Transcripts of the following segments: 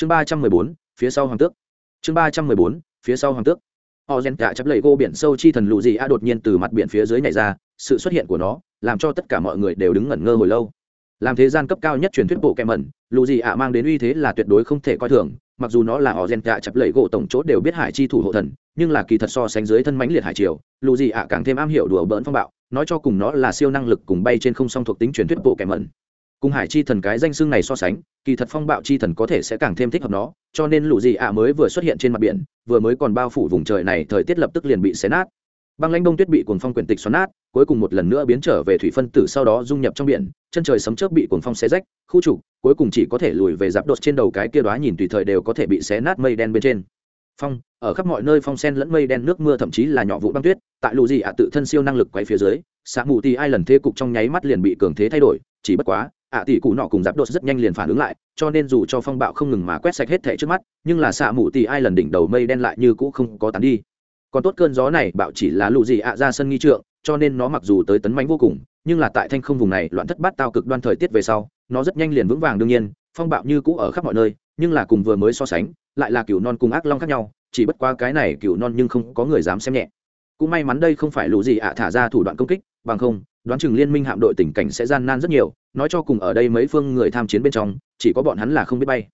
chương ba trăm mười bốn, phía sau hoàng tước. Chương ba trăm mười bốn, phía sau hoàng tước. Họ rèn cả chấp lệ gô biển sâu chi thần lụ gì a đột nhiên từ mặt biển phía dưới nhảy ra, sự xuất hiện của nó làm cho tất cả mọi người đều đứng ngẩn ngơ hồi lâu. Làm thế gian cấp cao nhất truyền thuyết bộ kẹm mẩn lụ gì ạ mang đến uy thế là tuyệt đối không thể coi thường, mặc dù nó là họ rèn cả chấp lệ gỗ tổng chốt đều biết hải chi thủ hộ thần, nhưng là kỳ thật so sánh dưới thân mãnh liệt hải triều lụ gì ạ càng thêm am hiểu đùa bỡn phong bạo, nói cho cùng nó là siêu năng lực cùng bay trên không song thuộc tính truyền thuyết bộ kẹm mẩn cùng hải chi thần cái danh xưng này so sánh, kỳ thật phong bạo chi thần có thể sẽ càng thêm thích hợp nó, cho nên lũ gì ạ mới vừa xuất hiện trên mặt biển, vừa mới còn bao phủ vùng trời này, thời tiết lập tức liền bị xé nát. Băng lãnh đông tuyết bị cuồng phong quyển tịch xoắn nát, cuối cùng một lần nữa biến trở về thủy phân tử sau đó dung nhập trong biển, chân trời sấm chớp bị cuồng phong xé rách, khu trục, cuối cùng chỉ có thể lùi về giáp đột trên đầu cái kia đó nhìn tùy thời đều có thể bị xé nát mây đen bên trên. Phong, ở khắp mọi nơi phong sen lẫn mây đen nước mưa thậm chí là nhỏ vụ băng tuyết, tại lũ gì ạ tự thân siêu năng lực quay phía dưới xã mù thì ai lần thế cục trong nháy mắt liền bị cường thế thay đổi, chỉ bất quá ạ tỷ cụ nọ cùng giáp đột rất nhanh liền phản ứng lại, cho nên dù cho phong bạo không ngừng mà quét sạch hết thẻ trước mắt, nhưng là xạ mù tỷ ai lần đỉnh đầu mây đen lại như cũ không có tán đi. Còn tốt cơn gió này bạo chỉ là lụ gì ạ ra sân nghi trượng, cho nên nó mặc dù tới tấn mánh vô cùng, nhưng là tại thanh không vùng này loạn thất bát tao cực đoan thời tiết về sau, nó rất nhanh liền vững vàng đương nhiên, phong bạo như cũ ở khắp mọi nơi, nhưng là cùng vừa mới so sánh, lại là cửu non cùng ác long khác nhau, chỉ bất qua cái này cửu non nhưng không có người dám xem nhẹ. Cũng may mắn đây không phải lũ gì ạ thả ra thủ đoạn công kích bằng không, đoán chừng liên minh hạm đội tình cảnh sẽ gian nan rất nhiều, nói cho cùng ở đây mấy phương người tham chiến bên trong, chỉ có bọn hắn là không biết bay.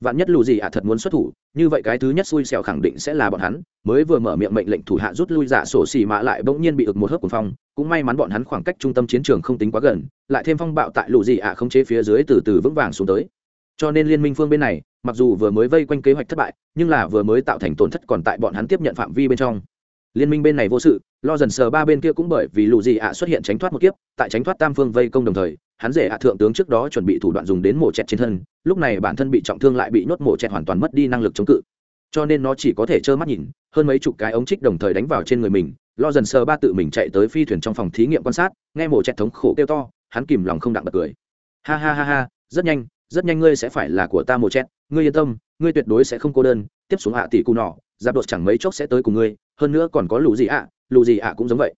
Vạn nhất lù gì ạ thật muốn xuất thủ, như vậy cái thứ nhất xui xẻo khẳng định sẽ là bọn hắn, mới vừa mở miệng mệnh lệnh thủ hạ rút lui dạ sổ xì mạ lại bỗng nhiên bị ực một hớp cuồng phong, cũng may mắn bọn hắn khoảng cách trung tâm chiến trường không tính quá gần, lại thêm phong bạo tại lù gì ạ không chế phía dưới từ từ vững vàng xuống tới. Cho nên liên minh phương bên này, mặc dù vừa mới vây quanh kế hoạch thất bại, nhưng là vừa mới tạo thành tổn thất còn tại bọn hắn tiếp nhận phạm vi bên trong liên minh bên này vô sự, lo dần sờ ba bên kia cũng bởi vì lù gì ạ xuất hiện tránh thoát một kiếp, tại tránh thoát tam phương vây công đồng thời, hắn rể ạ thượng tướng trước đó chuẩn bị thủ đoạn dùng đến mổ chẹt trên thân, lúc này bản thân bị trọng thương lại bị nhốt mổ chẹt hoàn toàn mất đi năng lực chống cự. Cho nên nó chỉ có thể trơ mắt nhìn, hơn mấy chục cái ống trích đồng thời đánh vào trên người mình, lo dần sờ ba tự mình chạy tới phi thuyền trong phòng thí nghiệm quan sát, nghe mổ chẹt thống khổ kêu to, hắn kìm lòng không đặng bật cười. Ha ha ha ha, rất nhanh rất nhanh ngươi sẽ phải là của ta mổ chẹt, ngươi yên tâm, ngươi tuyệt đối sẽ không cô đơn, tiếp xuống hạ tỷ cù nọ giáp đột chẳng mấy chốc sẽ tới cùng ngươi, hơn nữa còn có lù gì ạ lù gì ạ cũng giống vậy.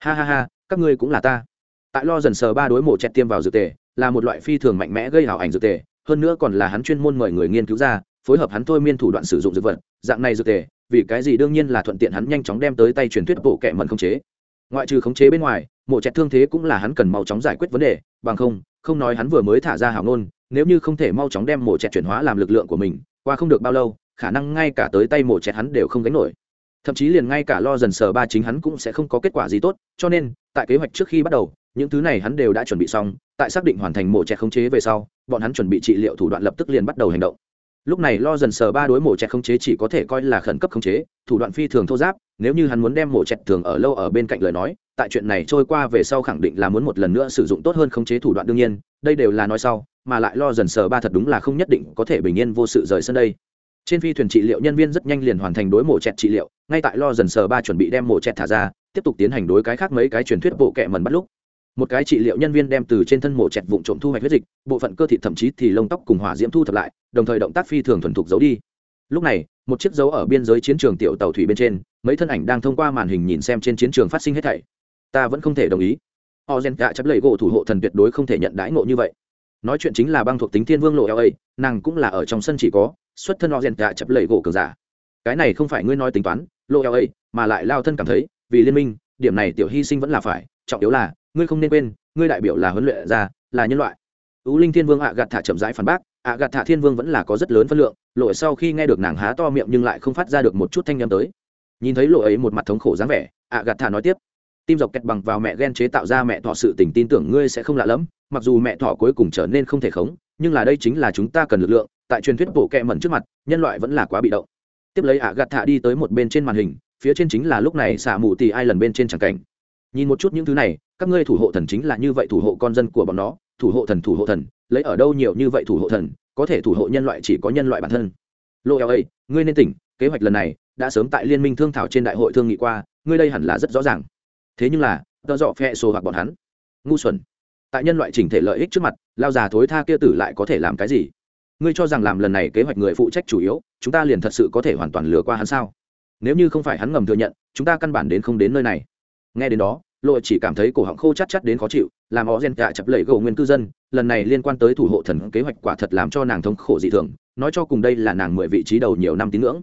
Ha ha ha, các ngươi cũng là ta. Tại lo dần sờ ba đối mổ chẹt tiêm vào dược tề, là một loại phi thường mạnh mẽ gây hảo ảnh dược tề, hơn nữa còn là hắn chuyên môn mời người nghiên cứu ra, phối hợp hắn thôi miên thủ đoạn sử dụng dược vật, dạng này dược tề, vì cái gì đương nhiên là thuận tiện hắn nhanh chóng đem tới tay truyền thuyết bộ kệ mận khống chế. Ngoại trừ khống chế bên ngoài mổ chẹt thương thế cũng là hắn cần mau chóng giải quyết vấn đề, bằng không không nói hắn vừa mới thả ra hảo ngôn, nếu như không thể mau chóng đem mổ chẹt chuyển hóa làm lực lượng của mình, qua không được bao lâu khả năng ngay cả tới tay mổ chẹt hắn đều không gánh nổi. Thậm chí liền ngay cả lo dần sờ ba chính hắn cũng sẽ không có kết quả gì tốt, cho nên, tại kế hoạch trước khi bắt đầu, những thứ này hắn đều đã chuẩn bị xong, tại xác định hoàn thành mổ chẹt khống chế về sau, bọn hắn chuẩn bị trị liệu thủ đoạn lập tức liền bắt đầu hành động. Lúc này lo dần sờ ba đối mổ chẹt khống chế chỉ có thể coi là khẩn cấp khống chế, thủ đoạn phi thường thô giáp, nếu như hắn muốn đem mổ chẹt thường ở lâu ở bên cạnh lời nói, tại chuyện này trôi qua về sau khẳng định là muốn một lần nữa sử dụng tốt hơn khống chế thủ đoạn đương nhiên, đây đều là nói sau, mà lại lo dần sờ ba thật đúng là không nhất định có thể bình yên vô sự rời sân đây trên phi thuyền trị liệu nhân viên rất nhanh liền hoàn thành đối mổ chẹt trị liệu, ngay tại lo dần sờ ba chuẩn bị đem mổ chẹt thả ra, tiếp tục tiến hành đối cái khác mấy cái truyền thuyết bộ kệ mần bắt lúc. Một cái trị liệu nhân viên đem từ trên thân mổ chẹt vụn trộm thu hoạch huyết dịch, bộ phận cơ thịt thậm chí thì lông tóc cùng hỏa diễm thu thập lại, đồng thời động tác phi thường thuần thục giấu đi. Lúc này, một chiếc dấu ở biên giới chiến trường tiểu tàu thủy bên trên, mấy thân ảnh đang thông qua màn hình nhìn xem trên chiến trường phát sinh hết thảy. Ta vẫn không thể đồng ý. Họ rèn cạ chấp lệ gỗ thủ hộ thần tuyệt đối không thể nhận đãi ngộ như vậy nói chuyện chính là băng thuộc tính thiên vương lộ la nàng cũng là ở trong sân chỉ có, xuất thân họ rèn cả chập lệ gỗ cường giả. Cái này không phải ngươi nói tính toán, lộ la mà lại lao thân cảm thấy, vì liên minh, điểm này tiểu hy sinh vẫn là phải, trọng yếu là, ngươi không nên quên, ngươi đại biểu là huấn luyện ra là nhân loại. Ú linh thiên vương ạ gạt thả chậm rãi phản bác ạ gạt thả thiên vương vẫn là có rất lớn phân lượng lội sau khi nghe được nàng há to miệng nhưng lại không phát ra được một chút thanh â m tới. Nhìn thấy lộ ấy một mặt thống khổ dáng vẻ ạ gạt thả nói tiếp tim dọc kẹt bằng vào mẹ ghen chế tạo ra mẹ thọ sự tình tin tưởng ngươi sẽ không lạ lẫm, mặc dù mẹ thọ cuối cùng trở nên không thể khống, nhưng là đây chính là chúng ta cần lực lượng, tại truyền thuyết bộ kẹ mẩn trước mặt, nhân loại vẫn là quá bị động. Tiếp lấy ạ gạt thạ đi tới một bên trên màn hình, phía trên chính là lúc này xả mù tì ai lần bên trên tràng cảnh. Nhìn một chút những thứ này, các ngươi thủ hộ thần chính là như vậy thủ hộ con dân của bọn nó, thủ hộ thần thủ hộ thần, lấy ở đâu nhiều như vậy thủ hộ thần, có thể thủ hộ nhân loại chỉ có nhân loại bản thân. Lô eo ấy ngươi nên tỉnh, kế hoạch lần này đã sớm tại liên minh thương thảo trên đại hội thương nghị qua, ngươi đây hẳn là rất rõ ràng thế nhưng là, tợ dọ phe xô hoặc bọn hắn. Ngu xuẩn. Tại nhân loại chỉnh thể lợi ích trước mặt, lao già thối tha kia tử lại có thể làm cái gì? Ngươi cho rằng làm lần này kế hoạch người phụ trách chủ yếu, chúng ta liền thật sự có thể hoàn toàn lừa qua hắn sao? Nếu như không phải hắn ngầm thừa nhận, chúng ta căn bản đến không đến nơi này. Nghe đến đó lộ chỉ cảm thấy cổ họng khô chắt chắt đến khó chịu, làm họ gen cả chập lẩy gỗ nguyên cư dân, lần này liên quan tới thủ hộ thần kế hoạch quả thật làm cho nàng thống khổ dị thường, nói cho cùng đây là nàng mười vị trí đầu nhiều năm tín ngưỡng.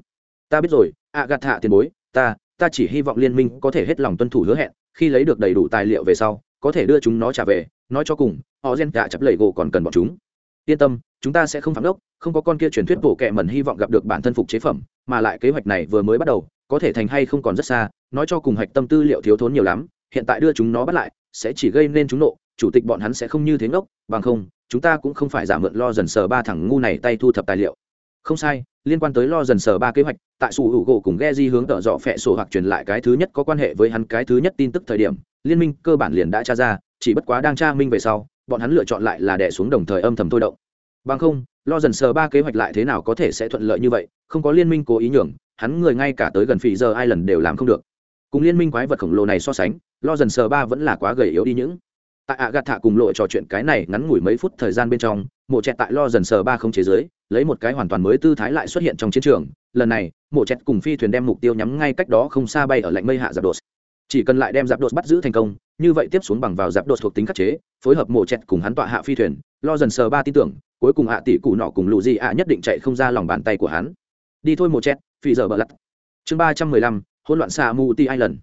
Ta biết rồi ạ gạt hạ tiền bối, ta ta chỉ hy vọng liên minh có thể hết lòng tuân thủ hứa hẹn khi lấy được đầy đủ tài liệu về sau, có thể đưa chúng nó trả về, nói cho cùng, họ gen cả chập lầy gỗ còn cần bọn chúng. Yên tâm, chúng ta sẽ không phạm đốc, không có con kia truyền thuyết bổ kẹ mẩn hy vọng gặp được bản thân phục chế phẩm, mà lại kế hoạch này vừa mới bắt đầu, có thể thành hay không còn rất xa, nói cho cùng hạch tâm tư liệu thiếu thốn nhiều lắm, hiện tại đưa chúng nó bắt lại, sẽ chỉ gây nên chúng nộ, chủ tịch bọn hắn sẽ không như thế ngốc, bằng không, chúng ta cũng không phải giả mượn lo dần sờ ba thằng ngu này tay thu thập tài liệu. Không sai liên quan tới lo dần sờ ba kế hoạch, tại sủ hữu gỗ cùng ghe di hướng tợ dọ phẹ sổ hoặc truyền lại cái thứ nhất có quan hệ với hắn cái thứ nhất tin tức thời điểm, liên minh cơ bản liền đã tra ra, chỉ bất quá đang tra minh về sau, bọn hắn lựa chọn lại là đẻ xuống đồng thời âm thầm thôi động. Bằng không, lo dần sờ ba kế hoạch lại thế nào có thể sẽ thuận lợi như vậy, không có liên minh cố ý nhường, hắn người ngay cả tới gần phì giờ ai lần đều làm không được. Cùng liên minh quái vật khổng lồ này so sánh, lo dần sờ ba vẫn là quá gầy yếu đi những tại ạ gạt thạ cùng lộ trò chuyện cái này ngắn ngủi mấy phút thời gian bên trong, mộ chẹt tại lo dần sờ ba không chế giới, lấy một cái hoàn toàn mới tư thái lại xuất hiện trong chiến trường. Lần này, mộ chẹt cùng phi thuyền đem mục tiêu nhắm ngay cách đó không xa bay ở lạnh mây hạ giáp đột. Chỉ cần lại đem giáp đột bắt giữ thành công, như vậy tiếp xuống bằng vào giáp đột thuộc tính khắc chế, phối hợp mộ chẹt cùng hắn tọa hạ phi thuyền, lo dần sờ ba tin tưởng, cuối cùng ạ tỷ cụ nọ cùng lù gì ạ nhất định chạy không ra lòng bàn tay của hắn. Đi thôi mộ chẹt, phi giờ bờ lặt chương ba trăm mười lăm, hỗn loạn xạ mù ti ai lần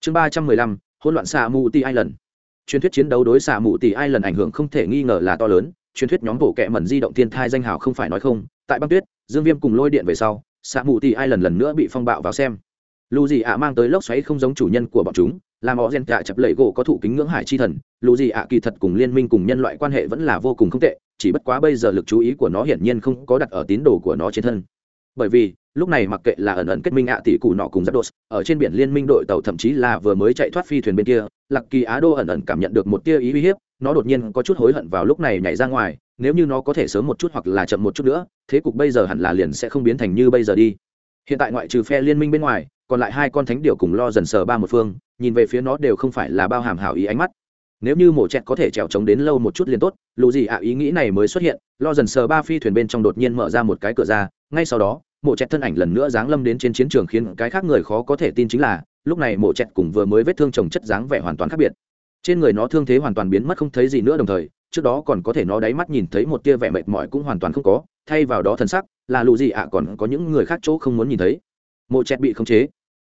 chương ba trăm mười lăm, hỗn loạn xạ mù ti ai lần truyền thuyết chiến đấu đối xạ mù tỷ ai lần ảnh hưởng không thể nghi ngờ là to lớn, truyền thuyết nhóm bộ kệ mẩn di động thiên thai danh hào không phải nói không, tại băng tuyết, dương viêm cùng lôi điện về sau, xạ mù tỷ ai lần lần nữa bị phong bạo vào xem. Lù gì ạ mang tới lốc xoáy không giống chủ nhân của bọn chúng, làm họ gen cả chập lẩy gỗ có thụ kính ngưỡng hải chi thần, lù gì ạ kỳ thật cùng liên minh cùng nhân loại quan hệ vẫn là vô cùng không tệ, chỉ bất quá bây giờ lực chú ý của nó hiển nhiên không có đặt ở tín đồ của nó trên thân. Bởi vì lúc này mặc kệ là ẩn ẩn kết minh ạ tỷ cụ nọ cùng giáp đột ở trên biển liên minh đội tàu thậm chí là vừa mới chạy thoát phi thuyền bên kia, lạc kỳ á đô ẩn ẩn cảm nhận được một tia ý uy hiếp, nó đột nhiên có chút hối hận vào lúc này nhảy ra ngoài, nếu như nó có thể sớm một chút hoặc là chậm một chút nữa, thế cục bây giờ hẳn là liền sẽ không biến thành như bây giờ đi. Hiện tại ngoại trừ phe liên minh bên ngoài, còn lại hai con thánh điệu cùng lo dần sờ ba một phương, nhìn về phía nó đều không phải là bao hàm hảo ý ánh mắt. Nếu như mổ chẹt có thể trèo trống đến lâu một chút liền tốt lù gì ạ, ý nghĩ này mới xuất hiện, lo dần sờ ba phi thuyền bên trong đột nhiên mở ra một cái cửa ra, ngay sau đó mộ chẹt thân ảnh lần nữa giáng lâm đến trên chiến trường khiến cái khác người khó có thể tin chính là, lúc này mộ chẹt cùng vừa mới vết thương trồng chất dáng vẻ hoàn toàn khác biệt. Trên người nó thương thế hoàn toàn biến mất không thấy gì nữa đồng thời, trước đó còn có thể nó đáy mắt nhìn thấy một tia vẻ mệt mỏi cũng hoàn toàn không có, thay vào đó thần sắc, là lụ gì ạ à, còn có những người khác chỗ không muốn nhìn thấy. Mộ chẹt bị khống chế.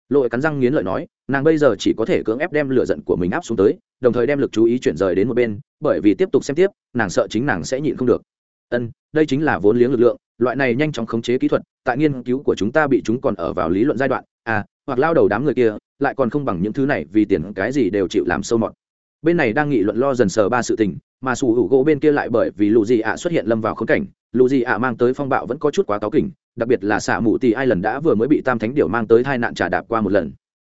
Lội cắn răng nghiến lợi nói, nàng bây giờ chỉ có thể cưỡng ép đem lửa giận của mình áp xuống tới, đồng thời đem lực chú ý chuyển rời đến một bên, bởi vì tiếp tục xem tiếp, nàng sợ chính nàng sẽ nhịn không được. Ân, đây chính là vốn liếng lực lượng loại này nhanh chóng khống chế kỹ thuật, tại nghiên cứu của chúng ta bị chúng còn ở vào lý luận giai đoạn à hoặc lao đầu đám người kia, lại còn không bằng những thứ này vì tiền cái gì đều chịu làm sâu mọt. Bên này đang nghị luận lo dần sờ ba sự tình, mà sủ hữu gỗ bên kia lại bởi vì lù gì ạ xuất hiện lâm vào khống cảnh lù gì ạ mang tới phong bạo vẫn có chút quá cáo kỉnh, đặc biệt là xạ mù tì ai lần đã vừa mới bị tam thánh điểu mang tới hai nạn trả đạp qua một lần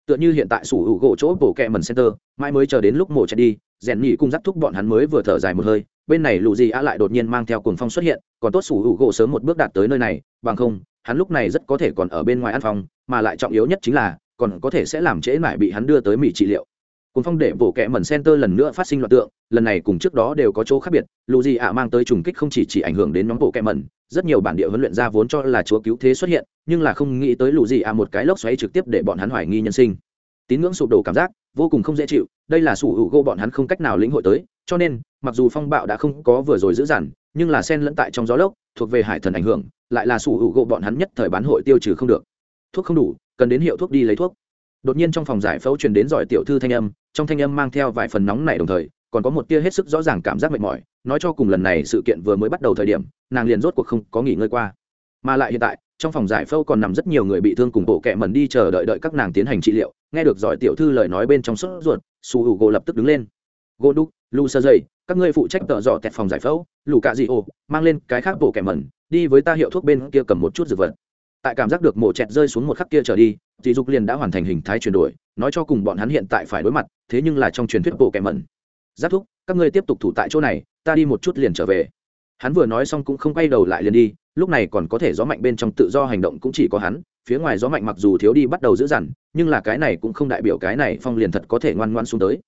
tựa như hiện tại sủ hữu gỗ chỗ bổ kẹ mần center mai mới chờ đến lúc mổ chạy đi, rèn nhị cung dắt thúc bọn hắn mới vừa thở dài một hơi, bên này lù gì a lại đột nhiên mang theo cuồng phong xuất hiện, còn tốt sủ hữu gỗ sớm một bước đạt tới nơi này, bằng không, hắn lúc này rất có thể còn ở bên ngoài ăn phòng, mà lại trọng yếu nhất chính là, còn có thể sẽ làm trễ mãi bị hắn đưa tới mỹ trị liệu. Cuồng phong để bổ kẹ mần center lần nữa phát sinh loạt tượng, lần này cùng trước đó đều có chỗ khác biệt lù gì ạ mang tới trùng kích không chỉ chỉ ảnh hưởng đến nhóm bộ kẹ mần rất nhiều bản địa huấn luyện ra vốn cho là chúa cứu thế xuất hiện, nhưng là không nghĩ tới lù gì à một cái lốc xoáy trực tiếp để bọn hắn hoài nghi nhân sinh. Tín ngưỡng sụp đổ cảm giác, vô cùng không dễ chịu, đây là sủ hữu gỗ bọn hắn không cách nào lĩnh hội tới, cho nên, mặc dù phong bạo đã không có vừa rồi dữ dằn, nhưng là sen lẫn tại trong gió lốc, thuộc về hải thần ảnh hưởng, lại là sủ hữu gỗ bọn hắn nhất thời bán hội tiêu trừ không được. Thuốc không đủ, cần đến hiệu thuốc đi lấy thuốc. Đột nhiên trong phòng giải phẫu truyền đến giỏi tiểu thư thanh âm, trong thanh âm mang theo vài phần nóng này đồng thời, còn có một tia hết sức rõ ràng cảm giác mệt mỏi nói cho cùng lần này sự kiện vừa mới bắt đầu thời điểm, nàng liền rốt cuộc không có nghỉ ngơi qua. Mà lại hiện tại, trong phòng giải phẫu còn nằm rất nhiều người bị thương cùng bộ kẹ mẩn đi chờ đợi đợi các nàng tiến hành trị liệu. Nghe được giỏi tiểu thư lời nói bên trong sốt ruột, su h u gỗ lập tức đứng lên. Gỗ đúc, lu sơ dây, các ngươi phụ trách tợ dò tẹt phòng giải phẫu lù cạ dị ô mang lên cái khác bộ kẹ mẩn, đi với ta hiệu thuốc bên kia cầm một chút dược vật. Tại cảm giác được mổ chẹt rơi xuống một khắc kia trở đi, dị dục liền đã hoàn thành hình thái chuyển đổi, nói cho cùng bọn hắn hiện tại phải đối mặt, thế nhưng là trong truyền thuyết bộ kẹ mẩn. Giáp thúc, các ngươi tiếp tục thủ tại chỗ này ta đi một chút liền trở về. Hắn vừa nói xong cũng không quay đầu lại liền đi, lúc này còn có thể gió mạnh bên trong tự do hành động cũng chỉ có hắn, phía ngoài gió mạnh mặc dù thiếu đi bắt đầu giữ dằn, nhưng là cái này cũng không đại biểu cái này phong liền thật có thể ngoan ngoan xuống tới.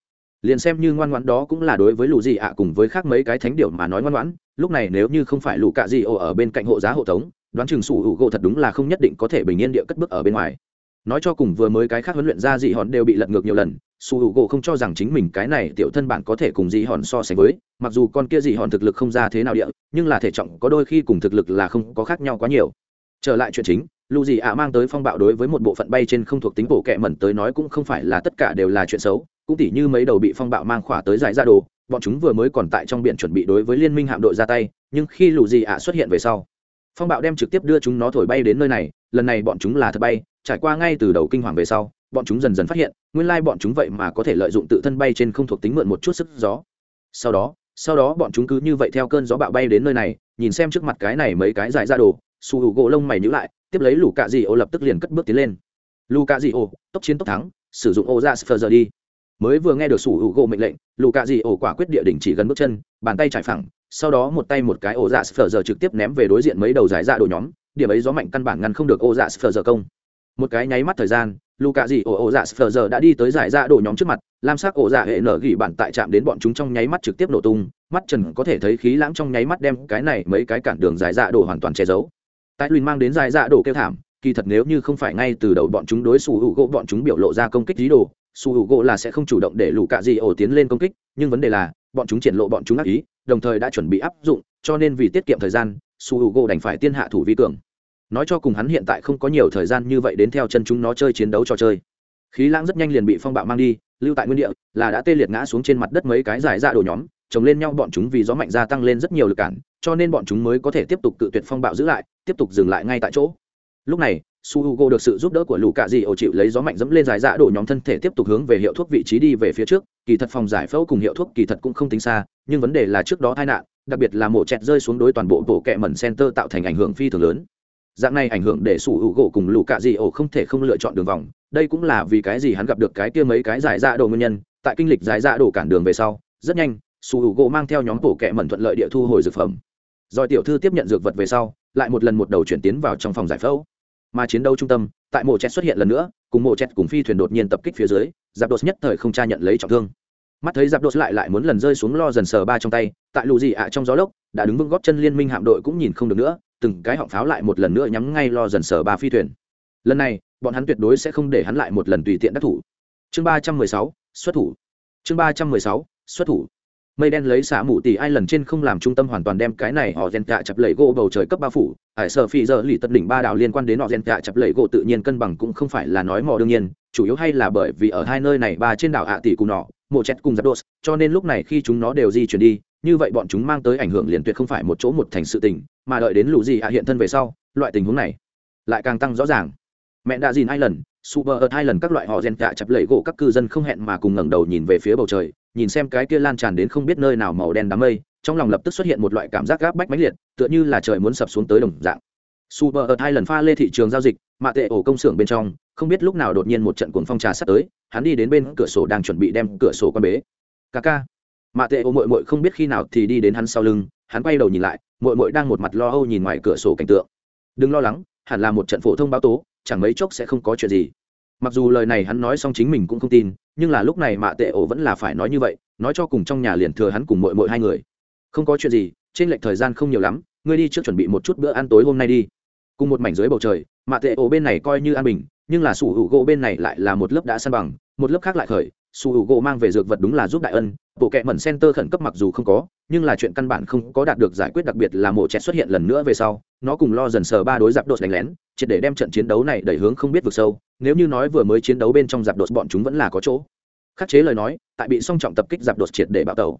Liền xem như ngoan ngoãn đó cũng là đối với lù gì ạ cùng với khác mấy cái thánh điệu mà nói ngoan ngoãn, lúc này nếu như không phải lù cạ gì ồ ở bên cạnh hộ giá hộ tống, đoán chừng sủ hữu gỗ thật đúng là không nhất định có thể bình yên địa cất bước ở bên ngoài nói cho cùng vừa mới cái khác huấn luyện ra dị hòn đều bị lật ngược nhiều lần, su hữu gỗ không cho rằng chính mình cái này tiểu thân bản có thể cùng dị hòn so sánh với, mặc dù con kia dị hòn thực lực không ra thế nào địa, nhưng là thể trọng có đôi khi cùng thực lực là không có khác nhau quá nhiều. Trở lại chuyện chính lù dị ạ mang tới phong bạo đối với một bộ phận bay trên không thuộc tính bộ kệ mẩn tới nói cũng không phải là tất cả đều là chuyện xấu, cũng tỉ như mấy đầu bị phong bạo mang khỏa tới giải ra đồ, bọn chúng vừa mới còn tại trong biển chuẩn bị đối với liên minh hạm đội ra tay, nhưng khi lù dị ạ xuất hiện về sau, phong bạo đem trực tiếp đưa chúng nó thổi bay đến nơi này, lần này bọn chúng là thật bay trải qua ngay từ đầu kinh hoàng về sau, bọn chúng dần dần phát hiện, nguyên lai bọn chúng vậy mà có thể lợi dụng tự thân bay trên không thuộc tính mượn một chút sức gió. Sau đó sau đó bọn chúng cứ như vậy theo cơn gió bạo bay đến nơi này, nhìn xem trước mặt cái này mấy cái dài ra đồ, su hữu gỗ lông mày nhữ lại, tiếp lấy lù cạ dị ô lập tức liền cất bước tiến lên. Lù cạ dị ô tốc chiến tốc thắng, sử dụng ô ra dạ sờ giờ đi. Mới vừa nghe được su hữu gỗ mệnh lệnh lù cạ dị ô quả quyết địa đỉnh chỉ gần bước chân, bàn tay trải phẳng, sau đó một tay một cái ô dạ sờ giờ trực tiếp ném về đối diện mấy đầu giải ra đồ nhóm, điểm ấy gió mạnh căn bản ngăn không được ô dạ sờ giờ công một cái nháy mắt thời gian lù cạ dị ổ ổ dạ sờ giờ đã đi tới giải dạ ra đổ nhóm trước mặt, lam sắc ổ dạ hệ nở gỉ bản tại chạm đến bọn chúng trong nháy mắt trực tiếp nổ tung, mắt trần có thể thấy khí lãng trong nháy mắt đem cái này mấy cái cản đường giải dạ đổ hoàn toàn che giấu. Tại luyện mang đến giải dạ đổ kêu thảm, kỳ thật nếu như không phải ngay từ đầu bọn chúng đối xù hữu gỗ bọn chúng biểu lộ ra công kích dí đồ xù hữu gỗ là sẽ không chủ động để lù cạ dị ổ tiến lên công kích, nhưng vấn đề là, bọn chúng triển lộ bọn chúng ác ý, đồng thời đã chuẩn bị áp dụng, cho nên vì tiết kiệm thời gian, su h u gỗ đành phải tiên hạ thủ vi cường nói cho cùng hắn hiện tại không có nhiều thời gian như vậy đến theo chân chúng nó chơi chiến đấu trò chơi. Khí lãng rất nhanh liền bị phong bạo mang đi, lưu tại nguyên địa, là đã tê liệt ngã xuống trên mặt đất mấy cái giải dạ ra đổ nhóm, chồng lên nhau bọn chúng vì gió mạnh gia tăng lên rất nhiều lực cản, cho nên bọn chúng mới có thể tiếp tục tự tuyệt phong bạo giữ lại, tiếp tục dừng lại ngay tại chỗ. Lúc này, su h u g o được sự giúp đỡ của lũ cạ dị ổ chịu lấy gió mạnh dẫm lên giải dạ đổ nhóm thân thể tiếp tục hướng về hiệu thuốc vị trí đi về phía trước, kỳ thật phòng giải phẫu cùng hiệu thuốc kỳ thật cũng không tính xa, nhưng vấn đề là trước đó tai nạn, đặc biệt là mổ chẹt rơi xuống đối toàn bộ bộ kẹ mẩn center tạo thành ảnh hưởng phi thường lớn dạng này ảnh hưởng để sủ hữu gỗ cùng lũ cạ dị ổ không thể không lựa chọn đường vòng. Đây cũng là vì cái gì hắn gặp được cái kia mấy cái giải dạ đồ nguyên nhân. Tại kinh lịch giải dạ đồ cản đường về sau, rất nhanh, sủ hữu gỗ mang theo nhóm cổ kẻ mẩn thuận lợi địa thu hồi dược phẩm. Rồi tiểu thư tiếp nhận dược vật về sau, lại một lần một đầu chuyển tiến vào trong phòng giải phẫu. Mà chiến đấu trung tâm, tại mộ chẹt xuất hiện lần nữa, cùng mộ chẹt cùng phi thuyền đột nhiên tập kích phía dưới, giáp đột nhất thời không tra nhận lấy trọng thương. Mắt thấy giáp đột lại lại muốn lần rơi xuống lo dần sờ ba trong tay, tại lù gì ạ trong gió lốc, đã đứng vững góp chân liên minh hạm đội cũng nhìn không được nữa từng cái họng pháo lại một lần nữa nhắm ngay lo dần sở ba phi thuyền. Lần này, bọn hắn tuyệt đối sẽ không để hắn lại một lần tùy tiện đắc thủ. Chương ba trăm mười sáu, xuất thủ. Chương ba trăm mười sáu, xuất thủ. Mây đen lấy xả mù tỷ ai lần trên không làm trung tâm hoàn toàn đem cái này họ rèn cạ chập lẩy gỗ bầu trời cấp ba phủ. Hải sở phi giờ lì tật đỉnh ba đảo liên quan đến họ rèn cạ chập lẩy gỗ tự nhiên cân bằng cũng không phải là nói mò đương nhiên, chủ yếu hay là bởi vì ở hai nơi này ba trên đảo hạ tỷ cùng nọ, mộ chẹt cùng giáp đốt cho nên lúc này khi chúng nó đều di chuyển đi, như vậy bọn chúng mang tới ảnh hưởng liền tuyệt không phải một chỗ một thành sự tình mà đợi đến lũ gì à hiện thân về sau, loại tình huống này lại càng tăng rõ ràng. Mẹ đã dìn hai lần super ở hai lần các loại họ rèn cả chập lẩy gỗ các cư dân không hẹn mà cùng ngẩng đầu nhìn về phía bầu trời, nhìn xem cái kia lan tràn đến không biết nơi nào màu đen đám mây, trong lòng lập tức xuất hiện một loại cảm giác gáp bách mãnh liệt, tựa như là trời muốn sập xuống tới đồng dạng. Super ở hai lần pha lê thị trường giao dịch mạ tệ ổ công xưởng bên trong, không biết lúc nào đột nhiên một trận cuồng phong trà sắp tới, hắn đi đến bên cửa sổ đang chuẩn bị đem cửa sổ quan bế. Ca ca. Mạ tệ ổ mội mội không biết khi nào thì đi đến hắn sau lưng hắn quay đầu nhìn lại mội mội đang một mặt lo âu nhìn ngoài cửa sổ cảnh tượng. Đừng lo lắng, hẳn là một trận phổ thông báo tố, chẳng mấy chốc sẽ không có chuyện gì. Mặc dù lời này hắn nói xong chính mình cũng không tin, nhưng là lúc này mạ tệ ổ vẫn là phải nói như vậy, nói cho cùng trong nhà liền thừa hắn cùng mội mội hai người. Không có chuyện gì, trên lệch thời gian không nhiều lắm, ngươi đi trước chuẩn bị một chút bữa ăn tối hôm nay đi. Cùng một mảnh dưới bầu trời, mạ tệ ổ bên này coi như an bình, nhưng là sủ hữu gỗ bên này lại là một lớp đã săn bằng, một lớp khác lại khởi. Sủ hữu gỗ mang về dược vật đúng là giúp đại ân, bộ kệ mẩn center khẩn cấp mặc dù không có nhưng là chuyện căn bản không có đạt được giải quyết đặc biệt là mổ chẹt xuất hiện lần nữa về sau, nó cùng lo dần sờ ba đối giáp đột đánh lén, triệt để đem trận chiến đấu này đẩy hướng không biết vực sâu, nếu như nói vừa mới chiến đấu bên trong giáp đột bọn chúng vẫn là có chỗ. Khắc chế lời nói, tại bị song trọng tập kích giáp đột triệt để bạo tàu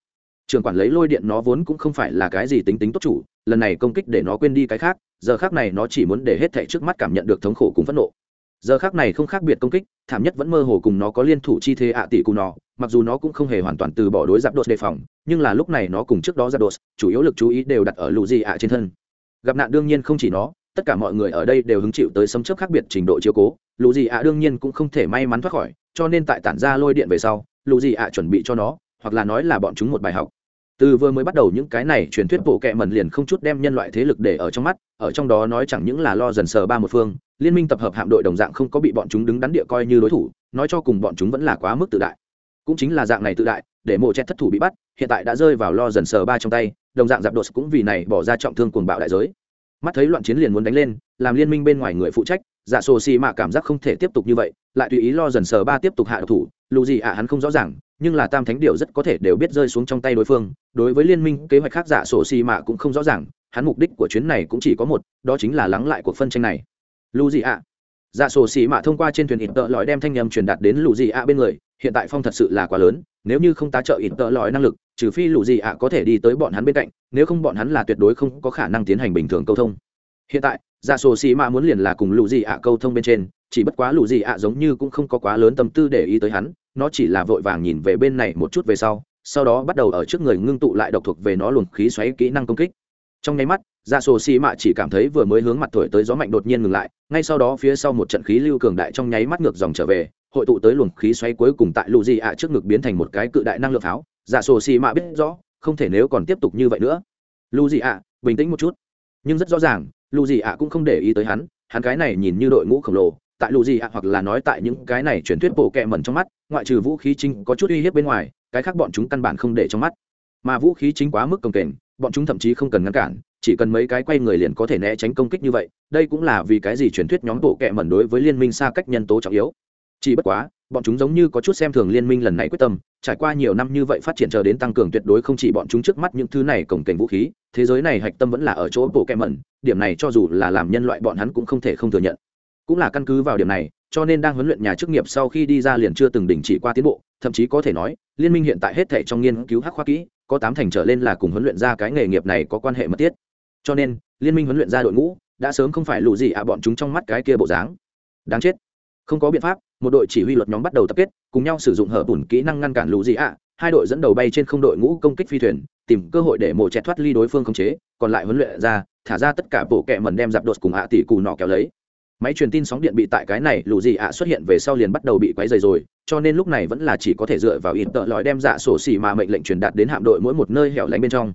trường quản lấy lôi điện nó vốn cũng không phải là cái gì tính tính tốt chủ, lần này công kích để nó quên đi cái khác, giờ khác này nó chỉ muốn để hết thảy trước mắt cảm nhận được thống khổ cùng phẫn nộ giờ khác này không khác biệt công kích, thảm nhất vẫn mơ hồ cùng nó có liên thủ chi thế ạ tỷ cù nọ. mặc dù nó cũng không hề hoàn toàn từ bỏ đối giáp đột đề phòng, nhưng là lúc này nó cùng trước đó giáp đột, chủ yếu lực chú ý đều đặt ở lù gì ạ trên thân gặp nạn đương nhiên không chỉ nó, tất cả mọi người ở đây đều hứng chịu tới sấm chớp khác biệt trình độ chiếu cố lù gì ạ đương nhiên cũng không thể may mắn thoát khỏi, cho nên tại tản ra lôi điện về sau lù gì ạ chuẩn bị cho nó, hoặc là nói là bọn chúng một bài học từ vừa mới bắt đầu những cái này truyền thuyết bộ kệ mẩn liền không chút đem nhân loại thế lực để ở trong mắt, ở trong đó nói chẳng những là lo dần sờ ba một phương, liên minh tập hợp hạm đội đồng dạng không có bị bọn chúng đứng đắn địa coi như đối thủ, nói cho cùng bọn chúng vẫn là quá mức tự đại. Cũng chính là dạng này tự đại, để mộ chết thất thủ bị bắt, hiện tại đã rơi vào lo dần sờ ba trong tay, đồng dạng giáp đột cũng vì này bỏ ra trọng thương cuồng bạo đại giới. Mắt thấy loạn chiến liền muốn đánh lên, làm liên minh bên ngoài người phụ trách, giả sổ xì mạ cảm giác không thể tiếp tục như vậy, lại tùy ý lo dần sờ ba tiếp tục hạ độc thủ, lù gì ạ, hắn không rõ ràng nhưng là tam thánh điệu rất có thể đều biết rơi xuống trong tay đối phương, đối với liên minh kế hoạch khác giả sổ xì mạ cũng không rõ ràng, hắn mục đích của chuyến này cũng chỉ có một, đó chính là lắng lại cuộc phân tranh này. Lù gì ạ giả sổ xì mạ thông qua trên thuyền ít tợ lõi đem thanh nhầm truyền đạt đến lù gì ạ bên người, hiện tại phong thật sự là quá lớn, nếu như không tá trợ ít tợ lõi năng lực, trừ phi lù gì ạ có thể đi tới bọn hắn bên cạnh, nếu không bọn hắn là tuyệt đối không có khả năng tiến hành bình thường câu thông. Hiện tại, giả sổ xì mạ muốn liền là cùng lù gì ạ câu thông bên trên chỉ bất quá lù gì ạ giống như cũng không có quá lớn tâm tư để ý tới hắn, nó chỉ là vội vàng nhìn về bên này một chút về sau sau đó bắt đầu ở trước người ngưng tụ lại độc thuộc về nó luồng khí xoáy kỹ năng công kích. Trong nháy mắt Ra sổ xì mạ chỉ cảm thấy vừa mới hướng mặt thổi tới gió mạnh đột nhiên ngừng lại, ngay sau đó phía sau một trận khí lưu cường đại trong nháy mắt ngược dòng trở về, hội tụ tới luồng khí xoáy cuối cùng tại lù gì ạ trước ngực biến thành một cái cự đại năng lượng pháo. Ra sổ xì mạ biết rõ, không thể nếu còn tiếp tục như vậy nữa. Lù gì ạ, bình tĩnh một chút. Nhưng rất rõ ràng, lù gì ạ cũng không để ý tới hắn hắn cái này nhìn như đội ngũ khổng lồ tại lù gì ạ, hoặc là nói tại những cái này truyền thuyết bộ kẹ mẩn trong mắt, ngoại trừ vũ khí chính có chút uy hiếp bên ngoài, cái khác bọn chúng căn bản không để trong mắt. Mà vũ khí chính quá mức công kềnh, bọn chúng thậm chí không cần ngăn cản, chỉ cần mấy cái quay người liền có thể né tránh công kích như vậy, đây cũng là vì cái gì truyền thuyết nhóm bộ kẹ mẩn đối với liên minh xa cách nhân tố trọng yếu. Chỉ bất quá, bọn chúng giống như có chút xem thường liên minh lần này quyết tâm, trải qua nhiều năm như vậy phát triển chờ đến tăng cường tuyệt đối không chỉ bọn chúng trước mắt những thứ này cổng kềnh vũ khí, thế giới này hạch tâm vẫn là ở chỗ bộ kẹ mẩn, điểm này cho dù là làm nhân loại bọn hắn cũng không thể không thừa nhận cũng là căn cứ vào điểm này, cho nên đang huấn luyện nhà chức nghiệp sau khi đi ra liền chưa từng đình chỉ qua tiến bộ, thậm chí có thể nói, liên minh hiện tại hết thể trong nghiên cứu hắc khoa kỹ, có tám thành trở lên là cùng huấn luyện ra cái nghề nghiệp này có quan hệ mật thiết. Cho nên, liên minh huấn luyện ra đội ngũ, đã sớm không phải lụ gì ạ, bọn chúng trong mắt cái kia bộ dáng. Đáng chết. Không có biện pháp, một đội chỉ huy luật nhóm bắt đầu tập kết, cùng nhau sử dụng hở bùn kỹ năng ngăn cản lũ gì ạ. Hai đội dẫn đầu bay trên không đội ngũ công kích phi thuyền, tìm cơ hội để mổ chẹt thoát ly đối phương khống chế, còn lại huấn luyện ra, thả ra tất cả bộ kẹ mần đem dạp đột cùng ạ tỷ cù nọ kéo lấy máy truyền tin sóng điện bị tại cái này lũ gì ạ xuất hiện về sau liền bắt đầu bị quấy dày rồi, cho nên lúc này vẫn là chỉ có thể dựa vào ít tợ lõi đem dạ sổ xỉ mà mệnh lệnh truyền đạt đến hạm đội mỗi một nơi hẻo lánh bên trong.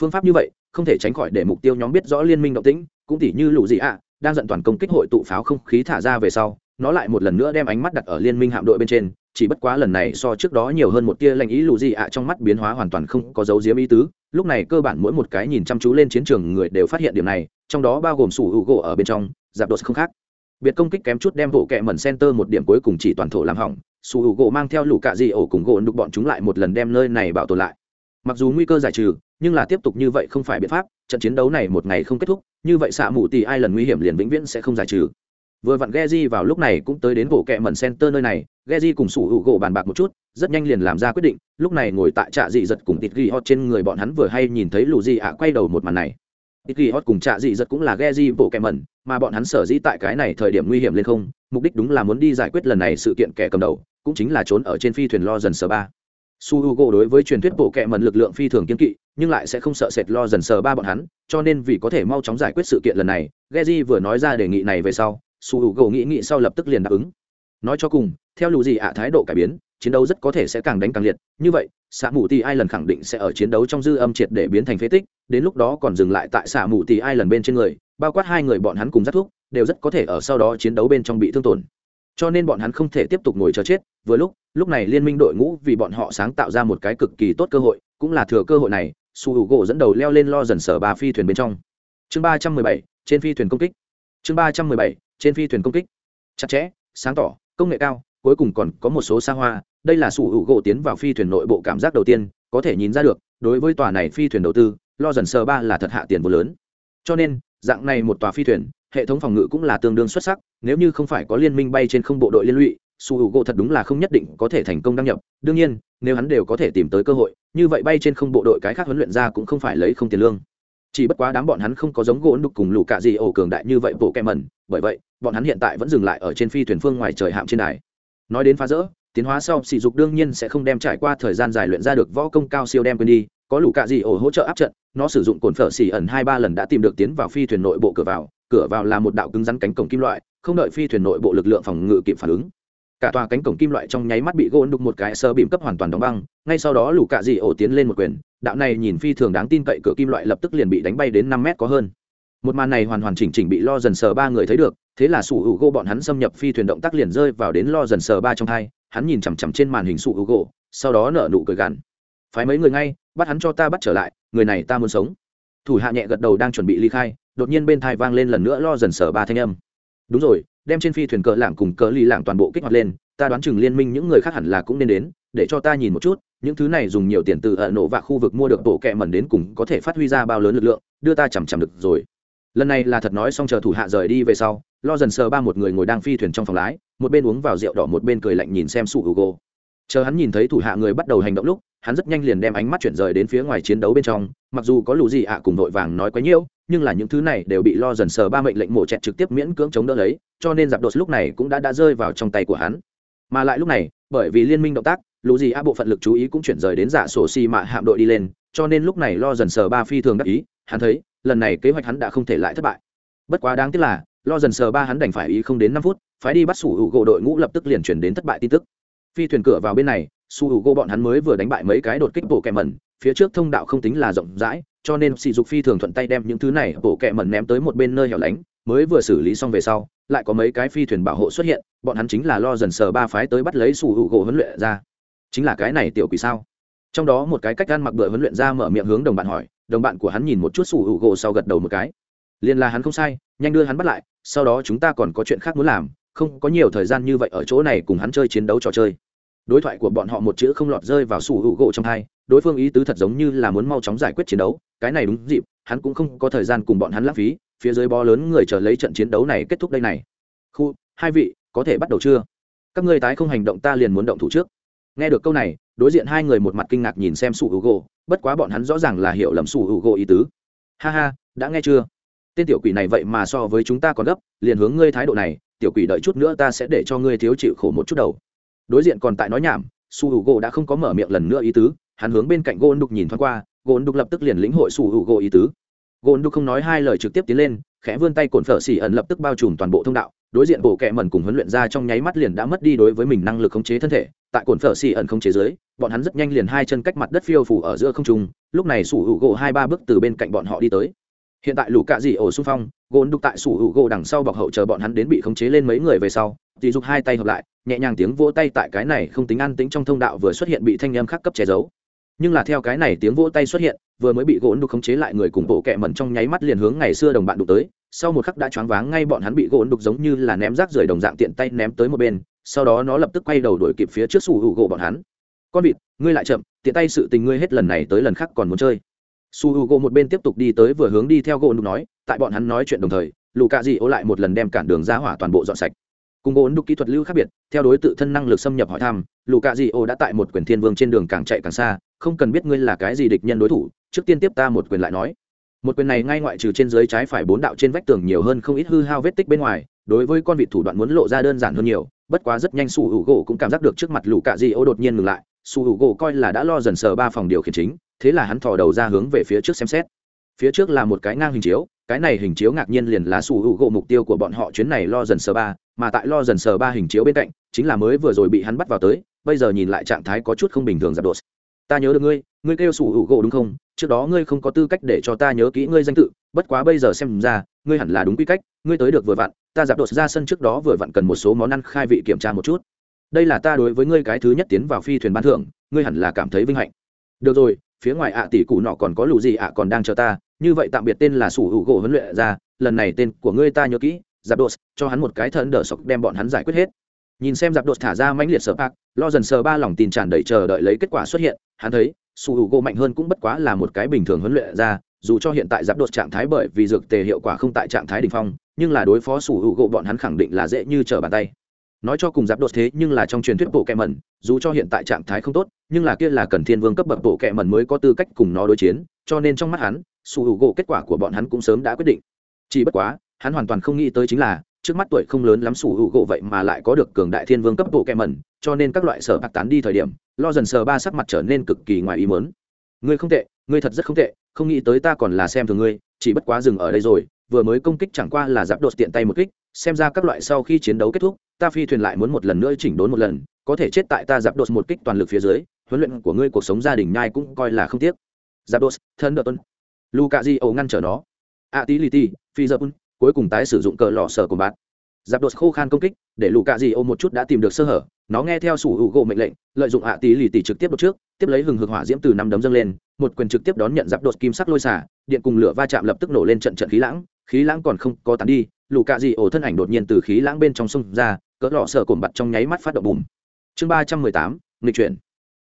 Phương pháp như vậy, không thể tránh khỏi để mục tiêu nhóm biết rõ liên minh động tĩnh, cũng tỉ như lũ gì ạ, đang giận toàn công kích hội tụ pháo không khí thả ra về sau, nó lại một lần nữa đem ánh mắt đặt ở liên minh hạm đội bên trên, chỉ bất quá lần này so trước đó nhiều hơn một tia lãnh ý lù gì ạ trong mắt biến hóa hoàn toàn không có dấu diếm ý tứ, lúc này cơ bản mỗi một cái nhìn chăm chú lên chiến trường người đều phát hiện điểm này, trong đó bao gồm sủ hữu gỗ ở bên trong giạp đột không khác biệt công kích kém chút đem bộ kẹ mẩn center một điểm cuối cùng chỉ toàn thổ làm hỏng sủ hữu gỗ mang theo lũ cạ dị ổ cùng gỗ đục bọn chúng lại một lần đem nơi này bảo tồn lại. Mặc dù nguy cơ giải trừ, nhưng là tiếp tục như vậy không phải biện pháp, trận chiến đấu này một ngày không kết thúc, như vậy xạ mù tì ai lần nguy hiểm liền vĩnh viễn sẽ không giải trừ. Vừa vặn Geji vào lúc này cũng tới đến bộ kẹ mẩn center nơi này, Geji cùng sủ hữu gỗ bàn bạc một chút, rất nhanh liền làm ra quyết định, lúc này ngồi tại trạ dị giật cùng tịt ghi họ trên người bọn hắn vừa hay nhìn thấy lù gì ạ quay đầu một màn này ít ghi hot cùng trạ dị giật cũng là Geji bộ kẻ mẩn, mà bọn hắn sở dĩ tại cái này thời điểm nguy hiểm lên không, mục đích đúng là muốn đi giải quyết lần này sự kiện kẻ cầm đầu, cũng chính là trốn ở trên phi thuyền lo dần sờ ba. Su h u g o đối với truyền thuyết bộ kệ mẩn lực lượng phi thường kiên kỵ, nhưng lại sẽ không sợ sệt lo dần sờ ba bọn hắn, cho nên vì có thể mau chóng giải quyết sự kiện lần này, Geji vừa nói ra đề nghị này về sau, su hữu nghĩ nghĩ sau lập tức liền đáp ứng. Nói cho cùng, theo lù gì ạ, thái độ cải biến chiến đấu rất có thể sẽ càng đánh càng liệt. Như vậy xạ mù tì ai lần khẳng định sẽ ở chiến đấu trong dư âm triệt để biến thành phế tích, đến lúc đó còn dừng lại tại xạ mù tì ai lần bên trên người, bao quát hai người bọn hắn cùng rất thuốc đều rất có thể ở sau đó chiến đấu bên trong bị thương tổn. Cho nên bọn hắn không thể tiếp tục ngồi chờ chết, vừa lúc lúc này liên minh đội ngũ vì bọn họ sáng tạo ra một cái cực kỳ tốt cơ hội, cũng là thừa cơ hội này, su h u gỗ dẫn đầu leo lên lo dần sở bà phi thuyền bên trong. Chương ba trăm mười bảy, trên phi thuyền công kích. Chương ba trăm mười bảy, trên phi thuyền công kích. Chặt chẽ, sáng tỏ, công nghệ cao cuối cùng còn có một số xa hoa, đây là sủ hữu gỗ tiến vào phi thuyền nội bộ cảm giác đầu tiên, có thể nhìn ra được, đối với tòa này phi thuyền đầu tư, lo dần sơ ba là thật hạ tiền vô lớn. Cho nên, dạng này một tòa phi thuyền, hệ thống phòng ngự cũng là tương đương xuất sắc, nếu như không phải có liên minh bay trên không bộ đội liên lụy su hữu gỗ thật đúng là không nhất định có thể thành công đăng nhập. Đương nhiên, nếu hắn đều có thể tìm tới cơ hội, như vậy bay trên không bộ đội cái khác huấn luyện ra cũng không phải lấy không tiền lương. Chỉ bất quá đám bọn hắn không có giống gỗ đục cùng lù cạ gì ổ cường đại như vậy bộ kem mẩn, bởi vậy, bọn hắn hiện tại vẫn dừng lại ở trên phi thuyền phương ngoài trời hạm trên đài nói đến phá rỡ, tiến hóa sau, sỉ dục đương nhiên sẽ không đem trải qua thời gian dài luyện ra được võ công cao siêu đem quên đi. Có lũ cạ gì ổ hỗ trợ áp trận, nó sử dụng cồn phở xỉ ẩn hai ba lần đã tìm được tiến vào phi thuyền nội bộ cửa vào. Cửa vào là một đạo cứng rắn cánh cổng kim loại, không đợi phi thuyền nội bộ lực lượng phòng ngự kịp phản ứng. Cả tòa cánh cổng kim loại trong nháy mắt bị gôn đục một cái sơ bìm cấp hoàn toàn đóng băng. Ngay sau đó lũ cạ dị ổ tiến lên một quyền. Đạo này nhìn phi thường đáng tin, cậy cửa kim loại lập tức liền bị đánh bay đến năm mét có hơn một màn này hoàn hoàn chỉnh chỉnh bị lo dần sờ ba người thấy được, thế là sủ hữu gỗ bọn hắn xâm nhập phi thuyền động tác liền rơi vào đến lo dần sờ ba trong hai, hắn nhìn chằm chằm trên màn hình sủ hữu gỗ, sau đó nở nụ cười gằn. Phái mấy người ngay, bắt hắn cho ta bắt trở lại, người này ta muốn sống. Thủ hạ nhẹ gật đầu đang chuẩn bị ly khai, đột nhiên bên thai vang lên lần nữa lo dần sờ ba thanh âm. Đúng rồi, đem trên phi thuyền cỡ lạng cùng cỡ ly lạng toàn bộ kích hoạt lên, ta đoán chừng liên minh những người khác hẳn là cũng nên đến, để cho ta nhìn một chút, những thứ này dùng nhiều tiền từ ở nổ và khu vực mua được bộ kẹ mẩn đến cùng có thể phát huy ra bao lớn lực lượng, đưa ta chằm chằm được rồi lần này là thật nói xong chờ thủ hạ rời đi về sau, lo dần sờ ba một người ngồi đang phi thuyền trong phòng lái, một bên uống vào rượu đỏ một bên cười lạnh nhìn xem sụ hugo. Chờ hắn nhìn thấy thủ hạ người bắt đầu hành động lúc, hắn rất nhanh liền đem ánh mắt chuyển rời đến phía ngoài chiến đấu bên trong, mặc dù có lù gì ạ cùng vội vàng nói quá nhiễu nhưng là những thứ này đều bị lo dần sờ ba mệnh lệnh mổ chẹt trực tiếp miễn cưỡng chống đỡ lấy, cho nên giặc đột lúc này cũng đã đã rơi vào trong tay của hắn. Mà lại lúc này, bởi vì liên minh động tác lù gì ạ bộ phận lực chú ý cũng chuyển rời đến giả sổ xi mạ hạm đội đi lên, cho nên lúc này lo dần sờ ba phi thường đắc ý, hắn thấy lần này kế hoạch hắn đã không thể lại thất bại. Bất quá đáng tiếc là, lo dần sờ ba hắn đành phải ý không đến năm phút, phái đi bắt sủ hữu gỗ đội ngũ lập tức liền chuyển đến thất bại tin tức. Phi thuyền cửa vào bên này, su hữu gỗ bọn hắn mới vừa đánh bại mấy cái đột kích bộ kẹ mẩn, phía trước thông đạo không tính là rộng rãi, cho nên sỉ dục phi thường thuận tay đem những thứ này bộ kẹ mẩn ném tới một bên nơi hẻo lánh, mới vừa xử lý xong về sau, lại có mấy cái phi thuyền bảo hộ xuất hiện, bọn hắn chính là lo dần sờ ba phái tới bắt lấy su hữu gỗ huấn luyện ra. Chính là cái này tiểu quỷ sao? Trong đó một cái cách ăn mặc bựa huấn luyện ra mở miệng hướng đồng bạn hỏi đồng bạn của hắn nhìn một chút sủ hữu gỗ sau gật đầu một cái. Liền là hắn không sai, nhanh đưa hắn bắt lại, sau đó chúng ta còn có chuyện khác muốn làm, không có nhiều thời gian như vậy ở chỗ này cùng hắn chơi chiến đấu trò chơi. Đối thoại của bọn họ một chữ không lọt rơi vào sủ hữu gỗ trong hai, đối phương ý tứ thật giống như là muốn mau chóng giải quyết chiến đấu, cái này đúng dịp, hắn cũng không có thời gian cùng bọn hắn lãng phí, phía dưới bó lớn người chờ lấy trận chiến đấu này kết thúc đây này. Khu, hai vị, có thể bắt đầu chưa? Các ngươi tái không hành động ta liền muốn động thủ trước. Nghe được câu này, đối diện hai người một mặt kinh ngạc nhìn xem sủ hữu gỗ bất quá bọn hắn rõ ràng là hiểu lầm sủ hữu gỗ ý tứ. Ha ha, đã nghe chưa? Tên tiểu quỷ này vậy mà so với chúng ta còn gấp, liền hướng ngươi thái độ này, tiểu quỷ đợi chút nữa ta sẽ để cho ngươi thiếu chịu khổ một chút đầu. Đối diện còn tại nói nhảm su hữu gỗ đã không có mở miệng lần nữa ý tứ, hắn hướng bên cạnh gôn đục nhìn thoáng qua, gôn đục lập tức liền lĩnh hội su hữu gỗ ý tứ. Gôn đục không nói hai lời trực tiếp tiến lên, khẽ vươn tay cồn phở xỉ ẩn lập tức bao trùm toàn bộ thông đạo, đối diện bộ kẹ mần cùng huấn luyện ra trong nháy mắt liền đã mất đi đối với mình năng lực khống chế thân thể, tại cồn phở xỉ ẩn khống chế dưới bọn hắn rất nhanh liền hai chân cách mặt đất phiêu phủ ở giữa không trung, lúc này sủ hữu gỗ hai ba bước từ bên cạnh bọn họ đi tới. Hiện tại lũ cạ dị ổ xung phong, gôn đục tại sủ hữu gỗ đằng sau bọc hậu chờ bọn hắn đến bị khống chế lên mấy người về sau, thì giục hai tay hợp lại, nhẹ nhàng tiếng vỗ tay tại cái này không tính an tính trong thông đạo vừa xuất hiện bị thanh em khắc cấp che giấu. Nhưng là theo cái này tiếng vỗ tay xuất hiện, vừa mới bị gôn đục khống chế lại người cùng bộ kẹ mẩn trong nháy mắt liền hướng ngày xưa đồng bạn đục tới, sau một khắc đã choáng váng ngay bọn hắn bị gôn đục giống như là ném rác rời đồng dạng tiện tay ném tới một bên, sau đó nó lập tức quay đầu đuổi kịp phía trước sủ hữu gỗ bọn hắn con vịt, ngươi lại chậm, tiện tay sự tình ngươi hết lần này tới lần khác còn muốn chơi. Su h u gỗ một bên tiếp tục đi tới vừa hướng đi theo gỗ nục nói, tại bọn hắn nói chuyện đồng thời lù cạ dị ô lại một lần đem cản đường ra hỏa toàn bộ dọn sạch. Cùng gỗ nục kỹ thuật lưu khác biệt, theo đối tự thân năng lực xâm nhập hỏi thăm lù cạ dị ô đã tại một quyền thiên vương trên đường càng chạy càng xa, không cần biết ngươi là cái gì địch nhân đối thủ, trước tiên tiếp ta một quyền lại nói. Một quyền này ngay ngoại trừ trên dưới trái phải bốn đạo trên vách tường nhiều hơn không ít hư hao vết tích bên ngoài, đối với con vịt thủ đoạn muốn lộ ra đơn giản hơn nhiều, bất quá rất nhanh su hữu gỗ cũng cảm giác được trước mặt lũ cạ di ô đột nhiên ngừng lại su hữu gỗ coi là đã lo dần sờ ba phòng điều khiển chính, thế là hắn thò đầu ra hướng về phía trước xem xét. Phía trước là một cái ngang hình chiếu, cái này hình chiếu ngạc nhiên liền là su hữu gỗ mục tiêu của bọn họ chuyến này lo dần sờ ba, mà tại lo dần sờ ba hình chiếu bên cạnh, chính là mới vừa rồi bị hắn bắt vào tới, bây giờ nhìn lại trạng thái có chút không bình thường giặc đột. Ta nhớ được ngươi ngươi kêu su hữu gỗ đúng không? Trước đó ngươi không có tư cách để cho ta nhớ kỹ ngươi danh tự, bất quá bây giờ xem ra, ngươi hẳn là đúng quy cách, ngươi tới được vừa vặn, ta giặc đột ra sân trước đó vừa vặn cần một số món ăn khai vị kiểm tra một chút đây là ta đối với ngươi cái thứ nhất tiến vào phi thuyền ban thưởng, ngươi hẳn là cảm thấy vinh hạnh. Được rồi, phía ngoài ạ tỷ cụ nọ còn có lù gì ạ còn đang chờ ta, như vậy tạm biệt tên là sủ hữu gỗ huấn luyện ra, lần này tên của ngươi ta nhớ kỹ giáp đột cho hắn một cái thân đỡ sọc đem bọn hắn giải quyết hết. Nhìn xem giáp đột thả ra mãnh liệt sợ bạc lo dần sờ ba lòng tin tràn đầy chờ đợi lấy kết quả xuất hiện, hắn thấy, sủ hữu gỗ mạnh hơn cũng bất quá là một cái bình thường huấn luyện ra, dù cho hiện tại giáp đột trạng thái bởi vì dược tề hiệu quả không tại trạng thái đỉnh phong, nhưng là đối phó sủ hữu gỗ bọn hắn khẳng định là dễ như trở bàn tay nói cho cùng giáp đột thế nhưng là trong truyền thuyết bộ kẹ mẩn, dù cho hiện tại trạng thái không tốt, nhưng là kia là cần thiên vương cấp bậc bộ kẹ mẩn mới có tư cách cùng nó đối chiến, cho nên trong mắt hắn su hữu gỗ kết quả của bọn hắn cũng sớm đã quyết định. Chỉ bất quá, hắn hoàn toàn không nghĩ tới chính là, trước mắt tuổi không lớn lắm su hữu gỗ vậy mà lại có được cường đại thiên vương cấp bộ kẹ mẩn, cho nên các loại sở bạc tán đi thời điểm, lo dần sờ ba sắc mặt trở nên cực kỳ ngoài ý mớn ngươi không tệ, ngươi thật rất không tệ, không nghĩ tới ta còn là xem thường ngươi, chỉ bất quá dừng ở đây rồi, vừa mới công kích chẳng qua là giáp đột tiện tay một kích, xem ra các loại sau khi chiến đấu kết thúc ta phi thuyền lại muốn một lần nữa chỉnh đốn một lần, có thể chết tại ta giáp đột một kích toàn lực phía dưới, huấn luyện của ngươi cuộc sống gia đình nhai cũng coi là không tiếc. Giáp đột, thân đợt tuân. Luka di ô ngăn trở nó. A tí li ti phi dập cuối cùng tái sử dụng cờ lò sở của bạn. Giáp đột khô khan công kích, để luka di ô một chút đã tìm được sơ hở, nó nghe theo sủ hữu gỗ mệnh lệnh, lợi dụng ạ tí lì tỉ trực tiếp đột trước, tiếp lấy hừng hực hỏa diễm từ năm đấm dâng lên, một quyền trực tiếp đón nhận giáp đột kim sắc lôi xả, điện cùng lửa va chạm lập tức nổ lên trận trận khí lãng khí lãng còn không có tán đi lù cạ dị ổ thân ảnh đột nhiên từ khí lãng bên trong sông ra cỡ lọ sợ cồn bặt trong nháy mắt phát động bùm. Chương ba trăm mười tám, nghịch chuyển.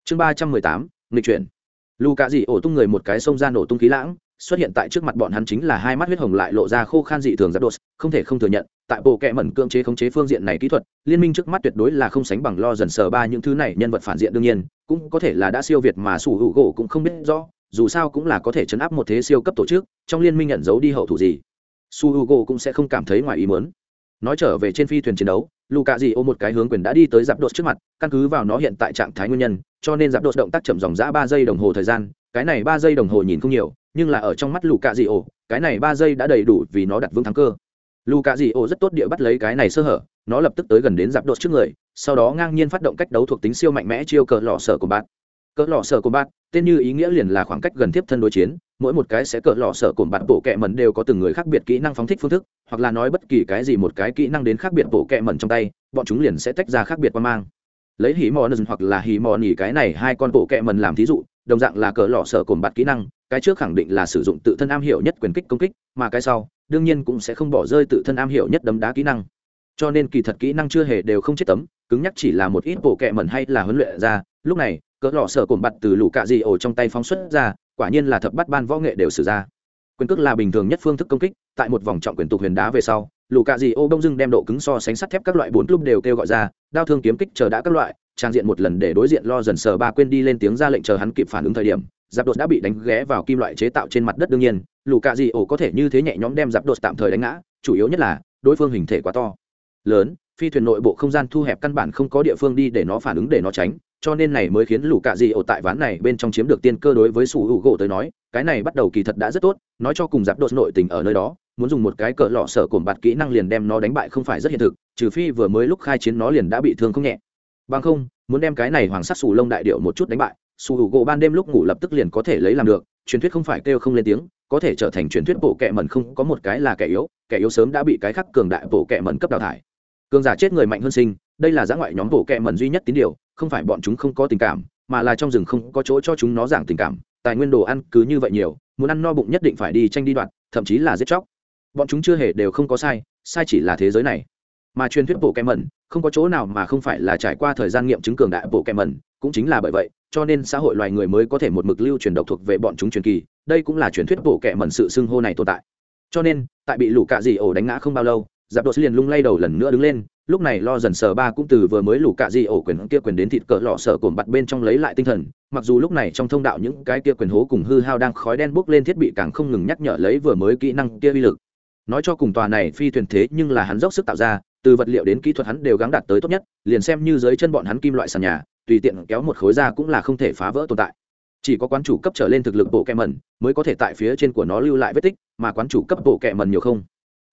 Chương ba trăm mười tám, nghịch chuyển. Lù cạ dị ổ tung người một cái sông ra nổ tung khí lãng, xuất hiện tại trước mặt bọn hắn chính là hai mắt huyết hồng lại lộ ra khô khan dị thường giáp đột, không thể không thừa nhận, tại bộ kệ mẩn cưỡng chế khống chế phương diện này kỹ thuật, liên minh trước mắt tuyệt đối là không sánh bằng lo dần sờ ba những thứ này nhân vật phản diện đương nhiên, cũng có thể là đã siêu việt mà sủ hữu gỗ cũng không biết rõ, dù sao cũng là có thể chấn áp một thế siêu cấp tổ chức, trong liên minh nhận dấu đi hậu thủ gì. Su hữu gỗ cũng sẽ không cảm thấy ngoài ý muốn. Nói trở về trên phi thuyền chiến đấu lù cạ dị ô một cái hướng quyền đã đi tới giáp đột trước mặt, căn cứ vào nó hiện tại trạng thái nguyên nhân, cho nên giáp đột động tác chậm dòng giã ba giây đồng hồ thời gian, cái này ba giây đồng hồ nhìn không nhiều, nhưng là ở trong mắt lù cạ dị ô cái này ba giây đã đầy đủ vì nó đặt vững thắng cơ. Lù cạ dị ô rất tốt địa bắt lấy cái này sơ hở, nó lập tức tới gần đến giáp đột trước người, sau đó ngang nhiên phát động cách đấu thuộc tính siêu mạnh mẽ chiêu cờ lò sở của bạn cỡ lọ sở của bạn tên như ý nghĩa liền là khoảng cách gần tiếp thân đối chiến, mỗi một cái sẽ cỡ lọ sở cồn bạn bộ kẹ mẩn đều có từng người khác biệt kỹ năng phóng thích phương thức, hoặc là nói bất kỳ cái gì một cái kỹ năng đến khác biệt bộ kẹ mẩn trong tay, bọn chúng liền sẽ tách ra khác biệt quan mang. Lấy hí mòn hoặc là hí mòn nhỉ cái này hai con bộ kẹ mẩn làm thí dụ, đồng dạng là cỡ lọ sở cồn bạn kỹ năng, cái trước khẳng định là sử dụng tự thân am hiểu nhất quyền kích công kích, mà cái sau, đương nhiên cũng sẽ không bỏ rơi tự thân am hiểu nhất đấm đá kỹ năng. Cho nên kỳ thật kỹ năng chưa hề đều không chết tấm cứng nhắc chỉ là một ít bộ kệ mẩn hay là huấn luyện ra, lúc này, cỡ lọ sở cồn bặt từ lũ cạ dị ổ trong tay phóng xuất ra, quả nhiên là thập bắt ban võ nghệ đều xử ra. Quyền cước là bình thường nhất phương thức công kích, tại một vòng trọng quyền tục huyền đá về sau, lũ cạ dị ô đông dưng đem độ cứng so sánh sắt thép các loại bốn lúc đều kêu gọi ra, đao thương kiếm kích chờ đã các loại, trang diện một lần để đối diện lo dần sờ ba quên đi lên tiếng ra lệnh chờ hắn kịp phản ứng thời điểm, giáp đột đã bị đánh ghé vào kim loại chế tạo trên mặt đất đương nhiên, lũ cạ dị ổ có thể như thế nhẹ nhõm đem giáp đột tạm thời đánh ngã, chủ yếu nhất là, đối phương hình thể quá to, lớn phi thuyền nội bộ không gian thu hẹp căn bản không có địa phương đi để nó phản ứng để nó tránh, cho nên này mới khiến lũ cạ dị ổ tại ván này bên trong chiếm được tiên cơ đối với sủ hữu gỗ tới nói, cái này bắt đầu kỳ thật đã rất tốt, nói cho cùng giáp đột nội tình ở nơi đó, muốn dùng một cái cỡ lọ sở cồn bạt kỹ năng liền đem nó đánh bại không phải rất hiện thực, trừ phi vừa mới lúc khai chiến nó liền đã bị thương không nhẹ. Bằng không, muốn đem cái này hoàng sắc sủ lông đại điệu một chút đánh bại, sủ hữu gỗ ban đêm lúc ngủ lập tức liền có thể lấy làm được, truyền thuyết không phải kêu không lên tiếng, có thể trở thành truyền thuyết bộ kệ mẩn không, có một cái là kẻ yếu kẻ yếu sớm đã bị cái khắc cường đại bộ kệ mẩn cấp đào thải cường giả chết người mạnh hơn sinh, đây là giã ngoại nhóm bộ kệ mẩn duy nhất tín điều, không phải bọn chúng không có tình cảm, mà là trong rừng không có chỗ cho chúng nó giảng tình cảm, tài nguyên đồ ăn cứ như vậy nhiều, muốn ăn no bụng nhất định phải đi tranh đi đoạt, thậm chí là giết chóc. Bọn chúng chưa hề đều không có sai sai chỉ là thế giới này. Mà truyền thuyết bộ kẹ mẩn, không có chỗ nào mà không phải là trải qua thời gian nghiệm chứng cường đại bộ kẹ mẩn, cũng chính là bởi vậy, cho nên xã hội loài người mới có thể một mực lưu truyền độc thuộc về bọn chúng truyền kỳ, đây cũng là truyền thuyết bộ kẹ mẩn sự xưng hô này tồn tại. Cho nên, tại bị lũ cạ dị ổ đánh ngã không bao lâu giáp đột liền lung lay đầu lần nữa đứng lên, lúc này lo dần sờ ba cũng từ vừa mới lủ cạ di ổ quyền kia quyền đến thịt cỡ lọ sợ cồn bặt bên trong lấy lại tinh thần, mặc dù lúc này trong thông đạo những cái kia quyền hố cùng hư hao đang khói đen bốc lên thiết bị càng không ngừng nhắc nhở lấy vừa mới kỹ năng kia uy lực. Nói cho cùng tòa này phi thuyền thế nhưng là hắn dốc sức tạo ra, từ vật liệu đến kỹ thuật hắn đều gắng đạt tới tốt nhất, liền xem như dưới chân bọn hắn kim loại sàn nhà, tùy tiện kéo một khối ra cũng là không thể phá vỡ tồn tại. Chỉ có quán chủ cấp trở lên thực lực bộ kẹ mẩn mới có thể tại phía trên của nó lưu lại vết tích, mà quán chủ cấp bộ kẹ mẩn nhiều không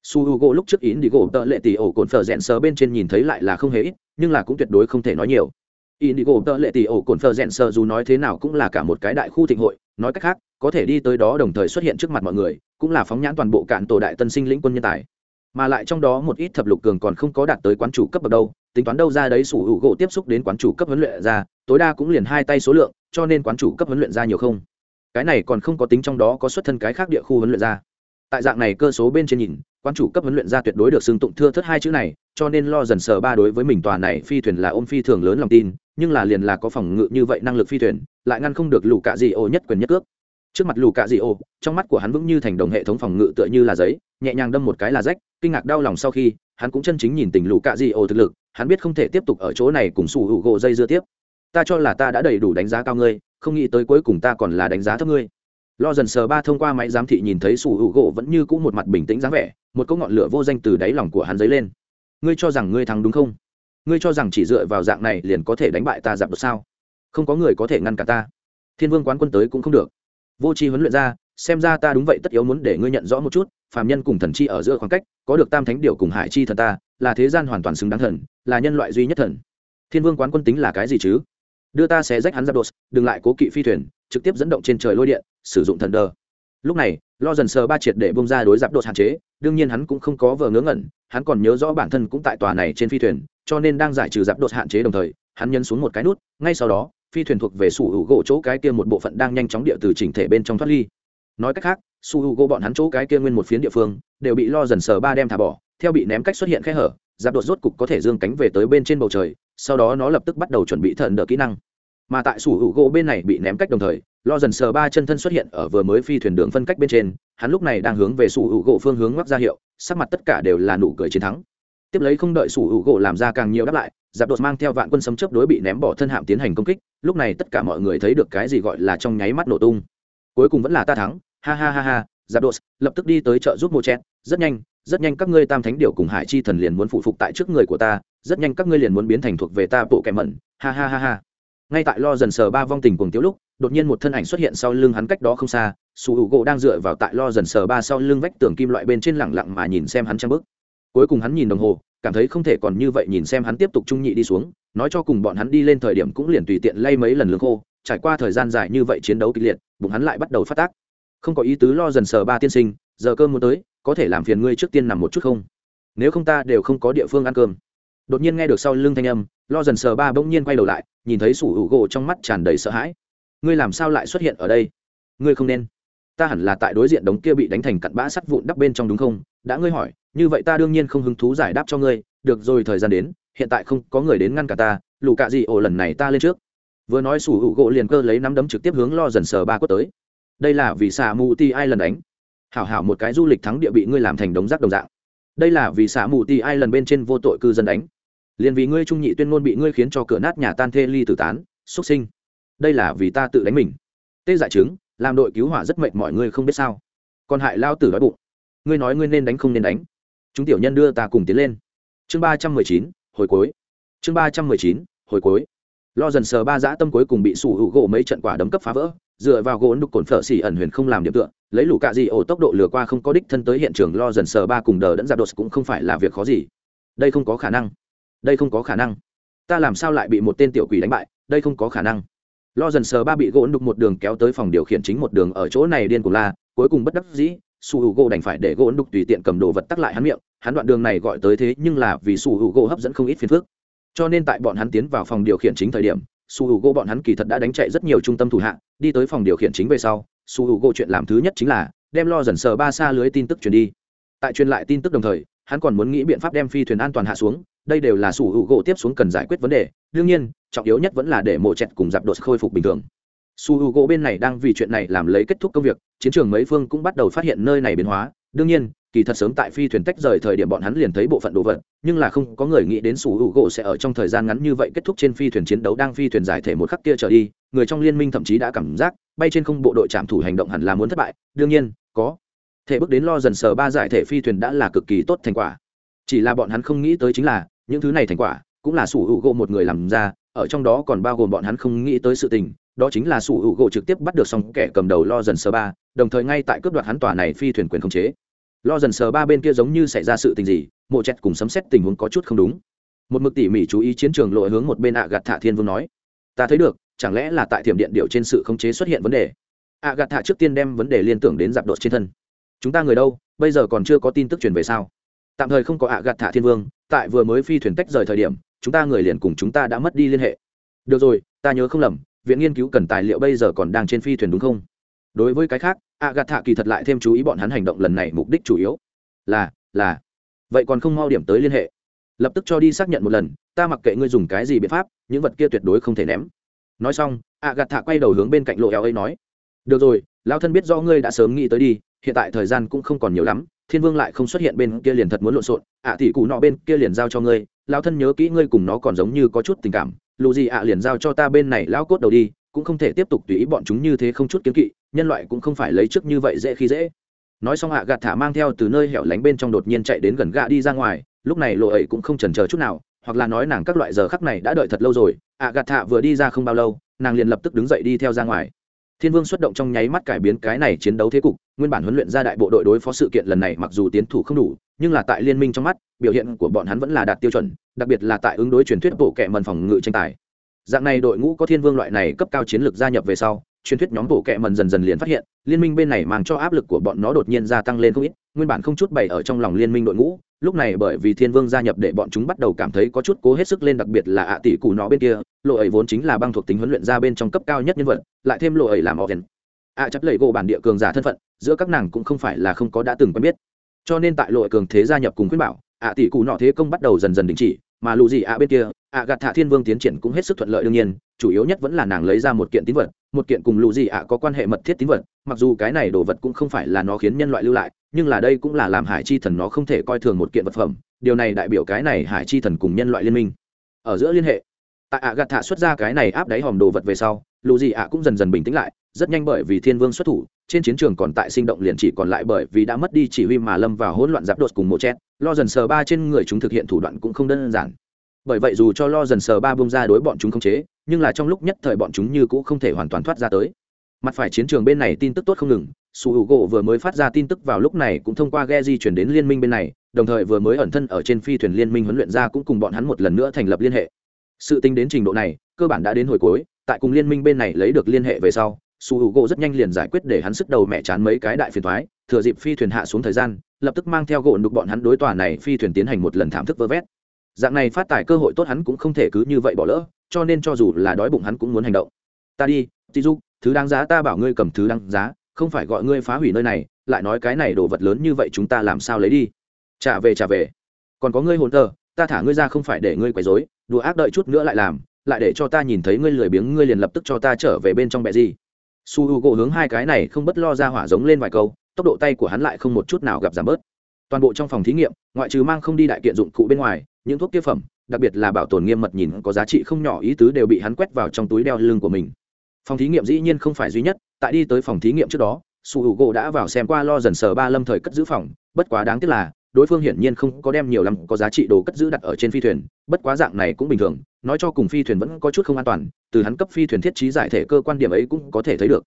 su h u g o lúc trước ý đi gỗ tợ lệ tỷ ổ cồn phở rẽn sờ bên trên nhìn thấy lại là không hề ít nhưng là cũng tuyệt đối không thể nói nhiều Yin đi gỗ tợ lệ tỷ ổ cồn phở rẽn sờ dù nói thế nào cũng là cả một cái đại khu thịnh hội, nói cách khác, có thể đi tới đó đồng thời xuất hiện trước mặt mọi người, cũng là phóng nhãn toàn bộ cạn tổ đại tân sinh lĩnh quân nhân tài. Mà lại trong đó một ít thập lục cường còn không có đạt tới quán chủ cấp bậc đâu, tính toán đâu ra đấy sủ hữu gỗ tiếp xúc đến quán chủ cấp huấn luyện ra, tối đa cũng liền hai tay số lượng, cho nên quán chủ cấp huấn luyện ra nhiều không. Cái này còn không có tính trong đó có xuất thân cái khác địa khu huấn luyện ra tại dạng này cơ số bên trên nhìn quan chủ cấp huấn luyện ra tuyệt đối được xưng tụng thưa thất hai chữ này, cho nên lo dần sờ ba đối với mình tòa này phi thuyền là ôm phi thường lớn lòng tin, nhưng là liền là có phòng ngự như vậy năng lực phi thuyền, lại ngăn không được lù cạ dị ô nhất quyền nhất cước. Trước mặt lù cạ dị ô, trong mắt của hắn vững như thành đồng hệ thống phòng ngự tựa như là giấy, nhẹ nhàng đâm một cái là rách, kinh ngạc đau lòng sau khi, hắn cũng chân chính nhìn tình lù cạ dị ô thực lực, hắn biết không thể tiếp tục ở chỗ này cùng sủ hữu gỗ dây dưa tiếp. Ta cho là ta đã đầy đủ đánh giá cao ngươi, không nghĩ tới cuối cùng ta còn là đánh giá thấp ngươi lo dần sờ ba thông qua máy giám thị nhìn thấy sủ hữu gỗ vẫn như cũ một mặt bình tĩnh dáng vẻ, một cỗ ngọn lửa vô danh từ đáy lòng của hắn dấy lên. Ngươi cho rằng ngươi thắng đúng không? Ngươi cho rằng chỉ dựa vào dạng này liền có thể đánh bại ta giảm được sao? Không có người có thể ngăn cả ta. Thiên vương quán quân tới cũng không được. Vô tri huấn luyện ra, xem ra ta đúng vậy tất yếu muốn để ngươi nhận rõ một chút, phàm nhân cùng thần chi ở giữa khoảng cách, có được tam thánh điều cùng hải chi thần ta, là thế gian hoàn toàn xứng đáng thần, là nhân loại duy nhất thần. Thiên vương quán quân tính là cái gì chứ? Đưa ta sẽ rách hắn ra đột, đừng lại cố kỵ phi thuyền, trực tiếp dẫn động trên trời lôi điện sử dụng thần đờ. Lúc này lo dần sờ ba triệt để bông ra đối giáp đột hạn chế, đương nhiên hắn cũng không có vờ ngớ ngẩn, hắn còn nhớ rõ bản thân cũng tại tòa này trên phi thuyền, cho nên đang giải trừ giáp đột hạn chế đồng thời, hắn nhấn xuống một cái nút, ngay sau đó, phi thuyền thuộc về sủ hữu gỗ chỗ cái kia một bộ phận đang nhanh chóng địa từ chỉnh thể bên trong thoát ly. Nói cách khác, su hữu gỗ bọn hắn chỗ cái kia nguyên một phiến địa phương, đều bị lo dần sờ ba đem thả bỏ, theo bị ném cách xuất hiện khe hở, giáp đột rốt cục có thể dương cánh về tới bên trên bầu trời, sau đó nó lập tức bắt đầu chuẩn bị thần đỡ kỹ năng mà tại sủ hữu gỗ bên này bị ném cách đồng thời, lo dần sờ ba chân thân xuất hiện ở vừa mới phi thuyền đường phân cách bên trên, hắn lúc này đang hướng về sủ hữu gỗ phương hướng ngoắc ra hiệu, sắc mặt tất cả đều là nụ cười chiến thắng. Tiếp lấy không đợi sủ hữu gỗ làm ra càng nhiều đáp lại giáp đột mang theo vạn quân sấm chấp đối bị ném bỏ thân hạm tiến hành công kích, lúc này tất cả mọi người thấy được cái gì gọi là trong nháy mắt nổ tung. Cuối cùng vẫn là ta thắng, ha ha ha ha giáp đột lập tức đi tới chợ giúp mô chét rất nhanh rất nhanh các ngươi tam thánh điệu cùng hải chi thần liền muốn phụ phục tại trước người của ta, rất nhanh các ngươi liền muốn biến thành thuộc về ta bộ kẻ mẩn, ha ha ha ha ngay tại lo dần sờ ba vong tình cùng tiếu lúc, đột nhiên một thân ảnh xuất hiện sau lưng hắn cách đó không xa, su hữu gỗ đang dựa vào tại lo dần sờ ba sau lưng vách tường kim loại bên trên lẳng lặng mà nhìn xem hắn trang bức cuối cùng hắn nhìn đồng hồ, cảm thấy không thể còn như vậy nhìn xem hắn tiếp tục trung nhị đi xuống, nói cho cùng bọn hắn đi lên thời điểm cũng liền tùy tiện lay mấy lần lương khô, trải qua thời gian dài như vậy chiến đấu kịch liệt, bụng hắn lại bắt đầu phát tác. Không có ý tứ lo dần sờ ba tiên sinh, giờ cơm muốn tới, có thể làm phiền ngươi trước tiên nằm một chút không? Nếu không ta đều không có địa phương ăn cơm. Đột nhiên nghe được sau lưng thanh âm, lo dần sờ ba bỗng nhiên quay đầu lại nhìn thấy sủ hữu gỗ trong mắt tràn đầy sợ hãi. Ngươi làm sao lại xuất hiện ở đây? Ngươi không nên. Ta hẳn là tại đối diện đống kia bị đánh thành cặn bã sắt vụn đắp bên trong đúng không? Đã ngươi hỏi, như vậy ta đương nhiên không hứng thú giải đáp cho ngươi. Được rồi, thời gian đến, hiện tại không có người đến ngăn cả ta. Lù cạ gì ổ lần này ta lên trước. Vừa nói sủ hữu gỗ liền cơ lấy nắm đấm trực tiếp hướng lo dần sờ ba quất tới. Đây là vì xà mù ti ai lần đánh. Hảo hảo một cái du lịch thắng địa bị ngươi làm thành đống rác đồng dạng. Đây là vì xả mù ti ai lần bên trên vô tội cư dân đánh liền vì ngươi trung nhị tuyên ngôn bị ngươi khiến cho cửa nát nhà tan thê ly tử tán, xuất sinh. Đây là vì ta tự đánh mình. Tê giải chứng, làm đội cứu hỏa rất mệt mọi người không biết sao. Còn hại lao tử đói bụng. Ngươi nói ngươi nên đánh không nên đánh. Chúng tiểu nhân đưa ta cùng tiến lên. Chương ba trăm mười chín, hồi cuối. Chương ba trăm mười chín, hồi cuối. Lo dần sờ ba dã tâm cuối cùng bị sủ hữu gỗ mấy trận quả đấm cấp phá vỡ, dựa vào gỗ đục cồn phở xỉ ẩn huyền không làm điểm tựa, lấy lũ cạ gì ổ tốc độ lừa qua không có đích thân tới hiện trường lo dần sờ ba cùng đờ đẫn ra đột cũng không phải là việc khó gì. Đây không có khả năng đây không có khả năng. Ta làm sao lại bị một tên tiểu quỷ đánh bại? Đây không có khả năng. Lo dần sờ ba bị gỗ đục một đường kéo tới phòng điều khiển chính một đường ở chỗ này điên cuồng la, cuối cùng bất đắc dĩ, su hữu gỗ đành phải để gỗ đục tùy tiện cầm đồ vật tắc lại hắn miệng, hắn đoạn đường này gọi tới thế nhưng là vì su hữu gỗ hấp dẫn không ít phiền phức. Cho nên tại bọn hắn tiến vào phòng điều khiển chính thời điểm, su h u gỗ bọn hắn kỳ thật đã đánh chạy rất nhiều trung tâm thủ hạ, đi tới phòng điều khiển chính về sau, su h u gỗ chuyện làm thứ nhất chính là đem lo dần sờ ba xa lưới tin tức truyền đi. Tại truyền lại tin tức đồng thời, hắn còn muốn nghĩ biện pháp đem phi thuyền an toàn hạ xuống đây đều là sủ hữu gỗ tiếp xuống cần giải quyết vấn đề, đương nhiên, trọng yếu nhất vẫn là để mộ chẹt cùng dạp đột khôi phục bình thường. Su h u gỗ bên này đang vì chuyện này làm lấy kết thúc công việc, chiến trường mấy phương cũng bắt đầu phát hiện nơi này biến hóa. Đương nhiên, kỳ thật sớm tại phi thuyền tách rời thời điểm bọn hắn liền thấy bộ phận đồ vật, nhưng là không có người nghĩ đến sủ hữu gỗ sẽ ở trong thời gian ngắn như vậy kết thúc trên phi thuyền chiến đấu đang phi thuyền giải thể một khắc kia trở đi. Người trong liên minh thậm chí đã cảm giác, bay trên không bộ đội trạm thủ hành động hẳn là muốn thất bại. Đương nhiên, có. Thể bước đến lo dần sờ ba giải thể phi thuyền đã là cực kỳ tốt thành quả chỉ là bọn hắn không nghĩ tới chính là, những thứ này thành quả cũng là sủ hữu gỗ một người làm ra, ở trong đó còn bao gồm bọn hắn không nghĩ tới sự tình, đó chính là sủ hữu gỗ trực tiếp bắt được xong kẻ cầm đầu lo dần sờ ba, đồng thời ngay tại cướp đoạt hắn tòa này phi thuyền quyền khống chế. Lo dần sờ ba bên kia giống như xảy ra sự tình gì, mộ chẹt cùng sấm xét tình huống có chút không đúng. Một mực tỉ mỉ chú ý chiến trường lội hướng một bên ạ gạt thả thiên vương nói, ta thấy được, chẳng lẽ là tại thiểm điện điệu trên sự khống chế xuất hiện vấn đề? Ạ gạt thả trước tiên đem vấn đề liên tưởng đến dạp đột trên thân. Chúng ta người đâu? Bây giờ còn chưa có tin tức truyền về sao? Tạm thời không có ạ gạt thả thiên vương, tại vừa mới phi thuyền tách rời thời điểm, chúng ta người liền cùng chúng ta đã mất đi liên hệ. Được rồi, ta nhớ không lầm, viện nghiên cứu cần tài liệu bây giờ còn đang trên phi thuyền đúng không? Đối với cái khác, ạ gạt thả kỳ thật lại thêm chú ý bọn hắn hành động lần này mục đích chủ yếu là là, vậy còn không mau điểm tới liên hệ. Lập tức cho đi xác nhận một lần, ta mặc kệ ngươi dùng cái gì biện pháp, những vật kia tuyệt đối không thể ném. Nói xong, ạ gạt thả quay đầu hướng bên cạnh lộ eo ấy nói, được rồi lao thân biết do ngươi đã sớm nghĩ tới đi hiện tại thời gian cũng không còn nhiều lắm thiên vương lại không xuất hiện bên kia liền thật muốn lộn xộn. Ạ à, thì cụ nọ bên kia liền giao cho ngươi lao thân nhớ kỹ ngươi cùng nó còn giống như có chút tình cảm. Lù gì ạ liền giao cho ta bên này lao cốt đầu đi cũng không thể tiếp tục tùy ý bọn chúng như thế không chút kiếm kỵ nhân loại cũng không phải lấy trước như vậy dễ khi dễ. Nói xong ạ gạt thả mang theo từ nơi hẻo lánh bên trong đột nhiên chạy đến gần gạ đi ra ngoài lúc này lộ ấy cũng không chần chờ chút nào hoặc là nói nàng các loại giờ khắc này đã đợi thật lâu rồi. ạ gạt thả vừa đi ra không bao lâu nàng liền lập tức đứng dậy đi theo ra ngoài thiên vương xuất động trong nháy mắt cải biến cái này chiến đấu thế cục, nguyên bản huấn luyện ra đại bộ đội đối phó sự kiện lần này mặc dù tiến thủ không đủ, nhưng là tại liên minh trong mắt, biểu hiện của bọn hắn vẫn là đạt tiêu chuẩn, đặc biệt là tại ứng đối truyền thuyết bộ kệ mần phòng ngự tranh tài. Dạng này đội ngũ có thiên vương loại này cấp cao chiến lược gia nhập về sau, truyền thuyết nhóm bộ kệ mần dần dần liền phát hiện liên minh bên này mang cho áp lực của bọn nó đột nhiên gia tăng lên không ít nguyên bản không chút bày ở trong lòng liên minh đội ngũ lúc này bởi vì thiên vương gia nhập để bọn chúng bắt đầu cảm thấy có chút cố hết sức lên đặc biệt là ạ tỷ cụ nó bên kia lộ ấy vốn chính là băng thuộc tính huấn luyện ra bên trong cấp cao nhất nhân vật lại thêm lộ ấy làm organ ạ à, chấp lầy gỗ bản địa cường giả thân phận giữa các nàng cũng không phải là không có đã từng quen biết. Cho nên tại lộ cường thế gia nhập cùng khuyên bảo ạ tỷ cụ nọ thế công bắt đầu dần dần đình chỉ mà lù gì ạ bên kia ạ gạt thạ thiên vương tiến triển cũng hết sức thuận lợi đương nhiên chủ yếu nhất vẫn là nàng lấy ra một kiện tín vật một kiện cùng lù gì ạ có quan hệ mật thiết tín vật, mặc dù cái này đồ vật cũng không phải là nó khiến nhân loại lưu lại, nhưng là đây cũng là làm hải chi thần nó không thể coi thường một kiện vật phẩm, điều này đại biểu cái này hải chi thần cùng nhân loại liên minh. Ở giữa liên hệ, tại ạ gạt thạ xuất ra cái này áp đáy hòm đồ vật về sau lù gì ạ cũng dần dần bình tĩnh lại, rất nhanh bởi vì thiên vương xuất thủ, trên chiến trường còn tại sinh động liền chỉ còn lại bởi vì đã mất đi chỉ huy mà lâm vào hỗn loạn giáp đột cùng một chết. Lo dần sờ ba trên người chúng thực hiện thủ đoạn cũng không đơn giản bởi vậy dù cho lo dần sờ ba bông ra đối bọn chúng không chế, nhưng là trong lúc nhất thời bọn chúng như cũng không thể hoàn toàn thoát ra tới. Mặt phải chiến trường bên này tin tức tốt không ngừng, su hữu gỗ vừa mới phát ra tin tức vào lúc này cũng thông qua ghe di chuyển đến liên minh bên này, đồng thời vừa mới ẩn thân ở trên phi thuyền liên minh huấn luyện ra cũng cùng bọn hắn một lần nữa thành lập liên hệ. Sự tính đến trình độ này, cơ bản đã đến hồi cuối, tại cùng liên minh bên này lấy được liên hệ về sau, su hữu gỗ rất nhanh liền giải quyết để hắn sức đầu mẹ chán mấy cái đại phiền thoái thừa dịp phi thuyền hạ xuống thời gian, lập tức mang theo gỗ đục bọn hắn đối tòa này phi thuyền tiến hành một lần thảm thức vơ vét dạng này phát tài cơ hội tốt hắn cũng không thể cứ như vậy bỏ lỡ, cho nên cho dù là đói bụng hắn cũng muốn hành động. Ta đi tí du thứ đáng giá ta bảo ngươi cầm thứ đáng giá, không phải gọi ngươi phá hủy nơi này, lại nói cái này đồ vật lớn như vậy chúng ta làm sao lấy đi? Trả về trả về. Còn có ngươi hồn tờ, ta thả ngươi ra không phải để ngươi quấy rối, đùa ác đợi chút nữa lại làm, lại để cho ta nhìn thấy ngươi lười biếng, ngươi liền lập tức cho ta trở về bên trong bẹ gì. Su h u gỗ hướng hai cái này không bất lo ra hỏa giống lên vài câu, tốc độ tay của hắn lại không một chút nào gặp giảm bớt. Toàn bộ trong phòng thí nghiệm, ngoại trừ mang không đi đại kiện dụng cụ bên ngoài những thuốc kia phẩm, đặc biệt là bảo tồn nghiêm mật nhìn có giá trị không nhỏ ý tứ đều bị hắn quét vào trong túi đeo lưng của mình. Phòng thí nghiệm dĩ nhiên không phải duy nhất, tại đi tới phòng thí nghiệm trước đó, su h gỗ đã vào xem qua lo dần sờ ba lâm thời cất giữ phòng, bất quá đáng tiếc là, đối phương hiển nhiên không có đem nhiều lắm có giá trị đồ cất giữ đặt ở trên phi thuyền, bất quá dạng này cũng bình thường, nói cho cùng phi thuyền vẫn có chút không an toàn, từ hắn cấp phi thuyền thiết trí giải thể cơ quan điểm ấy cũng có thể thấy được.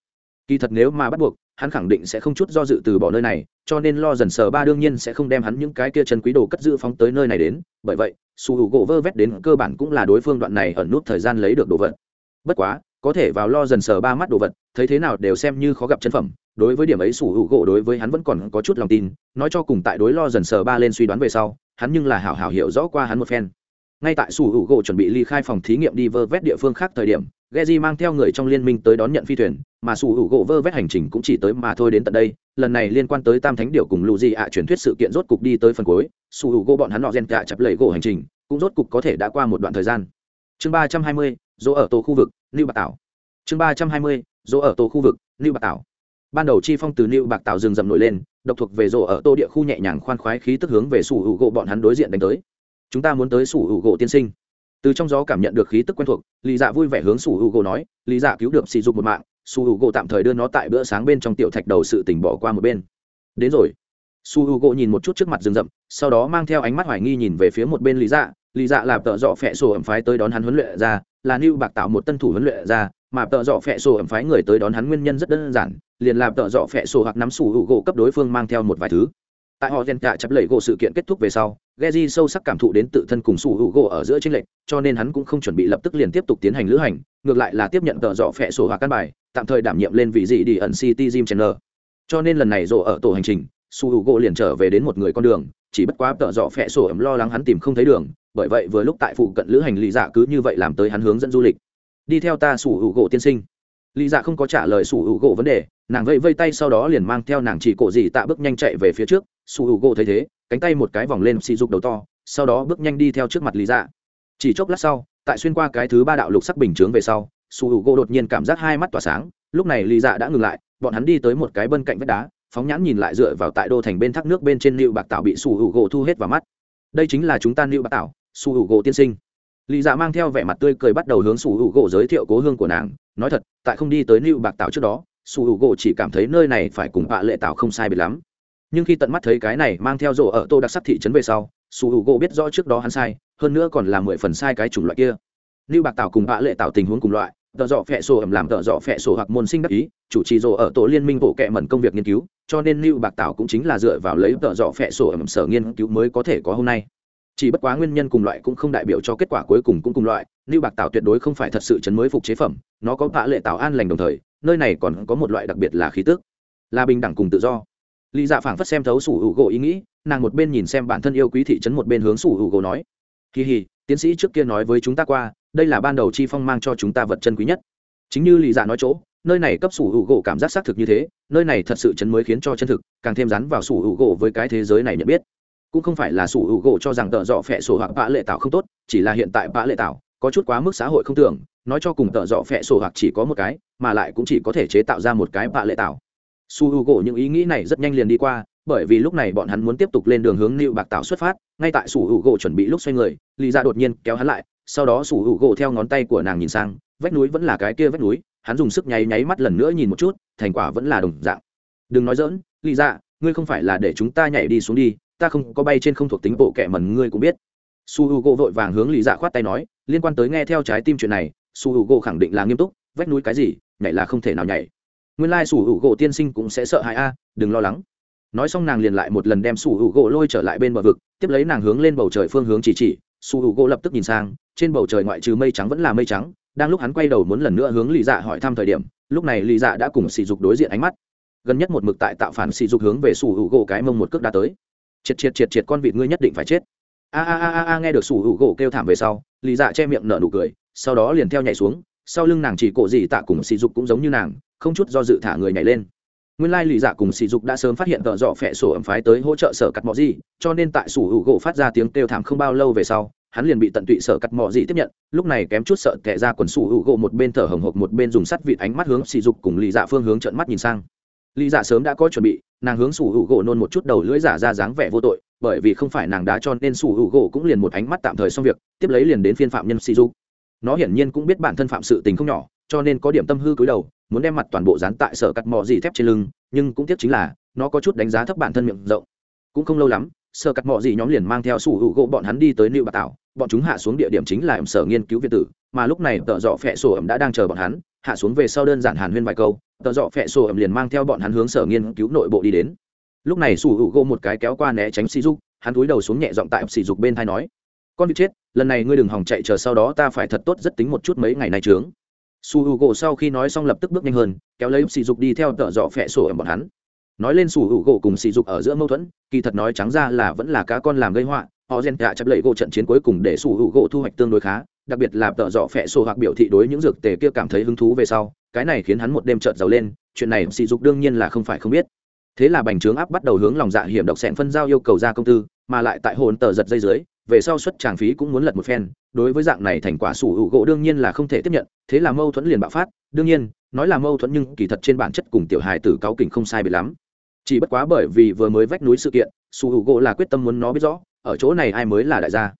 Kỳ thật nếu mà bắt buộc hắn khẳng định sẽ không chút do dự từ bỏ nơi này, cho nên lo dần sờ ba đương nhiên sẽ không đem hắn những cái kia chân quý đồ cất giữ phóng tới nơi này đến. Bởi vậy, su hữu gỗ vơ vét đến cơ bản cũng là đối phương đoạn này ẩn nút thời gian lấy được đồ vật. Bất quá, có thể vào lo dần sờ ba mắt đồ vật, thấy thế nào đều xem như khó gặp chân phẩm. Đối với điểm ấy sủ hữu gỗ đối với hắn vẫn còn có chút lòng tin, nói cho cùng tại đối lo dần sờ ba lên suy đoán về sau, hắn nhưng là hảo hảo hiểu rõ qua hắn một phen ngay tại sủ hữu gỗ chuẩn bị ly khai phòng thí nghiệm đi vơ vét địa phương khác thời điểm Geji mang theo người trong liên minh tới đón nhận phi thuyền, mà sủ hữu gỗ vơ vét hành trình cũng chỉ tới mà thôi đến tận đây. Lần này liên quan tới Tam Thánh Điểu cùng Lù Di ạ truyền thuyết sự kiện rốt cục đi tới phần cuối, sủ hữu gỗ bọn hắn nọ gen cả chập lầy gỗ hành trình, cũng rốt cục có thể đã qua một đoạn thời gian. Chương ba trăm hai mươi, dỗ ở tổ khu vực, Lưu Bạc Tảo. Chương ba trăm hai mươi, dỗ ở tổ khu vực, Lưu Bạc Tảo ban đầu chi phong từ lưu bạc Tảo rừng rậm nổi lên độc thuộc về rộ ở tô địa khu nhẹ nhàng khoan khoái khí tức hướng về sủ hữu gỗ bọn hắn đối diện đánh tới chúng ta muốn tới sủ hữu gỗ tiên sinh. Từ trong gió cảm nhận được khí tức quen thuộc, lý dạ vui vẻ hướng sủ hữu gỗ nói, lý dạ cứu được sỉ dục một mạng, sủ hữu gỗ tạm thời đưa nó tại bữa sáng bên trong tiểu thạch đầu sự tỉnh bỏ qua một bên. Đến rồi. Su hữu gỗ nhìn một chút trước mặt rừng rậm, sau đó mang theo ánh mắt hoài nghi nhìn về phía một bên lý dạ. Lý dạ là tợ dọ phẹ sổ ẩm phái tới đón hắn huấn luyện ra, là lưu bạc tạo một tân thủ huấn luyện ra, mà tợ dọ phẹ sổ ẩm phái người tới đón hắn nguyên nhân rất đơn giản, liền làm tợ dọ phẹ sổ hoặc nắm sủ hữu gỗ cấp đối phương mang theo một vài thứ tại họ rèn cả chấp lẩy gỗ sự kiện kết thúc về sau Geji sâu sắc cảm thụ đến tự thân cùng sủ hữu gỗ ở giữa tranh lệch, cho nên hắn cũng không chuẩn bị lập tức liền tiếp tục tiến hành lữ hành, ngược lại là tiếp nhận tờ dọ phẹ sổ hoặc căn bài, tạm thời đảm nhiệm lên vị dị đi ẩn City jim chandler Cho nên lần này rộ ở tổ hành trình, su hữu gỗ liền trở về đến một người con đường, chỉ bất quá tợ dọ phẹ sổ ẩm lo lắng hắn tìm không thấy đường, bởi vậy vừa lúc tại phụ cận lữ hành lý dạ cứ như vậy làm tới hắn hướng dẫn du lịch. Đi theo ta sủ hữu gỗ tiên sinh. Lý dạ không có trả lời sủ hữu gỗ vấn đề nàng vẫy vây tay sau đó liền mang theo nàng chỉ cổ gì tạ bước nhanh chạy về phía trước sủ hữu gỗ thấy thế, cánh tay một cái vòng lên xì dục đầu to, sau đó bước nhanh đi theo trước mặt lý dạ. Chỉ chốc lát sau, tại xuyên qua cái thứ ba đạo lục sắc bình chướng về sau sủ hữu gỗ đột nhiên cảm giác hai mắt tỏa sáng, lúc này lý dạ đã ngừng lại, bọn hắn đi tới một cái bên cạnh vách đá, phóng nhãn nhìn lại dựa vào tại đô thành bên thác nước bên trên nịu bạc tạo bị sủ hữu gỗ thu hết vào mắt. Đây chính là chúng ta nịu bạc tạo sủ hữu gỗ tiên sinh. Lý dạ mang theo vẻ mặt tươi cười bắt đầu hướng sủ hữu gỗ giới thiệu cố hương của nàng, nói thật, tại không đi tới nịu bạc tạo trước đó, su h gỗ chỉ cảm thấy nơi này phải cùng bạ lệ tạo không sai biệt lắm nhưng khi tận mắt thấy cái này mang theo rổ ở tô đặc sắc thị trấn về sau, su h gỗ biết rõ trước đó hắn sai, hơn nữa còn là mười phần sai cái chủng loại kia. Lưu bạc tạo cùng bạ lệ tạo tình huống cùng loại, tợ dọ phẹ sổ ẩm làm tợ dọ phẹ sổ hoặc môn sinh đắc ý, chủ trì rổ ở tổ liên minh bộ kệ mẩn công việc nghiên cứu, cho nên lưu bạc tạo cũng chính là dựa vào lấy tợ dọ phẹ sổ ẩm sở nghiên cứu mới có thể có hôm nay. Chỉ bất quá nguyên nhân cùng loại cũng không đại biểu cho kết quả cuối cùng cũng cùng loại, lưu bạc tạo tuyệt đối không phải thật sự chấn mới phục chế phẩm, nó có Bạ lệ tạo an lành đồng thời, nơi này còn có một loại đặc biệt là khí tức, là bình đẳng cùng tự do lý dạ phảng phất xem thấu sủ hữu gỗ ý nghĩ, nàng một bên nhìn xem bản thân yêu quý thị trấn một bên hướng sủ hữu gỗ nói. Kỳ hì, tiến sĩ trước kia nói với chúng ta qua, đây là ban đầu chi phong mang cho chúng ta vật chân quý nhất. Chính như lý dạ nói chỗ, nơi này cấp sủ hữu gỗ cảm giác xác thực như thế, nơi này thật sự chấn mới khiến cho chân thực, càng thêm rắn vào sủ hữu gỗ với cái thế giới này nhận biết. Cũng không phải là sủ hữu gỗ cho rằng tợ dọ phẹ sổ hoặc bạ lệ tạo không tốt, chỉ là hiện tại bạ lệ tạo có chút quá mức xã hội không tưởng, nói cho cùng tợ dọ phẹ sổ hoặc chỉ có một cái, mà lại cũng chỉ có thể chế tạo ra một cái bạ lệ tạo su h u gỗ những ý nghĩ này rất nhanh liền đi qua, bởi vì lúc này bọn hắn muốn tiếp tục lên đường hướng nịu bạc tạo xuất phát, ngay tại su h u gỗ chuẩn bị lúc xoay người lì ra đột nhiên kéo hắn lại, sau đó su h u gỗ theo ngón tay của nàng nhìn sang, vách núi vẫn là cái kia vách núi, hắn dùng sức nháy nháy mắt lần nữa nhìn một chút, thành quả vẫn là đồng dạng. Đừng nói dỡn lì ra ngươi không phải là để chúng ta nhảy đi xuống đi, ta không có bay trên không thuộc tính bộ kệ mần ngươi cũng biết. Su h u gỗ vội vàng hướng lì dạ khoát tay nói, liên quan tới nghe theo trái tim chuyện này, su h u gỗ khẳng định là nghiêm túc, vách núi cái gì, nhảy là không thể nào nhảy nguyên lai sủ hữu gỗ tiên sinh cũng sẽ sợ hãi a, đừng lo lắng. Nói xong nàng liền lại một lần đem sủ hữu gỗ lôi trở lại bên bờ vực, tiếp lấy nàng hướng lên bầu trời phương hướng chỉ chỉ, sủ hữu gỗ lập tức nhìn sang, trên bầu trời ngoại trừ mây trắng vẫn là mây trắng, đang lúc hắn quay đầu muốn lần nữa hướng lì dạ hỏi thăm thời điểm, lúc này lì dạ đã cùng sỉ dục đối diện ánh mắt. Gần nhất một mực tại tạo phản sỉ dục hướng về sủ hữu gỗ cái mông một cước đã tới. Triệt triệt triệt triệt con vịt ngươi nhất định phải chết. A a a a, nghe được sủ hữu gỗ kêu thảm về sau, lì dạ che miệng nở nụ cười, sau đó liền theo nhảy xuống sau lưng nàng chỉ cổ gì tạ cùng sỉ dục cũng giống như nàng, không chút do dự thả người nhảy lên. Nguyên lai lì dạ cùng sỉ dục đã sớm phát hiện tợ dọ phẹ sổ ẩm phái tới hỗ trợ sở cắt mọ gì cho nên tại sủ hữu gỗ phát ra tiếng kêu thảm không bao lâu về sau, hắn liền bị tận tụy sở cắt mọ gì tiếp nhận, lúc này kém chút sợ tệ ra quần sủ hữu gỗ một bên thở hồng hộc một bên dùng sắt vịt ánh mắt hướng sỉ dục cùng lì dạ phương hướng trợn mắt nhìn sang. Lì dạ sớm đã có chuẩn bị, nàng hướng sủ hữu gỗ nôn một chút đầu lưỡi giả ra dáng vẻ vô tội, bởi vì không phải nàng đá cho nên sủ hữu gỗ cũng liền một ánh mắt tạm thời xong việc, tiếp lấy liền đến phiên phạm nhân sỉ dục nó hiển nhiên cũng biết bản thân phạm sự tình không nhỏ, cho nên có điểm tâm hư cúi đầu, muốn đem mặt toàn bộ dán tại sở cắt mò gì thép trên lưng, nhưng cũng tiếc chính là, nó có chút đánh giá thấp bản thân miệng rộng. Cũng không lâu lắm, sở cắt mò gì nhóm liền mang theo sủ hữu gỗ bọn hắn đi tới liệu bạc tảo, bọn chúng hạ xuống địa điểm chính là ẩm sở nghiên cứu việt tử, mà lúc này tợ dọ phẹ sổ ẩm đã đang chờ bọn hắn, hạ xuống về sau đơn giản hàn huyên vài câu, tợ dọ phẹ sổ ẩm liền mang theo bọn hắn hướng sở nghiên cứu nội bộ đi đến. Lúc này sủ hữu gỗ một cái kéo qua né tránh sỉ dục, hắn cúi đầu xuống nhẹ giọng tại sỉ dục bên thai nói, con bị chết lần này ngươi đừng hòng chạy chờ sau đó ta phải thật tốt rất tính một chút mấy ngày nay trướng. Su h u gỗ sau khi nói xong lập tức bước nhanh hơn, kéo lấy sỉ dục đi theo tợ dọ phẹ sổ ở bọn hắn. Nói lên su h u gỗ cùng sỉ dục ở giữa mâu thuẫn, kỳ thật nói trắng ra là vẫn là cá con làm gây họa, họ gen cả chấp lệ gỗ trận chiến cuối cùng để su h u gỗ thu hoạch tương đối khá, đặc biệt là tợ dọ phẹ sổ hoặc biểu thị đối những dược tề kia cảm thấy hứng thú về sau, cái này khiến hắn một đêm trợt giàu lên, chuyện này sỉ dục đương nhiên là không phải không biết. Thế là bành trướng áp bắt đầu hướng lòng dạ hiểm độc sẹn phân giao yêu cầu ra công tư, mà lại tại hồn tờ giật dây dưới về sau xuất tràng phí cũng muốn lật một phen, đối với dạng này thành quả sủ hữu gỗ đương nhiên là không thể tiếp nhận, thế là mâu thuẫn liền bạo phát, đương nhiên, nói là mâu thuẫn nhưng kỳ thật trên bản chất cùng tiểu hài tử cáo kỉnh không sai bị lắm. Chỉ bất quá bởi vì vừa mới vách núi sự kiện, sủ hữu gỗ là quyết tâm muốn nó biết rõ, ở chỗ này ai mới là đại gia.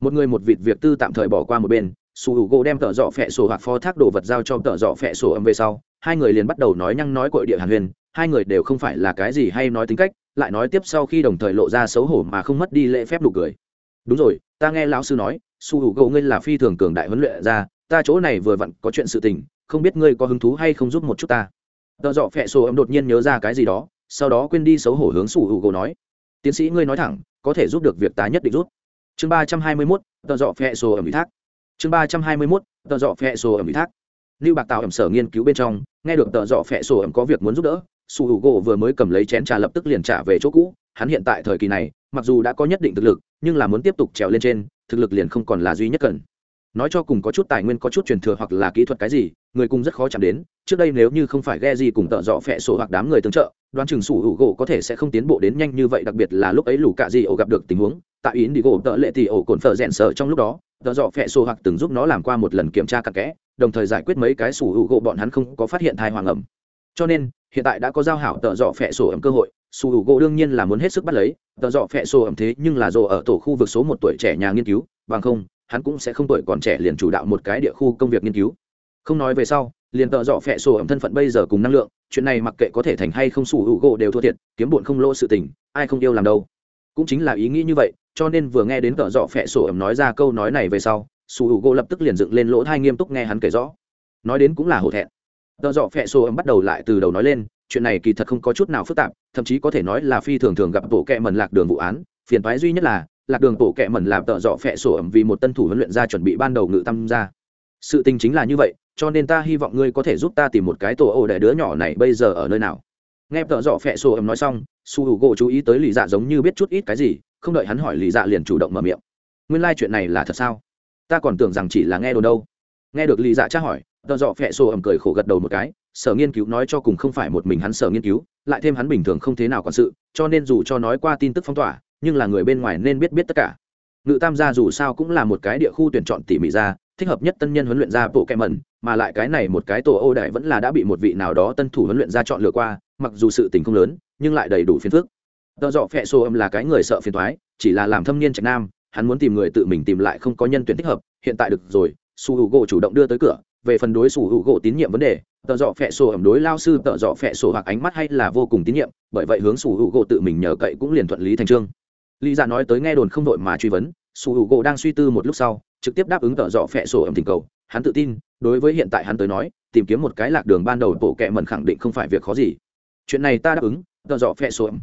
Một người một vịt việc tư tạm thời bỏ qua một bên, sủ hữu gỗ đem tợ dọ phẹ sổ hoặc phó thác đồ vật giao cho tợ dọ phẹ sổ âm về sau, hai người liền bắt đầu nói nhăng nói cội địa hàn huyền, hai người đều không phải là cái gì hay nói tính cách, lại nói tiếp sau khi đồng thời lộ ra xấu hổ mà không mất đi lễ phép đủ cười đúng rồi, ta nghe lão sư nói, su hữu gỗ ngươi là phi thường cường đại huấn luyện ra, ta chỗ này vừa vặn có chuyện sự tình, không biết ngươi có hứng thú hay không giúp một chút ta. Tợ dọ phẹ sổ âm đột nhiên nhớ ra cái gì đó, sau đó quên đi xấu hổ hướng su hữu gỗ nói, tiến sĩ ngươi nói thẳng, có thể giúp được việc ta nhất định rút chương ba trăm hai mươi mốt, tợ dọ phẹ sổ ẩm ủy thác. Chương ba trăm hai mươi mốt, tợ dọ phẹ sổ ẩm ủy thác. Lưu bạc tạo ẩm sở nghiên cứu bên trong, nghe được tợ dọ phẹ sổ ẩm có việc muốn giúp đỡ, su hữu gỗ vừa mới cầm lấy chén trà lập tức liền trả về chỗ cũ hắn hiện tại thời kỳ này, mặc dù đã có nhất định thực lực, nhưng là muốn tiếp tục trèo lên trên, thực lực liền không còn là duy nhất cần. Nói cho cùng có chút tài nguyên, có chút truyền thừa hoặc là kỹ thuật cái gì, người cùng rất khó chạm đến, trước đây nếu như không phải ghe gì cùng tợ dọ phẹ sổ hoặc đám người tương trợ, đoán chừng sủ hữu gỗ có thể sẽ không tiến bộ đến nhanh như vậy, đặc biệt là lúc ấy lũ cạ gì ổ gặp được tình huống, tại ý đi gỗ, tợ lệ thì ổ cồn phở rẽn sợ trong lúc đó, tợ dọ phẹ sổ hoặc từng giúp nó làm qua một lần kiểm tra cặn kẽ, đồng thời giải quyết mấy cái sủ hữu gỗ bọn hắn không có phát hiện thai hoàng ẩm. Cho nên, hiện tại đã có giao hảo tợ dọ phẹ sổ ẩm cơ hội su hữu gỗ đương nhiên là muốn hết sức bắt lấy tờ dọ phẹ sổ ẩm thế nhưng là dồ ở tổ khu vực số một tuổi trẻ nhà nghiên cứu, bằng không, hắn cũng sẽ không tuổi còn trẻ liền chủ đạo một cái địa khu công việc nghiên cứu. Không nói về sau, liền tờ dọ phẹ sổ ẩm thân phận bây giờ cùng năng lượng, chuyện này mặc kệ có thể thành hay không su hữu gỗ đều thua thiệt, kiếm bụn không lỗ sự tình, ai không yêu làm đâu. Cũng chính là ý nghĩ như vậy, cho nên vừa nghe đến tờ dọ phẹ sổ ẩm nói ra câu nói này về sau, su hữu gỗ lập tức liền dựng lên lỗ thai nghiêm túc nghe hắn kể rõ. Nói đến cũng là hổ thẹn. Tờ dọ phẹ sổ ẩm bắt đầu lại từ đầu nói lên chuyện này kỳ thật không có chút nào phức tạp, thậm chí có thể nói là phi thường thường gặp bộ kệ mần lạc đường vụ án. Phiền toái duy nhất là, lạc đường bộ kệ mần làm tợ dọ phẹ sổ ẩm vì một tân thủ huấn luyện ra chuẩn bị ban đầu ngự tâm ra. Sự tình chính là như vậy, cho nên ta hy vọng ngươi có thể giúp ta tìm một cái tổ ổ để đứa nhỏ này bây giờ ở nơi nào. Nghe tợ dọ phẹ sổ ẩm nói xong, su hữu gỗ chú ý tới lì dạ giống như biết chút ít cái gì, không đợi hắn hỏi lì dạ liền chủ động mở miệng. Nguyên lai、like、chuyện này là thật sao? Ta còn tưởng rằng chỉ là nghe đồn đâu. Nghe được lì dạ tra hỏi, tợ dọ phẹ sổ ẩm cười khổ gật đầu một cái sở nghiên cứu nói cho cùng không phải một mình hắn sở nghiên cứu, lại thêm hắn bình thường không thế nào quản sự, cho nên dù cho nói qua tin tức phong tỏa, nhưng là người bên ngoài nên biết biết tất cả. Ngự tam gia dù sao cũng là một cái địa khu tuyển chọn tỉ mỉ ra, thích hợp nhất tân nhân huấn luyện ra bộ kẹ mẩn, mà lại cái này một cái tổ ô đại vẫn là đã bị một vị nào đó tân thủ huấn luyện ra chọn lựa qua, mặc dù sự tình không lớn, nhưng lại đầy đủ phiền phức. Tợ dọ phẹ xô âm là cái người sợ phiền thoái chỉ là làm thâm niên trạch nam, hắn muốn tìm người tự mình tìm lại không có nhân tuyển thích hợp, hiện tại được rồi, su hữu gỗ chủ động đưa tới cửa, về phần đối su hữu gỗ tín nhiệm vấn đề tợ dọ phẹ sổ ẩm đối lao sư, tợ dọ phẹ sổ hoặc ánh mắt hay là vô cùng tín nhiệm, bởi vậy hướng sủ hữu gỗ tự mình nhờ cậy cũng liền thuận lý thành trương. Lý giả nói tới nghe đồn không đội mà truy vấn, sủ hữu gỗ đang suy tư một lúc sau, trực tiếp đáp ứng tợ dọ phẹ sổ ẩm tình cầu. Hắn tự tin, đối với hiện tại hắn tới nói, tìm kiếm một cái lạc đường ban đầu, bộ kệ mẩn khẳng định không phải việc khó gì. Chuyện này ta đáp ứng, tợ dọ phẹ sổ ẩm.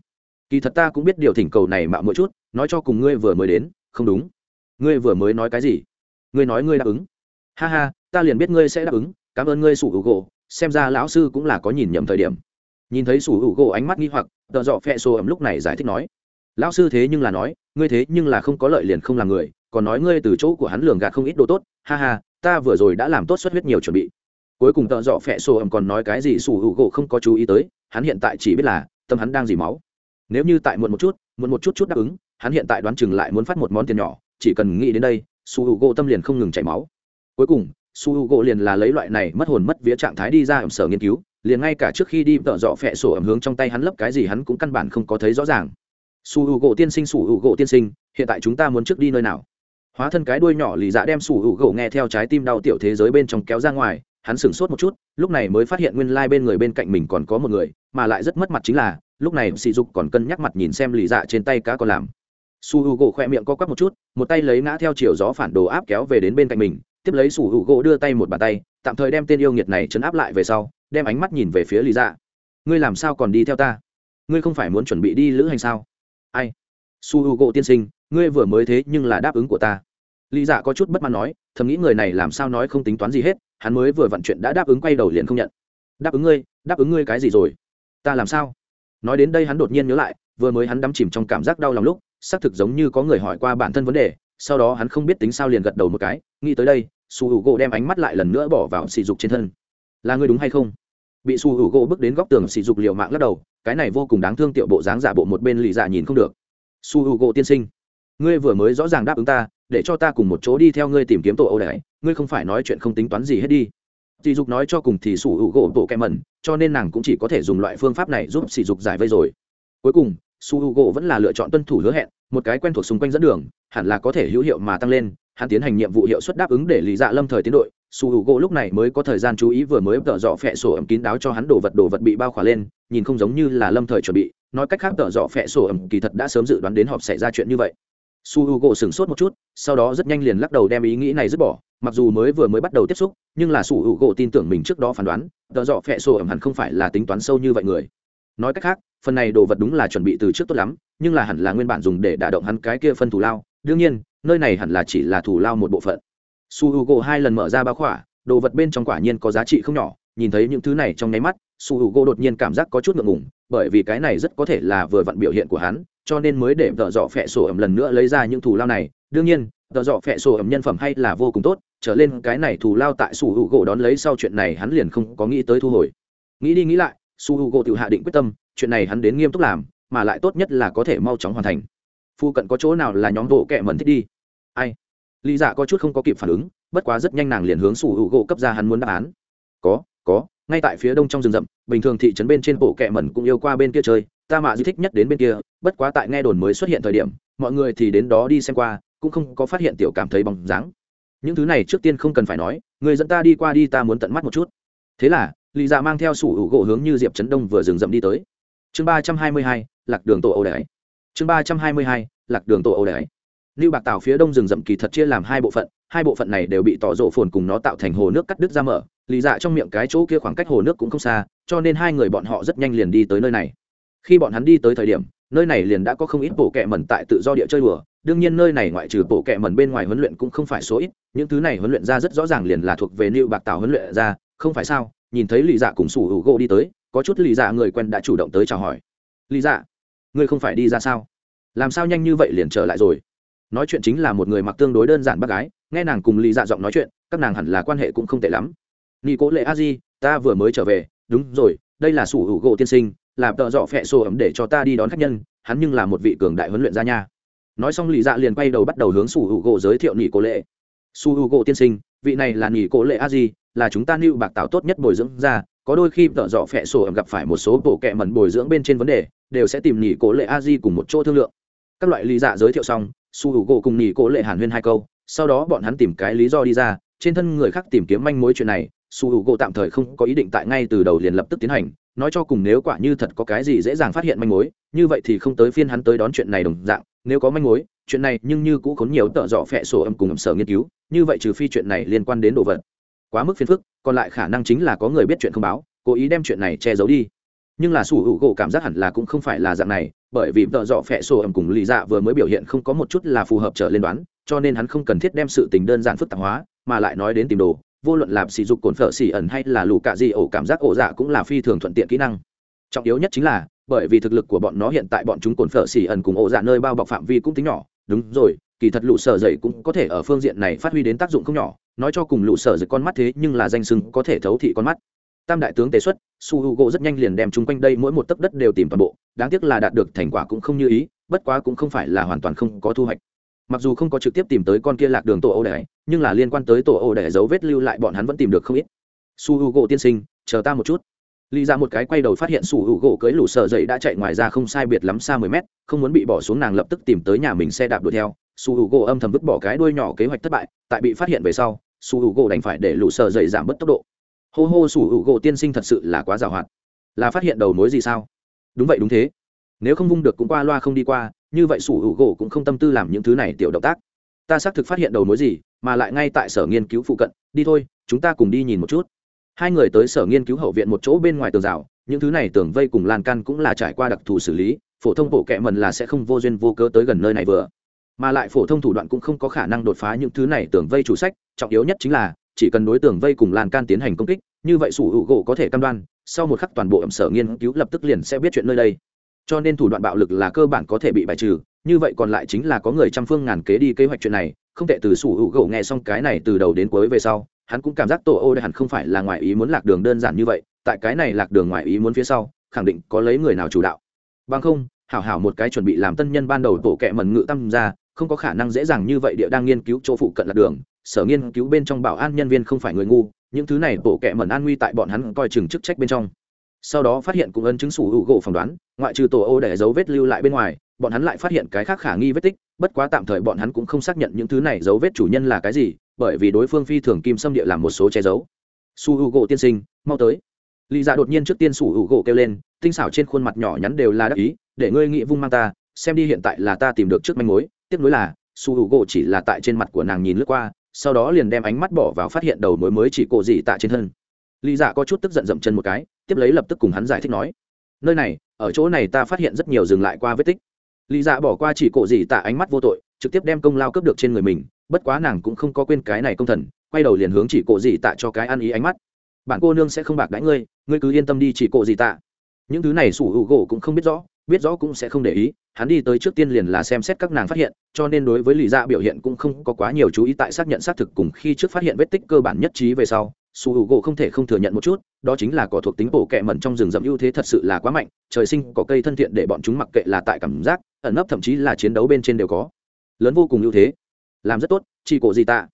Kỳ thật ta cũng biết điều thỉnh cầu này mạo mỗi chút, nói cho cùng ngươi vừa mới đến, không đúng. Ngươi vừa mới nói cái gì? Ngươi nói ngươi đáp ứng. Ha ha, ta liền biết ngươi sẽ đáp ứng, cảm ơn ngươi sủ hữu gỗ xem ra lão sư cũng là có nhìn nhầm thời điểm. Nhìn thấy sủ hữu gỗ ánh mắt nghi hoặc, tợ dọ phẹ sổ ẩm lúc này giải thích nói, lão sư thế nhưng là nói, ngươi thế nhưng là không có lợi liền không là người, còn nói ngươi từ chỗ của hắn lường gạt không ít đồ tốt, ha ha, ta vừa rồi đã làm tốt xuất huyết nhiều chuẩn bị. Cuối cùng tợ dọ phẹ sổ ẩm còn nói cái gì sủ hữu gỗ không có chú ý tới, hắn hiện tại chỉ biết là, tâm hắn đang dì máu. Nếu như tại muộn một chút, muộn một chút chút đáp ứng, hắn hiện tại đoán chừng lại muốn phát một món tiền nhỏ, chỉ cần nghĩ đến đây, sủ hữu u gỗ tâm liền không ngừng chảy máu. Cuối cùng su h u gỗ liền là lấy loại này mất hồn mất vía trạng thái đi ra ẩm sở nghiên cứu, liền ngay cả trước khi đi tợ dọ phẹ sổ ẩm hướng trong tay hắn lấp cái gì hắn cũng căn bản không có thấy rõ ràng. Su h u gỗ tiên sinh, su h u gỗ tiên sinh, hiện tại chúng ta muốn trước đi nơi nào? Hóa thân cái đuôi nhỏ lì dạ đem su h u gỗ nghe theo trái tim đau tiểu thế giới bên trong kéo ra ngoài, hắn sửng sốt một chút, lúc này mới phát hiện nguyên lai、like、bên người bên cạnh mình còn có một người, mà lại rất mất mặt chính là, lúc này sỉ dục còn cân nhắc mặt nhìn xem lì dạ trên tay cá còn làm. Su h u gỗ khoe miệng co quắp một chút, một tay lấy ngã theo chiều gió phản đồ áp kéo về đến bên cạnh mình tiếp lấy sủ hữu u gỗ đưa tay một bàn tay, tạm thời đem tên yêu nghiệt này chấn áp lại về sau, đem ánh mắt nhìn về phía lý dạ. Ngươi làm sao còn đi theo ta? Ngươi không phải muốn chuẩn bị đi lữ hành sao? Ai? Su hữu u gỗ tiên sinh, ngươi vừa mới thế nhưng là đáp ứng của ta. Lý dạ có chút bất mãn nói, thầm nghĩ người này làm sao nói không tính toán gì hết, hắn mới vừa vận chuyện đã đáp ứng quay đầu liền không nhận. Đáp ứng ngươi, đáp ứng ngươi cái gì rồi? Ta làm sao? Nói đến đây hắn đột nhiên nhớ lại, vừa mới hắn đắm chìm trong cảm giác đau lòng lúc, xác thực giống như có người hỏi qua bản thân vấn đề, sau đó hắn không biết tính sao liền gật đầu một cái, nghĩ tới đây su hữu gỗ đem ánh mắt lại lần nữa bỏ vào sỉ dục trên thân. Là người đúng hay không? Bị su hữu gỗ bước đến góc tường, sỉ dục liều mạng lắc đầu, cái này vô cùng đáng thương tiểu bộ dáng giả bộ một bên lì dạ nhìn không được. Su hữu gỗ tiên sinh, ngươi vừa mới rõ ràng đáp ứng ta, để cho ta cùng một chỗ đi theo ngươi tìm kiếm tổ âu đài ngươi không phải nói chuyện không tính toán gì hết đi. Sỉ dục nói cho cùng thì su hữu gỗ bộ kẹ mẩn, cho nên nàng cũng chỉ có thể dùng loại phương pháp này giúp sỉ dục giải vây rồi. Cuối cùng, su h u gỗ vẫn là lựa chọn tuân thủ hứa hẹn, một cái quen thuộc xung quanh dẫn đường, hẳn là có thể hữu hiệu mà tăng lên hắn tiến hành nhiệm vụ hiệu suất đáp ứng để lý dạ lâm thời tiến đội. Su h u gỗ lúc này mới có thời gian chú ý vừa mới tợ dọ phẹ sổ ẩm kín đáo cho hắn đồ vật đồ vật bị bao khỏa lên, nhìn không giống như là lâm thời chuẩn bị. Nói cách khác tợ dọ phẹ sổ ẩm kỳ thật đã sớm dự đoán đến họp xảy ra chuyện như vậy. Su h u gỗ sửng sốt một chút, sau đó rất nhanh liền lắc đầu đem ý nghĩ này dứt bỏ. Mặc dù mới vừa mới bắt đầu tiếp xúc, nhưng là su h u gỗ tin tưởng mình trước đó phán đoán, tợ dọ phẹ sổ ẩm hẳn không phải là tính toán sâu như vậy người. Nói cách khác, phần này đồ vật đúng là chuẩn bị từ trước tốt lắm, nhưng là hẳn là nguyên bản dùng để đả động hắn cái kia phân thủ lao. Đương nhiên nơi này hẳn là chỉ là thủ lao một bộ phận. Su h u g o hai lần mở ra bao khỏa, đồ vật bên trong quả nhiên có giá trị không nhỏ, nhìn thấy những thứ này trong nháy mắt, su h u g o đột nhiên cảm giác có chút ngượng ngùng, bởi vì cái này rất có thể là vừa vặn biểu hiện của hắn, cho nên mới để vợ dọ phẹ sổ ẩm lần nữa lấy ra những thủ lao này. Đương nhiên vợ dọ phẹ sổ ẩm nhân phẩm hay là vô cùng tốt, trở lên cái này thủ lao tại su h u g o đón lấy sau chuyện này hắn liền không có nghĩ tới thu hồi. Nghĩ đi nghĩ lại, su h u g o tự hạ định quyết tâm, chuyện này hắn đến nghiêm túc làm, mà lại tốt nhất là có thể mau chóng hoàn thành phu cận có chỗ nào là nhóm bộ kẹ mẩn thích đi? Ai? Lý dạ có chút không có kịp phản ứng, bất quá rất nhanh nàng liền hướng sủ hữu gỗ cấp ra hắn muốn đáp án. Có có, ngay tại phía đông trong rừng rậm, bình thường thị trấn bên trên bộ kẹ mẩn cũng yêu qua bên kia chơi, ta mạ di thích nhất đến bên kia, bất quá tại nghe đồn mới xuất hiện thời điểm, mọi người thì đến đó đi xem qua, cũng không có phát hiện tiểu cảm thấy bóng dáng. Những thứ này trước tiên không cần phải nói, người dẫn ta đi qua đi, ta muốn tận mắt một chút. Thế là, lý dạ mang theo sủ hữu gỗ hướng như diệp trấn đông vừa rừng rậm đi tới. Chương ba trăm hai mươi hai, lạc đường tổ âu đáy chương ba trăm hai mươi hai, lạc đường tổ âu đấy lưu bạc tảo phía đông rừng rậm kỳ thật chia làm hai bộ phận, hai bộ phận này đều bị tỏ rộ phồn cùng nó tạo thành hồ nước cắt đứt ra mở. Lý dạ trong miệng cái chỗ kia khoảng cách hồ nước cũng không xa, cho nên hai người bọn họ rất nhanh liền đi tới nơi này. Khi bọn hắn đi tới thời điểm, nơi này liền đã có không ít bộ kẹ mẩn tại tự do địa chơi đùa. Đương nhiên nơi này ngoại trừ bộ kẹ mẩn bên ngoài huấn luyện cũng không phải số ít, những thứ này huấn luyện ra rất rõ ràng liền là thuộc về lưu bạc tảo huấn luyện ra, không phải sao? Nhìn thấy lý dạ cùng sủ hữu gỗ đi tới, có chút lý dạ người quen đã chủ động tới chào hỏi. Lý dạ ngươi không phải đi ra sao? Làm sao nhanh như vậy liền trở lại rồi? Nói chuyện chính là một người mặc tương đối đơn giản bác gái, nghe nàng cùng lý dạ giọng nói chuyện, các nàng hẳn là quan hệ cũng không tệ lắm. Nghi cố lệ a di, ta vừa mới trở về. Đúng rồi, đây là sủ hữu gỗ tiên sinh, là tợ dọ phẹ sổ ẩm để cho ta đi đón khách nhân, hắn nhưng là một vị cường đại huấn luyện gia nha. Nói xong lì dạ liền quay đầu bắt đầu hướng sủ hữu gỗ giới thiệu nhị cố lệ. Su hữu gỗ tiên sinh, vị này là nhị cố lệ a di, là chúng ta lưu bạc tạo tốt nhất bồi dưỡng ra có đôi khi tợ dọ phẹ sổ ẩm gặp phải một số bộ kẹ mẩn bồi dưỡng bên trên vấn đề, đều sẽ tìm nhị cố lệ a di cùng một chỗ thương lượng. Các loại lý dạ giới thiệu xong, su hữu gỗ cùng nhị cố lệ hàn huyên hai câu, sau đó bọn hắn tìm cái lý do đi ra, trên thân người khác tìm kiếm manh mối chuyện này, su hữu gỗ tạm thời không có ý định tại ngay từ đầu liền lập tức tiến hành, nói cho cùng nếu quả như thật có cái gì dễ dàng phát hiện manh mối, như vậy thì không tới phiên hắn tới đón chuyện này đồng dạng, nếu có manh mối, chuyện này nhưng như cũ khốn nhiều tợ dọ phẹ sổ âm cùng ẩm sở nghiên cứu, như vậy trừ phi chuyện này liên quan đến đồ vật quá mức phiền phức, còn lại khả năng chính là có người biết chuyện không báo, cố ý đem chuyện này che giấu đi. Nhưng là sủ hữu gỗ cảm giác hẳn là cũng không phải là dạng này, bởi vì tợ dọ phẹ sổ ẩm cùng lì dạ vừa mới biểu hiện không có một chút là phù hợp trở lên đoán, cho nên hắn không cần thiết đem sự tình đơn giản phức tạp hóa, mà lại nói đến tìm đồ, vô luận là sỉ dục cồn phở xỉ ẩn hay là lù cạ gì ổ cảm giác ổ dạ cũng là phi thường thuận tiện kỹ năng. Trọng yếu nhất chính là, bởi vì thực lực của bọn nó hiện tại bọn chúng cồn phở xỉ ẩn cùng ổ dạ nơi bao bọc phạm vi cũng tính nhỏ, đúng rồi kỳ thật lũ sở dậy cũng có thể ở phương diện này phát huy đến tác dụng không nhỏ, nói cho cùng lũ sở dậy con mắt thế nhưng là danh sưng có thể thấu thị con mắt. Tam đại tướng tế xuất, su h u gỗ rất nhanh liền đem chung quanh đây mỗi một tấc đất đều tìm toàn bộ, đáng tiếc là đạt được thành quả cũng không như ý, bất quá cũng không phải là hoàn toàn không có thu hoạch. Mặc dù không có trực tiếp tìm tới con kia lạc đường tổ ô đẻ, nhưng là liên quan tới tổ ô đẻ dấu vết lưu lại bọn hắn vẫn tìm được không ít. Su h u gỗ tiên sinh, chờ ta một chút. Lý ra một cái quay đầu phát hiện su h u gỗ cưới lũ sợ dậy đã chạy ngoài ra không sai biệt lắm xa mười mét, không muốn bị bỏ xuống nàng lập tức tìm tới nhà mình xe đạp đuổi theo su h u gỗ âm thầm vứt bỏ cái đuôi nhỏ kế hoạch thất bại, tại bị phát hiện về sau, su h u gỗ đành phải để lũ sợ dậy giảm bớt tốc độ. Hô hô, su h u gỗ tiên sinh thật sự là quá giàu hoạt là phát hiện đầu mối gì sao? Đúng vậy đúng thế. Nếu không vung được cũng qua loa không đi qua, như vậy su h u gỗ cũng không tâm tư làm những thứ này tiểu động tác. Ta xác thực phát hiện đầu mối gì, mà lại ngay tại sở nghiên cứu phụ cận. Đi thôi, chúng ta cùng đi nhìn một chút. Hai người tới sở nghiên cứu hậu viện một chỗ bên ngoài tường rào, những thứ này tường vây cùng lan can cũng là trải qua đặc thù xử lý, phổ thông bộ kệ mần là sẽ không vô duyên vô cớ tới gần nơi này vừa mà lại phổ thông thủ đoạn cũng không có khả năng đột phá những thứ này tưởng vây chủ sách, trọng yếu nhất chính là, chỉ cần đối tượng vây cùng lan can tiến hành công kích, như vậy sủ hữu gỗ có thể cam đoan, sau một khắc toàn bộ ẩm sở nghiên cứu lập tức liền sẽ biết chuyện nơi đây. Cho nên thủ đoạn bạo lực là cơ bản có thể bị bài trừ, như vậy còn lại chính là có người trăm phương ngàn kế đi kế hoạch chuyện này, không tệ từ sủ hữu gỗ nghe xong cái này từ đầu đến cuối về sau, hắn cũng cảm giác tổ ô đây hẳn không phải là ngoài ý muốn lạc đường đơn giản như vậy, tại cái này lạc đường ngoài ý muốn phía sau, khẳng định có lấy người nào chủ đạo. Bằng không, hảo hảo một cái chuẩn bị làm tân nhân ban đầu tổ kẹ mần ngự tâm ra không có khả năng dễ dàng như vậy địa đang nghiên cứu chỗ phụ cận lạc đường, sở nghiên cứu bên trong bảo an nhân viên không phải người ngu, những thứ này bổ kẹ mẩn an nguy tại bọn hắn coi chừng chức trách bên trong. Sau đó phát hiện cũng ấn chứng sủ hữu gỗ phỏng đoán, ngoại trừ tổ ô để dấu vết lưu lại bên ngoài, bọn hắn lại phát hiện cái khác khả nghi vết tích, bất quá tạm thời bọn hắn cũng không xác nhận những thứ này dấu vết chủ nhân là cái gì, bởi vì đối phương phi thường kim xâm địa làm một số che giấu. Su hữu gỗ tiên sinh, mau tới. Lì dạ đột nhiên trước tiên sủ hữu gỗ kêu lên, tinh xảo trên khuôn mặt nhỏ nhắn đều là đắc ý, để ngươi nghĩ vung mang ta, xem đi hiện tại là ta tìm được trước manh mối tiếp nối là, su h u gỗ chỉ là tại trên mặt của nàng nhìn lướt qua, sau đó liền đem ánh mắt bỏ vào phát hiện đầu mối mới chỉ cổ dị tạ trên thân. Lý dạ có chút tức giận dậm chân một cái, tiếp lấy lập tức cùng hắn giải thích nói, nơi này, ở chỗ này ta phát hiện rất nhiều dừng lại qua vết tích. Lý dạ bỏ qua chỉ cổ dị tạ ánh mắt vô tội, trực tiếp đem công lao cướp được trên người mình, bất quá nàng cũng không có quên cái này công thần, quay đầu liền hướng chỉ cổ dị tạ cho cái ăn ý ánh mắt. Bạn cô nương sẽ không bạc đãi ngươi ngươi cứ yên tâm đi chỉ cổ dị tạ. Những thứ này sủ hữu gỗ cũng không biết rõ biết rõ cũng sẽ không để ý, hắn đi tới trước tiên liền là xem xét các nàng phát hiện, cho nên đối với lý dạ biểu hiện cũng không có quá nhiều chú ý tại xác nhận xác thực cùng khi trước phát hiện vết tích cơ bản nhất trí về sau, su h u gỗ không thể không thừa nhận một chút, đó chính là cỏ thuộc tính bổ kẹ mẩn trong rừng rậm ưu thế thật sự là quá mạnh, trời sinh có cây thân thiện để bọn chúng mặc kệ là tại cảm giác, ẩn nấp thậm chí là chiến đấu bên trên đều có. Lớn vô cùng ưu thế. Làm rất tốt chỉ cổ gì tạ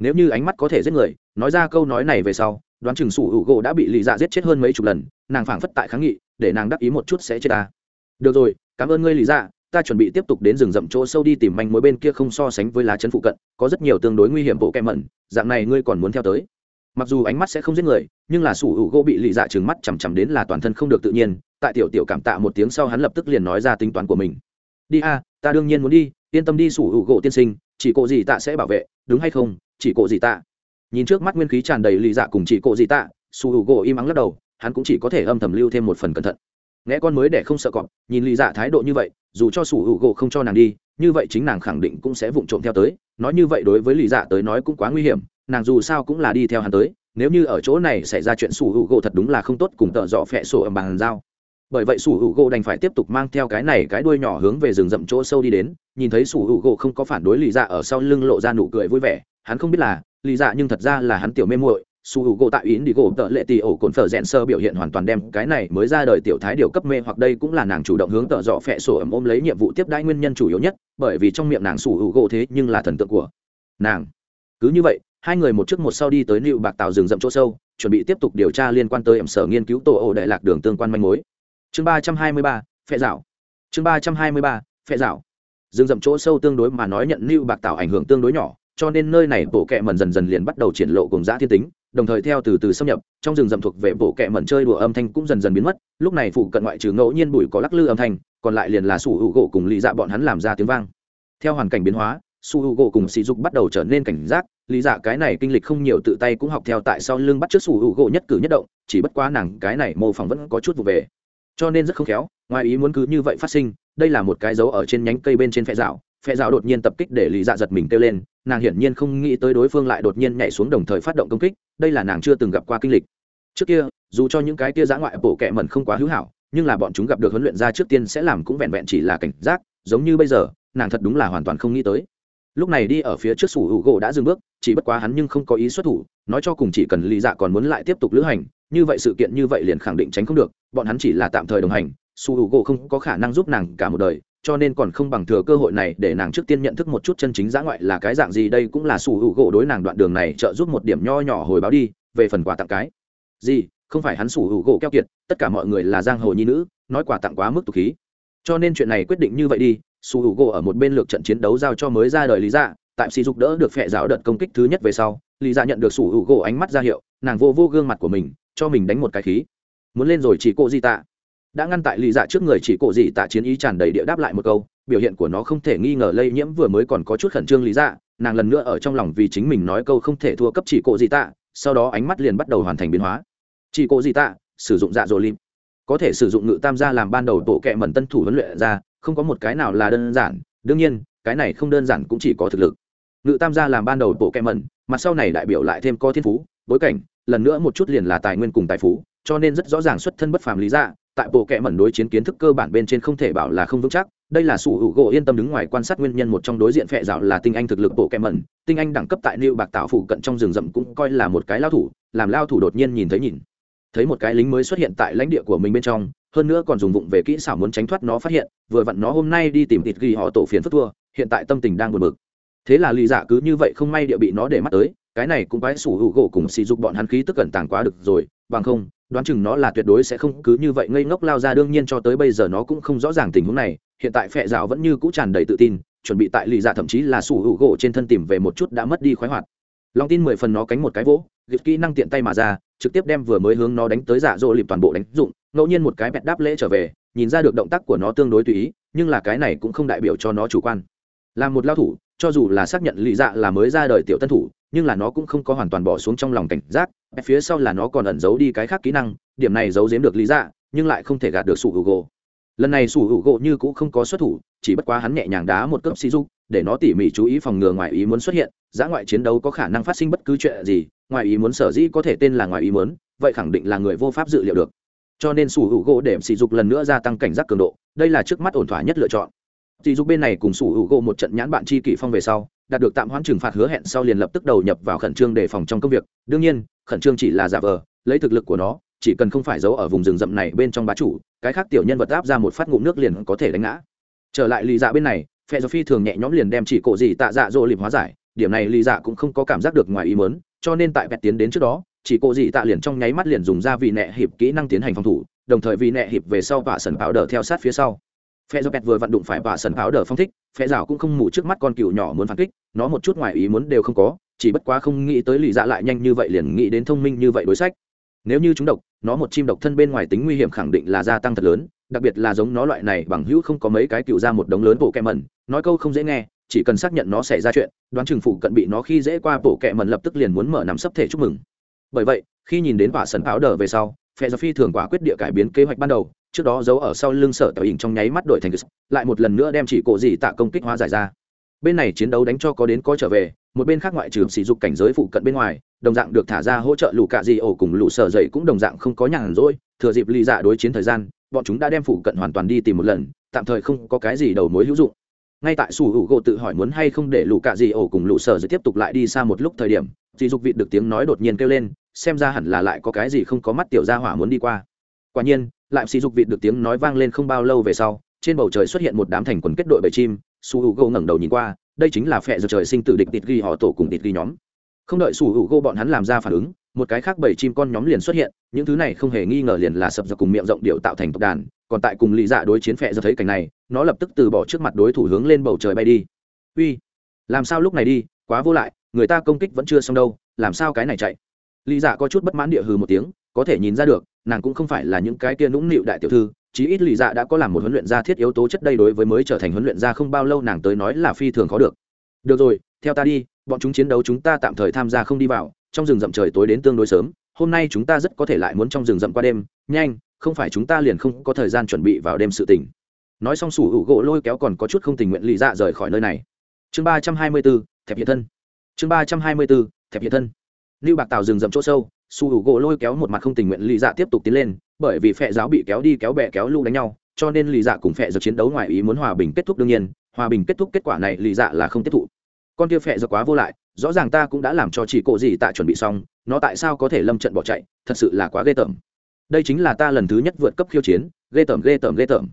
nếu như ánh mắt có thể giết người, nói ra câu nói này về sau, đoán chừng su h u gỗ đã bị lì dạ giết chết hơn mấy chục lần, nàng phảng phất tại kháng nghị, để nàng đắc ý một chút sẽ chết ta được rồi, cảm ơn ngươi lì dạ. Ta chuẩn bị tiếp tục đến rừng rậm chỗ sâu đi tìm manh mối bên kia không so sánh với lá chân phụ cận, có rất nhiều tương đối nguy hiểm bộ kẹ mẩn. Dạng này ngươi còn muốn theo tới. Mặc dù ánh mắt sẽ không giết người, nhưng là sủ hữu gỗ bị lì dạ trừng mắt chằm chằm đến là toàn thân không được tự nhiên. Tại tiểu tiểu cảm tạ một tiếng sau hắn lập tức liền nói ra tính toán của mình. Đi a, ta đương nhiên muốn đi, yên tâm đi sủ hữu gỗ tiên sinh, chỉ cộ gì tạ sẽ bảo vệ, đúng hay không, chỉ cộ gì tạ? Nhìn trước mắt nguyên khí tràn đầy lì dạ cùng chỉ cộ gì tạ, sủ hữu gỗ im ắng lắc đầu, hắn cũng chỉ có thể âm thầm lưu thêm một phần cẩn thận nghe con mới để không sợ cọp, nhìn lì dạ thái độ như vậy, dù cho sủ hữu gỗ không cho nàng đi, như vậy chính nàng khẳng định cũng sẽ vụng trộm theo tới. Nói như vậy đối với lì dạ tới nói cũng quá nguy hiểm, nàng dù sao cũng là đi theo hắn tới. Nếu như ở chỗ này xảy ra chuyện sủ hữu gỗ thật đúng là không tốt cùng tợ dọ phẹ sổ ở bàn giao bởi vậy sủ hữu gỗ đành phải tiếp tục mang theo cái này cái đuôi nhỏ hướng về rừng rậm chỗ sâu đi đến. Nhìn thấy sủ hữu gỗ không có phản đối lì dạ ở sau lưng lộ ra nụ cười vui vẻ, hắn không biết là lì dạ nhưng thật ra là hắn tiểu mê muội su h u gỗ tại ý đi gỗ tợ lệ tì ổ cồn phở rẽn sơ biểu hiện hoàn toàn đem cái này mới ra đời tiểu thái điều cấp mê hoặc đây cũng là nàng chủ động hướng tợ dọ phẹ sổ ẩm ôm lấy nhiệm vụ tiếp đãi nguyên nhân chủ yếu nhất, bởi vì trong miệng nàng su h u gỗ thế nhưng là thần tượng của nàng. Cứ như vậy, hai người một trước một sau đi tới nịu bạc tạo rừng rậm chỗ sâu, chuẩn bị tiếp tục điều tra liên quan tới ẩm sở nghiên cứu tổ ổ đại lạc đường tương quan manh mối. Chương ba trăm hai mươi ba phẹ dạo chương ba trăm hai mươi ba phẹ dạo rừng rậm chỗ sâu tương đối mà nói nhận nịu bạc tạo ảnh hưởng tương đối nhỏ, cho nên nơi này bộ kệ mần dần dần liền bắt đầu triển lộ cùng giã thiên tính đồng thời theo từ từ xâm nhập, trong rừng rậm thuộc về bộ kệ mẩn chơi đùa âm thanh cũng dần dần biến mất, lúc này phụ cận ngoại trừ ngẫu nhiên bụi có lắc lư âm thanh, còn lại liền là sủ hữu gỗ cùng lý dạ bọn hắn làm ra tiếng vang. Theo hoàn cảnh biến hóa su hữu gỗ cùng sỉ dục bắt đầu trở nên cảnh giác lý dạ cái này kinh lịch không nhiều tự tay cũng học theo tại sau lưng bắt trước su hữu gỗ nhất cử nhất động, chỉ bất quá nàng cái này mô phỏng vẫn có chút vụ về. Cho nên rất không khéo, ngoài ý muốn cứ như vậy phát sinh, đây là một cái dấu ở trên nhánh cây bên trên phe rào phe rào đột nhiên tập kích để lý dạ giật mình kêu lên, nàng hiển nhiên không nghĩ tới đối phương lại đột nhiên nhảy xuống đồng thời phát động công kích, đây là nàng chưa từng gặp qua kinh lịch. Trước kia, dù cho những cái kia giã ngoại bổ kẹ mẩn không quá hữu hảo, nhưng là bọn chúng gặp được huấn luyện ra trước tiên sẽ làm cũng vẹn vẹn chỉ là cảnh giác, giống như bây giờ, nàng thật đúng là hoàn toàn không nghĩ tới. Lúc này đi ở phía trước sủ hữu gỗ đã dừng bước, chỉ bất quá hắn nhưng không có ý xuất thủ, nói cho cùng chỉ cần lý dạ còn muốn lại tiếp tục lữ hành, như vậy sự kiện như vậy liền khẳng định tránh không được, bọn hắn chỉ là tạm thời đồng hành, sủ hữu gỗ không có khả năng giúp nàng cả một đời cho nên còn không bằng thừa cơ hội này để nàng trước tiên nhận thức một chút chân chính giã ngoại là cái dạng gì, đây cũng là sủ hữu gỗ đối nàng đoạn đường này trợ giúp một điểm nho nhỏ hồi báo đi, về phần quà tặng cái. Gì? Không phải hắn sủ hữu gỗ keo kiệt, tất cả mọi người là giang hồ nhi nữ, nói quà tặng quá mức tục khí. Cho nên chuyện này quyết định như vậy đi, sủ hữu gỗ ở một bên lược trận chiến đấu giao cho mới ra đời lý dạ tại sỉ dục đỡ được phệ giáo đợt công kích thứ nhất về sau, lý dạ nhận được sủ hữu gỗ ánh mắt ra hiệu, nàng vô vô gương mặt của mình, cho mình đánh một cái khí. Muốn lên rồi chỉ cô di tạ đã ngăn tại lý dạ trước người chỉ cổ dị tạ chiến ý tràn đầy địa đáp lại một câu, biểu hiện của nó không thể nghi ngờ lây nhiễm vừa mới còn có chút khẩn trương lý dạ nàng lần nữa ở trong lòng vì chính mình nói câu không thể thua cấp chỉ cổ dị tạ, sau đó ánh mắt liền bắt đầu hoàn thành biến hóa. Chỉ cổ dị tạ, sử dụng dạ dỗ lim có thể sử dụng ngự tam gia làm ban đầu bộ kẹ mẩn tân thủ huấn luyện ra, không có một cái nào là đơn giản. Đương nhiên, cái này không đơn giản cũng chỉ có thực lực. Ngự tam gia làm ban đầu bộ kẹ mẩn mặt sau này đại biểu lại thêm có thiên phú, bối cảnh, lần nữa một chút liền là tài nguyên cùng tài phú, cho nên rất rõ ràng xuất thân bất phàm lý dạ tại bộ kệ mẩn đối chiến kiến thức cơ bản bên trên không thể bảo là không vững chắc, đây là sủ hữu gỗ yên tâm đứng ngoài quan sát nguyên nhân một trong đối diện phệ dạo là tinh anh thực lực bộ kệ mẩn, tinh anh đẳng cấp tại lưu bạc tạo phụ cận trong rừng rậm cũng coi là một cái lao thủ, làm lao thủ đột nhiên nhìn thấy nhìn, thấy một cái lính mới xuất hiện tại lãnh địa của mình bên trong, hơn nữa còn dùng vụng về kỹ xảo muốn tránh thoát nó phát hiện, vừa vặn nó hôm nay đi tìm thịt ghi họ tổ phiền phất thua, hiện tại tâm tình đang buồn bực. Thế là lì dạ cứ như vậy không may địa bị nó để mắt tới, cái này cũng quái sủ hữu gỗ cùng sỉ dục bọn hắn khí tức cẩn tàng quá được rồi, bằng không đoán chừng nó là tuyệt đối sẽ không cứ như vậy ngây ngốc lao ra, đương nhiên cho tới bây giờ nó cũng không rõ ràng tình huống này, hiện tại phệ rào vẫn như cũ tràn đầy tự tin, chuẩn bị tại lì dạ thậm chí là sủ hữu gỗ trên thân tìm về một chút đã mất đi khoái hoạt. Lòng tin mười phần nó cánh một cái vỗ liệt kỹ năng tiện tay mà ra, trực tiếp đem vừa mới hướng nó đánh tới giả dỗ lịp toàn bộ đánh dụng, ngẫu nhiên một cái bẹt đáp lễ trở về, nhìn ra được động tác của nó tương đối tùy ý, nhưng là cái này cũng không đại biểu cho nó chủ quan. Là một lao thủ, cho dù là xác nhận lì dạ là mới ra đời tiểu tân thủ, nhưng là nó cũng không có hoàn toàn bỏ xuống trong lòng cảnh giác phía sau là nó còn ẩn giấu đi cái khác kỹ năng, điểm này giấu giếm được lý dạ nhưng lại không thể gạt được sủ hữu gỗ lần này sủ hữu gỗ như cũng không có xuất thủ, chỉ bất quá hắn nhẹ nhàng đá một cấp xì dục để nó tỉ mỉ chú ý phòng ngừa ngoài ý muốn xuất hiện. Giã ngoại chiến đấu có khả năng phát sinh bất cứ chuyện gì, ngoài ý muốn sở dĩ có thể tên là ngoài ý muốn, vậy khẳng định là người vô pháp dự liệu được. Cho nên sủ hữu gỗ để sỉ dục lần nữa gia tăng cảnh giác cường độ, đây là trước mắt ổn thỏa nhất lựa chọn sỉ dục bên này cùng sủ hữu gỗ một trận nhãn bạn chi kỷ phong về sau đạt được tạm hoãn trừng phạt hứa hẹn sau liền lập tức đầu nhập vào khẩn trương đề phòng trong công việc. Đương nhiên khẩn trương chỉ là giả vờ lấy thực lực của nó chỉ cần không phải giấu ở vùng rừng rậm này bên trong bá chủ cái khác tiểu nhân vật áp ra một phát ngụm nước liền có thể đánh ngã. Trở lại lì dạ bên này Phệ do phi thường nhẹ nhõm liền đem chỉ cổ gì tạ dạ dỗ lịp hóa giải điểm này lì dạ cũng không có cảm giác được ngoài ý muốn, cho nên tại vẹt tiến đến trước đó chỉ cổ gì tạ liền trong nháy mắt liền dùng ra vị nệ hiệp kỹ năng tiến hành phòng thủ đồng thời vị nệ hiệp về sau vạ sần bảo đỡ theo sát phía sau phe do pet vừa vặn đụng phải và sần pháo đờ phong thích, phe rào cũng không mù trước mắt con cừu nhỏ muốn phản kích, nó một chút ngoài ý muốn đều không có, chỉ bất quá không nghĩ tới lì dạ lại nhanh như vậy liền nghĩ đến thông minh như vậy đối sách. Nếu như chúng độc, nó một chim độc thân bên ngoài tính nguy hiểm khẳng định là gia tăng thật lớn, đặc biệt là giống nó loại này bằng hữu không có mấy cái cựu ra một đống lớn bộ kẹ mẩn, nói câu không dễ nghe, chỉ cần xác nhận nó xảy ra chuyện, đoán chừng phụ cận bị nó khi dễ qua bộ kẹ mẩn lập tức liền muốn mở nằm sấp thể chúc mừng. Bởi vậy, khi nhìn đến quả sần áo đờ về sau, phe do phi thường quả quyết địa cải biến kế hoạch ban đầu trước đó giấu ở sau lưng sở tàu hình trong nháy mắt đổi thành lại một lần nữa đem chỉ cổ gì tạ công kích hóa giải ra. Bên này chiến đấu đánh cho có đến có trở về, một bên khác ngoại trừ sỉ dục cảnh giới phụ cận bên ngoài, đồng dạng được thả ra hỗ trợ lũ cạ gì ổ cùng lũ sở dậy cũng đồng dạng không có nhàn rỗi, thừa dịp ly dạ đối chiến thời gian, bọn chúng đã đem phụ cận hoàn toàn đi tìm một lần, tạm thời không có cái gì đầu mối hữu dụng. Ngay tại sủ hữu gỗ tự hỏi muốn hay không để lũ cạ gì ổ cùng lũ sở dậy tiếp tục lại đi xa một lúc thời điểm dị dục vị được tiếng nói đột nhiên kêu lên, xem ra hẳn là lại có cái gì không có mắt tiểu gia hỏa muốn đi qua. Quả nhiên lại sỉ dục vịt được tiếng nói vang lên không bao lâu về sau, trên bầu trời xuất hiện một đám thành quần kết đội bầy chim, su hữu gỗ ngẩng đầu nhìn qua, đây chính là phệ giật trời sinh tử địch tịt ghi họ tổ cùng tịt ghi nhóm. Không đợi su hữu gỗ bọn hắn làm ra phản ứng, một cái khác bầy chim con nhóm liền xuất hiện, những thứ này không hề nghi ngờ liền là sập giật cùng miệng rộng điệu tạo thành tộc đàn, còn tại cùng lý dạ đối chiến phệ giật thấy cảnh này, nó lập tức từ bỏ trước mặt đối thủ hướng lên bầu trời bay đi. Uy, làm sao lúc này đi, quá vô lại, người ta công kích vẫn chưa xong đâu, làm sao cái này chạy? Lý dạ có chút bất mãn địa hừ một tiếng, có thể nhìn ra được nàng cũng không phải là những cái kia nũng nịu đại tiểu thư, chí ít lì dạ đã có làm một huấn luyện gia thiết yếu tố chất đây đối với mới trở thành huấn luyện gia không bao lâu nàng tới nói là phi thường khó được. Được rồi, theo ta đi, bọn chúng chiến đấu chúng ta tạm thời tham gia không đi vào, trong rừng rậm trời tối đến tương đối sớm, hôm nay chúng ta rất có thể lại muốn trong rừng rậm qua đêm, nhanh, không phải chúng ta liền không có thời gian chuẩn bị vào đêm sự tình. Nói xong sủ hữu gỗ lôi kéo còn có chút không tình nguyện lì dạ rời khỏi nơi này. Chương ba trăm hai mươi bốn, thẹp hiện thân. Chương ba trăm hai mươi bốn, thẹp hiện thân. Lưu bạc tàu rừng rậm chỗ sâu su hữu gỗ lôi kéo một mặt không tình nguyện lì dạ tiếp tục tiến lên, bởi vì phệ giáo bị kéo đi kéo bẹ kéo lu đánh nhau, cho nên lì dạ cùng phệ giật chiến đấu ngoài ý muốn hòa bình kết thúc đương nhiên, hòa bình kết thúc kết quả này lì dạ là không tiếp thụ. Con kia phệ giật quá vô lại, rõ ràng ta cũng đã làm cho chỉ cộ gì tạ chuẩn bị xong, nó tại sao có thể lâm trận bỏ chạy, thật sự là quá ghê tởm. Đây chính là ta lần thứ nhất vượt cấp khiêu chiến, ghê tởm ghê tởm ghê tởm.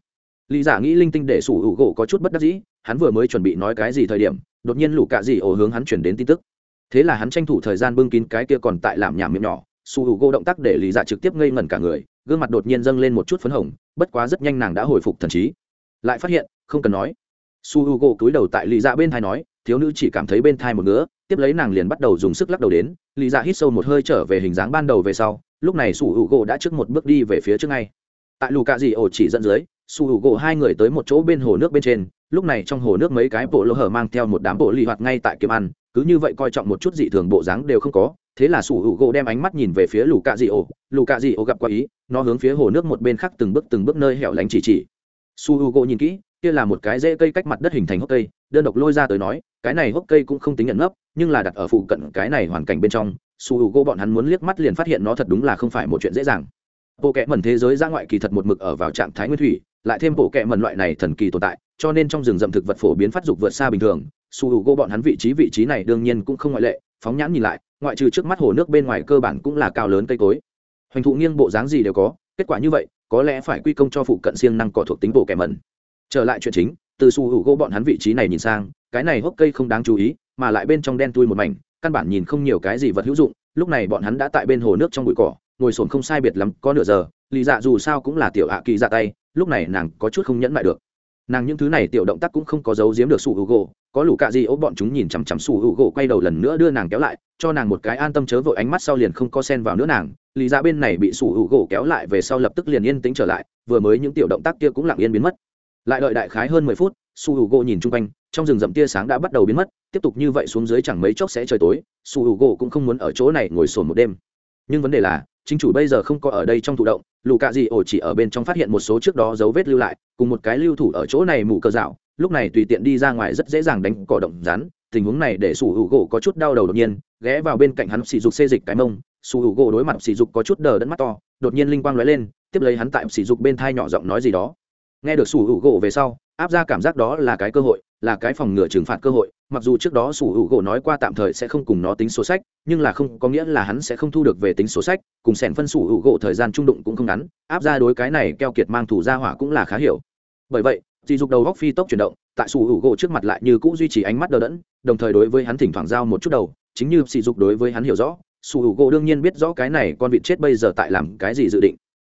Lý giả nghĩ linh tinh để sủ hữu gỗ có chút bất đắc dĩ, hắn vừa mới chuẩn bị nói cái gì thời điểm, đột nhiên lũ cạ dị ổ hướng hắn chuyển đến tin tức thế là hắn tranh thủ thời gian bưng kín cái kia còn tại làm nhảm miệng nhỏ, su hữu gỗ động tác để lý Dạ trực tiếp ngây ngẩn cả người, gương mặt đột nhiên dâng lên một chút phấn hồng, bất quá rất nhanh nàng đã hồi phục thần trí. Lại phát hiện, không cần nói. Su hữu gỗ cúi đầu tại lý Dạ bên thai nói, thiếu nữ chỉ cảm thấy bên thai một ngứa, tiếp lấy nàng liền bắt đầu dùng sức lắc đầu đến, lý Dạ hít sâu một hơi trở về hình dáng ban đầu về sau, lúc này su hữu gỗ đã trước một bước đi về phía trước ngay. Tại lù cạ dị ổ chỉ dẫn dưới, su hữu gỗ hai người tới một chỗ bên hồ nước bên trên, lúc này trong hồ nước mấy cái bộ lỗ hở mang theo một đám bộ lì hoạt ngay tại kiếm ăn cứ như vậy coi trọng một chút dị thường bộ dáng đều không có, thế là sủ hữu gỗ đem ánh mắt nhìn về phía lù cạ dị ổ lù cạ dị ổ gặp qua ý, nó hướng phía hồ nước một bên khác từng bước từng bước nơi hẻo lánh chỉ chỉ. Su hữu gỗ nhìn kỹ, kia là một cái rễ cây cách mặt đất hình thành hốc cây, đơn độc lôi ra tới nói, cái này hốc cây cũng không tính nhận ngấp nhưng là đặt ở phụ cận cái này hoàn cảnh bên trong su hữu gỗ bọn hắn muốn liếc mắt liền phát hiện nó thật đúng là không phải một chuyện dễ dàng. Bộ kẽ mẩn thế giới ra ngoại kỳ thật một mực ở vào trạng thái nguyên thủy, lại thêm bộ kẽ mẩn loại này thần kỳ tồn tại, cho nên trong rừng rậm thực vật phổ biến phát dục vượt xa bình thường su hữu gỗ bọn hắn vị trí vị trí này đương nhiên cũng không ngoại lệ, phóng nhãn nhìn lại, ngoại trừ trước mắt hồ nước bên ngoài cơ bản cũng là cao lớn cây cối. Hoành thụ nghiêng bộ dáng gì đều có, kết quả như vậy, có lẽ phải quy công cho phụ cận siêng năng cỏ thuộc tính bộ kẻ mẩn. Trở lại chuyện chính, từ su hữu gỗ bọn hắn vị trí này nhìn sang, cái này hốc cây không đáng chú ý, mà lại bên trong đen tui một mảnh, căn bản nhìn không nhiều cái gì vật hữu dụng, lúc này bọn hắn đã tại bên hồ nước trong bụi cỏ, ngồi sồn không sai biệt lắm, có nửa giờ lì dạ dù sao cũng là tiểu ạ kỳ ra tay, lúc này nàng có chút không nhẫn lại được nàng những thứ này tiểu động tác cũng không có giấu giếm được sủ hữu gỗ, có lũ cạ gì ố bọn chúng nhìn chằm chằm sủ hữu gỗ quay đầu lần nữa đưa nàng kéo lại, cho nàng một cái an tâm chớ vội ánh mắt sau liền không có sen vào nữa nàng lý ra dạ bên này bị sủ hữu gỗ kéo lại về sau lập tức liền yên tĩnh trở lại, vừa mới những tiểu động tác kia cũng lặng yên biến mất. Lại đợi đại khái hơn mười phút su hữu gỗ nhìn chung quanh, trong rừng rậm tia sáng đã bắt đầu biến mất, tiếp tục như vậy xuống dưới chẳng mấy chốc sẽ trời tối su hữu gỗ cũng không muốn ở chỗ này ngồi sồn một đêm nhưng vấn đề là, chính chủ bây giờ không có ở đây trong thụ động, lù cạ dị ổ chỉ ở bên trong phát hiện một số trước đó dấu vết lưu lại, cùng một cái lưu thủ ở chỗ này mù cờ dạo, lúc này tùy tiện đi ra ngoài rất dễ dàng đánh cỏ động rắn, tình huống này để sủ hữu gỗ có chút đau đầu đột nhiên, ghé vào bên cạnh hắn sỉ dục xê dịch cái mông, sủ hữu gỗ đối mặt sỉ dục có chút đờ đẫn mắt to, đột nhiên linh quang lóe lên, tiếp lấy hắn tại sỉ dục bên thai nhỏ giọng nói gì đó nghe được sủ hữu gỗ về sau, áp ra cảm giác đó là cái cơ hội, là cái phòng ngừa trừng phạt cơ hội. Mặc dù trước đó sủ hữu gỗ nói qua tạm thời sẽ không cùng nó tính số sách, nhưng là không, có nghĩa là hắn sẽ không thu được về tính số sách, cùng sẻn phân sủ hữu gỗ thời gian trung đụng cũng không ngắn, áp ra đối cái này keo kiệt mang thủ ra hỏa cũng là khá hiểu. Bởi vậy dì dục đầu góc phi tốc chuyển động, tại sủ hữu gỗ trước mặt lại như cũ duy trì ánh mắt đờ đẫn, đồng thời đối với hắn thỉnh thoảng giao một chút đầu, chính như sỉ dục đối với hắn hiểu rõ, sủ hữu gỗ đương nhiên biết rõ cái này con vịt chết bây giờ tại làm cái gì dự định.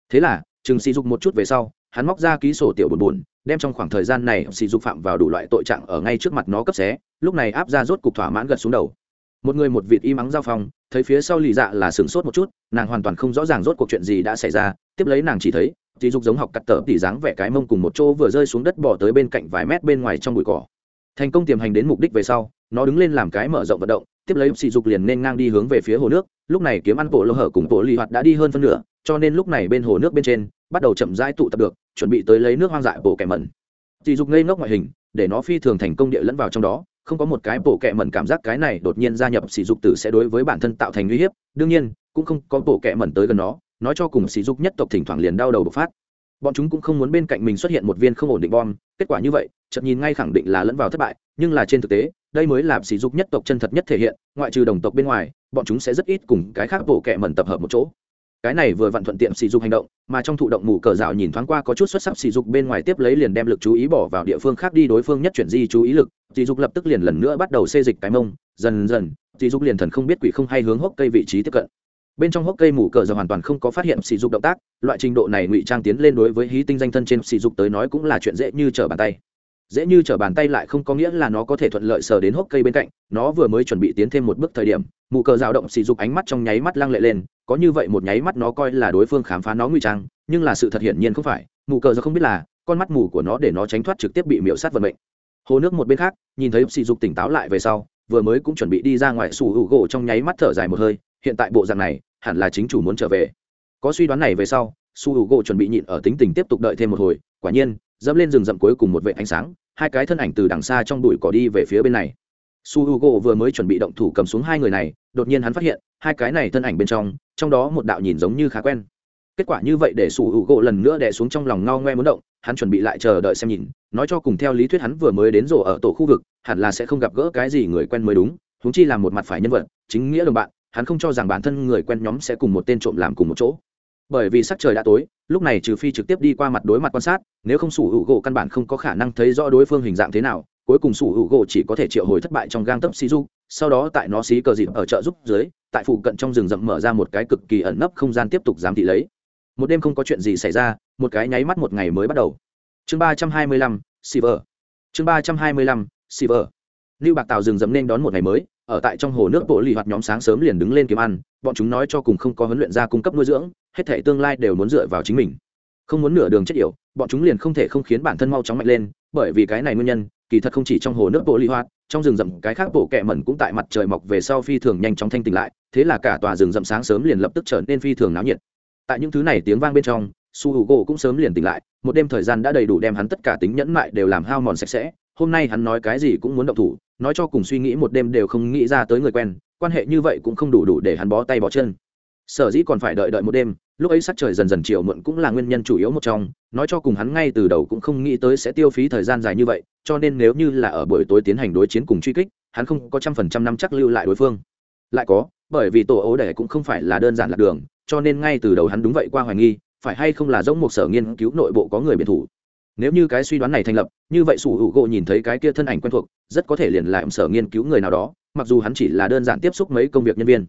Thế là, chừng sỉ dục một chút về sau hắn móc ra ký sổ tiểu buồn buồn đem trong khoảng thời gian này sỉ dục phạm vào đủ loại tội trạng ở ngay trước mặt nó cấp xé, lúc này áp ra rốt cục thỏa mãn gật xuống đầu. Một người một vịt y mắng giao phong, thấy phía sau lì dạ là sửng sốt một chút, nàng hoàn toàn không rõ ràng rốt cuộc chuyện gì đã xảy ra, tiếp lấy nàng chỉ thấy dì dục giống học cắt tờ tỉ dáng vẻ cái mông cùng một chỗ vừa rơi xuống đất bỏ tới bên cạnh vài mét bên ngoài trong bụi cỏ. Thành công tiềm hành đến mục đích về sau, nó đứng lên làm cái mở rộng vận động, tiếp lấy sỉ dục liền nên ngang đi hướng về phía hồ nước, lúc này kiếm ăn bộ lô hở cùng bộ lì hoạt đã đi hơn phân nửa cho nên lúc này bên hồ nước bên trên bắt đầu chậm rãi tụ tập được, chuẩn bị tới lấy nước hoang dại bổ kẻ mẩn. Sỉ dục ngây ngốc ngoại hình, để nó phi thường thành công địa lẫn vào trong đó, không có một cái bổ kẹ mẩn cảm giác cái này đột nhiên gia nhập sỉ dục tử sẽ đối với bản thân tạo thành uy hiếp, đương nhiên, cũng không có bổ kẹ mẩn tới gần nó, nói cho cùng sỉ dục nhất tộc thỉnh thoảng liền đau đầu bộc phát. Bọn chúng cũng không muốn bên cạnh mình xuất hiện một viên không ổn định bom, kết quả như vậy chậm nhìn ngay khẳng định là lẫn vào thất bại, nhưng là trên thực tế, đây mới là sỉ dục nhất tộc chân thật nhất thể hiện, ngoại trừ đồng tộc bên ngoài, bọn chúng sẽ rất ít cùng cái khác bổ kẹ mẩn tập hợp một chỗ cái này vừa vặn thuận tiện sỉ dục hành động, mà trong thụ động mù cờ rào nhìn thoáng qua có chút xuất sắc sỉ dục bên ngoài tiếp lấy liền đem lực chú ý bỏ vào địa phương khác đi đối phương nhất chuyển di chú ý lực, sỉ dục lập tức liền lần nữa bắt đầu xê dịch cái mông, dần dần, sỉ dục liền thần không biết quỷ không hay hướng hốc cây vị trí tiếp cận. Bên trong hốc cây mù cờ giờ hoàn toàn không có phát hiện sỉ dục động tác, loại trình độ này ngụy trang tiến lên đối với hí tinh danh thân trên sỉ dục tới nói cũng là chuyện dễ như trở bàn tay dễ như trở bàn tay lại không có nghĩa là nó có thể thuận lợi sờ đến hốc cây bên cạnh, nó vừa mới chuẩn bị tiến thêm một bước thời điểm mụ cờ dao động xì dục ánh mắt trong nháy mắt lăng lệ lên, có như vậy một nháy mắt nó coi là đối phương khám phá nó ngụy trang, nhưng là sự thật hiển nhiên không phải mụ cờ giờ không biết là, con mắt mù của nó để nó tránh thoát trực tiếp bị miễu sát vận mệnh. Hồ nước một bên khác, nhìn thấy sỉ dục tỉnh táo lại về sau, vừa mới cũng chuẩn bị đi ra ngoài sủ hữu gỗ trong nháy mắt thở dài một hơi, hiện tại bộ dạng này, hẳn là chính chủ muốn trở về. Có suy đoán này về sau su hữu gỗ chuẩn bị nhịn ở tính tình tiếp tục đợi thêm một hồi, quả nhiên dẫm lên rừng rậm cuối cùng một vệ ánh sáng, hai cái thân ảnh từ đằng xa trong bụi cỏ đi về phía bên này. Su h u g o vừa mới chuẩn bị động thủ cầm xuống hai người này, đột nhiên hắn phát hiện, hai cái này thân ảnh bên trong trong đó một đạo nhìn giống như khá quen. Kết quả như vậy để su h u g o lần nữa đẻ xuống trong lòng ngao ngoe muốn động, hắn chuẩn bị lại chờ đợi xem nhìn, nói cho cùng theo lý thuyết hắn vừa mới đến rổ ở tổ khu vực, hẳn là sẽ không gặp gỡ cái gì người quen mới đúng húng chi là một mặt phải nhân vật, chính nghĩa đồng bạn, hắn không cho rằng bản thân người quen nhóm sẽ cùng một tên trộm làm cùng một chỗ bởi vì sắc trời đã tối, lúc này trừ phi trực tiếp đi qua mặt đối mặt quan sát, nếu không sủ hữu gỗ căn bản không có khả năng thấy rõ đối phương hình dạng thế nào, cuối cùng sủ hữu gỗ chỉ có thể triệu hồi thất bại trong gang tấp xí du sau đó tại nó xí cờ dịp ở chợ giúp dưới, tại phụ cận trong rừng rậm mở ra một cái cực kỳ ẩn nấp không gian tiếp tục giám thị lấy một đêm không có chuyện gì xảy ra, một cái nháy mắt một ngày mới bắt đầu chương ba trăm hai mươi lăm Silver. chương ba trăm hai mươi lăm Silver lưu bạc tàu rừng rậm nên đón một ngày mới, ở tại trong hồ nước bộ lì hoạt nhóm sáng sớm liền đứng lên kiếm ăn, bọn chúng nói cho cùng không có huấn luyện ra cung cấp nuôi dưỡng, hết thể tương lai đều muốn dựa vào chính mình. Không muốn nửa đường chết yểu, bọn chúng liền không thể không khiến bản thân mau chóng mạnh lên, bởi vì cái này nguyên nhân, kỳ thật không chỉ trong hồ nước bộ ly hoạt, trong rừng rậm cái khác bộ kẹ mẩn cũng tại mặt trời mọc về sau phi thường nhanh chóng thanh tỉnh lại, thế là cả tòa rừng rậm sáng sớm liền lập tức trở nên phi thường náo nhiệt. Tại những thứ này tiếng vang bên trong, su hữu gỗ cũng sớm liền tỉnh lại, một đêm thời gian đã đầy đủ đem hắn tất cả tính nhẫn mại đều làm hao mòn sạch sẽ hôm nay hắn nói cái gì cũng muốn động thủ, nói cho cùng suy nghĩ một đêm đều không nghĩ ra tới người quen, quan hệ như vậy cũng không đủ đủ để hắn bó tay bó chân. Sở dĩ còn phải đợi đợi một đêm, lúc ấy sắc trời dần dần chiều muộn cũng là nguyên nhân chủ yếu một trong, nói cho cùng hắn ngay từ đầu cũng không nghĩ tới sẽ tiêu phí thời gian dài như vậy, cho nên nếu như là ở buổi tối tiến hành đối chiến cùng truy kích, hắn không có trăm phần trăm năm chắc lưu lại đối phương. Lại có, bởi vì tổ ố đẻ cũng không phải là đơn giản lạc đường, cho nên ngay từ đầu hắn đúng vậy qua hoài nghi, phải hay không là giống một sở nghiên cứu nội bộ có người biệt thủ nếu như cái suy đoán này thành lập, như vậy sủ hữu gỗ nhìn thấy cái kia thân ảnh quen thuộc, rất có thể liền lại sở nghiên cứu người nào đó, mặc dù hắn chỉ là đơn giản tiếp xúc mấy công việc nhân viên.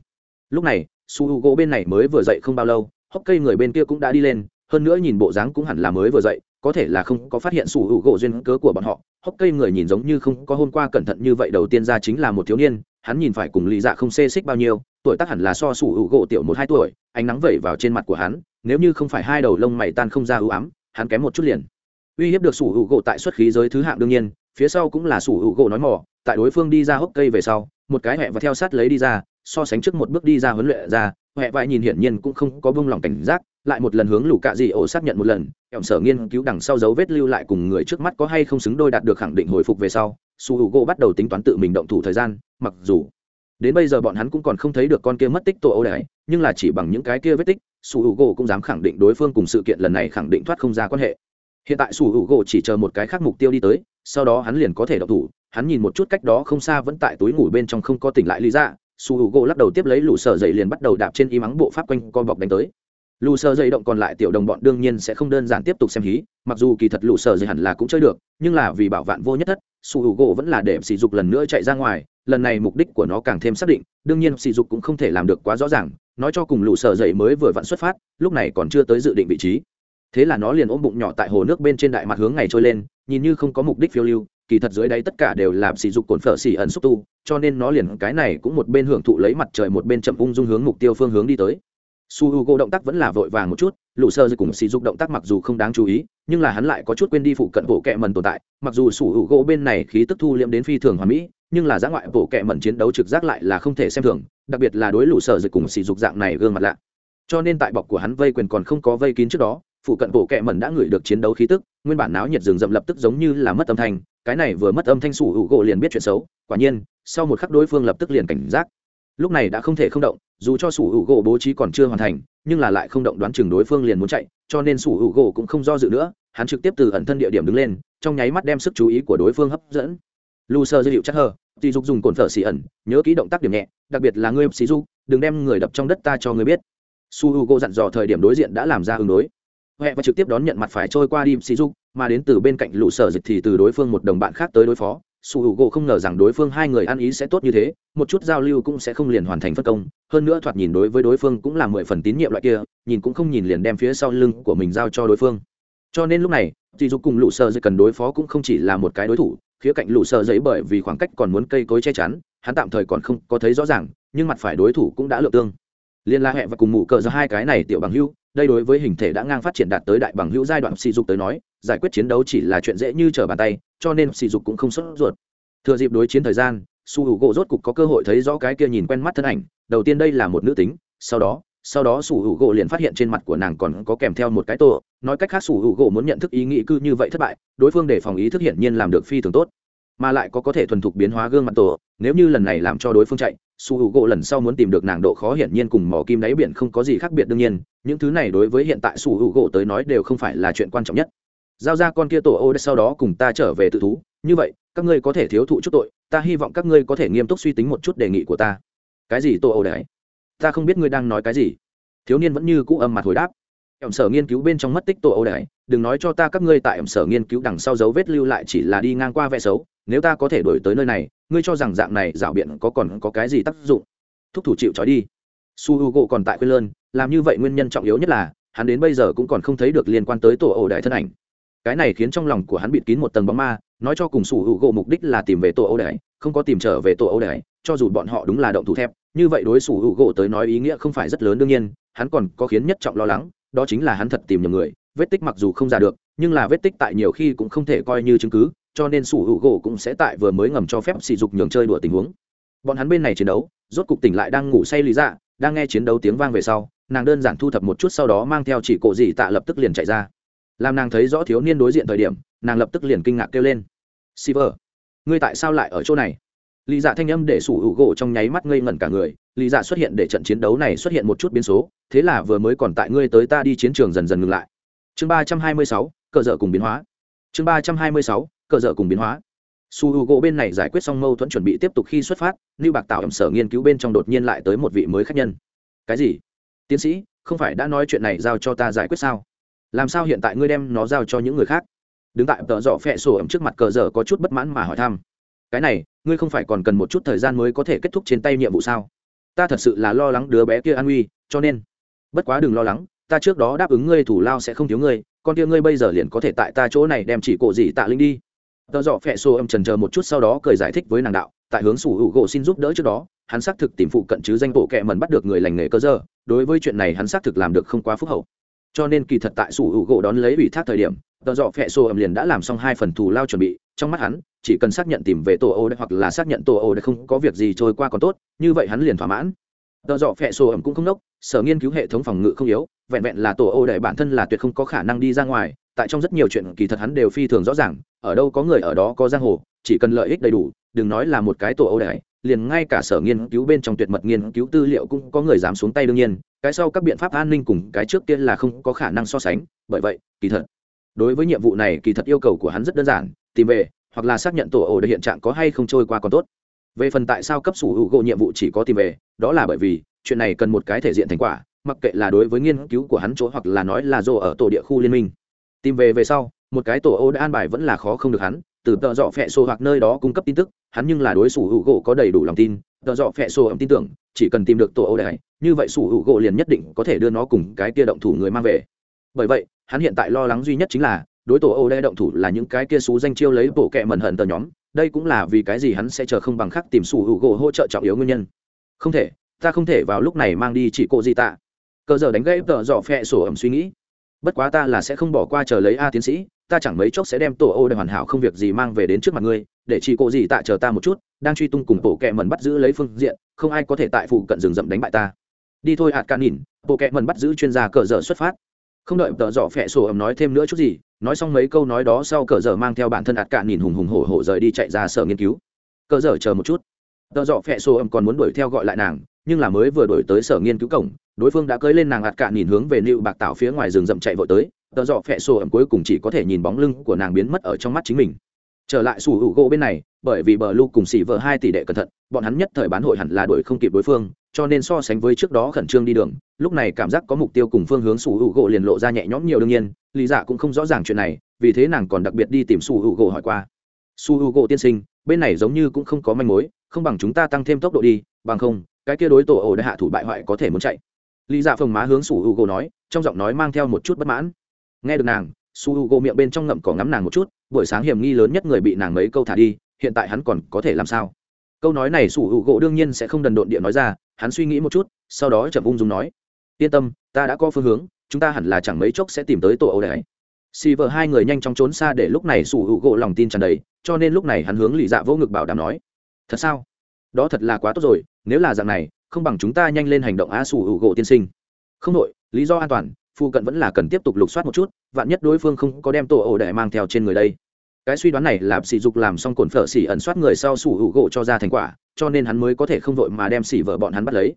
Lúc này, sủ hữu gỗ bên này mới vừa dậy không bao lâu, hốc cây người bên kia cũng đã đi lên, hơn nữa nhìn bộ dáng cũng hẳn là mới vừa dậy, có thể là không có phát hiện sủ hữu gỗ duyên cớ của bọn họ. Hốc cây người nhìn giống như không có hôm qua cẩn thận như vậy, đầu tiên ra chính là một thiếu niên, hắn nhìn phải cùng lý dạ không xê xích bao nhiêu, tuổi tác hẳn là so sủ hữu gỗ tiểu một hai tuổi, ánh nắng vẩy vào trên mặt của hắn, nếu như không phải hai đầu lông mày tan không ra ưu ám, hắn kém một chút liền uy hiếp được sủ hữu u gỗ tại xuất khí giới thứ hạng đương nhiên, phía sau cũng là sủ hữu u gỗ nói mỏ, tại đối phương đi ra hốc cây về sau, một cái hẹ và theo sát lấy đi ra, so sánh trước một bước đi ra huấn luyện ra huệ vải nhìn hiển nhiên cũng không có bông lòng cảnh giác, lại một lần hướng lũ cạ dị ổ xác nhận một lần ẻm sở nghiên cứu đằng sau dấu vết lưu lại cùng người trước mắt có hay không xứng đôi đạt được khẳng định hồi phục về sau su h u gỗ bắt đầu tính toán tự mình động thủ thời gian, mặc dù đến bây giờ bọn hắn cũng còn không thấy được con kia mất tích tổ ấu đấy, nhưng là chỉ bằng những cái kia vết tích su h u gỗ cũng dám khẳng định đối phương cùng sự kiện lần này khẳng định thoát không ra quan hệ hiện tại sủ hữu gỗ chỉ chờ một cái khác mục tiêu đi tới, sau đó hắn liền có thể đọc thủ. Hắn nhìn một chút cách đó không xa vẫn tại túi ngủ bên trong không có tỉnh lại lý ra su h u gỗ lắc đầu tiếp lấy lũ sợ dậy liền bắt đầu đạp trên y mắng bộ pháp quanh co bọc đánh tới. Lũ sợ dậy động còn lại tiểu đồng bọn đương nhiên sẽ không đơn giản tiếp tục xem hí, mặc dù kỳ thật lũ sợ dậy hẳn là cũng chơi được, nhưng là vì bảo vạn vô nhất thất su h u gỗ vẫn là để sỉ dục lần nữa chạy ra ngoài, lần này mục đích của nó càng thêm xác định, đương nhiên sỉ dục cũng không thể làm được quá rõ ràng, nói cho cùng lũ sợ dậy mới vừa vặn xuất phát, lúc này còn chưa tới dự định vị trí thế là nó liền ôm bụng nhỏ tại hồ nước bên trên đại mặt hướng ngày trôi lên, nhìn như không có mục đích phiêu lưu, kỳ thật dưới đáy tất cả đều làm sỉ dục cồn phở xỉ ẩn xúc tu, cho nên nó liền cái này cũng một bên hưởng thụ lấy mặt trời một bên chậm ung dung hướng mục tiêu phương hướng đi tới. Su h u g o động tác vẫn là vội vàng một chút, lũ sơ dư cùng sỉ dục động tác mặc dù không đáng chú ý, nhưng là hắn lại có chút quên đi phụ cận bộ kẹ mần tồn tại, mặc dù su h u g o bên này khí tức thu liễm đến phi thường hoàn mỹ, nhưng là giã ngoại bộ kẹ mần chiến đấu trực giác lại là không thể xem thường, đặc biệt là đối lũ sơ dư cùng sỉ dục dạng này gương mặt lạ. Cho nên tại bọc của hắn vây quyền còn không có vây kín trước đó phụ cận bộ kẹ mẩn đã ngửi được chiến đấu khí tức nguyên bản náo nhiệt rừng rậm lập tức giống như là mất âm thanh cái này vừa mất âm thanh sủ hữu gỗ liền biết chuyện xấu quả nhiên sau một khắc đối phương lập tức liền cảnh giác. Lúc này đã không thể không động dù cho sủ hữu gỗ bố trí còn chưa hoàn thành nhưng là lại không động đoán chừng đối phương liền muốn chạy cho nên sủ hữu gỗ cũng không do dự nữa hắn trực tiếp từ ẩn thân địa điểm đứng lên trong nháy mắt đem sức chú ý của đối phương hấp dẫn. Lu sơ dữ liệu chắc hờ dì dục dùng cồn phở xì ẩn nhớ kỹ động tác điểm nhẹ đặc biệt là ngươi xì du, đừng đem người đập trong đất ta cho ngươi biết. Su h u g o dặn dò thời điểm đối diện đã làm ra ứng đối huệ và trực tiếp đón nhận mặt phải trôi qua đi xì dục mà đến từ bên cạnh lũ sở dịch thì từ đối phương một đồng bạn khác tới đối phó. Su h u g o không ngờ rằng đối phương hai người ăn ý sẽ tốt như thế, một chút giao lưu cũng sẽ không liền hoàn thành phân công. Hơn nữa thoạt nhìn đối với đối phương cũng là mười phần tín nhiệm loại kia, nhìn cũng không nhìn liền đem phía sau lưng của mình giao cho đối phương. Cho nên lúc này dì dục cùng lũ sở dịch cần đối phó cũng không chỉ là một cái đối thủ, khía cạnh lũ sợ giấy bởi vì khoảng cách còn muốn cây cối che chắn, hắn tạm thời còn không có thấy rõ ràng, nhưng mặt phải đối thủ cũng đã lựa tương. Liên la hẹ và cùng mụ cờ do hai cái này tiểu bằng hữu đây đối với hình thể đã ngang phát triển đạt tới đại bằng hữu giai đoạn sỉ dục tới nói, giải quyết chiến đấu chỉ là chuyện dễ như trở bàn tay, cho nên sỉ dục cũng không sốt ruột. Thừa dịp đối chiến thời gian, su hữu gỗ rốt cục có cơ hội thấy rõ cái kia nhìn quen mắt thân ảnh, đầu tiên đây là một nữ tính, sau đó sau đó sủ hữu gỗ liền phát hiện trên mặt của nàng còn có kèm theo một cái tổ nói cách khác sủ hữu gỗ muốn nhận thức ý nghĩ cư như vậy thất bại, đối phương để phòng ý thức hiển nhiên làm được phi thường tốt mà lại có có thể thuần thục biến hóa gương mặt tổ, nếu như lần này làm cho đối phương chạy, su U gỗ lần sau muốn tìm được nàng độ khó hiển nhiên cùng mỏ kim đáy biển không có gì khác biệt đương nhiên, những thứ này đối với hiện tại su U gỗ tới nói đều không phải là chuyện quan trọng nhất. Giao ra con kia tổ ô sau đó cùng ta trở về tự thú, như vậy, các ngươi có thể thiếu thụ chút tội, ta hy vọng các ngươi có thể nghiêm túc suy tính một chút đề nghị của ta. Cái gì tổ ô đấy? Ta không biết ngươi đang nói cái gì. Thiếu niên vẫn như cũ âm mặt hồi đáp. Ẩm sở nghiên cứu bên trong mất tích tổ ô đấy, đừng nói cho ta các ngươi tại ẩm sở nghiên cứu đằng sau dấu vết lưu lại chỉ là đi ngang qua vẽ xấu nếu ta có thể đổi tới nơi này, ngươi cho rằng dạng này rảo biện có còn có cái gì tác dụng? Thúc thủ chịu trói đi. Su h u gỗ còn tại quê lơn, làm như vậy nguyên nhân trọng yếu nhất là, hắn đến bây giờ cũng còn không thấy được liên quan tới tổ ổ đại thân ảnh. Cái này khiến trong lòng của hắn bịt kín một tầng bóng ma, nói cho cùng su h u gỗ mục đích là tìm về tổ ổ đại không có tìm trở về tổ ổ đại cho dù bọn họ đúng là động thủ thép, như vậy đối su h u gỗ tới nói ý nghĩa không phải rất lớn đương nhiên, hắn còn có khiến nhất trọng lo lắng, đó chính là hắn thật tìm nhầm người, vết tích mặc dù không ra được, nhưng là vết tích tại nhiều khi cũng không thể coi như chứng cứ cho nên sủ hữu gỗ cũng sẽ tại vừa mới ngầm cho phép sỉ dục nhường chơi đùa tình huống. Bọn hắn bên này chiến đấu rốt cục tỉnh lại đang ngủ say lý dạ đang nghe chiến đấu tiếng vang về sau nàng đơn giản thu thập một chút sau đó mang theo chỉ cổ dị tạ lập tức liền chạy ra. Làm nàng thấy rõ thiếu niên đối diện thời điểm nàng lập tức liền kinh ngạc kêu lên. Silver, ngươi tại sao lại ở chỗ này? Lý dạ thanh âm để sủ hữu gỗ trong nháy mắt ngây ngẩn cả người lý dạ xuất hiện để trận chiến đấu này xuất hiện một chút biến số thế là vừa mới còn tại ngươi tới ta đi chiến trường dần dần ngừng lại. Chương ba trăm hai mươi sáu cờ dở cùng biến hóa. Chương ba trăm hai mươi sáu cờ dở cùng biến hóa. Su h u gỗ bên này giải quyết xong mâu thuẫn chuẩn bị tiếp tục khi xuất phát, lưu bạc tạo ẩm sở nghiên cứu bên trong đột nhiên lại tới một vị mới khách nhân. Cái gì? Tiến sĩ, không phải đã nói chuyện này giao cho ta giải quyết sao? Làm sao hiện tại ngươi đem nó giao cho những người khác? Đứng tại tợ dọ phẹ sổ ẩm trước mặt cờ dở có chút bất mãn mà hỏi thăm. Cái này, ngươi không phải còn cần một chút thời gian mới có thể kết thúc trên tay nhiệm vụ sao? Ta thật sự là lo lắng đứa bé kia an nguy, cho nên. Bất quá đừng lo lắng, ta trước đó đáp ứng ngươi thủ lao sẽ không thiếu ngươi, con kia ngươi bây giờ liền có thể tại ta chỗ này đem chỉ cổ gì tạ linh đi tờ dọ phẹ xô âm trần chờ một chút sau đó cười giải thích với nàng đạo, tại hướng sủ hữu gỗ xin giúp đỡ trước đó, hắn xác thực tìm phụ cận chứ danh bộ kệ mần bắt được người lành nghề cơ giờ đối với chuyện này hắn xác thực làm được không quá phúc hậu. Cho nên kỳ thật tại sủ hữu gỗ đón lấy ủy thác thời điểm, tờ dọ phẹ xô âm liền đã làm xong hai phần thù lao chuẩn bị, trong mắt hắn, chỉ cần xác nhận tìm về tổ ô hoặc là xác nhận tổ ô không có việc gì trôi qua còn tốt, như vậy hắn liền thỏa mãn. Tờ dọ phẹ xô ẩm cũng không nốc, sở nghiên cứu hệ thống phòng ngự không yếu, vẹn vẹn là tổ ô đại bản thân là tuyệt không có khả năng đi ra ngoài tại trong rất nhiều chuyện kỳ thật hắn đều phi thường rõ ràng, ở đâu có người ở đó có giang hồ, chỉ cần lợi ích đầy đủ, đừng nói là một cái tổ ấu đại liền ngay cả sở nghiên cứu bên trong tuyệt mật nghiên cứu tư liệu cũng có người dám xuống tay đương nhiên, cái sau các biện pháp an ninh cùng cái trước tiên là không có khả năng so sánh, bởi vậy, kỳ thật, đối với nhiệm vụ này kỳ thật yêu cầu của hắn rất đơn giản, tìm về, hoặc là xác nhận tổ ổ hiện trạng có hay không trôi qua còn tốt. Về phần tại sao cấp sủ hữu gỗ nhiệm vụ chỉ có tìm về, đó là bởi vì, chuyện này cần một cái thể diện thành quả, mặc kệ là đối với nghiên cứu của hắn chỗ hoặc là nói là dồ ở tổ địa khu liên minh tìm về về sau, một cái tổ ô đã an bài vẫn là khó không được hắn, từ tợ dọ phẹ sổ hoặc nơi đó cung cấp tin tức, hắn nhưng là đối xử hữu gỗ có đầy đủ lòng tin, tợ dọ phẹ sổ ẩm tin tưởng, chỉ cần tìm được tổ ô đại như vậy sủ hữu gỗ liền nhất định có thể đưa nó cùng cái kia động thủ người mang về. Bởi vậy, hắn hiện tại lo lắng duy nhất chính là, đối tổ ô đe động thủ là những cái kia xú danh chiêu lấy bộ kẹ mẩn hận tờ nhóm, đây cũng là vì cái gì hắn sẽ chờ không bằng khắc tìm sủ hữu gỗ hỗ trợ trọng yếu nguyên nhân. Không thể, ta không thể vào lúc này mang đi chỉ cô gì tạ. Cờ giờ đánh gãy tợ dọ phẹ sổ ẩm suy nghĩ bất quá ta là sẽ không bỏ qua chờ lấy a tiến sĩ, ta chẳng mấy chốc sẽ đem tổ ô để hoàn hảo không việc gì mang về đến trước mặt ngươi, để chỉ cô gì tạ chờ ta một chút, đang truy tung cùng bộ kẹ mần bắt giữ lấy phương diện, không ai có thể tại phụ cận rừng rậm đánh bại ta. Đi thôi hạt ca nhìn, bộ kẹ mần bắt giữ chuyên gia cờ dở xuất phát. Không đợi tợ dọ phẹ sổ ẩm nói thêm nữa chút gì, nói xong mấy câu nói đó sau cờ dở mang theo bản thân hạt cạn nhìn hùng hùng hổ hổ rời đi chạy ra sở nghiên cứu. Cờ dở chờ một chút. Tợ dọ phẹ sổ ẩm còn muốn đuổi theo gọi lại nàng, nhưng là mới vừa đổi tới sở nghiên cứu cổng đối phương đã cưỡi lên nàng ạt cạn nhìn hướng về nịu bạc tạo phía ngoài rừng rậm chạy vội tới tờ dọ phẹ sổ ẩm cuối cùng chỉ có thể nhìn bóng lưng của nàng biến mất ở trong mắt chính mình. Trở lại sủ hữu gỗ bên này, bởi vì bờ lu cùng xỉ vợ hai tỷ đệ cẩn thận, bọn hắn nhất thời bán hội hẳn là đuổi không kịp đối phương, cho nên so sánh với trước đó khẩn trương đi đường, lúc này cảm giác có mục tiêu cùng phương hướng sủ hữu gỗ liền lộ ra nhẹ nhõm nhiều đương nhiên, lý dạ cũng không rõ ràng chuyện này, vì thế nàng còn đặc biệt đi tìm sủ hữu gỗ hỏi qua. Sủ hữu gỗ tiên sinh, bên này giống như cũng không có manh mối, không bằng chúng ta tăng thêm tốc độ đi, bằng không, cái kia đối tổ ổ đại hạ thủ bại hoại có thể muốn chạy lý dạ phồng má hướng su h u gỗ nói, trong giọng nói mang theo một chút bất mãn. Nghe được nàng, su h u gỗ miệng bên trong ngậm cỏ ngắm nàng một chút, buổi sáng hiểm nghi lớn nhất người bị nàng mấy câu thả đi, hiện tại hắn còn có thể làm sao? Câu nói này su h u gỗ đương nhiên sẽ không đần độn điện nói ra, hắn suy nghĩ một chút, sau đó chậm ung dung nói, yên tâm, ta đã có phương hướng, chúng ta hẳn là chẳng mấy chốc sẽ tìm tới tổ âu đấy. Xì vợ hai người nhanh chóng trốn xa để lúc này sủ hữu gỗ lòng tin tràn đầy, cho nên lúc này hắn hướng lì dạ vô ngực bảo đảm nói, thật sao? Đó thật là quá tốt rồi, nếu là dạng này không bằng chúng ta nhanh lên hành động a sủ hữu gỗ tiên sinh. Không đội lý do an toàn phụ cận vẫn là cần tiếp tục lục soát một chút, vạn nhất đối phương không có đem tổ ổ đẻ mang theo trên người đây. Cái suy đoán này là sỉ dục làm xong cồn phở xỉ ẩn soát người sau sủ hữu gỗ cho ra thành quả, cho nên hắn mới có thể không vội mà đem xỉ vợ bọn hắn bắt lấy.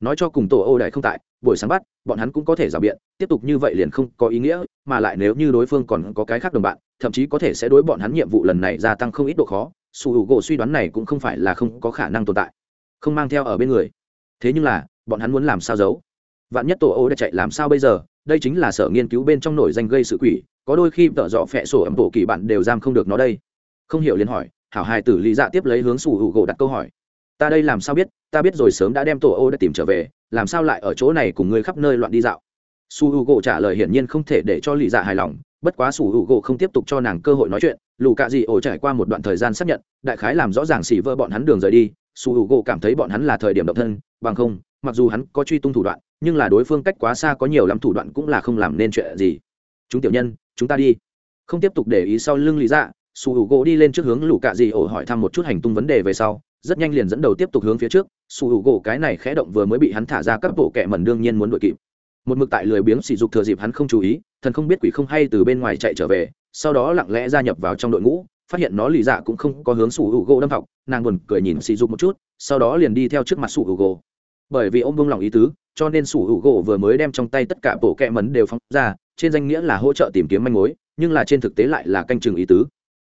Nói cho cùng tổ ô đại không tại, buổi sáng bắt, bọn hắn cũng có thể rào biện, tiếp tục như vậy liền không có ý nghĩa, mà lại nếu như đối phương còn có cái khác đồng bạn, thậm chí có thể sẽ đối bọn hắn nhiệm vụ lần này gia tăng không ít độ khó. Su hữu gỗ suy đoán này cũng không phải là không có khả năng tồn tại. Không mang theo ở bên người thế nhưng là, bọn hắn muốn làm sao giấu? Vạn nhất tổ ô đã chạy làm sao bây giờ? Đây chính là sở nghiên cứu bên trong nổi danh gây sự quỷ, có đôi khi tợ dọ phẹ sổ ẩm bộ kỳ bạn đều giam không được nó đây. Không hiểu liền hỏi, hảo hài tử lý dạ tiếp lấy hướng Sủ Hữu gỗ đặt câu hỏi. Ta đây làm sao biết? Ta biết rồi sớm đã đem tổ ô đã tìm trở về, làm sao lại ở chỗ này cùng ngươi khắp nơi loạn đi dạo? Su h u gỗ trả lời hiển nhiên không thể để cho lì dạ hài lòng, bất quá su h u gỗ không tiếp tục cho nàng cơ hội nói chuyện, lù cạ dị ổ trải qua một đoạn thời gian xác nhận, đại khái làm rõ ràng xỉ vỡ bọn hắn đường rời đi su h u gỗ cảm thấy bọn hắn là thời điểm động thân, bằng không, mặc dù hắn có truy tung thủ đoạn, nhưng là đối phương cách quá xa có nhiều lắm thủ đoạn cũng là không làm nên chuyện gì. Chúng tiểu nhân, chúng ta đi. Không tiếp tục để ý sau lưng lý dạ su h u gỗ đi lên trước hướng lũ cạ dị ổ hỏi thăm một chút hành tung vấn đề về sau, rất nhanh liền dẫn đầu tiếp tục hướng phía trước. Su hữu gỗ cái này khẽ động vừa mới bị hắn thả ra các bộ kẹ mẩn đương nhiên muốn đội kịp. Một mực tại lười biếng sỉ dục thừa dịp hắn không chú ý, thần không biết quỷ không hay từ bên ngoài chạy trở về, sau đó lặng lẽ gia nhập vào trong đội ngũ phát hiện nó lì dạ cũng không có hướng sủ hữu gỗ đâm học, nàng buồn cười nhìn sỉ dục một chút, sau đó liền đi theo trước mặt sủ hữu gỗ. Bởi vì ông buông lòng ý tứ, cho nên sủ hữu gỗ vừa mới đem trong tay tất cả bộ kẹ mấn đều phóng ra, trên danh nghĩa là hỗ trợ tìm kiếm manh mối, nhưng là trên thực tế lại là canh chừng ý tứ.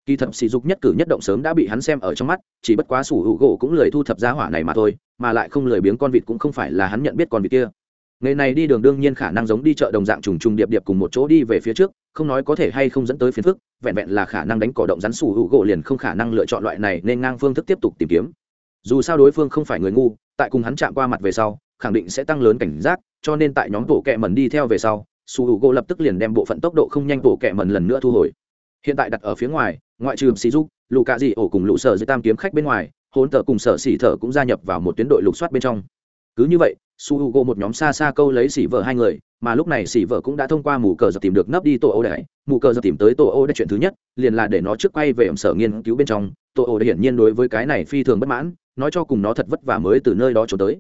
Kỳ thật sỉ dục nhất cử nhất động sớm đã bị hắn xem ở trong mắt, chỉ bất quá sủ hữu gỗ cũng lười thu thập giá hỏa này mà thôi, mà lại không lười biếng con vịt cũng không phải là hắn nhận biết con vịt kia. Ngày này đi đường đương nhiên khả năng giống đi chợ đồng dạng trùng trùng điệp điệp cùng một chỗ đi về phía trước không nói có thể hay không dẫn tới phiền phức, vẹn vẹn là khả năng đánh cỏ động rắn sủ hữu gỗ liền không khả năng lựa chọn loại này nên ngang phương thức tiếp tục tìm kiếm. Dù sao đối phương không phải người ngu, tại cùng hắn chạm qua mặt về sau, khẳng định sẽ tăng lớn cảnh giác, cho nên tại nhóm bộ kẹ mần đi theo về sau, sủ hữu gỗ lập tức liền đem bộ phận tốc độ không nhanh bộ kẹ mần lần nữa thu hồi. Hiện tại đặt ở phía ngoài, ngoại trừ sĩ giúp lù cạ dị ổ cùng lũ sở dưới tam kiếm khách bên ngoài hôn tờ cùng sở xỉ thở cũng gia nhập vào một tuyến đội lục soát bên trong. Cứ như vậy su h u g o một nhóm xa xa câu lấy xỉ vợ hai người, mà lúc này xỉ vợ cũng đã thông qua mù cờ giật tìm được nấp đi tổ ô đại mù cờ giật tìm tới tổ ô đại chuyện thứ nhất, liền là để nó trước quay về ẩm sở nghiên cứu bên trong. Tổ ô đại hiển nhiên đối với cái này phi thường bất mãn, nói cho cùng nó thật vất vả mới từ nơi đó trốn tới.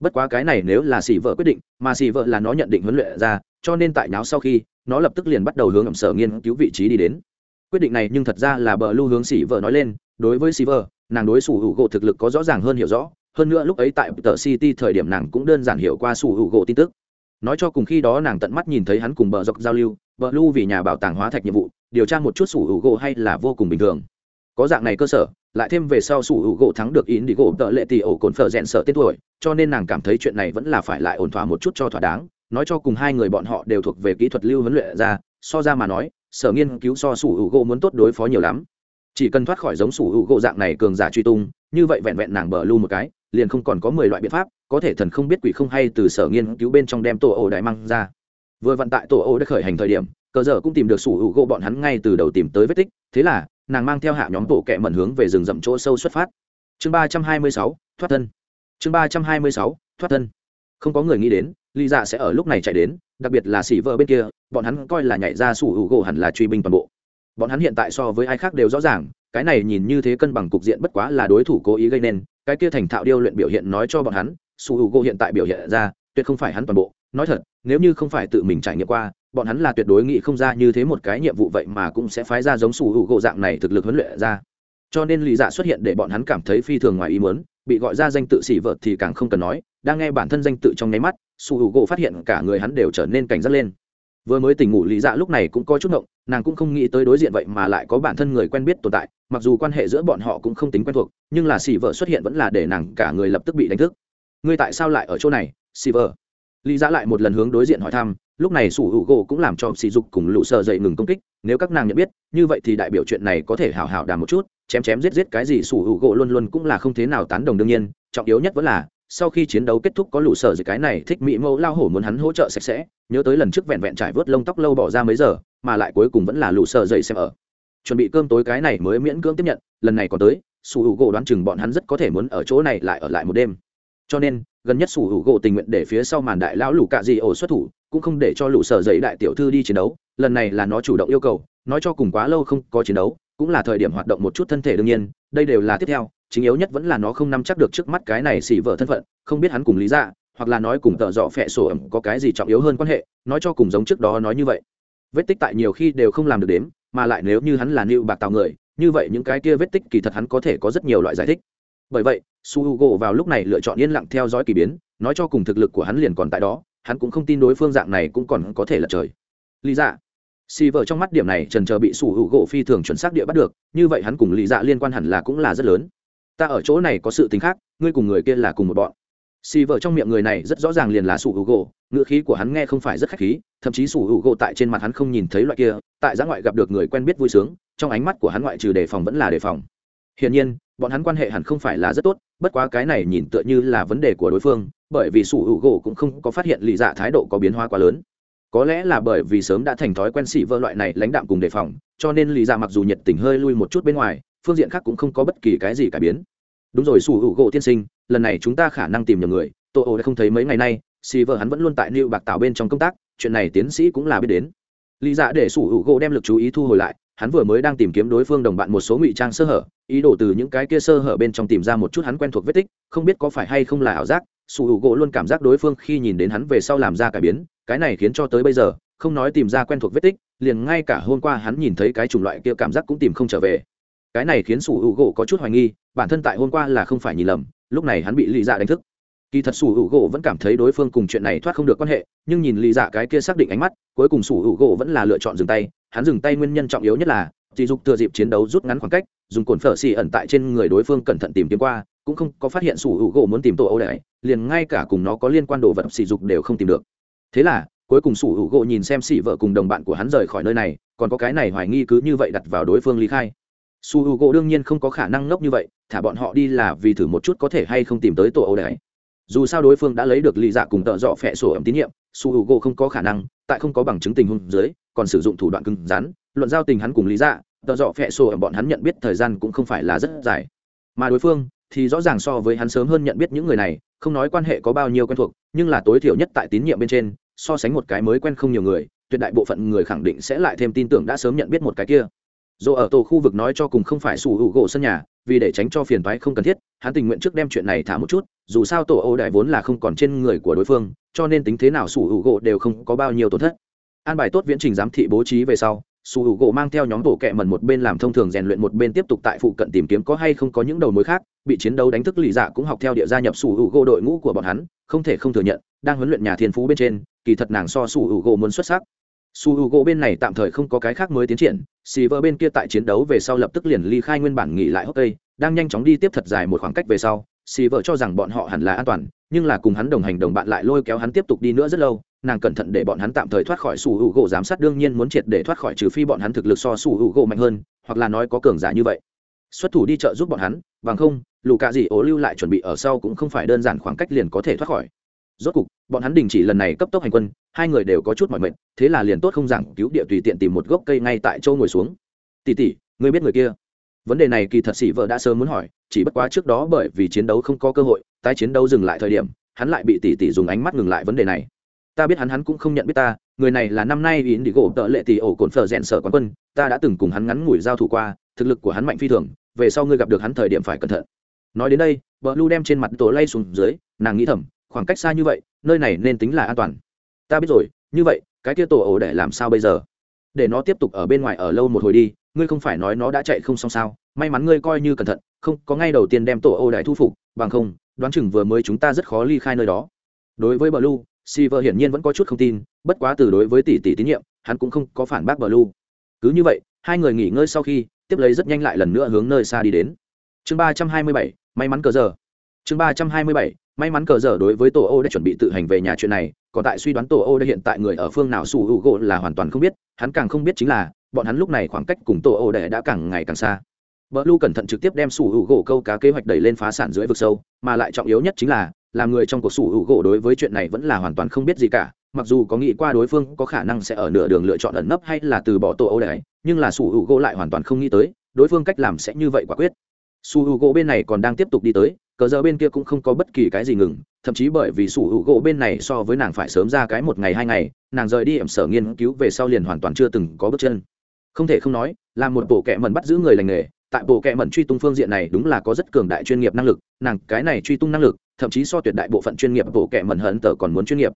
Bất quá cái này nếu là xỉ vợ quyết định, mà xỉ vợ là nó nhận định huấn luyện ra, cho nên tại nháo sau khi, nó lập tức liền bắt đầu hướng ẩm sở nghiên cứu vị trí đi đến. Quyết định này nhưng thật ra là bờ lưu hướng xỉ vợ nói lên, đối với xỉ vợ, nàng đối xù hữu gỗ thực lực có rõ ràng hơn hiểu rõ hơn nữa lúc ấy tại tờ city thời điểm nàng cũng đơn giản hiểu qua sủ hữu gỗ tin tức. Nói cho cùng khi đó nàng tận mắt nhìn thấy hắn cùng bờ dọc giao lưu, bờ lưu vì nhà bảo tàng hóa thạch nhiệm vụ, điều tra một chút sủ hữu gỗ hay là vô cùng bình thường. Có dạng này cơ sở, lại thêm về sau sủ hữu gỗ thắng được ý đi gỗ tợ lệ tỷ ổ cồn phở rẽn sợ tên tuổi, cho nên nàng cảm thấy chuyện này vẫn là phải lại ổn thỏa một chút cho thỏa đáng. Nói cho cùng hai người bọn họ đều thuộc về kỹ thuật lưu huấn luyện ra, so ra mà nói, sở nghiên cứu so sủ hữu gỗ muốn tốt đối phó nhiều lắm. Chỉ cần thoát khỏi giống sủ hữu gỗ dạng này cường giả truy tung, như vậy vẹn vẹn nàng bờ lưu một cái liền không còn có mười loại biện pháp, có thể thần không biết quỷ không hay từ sở nghiên cứu bên trong đem tổ ổ đại mang ra. Vừa vận tại tổ ổ đã khởi hành thời điểm, cờ giờ cũng tìm được sủ hữu gỗ bọn hắn ngay từ đầu tìm tới vết tích, thế là, nàng mang theo hạ nhóm bộ kẹ mẩn hướng về rừng rậm chỗ sâu xuất phát. Chương ba trăm hai mươi sáu, thoát thân. Chương ba trăm hai mươi sáu, thoát thân. Không có người nghĩ đến ly dạ sẽ ở lúc này chạy đến, đặc biệt là xỉ vợ bên kia, bọn hắn coi là nhảy ra sủ hữu gỗ hẳn là truy binh toàn bộ. Bọn hắn hiện tại so với ai khác đều rõ ràng, cái này nhìn như thế cân bằng cục diện bất quá là đối thủ cố ý gây nên cái kia thành thạo điêu luyện biểu hiện nói cho bọn hắn, su h u g o hiện tại biểu hiện ra, tuyệt không phải hắn toàn bộ. Nói thật, nếu như không phải tự mình trải nghiệm qua, bọn hắn là tuyệt đối nghĩ không ra như thế một cái nhiệm vụ vậy mà cũng sẽ phái ra giống su h u g o dạng này thực lực huấn luyện ra. Cho nên lý dạ xuất hiện để bọn hắn cảm thấy phi thường ngoài ý muốn, bị gọi ra danh tự xỉ vợt thì càng không cần nói, đang nghe bản thân danh tự trong nháy mắt, su h u g o phát hiện cả người hắn đều trở nên cảnh giác lên vừa mới tỉnh ngủ lý dạ lúc này cũng có chút ngộng, nàng cũng không nghĩ tới đối diện vậy mà lại có bản thân người quen biết tồn tại, mặc dù quan hệ giữa bọn họ cũng không tính quen thuộc, nhưng là xì vợ xuất hiện vẫn là để nàng cả người lập tức bị đánh thức. Ngươi tại sao lại ở chỗ này, xì vợ? Lý dạ lại một lần hướng đối diện hỏi thăm, lúc này sủ hữu gỗ cũng làm cho sỉ dục cùng lũ sợ dậy ngừng công kích, nếu các nàng nhận biết, như vậy thì đại biểu chuyện này có thể hào hào đàm một chút, chém chém giết giết cái gì sủ hữu gỗ luôn luôn cũng là không thế nào tán đồng đương nhiên, trọng yếu nhất vẫn là sau khi chiến đấu kết thúc có lũ sở dậy cái này thích mỹ mẫu lao hổ muốn hắn hỗ trợ sạch sẽ, nhớ tới lần trước vẹn vẹn trải vớt lông tóc lâu bỏ ra mấy giờ, mà lại cuối cùng vẫn là lũ sở dậy xem ở. Chuẩn bị cơm tối cái này mới miễn cưỡng tiếp nhận, lần này còn tới, sủ hữu gỗ đoán chừng bọn hắn rất có thể muốn ở chỗ này lại ở lại một đêm. Cho nên, gần nhất sủ hữu gỗ tình nguyện để phía sau màn đại lão lũ cạ dị ổ xuất thủ, cũng không để cho lũ sở dậy đại tiểu thư đi chiến đấu, lần này là nó chủ động yêu cầu, nói cho cùng quá lâu không có chiến đấu, cũng là thời điểm hoạt động một chút thân thể đương nhiên, đây đều là tiếp theo chính yếu nhất vẫn là nó không nắm chắc được trước mắt cái này xỉ vợ thân phận không biết hắn cùng lý ra dạ, hoặc là nói cùng tợ dọ phẹ sổ ẩm có cái gì trọng yếu hơn quan hệ nói cho cùng giống trước đó nói như vậy. Vết tích tại nhiều khi đều không làm được đếm mà lại nếu như hắn là nịu bạc tào người như vậy những cái kia vết tích kỳ thật hắn có thể có rất nhiều loại giải thích. Bởi vậy su h u g o vào lúc này lựa chọn yên lặng theo dõi k ỳ biến nói cho cùng thực lực của hắn liền còn tại đó hắn cũng không tin đối phương dạng này cũng còn có thể là trời. Lý dạ. Xì vợ trong mắt điểm này trần trờ bị sủ hữu gỗ phi thường chuẩn xác địa bắt được như vậy hắn cùng lý dạ liên quan hẳn là cũng là rất lớn ta ở chỗ này có sự tính khác, ngươi cùng người kia là cùng một bọn. Xì vợ trong miệng người này rất rõ ràng liền là sủ hữu gỗ, ngữ khí của hắn nghe không phải rất khách khí, thậm chí sủ hữu gỗ tại trên mặt hắn không nhìn thấy loại kia, tại giã ngoại gặp được người quen biết vui sướng, trong ánh mắt của hắn ngoại trừ đề phòng vẫn là đề phòng. Hiển nhiên, bọn hắn quan hệ hẳn không phải là rất tốt, bất quá cái này nhìn tựa như là vấn đề của đối phương, bởi vì sủ hữu gỗ cũng không có phát hiện lì dạ thái độ có biến hóa quá lớn. Có lẽ là bởi vì sớm đã thành thói quen xỉ vơ loại này lãnh đạm cùng đề phòng, cho nên lì dạ mặc dù nhiệt tình hơi lui một chút bên ngoài phương diện khác cũng không có bất kỳ cái gì cải biến. Đúng rồi sủ hữu gỗ tiên sinh, lần này chúng ta khả năng tìm nhầm người. Tô ô đã không thấy mấy ngày nay xì vợ hắn vẫn luôn tại lưu bạc tạo bên trong công tác, chuyện này tiến sĩ cũng là biết đến. Lý dạ để sủ hữu gỗ đem lực chú ý thu hồi lại, hắn vừa mới đang tìm kiếm đối phương đồng bạn một số ngụy trang sơ hở, ý đồ từ những cái kia sơ hở bên trong tìm ra một chút hắn quen thuộc vết tích, không biết có phải hay không là ảo giác sủ hữu gỗ luôn cảm giác đối phương khi nhìn đến hắn về sau làm ra cải biến, cái này khiến cho tới bây giờ, không nói tìm ra quen thuộc vết tích, liền ngay cả hôm qua hắn nhìn thấy cái chủng loại kia cảm giác cũng tìm không trở về cái này khiến sủ hữu gỗ có chút hoài nghi, bản thân tại hôm qua là không phải nhìn lầm, lúc này hắn bị lì dạ đánh thức. Kỳ thật sủ hữu gỗ vẫn cảm thấy đối phương cùng chuyện này thoát không được quan hệ, nhưng nhìn lì dạ cái kia xác định ánh mắt, cuối cùng sủ hữu gỗ vẫn là lựa chọn dừng tay, hắn dừng tay nguyên nhân trọng yếu nhất là dì dục thừa dịp chiến đấu rút ngắn khoảng cách, dùng cồn phở xì ẩn tại trên người đối phương cẩn thận tìm kiếm qua, cũng không có phát hiện sủ hữu gỗ muốn tìm tổ âu đại liền ngay cả cùng nó có liên quan đồ vật sỉ dục đều không tìm được. Thế là, cuối cùng sủ hữu gỗ nhìn xem xì vợ cùng đồng bạn của hắn rời khỏi nơi này, còn có cái này hoài nghi cứ như vậy đặt vào đối phương ly khai su h u gỗ đương nhiên không có khả năng ngốc như vậy, thả bọn họ đi là vì thử một chút có thể hay không tìm tới tổ âu đại dù sao đối phương đã lấy được lì dạ cùng tợ dọ phẹ sổ ẩm tín nhiệm, su h u gỗ không có khả năng, tại không có bằng chứng tình huống dưới, còn sử dụng thủ đoạn cứng rắn, luận giao tình hắn cùng lý dạ tợ dọ phẹ sổ ẩm bọn hắn nhận biết thời gian cũng không phải là rất dài. Mà đối phương thì rõ ràng so với hắn sớm hơn nhận biết những người này, không nói quan hệ có bao nhiêu quen thuộc, nhưng là tối thiểu nhất tại tín nhiệm bên trên, so sánh một cái mới quen không nhiều người, tuyệt đại bộ phận người khẳng định sẽ lại thêm tin tưởng đã sớm nhận biết một cái kia dù ở tổ khu vực nói cho cùng không phải sủ hữu gỗ sân nhà, vì để tránh cho phiền toái không cần thiết, hắn tình nguyện trước đem chuyện này thả một chút, dù sao tổ ô đại vốn là không còn trên người của đối phương, cho nên tính thế nào sủ hữu gỗ đều không có bao nhiêu tổn thất. An bài tốt viễn trình giám thị bố trí về sau, sủ hữu u gỗ mang theo nhóm bộ kẹ mần một bên làm thông thường rèn luyện một bên tiếp tục tại phụ cận tìm kiếm có hay không có những đầu mối khác, bị chiến đấu đánh thức lì dạ cũng học theo địa gia nhập sủ hữu u gỗ đội ngũ của bọn hắn, không thể không thừa nhận, đang huấn luyện nhà thiên phú bên trên, kỳ thật nàng so sủ hữu u gỗ muốn xuất sắc su h u gỗ bên này tạm thời không có cái khác mới tiến triển xì vợ bên kia tại chiến đấu về sau lập tức liền ly khai nguyên bản nghỉ lại hốc cây đang nhanh chóng đi tiếp thật dài một khoảng cách về sau xì vợ cho rằng bọn họ hẳn là an toàn, nhưng là cùng hắn đồng hành đồng bạn lại lôi kéo hắn tiếp tục đi nữa rất lâu, nàng cẩn thận để bọn hắn tạm thời thoát khỏi sủ hữu gỗ giám sát đương nhiên muốn triệt để thoát khỏi trừ phi bọn hắn thực lực so sủ hữu gỗ mạnh hơn, hoặc là nói có cường giả như vậy. Xuất thủ đi chợ giúp bọn hắn, bằng không lù cạ gì ố lưu lại chuẩn bị ở sau cũng không phải đơn giản khoảng cách liền có thể thoát khỏi. Rốt cục bọn hắn đình chỉ lần này cấp tốc hành quân, hai người đều có chút mỏi mệt, thế là liền tốt không giảng cứu địa tùy tiện tìm một gốc cây ngay tại châu ngồi xuống. Tỉ tỉ người biết người kia? Vấn đề này kỳ thật sĩ vợ đã sớm muốn hỏi, chỉ bất quá trước đó bởi vì chiến đấu không có cơ hội, tái chiến đấu dừng lại thời điểm, hắn lại bị tỷ tỷ dùng ánh mắt ngừng lại vấn đề này. Ta biết hắn hắn cũng không nhận biết ta, người này là năm nay ý đi gỗ tợ lệ tỷ ổ cồn phở rèn sở quán quân, ta đã từng cùng hắn ngắn ngủi giao thủ qua, thực lực của hắn mạnh phi thường, về sau ngươi gặp được hắn thời điểm phải cẩn thận. Nói đến đây vợ lu đem trên mặt tổ lay xuống dưới, nàng nghĩ thầm, khoảng cách xa như vậy nơi này nên tính là an toàn. Ta biết rồi như vậy cái kia tổ ổ để làm sao bây giờ? Để nó tiếp tục ở bên ngoài ở lâu một hồi đi ngươi không phải nói nó đã chạy không xong sao? May mắn ngươi coi như cẩn thận không có ngay đầu tiên đem tổ ô đại thu phục bằng không đoán chừng vừa mới chúng ta rất khó ly khai nơi đó. Đối với Blue, Silver hiển nhiên vẫn có chút không tin, bất quá từ đối với tỷ tỷ tín nhiệm hắn cũng không có phản bác Blue. cứ như vậy hai người nghỉ ngơi sau khi tiếp lấy rất nhanh lại lần nữa hướng nơi xa đi đến. Chương ba trăm hai mươi bảy may mắn cờ giờ. Chương ba trăm hai mươi bảy may mắn cờ giờ đối với tổ ô đã chuẩn bị tự hành về nhà chuyện này, còn tại suy đoán tổ ô đã hiện tại người ở phương nào su hữu gỗ là hoàn toàn không biết, hắn càng không biết chính là, bọn hắn lúc này khoảng cách cùng tổ ô đệ đã càng ngày càng xa. Vợ lu cẩn thận trực tiếp đem sủ hữu gỗ câu cá kế hoạch đẩy lên phá sản dưới vực sâu, mà lại trọng yếu nhất chính là làm người trong cuộc sủ hữu gỗ đối với chuyện này vẫn là hoàn toàn không biết gì cả, mặc dù có nghĩ qua đối phương có khả năng sẽ ở nửa đường lựa chọn ẩn nấp hay là từ bỏ tổ ô đệ nhưng là sủ hữu gỗ lại hoàn toàn không nghĩ tới, đối phương cách làm sẽ như vậy quả quyết. Sủ hữu gỗ bên này còn đang tiếp tục đi tới cờ giờ bên kia cũng không có bất kỳ cái gì ngừng, thậm chí bởi vì sủ hữu gỗ bên này so với nàng phải sớm ra cái một ngày hai ngày, nàng rời đi ẩm sở nghiên cứu về sau liền hoàn toàn chưa từng có bước chân. Không thể không nói, là một bộ kệ mẩn bắt giữ người lành nghề, tại bộ kệ mẩn truy tung phương diện này đúng là có rất cường đại chuyên nghiệp năng lực, nàng cái này truy tung năng lực, thậm chí so tuyệt đại bộ phận chuyên nghiệp bộ kệ mẩn hận tờ còn muốn chuyên nghiệp.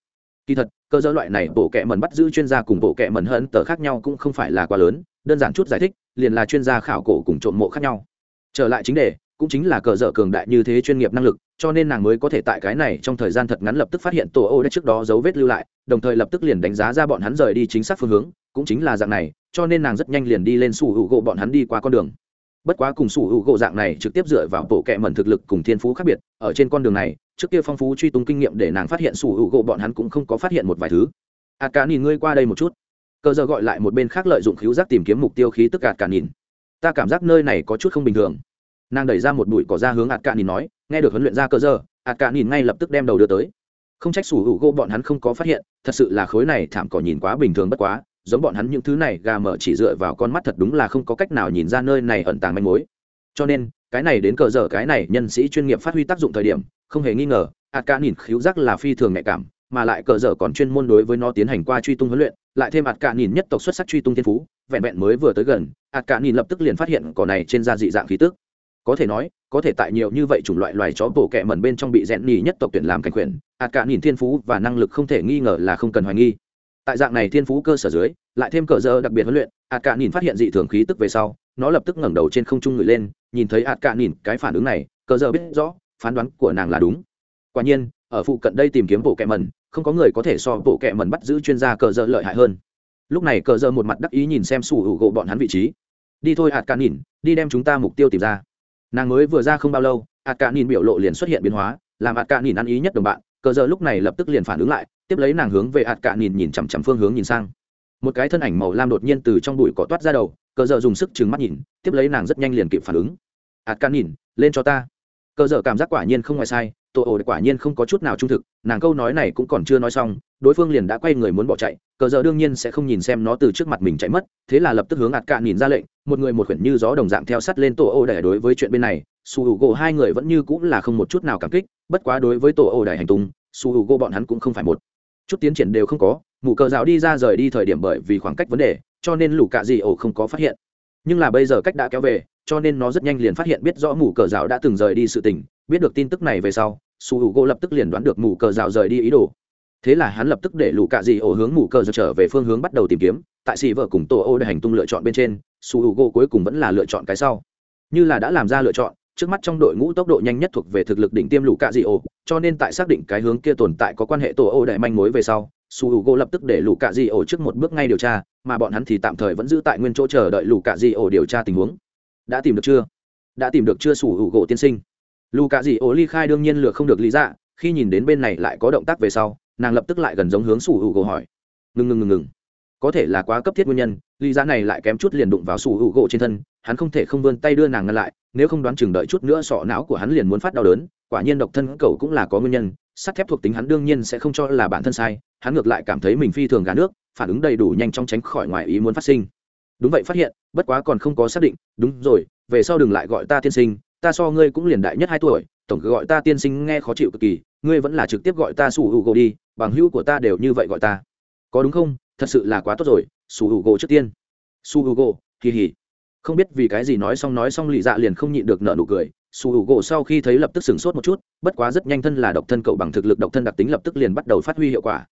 Kỳ thật, cơ giới loại này bộ kệ mẩn bắt giữ chuyên gia cùng bộ kệ mẩn hận tờ khác nhau cũng không phải là quá lớn, đơn giản chút giải thích, liền là chuyên gia khảo cổ cùng trộm mộ khác nhau. Trở lại chính đề cũng chính là cờ dở cường đại như thế chuyên nghiệp năng lực, cho nên nàng mới có thể tại cái này trong thời gian thật ngắn lập tức phát hiện tổ ô đã trước đó dấu vết lưu lại, đồng thời lập tức liền đánh giá ra bọn hắn rời đi chính xác phương hướng, cũng chính là dạng này, cho nên nàng rất nhanh liền đi lên sủ hữu gỗ bọn hắn đi qua con đường. Bất quá cùng sủ hữu gỗ dạng này trực tiếp dựa vào bộ kệ mẩn thực lực cùng thiên phú khác biệt, ở trên con đường này, trước kia phong phú truy tung kinh nghiệm để nàng phát hiện sủ hữu gỗ bọn hắn cũng không có phát hiện một vài thứ. A cả nhìn ngươi qua đây một chút. Cờ giờ gọi lại một bên khác lợi dụng khíu giác tìm kiếm mục tiêu khí tức gạt cả nhìn ta cảm giác nơi này có chút không bình thường nàng đẩy ra một bụi cỏ ra hướng ạt cạn nhìn nói, nghe được huấn luyện ra cơ giờ ạt cạn nhìn ngay lập tức đem đầu đưa tới. Không trách sủ hữu gỗ bọn hắn không có phát hiện, thật sự là khối này thảm cỏ nhìn quá bình thường bất quá, giống bọn hắn những thứ này gà mở chỉ dựa vào con mắt thật đúng là không có cách nào nhìn ra nơi này ẩn tàng manh mối. Cho nên, cái này đến cờ giờ cái này nhân sĩ chuyên nghiệp phát huy tác dụng thời điểm, không hề nghi ngờ ạt cả nhìn khíu giác là phi thường nhạy cảm, mà lại cờ giờ còn chuyên môn đối với nó tiến hành qua truy tung huấn luyện, lại thêm ạt cả nhìn nhất tộc xuất sắc truy tung thiên phú, vẹn vẹn mới vừa tới gần ạt cả nhìn lập tức liền phát hiện cỏ này trên da dị dạng khí tức có thể nói, có thể tại nhiều như vậy chủng loại loài chó bổ kẹ mẩn bên trong bị rẽn nhì nhất tộc tuyển làm cảnh quyền ạt cả nhìn thiên phú và năng lực không thể nghi ngờ là không cần hoài nghi. Tại dạng này thiên phú cơ sở dưới, lại thêm cờ dơ đặc biệt huấn luyện ạt cả nhìn phát hiện dị thường khí tức về sau, nó lập tức ngẩng đầu trên không trung ngửi lên, nhìn thấy ạt cả nhìn, cái phản ứng này, cờ dơ biết rõ, phán đoán của nàng là đúng. Quả nhiên, ở phụ cận đây tìm kiếm bộ kẹ mẩn, không có người có thể so bộ kẹ mẩn bắt giữ chuyên gia cờ dơ lợi hại hơn. Lúc này cờ dơ một mặt đắc ý nhìn xem sủ hữu gỗ bọn hắn vị trí. Đi thôi ạt cả nhìn, đi đem chúng ta mục tiêu tìm ra nàng mới vừa ra không bao lâu ạt cả nhìn biểu lộ liền xuất hiện biến hóa, làm ạt cả nhìn ăn ý nhất đồng bạn, cờ giờ lúc này lập tức liền phản ứng lại, tiếp lấy nàng hướng về ạt cả nhìn nhìn chằm chằm phương hướng nhìn sang. Một cái thân ảnh màu lam đột nhiên từ trong bụi cỏ toát ra đầu, cờ giờ dùng sức trừng mắt nhìn, tiếp lấy nàng rất nhanh liền kịp phản ứng. Ạt cả nhìn lên cho ta cờ dở cảm giác quả nhiên không ngoài sai, tổ ổ quả nhiên không có chút nào trung thực, nàng câu nói này cũng còn chưa nói xong, đối phương liền đã quay người muốn bỏ chạy, cờ giờ đương nhiên sẽ không nhìn xem nó từ trước mặt mình chạy mất, thế là lập tức hướng ạt cạn nhìn ra lệnh, một người một quyển như gió đồng dạng theo sắt lên tổ ô đẻ đối với chuyện bên này, su h u gỗ hai người vẫn như cũng là không một chút nào cảm kích, bất quá đối với tổ ô đẻ hành tung, su h u gỗ bọn hắn cũng không phải một. Chút tiến triển đều không có mụ cờ rào đi ra rời đi thời điểm bởi vì khoảng cách vấn đề, cho nên lũ cạ gì ổ không có phát hiện nhưng là bây giờ cách đã kéo về, cho nên nó rất nhanh liền phát hiện biết rõ mù cờ rào đã từng rời đi sự tình, biết được tin tức này về sau, su h u gỗ lập tức liền đoán được mù cờ rào rời đi ý đồ. Thế là hắn lập tức để lũ cạ dị ổ hướng mù cờ rào trở về phương hướng bắt đầu tìm kiếm, tại xì vợ cùng tổ ô để hành tung lựa chọn bên trên, su h u gỗ cuối cùng vẫn là lựa chọn cái sau. Như là đã làm ra lựa chọn, trước mắt trong đội ngũ tốc độ nhanh nhất thuộc về thực lực đỉnh tiêm lũ cạ dị ổ, cho nên tại xác định cái hướng kia tồn tại có quan hệ tổ ô đại manh mối về sau su h u gỗ lập tức để lù cạ di ổ trước một bước ngay điều tra, mà bọn hắn thì tạm thời vẫn giữ tại nguyên chỗ chờ đợi lù cạ di ổ điều tra tình huống. Đã tìm được chưa? Đã tìm được chưa, su h u gỗ tiên sinh? Lù cạ di ổ ly khai đương nhiên lựa không được lý dạ khi nhìn đến bên này lại có động tác về sau, nàng lập tức lại gần giống hướng su h u gỗ hỏi. Ngừng ngừng ngừng ngừng. Có thể là quá cấp thiết nguyên nhân, lý Dạ này lại kém chút liền đụng vào sủ hữu gỗ trên thân, hắn không thể không vươn tay đưa nàng ngăn lại, nếu không đoán chừng đợi chút nữa sọ não của hắn liền muốn phát đau đớn, quả nhiên độc thân cầu cũng là có nguyên nhân, sắt thép thuộc tính hắn đương nhiên sẽ không cho là bản thân sai hắn ngược lại cảm thấy mình phi thường gà nước, phản ứng đầy đủ nhanh chóng tránh khỏi ngoài ý muốn phát sinh. Đúng vậy phát hiện, bất quá còn không có xác định, đúng rồi, về sau đừng lại gọi ta tiên sinh, ta so ngươi cũng liền đại nhất hai tuổi, tổng cứ gọi ta tiên sinh nghe khó chịu cực kỳ, ngươi vẫn là trực tiếp gọi ta sủ hữu gỗ đi, bằng hữu của ta đều như vậy gọi ta. Có đúng không? Thật sự là quá tốt rồi su hữu gỗ trước tiên. Su hữu gỗ, kỳ hỉ. Không biết vì cái gì nói xong nói xong lì dạ liền không nhịn được nợ nụ cười. Su hữu gỗ sau khi thấy lập tức sửng sốt một chút, bất quá rất nhanh thân là độc thân cậu bằng thực lực độc thân đặc tính lập tức liền bắt đầu phát huy hiệu quả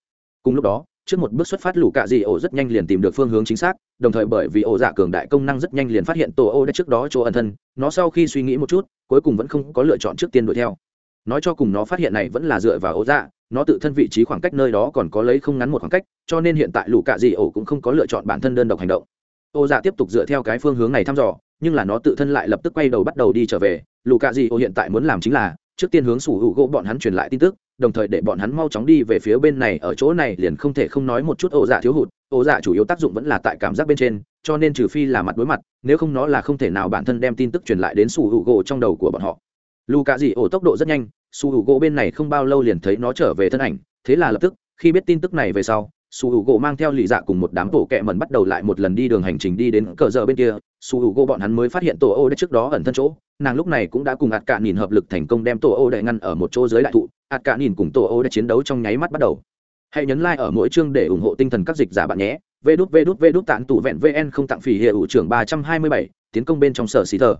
cùng lúc đó, trước một bước xuất phát, lũ cạ dị ổ rất nhanh liền tìm được phương hướng chính xác, đồng thời bởi vì ổ dạ cường đại công năng rất nhanh liền phát hiện tổ ô đã trước đó chỗ ẩn thân, nó sau khi suy nghĩ một chút, cuối cùng vẫn không có lựa chọn trước tiên đuổi theo. Nói cho cùng nó phát hiện này vẫn là dựa vào ổ dạ nó tự thân vị trí khoảng cách nơi đó còn có lấy không ngắn một khoảng cách, cho nên hiện tại lũ cạ dị ổ cũng không có lựa chọn bản thân đơn độc hành động. Ô dạ tiếp tục dựa theo cái phương hướng này thăm dò, nhưng là nó tự thân lại lập tức quay đầu bắt đầu đi trở về. Lũ cạ dị ổ hiện tại muốn làm chính là, trước tiên hướng sủ hữu gỗ bọn hắn truyền lại tin tức đồng thời để bọn hắn mau chóng đi về phía bên này, ở chỗ này liền không thể không nói một chút ổ dạ thiếu hụt. Ổ dạ chủ yếu tác dụng vẫn là tại cảm giác bên trên, cho nên trừ phi là mặt đối mặt, nếu không nó là không thể nào bản thân đem tin tức truyền lại đến sủ hữu gỗ trong đầu của bọn họ. Lù cạ dị ổ tốc độ rất nhanh sủ hữu gỗ bên này không bao lâu liền thấy nó trở về thân ảnh, thế là lập tức, khi biết tin tức này về sau su h u gỗ mang theo lì dạ cùng một đám tổ kẹ mần bắt đầu lại một lần đi đường hành trình đi đến cờ giờ bên kia. Su h u gỗ bọn hắn mới phát hiện tổ ô đất trước đó ẩn thân chỗ nàng lúc này cũng đã cùng ạt cạn nhìn hợp lực thành công đem tổ ô đệ ngăn ở một chỗ dưới đại thụ, ạt cạn nhìn cùng tổ ô đệ chiến đấu trong nháy mắt bắt đầu. Hãy nhấn like ở mỗi chương để ủng hộ tinh thần các dịch giả bạn nhé. Vê đút vê đút vê đút tản tủ vẹn vn không tặng phỉ hiệu trưởng ba trăm hai mươi bảy, tiến công bên trong sở xì thờ.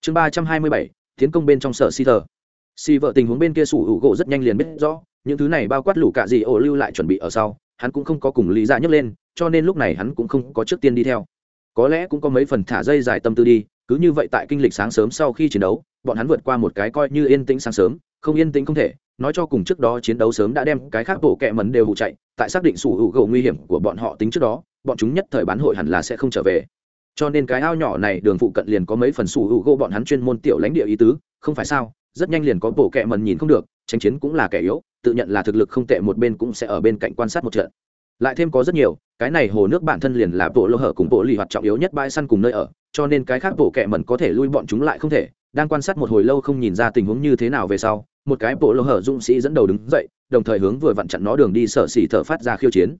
Chương ba trăm hai mươi bảy, tiến công bên trong sở xì thờ. Xì vợ tình huống bên kia sủ hữu gỗ rất nhanh liền biết rõ, những thứ này bao quát lũ cạ gì ổ lưu lại chuẩn bị ở sau, hắn cũng không có cùng lý ra nhấc lên, cho nên lúc này hắn cũng không có trước tiên đi theo. Có lẽ cũng có mấy phần thả dây dài tâm tư đi cứ như vậy tại kinh lịch sáng sớm sau khi chiến đấu, bọn hắn vượt qua một cái coi như yên tĩnh sáng sớm, không yên tĩnh không thể, nói cho cùng trước đó chiến đấu sớm đã đem cái khác bộ kẹ mấn đều hụ chạy, tại xác định sủ hữu gỗ nguy hiểm của bọn họ tính trước đó, bọn chúng nhất thời bán hội hẳn là sẽ không trở về. Cho nên cái ao nhỏ này đường phụ cận liền có mấy phần sủ hữu gỗ bọn hắn chuyên môn tiểu lãnh địa ý tứ, không phải sao, rất nhanh liền có bộ kẹ mần nhìn không được tranh chiến cũng là kẻ yếu, tự nhận là thực lực không tệ một bên cũng sẽ ở bên cạnh quan sát một trận lại thêm có rất nhiều, cái này hồ nước bản thân liền là bộ lô hở cùng bộ lì hoạt trọng yếu nhất bãi săn cùng nơi ở, cho nên cái khác bộ kẹ mẩn có thể lui bọn chúng lại không thể. Đang quan sát một hồi lâu không nhìn ra tình huống như thế nào về sau, một cái bộ lô hở dũng sĩ dẫn đầu đứng dậy, đồng thời hướng vừa vặn chặn nó đường đi sở xỉ thợ phát ra khiêu chiến.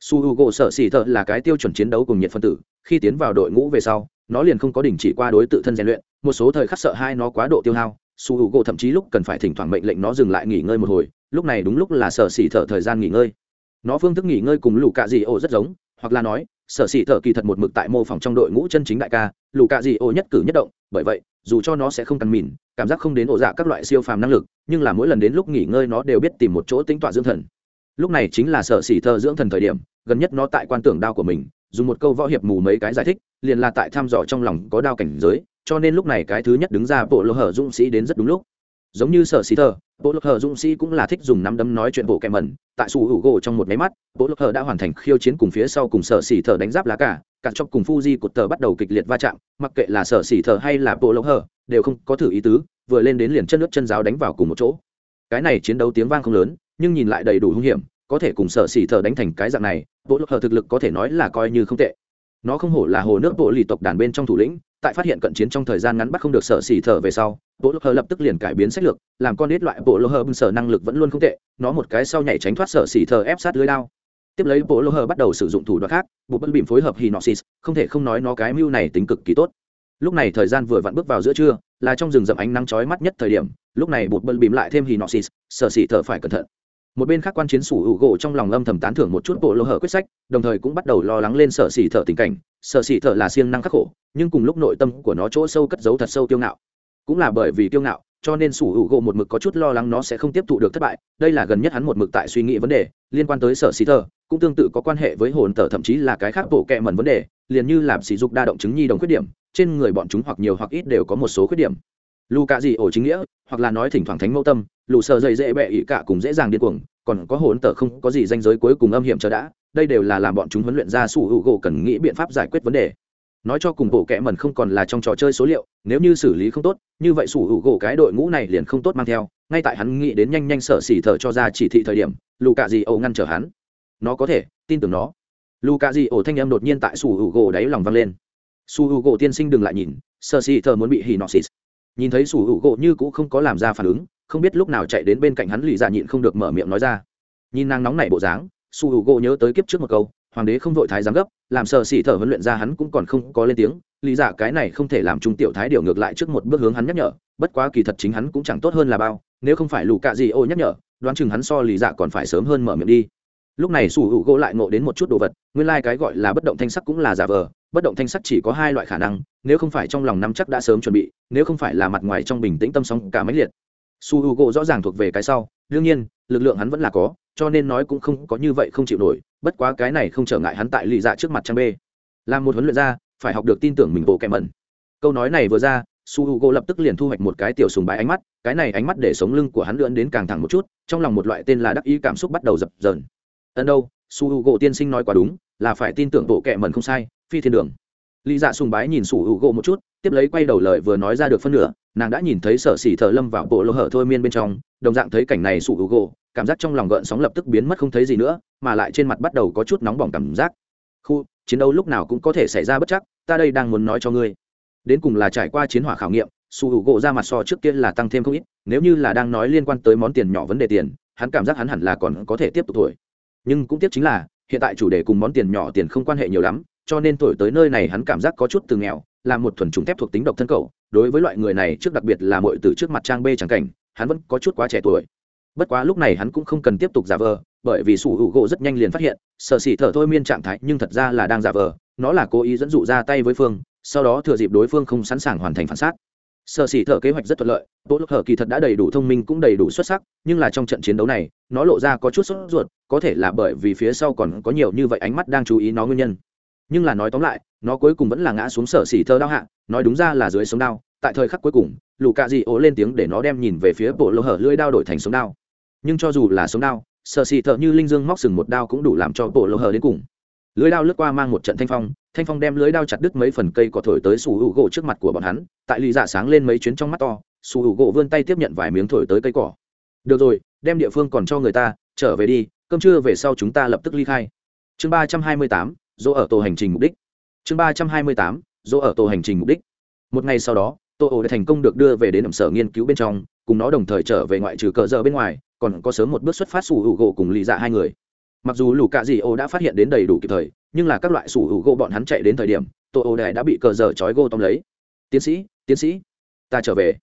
Su h u gỗ sở xỉ thợ là cái tiêu chuẩn chiến đấu cùng nhiệt phân tử, khi tiến vào đội ngũ về sau, nó liền không có đình chỉ qua đối tự thân rèn luyện, một số thời khắc sợ hai nó quá độ tiêu hao, su h u gỗ thậm chí lúc cần phải thỉnh thoảng mệnh lệnh nó dừng lại nghỉ ngơi một hồi, lúc này đúng lúc là sở xỉ thợ thời gian nghỉ ngơi nó phương thức nghỉ ngơi cùng lù cạ dị ổ rất giống, hoặc là nói, sở xỉ thợ kỳ thật một mực tại mô phỏng trong đội ngũ chân chính đại ca lù cạ dị ổ nhất cử nhất động, bởi vậy, dù cho nó sẽ không cằn mìn cảm giác không đến ổ dạ các loại siêu phàm năng lực, nhưng là mỗi lần đến lúc nghỉ ngơi nó đều biết tìm một chỗ tính tọa dưỡng thần. Lúc này chính là sở xỉ thợ dưỡng thần thời điểm, gần nhất nó tại quan tưởng đao của mình, dùng một câu võ hiệp mù mấy cái giải thích, liền là tại thăm dò trong lòng có đao cảnh giới, cho nên lúc này cái thứ nhất đứng ra bộ lô hở dũng sĩ đến rất đúng lúc. Giống như sở xí thơ bộ lộc hở dũng sĩ cũng là thích dùng nắm đấm nói chuyện bộ kẹm mẩn. Tại sủ hữu gỗ trong một máy mắt bộ lộc hở đã hoàn thành khiêu chiến cùng phía sau cùng sở xỉ thờ đánh giáp lá cả cả trong cùng fuji cột tờ bắt đầu kịch liệt va chạm, mặc kệ là sở xỉ thờ hay là bộ lộc hở đều không có thử ý tứ, vừa lên đến liền chân nước chân giáo đánh vào cùng một chỗ. Cái này chiến đấu tiếng vang không lớn, nhưng nhìn lại đầy đủ hung hiểm, có thể cùng sở xỉ thờ đánh thành cái dạng này bộ lộc hở thực lực có thể nói là coi như không tệ. Nó không hổ là hồ nước bộ lì tộc đàn bên trong thủ lĩnh tại phát hiện cận chiến trong thời gian ngắn bắt không được sở xỉ thở về sau, bộ lô hờ lập tức liền cải biến sách lược, làm con nít loại bộ lô hờ bưng sở năng lực vẫn luôn không tệ, nó một cái sau nhảy tránh thoát sở xỉ thở ép sát lưới đao. Tiếp lấy bộ lô hờ bắt đầu sử dụng thủ đoạn khác, bộ bất bìm phối hợp hinoxis, không thể không nói nó cái mưu này tính cực kỳ tốt. Lúc này thời gian vừa vặn bước vào giữa trưa, là trong rừng rậm ánh nắng chói mắt nhất thời điểm, lúc này bột bật bìm lại thêm hinoxis, sở xỉ thở phải cẩn thận một bên khác quan chiến sủ hữu gỗ trong lòng âm thầm tán thưởng một chút bộ lô hở quyết sách, đồng thời cũng bắt đầu lo lắng lên sở xỉ thở tình cảnh. Sở xỉ thở là siêng năng khắc khổ, nhưng cùng lúc nội tâm của nó chỗ sâu cất giấu thật sâu tiêu ngạo. Cũng là bởi vì tiêu ngạo, cho nên sủ hữu gỗ một mực có chút lo lắng nó sẽ không tiếp thụ được thất bại. Đây là gần nhất hắn một mực tại suy nghĩ vấn đề, liên quan tới sở xỉ thở cũng tương tự có quan hệ với hồn tở thậm chí là cái khác bộ kệ mẩn vấn đề, liền như làm sỉ dục đa động chứng nhi đồng khuyết điểm, trên người bọn chúng hoặc nhiều hoặc ít đều có một số khuyết điểm. Lù cạ gì ổ chính nghĩa, hoặc là nói thỉnh thoảng thánh mẫu tâm lù sờ dày dễ bẹ ỉ cả cùng dễ dàng điên cuồng, còn có hồn tở không có gì danh giới cuối cùng âm hiểm chờ đã, đây đều là làm bọn chúng huấn luyện ra sủ hữu gỗ cần nghĩ biện pháp giải quyết vấn đề. Nói cho cùng bộ kẽ mần không còn là trong trò chơi số liệu, nếu như xử lý không tốt, như vậy sủ hữu gỗ cái đội ngũ này liền không tốt mang theo, ngay tại hắn nghĩ đến nhanh nhanh sở xỉ thở cho ra chỉ thị thời điểm, lù cạ gì ẩu ngăn trở hắn. Nó có thể, tin tưởng nó. Lù cạ gì ẩu thanh em đột nhiên tại sủ hữu gỗ đáy lòng vang lên. Sủ hữu gỗ tiên sinh đừng lại nhìn, sở xỉ thở muốn bị hì nọ xịt. Nhìn thấy sủ hữu gỗ như cũng không có làm ra phản ứng không biết lúc nào chạy đến bên cạnh hắn lì dạ nhịn không được mở miệng nói ra. Nhìn nàng nóng nảy bộ dáng, su hữu gỗ nhớ tới kiếp trước một câu, hoàng đế không vội thái giám gấp, làm sợ xỉ thở huấn luyện ra hắn cũng còn không có lên tiếng. Lý dạ cái này không thể làm trung tiểu thái điều ngược lại trước một bước hướng hắn nhắc nhở, bất quá kỳ thật chính hắn cũng chẳng tốt hơn là bao, nếu không phải lù cạ gì ô nhắc nhở, đoán chừng hắn so lý dạ còn phải sớm hơn mở miệng đi. Lúc này sủ hữu gỗ lại ngộ đến một chút đồ vật, nguyên lai、like、cái gọi là bất động thanh sắc cũng là giả vờ, bất động thanh sắc chỉ có hai loại khả năng, nếu không phải trong lòng nắm chắc đã sớm chuẩn bị, nếu không phải là mặt ngoài trong bình tĩnh tâm sóng cả máy liệt su h u gỗ rõ ràng thuộc về cái sau, đương nhiên, lực lượng hắn vẫn là có, cho nên nói cũng không có như vậy không chịu nổi, bất quá cái này không trở ngại hắn tại lì dạ trước mặt trang b làm một huấn luyện ra phải học được tin tưởng mình bộ kèm mẩn. Câu nói này vừa ra, su h u gỗ lập tức liền thu hoạch một cái tiểu sùng bái ánh mắt, cái này ánh mắt để sống lưng của hắn lưỡn đến càng thẳng một chút, trong lòng một loại tên là đắc ý cảm xúc bắt đầu dập dờn. Ân đâu, su h u gỗ tiên sinh nói quá đúng, là phải tin tưởng bộ kệ mần không sai, phi thiên đường. Lý dạ sùng bái nhìn su h u gỗ một chút, tiếp lấy quay đầu lời vừa nói ra được phân nửa nàng đã nhìn thấy sở xỉ thợ lâm vào bộ lỗ hở thôi miên bên trong, đồng dạng thấy cảnh này sụ hữu gỗ, cảm giác trong lòng gợn sóng lập tức biến mất không thấy gì nữa, mà lại trên mặt bắt đầu có chút nóng bỏng cảm giác. Khu, chiến đấu lúc nào cũng có thể xảy ra bất chắc, ta đây đang muốn nói cho ngươi. Đến cùng là trải qua chiến hỏa khảo nghiệm sụ hữu gỗ ra mặt so trước kia là tăng thêm không ít, nếu như là đang nói liên quan tới món tiền nhỏ vấn đề tiền, hắn cảm giác hắn hẳn là còn có thể tiếp tục thổi. Nhưng cũng tiếp chính là, hiện tại chủ đề cùng món tiền nhỏ tiền không quan hệ nhiều lắm, cho nên thổi tới nơi này hắn cảm giác có chút từ nghèo, là một thuần trùng thép thuộc tính độc thân cầu đối với loại người này trước đặc biệt là mọi từ trước mặt trang b chẳng cảnh, hắn vẫn có chút quá trẻ tuổi. Bất quá lúc này hắn cũng không cần tiếp tục giả vờ, bởi vì sủ hữu gỗ rất nhanh liền phát hiện sợ xỉ thở thôi miên trạng thái nhưng thật ra là đang giả vờ, nó là cố ý dẫn dụ ra tay với phương, sau đó thừa dịp đối phương không sẵn sàng hoàn thành phản xác. Sợ xỉ thở kế hoạch rất thuận lợi bộ lúc hở kỳ thật đã đầy đủ thông minh cũng đầy đủ xuất sắc, nhưng là trong trận chiến đấu này, nó lộ ra có chút sốt ruột, có thể là bởi vì phía sau còn có nhiều như vậy ánh mắt đang chú ý nó nguyên nhân nhưng là nói tóm lại, nó cuối cùng vẫn là ngã xuống sở xỉ thơ đao hạ, nói đúng ra là dưới sống đao. Tại thời khắc cuối cùng lù cạ dị ố lên tiếng để nó đem nhìn về phía bộ lỗ hở lưỡi đao đổi thành sống đao. Nhưng cho dù là sống đao, sở xỉ thợ như linh dương móc sừng một đao cũng đủ làm cho bộ lỗ hở đến cùng. Lưỡi đao lướt qua mang một trận thanh phong thanh phong đem lưới đao chặt đứt mấy phần cây cỏ thổi tới sủ hữu gỗ trước mặt của bọn hắn. Tại lì dạ sáng lên mấy chuyến trong mắt to, sủ hữu gỗ vươn tay tiếp nhận vài miếng thổi tới cây cỏ. Được rồi, đem địa phương còn cho người ta, trở về đi, cơm trưa về sau chúng ta lập tức ly khai. Chương ba trăm hai mươi tám dỗ ở tổ hành trình mục đích. Chương ba trăm hai mươi tám, dỗ ở tổ hành trình mục đích. Một ngày sau đó, tô ổ đã thành công được đưa về đến ẩm sở nghiên cứu bên trong, cùng nó đồng thời trở về ngoại trừ cờ giờ bên ngoài, còn có sớm một bước xuất phát sủ hữu gỗ cùng lì dạ hai người. Mặc dù lù cạ dị ô đã phát hiện đến đầy đủ kịp thời, nhưng là các loại sủ hữu gỗ bọn hắn chạy đến thời điểm tổ ô đại đã bị cờ dở trói gô tóm lấy. Tiến sĩ tiến sĩ, ta trở về.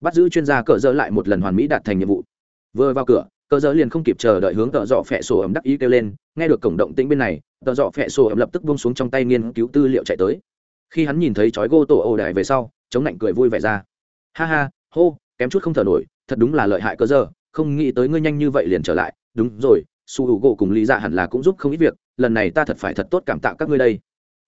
Bắt giữ chuyên gia cờ dở lại một lần hoàn mỹ đạt thành nhiệm vụ. Vừa vào cửa, cờ dở liền không kịp chờ đợi hướng tợ dọ phẹ sổ ấm đắc ý kêu lên, nghe được cổng động tĩnh bên này tờ dọ phẹ sổ ẩm lập tức buông xuống trong tay nghiên cứu tư liệu chạy tới. Khi hắn nhìn thấy chói gô tổ ô đại về sau, chống lạnh cười vui vẻ ra. Ha ha, hô, kém chút không thở nổi, thật đúng là lợi hại cơ giờ, không nghĩ tới ngươi nhanh như vậy liền trở lại. Đúng rồi, su hữu gỗ cùng lý dạ hẳn là cũng giúp không ít việc, lần này ta thật phải thật tốt cảm tạ các ngươi đây.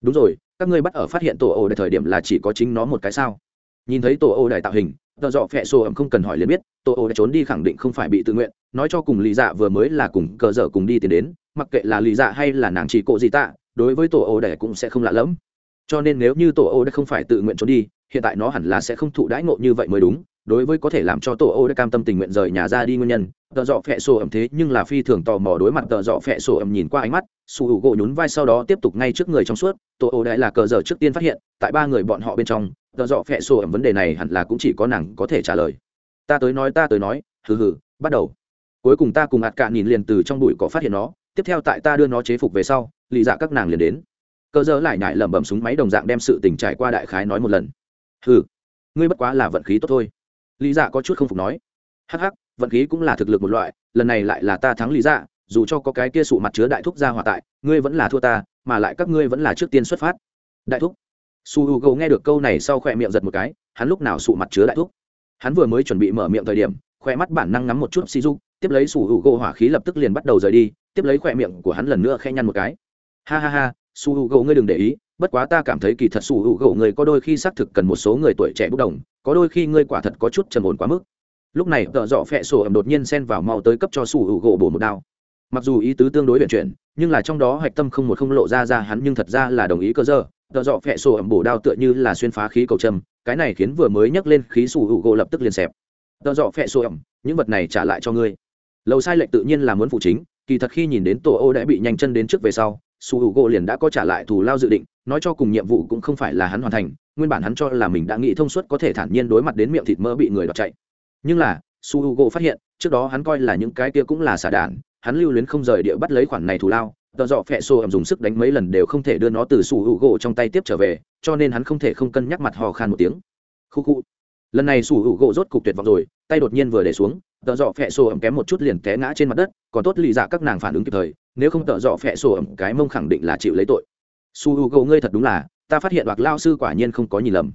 Đúng rồi, các ngươi bắt ở phát hiện tổ ồ đại thời điểm là chỉ có chính nó một cái sao? Nhìn thấy tổ ồ đại tạo hình, tờ dọ phẹ sổ ẩm không cần hỏi liền biết, tổ ồ đại trốn đi khẳng định không phải bị tự nguyện, nói cho cùng lý dạ vừa mới là cùng cờ dở cùng đi tiến đến mặc kệ là lý dạ hay là nàng chỉ cộ gì tạ, đối với tổ ô đại cũng sẽ không lạ lẫm. Cho nên nếu như tổ ô đại không phải tự nguyện trốn đi, hiện tại nó hẳn là sẽ không thụ đãi ngộ như vậy mới đúng, đối với có thể làm cho tổ ô đã cam tâm tình nguyện rời nhà ra đi nguyên nhân, tợ dọ phẹ sổ ẩm thế nhưng là phi thường tò mò đối mặt tợ dọ phẹ sổ ẩm nhìn qua ánh mắt su hữu gỗ nhún vai sau đó tiếp tục ngay trước người trong suốt, tổ ô đại là cờ giờ trước tiên phát hiện, tại ba người bọn họ bên trong, tợ dọ phẹ sổ ẩm vấn đề này hẳn là cũng chỉ có nàng có thể trả lời. Ta tới nói, ta tới nói, hừ hừ, bắt đầu. Cuối cùng ta cùng ạt cạn nhìn liền từ trong bụi có phát hiện nó tiếp theo tại ta đưa nó chế phục về sau, lì dạ các nàng liền đến. Cờ dơ lại nhải lẩm bẩm súng máy đồng dạng đem sự tình trải qua đại khái nói một lần. Hừ, ngươi bất quá là vận khí tốt thôi. Lý dạ có chút không phục nói. Hắc hắc, vận khí cũng là thực lực một loại, lần này lại là ta thắng lý dạ dù cho có cái kia sụ mặt chứa đại thúc ra hỏa tại, ngươi vẫn là thua ta, mà lại các ngươi vẫn là trước tiên xuất phát. Đại thúc. Su h u g nghe được câu này sau khoe miệng giật một cái, hắn lúc nào sụ mặt chứa đại thúc? Hắn vừa mới chuẩn bị mở miệng thời điểm khoe mắt bản năng ngắm một chút si du tiếp lấy su h u g hỏa khí lập tức liền bắt đầu rời đi tiếp lấy khỏe miệng của hắn lần nữa khe nhăn một cái. Ha ha ha, su h u gỗ ngươi đừng để ý, bất quá ta cảm thấy kỳ thật su h u gỗ người có đôi khi xác thực cần một số người tuổi trẻ bốc đồng, có đôi khi ngươi quả thật có chút trầm ổn quá mức. Lúc này, tợ dọ phẹ sổ ẩm đột nhiên xen vào mau tới cấp cho su h u gỗ bổ một đao. Mặc dù ý tứ tương đối vận chuyển, nhưng là trong đó hạch tâm không một không lộ ra ra hắn, nhưng thật ra là đồng ý cơ dơ tợ dọ phẹ sổ ẩm bổ đao tựa như là xuyên phá khí cầu châm, cái này khiến vừa mới nhấc lên khí su h u gỗ lập tức liền xẹp. Tợ dọ phẹ sổ ẩm, những vật này trả lại cho ngươi. Lầu sai lệnh tự nhiên là muốn phụ chính kỳ thật khi nhìn đến tổ ô đã bị nhanh chân đến trước về sau, su hữu gỗ liền đã có trả lại thù lao dự định, nói cho cùng nhiệm vụ cũng không phải là hắn hoàn thành, nguyên bản hắn cho là mình đã nghĩ thông suốt có thể thản nhiên đối mặt đến miệng thịt mỡ bị người đọt chạy. Nhưng là, su h u phát hiện, trước đó hắn coi là những cái kia cũng là xả đản, hắn lưu luyến không rời địa bắt lấy khoản này thù lao tờ dọ phẹ xô ẩm dùng sức đánh mấy lần đều không thể đưa nó từ su h u trong tay tiếp trở về, cho nên hắn không thể không cân nhắc mặt hò khan một tiếng. Khu khu. Lần này su h u rốt cục tuyệt vọng rồi, tay đột nhiên vừa để xuống tợ dọ phẹ sổ ẩm kém một chút liền té ngã trên mặt đất, còn tốt lì dạ các nàng phản ứng kịp thời, nếu không tợ dọ phẹ sổ ẩm cái mông khẳng định là chịu lấy tội. Su h u gỗ, ngươi thật đúng là, ta phát hiện hoặc lao sư quả nhiên không có nhìn lầm.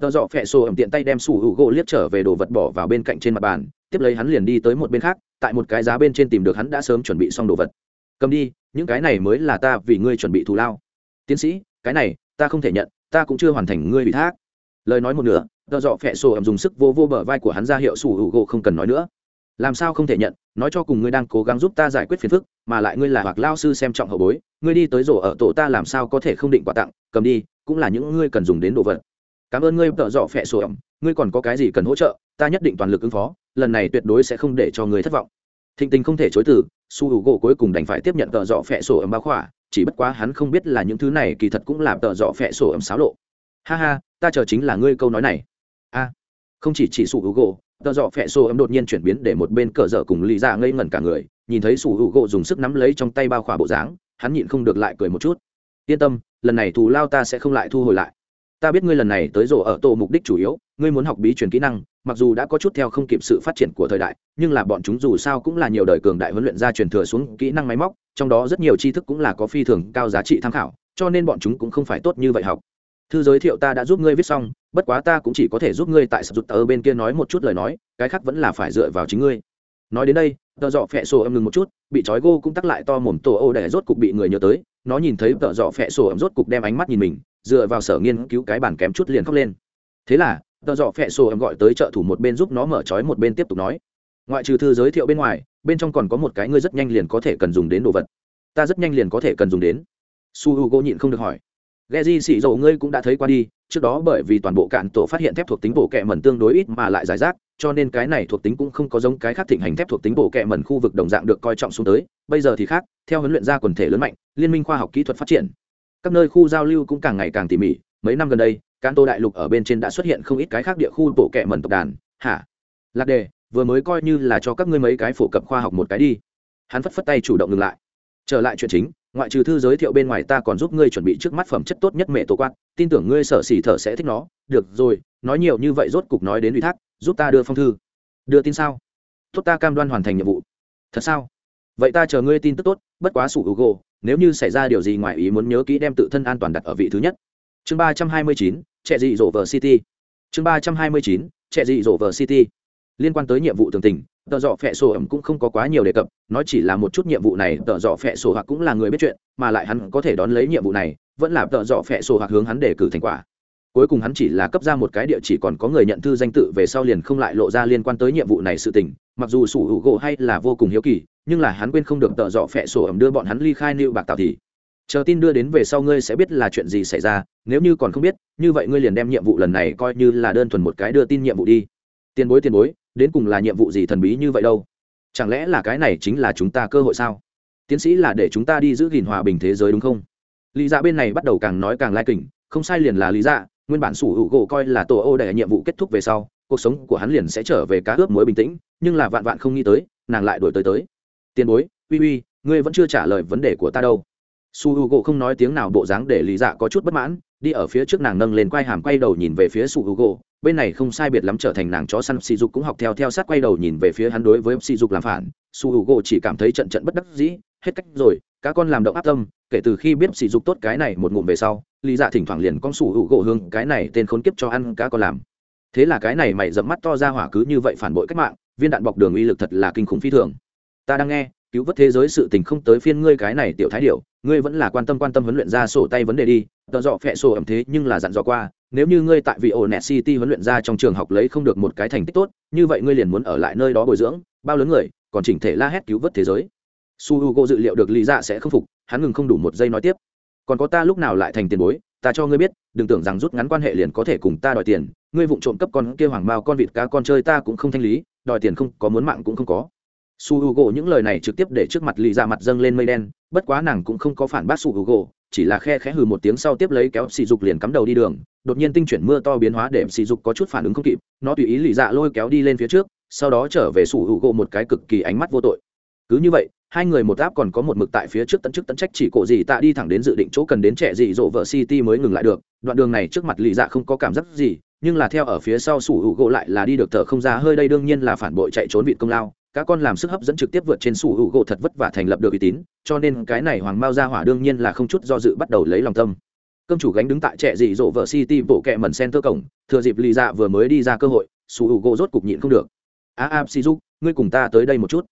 Tợ dọ phẹ sổ ẩm tiện tay đem sùi u gỗ liếc trở về đồ vật bỏ vào bên cạnh trên mặt bàn, tiếp lấy hắn liền đi tới một bên khác, tại một cái giá bên trên tìm được hắn đã sớm chuẩn bị xong đồ vật. Cầm đi, những cái này mới là ta vì ngươi chuẩn bị thù lao. Tiến sĩ, cái này, ta không thể nhận, ta cũng chưa hoàn thành ngươi ủy thác. Lời nói một nửa tợ dọ phẹ sổ ẩm dùng sức vô vô bờ vai của hắn ra hiệu sùi u gỗ không cần nói nữa làm sao không thể nhận, nói cho cùng ngươi đang cố gắng giúp ta giải quyết phiền phức, mà lại ngươi là hoặc lao sư xem trọng hậu bối, ngươi đi tới rổ ở tổ ta làm sao có thể không định quà tặng, cầm đi, cũng là những ngươi cần dùng đến đồ vật. Cảm ơn ngươi tợ dọ phẹ sổ ẩm, ngươi còn có cái gì cần hỗ trợ, ta nhất định toàn lực ứng phó, lần này tuyệt đối sẽ không để cho ngươi thất vọng. Thịnh tình không thể chối từ, su hữu gỗ cuối cùng đành phải tiếp nhận tợ dọ phẹ sổ ẩm báo khỏa, chỉ bất quá hắn không biết là những thứ này kỳ thật cũng là tợ dọ phẹ sổ ẩm xáo lộ. Ha ha, ta chờ chính là ngươi câu nói này. A, không chỉ chỉ su hữu gỗ tờ dọ phẹ xô ấm đột nhiên chuyển biến để một bên cờ dở cùng lì ra dạ ngây ngẩn cả người, nhìn thấy sủ hữu gỗ dùng sức nắm lấy trong tay bao khỏa bộ dáng, hắn nhịn không được lại cười một chút. Yên tâm, lần này thù lao ta sẽ không lại thu hồi lại. Ta biết ngươi lần này tới rổ ở tổ mục đích chủ yếu, ngươi muốn học bí truyền kỹ năng, mặc dù đã có chút theo không kịp sự phát triển của thời đại, nhưng là bọn chúng dù sao cũng là nhiều đời cường đại huấn luyện ra truyền thừa xuống kỹ năng máy móc, trong đó rất nhiều tri thức cũng là có phi thường cao giá trị tham khảo, cho nên bọn chúng cũng không phải tốt như vậy học thư giới thiệu ta đã giúp ngươi viết xong, bất quá ta cũng chỉ có thể giúp ngươi tại sập rụt tờ bên kia nói một chút lời nói, cái khác vẫn là phải dựa vào chính ngươi. Nói đến đây tợ dọ phẹ sổ âm ngừng một chút, bị trói gô cũng tắc lại to mồm tổ ô để rốt cục bị người nhớ tới, nó nhìn thấy tợ dọ phẹ sổ âm rốt cục đem ánh mắt nhìn mình, dựa vào sở nghiên cứu cái bản kém chút liền khóc lên. Thế là tợ dọ phẹ sổ âm gọi tới trợ thủ một bên giúp nó mở trói một bên tiếp tục nói. Ngoại trừ thư giới thiệu bên ngoài, bên trong còn có một cái ngươi rất nhanh liền có thể cần dùng đến đồ vật. Ta rất nhanh liền có thể cần dùng đến. Su h u gỗ nhịn không được hỏi. Geji di xỉ dầu ngươi cũng đã thấy qua đi, trước đó bởi vì toàn bộ cạn tổ phát hiện thép thuộc tính bộ kệ mẩn tương đối ít mà lại giải rác, cho nên cái này thuộc tính cũng không có giống cái khác thịnh hành thép thuộc tính bộ kệ mẩn khu vực đồng dạng được coi trọng xuống tới, bây giờ thì khác, theo huấn luyện gia quần thể lớn mạnh, liên minh khoa học kỹ thuật phát triển. Các nơi khu giao lưu cũng càng ngày càng tỉ mỉ, mấy năm gần đây, cạn tô đại lục ở bên trên đã xuất hiện không ít cái khác địa khu bộ kệ mẩn tộc đàn. Hả? Lạc đề, vừa mới coi như là cho các ngươi mấy cái phổ cập khoa học một cái đi. Hắn phất phất tay chủ động ngừng lại. Trở lại chuyện chính ngoại trừ thư giới thiệu bên ngoài ta còn giúp ngươi chuẩn bị trước mắt phẩm chất tốt nhất mẹ tổ quát tin tưởng ngươi sở xỉ thở sẽ thích nó. Được rồi, nói nhiều như vậy rốt cục nói đến ủy thác, giúp ta đưa phong thư. Đưa tin sao? Tốt ta cam đoan hoàn thành nhiệm vụ. Thật sao? Vậy ta chờ ngươi tin tức tốt, bất quá sủ google nếu như xảy ra điều gì ngoài ý muốn nhớ kỹ đem tự thân an toàn đặt ở vị thứ nhất. Chương ba trăm hai mươi chín trẻ dị dỗ vờ city. Chương ba trăm hai mươi chín trẻ dị dỗ vờ city. Liên quan tới nhiệm vụ tường tình tờ dọ phẹ sổ ẩm cũng không có quá nhiều đề cập, nó chỉ là một chút nhiệm vụ này, tờ dọ phẹ sổ hoặc cũng là người biết chuyện, mà lại hắn có thể đón lấy nhiệm vụ này, vẫn là tờ dọ phẹ sổ hoặc hướng hắn để cử thành quả. Cuối cùng hắn chỉ là cấp ra một cái địa chỉ còn có người nhận thư danh tự về sau liền không lại lộ ra liên quan tới nhiệm vụ này sự tình, mặc dù sủ hữu gỗ hay là vô cùng hiếu kỳ, nhưng là hắn quên không được tợ dọ phẹ sổ ẩm đưa bọn hắn ly khai nịu bạc tạo thì chờ tin đưa đến về sau ngươi sẽ biết là chuyện gì xảy ra, nếu như còn không biết, như vậy ngươi liền đem nhiệm vụ lần này coi như là đơn thuần một cái đưa tin nhiệm vụ đi. Tiền bối tiền bối đến cùng là nhiệm vụ gì thần bí như vậy đâu? Chẳng lẽ là cái này chính là chúng ta cơ hội sao? Tiến sĩ là để chúng ta đi giữ gìn hòa bình thế giới đúng không? Lý dạ bên này bắt đầu càng nói càng lai kỉnh, không sai liền là lý dạ nguyên bản sủ hữu gỗ coi là tổ ô đẻ nhiệm vụ kết thúc về sau, cuộc sống của hắn liền sẽ trở về cá ướp muối bình tĩnh, nhưng là vạn vạn không nghĩ tới, nàng lại đổi tới tới. Tiền bối, uy uy, ngươi vẫn chưa trả lời vấn đề của ta đâu su h u gỗ không nói tiếng nào, bộ dáng để lý dạ có chút bất mãn, đi ở phía trước nàng nâng lên quai hàm, quay đầu nhìn về phía su h u gỗ bên này không sai biệt lắm trở thành nàng chó săn sỉ dục cũng học theo theo sát quay đầu nhìn về phía hắn đối với sỉ dục làm phản. Su hữu gỗ chỉ cảm thấy trận trận bất đắc dĩ, hết cách rồi, các con làm động áp tâm, kể từ khi biết sỉ dục tốt cái này một ngụm về sau, lý dạ thỉnh thoảng liền con su hữu gỗ hương cái này tên khốn kiếp cho ăn cá con làm. Thế là cái này mày dẫm mắt to ra hỏa cứ như vậy phản bội cách mạng, viên đạn bọc đường uy lực thật là kinh khủng phi thường. Ta đang nghe, cứu vớt thế giới sự tình không tới phiên ngươi cái này tiểu thái điệu ngươi vẫn là quan tâm quan tâm huấn luyện ra sổ tay vấn đề đi, tợ dọ phẹ sổ ẩm thế nhưng là dặn dò qua, nếu như ngươi tại vị ổ net city huấn luyện ra trong trường học lấy không được một cái thành tích tốt, như vậy ngươi liền muốn ở lại nơi đó bồi dưỡng, bao lớn người, còn chỉnh thể la hét cứu vớt thế giới. Su h u g o dự liệu được lý dạ sẽ không phục, hắn ngừng không đủ một giây nói tiếp. Còn có ta lúc nào lại thành tiền bối, ta cho ngươi biết, đừng tưởng rằng rút ngắn quan hệ liền có thể cùng ta đòi tiền, ngươi vụng trộm cấp con kia hoàng mao con vịt cá con chơi ta cũng không thanh lý, đòi tiền không có muốn mạng cũng không có su h u g o những lời này trực tiếp để trước mặt lì dạ mặt dâng lên mây đen, bất quá nàng cũng không có phản bác su h u g o chỉ là khe khẽ hừ một tiếng sau tiếp lấy kéo sỉ dục liền cắm đầu đi đường, đột nhiên tinh chuyển mưa to biến hóa để sỉ dục có chút phản ứng không kịp, nó tùy ý lì dạ lôi kéo đi lên phía trước, sau đó trở về sủ u gỗ một cái cực kỳ ánh mắt vô tội. Cứ như vậy, hai người một áp còn có một mực tại phía trước tận chức tận trách chỉ cổ gì tạ đi thẳng đến dự định chỗ cần đến trẻ dị dỗ vợ city mới ngừng lại được, đoạn đường này trước mặt lì dạ không có cảm giác gì, nhưng là theo ở phía sau sủ hữu gỗ lại là đi được thở không ra, hơi đây đương nhiên là phản bội chạy trốn vịt công lao các con làm sức hấp dẫn trực tiếp vượt trên sủ hữu gỗ thật vất vả thành lập được uy tín, cho nên cái này hoàng mao ra hỏa đương nhiên là không chút do dự bắt đầu lấy lòng tâm. Cơm chủ gánh đứng tại trẻ dị dỗ vợ city bộ kẹ mẩn center cổng, thừa dịp lì dạ vừa mới đi ra cơ hội, sủ hữu gỗ rốt cục nhịn không được. A a si dục, ngươi cùng ta tới đây một chút.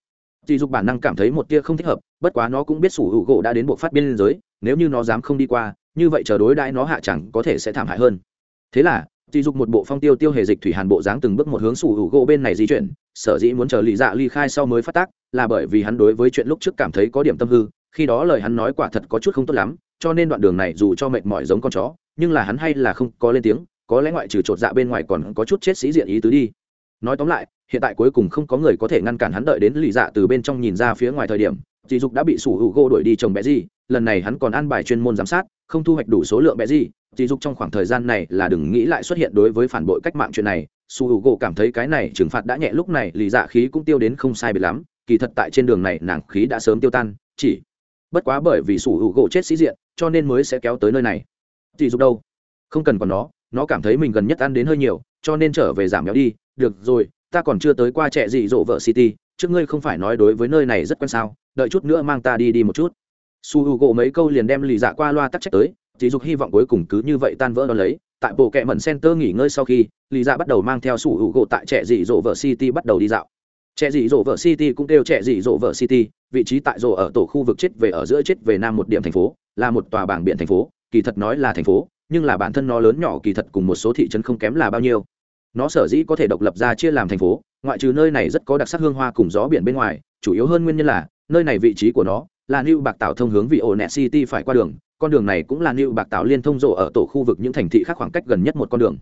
Si dục bản năng cảm thấy một tia không thích hợp, bất quá nó cũng biết sủ hữu gỗ đã đến bộ phát biên giới, nếu như nó dám không đi qua, như vậy chờ đối đãi nó hạ chẳng có thể sẽ thảm hại hơn. Thế là Tỷ dục một bộ phong tiêu tiêu hề dịch thủy hàn bộ dáng từng bước một hướng sủ hữu gỗ bên này di chuyển, sở dĩ muốn chờ Lý Dạ ly khai sau mới phát tác, là bởi vì hắn đối với chuyện lúc trước cảm thấy có điểm tâm hư, khi đó lời hắn nói quả thật có chút không tốt lắm, cho nên đoạn đường này dù cho mệt mỏi giống con chó, nhưng là hắn hay là không có lên tiếng, có lẽ ngoại trừ chột dạ bên ngoài còn có chút chết sĩ diện ý tứ đi. Nói tóm lại, hiện tại cuối cùng không có người có thể ngăn cản hắn đợi đến Lý Dạ từ bên trong nhìn ra phía ngoài thời điểm, Tỷ dục đã bị sủ hữu gỗ đuổi đi chồng bé gì, lần này hắn còn an bài chuyên môn giám sát, không thu hoạch đủ số lượng bé gì, dì dục trong khoảng thời gian này là đừng nghĩ lại xuất hiện đối với phản bội cách mạng chuyện này, su hữu gỗ cảm thấy cái này trừng phạt đã nhẹ lúc này lì dạ khí cũng tiêu đến không sai biệt lắm. Kỳ thật tại trên đường này nàng khí đã sớm tiêu tan chỉ bất quá bởi vì su hữu gỗ chết sĩ diện cho nên mới sẽ kéo tới nơi này. Dì dục đâu? Không cần còn nó nó cảm thấy mình gần nhất ăn đến hơi nhiều cho nên trở về giảm béo đi. Được rồi ta còn chưa tới qua trẻ gì dỗ vợ city trước ngươi không phải nói đối với nơi này rất quan sao? Đợi chút nữa mang ta đi đi một chút. Su h u gỗ mấy câu liền đem lì dạ qua loa tắc trách tới chỉ dục hy vọng cuối cùng cứ như vậy tan vỡ đ ó lấy tại bộ kệ mẩn center nghỉ ngơi sau khi lý dạ bắt đầu mang theo sủ hữu gỗ tại trẻ dị dỗ vợ city bắt đầu đi dạo. Trẻ dị dỗ vợ city cũng kêu trẻ dị dỗ vợ city vị trí tại rổ ở tổ khu vực chết về ở giữa chết về nam một điểm thành phố là một tòa bảng biển thành phố kỳ thật nói là thành phố nhưng là bản thân nó lớn nhỏ kỳ thật cùng một số thị trấn không kém là bao nhiêu. Nó sở dĩ có thể độc lập ra chia làm thành phố ngoại trừ nơi này rất có đặc sắc hương hoa cùng gió biển bên ngoài chủ yếu hơn nguyên nhân là nơi này vị trí của nó là New Bạc Tạo thông hướng vị Onet City phải qua đường, con đường này cũng là lưu Bạc Tạo liên thông rộ ở tổ khu vực những thành thị khác khoảng cách gần nhất một con đường.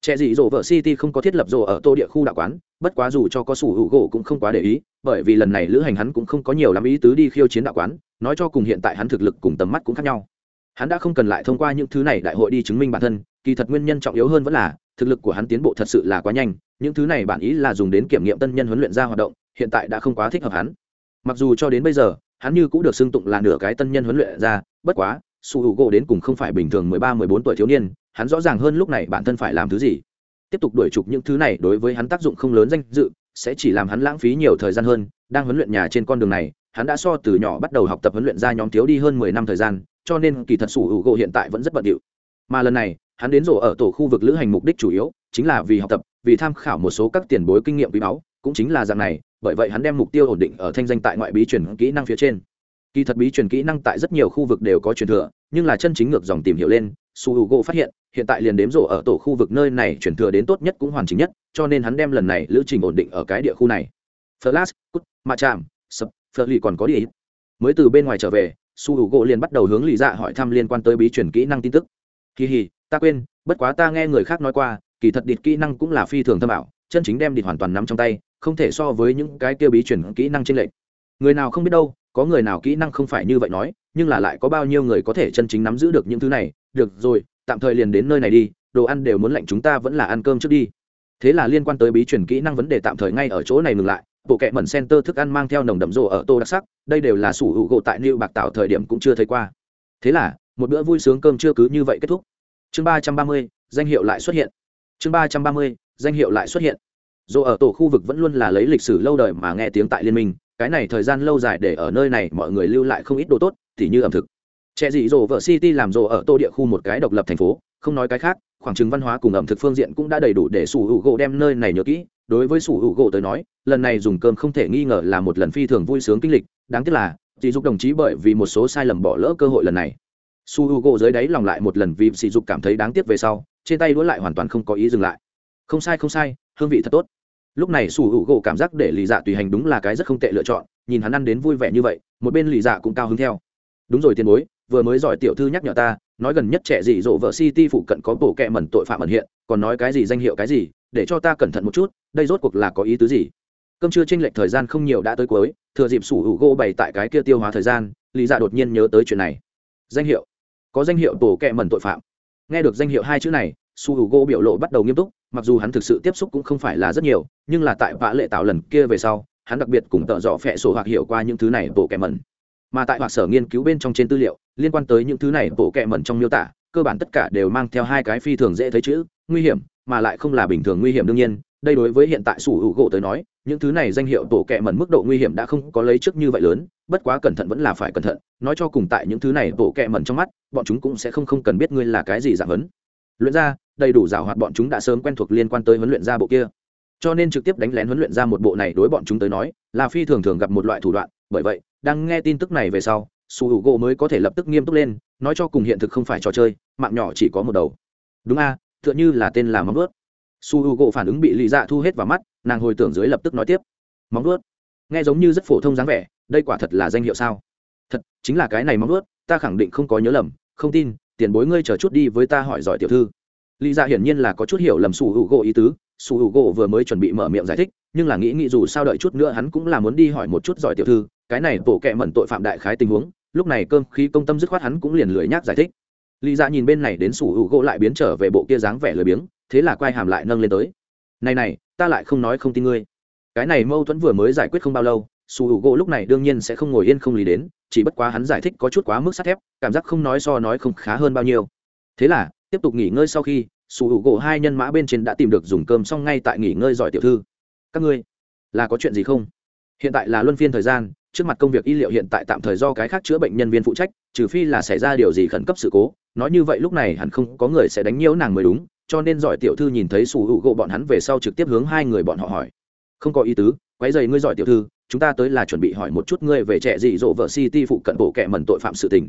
Trẻ dị rộ vợ City không có thiết lập rộ ở tô địa khu đạo quán, bất quá dù cho có sủ hữu gỗ cũng không quá để ý, bởi vì lần này lữ hành hắn cũng không có nhiều lắm ý tứ đi khiêu chiến đạo quán, nói cho cùng hiện tại hắn thực lực cùng tầm mắt cũng khác nhau. Hắn đã không cần lại thông qua những thứ này đại hội đi chứng minh bản thân, kỳ thật nguyên nhân trọng yếu hơn vẫn là thực lực của hắn tiến bộ thật sự là quá nhanh, những thứ này bản ý là dùng đến kiểm nghiệm tân nhân huấn luyện ra hoạt động, hiện tại đã không quá thích hợp hắn. Mặc dù cho đến bây giờ, hắn như cũng được xưng tụng là nửa cái tân nhân huấn luyện ra, bất quá, su hữu gỗ đến cùng không phải bình thường mười ba, mười bốn tuổi thiếu niên, hắn rõ ràng hơn lúc này bản thân phải làm thứ gì. Tiếp tục đuổi chụp những thứ này đối với hắn tác dụng không lớn danh dự, sẽ chỉ làm hắn lãng phí nhiều thời gian hơn. Đang huấn luyện nhà trên con đường này, hắn đã so từ nhỏ bắt đầu học tập huấn luyện ra nhóm thiếu đi hơn mười năm thời gian, cho nên kỳ thật su hữu gỗ hiện tại vẫn rất bận điệu. Mà lần này, hắn đến rổ ở tổ khu vực lữ hành mục đích chủ yếu, chính là vì học tập, vì tham khảo một số các tiền bối kinh nghiệm quý báu, cũng chính là dạng này, bởi vậy hắn đem mục tiêu ổn định ở thanh danh tại ngoại bí truyền kỹ năng phía trên. Kỳ thật bí truyền kỹ năng tại rất nhiều khu vực đều có truyền thừa nhưng là chân chính ngược dòng tìm hiểu lên, su h u gỗ phát hiện hiện tại liền đếm rổ ở tổ khu vực nơi này chuyển thừa đến tốt nhất cũng hoàn chỉnh nhất, cho nên hắn đem lần này lữ trình ổn định ở cái địa khu này. Flash, cút ma chạm sập phật lì còn có đi. Mới từ bên ngoài trở về, su h u gỗ liền bắt đầu hướng lì dạ hỏi thăm liên quan tới bí truyền kỹ năng tin tức. Kỳ hì ta quên, bất quá ta nghe người khác nói qua, kỳ thật địt kỹ năng cũng là phi thường thâm ảo, chân chính đem địt hoàn toàn nắm trong tay, không thể so với những cái kia bí truyền kỹ năng trên lệnh người nào không biết đâu, có người nào kỹ năng không phải như vậy nói nhưng là lại có bao nhiêu người có thể chân chính nắm giữ được những thứ này, được rồi, tạm thời liền đến nơi này đi, đồ ăn đều muốn lạnh chúng ta vẫn là ăn cơm trước đi. Thế là liên quan tới bí truyền kỹ năng vấn đề tạm thời ngay ở chỗ này ngừng lại, bộ kệ mẩn center thức ăn mang theo nồng đậm rộ ở tô đặc sắc, đây đều là sủ hữu gỗ tại lưu bạc tạo thời điểm cũng chưa thấy qua. Thế là, một bữa vui sướng cơm chưa cứ như vậy kết thúc. Chương ba trăm ba mươi, danh hiệu lại xuất hiện. Chương ba trăm ba mươi, danh hiệu lại xuất hiện. Dù ở tổ khu vực vẫn luôn là lấy lịch sử lâu đời mà nghe tiếng tại liên minh, cái này thời gian lâu dài để ở nơi này mọi người lưu lại không ít đồ tốt thì như ẩm thực. Trẻ dị dỗ vợ city làm rộ ở tô địa khu một cái độc lập thành phố, không nói cái khác, khoảng trừng văn hóa cùng ẩm thực phương diện cũng đã đầy đủ để sủ hữu gỗ đem nơi này nhớ kỹ. Đối với sủ hữu gỗ tới nói, lần này dùng cơm không thể nghi ngờ là một lần phi thường vui sướng kinh lịch, đáng tiếc là, dị dục đồng chí bởi vì một số sai lầm bỏ lỡ cơ hội lần này. Su hữu u gỗ dưới đáy lòng lại một lần vì sỉ dục cảm thấy đáng tiếc về sau, trên tay đũa lại hoàn toàn không có ý dừng lại. Không sai không sai, hương vị thật tốt. Lúc này sủ hữu gỗ cảm giác để lì dạ tùy hành đúng là cái rất không tệ lựa chọn, nhìn hắn ăn đến vui vẻ như vậy, một bên lì dạ cũng cao hứng theo đúng rồi tiền bối, vừa mới giỏi tiểu thư nhắc nhở ta, nói gần nhất trẻ dị dỗ vợ city phụ cận có bộ kẹ mẩn tội phạm ẩn hiện, còn nói cái gì danh hiệu cái gì, để cho ta cẩn thận một chút, đây rốt cuộc là có ý tứ gì? Cơm trưa tranh lệch thời gian không nhiều đã tới cuối, thừa dịp sủ hữu gỗ bày tại cái kia tiêu hóa thời gian, lý dạ đột nhiên nhớ tới chuyện này. Danh hiệu. Có danh hiệu tổ kẹ mẩn tội phạm. Nghe được danh hiệu hai chữ này su hữu u gỗ biểu lộ bắt đầu nghiêm túc, mặc dù hắn thực sự tiếp xúc cũng không phải là rất nhiều, nhưng là tại vã lệ tạo lần kia về sau, hắn đặc biệt cùng tợ dọ phẹ sổ hoặc hiểu qua những thứ này tổ kẹ mẩn mà tại hoặc sở nghiên cứu bên trong trên tư liệu, liên quan tới những thứ này, bộ kệ mẩn trong miêu tả, cơ bản tất cả đều mang theo hai cái phi thường dễ thấy chữ, nguy hiểm, mà lại không là bình thường nguy hiểm đương nhiên. Đây đối với hiện tại sủ hữu gỗ tới nói, những thứ này danh hiệu bộ kệ mẩn mức độ nguy hiểm đã không có lấy trước như vậy lớn, bất quá cẩn thận vẫn là phải cẩn thận. Nói cho cùng tại những thứ này, bộ kệ mẩn trong mắt, bọn chúng cũng sẽ không không cần biết ngươi là cái gì dạng vấn luyện ra, đầy đủ giảo hoạt bọn chúng đã sớm quen thuộc liên quan tới huấn luyện ra bộ kia. Cho nên trực tiếp đánh lén huấn luyện ra một bộ này đối bọn chúng tới nói, là phi thường thường gặp một loại thủ đoạn bởi vậy, đang nghe tin tức này về sau, su hữu gỗ mới có thể lập tức nghiêm túc lên, nói cho cùng hiện thực không phải trò chơi, mạng nhỏ chỉ có một đầu. Đúng a, tựa như là tên là móng vuốt. Su h u gỗ phản ứng bị lì dạ thu hết vào mắt, nàng hồi tưởng dưới lập tức nói tiếp. Móng vuốt. Nghe giống như rất phổ thông dáng vẻ, đây quả thật là danh hiệu sao? Thật, chính là cái này móng vuốt, ta khẳng định không có nhớ lầm, không tin, tiền bối ngươi chờ chút đi với ta hỏi giỏi tiểu thư. Lý dạ hiển nhiên là có chút hiểu lầm su h u gỗ ý tứ, su h u gỗ vừa mới chuẩn bị mở miệng giải thích, nhưng là nghĩ nghĩ dù sao đợi chút nữa hắn cũng là muốn đi hỏi một chút giỏi tiểu thư cái này bộ kệ mẩn tội phạm đại khái tình huống, lúc này cơm khí công tâm dứt khoát hắn cũng liền lười nhác giải thích. Lý dạ nhìn bên này đến sủ hữu gỗ lại biến trở về bộ kia dáng vẻ lười biếng, thế là quay hàm lại nâng lên tới. Này này, ta lại không nói không tin ngươi. Cái này mâu thuẫn vừa mới giải quyết không bao lâu, sủ hữu gỗ lúc này đương nhiên sẽ không ngồi yên không lý đến, chỉ bất quá hắn giải thích có chút quá mức sắt thép, cảm giác không nói so nói không khá hơn bao nhiêu. Thế là, tiếp tục nghỉ ngơi sau khi, sủ hữu gỗ hai nhân mã bên trên đã tìm được dùng cơm xong ngay tại nghỉ ngơi giỏi tiểu thư. Các ngươi, là có chuyện gì không? Hiện tại là luân phiên thời gian trước mặt công việc y liệu hiện tại tạm thời do cái khác chữa bệnh nhân viên phụ trách, trừ phi là xảy ra điều gì khẩn cấp sự cố. Nói như vậy lúc này hẳn không có người sẽ đánh nhiễu nàng mới đúng, cho nên giỏi tiểu thư nhìn thấy sủ hữu gỗ bọn hắn về sau trực tiếp hướng hai người bọn họ hỏi. Không có ý tứ quái dày ngươi giỏi tiểu thư, chúng ta tới là chuẩn bị hỏi một chút ngươi về trẻ dị dỗ vợ city phụ cận bộ kệ mẩn tội phạm sự tình.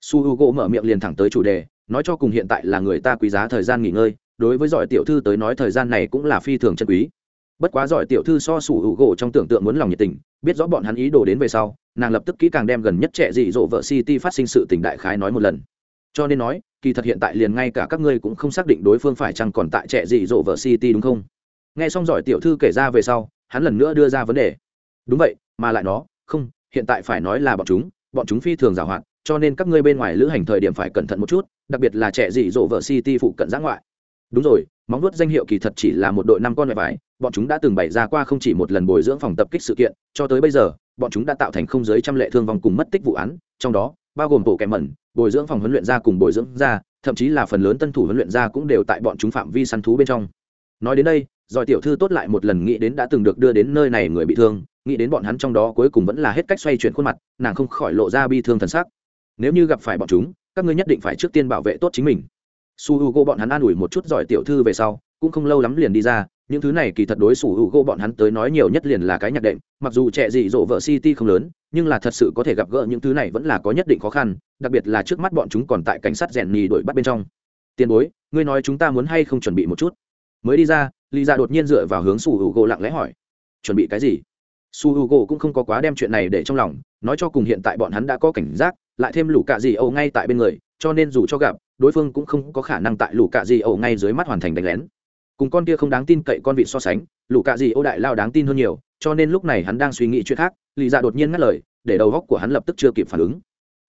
Su h u gỗ mở miệng liền thẳng tới chủ đề, nói cho cùng hiện tại là người ta quý giá thời gian nghỉ ngơi, đối với giỏi tiểu thư tới nói thời gian này cũng là phi thường chân quý bất quá giỏi tiểu thư so sủ hữu gỗ trong tưởng tượng muốn lòng nhiệt tình, biết rõ bọn hắn ý đồ đến về sau, nàng lập tức kỹ càng đem gần nhất trẻ dị dỗ vợ city phát sinh sự tình đại khái nói một lần. Cho nên nói, kỳ thật hiện tại liền ngay cả các ngươi cũng không xác định đối phương phải chăng còn tại trẻ dị dỗ vợ city đúng không? Nghe xong giỏi tiểu thư kể ra về sau, hắn lần nữa đưa ra vấn đề. Đúng vậy, mà lại nó, không, hiện tại phải nói là bọn chúng bọn chúng phi thường giảo hoạt cho nên các ngươi bên ngoài lữ hành thời điểm phải cẩn thận một chút, đặc biệt là trẻ dị dỗ vợ city phụ cận giã ngoại. Đúng rồi, móng vuốt danh hiệu kỳ thật chỉ là một đội năm con mẹ vải bọn chúng đã từng bày ra qua không chỉ một lần bồi dưỡng phòng tập kích sự kiện, cho tới bây giờ, bọn chúng đã tạo thành không giới trăm lệ thương vong cùng mất tích vụ án, trong đó, bao gồm bộ kẻ mẩn, bồi dưỡng phòng huấn luyện ra cùng bồi dưỡng ra thậm chí là phần lớn tân thủ huấn luyện ra cũng đều tại bọn chúng phạm vi săn thú bên trong. Nói đến đây, giỏi tiểu thư tốt lại một lần nghĩ đến đã từng được đưa đến nơi này người bị thương, nghĩ đến bọn hắn trong đó cuối cùng vẫn là hết cách xoay chuyển khuôn mặt, nàng không khỏi lộ ra bi thương thần sắc. Nếu như gặp phải bọn chúng, các ngươi nhất định phải trước tiên bảo vệ tốt chính mình. Su h u g o bọn hắn an ủi một chút giỏi tiểu thư về sau, cũng không lâu lắm liền đi ra những thứ này kỳ thật đối su hữu gỗ bọn hắn tới nói nhiều nhất liền là cái nhạc đệm, mặc dù trẻ dị dỗ vợ city không lớn, nhưng là thật sự có thể gặp gỡ những thứ này vẫn là có nhất định khó khăn, đặc biệt là trước mắt bọn chúng còn tại cảnh sát rèn nhì đuổi bắt bên trong. Tiền bối, ngươi nói chúng ta muốn hay không chuẩn bị một chút? Mới đi ra lý ra đột nhiên dựa vào hướng su hữu gỗ lặng lẽ hỏi. Chuẩn bị cái gì? Su h u g o cũng không có quá đem chuyện này để trong lòng, nói cho cùng hiện tại bọn hắn đã có cảnh giác, lại thêm lũ cạ dị âu ngay tại bên người, cho nên dù cho gặp, đối phương cũng không có khả năng tại lũ cạ dị ẩu ngay dưới mắt hoàn thành đánh lén cùng con kia không đáng tin cậy con vị so sánh, lũ cạ dị ô đại lao đáng tin hơn nhiều, cho nên lúc này hắn đang suy nghĩ chuyện khác, lì dạ đột nhiên ngắt lời, để đầu góc của hắn lập tức chưa kịp phản ứng.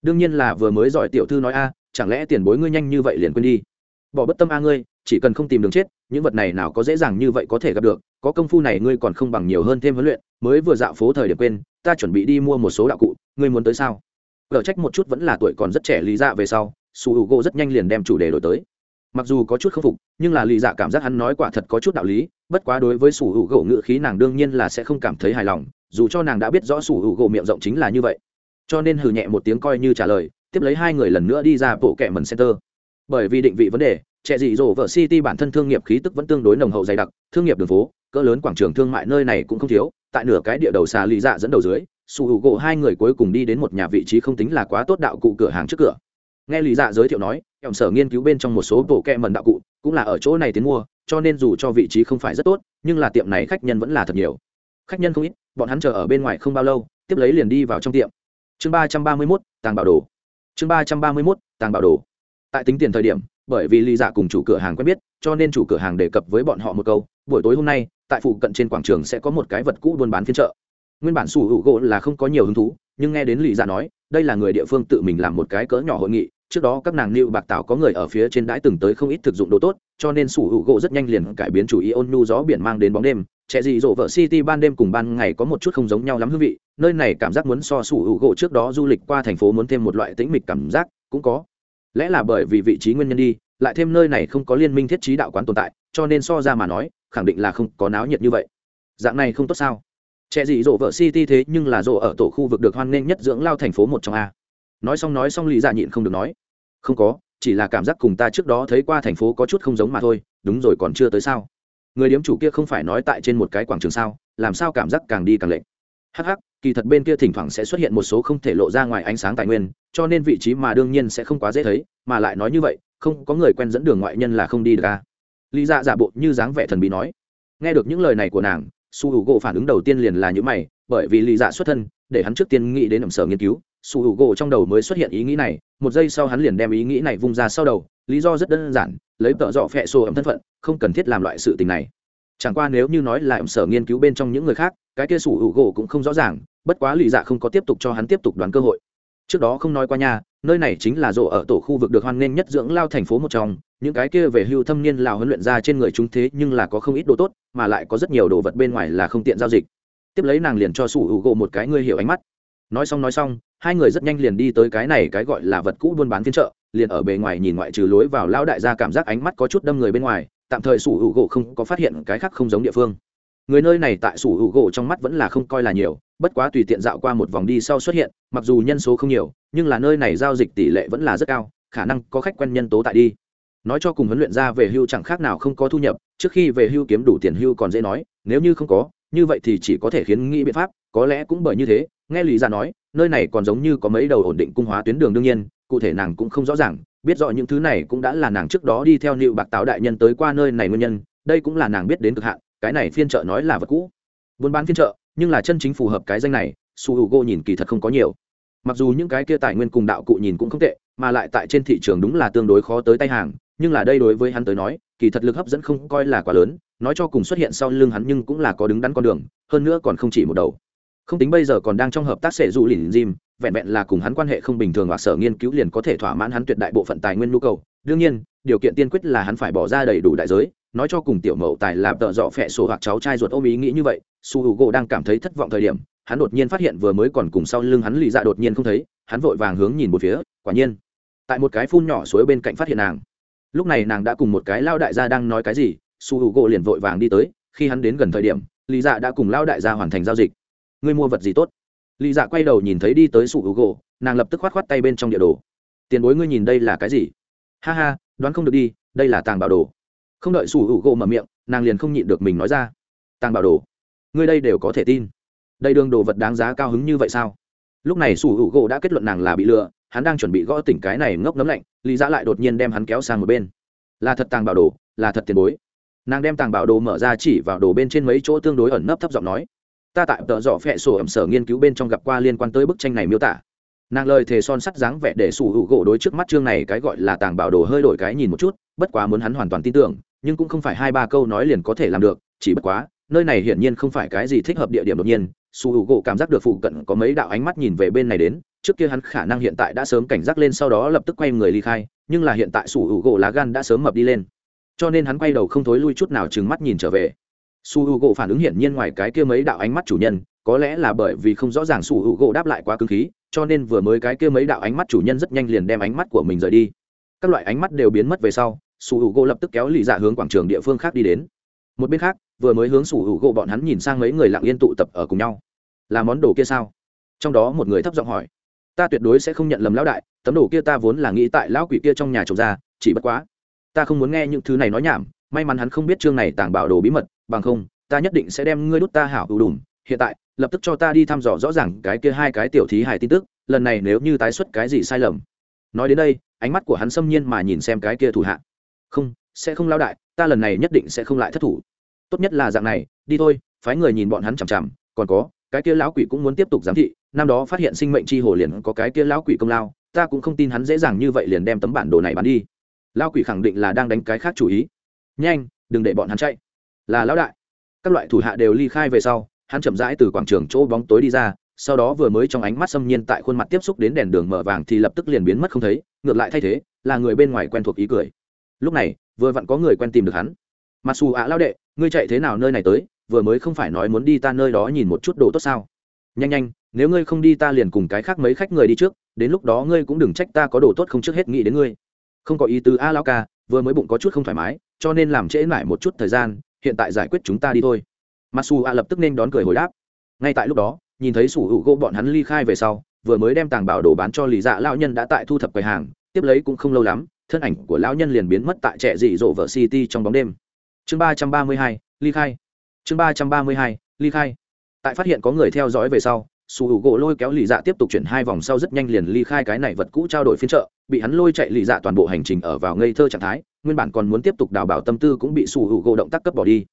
Đương nhiên là vừa mới giỏi tiểu thư nói a, chẳng lẽ tiền bối ngươi nhanh như vậy liền quên đi? Bỏ bất tâm a ngươi, chỉ cần không tìm đường chết, những vật này nào có dễ dàng như vậy có thể gặp được, có công phu này ngươi còn không bằng nhiều hơn thêm huấn luyện, mới vừa dạo phố thời điểm quên, ta chuẩn bị đi mua một số đạo cụ, ngươi muốn tới sao? Gở trách một chút vẫn là tuổi còn rất trẻ lý dạ về sau, su h u gỗ rất nhanh liền đem chủ đề đổi tới mặc dù có chút k phục, nhưng là lì dạ cảm giác hắn nói quả thật có chút đạo lý, bất quá đối với sủ hữu u gỗ ngự khí nàng đương nhiên là sẽ không cảm thấy hài lòng, dù cho nàng đã biết rõ sủ hữu u gỗ miệng rộng chính là như vậy. Cho nên hừ nhẹ một tiếng coi như trả lời, tiếp lấy hai người lần nữa đi ra bộ kẹ mần center. Bởi vì định vị vấn đề trẻ dị dỗ vợ city bản thân thương nghiệp khí tức vẫn tương đối nồng hậu dày đặc, thương nghiệp đường phố, cỡ lớn quảng trường thương mại nơi này cũng không thiếu, tại nửa cái địa đầu xà lì dạ dẫn đầu dưới, sủ hữu u gỗ hai người cuối cùng đi đến một nhà vị trí không tính là quá tốt đạo cụ cửa hàng trước cửa nghe lý dạ giới thiệu nói em sở nghiên cứu bên trong một số bộ kẹ mần đạo cụ, cũng là ở chỗ này tiến mua, cho nên dù cho vị trí không phải rất tốt, nhưng là tiệm này khách nhân vẫn là thật nhiều. Khách nhân không ít, bọn hắn chờ ở bên ngoài không bao lâu, tiếp lấy liền đi vào trong tiệm. Chương ba trăm ba mươi mốt, tàng bảo đồ. Chương ba trăm ba mươi mốt, tàng bảo đồ. Tại tính tiền thời điểm, bởi vì lý dạ cùng chủ cửa hàng quen biết, cho nên chủ cửa hàng đề cập với bọn họ một câu, buổi tối hôm nay, tại phụ cận trên quảng trường sẽ có một cái vật cũ buôn bán phiên chợ. Nguyên bản sủ hữu gỗ là không có nhiều hứng thú, nhưng nghe đến lý dạ nói, đây là người địa phương tự mình làm một cái cỡ nhỏ hội nghị trước đó các nàng lưu bạc tảo có người ở phía trên đãi từng tới không ít thực dụng đồ tốt, cho nên sủ hữu gỗ rất nhanh liền cải biến chủ ý ôn nhu gió biển mang đến bóng đêm. Trẻ gì rộ vợ city ban đêm cùng ban ngày có một chút không giống nhau lắm hương vị, nơi này cảm giác muốn so sủ hữu gỗ trước đó du lịch qua thành phố muốn thêm một loại tĩnh mịch cảm giác, cũng có. Lẽ là bởi vì vị trí nguyên nhân đi, lại thêm nơi này không có liên minh thiết trí đạo quán tồn tại, cho nên so ra mà nói, khẳng định là không có náo nhiệt như vậy. Dạng này không tốt sao? Trẻ gì rộ vợ city thế nhưng là rộ ở tổ khu vực được hoan nghênh nhất dưỡng lao thành phố một trong a nói xong nói xong lý dạ nhịn không được nói. Không có, chỉ là cảm giác cùng ta trước đó thấy qua thành phố có chút không giống mà thôi. Đúng rồi còn chưa tới sao? Người điếm chủ kia không phải nói tại trên một cái quảng trường sao? Làm sao cảm giác càng đi càng lệch? Hh kỳ thật bên kia thỉnh thoảng sẽ xuất hiện một số không thể lộ ra ngoài ánh sáng tài nguyên, cho nên vị trí mà đương nhiên sẽ không quá dễ thấy, mà lại nói như vậy, không có người quen dẫn đường ngoại nhân là không đi được ca lý dạ giả bộ như dáng vẻ thần bí nói. Nghe được những lời này của nàng, su h u gỗ phản ứng đầu tiên liền là những mày, bởi vì lý dạ xuất thân, để hắn trước tiên nghĩ đến ẩm sở nghiên cứu sủ hữu gỗ trong đầu mới xuất hiện ý nghĩ này, một giây sau hắn liền đem ý nghĩ này vung ra sau đầu, lý do rất đơn giản, lấy tợ dọ phẹ sổ ẩm thân phận, không cần thiết làm loại sự tình này. Chẳng qua nếu như nói là ẩm sở nghiên cứu bên trong những người khác, cái kia sủ hữu gỗ cũng không rõ ràng, bất quá lì dạ không có tiếp tục cho hắn tiếp tục đoán cơ hội. Trước đó không nói qua nha, nơi này chính là rộ ở tổ khu vực được hoan nghênh nhất dưỡng lao thành phố một trong, những cái kia về hưu thâm niên lào huấn luyện ra trên người chúng thế nhưng là có không ít đồ tốt, mà lại có rất nhiều đồ vật bên ngoài là không tiện giao dịch. Tiếp lấy nàng liền cho sủ hữu gỗ một cái ngươi hiểu ánh mắt. Nói xong nói xong hai người rất nhanh liền đi tới cái này cái gọi là vật cũ buôn bán phiên chợ, liền ở bề ngoài nhìn ngoại trừ lối vào lão đại gia cảm giác ánh mắt có chút đâm người bên ngoài, tạm thời sủ hữu gỗ không có phát hiện cái khác không giống địa phương. Người nơi này tại sủ hữu gỗ trong mắt vẫn là không coi là nhiều, bất quá tùy tiện dạo qua một vòng đi sau xuất hiện, mặc dù nhân số không nhiều, nhưng là nơi này giao dịch tỷ lệ vẫn là rất cao, khả năng có khách quen nhân tố tại đi. Nói cho cùng huấn luyện ra về hưu chẳng khác nào không có thu nhập, trước khi về hưu kiếm đủ tiền hưu còn dễ nói, nếu như không có, như vậy thì chỉ có thể khiến nghĩ biện pháp, có lẽ cũng bởi như thế, nghe lý ra nói nơi này còn giống như có mấy đầu ổn định cung hóa tuyến đường đương nhiên, cụ thể nàng cũng không rõ ràng, biết rõ những thứ này cũng đã là nàng trước đó đi theo nịu bạc táo đại nhân tới qua nơi này nguyên nhân, đây cũng là nàng biết đến cực hạn, cái này phiên chợ nói là vật cũ. Buôn bán phiên chợ, nhưng là chân chính phù hợp cái danh này, su h u g o nhìn kỳ thật không có nhiều. Mặc dù những cái kia tài nguyên cùng đạo cụ nhìn cũng không tệ, mà lại tại trên thị trường đúng là tương đối khó tới tay hàng, nhưng là đây đối với hắn tới nói, kỳ thật lực hấp dẫn không coi là quá lớn, nói cho cùng xuất hiện sau lưng hắn nhưng cũng là có đứng đắn con đường, hơn nữa còn không chỉ một đầu không tính bây giờ còn đang trong hợp tác sệ dụ lìn dìm vẹn vẹn là cùng hắn quan hệ không bình thường và sở nghiên cứu liền có thể thỏa mãn hắn tuyệt đại bộ phận tài nguyên nhu cầu. Đương nhiên, điều kiện tiên quyết là hắn phải bỏ ra đầy đủ đại giới, nói cho cùng tiểu mậu tài làm tợ dọ phẹ sổ hoặc cháu trai ruột ôm ý nghĩ như vậy, su h u gỗ đang cảm thấy thất vọng thời điểm, hắn đột nhiên phát hiện vừa mới còn cùng sau lưng hắn lì dạ đột nhiên không thấy, hắn vội vàng hướng nhìn một phía, quả nhiên, tại một cái phun nhỏ suối bên cạnh phát hiện nàng. Lúc này nàng đã cùng một cái lao đại gia đang nói cái gì, su h u gỗ liền vội vàng đi tới, khi hắn đến gần thời điểm, lì dạ đã cùng lao đại gia hoàn thành giao dịch ngươi mua vật gì tốt? Lì dạ quay đầu nhìn thấy đi tới Sủ Hữu gỗ nàng lập tức khoát khoát tay bên trong địa đồ. Tiền bối ngươi nhìn đây là cái gì? Ha ha, đoán không được đi, đây là tàng bảo đồ. Không đợi Sủ Hữu gỗ mở miệng, nàng liền không nhịn được mình nói ra. Tàng bảo đồ? Ngươi đây đều có thể tin. Đây đương đồ vật đáng giá cao hứng như vậy sao? Lúc này Sủ Hữu gỗ đã kết luận nàng là bị lừa, hắn đang chuẩn bị gõ tỉnh cái này ngốc nấm lạnh lý giã dạ lại đột nhiên đem hắn kéo sang một bên. Là thật tàng bảo đồ, là thật tiền bối. Nàng đem tàng bảo đồ mở ra chỉ vào đồ bên trên mấy chỗ tương đối ẩn nấp thấp giọng nói ta tại tợ dọ phẹ sổ ẩm sở nghiên cứu bên trong gặp qua liên quan tới bức tranh này miêu tả. Nàng lời thề son sắt dáng vẻ để sủ hữu gỗ đối trước mắt chương này cái gọi là tàng bảo đồ hơi đổi cái nhìn một chút, bất quá muốn hắn hoàn toàn tin tưởng, nhưng cũng không phải hai ba câu nói liền có thể làm được, chỉ bất quá, nơi này hiển nhiên không phải cái gì thích hợp địa điểm đột nhiên, sủ hữu gỗ cảm giác được phụ cận có mấy đạo ánh mắt nhìn về bên này đến, trước kia hắn khả năng hiện tại đã sớm cảnh giác lên sau đó lập tức quay người ly khai, nhưng là hiện tại sủ hữu gỗ lá gan đã sớm mập đi lên. Cho nên hắn quay đầu không thối lui chút nào trừng mắt nhìn trở về su h u gỗ phản ứng hiển nhiên ngoài cái kia mấy đạo ánh mắt chủ nhân, có lẽ là bởi vì không rõ ràng su h u gỗ đáp lại quá cứng khí, cho nên vừa mới cái kia mấy đạo ánh mắt chủ nhân rất nhanh liền đem ánh mắt của mình rời đi. Các loại ánh mắt đều biến mất về sau, su h u gỗ lập tức kéo lì dạ hướng quảng trường địa phương khác đi đến. Một bên khác, vừa mới hướng su h u gỗ bọn hắn nhìn sang mấy người lặng yên tụ tập ở cùng nhau. Là món đồ kia sao? Trong đó một người thấp giọng hỏi. Ta tuyệt đối sẽ không nhận lầm lão đại, tấm đồ kia ta vốn là nghĩ tại lão quỷ kia trong nhà trồng ra, chỉ bất quá, ta không muốn nghe những thứ này nói nhảm, may mắn hắn không biết chương này tàng bảo đồ bí mật bằng không, ta nhất định sẽ đem ngươi đút ta hảo ưu đùm. Hiện tại, lập tức cho ta đi thăm dò rõ ràng cái kia hai cái tiểu thí hài tin tức, lần này nếu như tái xuất cái gì sai lầm. Nói đến đây, ánh mắt của hắn xâm nhiên mà nhìn xem cái kia thủ hạ. Không, sẽ không lao đại, ta lần này nhất định sẽ không lại thất thủ. Tốt nhất là dạng này, đi thôi, phái người nhìn bọn hắn chằm chằm. Còn có, cái kia lão quỷ cũng muốn tiếp tục giám thị, năm đó phát hiện sinh mệnh chi hồ liền có cái kia lão quỷ công lao, ta cũng không tin hắn dễ dàng như vậy liền đem tấm bản đồ này bán đi. Lão quỷ khẳng định là đang đánh cái khác chủ ý. Nhanh, đừng để bọn hắn chạy là lão đại. Các loại thủ hạ đều ly khai về sau, hắn chậm rãi từ quảng trường chỗ bóng tối đi ra, sau đó vừa mới trong ánh mắt xâm nhiên tại khuôn mặt tiếp xúc đến đèn đường mở vàng thì lập tức liền biến mất không thấy, ngược lại thay thế, là người bên ngoài quen thuộc ý cười. Lúc này, vừa vặn có người quen tìm được hắn. Mặc dù ạ lao đệ, ngươi chạy thế nào nơi này tới? Vừa mới không phải nói muốn đi ta nơi đó nhìn một chút đồ tốt sao? Nhanh nhanh, nếu ngươi không đi ta liền cùng cái khác mấy khách người đi trước, đến lúc đó ngươi cũng đừng trách ta có đồ tốt không trước hết nghĩ đến ngươi. Không có ý tứ, a lao ca, vừa mới bụng có chút không thoải mái, cho nên làm trễ mãi một chút thời gian hiện tại giải quyết chúng ta đi thôi. Masu a lập tức nên đón cười hồi đáp. Ngay tại lúc đó, nhìn thấy sủ hữu gỗ bọn hắn ly khai về sau, vừa mới đem tàng bảo đồ bán cho lì dạ lao nhân đã tại thu thập quầy hàng, tiếp lấy cũng không lâu lắm, thân ảnh của lão nhân liền biến mất tại trẻ dị dỗ vợ city trong bóng đêm. Chương ba trăm ba mươi hai, ly khai. Chương ba trăm ba mươi hai, ly khai. Tại phát hiện có người theo dõi về sau, sủ hữu gỗ lôi kéo lì dạ tiếp tục chuyển hai vòng sau rất nhanh liền ly khai cái này vật cũ trao đổi phiên trợ bị hắn lôi chạy lì dạ toàn bộ hành trình ở vào ngây thơ trạng thái nguyên bản còn muốn tiếp tục đào bảo tâm tư cũng bị sủ hữu gỗ động tác cấp bỏ đi.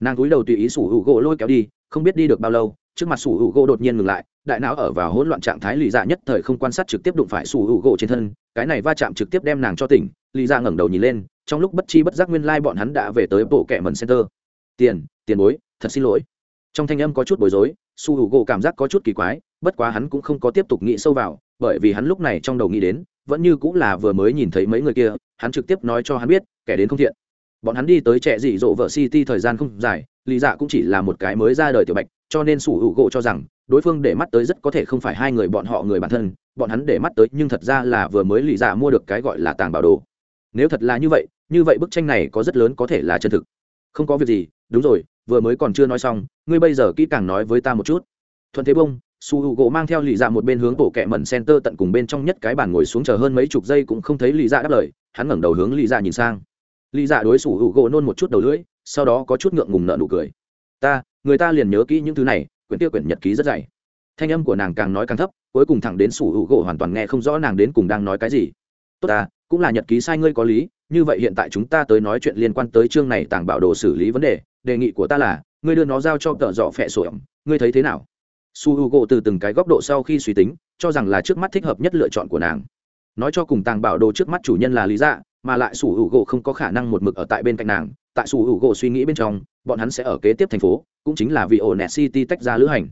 Nàng cúi đầu tùy ý sủ hữu gỗ lôi kéo đi, không biết đi được bao lâu, trước mặt sủ hữu gỗ đột nhiên ngừng lại, đại não ở vào hỗn loạn trạng thái lì dạ nhất thời không quan sát trực tiếp đụng phải sủ hữu gỗ trên thân, cái này va chạm trực tiếp đem nàng cho tỉnh, lì dạ ngẩng đầu nhìn lên, trong lúc bất chi bất giác nguyên lai bọn hắn đã về tới bộ kệ mần center. Tiền tiền bối, thật xin lỗi. Trong thanh âm có chút bối rối su hữu gỗ cảm giác có chút kỳ quái, bất quá hắn cũng không có tiếp tục nghĩ sâu vào, bởi vì hắn lúc này trong đầu nghĩ đến, vẫn như cũng là vừa mới nhìn thấy mấy người kia hắn trực tiếp nói cho hắn biết, kẻ đến không thiện. Bọn hắn đi tới trẻ dị dỗ vợ city thời gian không dài, lý dạ cũng chỉ là một cái mới ra đời tiểu bạch, cho nên sủ hữu gỗ cho rằng, đối phương để mắt tới rất có thể không phải hai người bọn họ người bản thân, bọn hắn để mắt tới nhưng thật ra là vừa mới lý dạ mua được cái gọi là tàng bảo đồ. Nếu thật là như vậy như vậy bức tranh này có rất lớn có thể là chân thực. Không có việc gì, đúng rồi, vừa mới còn chưa nói xong, ngươi bây giờ kỹ càng nói với ta một chút. Thuận thế bông su h u gỗ mang theo lì dạ một bên hướng bộ kẹ mẩn center tận cùng bên trong nhất cái bàn ngồi xuống chờ hơn mấy chục giây cũng không thấy lì dạ đáp lời hắn ngẩng đầu hướng Lý dạ nhìn sang. Lý dạ đối su hữu gỗ nôn một chút đầu lưỡi, sau đó có chút ngượng ngùng nợ nụ cười. Ta, người ta liền nhớ kỹ những thứ này, quyển tiêu quyển nhật ký rất dày. Thanh âm của nàng càng nói càng thấp, cuối cùng thẳng đến su hữu gỗ hoàn toàn nghe không rõ nàng đến cùng đang nói cái gì. Tốt ta, cũng là nhật ký sai ngươi có lý, như vậy hiện tại chúng ta tới nói chuyện liên quan tới chương này tàng bảo đồ xử lý vấn đề đề nghị của ta là, ngươi đưa nó giao cho tợ dọ phẹ sổ ẩm, ngươi thấy thế nào? Su h u gỗ từ từng cái góc độ sau khi suy tính, cho rằng là trước mắt thích hợp nhất lựa chọn của nàng nói cho cùng tàng bảo đồ trước mắt chủ nhân là lý dạ mà lại sủ hữu gỗ không có khả năng một mực ở tại bên cạnh nàng. Tại sủ hữu gỗ suy nghĩ bên trong, bọn hắn sẽ ở kế tiếp thành phố, cũng chính là vì ổ net city tách ra lữ hành.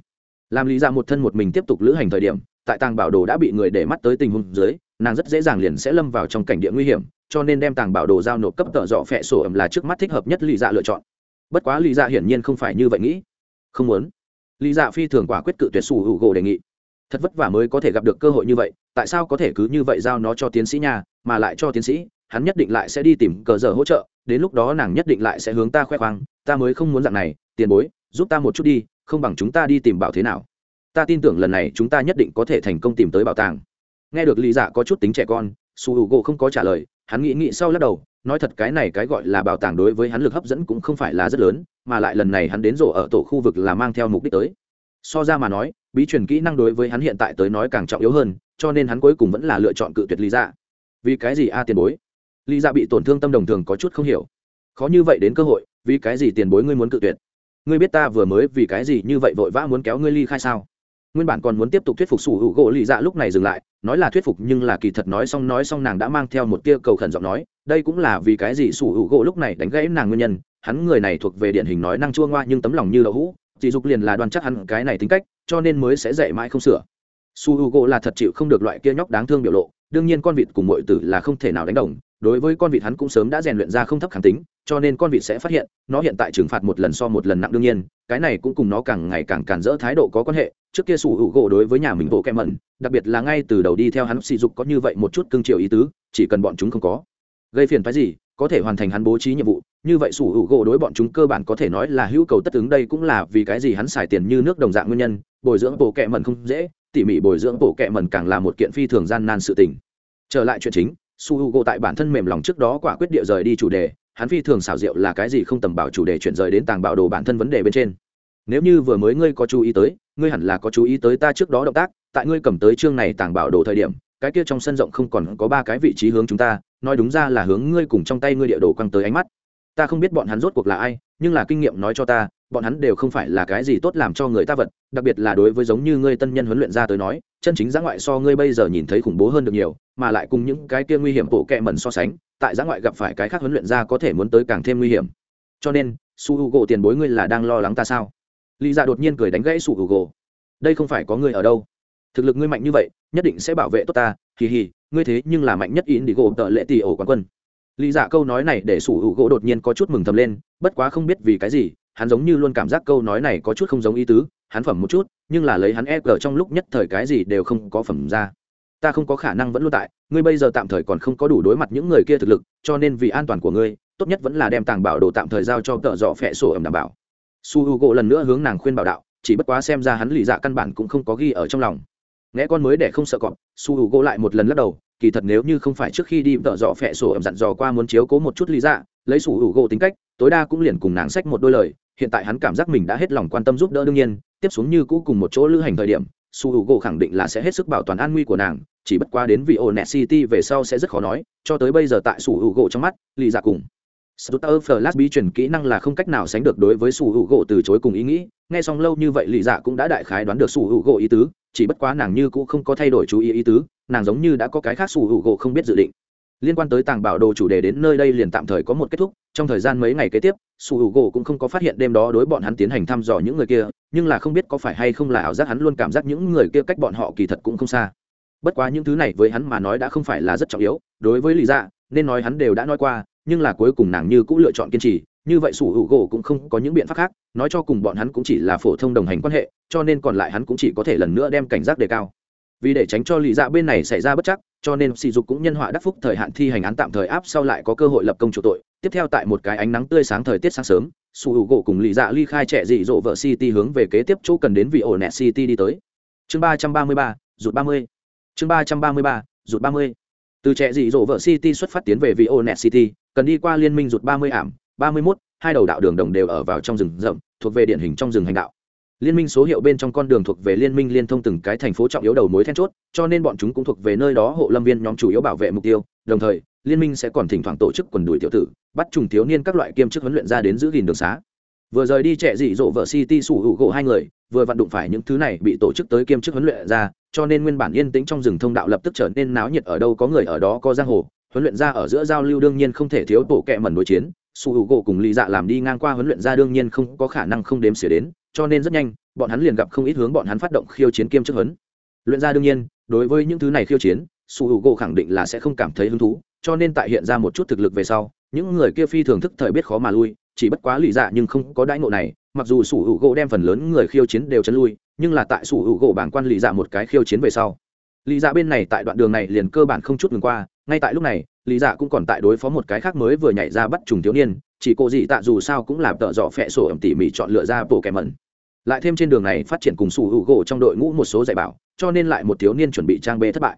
Làm lý dạ một thân một mình tiếp tục lữ hành thời điểm, tại tàng bảo đồ đã bị người để mắt tới tình huống dưới, nàng rất dễ dàng liền sẽ lâm vào trong cảnh địa nguy hiểm, cho nên đem tàng bảo đồ giao nộp cấp tợ dọ phẹ sổ ẩm là trước mắt thích hợp nhất lý dạ lựa chọn. Bất quá lý dạ hiển nhiên không phải như vậy nghĩ. Không muốn. Lý dạ phi thường quả quyết cự tuyệt sủ hữu gỗ đề nghị thật vất vả mới có thể gặp được cơ hội như vậy, tại sao có thể cứ như vậy giao nó cho tiến sĩ nhà, mà lại cho tiến sĩ? Hắn nhất định lại sẽ đi tìm cờ giờ hỗ trợ, đến lúc đó nàng nhất định lại sẽ hướng ta khoe khoang, ta mới không muốn dạng này, tiền bối, giúp ta một chút đi, không bằng chúng ta đi tìm bảo thế nào. Ta tin tưởng lần này chúng ta nhất định có thể thành công tìm tới bảo tàng. Nghe được lý dạ có chút tính trẻ con, su h u gỗ không có trả lời, hắn nghĩ nghĩ sau lắc đầu, nói thật cái này cái gọi là bảo tàng đối với hắn lực hấp dẫn cũng không phải là rất lớn, mà lại lần này hắn đến rổ ở tổ khu vực là mang theo mục đích tới. So ra mà nói bí truyền kỹ năng đối với hắn hiện tại tới nói càng trọng yếu hơn, cho nên hắn cuối cùng vẫn là lựa chọn cự tuyệt lý dạ. Vì cái gì a, tiền bối? Lý dạ bị tổn thương tâm đồng thường có chút không hiểu. Khó như vậy đến cơ hội, vì cái gì tiền bối ngươi muốn cự tuyệt? Ngươi biết ta vừa mới vì cái gì như vậy vội vã muốn kéo ngươi ly khai sao? Nguyên bản còn muốn tiếp tục thuyết phục sủ hữu gỗ lì dạ lúc này dừng lại, nói là thuyết phục nhưng là kỳ thật nói xong nói xong nàng đã mang theo một tia cầu khẩn giọng nói, đây cũng là vì cái gì sủ hữu gỗ lúc này đánh gãy nàng nguyên nhân, hắn người này thuộc về điển hình nói năng chua ngoa nhưng tấm lòng như đậu hũ dì dục liền là đoàn chắc hắn cái này tính cách cho nên mới sẽ dạy mãi không sửa. Su h u gỗ là thật chịu không được loại kia nhóc đáng thương biểu lộ, đương nhiên con vịt cùng mọi tử là không thể nào đánh đồng, đối với con vịt hắn cũng sớm đã rèn luyện ra không thấp kháng tính, cho nên con vịt sẽ phát hiện, nó hiện tại trừng phạt một lần so một lần nặng đương nhiên, cái này cũng cùng nó càng ngày càng càn rỡ thái độ có quan hệ, trước kia sủ hữu gỗ đối với nhà mình bộ kẹm mẩn, đặc biệt là ngay từ đầu đi theo hắn sỉ dục có như vậy một chút cương triệu ý tứ, chỉ cần bọn chúng không có gây phiền phái gì, có thể hoàn thành hắn bố trí nhiệm vụ, như vậy sủ hữu gỗ đối bọn chúng cơ bản có thể nói là hữu cầu tất ứng, đây cũng là vì cái gì hắn xài tiền như nước đồng dạng nguyên nhân bồi dưỡng bộ kệ mẩn không dễ, tỉ mỉ bồi dưỡng bộ kệ mẩn càng là một kiện phi thường gian nan sự tình. Trở lại chuyện chính, su h u tại bản thân mềm lòng trước đó quả quyết địa rời đi chủ đề, hắn phi thường xảo diệu là cái gì không tầm bảo chủ đề chuyển rời đến tàng bảo đồ bản thân vấn đề bên trên. Nếu như vừa mới ngươi có chú ý tới, ngươi hẳn là có chú ý tới ta trước đó động tác, tại ngươi cầm tới chương này tàng bảo đồ thời điểm, cái kia trong sân rộng không còn có ba cái vị trí hướng chúng ta, nói đúng ra là hướng ngươi cùng trong tay ngươi địa đồ quăng tới ánh mắt. Ta không biết bọn hắn rốt cuộc là ai, nhưng là kinh nghiệm nói cho ta bọn hắn đều không phải là cái gì tốt làm cho người ta vật, đặc biệt là đối với giống như ngươi tân nhân huấn luyện ra tới nói, chân chính giã ngoại so ngươi bây giờ nhìn thấy khủng bố hơn được nhiều, mà lại cùng những cái kia nguy hiểm bộ kẹ mẩn so sánh, tại giã ngoại gặp phải cái khác huấn luyện ra có thể muốn tới càng thêm nguy hiểm. Cho nên, su h u gỗ tiền bối ngươi là đang lo lắng ta sao? Lý dạ đột nhiên cười đánh gãy su h u gỗ đây không phải có ngươi ở đâu. Thực lực ngươi mạnh như vậy, nhất định sẽ bảo vệ tốt ta kỳ hì, ngươi thế nhưng là mạnh nhất in đi gỗ tợ lệ tỷ ổ quán quân. Lý dạ câu nói này để sủ hữu gỗ đột nhiên có chút mừng thầm lên, bất quá không biết vì cái gì hắn giống như luôn cảm giác câu nói này có chút không giống ý tứ, hắn phẩm một chút, nhưng là lấy hắn e g trong lúc nhất thời cái gì đều không có phẩm ra. Ta không có khả năng vẫn luôn tại, ngươi bây giờ tạm thời còn không có đủ đối mặt những người kia thực lực, cho nên vì an toàn của ngươi, tốt nhất vẫn là đem tàng bảo đồ tạm thời giao cho tợ dọ phẹ sổ ẩm đảm bảo. Su h u gỗ lần nữa hướng nàng khuyên bảo đạo, chỉ bất quá xem ra hắn lì dạ căn bản cũng không có ghi ở trong lòng. Nghe con mới để không sợ cọp, su h u gỗ lại một lần lắc đầu, kỳ thật nếu như không phải trước khi đi tợ dọ phẹ sổ ẩm dặn dò qua muốn chiếu cố một chút lì dạ lấy su h u gỗ tính cách, tối đa cũng liền cùng nàng sách một đôi lời hiện tại hắn cảm giác mình đã hết lòng quan tâm giúp đỡ đương nhiên tiếp xuống như cũ cùng một chỗ lữ hành thời điểm su hữu gỗ khẳng định là sẽ hết sức bảo toàn an nguy của nàng chỉ bất quá đến vì ổ net city về sau sẽ rất khó nói cho tới bây giờ tại su hữu gỗ trong mắt lì dạ cùng Stutter Flash bí truyền kỹ năng là không cách nào sánh được đối với Sủ Hữu Gỗ từ chối cùng ý nghĩ, nghe xong lâu như vậy Lý Dạ cũng đã đại khái đoán được Sủ Hữu Gỗ ý tứ, chỉ bất quá nàng như cũng không có thay đổi chú ý ý tứ, nàng giống như đã có cái khác Sủ Hữu Gỗ không biết dự định. Liên quan tới tàng bảo đồ chủ đề đến nơi đây liền tạm thời có một kết thúc, trong thời gian mấy ngày kế tiếp, Sủ Hữu Gỗ cũng không có phát hiện đêm đó đối bọn hắn tiến hành thăm dò những người kia, nhưng là không biết có phải hay không là ảo giác hắn luôn cảm giác những người kia cách bọn họ kỳ thật cũng không xa. Bất quá những thứ này với hắn mà nói đã không phải là rất trọng yếu, đối với Lý Dạ, nên nói hắn đều đã nói qua, nhưng là cuối cùng nàng như cũng lựa chọn kiên trì như vậy sủ hữu gỗ cũng không có những biện pháp khác nói cho cùng bọn hắn cũng chỉ là phổ thông đồng hành quan hệ cho nên còn lại hắn cũng chỉ có thể lần nữa đem cảnh giác đề cao vì để tránh cho lì dạ bên này xảy ra bất chắc cho nên sỉ dục cũng nhân họa đắc phúc thời hạn thi hành án tạm thời áp sau lại có cơ hội lập công chủ tội. Tiếp theo tại một cái ánh nắng tươi sáng thời tiết sáng sớm su hữu gỗ cùng lì dạ ly khai trẻ dị dỗ vợ city hướng về kế tiếp chỗ cần đến vị ổ nẹt city đi tới. Chương ba trăm ba mươi ba, rụt ba mươi. Chương ba trăm ba mươi ba, rụt ba mươi. Từ trẻ dị dỗ vợ city xuất phát tiến về vị ổ nẹt city, cần đi qua liên minh rụt ba mươi ảm, ba mươi mốt, hai đầu đạo đường đồng đều ở vào trong rừng rậm, thuộc về điển hình trong rừng hành đạo liên minh số hiệu bên trong con đường thuộc về liên minh liên thông từng cái thành phố trọng yếu đầu mối then chốt, cho nên bọn chúng cũng thuộc về nơi đó hộ lâm viên nhóm chủ yếu bảo vệ mục tiêu. Đồng thời, liên minh sẽ còn thỉnh thoảng tổ chức quần đuổi tiểu tử, bắt trùng thiếu niên các loại kiêm chức huấn luyện ra đến giữ gìn đường xá. Vừa rời đi trẻ dị dỗ vợ city sủ hữu gỗ hai người, vừa vặn đụng phải những thứ này bị tổ chức tới kiêm chức huấn luyện ra, cho nên nguyên bản yên tĩnh trong rừng thông đạo lập tức trở nên náo nhiệt ở đâu có người ở đó có giang hồ. Huấn luyện ra ở giữa giao lưu đương nhiên không thể thiếu tổ kẹ mẩn đối chiến su hữu gỗ cùng lý dạ làm đi ngang qua huấn luyện ra đương nhiên không có khả năng không đếm xỉa đến, cho nên rất nhanh, bọn hắn liền gặp không ít hướng bọn hắn phát động khiêu chiến kiêm chức huấn. Luyện ra đương nhiên, đối với những thứ này khiêu chiến su hữu gỗ khẳng định là sẽ không cảm thấy hứng thú, cho nên tại hiện ra một chút thực lực về sau, những người kia phi thường thức thời biết khó mà lui, chỉ bất quá lý dạ nhưng không có đãi ngộ này, mặc dù su hữu gỗ đem phần lớn người khiêu chiến đều chấn lui, nhưng là tại su hữu gỗ bảng quan lý dạ một cái khiêu chiến về sau, lý dạ bên này tại đoạn đường này liền cơ bản không chút ngừng qua, ngay tại lúc này lý dạ cũng còn tại đối phó một cái khác mới vừa nhảy ra bắt trùng thiếu niên, chỉ cô dị tạ dù sao cũng làm tợ dọ phẹ sổ ẩm tỉ mỉ chọn lựa ra bộ kẻ mẩn. Lại thêm trên đường này phát triển cùng sủ hữu gỗ trong đội ngũ một số dạy bảo, cho nên lại một thiếu niên chuẩn bị trang bê thất bại.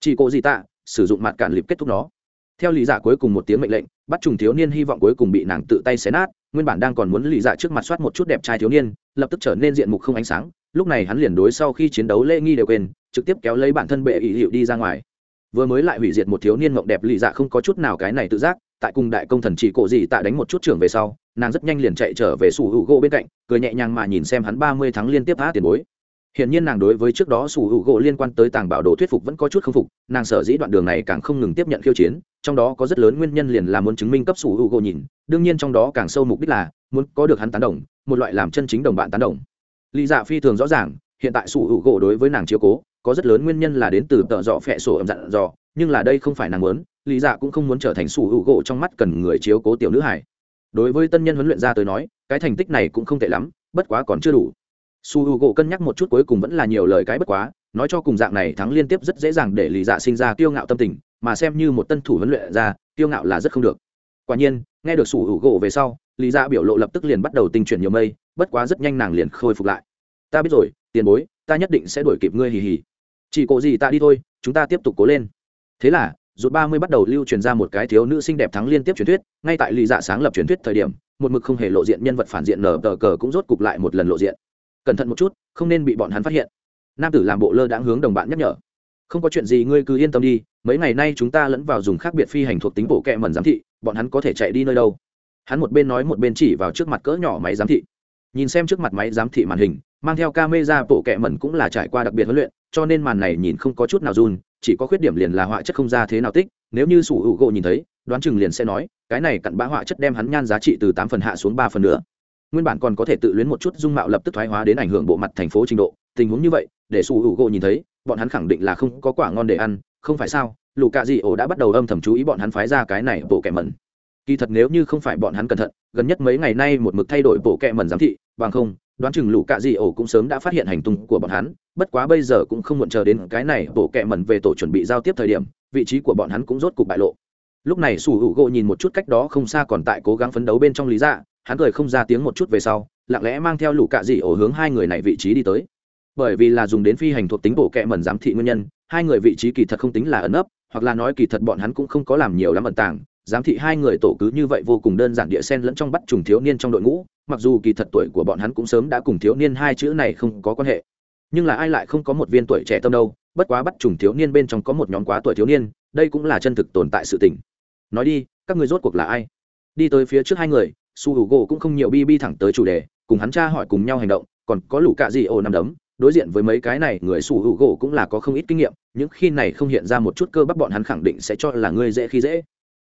Chỉ cô dị tạ, sử dụng mặt cản lịp kết thúc nó. Theo lý giả dạ cuối cùng một tiếng mệnh lệnh, bắt trùng thiếu niên hy vọng cuối cùng bị nàng tự tay xé nát, nguyên bản đang còn muốn lý giả dạ trước mặt soát một chút đẹp trai thiếu niên, lập tức trở nên diện mục không ánh sáng, lúc này hắn liền đối sau khi chiến đấu lễ nghi đều quên, trực tiếp kéo lấy bản thân bệ ý hiệu đi ra ngoài vừa mới lại hủy diệt một thiếu niên mộng đẹp lì dạ không có chút nào cái này tự giác tại cùng đại công thần chỉ cổ gì tạ đánh một chút trưởng về sau nàng rất nhanh liền chạy trở về sủ hữu gỗ bên cạnh cười nhẹ nhàng mà nhìn xem hắn ba mươi tháng liên tiếp phá tiền bối hiện nhiên nàng đối với trước đó sủ hữu gỗ liên quan tới tàng bảo đồ thuyết phục vẫn có chút không phục, nàng sở dĩ đoạn đường này càng không ngừng tiếp nhận khiêu chiến, trong đó có rất lớn nguyên nhân liền là muốn chứng minh cấp sủ hữu gỗ nhìn, đương nhiên trong đó càng sâu mục đích là muốn có được hắn tán đồng, một loại làm chân chính đồng bạn tán đồng. Lý Dạ phi thường rõ ràng, hiện tại sủ hữu gỗ đối với nàng chiếu cố, có rất lớn nguyên nhân là đến từ tợ dọ phẹ sổ ẩm dặn dò, nhưng là đây không phải nàng muốn, lý dạ cũng không muốn trở thành sủ hữu gỗ trong mắt cần người chiếu cố tiểu nữ hải đối với tân nhân huấn luyện ra tới nói, cái thành tích này cũng không tệ lắm, bất quá còn chưa đủ. Su hữu gỗ cân nhắc một chút cuối cùng vẫn là nhiều lời cái bất quá, nói cho cùng dạng này thắng liên tiếp rất dễ dàng để lý dạ sinh ra kiêu ngạo tâm tình, mà xem như một tân thủ huấn luyện ra, kiêu ngạo là rất không được. Quả nhiên, nghe được sủ hữu gỗ về sau, lý dạ biểu lộ lập tức liền bắt đầu tinh chuyển nhiều mây, bất quá rất nhanh nàng liền khôi phục lại. Ta biết rồi, tiền bối, ta nhất định sẽ đuổi kịp ngươi hì hì chỉ cổ gì ta đi thôi, chúng ta tiếp tục cố lên. Thế là, rụt ba mươi bắt đầu lưu truyền ra một cái thiếu nữ xinh đẹp thắng liên tiếp truyền thuyết, ngay tại lì dạ sáng lập truyền thuyết thời điểm, một mực không hề lộ diện nhân vật phản diện nở tờ cờ cũng rốt cục lại một lần lộ diện. Cẩn thận một chút, không nên bị bọn hắn phát hiện. Nam tử làm bộ lơ đãng hướng đồng bạn nhắc nhở. Không có chuyện gì, ngươi cứ yên tâm đi, mấy ngày nay chúng ta lẫn vào dùng khác biệt phi hành thuộc tính bộ kẹ mẩn giám thị, bọn hắn có thể chạy đi nơi đâu? Hắn một bên nói một bên chỉ vào trước mặt cỡ nhỏ máy giám thị. Nhìn xem trước mặt máy giám thị màn hình, mang theo camera bộ kẹ mẩn cũng là trải qua đặc biệt huấn luyện cho nên màn này nhìn không có chút nào run, chỉ có khuyết điểm liền là họa chất không ra thế nào tích, nếu như sủ hữu gỗ nhìn thấy, đoán chừng liền sẽ nói, cái này cặn bã họa chất đem hắn nhan giá trị từ tám phần hạ xuống ba phần nữa. Nguyên bản còn có thể tự luyến một chút dung mạo lập tức thoái hóa đến ảnh hưởng bộ mặt thành phố trình độ, tình huống như vậy, để sủ hữu gỗ nhìn thấy, bọn hắn khẳng định là không có quả ngon để ăn, không phải sao lù cạ dị ổ đã bắt đầu âm thầm chú ý bọn hắn phái ra cái này bộ kẻ mẩn. Kỳ thật nếu như không phải bọn hắn cẩn thận, gần nhất mấy ngày nay một mực thay đổi bộ kẹ mẩn giám thị, bằng không đoán chừng lũ cạ dị ổ cũng sớm đã phát hiện hành tung của bọn hắn, bất quá bây giờ cũng không muộn chờ đến cái này bộ kẹ mẩn về tổ chuẩn bị giao tiếp thời điểm, vị trí của bọn hắn cũng rốt cục bại lộ. Lúc này sủ hữu gỗ nhìn một chút cách đó không xa còn tại cố gắng phấn đấu bên trong lý dạ hắn cười không ra tiếng một chút về sau, lặng lẽ mang theo lũ cạ dị ổ hướng hai người này vị trí đi tới. Bởi vì là dùng đến phi hành thuộc tính bộ kẹ mẩn giám thị nguyên nhân, hai người vị trí kỳ thật không tính là ẩn ấp hoặc là nói kỳ thật bọn hắn cũng không có làm nhiều lắm ẩn tàng giám thị hai người tổ cứ như vậy vô cùng đơn giản địa sen lẫn trong bắt trùng thiếu niên trong đội ngũ, mặc dù kỳ thật tuổi của bọn hắn cũng sớm đã cùng thiếu niên hai chữ này không có quan hệ. Nhưng là ai lại không có một viên tuổi trẻ tâm đâu, bất quá bắt trùng thiếu niên bên trong có một nhóm quá tuổi thiếu niên, đây cũng là chân thực tồn tại sự tình. Nói đi, các người rốt cuộc là ai? Đi tới phía trước hai người, su hữu gỗ cũng không nhiều bi bi thẳng tới chủ đề, cùng hắn cha hỏi cùng nhau hành động, còn có lũ cạ gì ồ nằm đấm, đối diện với mấy cái này, người su hữu gỗ cũng là có không ít kinh nghiệm, những khi này không hiện ra một chút cơ bắp bọn hắn khẳng định sẽ cho là ngươi dễ khi dễ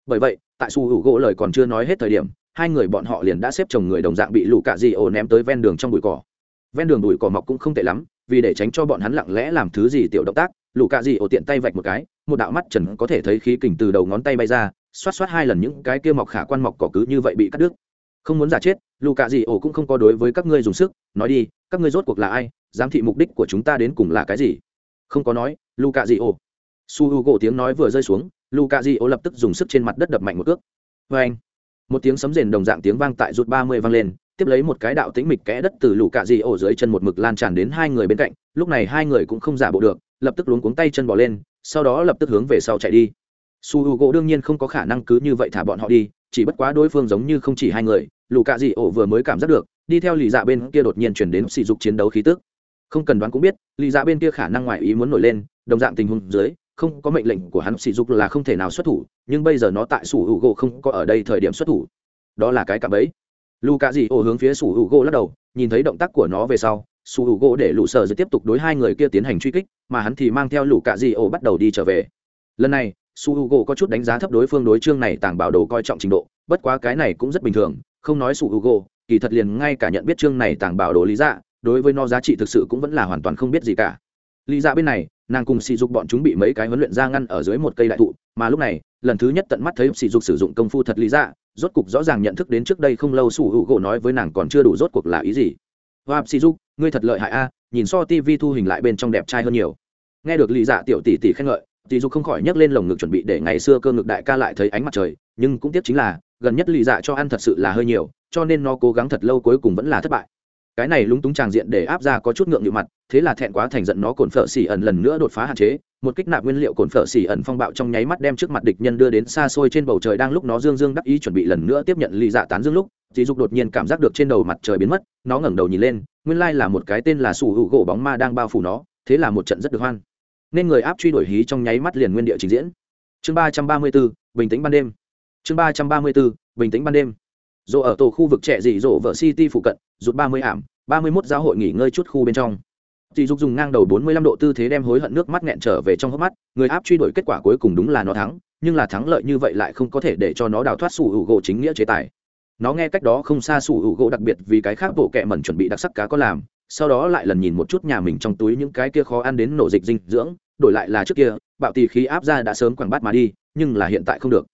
bởi vậy, tại su hữu gỗ lời còn chưa nói hết thời điểm, hai người bọn họ liền đã xếp chồng người đồng dạng bị lũ cạ di ổ ném tới ven đường trong bụi cỏ. Ven đường bụi cỏ mọc cũng không tệ lắm, vì để tránh cho bọn hắn lặng lẽ làm thứ gì tiểu động tác, lũ cạ di ổ tiện tay vạch một cái, một đạo mắt trần có thể thấy khí kình từ đầu ngón tay bay ra, xoát xoát hai lần những cái kia mọc khả quan mọc cỏ cứ như vậy bị cắt đứt. Không muốn giả chết, lũ cạ di ổ cũng không có đối với các ngươi dùng sức, nói đi, các ngươi rốt cuộc là ai, giám thị mục đích của chúng ta đến cùng là cái gì? Không có nói, lũ cạ di ổ su h u gỗ tiếng nói vừa rơi xuống lù cạ gì ổ lập tức dùng sức trên mặt đất đập mạnh một cước. Vê anh, một tiếng sấm rền đồng dạng tiếng vang tại rút ba mươi vang lên, tiếp lấy một cái đạo tĩnh mịch kẽ đất từ lù cạ gì ổ dưới chân một mực lan tràn đến hai người bên cạnh, lúc này hai người cũng không giả bộ được, lập tức luống cuống tay chân bỏ lên, sau đó lập tức hướng về sau chạy đi. Su h u gỗ đương nhiên không có khả năng cứ như vậy thả bọn họ đi, chỉ bất quá đối phương giống như không chỉ hai người lù cạ dị ổ vừa mới cảm giác được, đi theo lì dạ bên kia đột nhiên chuyển đến sỉ dục chiến đấu khí tức. Không cần đoán cũng biết, lì dạ bên kia khả năng ngoài ý muốn nổi lên, đồng dạng tình huống dưới không có mệnh lệnh của hắn sỉ dục là không thể nào xuất thủ, nhưng bây giờ nó tại sủ hữu gỗ không có ở đây thời điểm xuất thủ. Đó là cái cạm ấy lù cạ dị ô hướng phía sủ hữu gỗ lắc đầu, nhìn thấy động tác của nó về sau, sủ hữu gỗ để lũ sở sẽ tiếp tục đối hai người kia tiến hành truy kích, mà hắn thì mang theo lũ cạ dị ô bắt đầu đi trở về. Lần này su h u g o có chút đánh giá thấp đối phương đối chương này tàng bảo đồ coi trọng trình độ, bất quá cái này cũng rất bình thường, không nói su h u g o kỳ thật liền ngay cả nhận biết chương này tàng bảo đồ lý dạ đối với nó giá trị thực sự cũng vẫn là hoàn toàn không biết gì cả lý dạ bên này, nàng cùng sỉ dục bọn chúng bị mấy cái huấn luyện ra ngăn ở dưới một cây đại thụ, mà lúc này, lần thứ nhất tận mắt thấy sỉ dục sử dụng công phu thật lý dạ rốt cục rõ ràng nhận thức đến trước đây không lâu sủ hữu gỗ nói với nàng còn chưa đủ rốt cuộc là ý gì. Hoa, sỉ dục, ngươi thật lợi hại a, nhìn so tv thu hình lại bên trong đẹp trai hơn nhiều. Nghe được lý dạ tiểu tỷ tỷ khen ngợi tỷ dục không khỏi nhấc lên lồng ngực chuẩn bị để ngày xưa cơ ngực đại ca lại thấy ánh mặt trời, nhưng cũng tiếc chính là, gần nhất Lý dạ cho ăn thật sự là hơi nhiều, cho nên nó cố gắng thật lâu cuối cùng vẫn là thất bại cái này lúng túng tràng diện để áp ra có chút ngượng nhịu mặt, thế là thẹn quá thành giận nó cồn phở xỉ ẩn lần nữa đột phá hạn chế, một kích nạp nguyên liệu cồn phở xỉ ẩn phong bạo trong nháy mắt đem trước mặt địch nhân đưa đến xa xôi trên bầu trời đang lúc nó dương dương đắc ý chuẩn bị lần nữa tiếp nhận lì dạ tán dương lúc, dì dục đột nhiên cảm giác được trên đầu mặt trời biến mất, nó ngẩng đầu nhìn lên, nguyên lai là một cái tên là sủ hữu gỗ bóng ma đang bao phủ nó, thế là một trận rất được hoan. Nên người áp truy đuổi hí trong nháy mắt liền nguyên địa trình diễn. Chương ba trăm ba mươi b bình tĩnh ban đêm. Chương ba trăm ba mươi b bình tĩnh ban đêm. Dù ở tổ khu vực trẻ dị dỗ vợ city phụ cận rút ba mươi ảm, ba mươi mốt giáo hội nghỉ ngơi chút khu bên trong. Dì dục dùng ngang đầu bốn mươi lăm độ tư thế đem hối hận nước mắt nghẹn trở về trong hốc mắt, người áp truy đuổi kết quả cuối cùng đúng là nó thắng, nhưng là thắng lợi như vậy lại không có thể để cho nó đào thoát sủ hữu gỗ chính nghĩa chế tài. Nó nghe cách đó không xa sủ hữu gỗ đặc biệt vì cái khác bộ kệ mẩn chuẩn bị đặc sắc cá có làm, sau đó lại lần nhìn một chút nhà mình trong túi những cái kia khó ăn đến nổ dịch dinh dưỡng, đổi lại là trước kia, bạo tì khí áp ra đã sớm quẳng bát mà đi, nhưng là hiện tại không được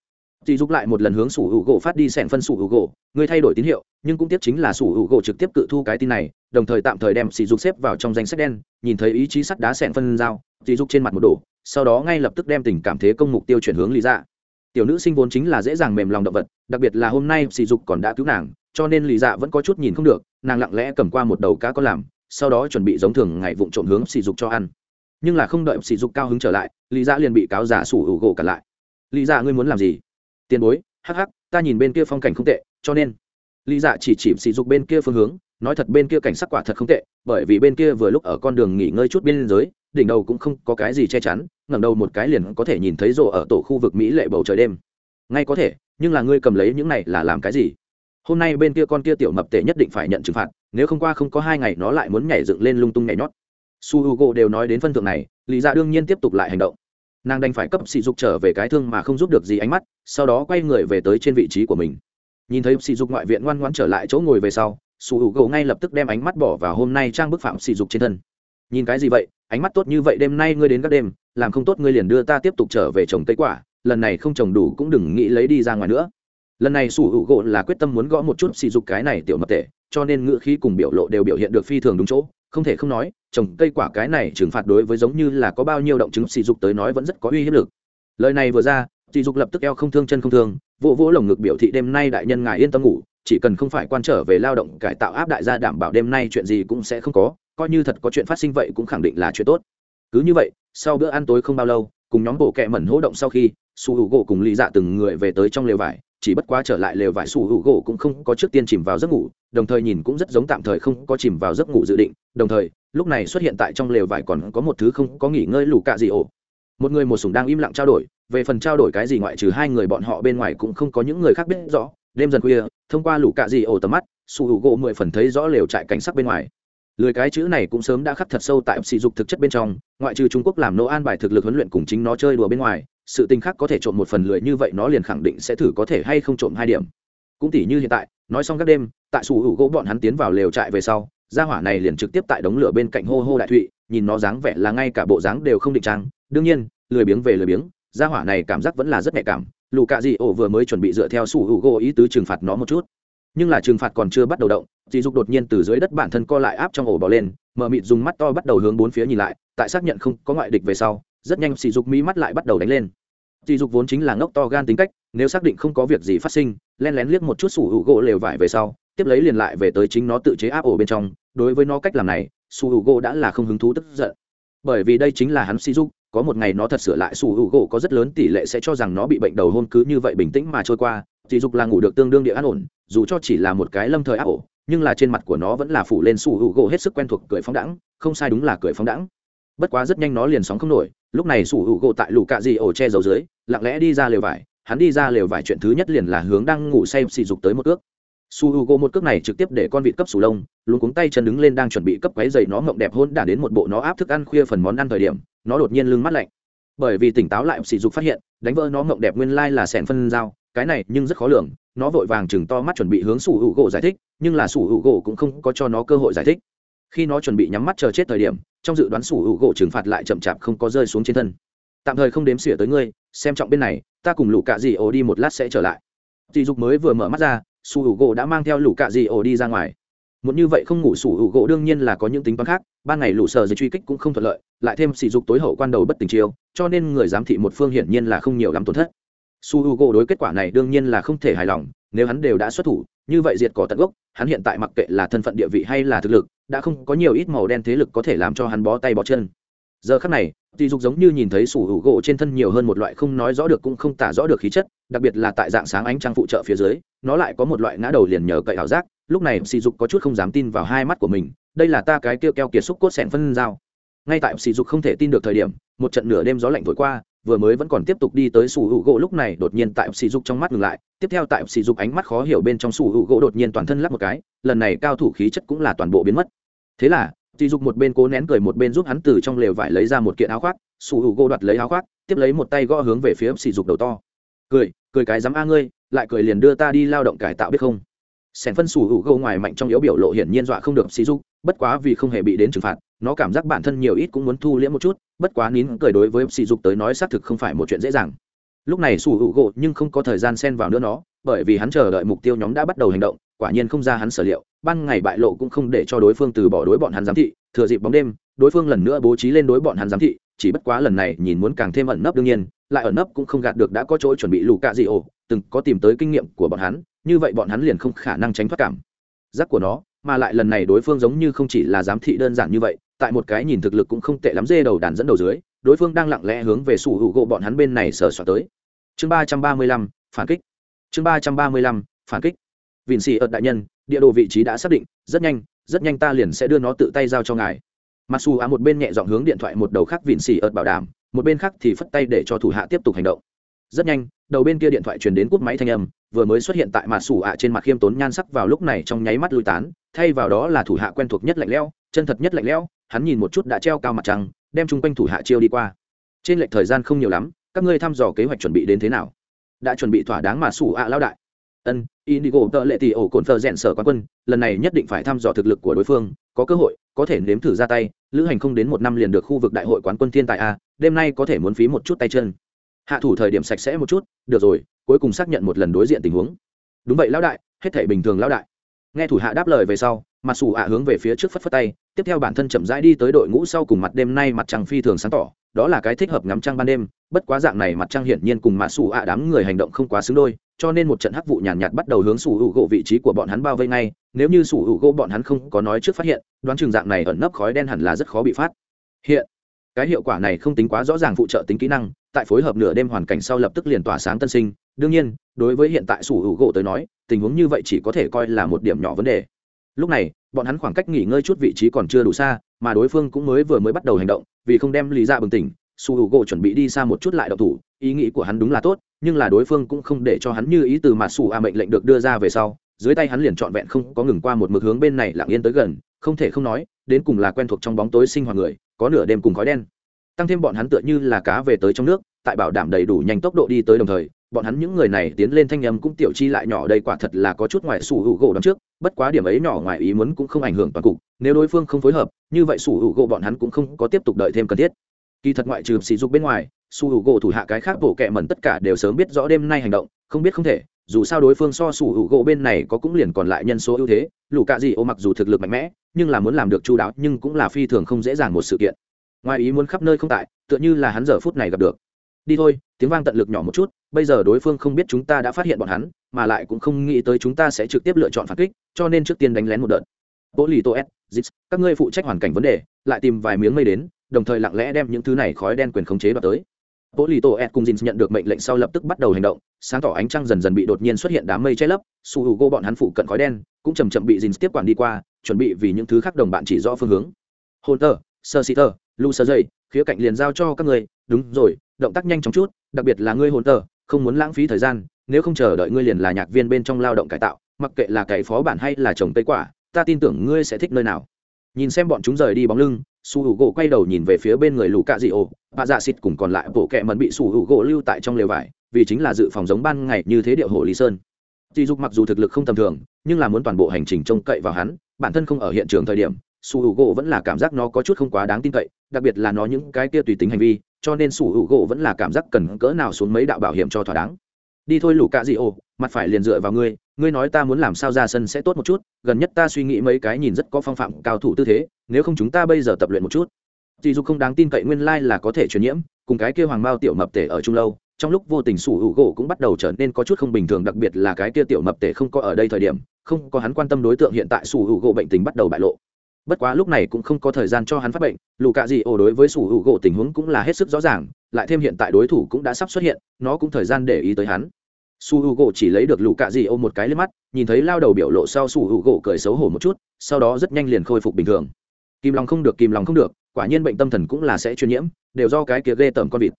dì dục lại một lần hướng sủ hữu gỗ phát đi sẻn phân sủ hữu gỗ người thay đổi tín hiệu, nhưng cũng tiếp chính là sủ hữu gỗ trực tiếp cự thu cái tin này, đồng thời tạm thời đem sỉ dục xếp vào trong danh sách đen, nhìn thấy ý chí sắt đá sẻn phân dao sỉ dục trên mặt một đổ, sau đó ngay lập tức đem tình cảm thế công mục tiêu chuyển hướng lý dạ. Tiểu nữ sinh vốn chính là dễ dàng mềm lòng động vật, đặc biệt là hôm nay sỉ dục còn đã cứu nàng, cho nên lý dạ vẫn có chút nhìn không được, nàng lặng lẽ cầm qua một đầu cá có làm, sau đó chuẩn bị giống thường ngày vụng trộm hướng sỉ dục cho ăn. Nhưng là không đợi sỉ dục cao hứng trở lại, lý dạ liền bị cáo giả sủ hữu gỗ cả lại. Lý dạ ngươi muốn làm gì? Tiền bối, hắc hắc, ta nhìn bên kia phong cảnh không tệ, cho nên. Lý dạ chỉ chỉ sỉ dục bên kia phương hướng, nói thật bên kia cảnh sắc quả thật không tệ, bởi vì bên kia vừa lúc ở con đường nghỉ ngơi chút biên giới đỉnh đầu cũng không có cái gì che chắn, ngẩng đầu một cái liền có thể nhìn thấy rộ ở tổ khu vực mỹ lệ bầu trời đêm. Ngay có thể, nhưng là ngươi cầm lấy những này là làm cái gì? Hôm nay bên kia con kia tiểu mập tệ nhất định phải nhận trừng phạt, nếu không qua không có hai ngày nó lại muốn nhảy dựng lên lung tung nhảy nhót. Su h u g o đều nói đến phân thượng này, lý dạ đương nhiên tiếp tục lại hành động nàng đành phải cấp sỉ dục trở về cái thương mà không giúp được gì ánh mắt, sau đó quay người về tới trên vị trí của mình. Nhìn thấy sỉ dục ngoại viện ngoan ngoãn trở lại chỗ ngồi về sau, sủ hữu gỗ ngay lập tức đem ánh mắt bỏ vào hôm nay trang bức phạm sỉ dục trên thân. Nhìn cái gì vậy? Ánh mắt tốt như vậy đêm nay ngươi đến các đêm, làm không tốt ngươi liền đưa ta tiếp tục trở về trồng cây quả, lần này không trồng đủ cũng đừng nghĩ lấy đi ra ngoài nữa. Lần này sủ hữu gỗ là quyết tâm muốn gõ một chút sỉ dục cái này tiểu mật tệ, cho nên ngựa khí cùng biểu lộ đều biểu hiện được phi thường đúng chỗ không thể không nói, trồng cây quả cái này trừng phạt đối với giống như là có bao nhiêu động chứng sỉ dục tới nói vẫn rất có uy hiếp lực. Lời này vừa ra, sỉ dục lập tức eo không thương, chân không thương, vỗ vỗ lồng ngực biểu thị đêm nay đại nhân ngài yên tâm ngủ, chỉ cần không phải quan trở về lao động cải tạo áp đại gia đảm bảo đêm nay chuyện gì cũng sẽ không có, coi như thật có chuyện phát sinh vậy cũng khẳng định là chuyện tốt. Cứ như vậy, sau bữa ăn tối không bao lâu, cùng nhóm bộ kẹ mẩn hỗ động sau khi, su hữu gỗ cùng lý dạ từng người về tới trong lều vải, chỉ bất quá trở lại lều vải su hữu gỗ cũng không có trước tiên chìm vào giấc ngủ đồng thời nhìn cũng rất giống tạm thời không có chìm vào giấc ngủ dự định. Đồng thời, lúc này xuất hiện tại trong lều vải còn có một thứ không có nghỉ ngơi lù cạ gì ổ. Một người một sùng đang im lặng trao đổi, về phần trao đổi cái gì ngoại trừ hai người bọn họ bên ngoài cũng không có những người khác biết rõ. Đêm dần khuya, thông qua lũ cạ dị ổ tầm mắt, su hữu gỗ mười phần thấy rõ lều trại cảnh sắc bên ngoài. Lười cái chữ này cũng sớm đã khắc thật sâu tại sỉ dục thực chất bên trong, ngoại trừ trung quốc làm nô an bài thực lực huấn luyện cùng chính nó chơi đùa bên ngoài, sự tình khác có thể trộm một phần lười như vậy nó liền khẳng định sẽ thử có thể hay không trộm hai điểm. Cũng tỉ như hiện tại nói xong các đêm, tại sủ hữu gỗ bọn hắn tiến vào lều trại về sau, gia hỏa này liền trực tiếp tại đống lửa bên cạnh hô hô đại thụy, nhìn nó dáng vẻ là ngay cả bộ dáng đều không định trang. Đương nhiên, lười biếng về lười biếng, gia hỏa này cảm giác vẫn là rất nhạy cảm. Lù cạ dị ổ vừa mới chuẩn bị dựa theo sủ hữu gỗ ý tứ trừng phạt nó một chút. Nhưng là trừng phạt còn chưa bắt đầu động, dị dục đột nhiên từ dưới đất bản thân co lại áp trong ổ bò lên mờ mịt dùng mắt to bắt đầu hướng bốn phía nhìn lại, tại xác nhận không có ngoại địch về sau, rất nhanh sỉ dục mỹ mắt lại bắt đầu đánh lên dì dục vốn chính là ngốc to gan tính cách, nếu xác định không có việc gì phát sinh, lén lén liếc một chút sủ hữu gỗ lều vải về sau, tiếp lấy liền lại về tới chính nó tự chế áp ổ bên trong, đối với nó cách làm này sủ hữu gỗ đã là không hứng thú tức giận. Bởi vì đây chính là hắn si dục, có một ngày nó thật sửa lại sủ hữu gỗ có rất lớn tỷ lệ sẽ cho rằng nó bị bệnh đầu hôn cứ như vậy bình tĩnh mà trôi qua chỉ dục là ngủ được tương đương địa an ổn, dù cho chỉ là một cái lâm thời áp ổ, nhưng là trên mặt của nó vẫn là phủ lên sủ hữu gỗ hết sức quen thuộc cười phóng đẳng không sai đúng là cười phóng đẳng bất quá rất nhanh nó liền sóng không nổi lúc này sủ hữu gỗ tại lũ cạ dị ổ che giấu dưới, lặng lẽ đi ra lều vải. Hắn đi ra lều vải chuyện thứ nhất liền là hướng đang ngủ say xì dục tới một ước su h u g o một cước này trực tiếp để con vịt cấp sù lông, luôn cuống tay chân đứng lên đang chuẩn bị cấp quáy dày nó mộng đẹp hôn đả đến một bộ nó áp thức ăn khuya phần món ăn thời điểm, nó đột nhiên lưng mắt lạnh. Bởi vì tỉnh táo lại sỉ dục phát hiện, đánh vỡ nó mộng đẹp nguyên lai là sẻn phân dao, cái này nhưng rất khó lường, nó vội vàng chừng to mắt chuẩn bị hướng su h u g o giải thích, nhưng là su h u g o cũng không có cho nó cơ hội giải thích khi nó chuẩn bị nhắm mắt chờ chết thời điểm, trong dự đoán sủ hữu gỗ trừng phạt lại chậm chạp không có rơi xuống trên thân. Tạm thời không đếm xỉa tới ngươi, xem trọng bên này, ta cùng lũ cạ dị ổ đi một lát sẽ trở lại. Dì dục mới vừa mở mắt ra, sủ hữu gỗ đã mang theo lũ cạ dị ổ đi ra ngoài. Muốn như vậy không ngủ sủ hữu gỗ đương nhiên là có những tính toán khác, ban ngày lũ sờ dây truy kích cũng không thuận lợi, lại thêm sỉ dục tối hậu quan đầu bất tình chiêu, cho nên người giám thị một phương hiển nhiên là không nhiều lắm tổn thất. Su hữu gỗ đối kết quả này đương nhiên là không thể hài lòng, nếu hắn đều đã xuất thủ, như vậy diệt cỏ tận gốc, hắn hiện tại mặc kệ là thân phận địa vị hay là thực lực đã không có nhiều ít màu đen thế lực có thể làm cho hắn bó tay bó chân. Giờ khắc này tỷ dục giống như nhìn thấy sủ hữu gỗ trên thân nhiều hơn một loại không nói rõ được cũng không tả rõ được khí chất, đặc biệt là tại dạng sáng ánh trăng phụ trợ phía dưới, nó lại có một loại ngã đầu liền nhờ cậy ảo giác, lúc này sỉ dục có chút không dám tin vào hai mắt của mình, đây là ta cái kêu keo kiệt xúc cốt sẹn phân dao ngay tại sỉ dục không thể tin được thời điểm, một trận nửa đêm gió lạnh thổi qua, vừa mới vẫn còn tiếp tục đi tới sủ hữu gỗ lúc này đột nhiên tại sỉ dục trong mắt ngừng lại, tiếp theo tại sỉ dục ánh mắt khó hiểu bên trong sủ hữu gỗ đột nhiên toàn thân lắp một cái, lần này cao thủ khí chất cũng là toàn bộ biến mất thế là sỉ dục một bên cố nén cười một bên giúp hắn từ trong lều vải lấy ra một kiện áo khoác, sủ hữu gỗ đoạt lấy áo khoác, tiếp lấy một tay gõ hướng về phía sỉ dục đầu to. Cười cười cái dám a ngươi, lại cười liền đưa ta đi lao động cải tạo biết không? Sẻn phân sủ hữu gỗ ngoài mạnh trong yếu biểu lộ hiển nhiên dọa không được sỉ dục, bất quá vì không hề bị đến trừng phạt, nó cảm giác bản thân nhiều ít cũng muốn thu liễm một chút, bất quá nín cười đối với sỉ dục tới nói xác thực không phải một chuyện dễ dàng. Lúc này sủ hữu gỗ nhưng không có thời gian xen vào nữa nó, bởi vì hắn chờ đợi mục tiêu nhóm đã bắt đầu hành động, quả nhiên không ra hắn sở liệu ban ngày bại lộ cũng không để cho đối phương từ bỏ đối bọn hắn giám thị, thừa dịp bóng đêm, đối phương lần nữa bố trí lên đối bọn hắn giám thị, chỉ bất quá lần này nhìn muốn càng thêm ẩn nấp đương nhiên, lại ẩn nấp cũng không gạt được đã có chỗ chuẩn bị lù cạ dị ổ, từng có tìm tới kinh nghiệm của bọn hắn, như vậy bọn hắn liền không khả năng tránh thoát cảm. Giác của nó, mà lại lần này đối phương giống như không chỉ là giám thị đơn giản như vậy, tại một cái nhìn thực lực cũng không tệ lắm dê đầu đàn dẫn đầu dưới, đối phương đang lặng lẽ hướng về sủ hữu gỗ bọn hắn bên này sờ soạt tới. Chương ba trăm ba mươi lăm, phản kích. Chương ba trăm ba mươi lăm, phản kích. Vịn xì ợt đại nhân địa đồ vị trí đã xác định, rất nhanh rất nhanh ta liền sẽ đưa nó tự tay giao cho ngài. Mặc dù á một bên nhẹ dọn hướng điện thoại một đầu khác vịn xì ợt bảo đảm, một bên khác thì phất tay để cho thủ hạ tiếp tục hành động. Rất nhanh, đầu bên kia điện thoại truyền đến cúp máy thanh âm, vừa mới xuất hiện tại mặt sủ ạ trên mặt khiêm tốn nhan sắc vào lúc này trong nháy mắt lui tán, thay vào đó là thủ hạ quen thuộc nhất lạnh lẽo, chân thật nhất lạnh lẽo, hắn nhìn một chút đã treo cao mặt trăng, đem chung quanh thủ hạ chiêu đi qua. Trên lệch thời gian không nhiều lắm, các ngươi thăm dò kế hoạch chuẩn bị đến thế nào? Đã chuẩn bị thỏa đáng mà sủ ạ lao đại. Ân indigo tợ lệ tỷ ổ cồn thờ rèn sở quán quân, lần này nhất định phải thăm dò thực lực của đối phương, có cơ hội, có thể nếm thử ra tay, lữ hành không đến một năm liền được khu vực đại hội quán quân thiên tài a, đêm nay có thể muốn phí một chút tay chân. Hạ thủ thời điểm sạch sẽ một chút, được rồi, cuối cùng xác nhận một lần đối diện tình huống. Đúng vậy lão đại, hết thảy bình thường lão đại. Nghe thủ hạ đáp lời về sau mặt sủ ạ hướng về phía trước phất phất tay, tiếp theo bản thân chậm rãi đi tới đội ngũ sau cùng mặt đêm nay mặt trăng phi thường sáng tỏ, đó là cái thích hợp ngắm trăng ban đêm, bất quá dạng này mặt trăng hiển nhiên cùng mặt sủ ạ đám người hành động không quá xứng đôi cho nên một trận hắc vụ nhàn nhạt, nhạt bắt đầu hướng sủ hữu gỗ vị trí của bọn hắn bao vây ngay. Nếu như sủ hữu gỗ bọn hắn không có nói trước phát hiện đoán chừng dạng này ẩn nấp khói đen hẳn là rất khó bị phát. Hiện cái hiệu quả này không tính quá rõ ràng phụ trợ tính kỹ năng tại phối hợp nửa đêm hoàn cảnh sau lập tức liền tỏa sáng tân sinh. Đương nhiên đối với hiện tại sủ hữu gỗ tới nói tình huống như vậy chỉ có thể coi là một điểm nhỏ vấn đề. Lúc này bọn hắn khoảng cách nghỉ ngơi chút vị trí còn chưa đủ xa mà đối phương cũng mới vừa mới bắt đầu hành động vì không đem lý ra bừng tỉnh su h u gỗ chuẩn bị đi xa một chút lại đậu thủ ý nghĩ của hắn đúng là tốt nhưng là đối phương cũng không để cho hắn như ý từ mà sủ a mệnh lệnh được đưa ra về sau, dưới tay hắn liền trọn vẹn không có ngừng qua một mực hướng bên này lặng yên tới gần, không thể không nói, đến cùng là quen thuộc trong bóng tối sinh hoạt người, có nửa đêm cùng khói đen. Tăng thêm bọn hắn tựa như là cá về tới trong nước, tại bảo đảm đầy đủ nhanh tốc độ đi tới đồng thời, bọn hắn những người này tiến lên thanh âm cũng tiểu chi lại nhỏ đây quả thật là có chút ngoài sủ hữu gỗ đằng trước, bất quá điểm ấy nhỏ ngoài ý muốn cũng không ảnh hưởng toàn cục, nếu đối phương không phối hợp, như vậy sủ hữu gỗ bọn hắn cũng không có tiếp tục đợi thêm cần thiết. Kỳ thật ngoại trừ sỉ dục bên ngoài su hữu gỗ thủ hạ cái khác bộ kẹ mẩn tất cả đều sớm biết rõ đêm nay hành động, không biết không thể, dù sao đối phương so su h u gỗ bên này có cũng liền còn lại nhân số ưu thế, lũ cạ gì ô mặc dù thực lực mạnh mẽ, nhưng là muốn làm được chu đáo nhưng cũng là phi thường không dễ dàng một sự kiện. Ngoài ý muốn khắp nơi không tại, tựa như là hắn giờ phút này gặp được. Đi thôi, tiếng vang tận lực nhỏ một chút, bây giờ đối phương không biết chúng ta đã phát hiện bọn hắn, mà lại cũng không nghĩ tới chúng ta sẽ trực tiếp lựa chọn phản kích, cho nên trước tiên đánh lén một đợt. Bố lì tô s zix các ngươi phụ trách hoàn cảnh vấn đề, lại tìm vài miếng mây đến, đồng thời lặng lẽ đem những thứ này khói đen quyền khống chế đoạt tới bố lì tổ s cùng Jin nhận được mệnh lệnh sau lập tức bắt đầu hành động sáng tỏ ánh trăng dần dần bị đột nhiên xuất hiện đám mây che lấp su Hugo bọn hắn phụ cận khói đen cũng chậm chậm bị Jin tiếp quản đi qua chuẩn bị vì những thứ khác đồng bạn chỉ rõ phương hướng. Hunter, tờ sơ lu khía cạnh liền giao cho các người đúng rồi động tác nhanh chóng chút đặc biệt là ngươi Hunter, không muốn lãng phí thời gian nếu không chờ đợi ngươi liền là nhạc viên bên trong lao động cải tạo mặc kệ là cải phó bản hay là trồng tây quả ta tin tưởng ngươi sẽ thích nơi nào nhìn xem bọn chúng rời đi bóng lưng, su hữu gỗ quay đầu nhìn về phía bên người lù cạ dị ổ bà dạ xịt cùng còn lại bộ kẹ mần bị su hữu gỗ lưu tại trong lều vải, vì chính là dự phòng giống ban ngày như thế điệu hồ lý sơn. Dì dục mặc dù thực lực không tầm thường, nhưng là muốn toàn bộ hành trình trông cậy vào hắn, bản thân không ở hiện trường thời điểm, su hữu gỗ vẫn là cảm giác nó có chút không quá đáng tin cậy, đặc biệt là nó những cái kia tùy tính hành vi, cho nên su hữu gỗ vẫn là cảm giác cần cỡ nào xuống mấy đạo bảo hiểm cho thỏa đáng. Đi thôi lũ cạ dị ổ mặt phải liền dựa vào ngươi ngươi nói ta muốn làm sao ra sân sẽ tốt một chút, gần nhất ta suy nghĩ mấy cái nhìn rất có phong phạm, cao thủ tư thế, nếu không chúng ta bây giờ tập luyện một chút. Dì dục không đáng tin cậy nguyên lai、like、là có thể truyền nhiễm, cùng cái kia hoàng mao tiểu mập tể ở trung lâu, trong lúc vô tình sủ hữu gỗ cũng bắt đầu trở nên có chút không bình thường, đặc biệt là cái kia tiểu mập tể không có ở đây thời điểm, không có hắn quan tâm đối tượng hiện tại sủ hữu gỗ bệnh tình bắt đầu bại lộ. Bất quá lúc này cũng không có thời gian cho hắn phát bệnh, lù cạ dị ổ đối với sủ hữu gỗ tình huống cũng là hết sức rõ ràng, lại thêm hiện tại đối thủ cũng đã sắp xuất hiện, nó cũng thời gian để ý tới hắn su h u gỗ chỉ lấy được lũ cạ dị ô một cái lên mắt, nhìn thấy lao đầu biểu lộ sau su h u gỗ cười xấu hổ một chút, sau đó rất nhanh liền khôi phục bình thường. Kìm lòng không được kìm lòng không được, quả nhiên bệnh tâm thần cũng là sẽ truyền nhiễm, đều do cái kia ghê tởm con vịt.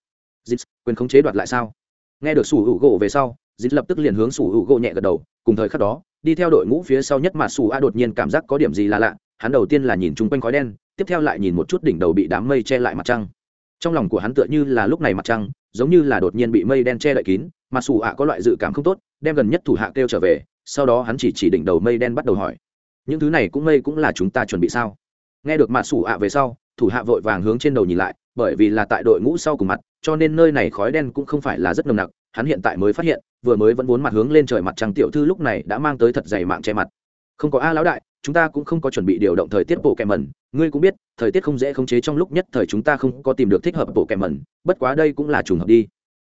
Dít quyền khống chế đoạt lại sao? Nghe được su h u gỗ về sau dít lập tức liền hướng su h u gỗ nhẹ gật đầu, cùng thời khắc đó, đi theo đội ngũ phía sau nhất mà su a đột nhiên cảm giác có điểm gì là lạ, hắn đầu tiên là nhìn chung quanh khói đen, tiếp theo lại nhìn một chút đỉnh đầu bị đám mây che lại mặt trăng trong lòng của hắn tựa như là lúc này mặt trăng, giống như là đột nhiên bị mây đen che đậy kín, mà xù ạ có loại dự cảm không tốt, đem gần nhất thủ hạ kêu trở về, sau đó hắn chỉ chỉ đỉnh đầu mây đen bắt đầu hỏi, những thứ này cũng mây cũng là chúng ta chuẩn bị sao? Nghe được mặt xù ạ về sau, thủ hạ vội vàng hướng trên đầu nhìn lại, bởi vì là tại đội ngũ sau cùng mặt, cho nên nơi này khói đen cũng không phải là rất nồng nặc, hắn hiện tại mới phát hiện, vừa mới vẫn vốn mặt hướng lên trời mặt trăng tiểu thư lúc này đã mang tới thật dày mạng che mặt. Không có a lão đại chúng ta cũng không có chuẩn bị điều động thời tiết bộ kẹm mẩn. Ngươi cũng biết, thời tiết không dễ khống chế trong lúc nhất thời chúng ta không có tìm được thích hợp bộ kẹm mẩn. Bất quá đây cũng là trùng hợp đi.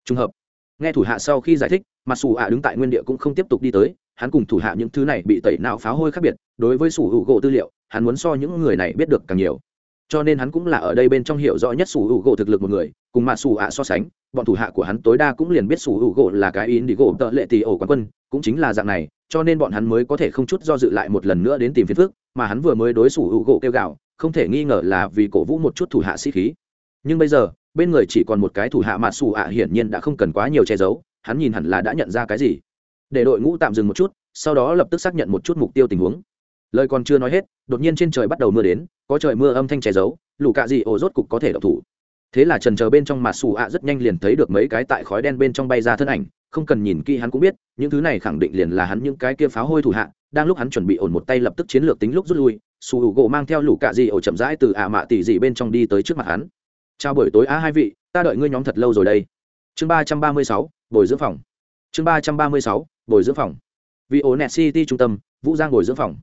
Trùng hợp. Nghe thủ hạ sau khi giải thích mặc dù ạ đứng tại nguyên địa cũng không tiếp tục đi tới. Hắn cùng thủ hạ những thứ này bị tẩy não phá hôi khác biệt. Đối với sủ hữu gỗ tư liệu, hắn muốn so những người này biết được càng nhiều. Cho nên hắn cũng là ở đây bên trong hiểu rõ nhất sủ hữu gỗ thực lực một người cùng mà sủ ạ so sánh, bọn thủ hạ của hắn tối đa cũng liền biết sủ hữu gỗ là cái in đi gỗ tợ lệ tì ổ quán quân, cũng chính là dạng này, cho nên bọn hắn mới có thể không chút do dự lại một lần nữa đến tìm phiền phước mà hắn vừa mới đối sủ hữu gỗ kêu gạo không thể nghi ngờ là vì cổ vũ một chút thủ hạ sĩ khí. Nhưng bây giờ, bên người chỉ còn một cái thủ hạ mà sủ ạ hiển nhiên đã không cần quá nhiều che giấu, hắn nhìn hẳn là đã nhận ra cái gì. Để đội ngũ tạm dừng một chút, sau đó lập tức xác nhận một chút mục tiêu tình huống. Lời còn chưa nói hết, đột nhiên trên trời bắt đầu mưa đến, có trời mưa âm thanh che giấu, lũ cạ gì ổ rốt cục có thể độc thủ thế là trần chờ bên trong mà xù ạ rất nhanh liền thấy được mấy cái tại khói đen bên trong bay ra thân ảnh, không cần nhìn kỹ hắn cũng biết, những thứ này khẳng định liền là hắn những cái kia pháo hôi thủ hạ, đang lúc hắn chuẩn bị ổn một tay lập tức chiến lược tính lúc rút lui su h u gỗ mang theo lũ cạ dị ổ chậm rãi từ ả mạ tỉ dị bên trong đi tới trước mặt hắn. Chào buổi tối á hai vị, ta đợi ngươi nhóm thật lâu rồi đây. Chương ba trăm ba mươi sáu, bồi dưỡng phòng. Chương ba trăm ba mươi sáu, bồi dưỡng phòng. Vì ổ net city trung tâm, vũ giang bồi dưỡng phòng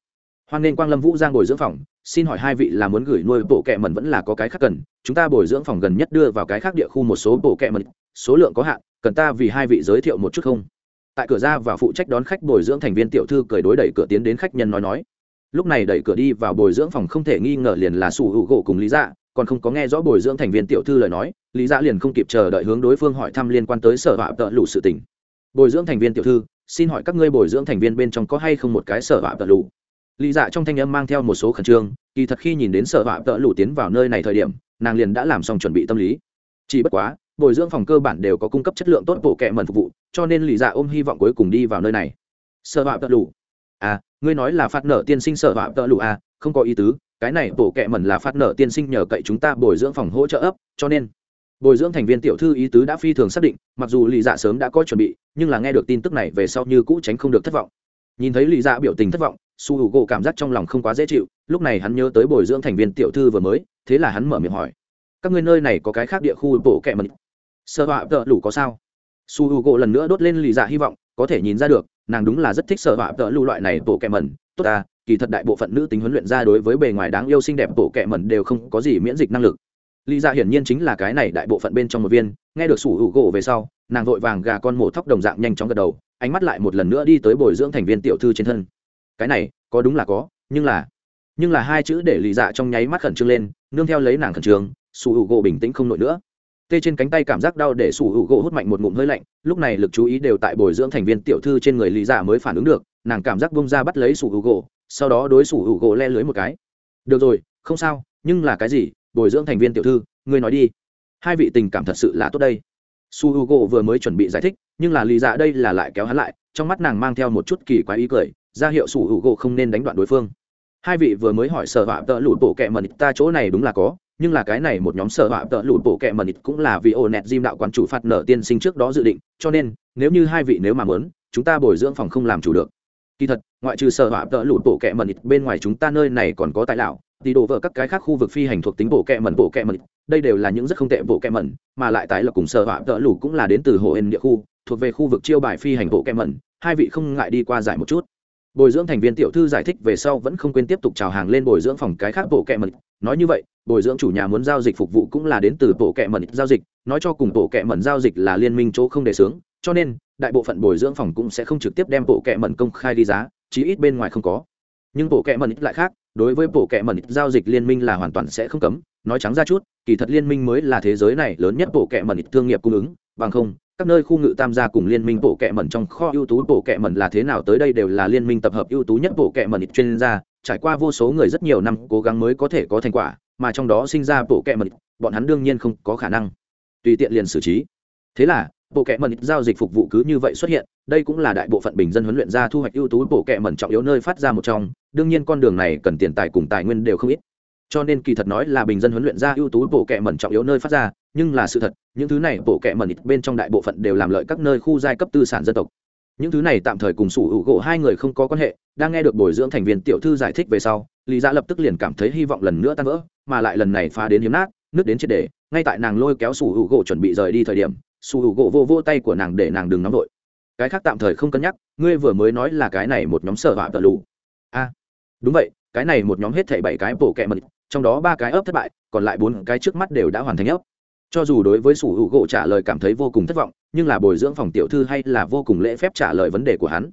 hoan nên quang lâm vũ giang bồi dưỡng phòng, xin hỏi hai vị là muốn gửi nuôi bộ kẹ mẩn vẫn là có cái khác cần? Chúng ta bồi dưỡng phòng gần nhất đưa vào cái khác địa khu một số bộ kẹ mẩn, số lượng có hạn, cần ta vì hai vị giới thiệu một chút không? Tại cửa ra và phụ trách đón khách bồi dưỡng thành viên tiểu thư cười đối đẩy cửa tiến đến khách nhân nói nói. Lúc này đẩy cửa đi vào bồi dưỡng phòng không thể nghi ngờ liền là sủ hữu gỗ cùng lý dạ còn không có nghe rõ bồi dưỡng thành viên tiểu thư lời nói, lý dạ liền không kịp chờ đợi hướng đối phương hỏi thăm liên quan tới sở họa tợ lụ sự tình. Bồi dưỡng thành viên tiểu thư, xin hỏi các ngươi bồi dưỡng thành viên bên trong có hay không một cái sở họa tợ lụ lý dạ trong thanh âm mang theo một số khẩn trương kỳ thật khi nhìn đến sở họa tợ lũ tiến vào nơi này thời điểm nàng liền đã làm xong chuẩn bị tâm lý. Chỉ bất quá bồi dưỡng phòng cơ bản đều có cung cấp chất lượng tốt bộ kệ mẩn phục vụ cho nên lý dạ ôm hy vọng cuối cùng đi vào nơi này. Sở họa tợ lũ, à ngươi nói là phát nợ tiên sinh sở họa tợ lũ à không có ý tứ cái này bộ kệ mẩn là phát nợ tiên sinh nhờ cậy chúng ta bồi dưỡng phòng hỗ trợ ấp cho nên bồi dưỡng thành viên tiểu thư ý tứ đã phi thường xác định mặc dù Lý dạ sớm đã có chuẩn bị nhưng là nghe được tin tức này về sau như cũ tránh không được thất vọng. Nhìn thấy Lý dạ biểu tình thất vọng su h u gỗ cảm giác trong lòng không quá dễ chịu, lúc này hắn nhớ tới bồi dưỡng thành viên tiểu thư vừa mới, thế là hắn mở miệng hỏi, các ngươi nơi này có cái khác địa khu bộ kẹ mật sơ họa tợ lủ có sao? Su h u gỗ lần nữa đốt lên lì dạ hy vọng, có thể nhìn ra được, nàng đúng là rất thích sơ họa tợ lụ loại này bộ kẹ mẩn tốt ta, kỳ thật đại bộ phận nữ tính huấn luyện ra đối với bề ngoài đáng yêu xinh đẹp bộ kẹ mẩn đều không có gì miễn dịch năng lực. Lý dạ hiển nhiên chính là cái này đại bộ phận bên trong một viên, nghe được sủ hữu gỗ về sau, nàng vội vàng gà con mổ thóc đồng dạng nhanh chóng gật đầu, ánh mắt lại một lần nữa đi tới bồi dưỡng thành viên tiểu thư trên thân cái này, có đúng là có, nhưng là nhưng là hai chữ để lý dạ trong nháy mắt khẩn trương lên, nương theo lấy nàng khẩn trương, sủ hữu gỗ bình tĩnh không nổi nữa. Tê trên cánh tay cảm giác đau để sủ hữu gỗ hút mạnh một ngụm hơi lạnh, lúc này lực chú ý đều tại bồi dưỡng thành viên tiểu thư trên người lý dạ mới phản ứng được, nàng cảm giác bông ra bắt lấy sủ hữu gỗ, sau đó đối sủ hữu gỗ le lưới một cái. Được rồi, không sao, nhưng là cái gì, bồi dưỡng thành viên tiểu thư, ngươi nói đi. Hai vị tình cảm thật sự là tốt đây. Su h u g o vừa mới chuẩn bị giải thích, nhưng là lý dạ đây là lại kéo hắn lại, trong mắt nàng mang theo một chút kỳ quái ý cười ra hiệu sủ hữu gỗ không nên đánh đoạn đối phương. Hai vị vừa mới hỏi sở họa tợ lụt bộ kẹ mần ta chỗ này đúng là có, nhưng là cái này một nhóm sở họa tợ lụt bộ kẹ mần cũng là vì ô nẹt diêm đạo quán chủ phạt nợ tiên sinh trước đó dự định, cho nên, nếu như hai vị nếu mà mớn chúng ta bồi dưỡng phòng không làm chủ được. Kỳ thật, ngoại trừ sở họa tợ lụt bộ kẹ mần bên ngoài chúng ta nơi này còn có tài lão thì đổ vỡ các cái khác khu vực phi hành thuộc tính bộ kẹ mẩn bộ kẹ mẩn đây đều là những rất không tệ bộ kẹ mẩn mà lại tại là cùng sở họa tợ lụt cũng là đến từ hồ hên địa khu, thuộc về khu vực chiêu bài phi hành bộ kẹ mẩn hai vị không ngại đi qua giải một chút bồi dưỡng thành viên tiểu thư giải thích về sau vẫn không quên tiếp tục chào hàng lên bồi dưỡng phòng cái khác bộ kệ mật. Nói như vậy, bồi dưỡng chủ nhà muốn giao dịch phục vụ cũng là đến từ bộ kệ mật giao dịch. Nói cho cùng bộ kệ mật giao dịch là liên minh chỗ không đề xướng cho nên đại bộ phận bồi dưỡng phòng cũng sẽ không trực tiếp đem bộ kệ mật công khai đi giá, chí ít bên ngoài không có. Nhưng bộ kệ mật lại khác, đối với bộ kệ mật giao dịch liên minh là hoàn toàn sẽ không cấm. Nói trắng ra chút, kỳ thật liên minh mới là thế giới này lớn nhất bộ kệ mật thương nghiệp cung ứng, bằng không các nơi khu ngự tam gia cùng liên minh bộ kệ mẩn trong kho ưu tú bộ kệ mẩn là thế nào tới đây đều là liên minh tập hợp ưu tú nhất bộ kệ mẩn chuyên gia. Trải qua vô số người rất nhiều năm cố gắng mới có thể có thành quả, mà trong đó sinh ra bộ kệ mẩn, bọn hắn đương nhiên không có khả năng tùy tiện liền xử trí. Thế là, bộ kệ mẩn giao dịch phục vụ cứ như vậy xuất hiện, đây cũng là đại bộ phận bình dân huấn luyện ra thu hoạch ưu tú bộ kệ mẩn trọng yếu nơi phát ra một trong. Đương nhiên con đường này cần tiền tài cùng tài nguyên đều không ít cho nên kỳ thật nói là bình dân huấn luyện ra ưu tú bộ kệ mẩn trọng yếu nơi phát ra, nhưng là sự thật, những thứ này bộ kệ mẩn bên trong đại bộ phận đều làm lợi các nơi khu giai cấp tư sản dân tộc. Những thứ này tạm thời cùng sủ hữu gỗ hai người không có quan hệ, đang nghe được bồi dưỡng thành viên tiểu thư giải thích về sau, lý gia dạ lập tức liền cảm thấy hy vọng lần nữa tan vỡ, mà lại lần này phá đến hiếm nát nước đến triệt để, ngay tại nàng lôi kéo sủ hữu gỗ chuẩn bị rời đi thời điểm, sủ hữu gỗ vô vô tay của nàng để nàng đừng nóng vội. Cái khác tạm thời không cân nhắc, ngươi vừa mới nói là cái này một nhóm sở họa tờ lù. A đúng vậy, cái này một nhóm hết thảy bảy cái bộ kẹ mật trong đó ba cái ấp thất bại, còn lại bốn cái trước mắt đều đã hoàn thành ấp. Cho dù đối với sủ hữu gỗ trả lời cảm thấy vô cùng thất vọng, nhưng là bồi dưỡng phòng tiểu thư hay là vô cùng lễ phép trả lời vấn đề của hắn.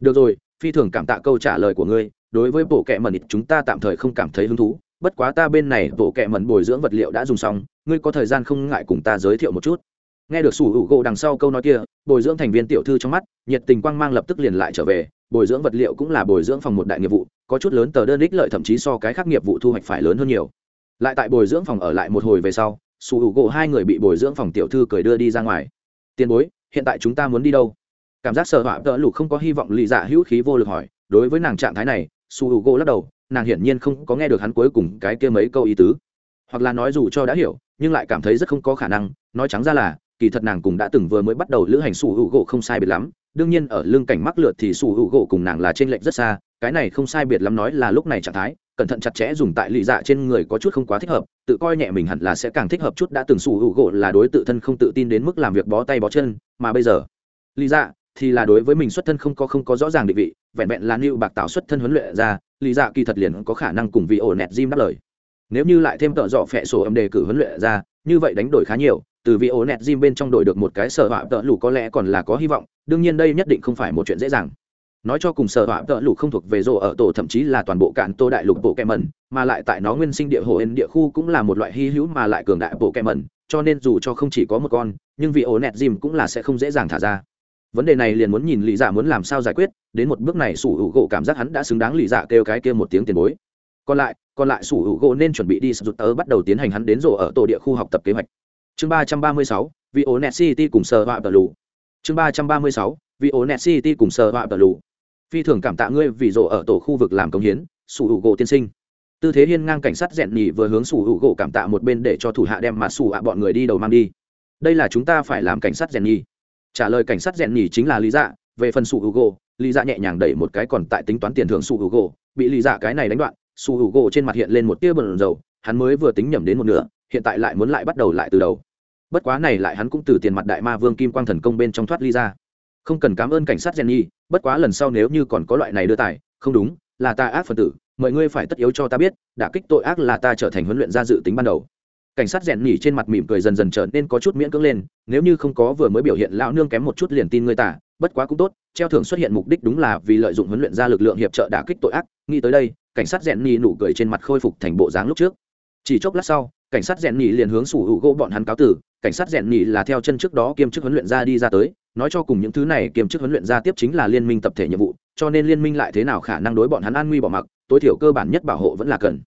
Được rồi, phi thường cảm tạ câu trả lời của ngươi, đối với bộ kệ mẩn chúng ta tạm thời không cảm thấy hứng thú, bất quá ta bên này bộ kệ mẩn bồi dưỡng vật liệu đã dùng xong, ngươi có thời gian không ngại cùng ta giới thiệu một chút. Nghe được sủ hữu gỗ đằng sau câu nói kia, bồi dưỡng thành viên tiểu thư trong mắt, nhiệt tình quang mang lập tức liền lại trở về, bồi dưỡng vật liệu cũng là bồi dưỡng phòng một đại nghiệp vụ có chút lớn tờ đơn ích lợi thậm chí so cái khác nghiệp vụ thu hoạch phải lớn hơn nhiều. Lại tại bồi dưỡng phòng ở lại một hồi về sau sủ hữu gỗ hai người bị bồi dưỡng phòng tiểu thư cười đưa đi ra ngoài. Tiền bối, hiện tại chúng ta muốn đi đâu? Cảm giác sợ họa tợ lục không có hy vọng lì dạ hữu khí vô lực hỏi. Đối với nàng trạng thái này sủ hữu gỗ lắc đầu, nàng hiển nhiên không có nghe được hắn cuối cùng cái kia mấy câu ý tứ. Hoặc là nói dù cho đã hiểu, nhưng lại cảm thấy rất không có khả năng, nói trắng ra là, kỳ thật nàng cũng đã từng vừa mới bắt đầu lữ hành sủ hữu gỗ không sai biệt lắm đương nhiên ở lưng cảnh mắc lượt thì sủ hữu gỗ cùng nàng là t r ê n lệch rất xa, cái này không sai biệt lắm nói là lúc này trạng thái, cẩn thận chặt chẽ dùng tại lì dạ trên người có chút không quá thích hợp, tự coi nhẹ mình hẳn là sẽ càng thích hợp chút, đã từng sủ hữu gỗ là đối tự thân không tự tin đến mức làm việc bó tay bó chân, mà bây giờ, lì dạ thì là đối với mình xuất thân không có không có rõ ràng định vị, vẹn vẹn là lưu bạc tạo xuất thân huấn luyện ra, lì dạ kỳ thật liền có khả năng cùng vị ổ nẹt jim đáp lời. Nếu như lại thêm tợ dọ phẹ sổ âm đề cử huấn luyện ra, như vậy đánh đổi khá nhiều từ vị ổ nẹt gym bên trong đội được một cái sở họa tợ lũ có lẽ còn là có hy vọng, đương nhiên đây nhất định không phải một chuyện dễ dàng. Nói cho cùng sở họa tợ lũ không thuộc về rộ ở tổ, thậm chí là toàn bộ cạn tô đại lục bộ kẹ mẩn, mà lại tại nó nguyên sinh địa hồ ên địa khu cũng là một loại hy hữu mà lại cường đại bộ kẹ mẩn, cho nên dù cho không chỉ có một con, nhưng vị ổ nẹt gym cũng là sẽ không dễ dàng thả ra. Vấn đề này liền muốn nhìn lý giả dạ muốn làm sao giải quyết, đến một bước này sủ hữu gỗ cảm giác hắn đã xứng đáng lý giả dạ kêu cái kia một tiếng tiền bối. Còn lại còn lại sủ hữu gỗ nên chuẩn bị đi sụt tớ bắt đầu tiến hành hắn đến rộ ở tổ địa khu học tập kế hoạch chương ba trăm ba mươi sáu, vì ổ net city cùng sờ họa tờ lù. Chương ba trăm ba mươi sáu, vì ổ net city cùng sờ họa tờ lù. Phi thường cảm tạ ngươi vì rộ ở tổ khu vực làm công hiến, sủ hữu gỗ tiên sinh. Tư thế hiên ngang cảnh sát rèn nhì vừa hướng sủ hữu gỗ cảm tạ một bên để cho thủ hạ đem mà sủ hạ bọn người đi đầu mang đi. Đây là chúng ta phải làm cảnh sát rèn nhì. Trả lời cảnh sát rèn nhì chính là lý dạ về phần sủ hữu gỗ, lý dạ nhẹ nhàng đẩy một cái còn tại tính toán tiền thưởng sủ hữu gỗ, bị lý dạ cái này đánh đoạn, sủ hữu gỗ trên mặt hiện lên một tia bần dầu, hắn mới vừa tính nhầm đến một nửa hiện tại lại muốn lại bắt đầu lại từ đầu. Bất quá này lại hắn cũng từ tiền mặt đại ma vương kim quang thần công bên trong thoát ly ra. Không cần cảm ơn cảnh sát jenny, bất quá lần sau nếu như còn có loại này đưa tài, không đúng, là ta ác phần tử, mọi ngươi phải tất yếu cho ta biết, đã kích tội ác là ta trở thành huấn luyện gia dự tính ban đầu. Cảnh sát rèn nhỉ trên mặt mỉm cười dần dần trở nên có chút miễn cưỡng lên, nếu như không có vừa mới biểu hiện lão nương kém một chút liền tin ngươi tả bất quá cũng tốt, treo thưởng xuất hiện mục đích đúng là vì lợi dụng huấn luyện ra lực lượng hiệp trợ đả kích tội ác, nghĩ tới đây, cảnh sát rèn nhỉ nụ cười trên mặt khôi phục thành bộ dáng lúc trước. Chỉ chốc lát sau cảnh sát rèn nhị liền hướng sủ hữu gỗ bọn hắn cáo tử, cảnh sát rèn nhị là theo chân trước đó kiêm chức huấn luyện ra đi ra tới, nói cho cùng những thứ này kiêm chức huấn luyện ra tiếp chính là liên minh tập thể nhiệm vụ, cho nên liên minh lại thế nào khả năng đối bọn hắn an nguy bỏ mặc, tối thiểu cơ bản nhất bảo hộ vẫn là cần.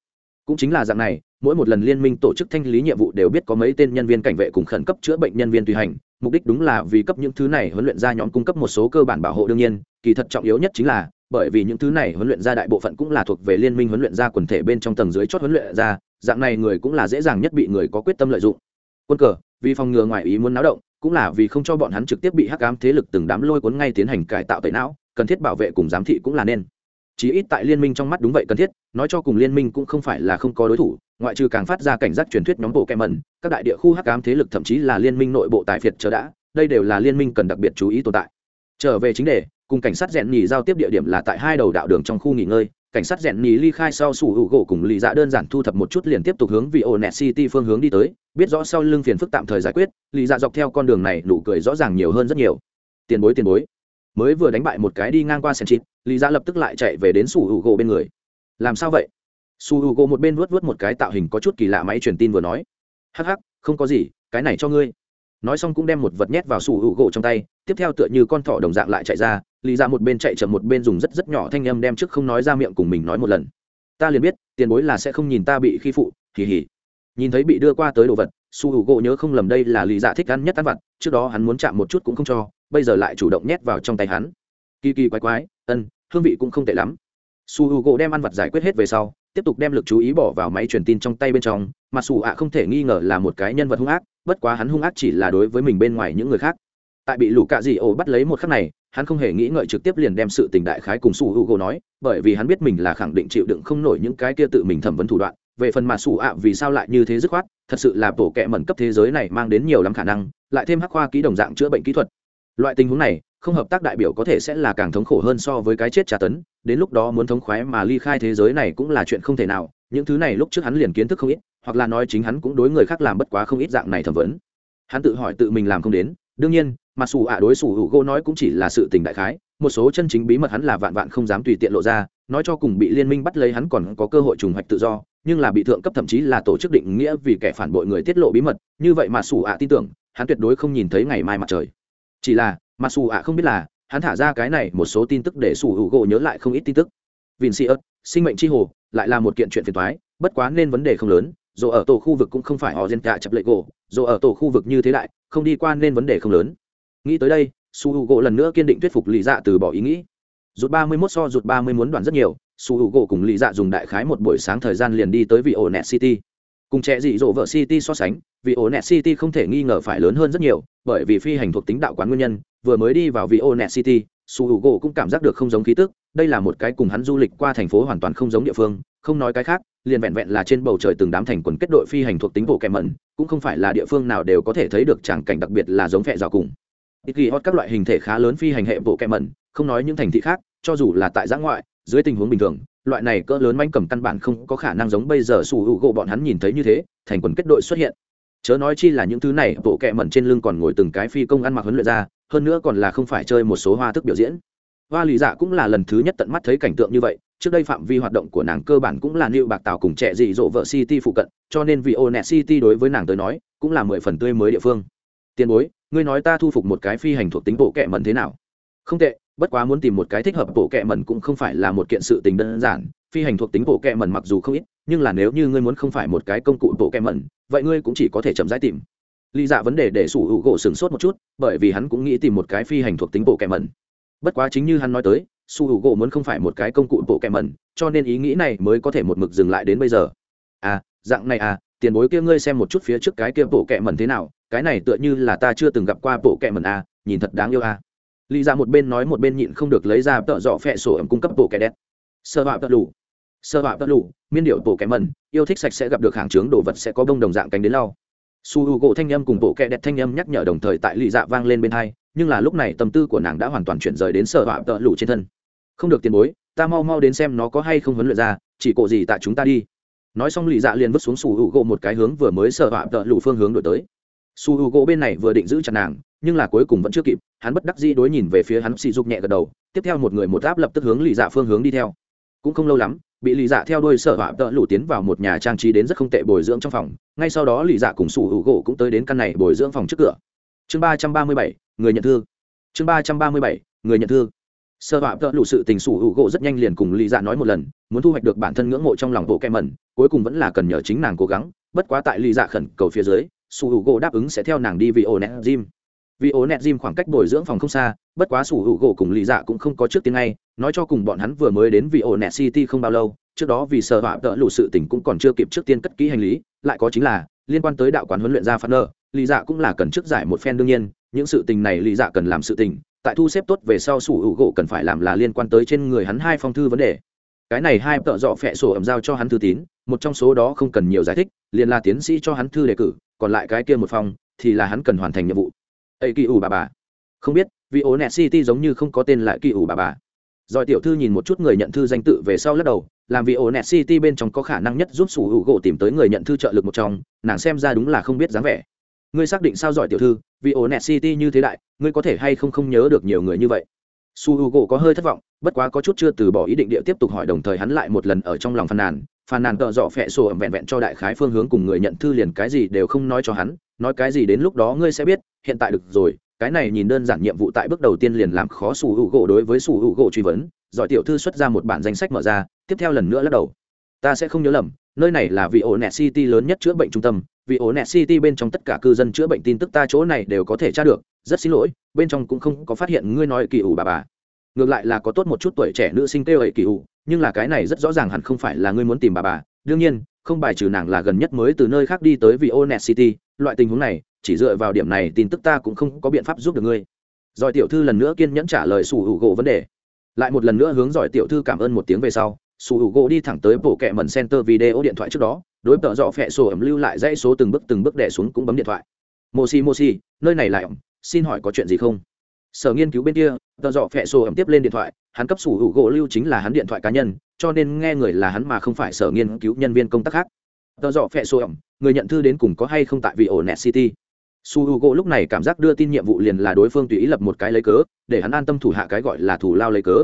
Cũng chính là dạng này, mỗi một lần liên minh tổ chức thanh lý nhiệm vụ đều biết có mấy tên nhân viên cảnh vệ cùng khẩn cấp chữa bệnh nhân viên tùy hành, mục đích đúng là vì cấp những thứ này huấn luyện ra nhóm cung cấp một số cơ bản bảo hộ đương nhiên, kỳ thật trọng yếu nhất chính là, bởi vì những thứ này huấn luyện ra đại bộ phận cũng là thuộc về liên minh huấn luyện ra quần thể bên trong tầng dưới chót huấn luyện ra dạng này người cũng là dễ dàng nhất bị người có quyết tâm lợi dụng. Quân cờ, vì phòng ngừa ngoại ý muốn náo động, cũng là vì không cho bọn hắn trực tiếp bị hắc ám thế lực từng đám lôi cuốn ngay tiến hành cải tạo tẩy não, cần thiết bảo vệ cùng giám thị cũng là nên. Chí ít tại liên minh trong mắt đúng vậy cần thiết, nói cho cùng liên minh cũng không phải là không có đối thủ, ngoại trừ càng phát ra cảnh giác truyền thuyết nhóm bộ kem mẩn, các đại địa khu hắc ám thế lực thậm chí là liên minh nội bộ tại phiệt chờ đã, đây đều là liên minh cần đặc biệt chú ý tồn tại. Trở về chính đề, cùng cảnh sát rèn nhì giao tiếp địa điểm là tại hai đầu đạo đường trong khu nghỉ ngơi cảnh sát rèn nhì ly khai sau sủ hữu gỗ cùng lì dạ đơn giản thu thập một chút liền tiếp tục hướng vị ổ net city phương hướng đi tới. Biết rõ sau lưng phiền phức tạm thời giải quyết, lì dạ dọc theo con đường này nụ cười rõ ràng nhiều hơn rất nhiều. Tiền bối tiền bối. Mới vừa đánh bại một cái đi ngang qua sèn chịt, lì dạ lập tức lại chạy về đến sủ hữu gỗ bên người. Làm sao vậy? Su hữu gỗ một bên vuốt vuốt một cái tạo hình có chút kỳ lạ máy truyền tin vừa nói. Hắc hắc, không có gì, cái này cho ngươi. Nói xong cũng đem một vật nhét vào sủ hữu gỗ trong tay, tiếp theo tựa như con thỏ đồng dạng lại chạy ra lý ra một bên chạy chậm một bên dùng rất rất nhỏ thanh âm đem trước không nói ra miệng cùng mình nói một lần. Ta liền biết, tiền bối là sẽ không nhìn ta bị khi phụ hỉ hỉ nhìn thấy bị đưa qua tới đồ vật, su hữu gỗ nhớ không lầm đây là lý dạ thích ăn nhất ăn vặt, trước đó hắn muốn chạm một chút cũng không cho, bây giờ lại chủ động nhét vào trong tay hắn. Kỳ kỳ quái quái, ân, hương vị cũng không tệ lắm. Su h u gỗ đem ăn vặt giải quyết hết về sau, tiếp tục đem lực chú ý bỏ vào máy truyền tin trong tay bên trong, mà su ạ không thể nghi ngờ là một cái nhân vật hung ác, bất quá hắn hung ác chỉ là đối với mình bên ngoài những người khác tại bị lũ cạ dị ổ bắt lấy một khắc này, hắn không hề nghĩ ngợi trực tiếp liền đem sự tình đại khái cùng su h u gỗ nói, bởi vì hắn biết mình là khẳng định chịu đựng không nổi những cái kia tự mình thẩm vấn thủ đoạn. Về phần mà su ạ, vì sao lại như thế dứt khoát, thật sự là bổ kẹ mẩn cấp thế giới này mang đến nhiều lắm khả năng, lại thêm hắc khoa ký đồng dạng chữa bệnh kỹ thuật. Loại tình huống này, không hợp tác đại biểu có thể sẽ là càng thống khổ hơn so với cái chết tra tấn, đến lúc đó muốn thống khoái mà ly khai thế giới này cũng là chuyện không thể nào, những thứ này lúc trước hắn liền kiến thức không ít, hoặc là nói chính hắn cũng đối người khác làm bất quá không ít dạng này thẩm vấn. Hắn tự hỏi tự mình làm không đến đương nhiên mặc dù ạ đối Sủ hữu gỗ nói cũng chỉ là sự tình đại khái, một số chân chính bí mật hắn là vạn vạn không dám tùy tiện lộ ra, nói cho cùng bị liên minh bắt lấy hắn còn có cơ hội trùng hoạch tự do, nhưng là bị thượng cấp thậm chí là tổ chức định nghĩa vì kẻ phản bội người tiết lộ bí mật, như vậy mà sủ ạ tin tưởng, hắn tuyệt đối không nhìn thấy ngày mai mặt trời. Chỉ là mặc dù ạ không biết là, hắn thả ra cái này một số tin tức để sủ hữu gỗ nhớ lại không ít tin tức. Vin si ớt sinh mệnh tri hồ, lại là một kiện chuyện phiền thoái bất quá nên vấn đề không lớn dù ở tổ khu vực cũng không phải họ dân cả chập lệ gỗ, dù ở tổ khu vực như thế đại, không đi qua nên vấn đề không lớn. Nghĩ tới đây, su hữu gỗ lần nữa kiên định thuyết phục Lý dạ từ bỏ ý nghĩ. Rụt ba mươi mốt so rụt ba mươi muốn đoạn rất nhiều, su hữu gỗ cùng Lý dạ dùng đại khái một buổi sáng thời gian liền đi tới vị ổ net city. Cùng trẻ dị dỗ vợ city so sánh vị ổ net city không thể nghi ngờ phải lớn hơn rất nhiều, bởi vì phi hành thuộc tính đạo quán nguyên nhân, vừa mới đi vào vị ổ net city, su h u gỗ cũng cảm giác được không giống khí tức, đây là một cái cùng hắn du lịch qua thành phố hoàn toàn không giống địa phương, không nói cái khác liền vẹn vẹn là trên bầu trời từng đám thành quần kết đội phi hành thuộc tính bộ kèm mẩn, cũng không phải là địa phương nào đều có thể thấy được tràng cảnh đặc biệt là giống phẹ rào cùng. Ít ghi hot các loại hình thể khá lớn phi hành hệ bộ kèm mẩn, không nói những thành thị khác, cho dù là tại giã ngoại, dưới tình huống bình thường, loại này cỡ lớn manh cầm căn bản không có khả năng giống bây giờ sủ hữu gỗ bọn hắn nhìn thấy như thế, thành quần kết đội xuất hiện. Chớ nói chi là những thứ này bộ kẹ mẩn trên lưng còn ngồi từng cái phi công ăn mặc huấn luyện ra, hơn nữa còn là không phải chơi một số hoa thức biểu diễn hoa lì dạ cũng là lần thứ nhất tận mắt thấy cảnh tượng như vậy, trước đây phạm vi hoạt động của nàng cơ bản cũng là liệu bạc tàu cùng trẻ dị dỗ vợ city phụ cận, cho nên vì ô city đối với nàng tới nói, cũng là mười phần tươi mới địa phương. Tiền bối, ngươi nói ta thu phục một cái phi hành thuộc tính bộ kệ mẩn thế nào? Không tệ, bất quá muốn tìm một cái thích hợp bộ kệ mẩn cũng không phải là một kiện sự tình đơn giản, phi hành thuộc tính bộ kệ mẩn mặc dù không ít, nhưng là nếu như ngươi muốn không phải một cái công cụ bộ kệ mẩn, vậy ngươi cũng chỉ có thể chậm rãi tìm. Lý dạ vấn đề để sủ hữu gỗ sửng sốt một chút, bởi vì hắn cũng nghĩ tìm một cái phi hành thuộc tính bộ kệ mẩn bất quá chính như hắn nói tới, su U gỗ muốn không phải một cái công cụ bộ kệ mẩn, cho nên ý nghĩ này mới có thể một mực dừng lại đến bây giờ. À dạng này à tiền bối kia ngươi xem một chút phía trước cái kia bộ kệ mẩn thế nào, cái này tựa như là ta chưa từng gặp qua bộ kệ mẩn à nhìn thật đáng yêu à. Lý ra một bên nói một bên nhịn không được lấy ra tợ dọ phẹ sổ ẩm cung cấp bộ kẹ đen. Sơ họa tợ lù. Sơ họa tợ lù, miên điệu bộ kẹ mẩn, yêu thích sạch sẽ gặp được hàng trướng đồ vật sẽ có bông đồng dạng cánh đến lau. Su h u gỗ thanh âm cùng bộ kẹ đẹp thanh âm nhắc nhở đồng thời tại lì dạ vang lên bên hai nhưng là lúc này tâm tư của nàng đã hoàn toàn chuyển rời đến sở họa tợ lũ trên thân. Không được tiền bối, ta mau mau đến xem nó có hay không huấn luyện ra, chỉ cộ gì tại chúng ta đi. Nói xong lì dạ liền vứt xuống su h u gỗ một cái hướng vừa mới sở họa tợ lũ phương hướng đổi tới. Su h u gỗ bên này vừa định giữ chặt nàng, nhưng là cuối cùng vẫn chưa kịp, hắn bất đắc dĩ đối nhìn về phía hắn xì dục nhẹ gật đầu, tiếp theo một người một áp lập tức hướng lì dạ phương hướng đi theo. Cũng không lâu lắm, bị lì dạ theo đuôi sở họa tợ lũ tiến vào một nhà trang trí đến rất không tệ bồi dưỡng trong phòng. Ngay sau đó lì dạ cùng sủ hữu gỗ cũng tới đến căn này bồi dưỡng phòng trước cửa. Chương ba trăm ba mươi bảy người nhận thư. Chương ba trăm ba mươi bảy, người nhận thư. Sơ họa tợ lụ sự tình sủ hữu gỗ rất nhanh liền cùng lì dạ nói một lần, muốn thu hoạch được bản thân ngưỡng mộ trong lòng bộ kem mẩn, cuối cùng vẫn là cần nhờ chính nàng cố gắng. Bất quá tại lì dạ khẩn cầu phía dưới, sủ hữu gỗ đáp ứng sẽ theo nàng đi vì ổ nẹt gym. Vì ổ nẹt gym khoảng cách bồi dưỡng phòng không xa, bất quá sủ hữu gỗ cùng lì dạ cũng không có trước tiếng ngay, nói cho cùng bọn hắn vừa mới đến vì ổ nẹt city không bao lâu, trước đó vì sơ họa tợ lụ sự tình cũng còn chưa kịp trước tiên cất kỹ hành lý, lại có chính là, liên quan tới đạo quán huấn luyện gia phát nơ lý dạ cũng là cần trước giải một phen đương nhiên những sự tình này lý dạ cần làm sự tình, tại thu xếp tốt về sau sủ hữu gỗ cần phải làm là liên quan tới trên người hắn hai phong thư vấn đề. Cái này hai tợ dọ phẹ sổ ẩm giao cho hắn thư tín, một trong số đó không cần nhiều giải thích, liền là tiến sĩ cho hắn thư đề cử, còn lại cái kia một phong thì là hắn cần hoàn thành nhiệm vụ. Ây kỳ ủ bà bà. Không biết, vì ố net city giống như không có tên lại kỳ ủ bà bà. Rồi tiểu thư nhìn một chút người nhận thư danh tự về sau lắc đầu, làm vì ổ net city bên trong có khả năng nhất giúp sủ hữu gỗ tìm tới người nhận thư trợ lực một trong, nàng xem ra đúng là không biết dáng vẻ ngươi xác định sao giỏi tiểu thư, vì ổ net city như thế đại, ngươi có thể hay không không nhớ được nhiều người như vậy? Su h u gỗ có hơi thất vọng, bất quá có chút chưa từ bỏ ý định địa tiếp tục hỏi đồng thời hắn lại một lần ở trong lòng phàn nàn phàn nàn tợ dọ phẹ sổ ẩm vẹn vẹn cho đại khái phương hướng cùng người nhận thư liền cái gì đều không nói cho hắn, nói cái gì đến lúc đó ngươi sẽ biết, hiện tại được rồi, cái này nhìn đơn giản nhiệm vụ tại bước đầu tiên liền làm khó su h u gỗ đối với su h u gỗ truy vấn, giỏi tiểu thư xuất ra một bản danh sách mở ra, tiếp theo lần nữa lắc đầu. Ta sẽ không nhớ lầm, nơi này là vị ổ net city lớn nhất chữa bệnh trung tâm vì ổ net city bên trong tất cả cư dân chữa bệnh tin tức ta chỗ này đều có thể tra được. Rất xin lỗi, bên trong cũng không có phát hiện ngươi nói kỳ ủ bà bà. Ngược lại là có tốt một chút tuổi trẻ nữ sinh kêu ấy kỳ ủ, nhưng là cái này rất rõ ràng hẳn không phải là ngươi muốn tìm bà bà. Đương nhiên, không bài trừ nàng là gần nhất mới từ nơi khác đi tới vì ổ city, loại tình huống này, chỉ dựa vào điểm này tin tức ta cũng không có biện pháp giúp được ngươi. Giỏi tiểu thư lần nữa kiên nhẫn trả lời sủ hữu gỗ vấn đề. Lại một lần nữa hướng giỏi tiểu thư cảm ơn một tiếng về sau, sủ hữu gỗ đi thẳng tới bộ kệ mần center video điện thoại trước đó đối tợ dọ phẹ sổ ẩm lưu lại dãy số từng bước từng bước đẻ xuống cũng bấm điện thoại. Mô si mô mosi nơi này lại ẩm, xin hỏi có chuyện gì không? Sở nghiên cứu bên kia, tợ dọ phẹ sổ ẩm tiếp lên điện thoại, hắn cấp sủ hữu gỗ lưu chính là hắn điện thoại cá nhân, cho nên nghe người là hắn mà không phải sở nghiên cứu nhân viên công tác khác. Tợ dọ phẹ sổ ẩm, người nhận thư đến cùng có hay không tại vì ổ net city? Su h u gỗ lúc này cảm giác đưa tin nhiệm vụ liền là đối phương tùy ý lập một cái lấy cớ, để hắn an tâm thủ hạ cái gọi là thủ lao lấy cớ.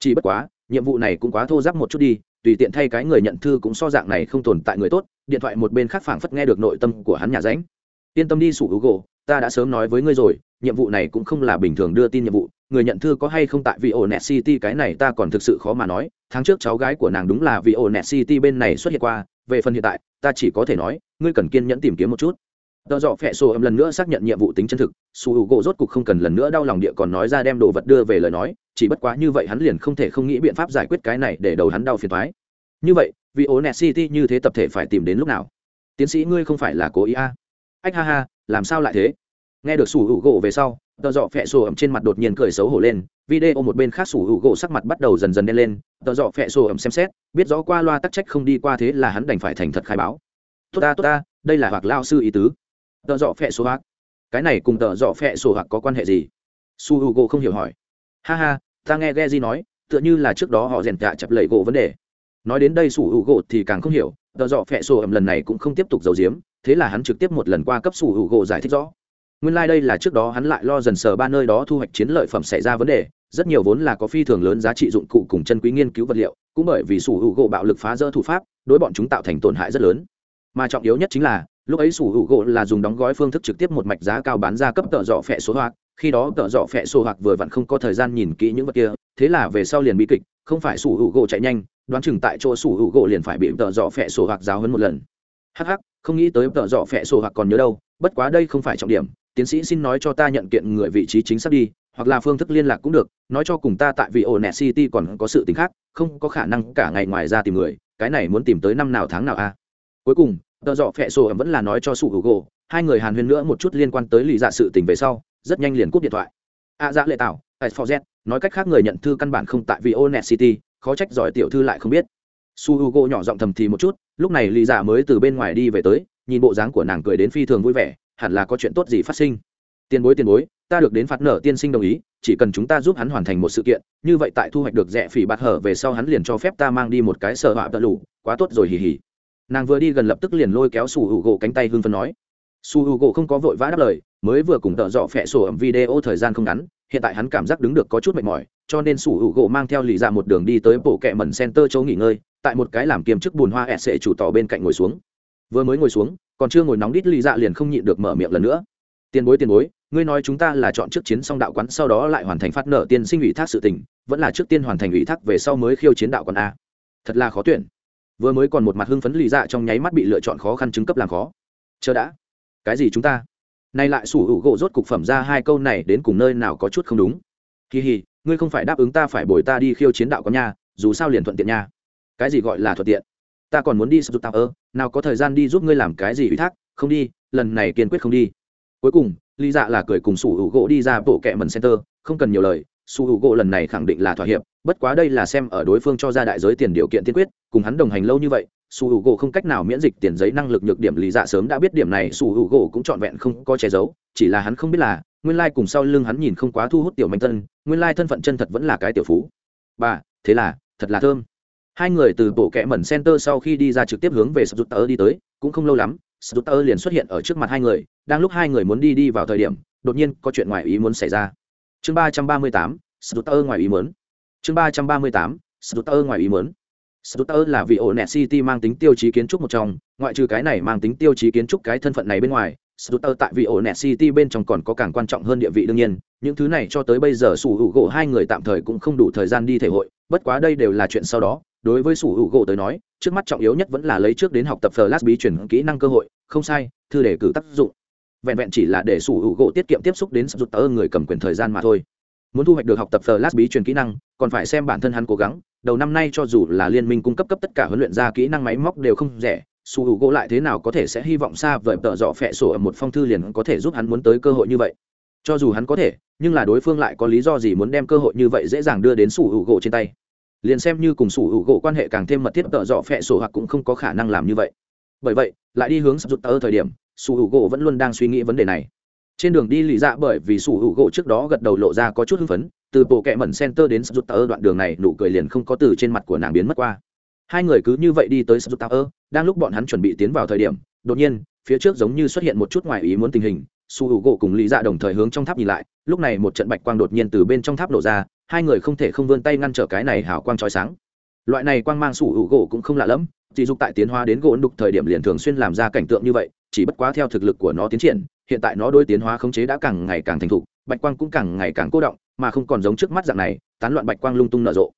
Chỉ bất quá, nhiệm vụ này cũng quá thô giáp một chút đi tùy tiện thay cái người nhận thư cũng so dạng này không tồn tại người tốt, điện thoại một bên khác phảng phất nghe được nội tâm của hắn nhà ránh. Yên tâm đi, sủ h gỗ ta đã sớm nói với ngươi rồi, nhiệm vụ này cũng không là bình thường đưa tin nhiệm vụ, người nhận thư có hay không tại vì ổ net city, cái này ta còn thực sự khó mà nói, tháng trước cháu gái của nàng đúng là vì ổ net city bên này xuất hiện qua, về phần hiện tại, ta chỉ có thể nói, ngươi cần kiên nhẫn tìm kiếm một chút tờ dọ phẹ sổ âm lần nữa xác nhận nhiệm vụ tính chân thực, su h u gỗ rốt cục không cần lần nữa đau lòng địa còn nói ra đem đồ vật đưa về lời nói, chỉ bất quá như vậy hắn liền không thể không nghĩ biện pháp giải quyết cái này để đầu hắn đau phiền thoái như vậy, vì ố net city như thế tập thể phải tìm đến lúc nào? Tiến sĩ ngươi không phải là cố ý a à? ách ha ha, làm sao lại thế? Nghe được su h u gỗ về sau, tờ dọ phẹ sổ ấm trên mặt đột nhiên cười xấu hổ lên, video một bên khác su h u gỗ sắc mặt bắt đầu dần dần đen lên, tờ dọ phẹ sổ ấm xem xét, biết rõ qua loa tắc trách không đi qua thế là hắn đành phải thành thật khai báo. Tốt ta tốt ta, đây là hoặc lao sư ý tứ tợ dọ phẹ sổ hạc cái này cùng tợ dọ phẹ sổ hạc có quan hệ gì? Su h u g không hiểu hỏi. Ha ha, ta nghe ghe di nói, tựa như là trước đó họ rèn tạ chập lầy gỗ vấn đề. Nói đến đây su h u g thì càng không hiểu tợ dọ phẹ sổ ẩm lần này cũng không tiếp tục giấu giếm, thế là hắn trực tiếp một lần qua cấp su h u g giải thích rõ. Nguyên lai、like、đây là trước đó hắn lại lo dần sờ ba nơi đó thu hoạch chiến lợi phẩm xảy ra vấn đề, rất nhiều vốn là có phi thường lớn giá trị dụng cụ cùng chân quý nghiên cứu vật liệu, cũng bởi vì sủ hữu gỗ bạo lực phá rỡ thủ pháp, đối bọn chúng tạo thành tổn hại rất lớn. Mà trọng yếu nhất chính là lúc ấy sủ hữu gỗ là dùng đóng gói phương thức trực tiếp một mạch giá cao bán ra cấp tợ dọ phẹ số hoặc khi đó tợ dọ phẹ số hoặc vừa vặn không có thời gian nhìn kỹ những vật kia thế là về sau liền bị kịch không phải sủ hữu gỗ chạy nhanh đoán chừng tại chỗ sủ hữu gỗ liền phải bị tợ dọ phẹ số hoặc giáo hơn một lần. Hắc hắc, không nghĩ tới tợ dọ phẹ số hoặc còn nhớ đâu bất quá đây không phải trọng điểm tiến sĩ xin nói cho ta nhận kiện người vị trí chính xác đi hoặc là phương thức liên lạc cũng được nói cho cùng ta tại vì ổ net city còn có sự t khác không có khả năng cả ngày ngoài ra tìm người cái này muốn tìm tới năm nào tháng nào a cuối cùng tờ dọ phẹ sổ vẫn là nói cho sủ hữu gỗ hai người hàn huyên nữa một chút liên quan tới lì dạ sự tình về sau rất nhanh liền cúp điện thoại. A à, dạ lệ tạo tại forget nói cách khác người nhận thư căn bản không tại vì o net city khó trách giỏi tiểu thư lại không biết. Su h u g o nhỏ giọng thầm thì một chút lúc này lì dạ mới từ bên ngoài đi về tới nhìn bộ dáng của nàng cười đến phi thường vui vẻ hẳn là có chuyện tốt gì phát sinh. Tiền bối tiền bối ta được đến phạt nở tiên sinh đồng ý chỉ cần chúng ta giúp hắn hoàn thành một sự kiện như vậy tại thu hoạch được rẻ phỉ bạt hở về sau hắn liền cho phép ta mang đi một cái sợ họa tận lủ quá tốt rồi hì hì nàng vừa đi gần lập tức liền lôi kéo su hữu gỗ cánh tay hương phân nói. Su hữu gỗ không có vội vã đáp lời, mới vừa cùng tợ dọ phẹ sổ ẩm video thời gian không ngắn, hiện tại hắn cảm giác đứng được có chút mệt mỏi, cho nên su hữu gỗ mang theo lì ra một đường đi tới bộ kẹ mẩn center chỗ nghỉ ngơi, tại một cái làm kiềm chức bùn hoa ẹt sệ chủ tỏ bên cạnh ngồi xuống. Vừa mới ngồi xuống, còn chưa ngồi nóng đít, lì dạ liền không nhịn được mở miệng lần nữa. Tiền bối tiền bối, ngươi nói chúng ta là chọn trước chiến xong đạo quán, sau đó lại hoàn thành phát nợ tiên sinh ủy thác sự tình, vẫn là trước tiên hoàn thành ủy thác về sau mới khiêu chiến đạo quán a. Thật là khó tuyển vừa mới còn một mặt hưng phấn lì dạ trong nháy mắt bị lựa chọn khó khăn chứng cấp làm khó. Chờ đã. Cái gì chúng ta? Nay lại sủ hữu gỗ rốt cục phẩm ra hai câu này đến cùng nơi nào có chút không đúng. Kỳ hì, ngươi không phải đáp ứng ta phải bồi ta đi khiêu chiến đạo có nha, dù sao liền thuận tiện nha. Cái gì gọi là thuận tiện? Ta còn muốn đi sụt tạo ơ, nào có thời gian đi giúp ngươi làm cái gì ủy thác? Không đi, lần này kiên quyết không đi. Cuối cùng lý dạ là cười cùng sủ hữu gỗ đi ra bộ kẹ mần center, không cần nhiều lời, sủ hữu gỗ lần này khẳng định là thỏa hiệp bất quá đây là xem ở đối phương cho ra đại giới tiền điều kiện tiên quyết, cùng hắn đồng hành lâu như vậy, su h u gỗ không cách nào miễn dịch tiền giấy năng lực nhược điểm lý dạ sớm đã biết điểm này, su h u gỗ cũng trọn vẹn không có che giấu, chỉ là hắn không biết là, nguyên lai cùng sau lưng hắn nhìn không quá thu hút tiểu manh tân nguyên lai thân phận chân thật vẫn là cái tiểu phú. Bà, thế là, thật là thơm. Hai người từ bộ kẽ mẩn center sau khi đi ra trực tiếp hướng về sút tơ đi tới, cũng không lâu lắm sút tơ liền xuất hiện ở trước mặt hai người, đang lúc hai người muốn đi đi vào thời điểm, đột nhiên có chuyện ngoài ý muốn xảy ra. Chương ba trăm ba mươi tám sút tơ ngoài ý muốn chương ba trăm ba mươi tám sút ngoài ý muốn Sutter là vị ổ nẹt City mang tính tiêu chí kiến trúc một trong, ngoại trừ cái này mang tính tiêu chí kiến trúc cái thân phận này bên ngoài, Sutter tại vị ổ nẹt City bên trong còn có càng quan trọng hơn địa vị đương nhiên, những thứ này cho tới bây giờ sủ hữu gỗ hai người tạm thời cũng không đủ thời gian đi thể hội, bất quá đây đều là chuyện sau đó, đối với sủ hữu gỗ tới nói, trước mắt trọng yếu nhất vẫn là lấy trước đến học tập Flash bí chuyển kỹ năng cơ hội, không sai, thư đề cử tác dụng. Vẹn vẹn chỉ là để sủ hữu gỗ tiết kiệm tiếp xúc đến Sutter người cầm quyền thời gian mà thôi. Muốn thu hoạch được học tập Flash bí truyền kỹ năng, còn phải xem bản thân hắn cố gắng, đầu năm nay cho dù là liên minh cung cấp cấp tất cả huấn luyện ra kỹ năng máy móc đều không rẻ su hữu gỗ lại thế nào có thể sẽ hy vọng xa vời tợ dọ phẹ sổ ở một phong thư liền có thể giúp hắn muốn tới cơ hội như vậy? Cho dù hắn có thể nhưng là đối phương lại có lý do gì muốn đem cơ hội như vậy dễ dàng đưa đến su hữu gỗ trên tay? Liền xem như cùng su hữu gỗ quan hệ càng thêm mật thiết tợ dọ phẹ sổ hoặc cũng không có khả năng làm như vậy. Bởi vậy lại đi hướng sắp rút tơ thời điểm su hữu gỗ vẫn luôn đang suy nghĩ vấn đề này trên đường đi lì dạ bởi vì sủ hữu gỗ trước đó gật đầu lộ ra có chút hưng phấn, từ bộ kẹ mẩn center đến sút tờ đoạn đường này, nụ cười liền không có từ trên mặt của nàng biến mất qua. Hai người cứ như vậy đi tới sút tờ đang lúc bọn hắn chuẩn bị tiến vào thời điểm, đột nhiên, phía trước giống như xuất hiện một chút ngoài ý muốn tình hình su hữu gỗ cùng lý dạ đồng thời hướng trong tháp nhìn lại, lúc này một trận bạch quang đột nhiên từ bên trong tháp nổ ra, hai người không thể không vươn tay ngăn trở cái này hào quang trói sáng. Loại này quang mang su hữu gỗ cũng không lạ lẫm, chỉ dục tại tiến hóa đến gỗ đục thời điểm liền thường xuyên làm ra cảnh tượng như vậy chỉ bất quá theo thực lực của nó tiến triển, hiện tại nó đối tiến hóa khống chế đã càng ngày càng thành thục, bạch quang cũng càng ngày càng cố động, mà không còn giống trước mắt dạng này, tán loạn bạch quang lung tung nở rộ.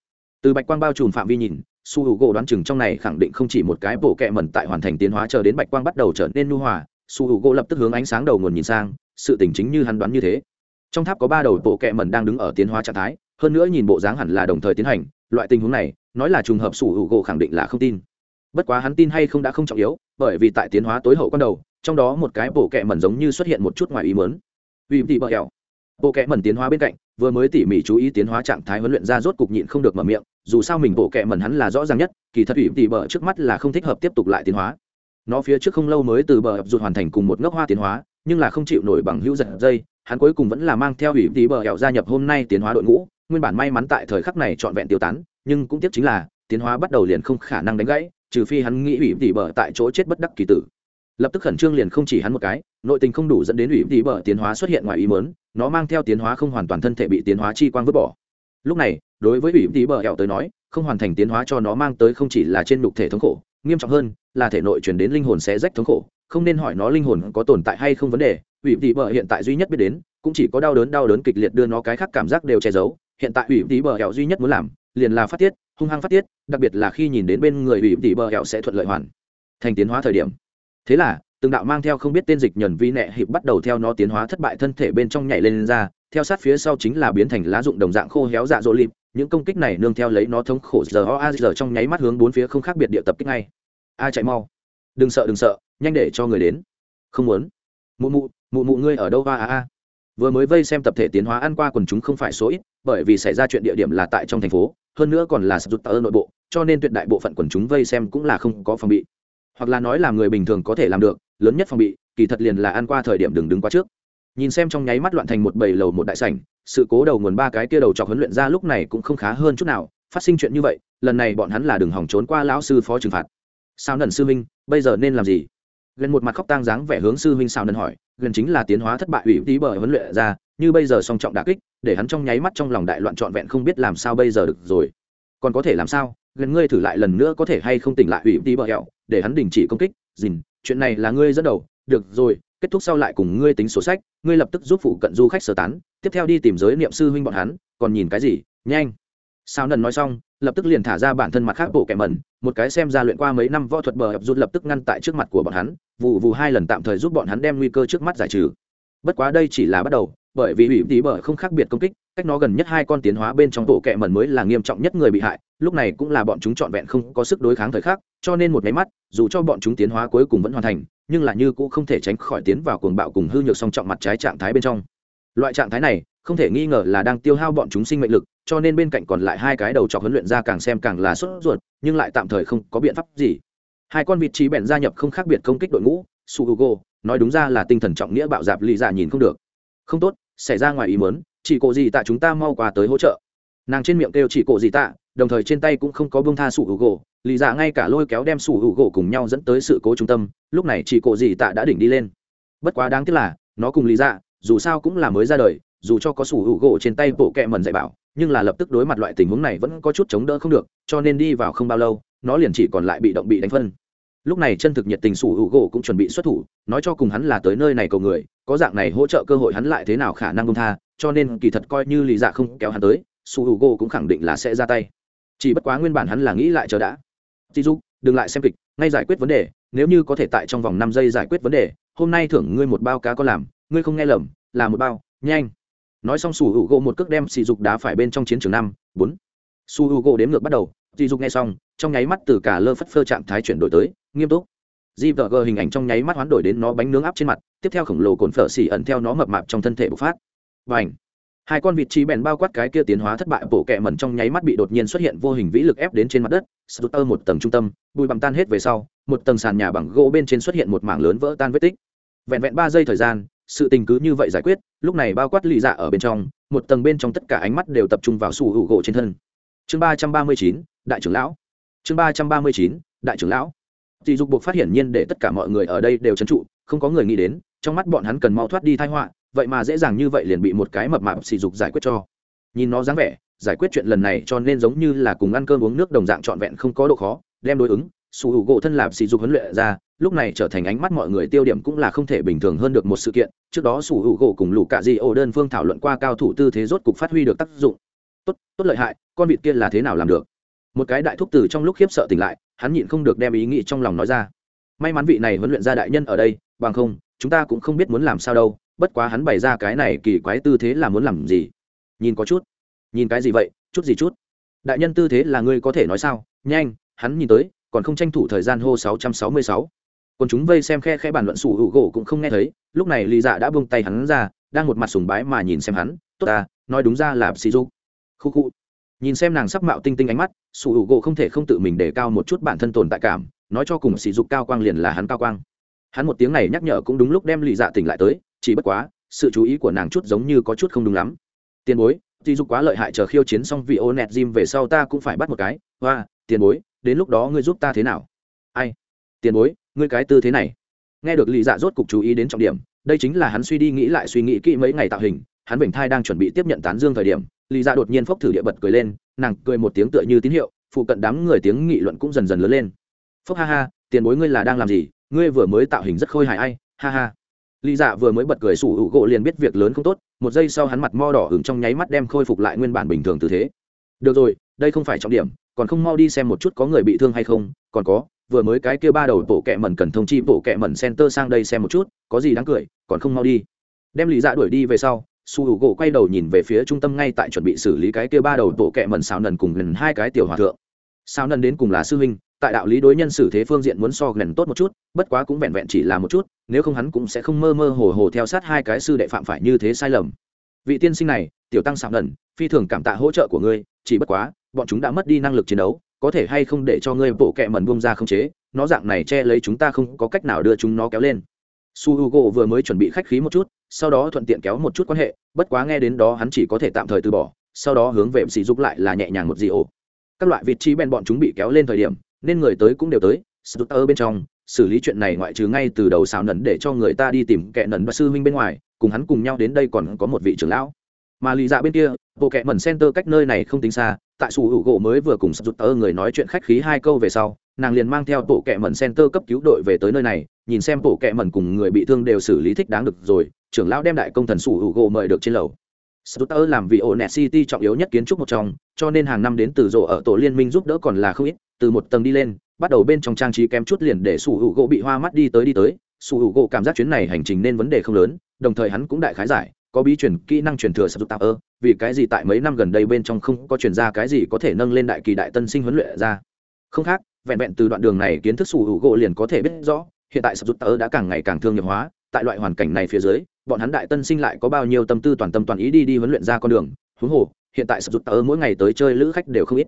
Từ bạch quang bao trùm phạm vi nhìn, su h u gỗ đoán chừng trong này khẳng định không chỉ một cái bộ kẹ mẩn tại hoàn thành tiến hóa chờ đến bạch quang bắt đầu trở nên nu hòa, su h u gỗ lập tức hướng ánh sáng đầu nguồn nhìn sang, sự tình chính như hắn đoán như thế. Trong tháp có ba đầu bộ kẹ mẩn đang đứng ở tiến hóa trạng thái, hơn nữa nhìn bộ dáng hẳn là đồng thời tiến hành, loại tình huống này, nói là trùng hợp su h u gỗ khẳng định là không tin. Bất quá hắn tin hay không đã không trọng yếu bởi vì tại tiến hóa tối hậu con đầu, trong đó một cái bộ kẹ mẩn giống như xuất hiện một chút ngoài ý mớn vì tỉ bợ hẹo. Bộ kẹ mẩn tiến hóa bên cạnh, vừa mới tỉ mỉ chú ý tiến hóa trạng thái huấn luyện ra rốt cục nhịn không được mở miệng, dù sao mình bộ kẹ mẩn hắn là rõ ràng nhất, kỳ thật ủy tỉ bờ trước mắt là không thích hợp tiếp tục lại tiến hóa. Nó phía trước không lâu mới từ bờ rụt hoàn thành cùng một ngốc hoa tiến hóa, nhưng là không chịu nổi bằng hữu giật dây, hắn cuối cùng vẫn là mang theo ủy tỉ bờ hẹo gia nhập hôm nay tiến hóa đội ngũ, nguyên bản may mắn tại thời khắc này trọn vẹn tiêu tán, nhưng cũng tiếc chính là, tiến hóa bắt đầu liền không khả năng đánh gãy trừ phi hắn nghĩ ủy tỉ bờ tại chỗ chết bất đắc kỳ tử. Lập tức khẩn trương liền không chỉ hắn một cái, nội tình không đủ dẫn đến ủy tỉ bờ tiến hóa xuất hiện ngoài ý mớn nó mang theo tiến hóa không hoàn toàn thân thể bị tiến hóa chi quang vứt bỏ. Lúc này, đối với ủy tỉ bờ hẹo tới nói, không hoàn thành tiến hóa cho nó mang tới không chỉ là trên nhục thể thống khổ, nghiêm trọng hơn, là thể nội chuyển đến linh hồn sẽ rách thống khổ, không nên hỏi nó linh hồn có tồn tại hay không vấn đề, ủy tỷ bờ hiện tại duy nhất biết đến, cũng chỉ có đau đớn đau đớn kịch liệt đưa nó cái khác cảm giác đều che giấu, hiện tại ủy tỷ bờ hẹo duy nhất muốn làm liền là phát tiết hung hăng phát tiết đặc biệt là khi nhìn đến bên người ủy tỷ bờ hẹo sẽ thuận lợi hoàn thành tiến hóa thời điểm. Thế là từng đạo mang theo không biết tên dịch nhẫn vi nẹ hiệp bắt đầu theo nó tiến hóa thất bại thân thể bên trong nhảy lên, lên ra theo sát phía sau chính là biến thành lá dụng đồng dạng khô héo dạ dỗ lịp những công kích này nương theo lấy nó thống khổ giờ o a giờ trong nháy mắt hướng bốn phía không khác biệt địa tập kích ngay. A chạy mau. Đừng sợ đừng sợ nhanh để cho người đến. Không muốn. Mụ mụ mụ mụ ngươi ở đâu? A a a. Vừa mới vây xem tập thể tiến hóa ăn qua quần chúng không phải số ít bởi vì xảy ra chuyện địa điểm là tại trong thành phố, hơn nữa còn là sập rụt tờ nội bộ, cho nên tuyệt đại bộ phận quần chúng vây xem cũng là không có phòng bị. Hoặc là nói là người bình thường có thể làm được, lớn nhất phòng bị, kỳ thật liền là ăn qua thời điểm đừng đứng quá trước. Nhìn xem trong nháy mắt loạn thành một bầy lầu một đại sảnh, sự cố đầu nguồn ba cái kia đầu chọc huấn luyện ra lúc này cũng không khá hơn chút nào, phát sinh chuyện như vậy, lần này bọn hắn là đừng hỏng trốn qua lão sư phó trừng phạt. Sao nần sư minh bây giờ nên làm gì? Gần một mặt khóc tang dáng vẻ hướng sư huynh sao nần hỏi, gần chính là tiến hóa thất bại ủy tí bởi huấn luyện ra như bây giờ song trọng đà kích, để hắn trong nháy mắt trong lòng đại loạn trọn vẹn không biết làm sao bây giờ được rồi. Còn có thể làm sao? Gần ngươi thử lại lần nữa có thể hay không tỉnh lại ủy tí bờ hẹo, để hắn đình chỉ công kích. Dìn, chuyện này là ngươi dẫn đầu. Được rồi, kết thúc sau lại cùng ngươi tính sổ sách, ngươi lập tức giúp phụ cận du khách sơ tán, tiếp theo đi tìm giới niệm sư huynh bọn hắn, còn nhìn cái gì? Nhanh. Sao nần nói xong, lập tức liền thả ra bản thân mặt khác bộ kẻ mẩn, một cái xem ra luyện qua mấy năm võ thuật bờ hợp rút lập tức ngăn tại trước mặt của bọn hắn vụ vụ hai lần tạm thời giúp bọn hắn đem nguy cơ trước mắt giải trừ. Bất quá đây chỉ là bắt đầu bởi vì ủy tí bở không khác biệt công kích, cách nó gần nhất hai con tiến hóa bên trong bộ kệ mẩn mới là nghiêm trọng nhất người bị hại, lúc này cũng là bọn chúng trọn vẹn không có sức đối kháng thời khắc, cho nên một máy mắt, dù cho bọn chúng tiến hóa cuối cùng vẫn hoàn thành, nhưng là như cũng không thể tránh khỏi tiến vào cuồng bạo cùng hư nhược song trọng mặt trái trạng thái bên trong. Loại trạng thái này, không thể nghi ngờ là đang tiêu hao bọn chúng sinh mệnh lực, cho nên bên cạnh còn lại hai cái đầu trọc huấn luyện ra càng xem càng là sốt ruột, nhưng lại tạm thời không có biện pháp gì. Hai con vịt trí bèn gia nhập không khác biệt công kích đội ngũ su hugo nói đúng ra là tinh thần trọng nghĩa bạo dạp lì dạ nhìn không được. Không tốt xảy ra ngoài ý muốn, chỉ cổ gì tạ chúng ta mau qua tới hỗ trợ. Nàng trên miệng kêu chỉ cổ gì tạ, đồng thời trên tay cũng không có bông tha sủ hữu gỗ. Lì dạ ngay cả lôi kéo đem sủ hữu gỗ cùng nhau dẫn tới sự cố trung tâm, lúc này chỉ cổ gì tạ đã đỉnh đi lên. Bất quá đáng tiếc là, nó cùng lì dạ dù sao cũng là mới ra đời, dù cho có sủ hữu gỗ trên tay bộ kẹ mần dạy bảo, nhưng là lập tức đối mặt loại tình huống này vẫn có chút chống đỡ không được, cho nên đi vào không bao lâu, nó liền chỉ còn lại bị động bị đánh phân lúc này chân thực nhiệt tình sủ hữu gỗ cũng chuẩn bị xuất thủ, nói cho cùng hắn là tới nơi này cầu người, có dạng này hỗ trợ cơ hội hắn lại thế nào khả năng công tha, cho nên kỳ thật coi như lì dạ không kéo hắn tới, sủ hữu gỗ cũng khẳng định là sẽ ra tay. Chỉ bất quá nguyên bản hắn là nghĩ lại chờ đã. Dì dục đừng lại xem kịch, ngay giải quyết vấn đề, nếu như có thể tại trong vòng năm giây giải quyết vấn đề, hôm nay thưởng ngươi một bao cá có làm, ngươi không nghe lầm, là một bao, nhanh. Nói xong sủ hữu gỗ một cước đem sỉ dục đá phải bên trong chiến trường năm, bốn. Su hữu gỗ đếm ngược bắt đầu sỉ dục nghe xong, trong nháy mắt từ cả lơ phất phơ trạng thái chuyển đổi tới nghiêm túc. Gvg hình ảnh trong nháy mắt hoán đổi đến nó bánh nướng áp trên mặt, tiếp theo khổng lồ cồn phở xỉ ẩn theo nó mập mạp trong thân thể bộc phát. Và ảnh hai con vịt trí bèn bao quát cái kia tiến hóa thất bại bổ kẹ mẩn trong nháy mắt bị đột nhiên xuất hiện vô hình vĩ lực ép đến trên mặt đất, sụt một tầng trung tâm, bụi bằm tan hết về sau, một tầng sàn nhà bằng gỗ bên trên xuất hiện một mảng lớn vỡ tan vết tích. Vẹn vẹn ba giây thời gian, sự tình cứ như vậy giải quyết, lúc này bao quát lì dạ ở bên trong, một tầng bên trong tất cả ánh mắt đều tập trung vào sủ hữu gỗ trên thân. Chương ba trăm ba mươi chín, đại trưởng lão. Chương ba trăm ba mươi chín, đại trưởng lão dị dục buộc phát hiện nhiên để tất cả mọi người ở đây đều trấn trụ, không có người nghĩ đến, trong mắt bọn hắn cần mau thoát đi thai họa, vậy mà dễ dàng như vậy liền bị một cái mập mạp sỉ dục giải quyết cho. Nhìn nó dáng vẻ, giải quyết chuyện lần này cho nên giống như là cùng ăn cơm uống nước đồng dạng trọn vẹn không có độ khó, đem đối ứng, sủ hữu gỗ thân lạp sỉ dục huấn luyện ra, lúc này trở thành ánh mắt mọi người tiêu điểm cũng là không thể bình thường hơn được một sự kiện, trước đó sủ hữu gỗ cùng lũ cạ di ô đơn phương thảo luận qua cao thủ tư thế rốt cục phát huy được tác dụng. Tốt tốt lợi hại, con vịt kia là thế nào làm được? Một cái đại thúc từ trong lúc khiếp sợ tỉnh lại hắn nhịn không được đem ý nghĩ trong lòng nói ra. May mắn vị này huấn luyện ra đại nhân ở đây, bằng không, chúng ta cũng không biết muốn làm sao đâu, bất quá hắn bày ra cái này kỳ quái tư thế là muốn làm gì? Nhìn có chút. Nhìn cái gì vậy? Chút gì chút? Đại nhân tư thế là ngươi có thể nói sao? Nhanh, hắn nhìn tới, còn không tranh thủ thời gian hô sáu trăm sáu mươi sáu. Còn chúng vây xem khe khe bàn luận sủ hữu gỗ cũng không nghe thấy, lúc này lý dạ đã buông tay hắn ra, đang một mặt sùng bái mà nhìn xem hắn. Tốt ta, nói đúng ra là xì du khu khu nhìn xem nàng sắc mạo tinh tinh ánh mắt, sủ hữu gỗ không thể không tự mình để cao một chút bản thân tồn tại cảm, nói cho cùng sỉ dục cao quang liền là hắn cao quang. Hắn một tiếng này nhắc nhở cũng đúng lúc đem lì dạ tỉnh lại tới, chỉ bất quá, sự chú ý của nàng chút giống như có chút không đúng lắm. Tiền bối, sỉ dục quá lợi hại chờ khiêu chiến xong vị ô nẹt gym về sau ta cũng phải bắt một cái. Hoa, tiền bối, đến lúc đó ngươi giúp ta thế nào? Ai? Tiền bối, ngươi cái tư thế này. Nghe được lì dạ rốt cục chú ý đến trọng điểm, đây chính là hắn suy đi nghĩ lại suy nghĩ kỹ mấy ngày tạo hình, hắn bình thai đang chuẩn bị tiếp nhận tán dương thời điểm Lý dạ đột nhiên phốc thử địa bật cười lên, nàng cười một tiếng tựa như tín hiệu, phụ cận đám người tiếng nghị luận cũng dần dần lớn lên. Phốc ha ha, tiền bối ngươi là đang làm gì? Ngươi vừa mới tạo hình rất khôi hài ai? Ha ha. Lý dạ vừa mới bật cười sủ hữu gỗ liền biết việc lớn không tốt, một giây sau hắn mặt mo đỏ hứng trong nháy mắt đem khôi phục lại nguyên bản bình thường tư thế. Được rồi, đây không phải trọng điểm, còn không mau đi xem một chút có người bị thương hay không, còn có, vừa mới cái kia ba đầu bộ kẹ mẩn cần thông chi bộ kẹ mẩn center sang đây xem một chút, có gì đáng cười, còn không mau đi. Đem lý dạ đuổi đi về sau su h u gỗ quay đầu nhìn về phía trung tâm ngay tại chuẩn bị xử lý cái kia ba đầu bộ kẹ mần xào nần cùng gần hai cái tiểu hòa thượng. Sao nần đến cùng là sư huynh, tại đạo lý đối nhân xử thế phương diện muốn so gần tốt một chút, bất quá cũng vẹn vẹn chỉ là một chút, nếu không hắn cũng sẽ không mơ mơ hồ hồ theo sát hai cái sư đệ phạm phải như thế sai lầm. Vị tiên sinh này, tiểu tăng xào nần, phi thường cảm tạ hỗ trợ của ngươi, chỉ bất quá, bọn chúng đã mất đi năng lực chiến đấu, có thể hay không để cho ngươi bộ kẹ mẩn bông ra không chế, nó dạng này che lấy chúng ta không có cách nào đưa chúng nó kéo lên. Su h u g o vừa mới chuẩn bị khách khí một chút sau đó thuận tiện kéo một chút quan hệ, bất quá nghe đến đó hắn chỉ có thể tạm thời từ bỏ, sau đó hướng về sỉ dục lại là nhẹ nhàng một gì ổ. Các loại vị trí bên bọn chúng bị kéo lên thời điểm, nên người tới cũng đều tới sút ở bên trong, xử lý chuyện này ngoại trừ ngay từ đầu xào nấn để cho người ta đi tìm kẻ nấn và sư huynh bên ngoài, cùng hắn cùng nhau đến đây còn có một vị trưởng lão. Mà lì dạ bên kia, bộ kẻ mẩn center cách nơi này không tính xa, tại sủ hữu gỗ mới vừa cùng sút ở người nói chuyện khách khí hai câu về sau, nàng liền mang theo bộ kẻ mẩn center cấp cứu đội về tới nơi này, nhìn xem bộ kẻ mẩn cùng người bị thương đều xử lý thích đáng được rồi trưởng lão đem đại công thần sủ hữu gỗ mời được trên lầu Stutter làm vì Onet City trọng yếu nhất kiến trúc một trong, cho nên hàng năm đến từ rộ ở tổ liên minh giúp đỡ còn là không ít, từ một tầng đi lên, bắt đầu bên trong trang trí kém chút liền để Sủ Hữu Gỗ bị hoa mắt đi tới đi tới, Sủ Hữu Gỗ cảm giác chuyến này hành trình nên vấn đề không lớn, đồng thời hắn cũng đại khái giải, có bí truyền kỹ năng truyền thừa Stutter, vì cái gì tại mấy năm gần đây bên trong không có truyền ra cái gì có thể nâng lên đại kỳ đại tân sinh huấn luyện ra. Không khác, vẹn vẹn từ đoạn đường này kiến thức Sủ Hữu Gỗ liền có thể biết rõ, hiện tại Stutter đã càng ngày càng thương nghiệp hóa, tại loại hoàn cảnh này phía dưới bọn hắn đại tân sinh lại có bao nhiêu tâm tư toàn tâm toàn ý đi đi huấn luyện ra con đường, huống hồ, hiện tại sập rụt tờ mỗi ngày tới chơi lữ khách đều không ít.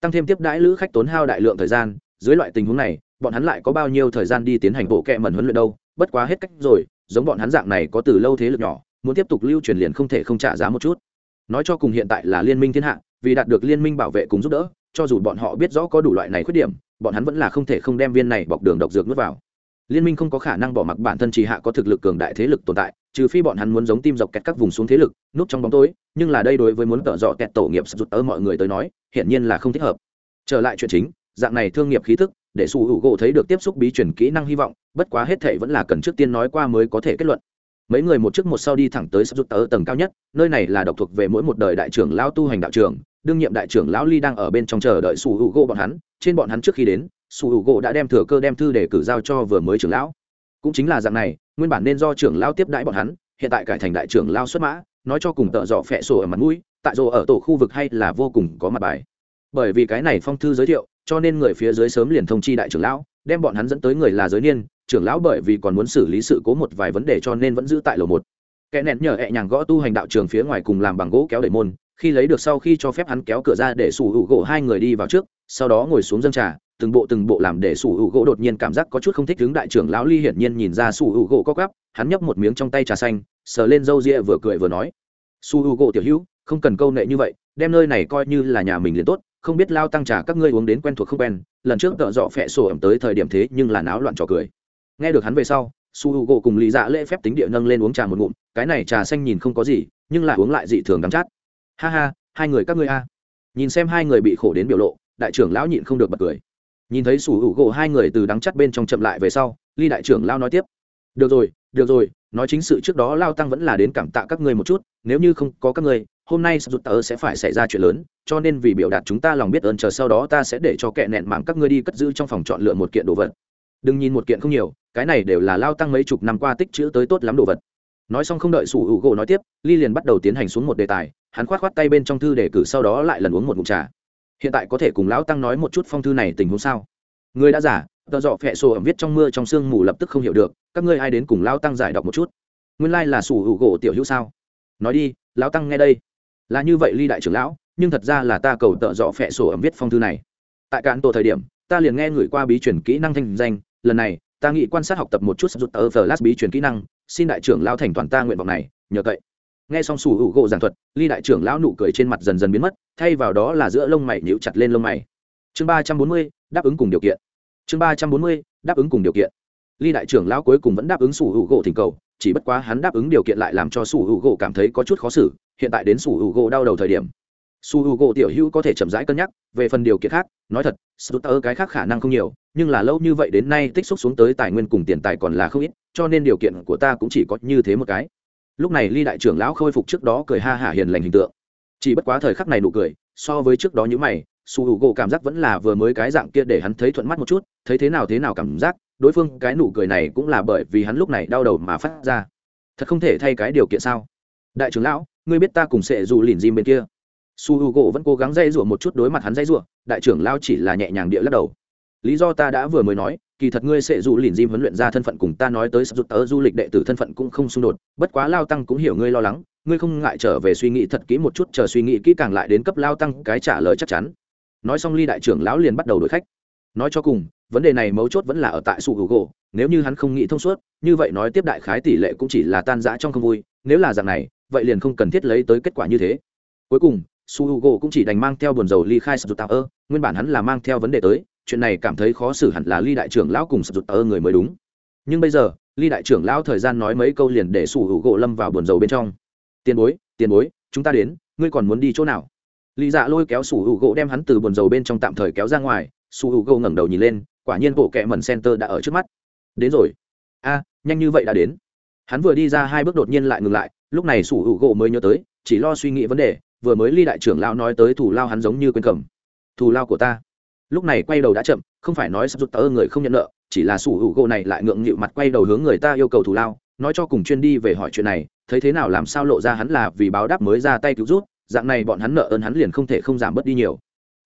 Tăng thêm tiếp đãi lữ khách tốn hao đại lượng thời gian, dưới loại tình huống này, bọn hắn lại có bao nhiêu thời gian đi tiến hành bộ kẹ mẩn huấn luyện đâu, bất quá hết cách rồi, giống bọn hắn dạng này có từ lâu thế lực nhỏ, muốn tiếp tục lưu truyền liền không thể không trả giá một chút. Nói cho cùng hiện tại là liên minh thiên hạ, vì đạt được liên minh bảo vệ cùng giúp đỡ, cho dù bọn họ biết rõ có đủ loại này khuyết điểm, bọn hắn vẫn là không thể không đem viên này bọc đường độc dược nuốt vào liên minh không có khả năng bỏ mặc bản thân chỉ hạ có thực lực cường đại thế lực tồn tại, trừ phi bọn hắn muốn giống tim dọc kẹt các vùng xuống thế lực, núp trong bóng tối, nhưng là đây đối với muốn tợ dọ kẹt tổ nghiệp rụt ở mọi người tới nói, hiển nhiên là không thích hợp. Trở lại chuyện chính, dạng này thương nghiệp khí thức, để su hữu gỗ thấy được tiếp xúc bí truyền kỹ năng hy vọng, bất quá hết thệ vẫn là cần trước tiên nói qua mới có thể kết luận. Mấy người một trước một sau đi thẳng tới sắp rút tớ tầng cao nhất, nơi này là độc thuộc về mỗi một đời đại trưởng lão tu hành đạo trưởng đương nhiệm đại trưởng lão ly đang ở bên trong chờ đợi su hữu gỗ bọn hắn, trên bọn hắn trước khi đến su hữu gỗ đã đem thừa cơ đem thư để cử giao cho vừa mới trưởng lão. Cũng chính là dạng này, nguyên bản nên do trưởng lão tiếp đãi bọn hắn, hiện tại cải thành đại trưởng lao xuất mã, nói cho cùng tợ dọ phẹ sổ ở mặt mũi, tại rồ ở tổ khu vực hay là vô cùng có mặt bài. Bởi vì cái này phong thư giới thiệu, cho nên người phía dưới sớm liền thông chi đại trưởng lão, đem bọn hắn dẫn tới người là giới niên, trưởng lão bởi vì còn muốn xử lý sự cố một vài vấn đề cho nên vẫn giữ tại lầu một. Kẻ nẹn nhờ hẹ nhàng gõ tu hành đạo trường phía ngoài cùng làm bằng gỗ kéo đẩy môn, khi lấy được sau khi cho phép hắn kéo cửa ra để sủ hữu gỗ hai người đi vào trước, sau đó ngồi xuống dân trà từng bộ từng bộ làm để sủ hữu gỗ đột nhiên cảm giác có chút không thích đứng đại trưởng lão ly hiển nhiên nhìn ra sủ hữu gỗ có gắp, hắn nhấp một miếng trong tay trà xanh, sờ lên râu ria vừa cười vừa nói, sủ hữu gỗ tiểu hữu, không cần câu nệ như vậy, đem nơi này coi như là nhà mình liền tốt, không biết lao tăng trà các ngươi uống đến quen thuộc không quen, lần trước tợ dọ phẹ sổ ẩm tới thời điểm thế nhưng là náo loạn trò cười. Nghe được hắn về sau su hữu gỗ cùng lý dạ lễ phép tính địa nâng lên uống trà một ngụm, cái này trà xanh nhìn không có gì, nhưng lại uống lại dị thường đắng chát. Ha ha, hai người các ngươi a. Nhìn xem hai người bị khổ đến biểu lộ, đại trưởng lão nhịn không được bật cười nhìn thấy sủ hữu gỗ hai người từ đắng chắt bên trong chậm lại về sau, ly đại trưởng lao nói tiếp. Được rồi được rồi, nói chính sự trước đó lao tăng vẫn là đến cảm tạ các ngươi một chút, nếu như không có các ngươi, hôm nay sụt tờ sẽ phải xảy ra chuyện lớn, cho nên vì biểu đạt chúng ta lòng biết ơn chờ sau đó ta sẽ để cho kẻ nẹn mạng các ngươi đi cất giữ trong phòng chọn lựa một kiện đồ vật. Đừng nhìn một kiện không nhiều, cái này đều là lao tăng mấy chục năm qua tích chữ tới tốt lắm đồ vật. Nói xong không đợi sủ hữu gỗ nói tiếp, ly liền bắt đầu tiến hành xuống một đề tài, hắn khoát khoát tay bên trong thư để cử sau đó lại lần uống một mụn trà hiện tại có thể cùng lão tăng nói một chút phong thư này tình huống sao? Người đã giả tờ dọ phẹ sổ ẩm viết trong mưa trong sương mù lập tức không hiểu được, các ngươi ai đến cùng lão tăng giải đọc một chút? Nguyên lai、like、là sủ hữu gỗ tiểu hữu sao? Nói đi, lão tăng nghe đây. Là như vậy ly đại trưởng lão, nhưng thật ra là ta cầu tợ dọ phẹ sổ ẩm viết phong thư này. Tại cạn tổ thời điểm, ta liền nghe người qua bí truyền kỹ năng thanh danh, lần này, ta nghĩ quan sát học tập một chút rút tờ phờ lát bí truyền kỹ năng, xin đại trưởng lão thành toàn ta nguyện vọng này, nhờ cậy nghe xong sủ hữu gỗ giảng thuật, ly đại trưởng lão nụ cười trên mặt dần dần biến mất, thay vào đó là giữa lông mày nhíu chặt lên lông mày. Chương ba trăm bốn mươi, đáp ứng cùng điều kiện. Chương ba trăm bốn mươi, đáp ứng cùng điều kiện. Ly đại trưởng lão cuối cùng vẫn đáp ứng sủ hữu gỗ thỉnh cầu, chỉ bất quá hắn đáp ứng điều kiện lại làm cho sủ hữu gỗ cảm thấy có chút khó xử, hiện tại đến sủ hữu gỗ đau đầu thời điểm. Su h u gỗ tiểu hữu có thể chậm rãi cân nhắc, về phần điều kiện khác, nói thật Sutter cái khác khả năng không nhiều, nhưng là lâu như vậy đến nay tích xúc xuống tới tài nguyên cùng tiền tài còn là không ít, cho nên điều kiện của ta cũng chỉ có như thế một cái lúc này ly đại trưởng lão khôi phục trước đó cười ha hả hiền lành hình tượng. Chỉ bất quá thời khắc này nụ cười, so với trước đó như mày, su h u gỗ cảm giác vẫn là vừa mới cái dạng kia để hắn thấy thuận mắt một chút, thấy thế nào thế nào cảm giác, đối phương cái nụ cười này cũng là bởi vì hắn lúc này đau đầu mà phát ra. Thật không thể thay cái điều kiện sao? Đại trưởng lão, ngươi biết ta cùng sẽ dù lìn diêm bên kia. Su h u gỗ vẫn cố gắng dây rủa một chút đối mặt hắn dây rủa, đại trưởng lao chỉ là nhẹ nhàng địa lắc đầu. Lý do ta đã vừa mới nói kỳ thật ngươi sẽ dù lìn diêm huấn luyện ra thân phận cùng ta nói tới sắp rút tớ du lịch đệ tử thân phận cũng không xung đột. Bất quá lao tăng cũng hiểu ngươi lo lắng, ngươi không ngại trở về suy nghĩ thật kỹ một chút, chờ suy nghĩ kỹ càng lại đến cấp lao tăng cái trả lời chắc chắn. Nói xong ly đại trưởng lão liền bắt đầu đổi khách. Nói cho cùng, vấn đề này mấu chốt vẫn là ở tại su gỗ, nếu như hắn không nghĩ thông suốt, như vậy nói tiếp đại khái tỷ lệ cũng chỉ là tan rã trong không vui, nếu là dạng này, vậy liền không cần thiết lấy tới kết quả như thế. Cuối cùng su h u g cũng chỉ đành mang theo buồn dầu ly khai sập tạo ơ, nguyên bản hắn là mang theo vấn đề tới chuyện này cảm thấy khó xử hẳn là ly đại trưởng lão cùng sập rụt ơ người mới đúng. Nhưng bây giờ ly đại trưởng lão thời gian nói mấy câu liền để sủ hữu gỗ lâm vào buồn dầu bên trong. Tiền bối tiền bối, chúng ta đến, ngươi còn muốn đi chỗ nào? Ly dạ lôi kéo sủ hữu gỗ đem hắn từ buồn dầu bên trong tạm thời kéo ra ngoài. Sủ hữu gỗ ngẩng đầu nhìn lên, quả nhiên bộ kẹ mần center đã ở trước mắt. Đến rồi. A, nhanh như vậy đã đến. Hắn vừa đi ra hai bước đột nhiên lại ngừng lại, lúc này sủ hữu gỗ mới nhớ tới, chỉ lo suy nghĩ vấn đề, vừa mới ly đại trưởng lão nói tới thủ lao hắn giống như quên cầm. Thù lao của ta lúc này quay đầu đã chậm, không phải nói sắp rút tớ người không nhận nợ, chỉ là sủ hữu gỗ này lại ngượng nghịu mặt quay đầu hướng người ta yêu cầu thù lao, nói cho cùng chuyên đi về hỏi chuyện này, thấy thế nào làm sao lộ ra hắn là vì báo đáp mới ra tay cứu rút dạng này bọn hắn nợ ơn hắn liền không thể không giảm bớt đi nhiều.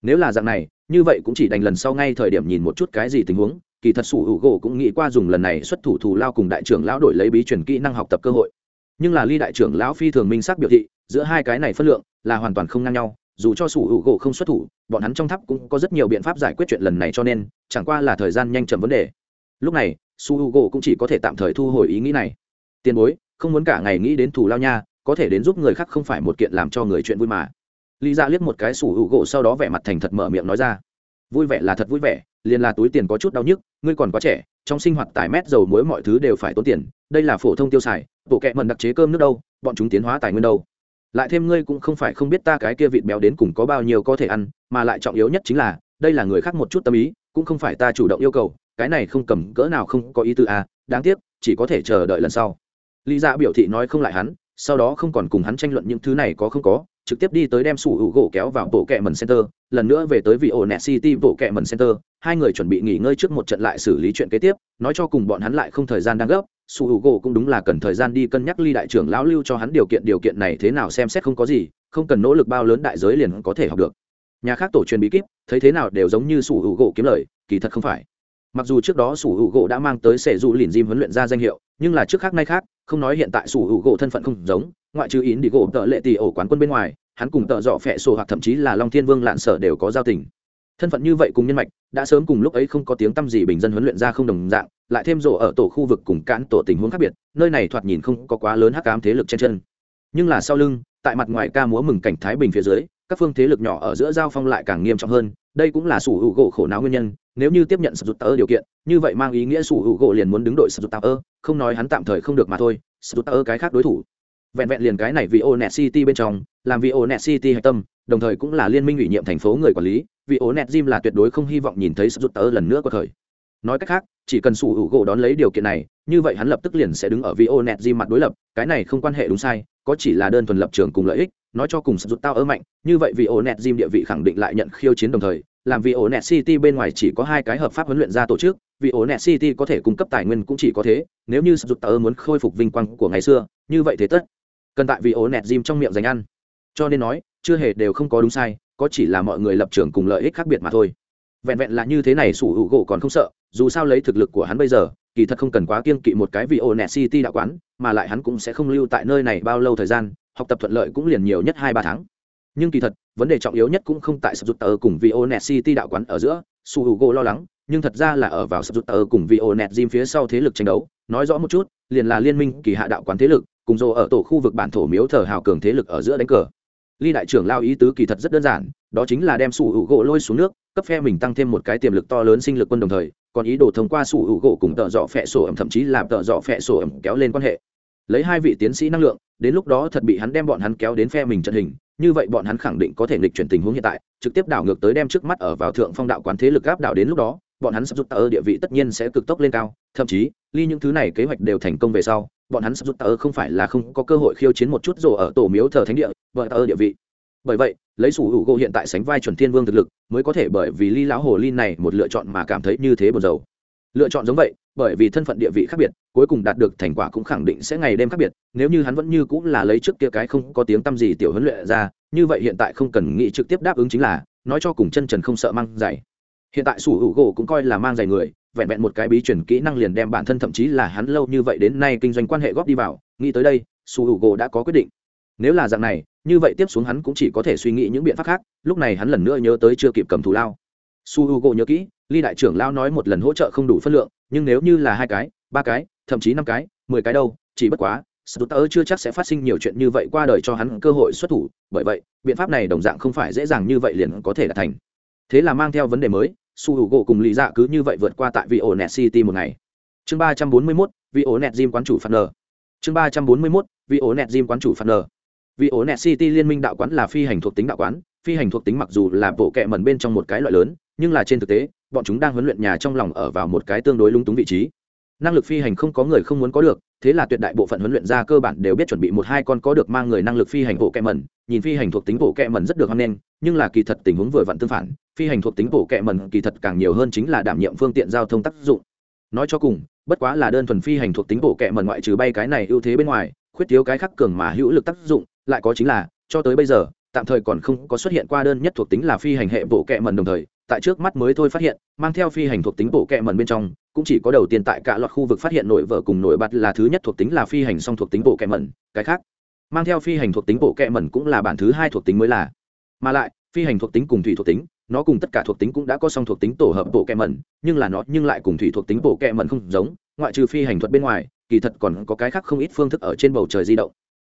Nếu là dạng này, như vậy cũng chỉ đành lần sau ngay thời điểm nhìn một chút cái gì tình huống, kỳ thật sủ hữu gỗ cũng nghĩ qua dùng lần này xuất thủ thù lao cùng đại trưởng lão đổi lấy bí truyền kỹ năng học tập cơ hội. Nhưng là ly đại trưởng lão phi thường minh xác biểu thị, giữa hai cái này phân lượng là hoàn toàn không ngang nhau dù cho sủ hữu gỗ không xuất thủ, bọn hắn trong tháp cũng có rất nhiều biện pháp giải quyết chuyện lần này cho nên, chẳng qua là thời gian nhanh chậm vấn đề. Lúc này su hữu gỗ cũng chỉ có thể tạm thời thu hồi ý nghĩ này. Tiền bối, không muốn cả ngày nghĩ đến thù lao nha, có thể đến giúp người khác không phải một kiện làm cho người chuyện vui mà. Lý ra liếc một cái sủ hữu gỗ sau đó vẻ mặt thành thật mở miệng nói ra. Vui vẻ là thật vui vẻ, liền là túi tiền có chút đau nhức, ngươi còn quá trẻ, trong sinh hoạt tải mét dầu muối mọi thứ đều phải tốn tiền, đây là phổ thông tiêu xài, bộ kệ mần đặc chế cơm nước đâu, bọn chúng tiến hóa tài nguyên đâu lại thêm ngươi cũng không phải không biết ta cái kia vịt béo đến cùng có bao nhiêu có thể ăn, mà lại trọng yếu nhất chính là, đây là người khác một chút tâm ý, cũng không phải ta chủ động yêu cầu, cái này không cầm cỡ nào không có ý tư à đáng tiếc, chỉ có thể chờ đợi lần sau. Lý dạ biểu thị nói không lại hắn, sau đó không còn cùng hắn tranh luận những thứ này có không có, trực tiếp đi tới đem sủ hữu gỗ kéo vào bộ kẹ mần center, lần nữa về tới vị ổ net city bộ kẹ mần center, hai người chuẩn bị nghỉ ngơi trước một trận lại xử lý chuyện kế tiếp, nói cho cùng bọn hắn lại không thời gian đang gấp su hữu gỗ cũng đúng là cần thời gian đi cân nhắc ly đại trưởng lão lưu cho hắn điều kiện điều kiện này thế nào xem xét không có gì, không cần nỗ lực bao lớn đại giới liền có thể học được. Nhà khác tổ truyền bí kíp, thấy thế nào đều giống như su hữu gỗ kiếm lời, kỳ thật không phải. Mặc dù trước đó sủ hữu gỗ đã mang tới sẻ dụ lìn diêm huấn luyện ra danh hiệu, nhưng là trước khác nay khác, không nói hiện tại sủ hữu gỗ thân phận không giống, ngoại trừ yến đi gỗ tợ lệ tỷ ổ quán quân bên ngoài, hắn cùng tợ dọ phẹ sổ hoặc thậm chí là long thiên vương lạn sở đều có giao tình. Thân phận như vậy cùng nhân mạch, đã sớm cùng lúc ấy không có tiếng tâm gì bình dân huấn luyện ra không đồng dạng lại thêm rổ ở tổ khu vực cùng cản tổ tình huống khác biệt, nơi này thoạt nhìn không có quá lớn hắc cám thế lực trên chân. Nhưng là sau lưng, tại mặt ngoài ca múa mừng cảnh thái bình phía dưới, các phương thế lực nhỏ ở giữa giao phong lại càng nghiêm trọng hơn, đây cũng là sủ hữu gỗ khổ não nguyên nhân, nếu như tiếp nhận sập rụt tơ điều kiện, như vậy mang ý nghĩa sủ hữu gỗ liền muốn đứng đội sập rụt tơ, không nói hắn tạm thời không được mà thôi, sập rụt tơ cái khác đối thủ. Vẹn vẹn liền cái này vì ô net city bên trong, làm vì ô net city hạch tâm, đồng thời cũng là liên minh ủy nhiệm thành phố người quản lý vì ô net là tuyệt đối không hy vọng nhìn thấy sập rụt tơ lần nữa của thời nói cách khác, chỉ cần sủ hữu gỗ đón lấy điều kiện này, như vậy hắn lập tức liền sẽ đứng ở vi ô net di mặt đối lập, cái này không quan hệ đúng sai, có chỉ là đơn thuần lập trường cùng lợi ích, nói cho cùng rút tao ớ mạnh, như vậy vì ổ net gym địa vị khẳng định lại nhận khiêu chiến đồng thời, làm vì ổ net city bên ngoài chỉ có hai cái hợp pháp huấn luyện ra tổ chức vì ổ net city có thể cung cấp tài nguyên cũng chỉ có thế, nếu như rút tao muốn khôi phục vinh quang của ngày xưa, như vậy thế tất. Cần tại vì ổ net gym trong miệng dành ăn. Cho nên nói, chưa hề đều không có đúng sai, có chỉ là mọi người lập trường cùng lợi ích khác biệt mà thôi. Vẹn vẹn là như thế này sủ hữu gỗ còn không sợ dù sao lấy thực lực của hắn bây giờ, kỳ thật không cần quá kiêng kỵ một cái vị ô nẹt city đạo quán, mà lại hắn cũng sẽ không lưu tại nơi này bao lâu thời gian, học tập thuận lợi cũng liền nhiều nhất hai ba tháng. Nhưng kỳ thật, vấn đề trọng yếu nhất cũng không tại sập rút tờ cùng vị ô nẹt city đạo quán ở giữa, su h u lo lắng, nhưng thật ra là ở vào sập rút tờ cùng vị ô nẹt gym phía sau thế lực tranh đấu. Nói rõ một chút, liền là liên minh kỳ hạ đạo quán thế lực, cùng dồ ở tổ khu vực bản thổ miếu thờ hào cường thế lực ở giữa đánh cờ. Ly đại trưởng lao ý tứ kỳ thật rất đơn giản, đó chính là đem sủ hữu gỗ lôi xuống nước, cấp phe mình tăng thêm một cái tiềm lực to lớn sinh lực quân đồng thời còn ý đồ thông qua sủ hữu gỗ cùng tợ dọ phẹ sổ ẩm, thậm chí làm tợ dọ phẹ sổ ẩm kéo lên quan hệ. Lấy hai vị tiến sĩ năng lượng, đến lúc đó thật bị hắn đem bọn hắn kéo đến phe mình trận hình, như vậy bọn hắn khẳng định có thể nghịch chuyển tình huống hiện tại, trực tiếp đảo ngược tới đem trước mắt ở vào thượng phong đạo quán thế lực áp đảo đến lúc đó, bọn hắn sắp rút tờ địa vị tất nhiên sẽ cực tốc lên cao, thậm chí, ly những thứ này kế hoạch đều thành công về sau, bọn hắn sắp rút tờ không phải là không có cơ hội khiêu chiến một chút rổ ở tổ miếu thờ thánh địa, vợ tờ địa vị. Bởi vậy lấy sủ hữu gỗ hiện tại sánh vai chuẩn thiên vương thực lực, mới có thể bởi vì ly lão hồ ly này một lựa chọn mà cảm thấy như thế buồn dầu lựa chọn giống vậy, bởi vì thân phận địa vị khác biệt, cuối cùng đạt được thành quả cũng khẳng định sẽ ngày đêm khác biệt, nếu như hắn vẫn như cũng là lấy trước kia cái không có tiếng tăm gì tiểu huấn luyện ra, như vậy hiện tại không cần nghĩ trực tiếp đáp ứng chính là, nói cho cùng chân trần không sợ mang giày. Hiện tại sủ hữu gỗ cũng coi là mang giày người, vẹn vẹn một cái bí truyền kỹ năng liền đem bản thân thậm chí là hắn lâu như vậy đến nay kinh doanh quan hệ góp đi vào, nghĩ tới đây, sủ hữu gỗ đã có quyết định nếu là dạng này như vậy tiếp xuống hắn cũng chỉ có thể suy nghĩ những biện pháp khác lúc này hắn lần nữa nhớ tới chưa kịp cầm thù lao su h u g o nhớ kỹ ly đại trưởng lao nói một lần hỗ trợ không đủ phân lượng nhưng nếu như là hai cái ba cái thậm chí năm cái mười cái đâu chỉ bất quá Sutter chưa chắc sẽ phát sinh nhiều chuyện như vậy qua đời cho hắn cơ hội xuất thủ, bởi vậy, biện pháp này đồng dạng không phải dễ dàng như vậy liền có thể đạt thành. Thế là mang theo vấn đề mới, Su Hugo cùng Lý Dạ cứ như vậy vượt qua tại vị Onet City một ngày. Chương ba trăm bốn mươi 341, vị Onet Gym quán chủ phạt nở. Chương ba trăm bốn mươi 341, vị Onet Gym quán chủ phạt vì ổ net City liên minh đạo quán là phi hành thuộc tính đạo quán, phi hành thuộc tính mặc dù là bộ kệ mẩn bên trong một cái loại lớn, nhưng là trên thực tế bọn chúng đang huấn luyện nhà trong lòng ở vào một cái tương đối lung túng vị trí. Năng lực phi hành không có người không muốn có được thế là tuyệt đại bộ phận huấn luyện ra cơ bản đều biết chuẩn bị một hai con có được mang người năng lực phi hành bộ kẹ mẩn nhìn phi hành thuộc tính bộ kẹ mẩn rất được hăng lên nhưng là kỳ thật tình huống vừa vặn tương phản phi hành thuộc tính bộ kẹ mẩn kỳ thật càng nhiều hơn chính là đảm nhiệm phương tiện giao thông tác dụng. Nói cho cùng bất quá là đơn thuần phi hành thuộc tính bộ kẹ mẩn ngoại trừ bay cái này ưu thế bên ngoài khuyết thiếu cái khắc cường mà hữu lực tác dụng lại có chính là cho tới bây giờ tạm thời còn không có xuất hiện qua đơn nhất thuộc tính là phi hành hệ bộ kệ mần đồng thời tại trước mắt mới thôi phát hiện mang theo phi hành thuộc tính bộ kệ mần bên trong cũng chỉ có đầu tiên tại cả loạt khu vực phát hiện nổi vợ cùng nổi bật là thứ nhất thuộc tính là phi hành song thuộc tính bộ kệ mần cái khác mang theo phi hành thuộc tính bộ kệ mần cũng là bản thứ hai thuộc tính mới là mà lại phi hành thuộc tính cùng thủy thuộc tính nó cùng tất cả thuộc tính cũng đã có song thuộc tính tổ hợp bộ kệ mẩn nhưng là nó nhưng lại cùng thủy thuộc tính bộ kệ mẩn không giống ngoại trừ phi hành thuật bên ngoài kỳ thật còn có cái khác không ít phương thức ở trên bầu trời di động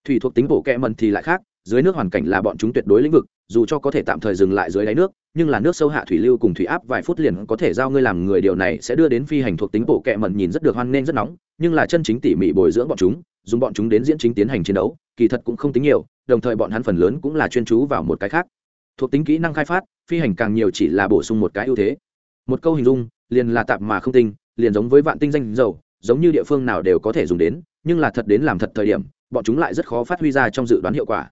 thủy thuộc tính bộ kẹ mần thì lại khác, dưới nước hoàn cảnh là bọn chúng tuyệt đối lĩnh vực, dù cho có thể tạm thời dừng lại dưới đáy nước, nhưng là nước sâu hạ thủy lưu cùng thủy áp vài phút liền có thể giao ngươi làm người điều này sẽ đưa đến phi hành thuộc tính bộ kẹ mần nhìn rất được hoan nghênh rất nóng, nhưng là chân chính tỉ mỉ bồi dưỡng bọn chúng, dùng bọn chúng đến diễn chính tiến hành chiến đấu, kỳ thật cũng không tính nhiều, đồng thời bọn hắn phần lớn cũng là chuyên chú vào một cái khác. Thuộc tính kỹ năng khai phát, phi hành càng nhiều chỉ là bổ sung một cái ưu thế. Một câu hình dung, liền là tạp mà không tinh, liền giống với vạn tinh danh dầu, giống như địa phương nào đều có thể dùng đến, nhưng là thật đến làm thật thời điểm bọn chúng lại rất khó phát huy ra trong dự đoán hiệu quả.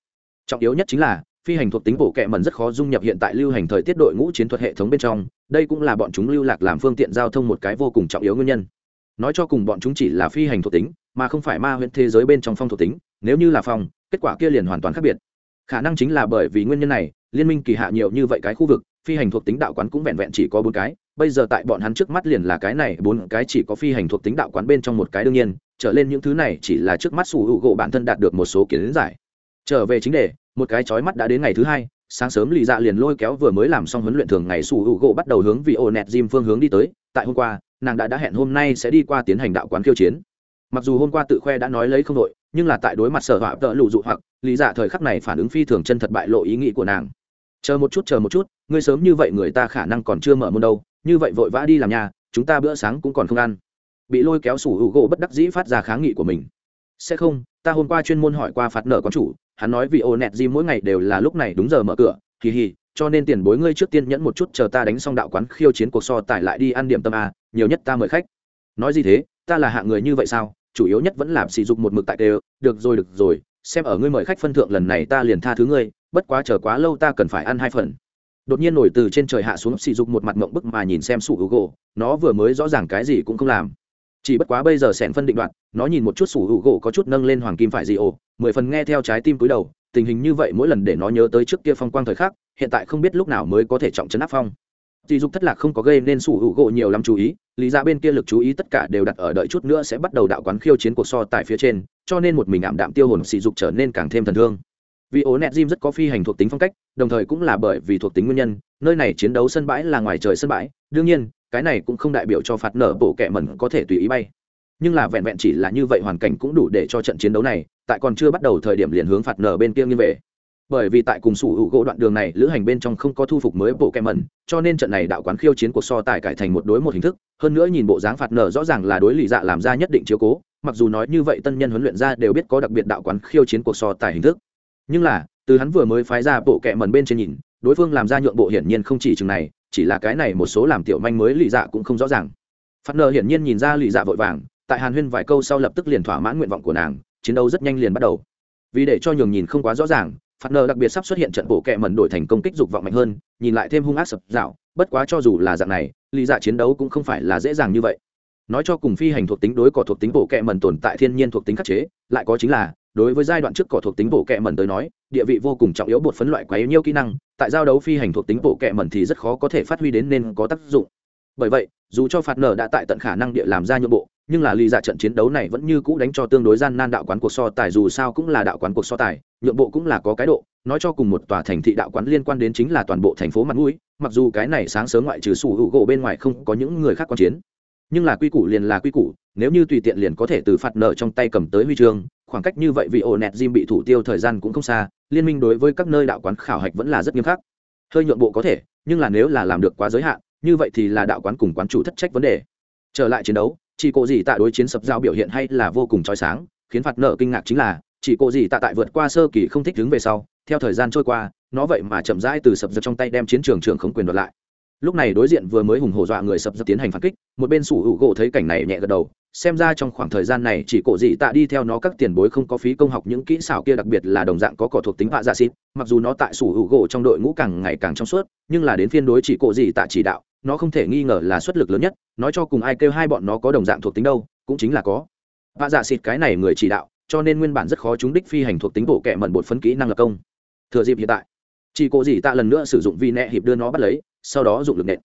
Trọng yếu nhất chính là, phi hành thuộc tính bộ kệ mẩn rất khó dung nhập hiện tại lưu hành thời tiết đội ngũ chiến thuật hệ thống bên trong, đây cũng là bọn chúng lưu lạc làm phương tiện giao thông một cái vô cùng trọng yếu nguyên nhân. Nói cho cùng bọn chúng chỉ là phi hành thuộc tính, mà không phải ma huyện thế giới bên trong phong thuộc tính, nếu như là phong, kết quả kia liền hoàn toàn khác biệt. Khả năng chính là bởi vì nguyên nhân này, liên minh kỳ hạ nhiều như vậy cái khu vực, phi hành thuộc tính đạo quán cũng vẹn vẹn chỉ có bốn cái, bây giờ tại bọn hắn trước mắt liền là cái này, bốn cái chỉ có phi hành thuộc tính đạo quán bên trong một cái đương nhiên trở lên những thứ này chỉ là trước mắt sủ hữu gỗ bản thân đạt được một số kiến giải. Trở về chính đề, một cái chói mắt đã đến ngày thứ hai, sáng sớm lì dạ liền lôi kéo vừa mới làm xong huấn luyện thường ngày sủ hữu gỗ bắt đầu hướng vị ô nẹt gym phương hướng đi tới. Tại hôm qua, nàng đã đã hẹn hôm nay sẽ đi qua tiến hành đạo quán khiêu chiến. Mặc dù hôm qua tự khoe đã nói lấy không đội, nhưng là tại đối mặt sở họa tợ lụ dụ hoặc lý dạ thời khắc này phản ứng phi thường chân thật bại lộ ý nghĩ của nàng. Chờ một chút, chờ một chút, ngươi sớm như vậy người ta khả năng còn chưa mở môn đâu, như vậy vội vã đi làm nhà, chúng ta bữa sáng cũng còn không ăn bị lôi kéo sủ hữu gỗ bất đắc dĩ phát ra kháng nghị của mình. Sẽ không, ta hôm qua chuyên môn hỏi qua phạt nợ quán chủ, hắn nói vì ô nẹt gì mỗi ngày đều là lúc này đúng giờ mở cửa kỳ hì, cho nên tiền bối ngươi trước tiên nhẫn một chút chờ ta đánh xong đạo quán khiêu chiến cuộc so tải lại đi ăn điểm tâm a nhiều nhất ta mời khách. Nói gì thế, ta là hạng người như vậy sao, chủ yếu nhất vẫn làm sỉ dục một mực tại đều, được rồi được rồi, xem ở ngươi mời khách phân thượng lần này ta liền tha thứ ngươi, bất quá chờ quá lâu ta cần phải ăn hai phần. Đột nhiên nổi từ trên trời hạ xuống sỉ dục một mặt mộng bức mà nhìn xem sủ hữu gỗ, nó vừa mới rõ ràng cái gì cũng không làm chỉ bất quá bây giờ sẻn phân định đoạn, nó nhìn một chút sủ hữu gỗ có chút nâng lên hoàng kim phải gì ồ, mười phần nghe theo trái tim cúi đầu, tình hình như vậy mỗi lần để nó nhớ tới trước kia phong quang thời khắc, hiện tại không biết lúc nào mới có thể trọng chấn áp phong. Dì dục thất lạc không có gây nên sủ hữu gỗ nhiều lắm chú ý, lý ra bên kia lực chú ý tất cả đều đặt ở đợi chút nữa sẽ bắt đầu đạo quán khiêu chiến cuộc so tại phía trên, cho nên một mình ảm đạm tiêu hồn sỉ dục trở nên càng thêm thần thương. Vì ố nẹt gym rất có phi hành thuộc tính phong cách, đồng thời cũng là bởi vì thuộc tính nguyên nhân, nơi này chiến đấu sân bãi là ngoài trời sân bãi, đương nhiên cái này cũng không đại biểu cho phạt nở bộ kẹ mẩn có thể tùy ý bay. Nhưng là vẹn vẹn chỉ là như vậy hoàn cảnh cũng đủ để cho trận chiến đấu này, tại còn chưa bắt đầu thời điểm liền hướng phạt nở bên kia nghiêng về. Bởi vì tại cùng sủ hữu gỗ đoạn đường này, lữ hành bên trong không có thu phục mới bộ kem mẩn, cho nên trận này đạo quán khiêu chiến cuộc so tài cải thành một đối một hình thức. Hơn nữa nhìn bộ dáng phạt nở rõ ràng là đối lì dạ làm ra nhất định chiếu cố, mặc dù nói như vậy tân nhân huấn luyện ra đều biết có đặc biệt đạo quán khiêu chiến cuộc so tài hình thức. Nhưng là, từ hắn vừa mới phái ra bộ kẹ mần bên trên nhìn, đối phương làm ra nhượng bộ hiển nhiên không chỉ chừng này chỉ là cái này một số làm tiểu manh mới lì dạ cũng không rõ ràng. Phát nờ hiển nhiên nhìn ra lì dạ vội vàng, tại hàn huyên vài câu sau lập tức liền thỏa mãn nguyện vọng của nàng, chiến đấu rất nhanh liền bắt đầu. Vì để cho nhường nhìn không quá rõ ràng, phát nờ đặc biệt sắp xuất hiện trận bộ kẹ mẩn đổi thành công kích dục vọng mạnh hơn, nhìn lại thêm hung ác sập dạo, bất quá cho dù là dạng này, lì dạ chiến đấu cũng không phải là dễ dàng như vậy. Nói cho cùng phi hành thuộc tính đối cỏ thuộc tính bộ kẹ mẩn tồn tại thiên nhiên thuộc tính khắc chế, lại có chính là đối với giai đoạn trước cỏ thuộc tính bộ kệ mẩn tới nói, địa vị vô cùng trọng yếu bột phấn loại quá yếu kỹ năng, tại giao đấu phi hành thuộc tính bộ kệ mẩn thì rất khó có thể phát huy đến nên có tác dụng. Bởi vậy, dù cho phạt nở đã tại tận khả năng địa làm ra nhượng bộ, nhưng là lý dạ trận chiến đấu này vẫn như cũ đánh cho tương đối gian nan đạo quán cuộc so tài, dù sao cũng là đạo quán cuộc so tài, nhượng bộ cũng là có cái độ, nói cho cùng một tòa thành thị đạo quán liên quan đến chính là toàn bộ thành phố mặt mũi, mặc dù cái này sáng sớm ngoại trừ sủ hữu gỗ bên ngoài không có những người khác quan chiến. Nhưng là quy củ liền là quy củ, nếu như tùy tiện liền có thể từ phạt nợ trong tay cầm tới huy chương khoảng cách như vậy vì ổ nẹt Jim bị thủ tiêu thời gian cũng không xa, liên minh đối với các nơi đạo quán khảo hạch vẫn là rất nghiêm khắc. Hơi nhượng bộ có thể, nhưng là nếu là làm được quá giới hạn, như vậy thì là đạo quán cùng quán chủ thất trách vấn đề. Trở lại chiến đấu, chỉ cô gì tạ đối chiến sập giao biểu hiện hay là vô cùng trói sáng, khiến phạt nợ kinh ngạc chính là, chỉ cô gì tạ tại vượt qua sơ kỳ không thích đứng về sau, theo thời gian trôi qua, nó vậy mà chậm rãi từ sập giật trong tay đem chiến trường trưởng khống quyền đoạt lại. Lúc này đối diện vừa mới hùng hổ dọa người sập giật tiến hành phản kích, một bên sủ hữu gỗ thấy cảnh này nhẹ gật đầu xem ra trong khoảng thời gian này chỉ cổ dị tạ đi theo nó các tiền bối không có phí công học những kỹ xảo kia đặc biệt là đồng dạng có cỏ thuộc tính vạ dạ xịt, mặc dù nó tại sủ hữu gỗ trong đội ngũ càng ngày càng trong suốt, nhưng là đến phiên đối chỉ cổ dị tạ chỉ đạo, nó không thể nghi ngờ là xuất lực lớn nhất, nói cho cùng ai kêu hai bọn nó có đồng dạng thuộc tính đâu, cũng chính là có. Vạ dạ xịt cái này người chỉ đạo, cho nên nguyên bản rất khó chúng đích phi hành thuộc tính bộ kệ mẩn bột phấn kỹ năng lập công. Thừa dịp hiện tại, chỉ cổ dị tạ lần nữa sử dụng vi nẹ hiệp đưa nó bắt lấy, sau đó dụng lực nện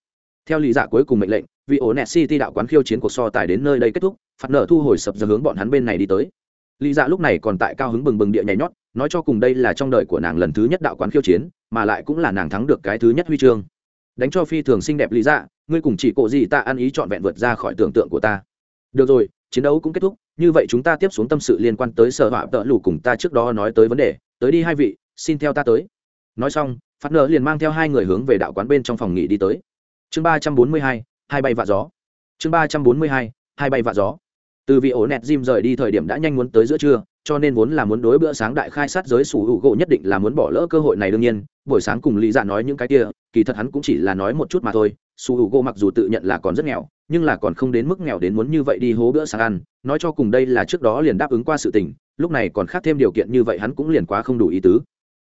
theo lý giả cuối cùng mệnh lệnh, vì ổ nẹt city đạo quán khiêu chiến cuộc so tài đến nơi đây kết thúc, phạt nở thu hồi sập ra hướng bọn hắn bên này đi tới. Lý dạ lúc này còn tại cao hứng bừng bừng địa nhảy nhót, nói cho cùng đây là trong đời của nàng lần thứ nhất đạo quán khiêu chiến, mà lại cũng là nàng thắng được cái thứ nhất huy chương. Đánh cho phi thường xinh đẹp lý dạ ngươi cùng chỉ cộ gì ta ăn ý trọn vẹn vượt ra khỏi tưởng tượng của ta. Được rồi, chiến đấu cũng kết thúc, như vậy chúng ta tiếp xuống tâm sự liên quan tới sở họa tợ lù cùng ta trước đó nói tới vấn đề. Tới đi hai vị, xin theo ta tới. Nói xong phát nở liền mang theo hai người hướng về đạo quán bên trong phòng nghỉ đi tới chương ba trăm bốn mươi hai hai bay vạ gió. Chương ba trăm bốn mươi hai hai bay vạ gió. Từ vị ổ nẹt jim rời đi thời điểm đã nhanh muốn tới giữa trưa, cho nên vốn là muốn đối bữa sáng đại khai sát giới sủ hữu gỗ nhất định là muốn bỏ lỡ cơ hội này đương nhiên, buổi sáng cùng lý dạ nói những cái kia, kỳ thật hắn cũng chỉ là nói một chút mà thôi. Sủ hữu gỗ mặc dù tự nhận là còn rất nghèo, nhưng là còn không đến mức nghèo đến muốn như vậy đi hố bữa sáng ăn. Nói cho cùng đây là trước đó liền đáp ứng qua sự tình, lúc này còn khác thêm điều kiện như vậy hắn cũng liền quá không đủ ý tứ.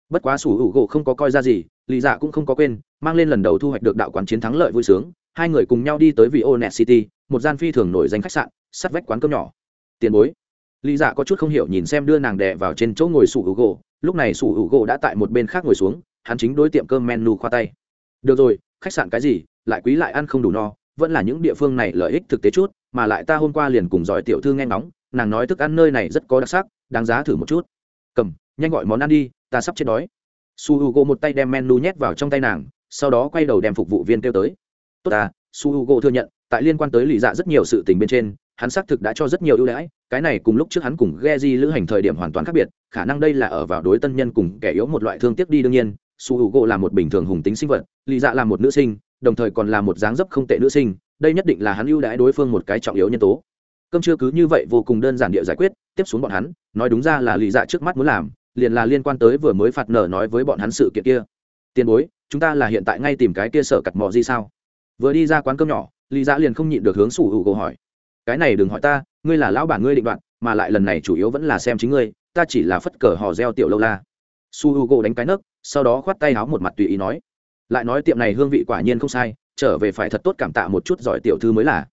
Bất quá sủ hữu gỗ không có coi ra gì, lý dạ cũng không có quên mang lên lần đầu thu hoạch được đạo quán chiến thắng lợi vui sướng, hai người cùng nhau đi tới vị ô net city, một gian phi thường nổi danh khách sạn, sắt vách quán cơm nhỏ. Tiền bối. Lý dạ có chút không hiểu nhìn xem đưa nàng đè vào trên chỗ ngồi sủ hữu gỗ, lúc này sủ hữu gỗ đã tại một bên khác ngồi xuống, hắn chính đối tiệm cơm menu khoa tay. Được rồi, khách sạn cái gì, lại quý lại ăn không đủ no, vẫn là những địa phương này lợi ích thực tế chút, mà lại ta hôm qua liền cùng giỏi tiểu thư nghe ngóng, nàng nói thức ăn nơi này rất có đặc sắc, đáng giá thử một chút. Cầm, nhanh gọi món ăn đi, ta sắp chết đói. Su h u g o một tay đem menu nhét vào trong tay nàng sau đó quay đầu đem phục vụ viên kêu tới. Tốt à su h u g o thừa nhận, tại liên quan tới lì dạ rất nhiều sự tình bên trên, hắn xác thực đã cho rất nhiều ưu đãi, cái này cùng lúc trước hắn cùng ghe di lữ hành thời điểm hoàn toàn khác biệt, khả năng đây là ở vào đối tân nhân cùng kẻ yếu một loại thương tiếc đi đương nhiên, su h u g o là một bình thường hùng tính sinh vật, lì dạ là một nữ sinh, đồng thời còn là một dáng dấp không tệ nữ sinh, đây nhất định là hắn ưu đãi đối phương một cái trọng yếu nhân tố. Cơm chưa cứ như vậy vô cùng đơn giản địa giải quyết, tiếp xuống bọn hắn, nói đúng ra là lì dạ trước mắt muốn làm, liền là liên quan tới vừa mới phạt nở nói với bọn hắn sự kiện kia tiền bối, chúng ta là hiện tại ngay tìm cái kia sở cặt mò gì sao? Vừa đi ra quán cơm nhỏ, lý giã liền không nhịn được hướng sủ hữu gỗ hỏi. Cái này đừng hỏi ta, ngươi là lão bản ngươi định đoạn mà lại lần này chủ yếu vẫn là xem chính ngươi, ta chỉ là phất cờ hò reo tiểu lâu la. Su h u gỗ đánh cái nấc, sau đó khoát tay háo một mặt tùy ý nói. Lại nói tiệm này hương vị quả nhiên không sai, trở về phải thật tốt cảm tạ một chút giỏi tiểu thư mới là.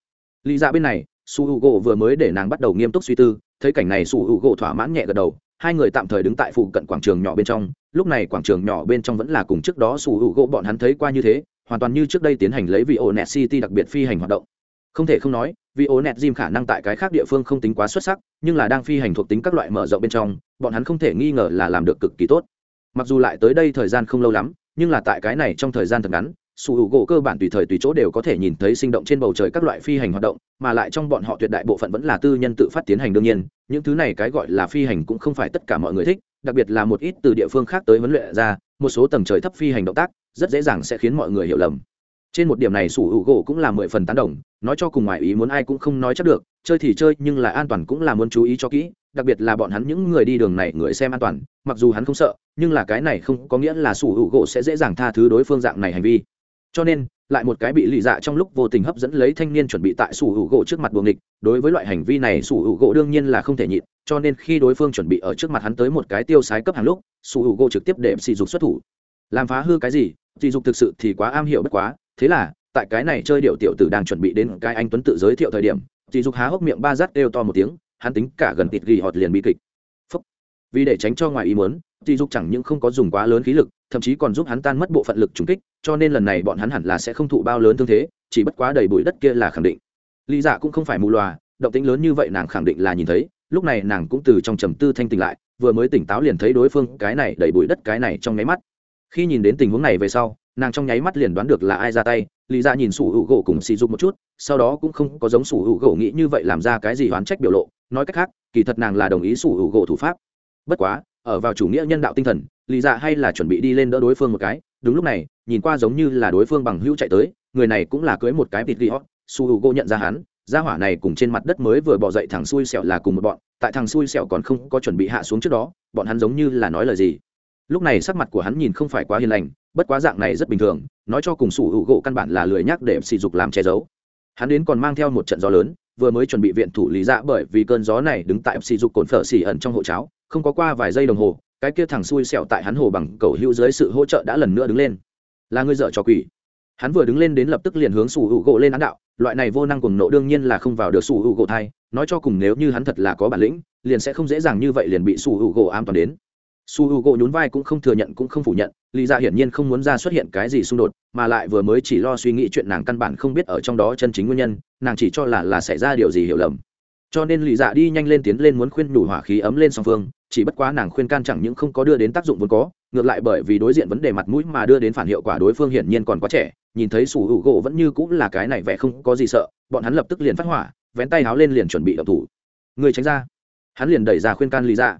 Lý dạ bên này su h u gỗ vừa mới để nàng bắt đầu nghiêm túc suy tư, thấy cảnh này su h u gỗ thỏa mãn nhẹ gật đầu hai người tạm thời đứng tại phụ cận quảng trường nhỏ bên trong, lúc này quảng trường nhỏ bên trong vẫn là cùng trước đó sủ hữu gỗ bọn hắn thấy qua như thế, hoàn toàn như trước đây tiến hành lấy vị ổ net city đặc biệt phi hành hoạt động. Không thể không nói vị ổ net gym khả năng tại cái khác địa phương không tính quá xuất sắc, nhưng là đang phi hành thuộc tính các loại mở rộng bên trong, bọn hắn không thể nghi ngờ là làm được cực kỳ tốt. Mặc dù lại tới đây thời gian không lâu lắm, nhưng là tại cái này trong thời gian thật ngắn sủ hữu gỗ cơ bản tùy thời tùy chỗ đều có thể nhìn thấy sinh động trên bầu trời các loại phi hành hoạt động, mà lại trong bọn họ tuyệt đại bộ phận vẫn là tư nhân tự phát tiến hành đương nhiên, những thứ này cái gọi là phi hành cũng không phải tất cả mọi người thích, đặc biệt là một ít từ địa phương khác tới huấn luyện ra, một số tầng trời thấp phi hành động tác, rất dễ dàng sẽ khiến mọi người hiểu lầm. Trên một điểm này sủ hữu gỗ cũng là mười phần tán đồng, nói cho cùng ngoài ý muốn ai cũng không nói chắc được, chơi thì chơi nhưng là an toàn cũng là muốn chú ý cho kỹ, đặc biệt là bọn hắn những người đi đường này người xem an toàn, mặc dù hắn không sợ, nhưng là cái này không có nghĩa là sủ hữu gỗ sẽ dễ dàng tha thứ đối phương dạng này hành vi cho nên, lại một cái bị lì dạ trong lúc vô tình hấp dẫn lấy thanh niên chuẩn bị tại sủ hữu gỗ trước mặt buồng địch đối với loại hành vi này sủ hữu gỗ đương nhiên là không thể nhịn, cho nên khi đối phương chuẩn bị ở trước mặt hắn tới một cái tiêu sái cấp hàng lúc, sủ hữu gỗ trực tiếp để sỉ dục xuất thủ. Làm phá hư cái gì? Sỉ dục thực sự thì quá am hiểu bất quá. Thế là, tại cái này chơi điệu tiểu tử đang chuẩn bị đến cái anh tuấn tự giới thiệu thời điểm, sỉ dục há hốc miệng ba rát đều to một tiếng, hắn tính cả gần tịt ghi họt liền bị kịch. Phúc. vì để tránh cho ngoài ý muốn, sỉ dục chẳng những không có dùng quá lớn khí lực thậm chí còn giúp hắn tan mất bộ phận lực trùng kích, cho nên lần này bọn hắn hẳn là sẽ không thụ bao lớn thương thế, chỉ bất quá đầy bụi đất kia là khẳng định. Lý dạ cũng không phải mù loà, động tĩnh lớn như vậy nàng khẳng định là nhìn thấy, lúc này nàng cũng từ trong trầm tư thanh tỉnh lại, vừa mới tỉnh táo liền thấy đối phương cái này đầy bụi đất cái này trong nháy mắt. Khi nhìn đến tình huống này về sau, nàng trong nháy mắt liền đoán được là ai ra tay, lý dạ nhìn sủ hữu gỗ cùng xì dục một chút, sau đó cũng không có giống sủ hữu gỗ nghĩ như vậy làm ra cái gì oán trách biểu lộ, nói cách khác, kỳ thật nàng là đồng ý sủ hữu gỗ thủ pháp. Bất quá, ở vào chủ nghĩa nhân đạo tinh thần lý dạ hay là chuẩn bị đi lên đỡ đối phương một cái. Đúng lúc này, nhìn qua giống như là đối phương bằng hữu chạy tới, người này cũng là cưới một cái vịt ghi hót su h u g o nhận ra hắn, gia hỏa này cùng trên mặt đất mới vừa bỏ dậy thằng xui xẹo là cùng một bọn, tại thằng xui xẹo còn không có chuẩn bị hạ xuống trước đó, bọn hắn giống như là nói lời gì. Lúc này sắc mặt của hắn nhìn không phải quá hiền lành, bất quá dạng này rất bình thường, nói cho cùng sủ hữu gỗ căn bản là lười nhắc để sỉ dục làm che giấu. Hắn đến còn mang theo một trận gió lớn, vừa mới chuẩn bị viện thủ lý dạ bởi vì cơn gió này đứng tại sỉ dục cồn phở xỉ ẩn trong hộ cháo, không có qua vài giây đồng hồ cái kia thằng xui xẹo tại hắn hồ bằng cầu hữu dưới sự hỗ trợ đã lần nữa đứng lên. Là ngươi dợ cho quỷ. Hắn vừa đứng lên đến lập tức liền hướng sủ hữu gỗ lên án đạo, loại này vô năng cùng nộ đương nhiên là không vào được sủ hữu gỗ thai nói cho cùng nếu như hắn thật là có bản lĩnh, liền sẽ không dễ dàng như vậy liền bị sủ hữu gỗ an toàn đến. Su h u gỗ nhún vai cũng không thừa nhận cũng không phủ nhận, lý ra hiển nhiên không muốn ra xuất hiện cái gì xung đột, mà lại vừa mới chỉ lo suy nghĩ chuyện nàng căn bản không biết ở trong đó chân chính nguyên nhân, nàng chỉ cho là là xảy ra điều gì hiểu lầm. Cho nên lý dạ đi nhanh lên tiến lên muốn khuyên nhủ hỏa khí ấm lên song phương chỉ bất quá nàng khuyên can chẳng những không có đưa đến tác dụng vốn có, ngược lại bởi vì đối diện vấn đề mặt mũi mà đưa đến phản hiệu quả đối phương hiển nhiên còn quá trẻ, nhìn thấy sủ hữu gỗ vẫn như cũng là cái này vẻ không có gì sợ, bọn hắn lập tức liền phát hỏa, vén tay háo lên liền chuẩn bị đập thủ. Người tránh ra. Hắn liền đẩy ra khuyên can lý ra.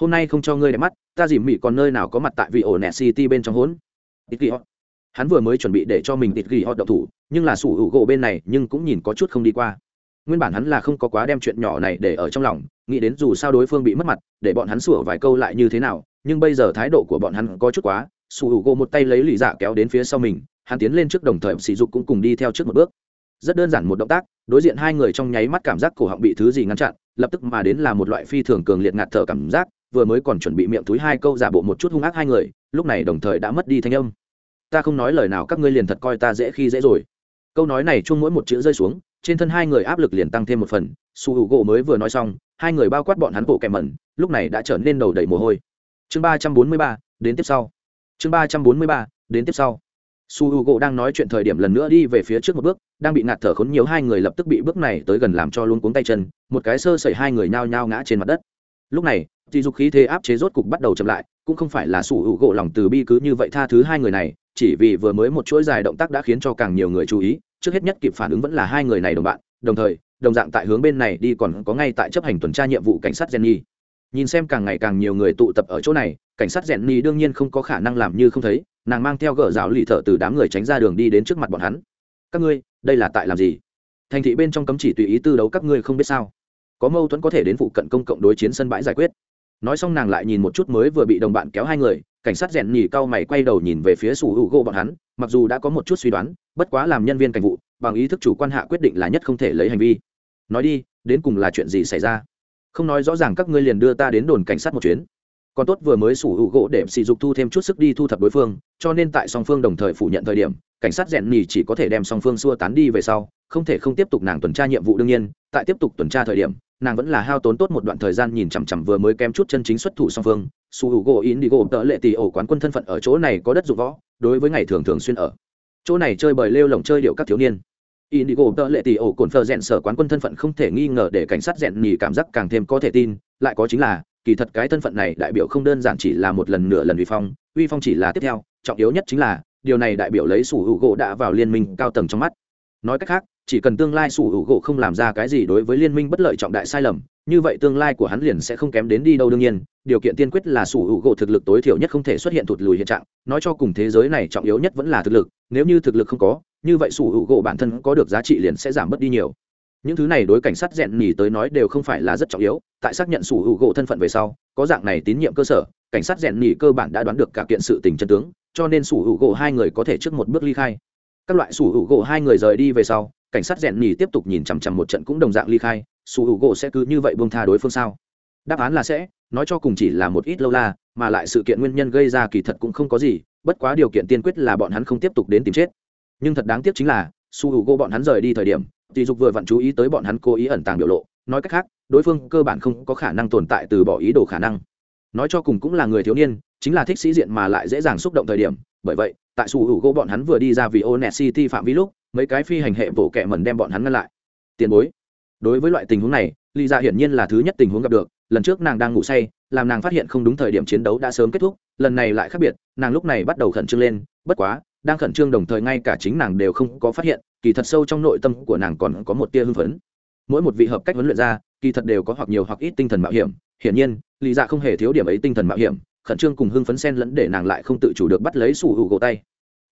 hôm nay không cho ngươi đẹp mắt, ta dìm mị còn nơi nào có mặt tại vị ổ nẹt city bên trong hốn. Tịt ghi họ hắn vừa mới chuẩn bị để cho mình tịt ghi họ đậu thủ, nhưng là sủ hữu gỗ bên này nhưng cũng nhìn có chút không đi qua. Nguyên bản hắn là không có quá đem chuyện nhỏ này để ở trong lòng nghĩ đến dù sao đối phương bị mất mặt, để bọn hắn sủa vài câu lại như thế nào, nhưng bây giờ thái độ của bọn hắn có chút quá, sủ hữu gỗ một tay lấy lì dạ kéo đến phía sau mình, hắn tiến lên trước đồng thời sỉ dục cũng cùng đi theo trước một bước. Rất đơn giản một động tác, đối diện hai người trong nháy mắt cảm giác cổ họng bị thứ gì ngăn chặn, lập tức mà đến là một loại phi thường cường liệt ngạt thở cảm giác, vừa mới còn chuẩn bị miệng túi hai câu giả bộ một chút hung ác hai người, lúc này đồng thời đã mất đi thanh âm. Ta không nói lời nào, các ngươi liền thật coi ta dễ khi dễ rồi. Câu nói này chung mỗi một chữ rơi xuống trên thân hai người áp lực liền tăng thêm một phần, su hữu gỗ mới vừa nói xong, hai người bao quát bọn hắn bộ kèm mẩn, lúc này đã trở nên đầu đầy mồ hôi. Chương ba trăm bốn mươi ba, đến tiếp sau. Chương ba trăm bốn mươi ba, đến tiếp sau. Su h u gỗ đang nói chuyện thời điểm lần nữa đi về phía trước một bước, đang bị ngạt thở khốn nhiều hai người lập tức bị bước này tới gần làm cho luôn cuống tay chân, một cái sơ sẩy hai người nhao nhao ngã trên mặt đất. Lúc này, thì dục khí thế áp chế rốt cục bắt đầu chậm lại, cũng không phải là su h u gỗ lòng từ bi cứ như vậy tha thứ hai người này, chỉ vì vừa mới một chuỗi dài động tác đã khiến cho càng nhiều người chú ý trước hết nhất kịp phản ứng vẫn là hai người này đồng bạn, đồng thời, đồng dạng tại hướng bên này đi còn có ngay tại chấp hành tuần tra nhiệm vụ cảnh sát jenny. Nhìn xem càng ngày càng nhiều người tụ tập ở chỗ này, cảnh sát jenny đương nhiên không có khả năng làm như không thấy, nàng mang theo gỡ rào lì thợ từ đám người tránh ra đường đi đến trước mặt bọn hắn. Các ngươi, đây là tại làm gì? Thành thị bên trong cấm chỉ tùy ý tư đấu, các ngươi không biết sao? Có mâu thuẫn có thể đến phụ cận công cộng đối chiến sân bãi giải quyết. Nói xong nàng lại nhìn một chút mới vừa bị đồng bạn kéo hai người, cảnh sát rèn nhì cau mày quay đầu nhìn về phía sủ hữu gỗ bọn hắn, mặc dù đã có một chút suy đoán bất quá làm nhân viên cảnh vụ, bằng ý thức chủ quan hạ quyết định là nhất không thể lấy hành vi. Nói đi, đến cùng là chuyện gì xảy ra? Không nói rõ ràng các ngươi liền đưa ta đến đồn cảnh sát một chuyến. Còn tốt vừa mới sủ hữu gỗ để sỉ dục thu thêm chút sức đi thu thập đối phương, cho nên tại song phương đồng thời phủ nhận thời điểm, cảnh sát rèn nhì chỉ có thể đem song phương xua tán đi về sau, không thể không tiếp tục nàng tuần tra nhiệm vụ đương nhiên, tại tiếp tục tuần tra thời điểm, nàng vẫn là hao tốn tốt một đoạn thời gian nhìn chằm chằm vừa mới kém chút chân chính xuất thủ song phương. Su h u gỗ in đi gỗ tợ lệ tỷ ổ quán quân thân phận ở chỗ này có đất dụng võ, đối với ngày thường thường xuyên ở chỗ này chơi bời lêu lồng chơi điệu các thiếu niên. Indigo đi gỗ tợ lệ tỷ ổ cồn phờ rèn sở quán quân thân phận không thể nghi ngờ để cảnh sát rèn nhì cảm giác càng thêm có thể tin, lại có chính là, kỳ thật cái thân phận này đại biểu không đơn giản chỉ là một lần nửa lần uy phong uy phong chỉ là tiếp theo, trọng yếu nhất chính là, điều này đại biểu lấy sủ hữu gỗ đã vào liên minh cao tầng trong mắt. Nói cách khác chỉ cần tương lai sủ hữu gỗ không làm ra cái gì đối với liên minh bất lợi trọng đại sai lầm, như vậy tương lai của hắn liền sẽ không kém đến đi đâu đương nhiên. Điều kiện tiên quyết là sủ hữu gỗ thực lực tối thiểu nhất không thể xuất hiện thụt lùi hiện trạng. Nói cho cùng thế giới này trọng yếu nhất vẫn là thực lực, nếu như thực lực không có, như vậy sủ hữu gỗ bản thân có được giá trị liền sẽ giảm bớt đi nhiều. Những thứ này đối cảnh sát rèn nhì tới nói đều không phải là rất trọng yếu, tại xác nhận sủ hữu gỗ thân phận về sau, có dạng này tín nhiệm cơ sở, cảnh sát rèn nhì cơ bản đã đoán được cả kiện sự tình chân tướng, cho nên sủ hữu gỗ hai người có thể trước một bước ly khai các loại sủ hữu gỗ hai người rời đi về sau, cảnh sát rèn nhì tiếp tục nhìn chằm chằm một trận cũng đồng dạng ly khai, sủ hữu gỗ sẽ cứ như vậy buông tha đối phương sao? Đáp án là sẽ, nói cho cùng chỉ là một ít lâu la, mà lại sự kiện nguyên nhân gây ra kỳ thật cũng không có gì, bất quá điều kiện tiên quyết là bọn hắn không tiếp tục đến tìm chết. Nhưng thật đáng tiếc chính là su h u gỗ bọn hắn rời đi thời điểm, thì dục vừa vặn chú ý tới bọn hắn cố ý ẩn tàng biểu lộ, nói cách khác, đối phương cơ bản không có khả năng tồn tại từ bỏ ý đồ khả năng. Nói cho cùng cũng là người thiếu niên, chính là thích sĩ diện mà lại dễ dàng xúc động thời điểm bởi vậy, tại sủ hữu gỗ bọn hắn vừa đi ra vì O'Net city phạm vi lúc, mấy cái phi hành hệ bổ kẹ mẩn đem bọn hắn ngăn lại. Tiền bối, đối với loại tình huống này, lý ra hiển nhiên là thứ nhất tình huống gặp được. Lần trước nàng đang ngủ say, làm nàng phát hiện không đúng thời điểm chiến đấu đã sớm kết thúc, lần này lại khác biệt, nàng lúc này bắt đầu khẩn trương lên. Bất quá, đang khẩn trương đồng thời ngay cả chính nàng đều không có phát hiện, kỳ thật sâu trong nội tâm của nàng còn có một tia hưng phấn. Mỗi một vị hợp cách huấn luyện ra kỳ thật đều có hoặc nhiều hoặc ít tinh thần mạo hiểm. Hiển nhiên, lý dạ không hề thiếu điểm ấy tinh thần mạo hiểm khẩn trương cùng hưng phấn sen lẫn để nàng lại không tự chủ được bắt lấy su hữu gỗ tay.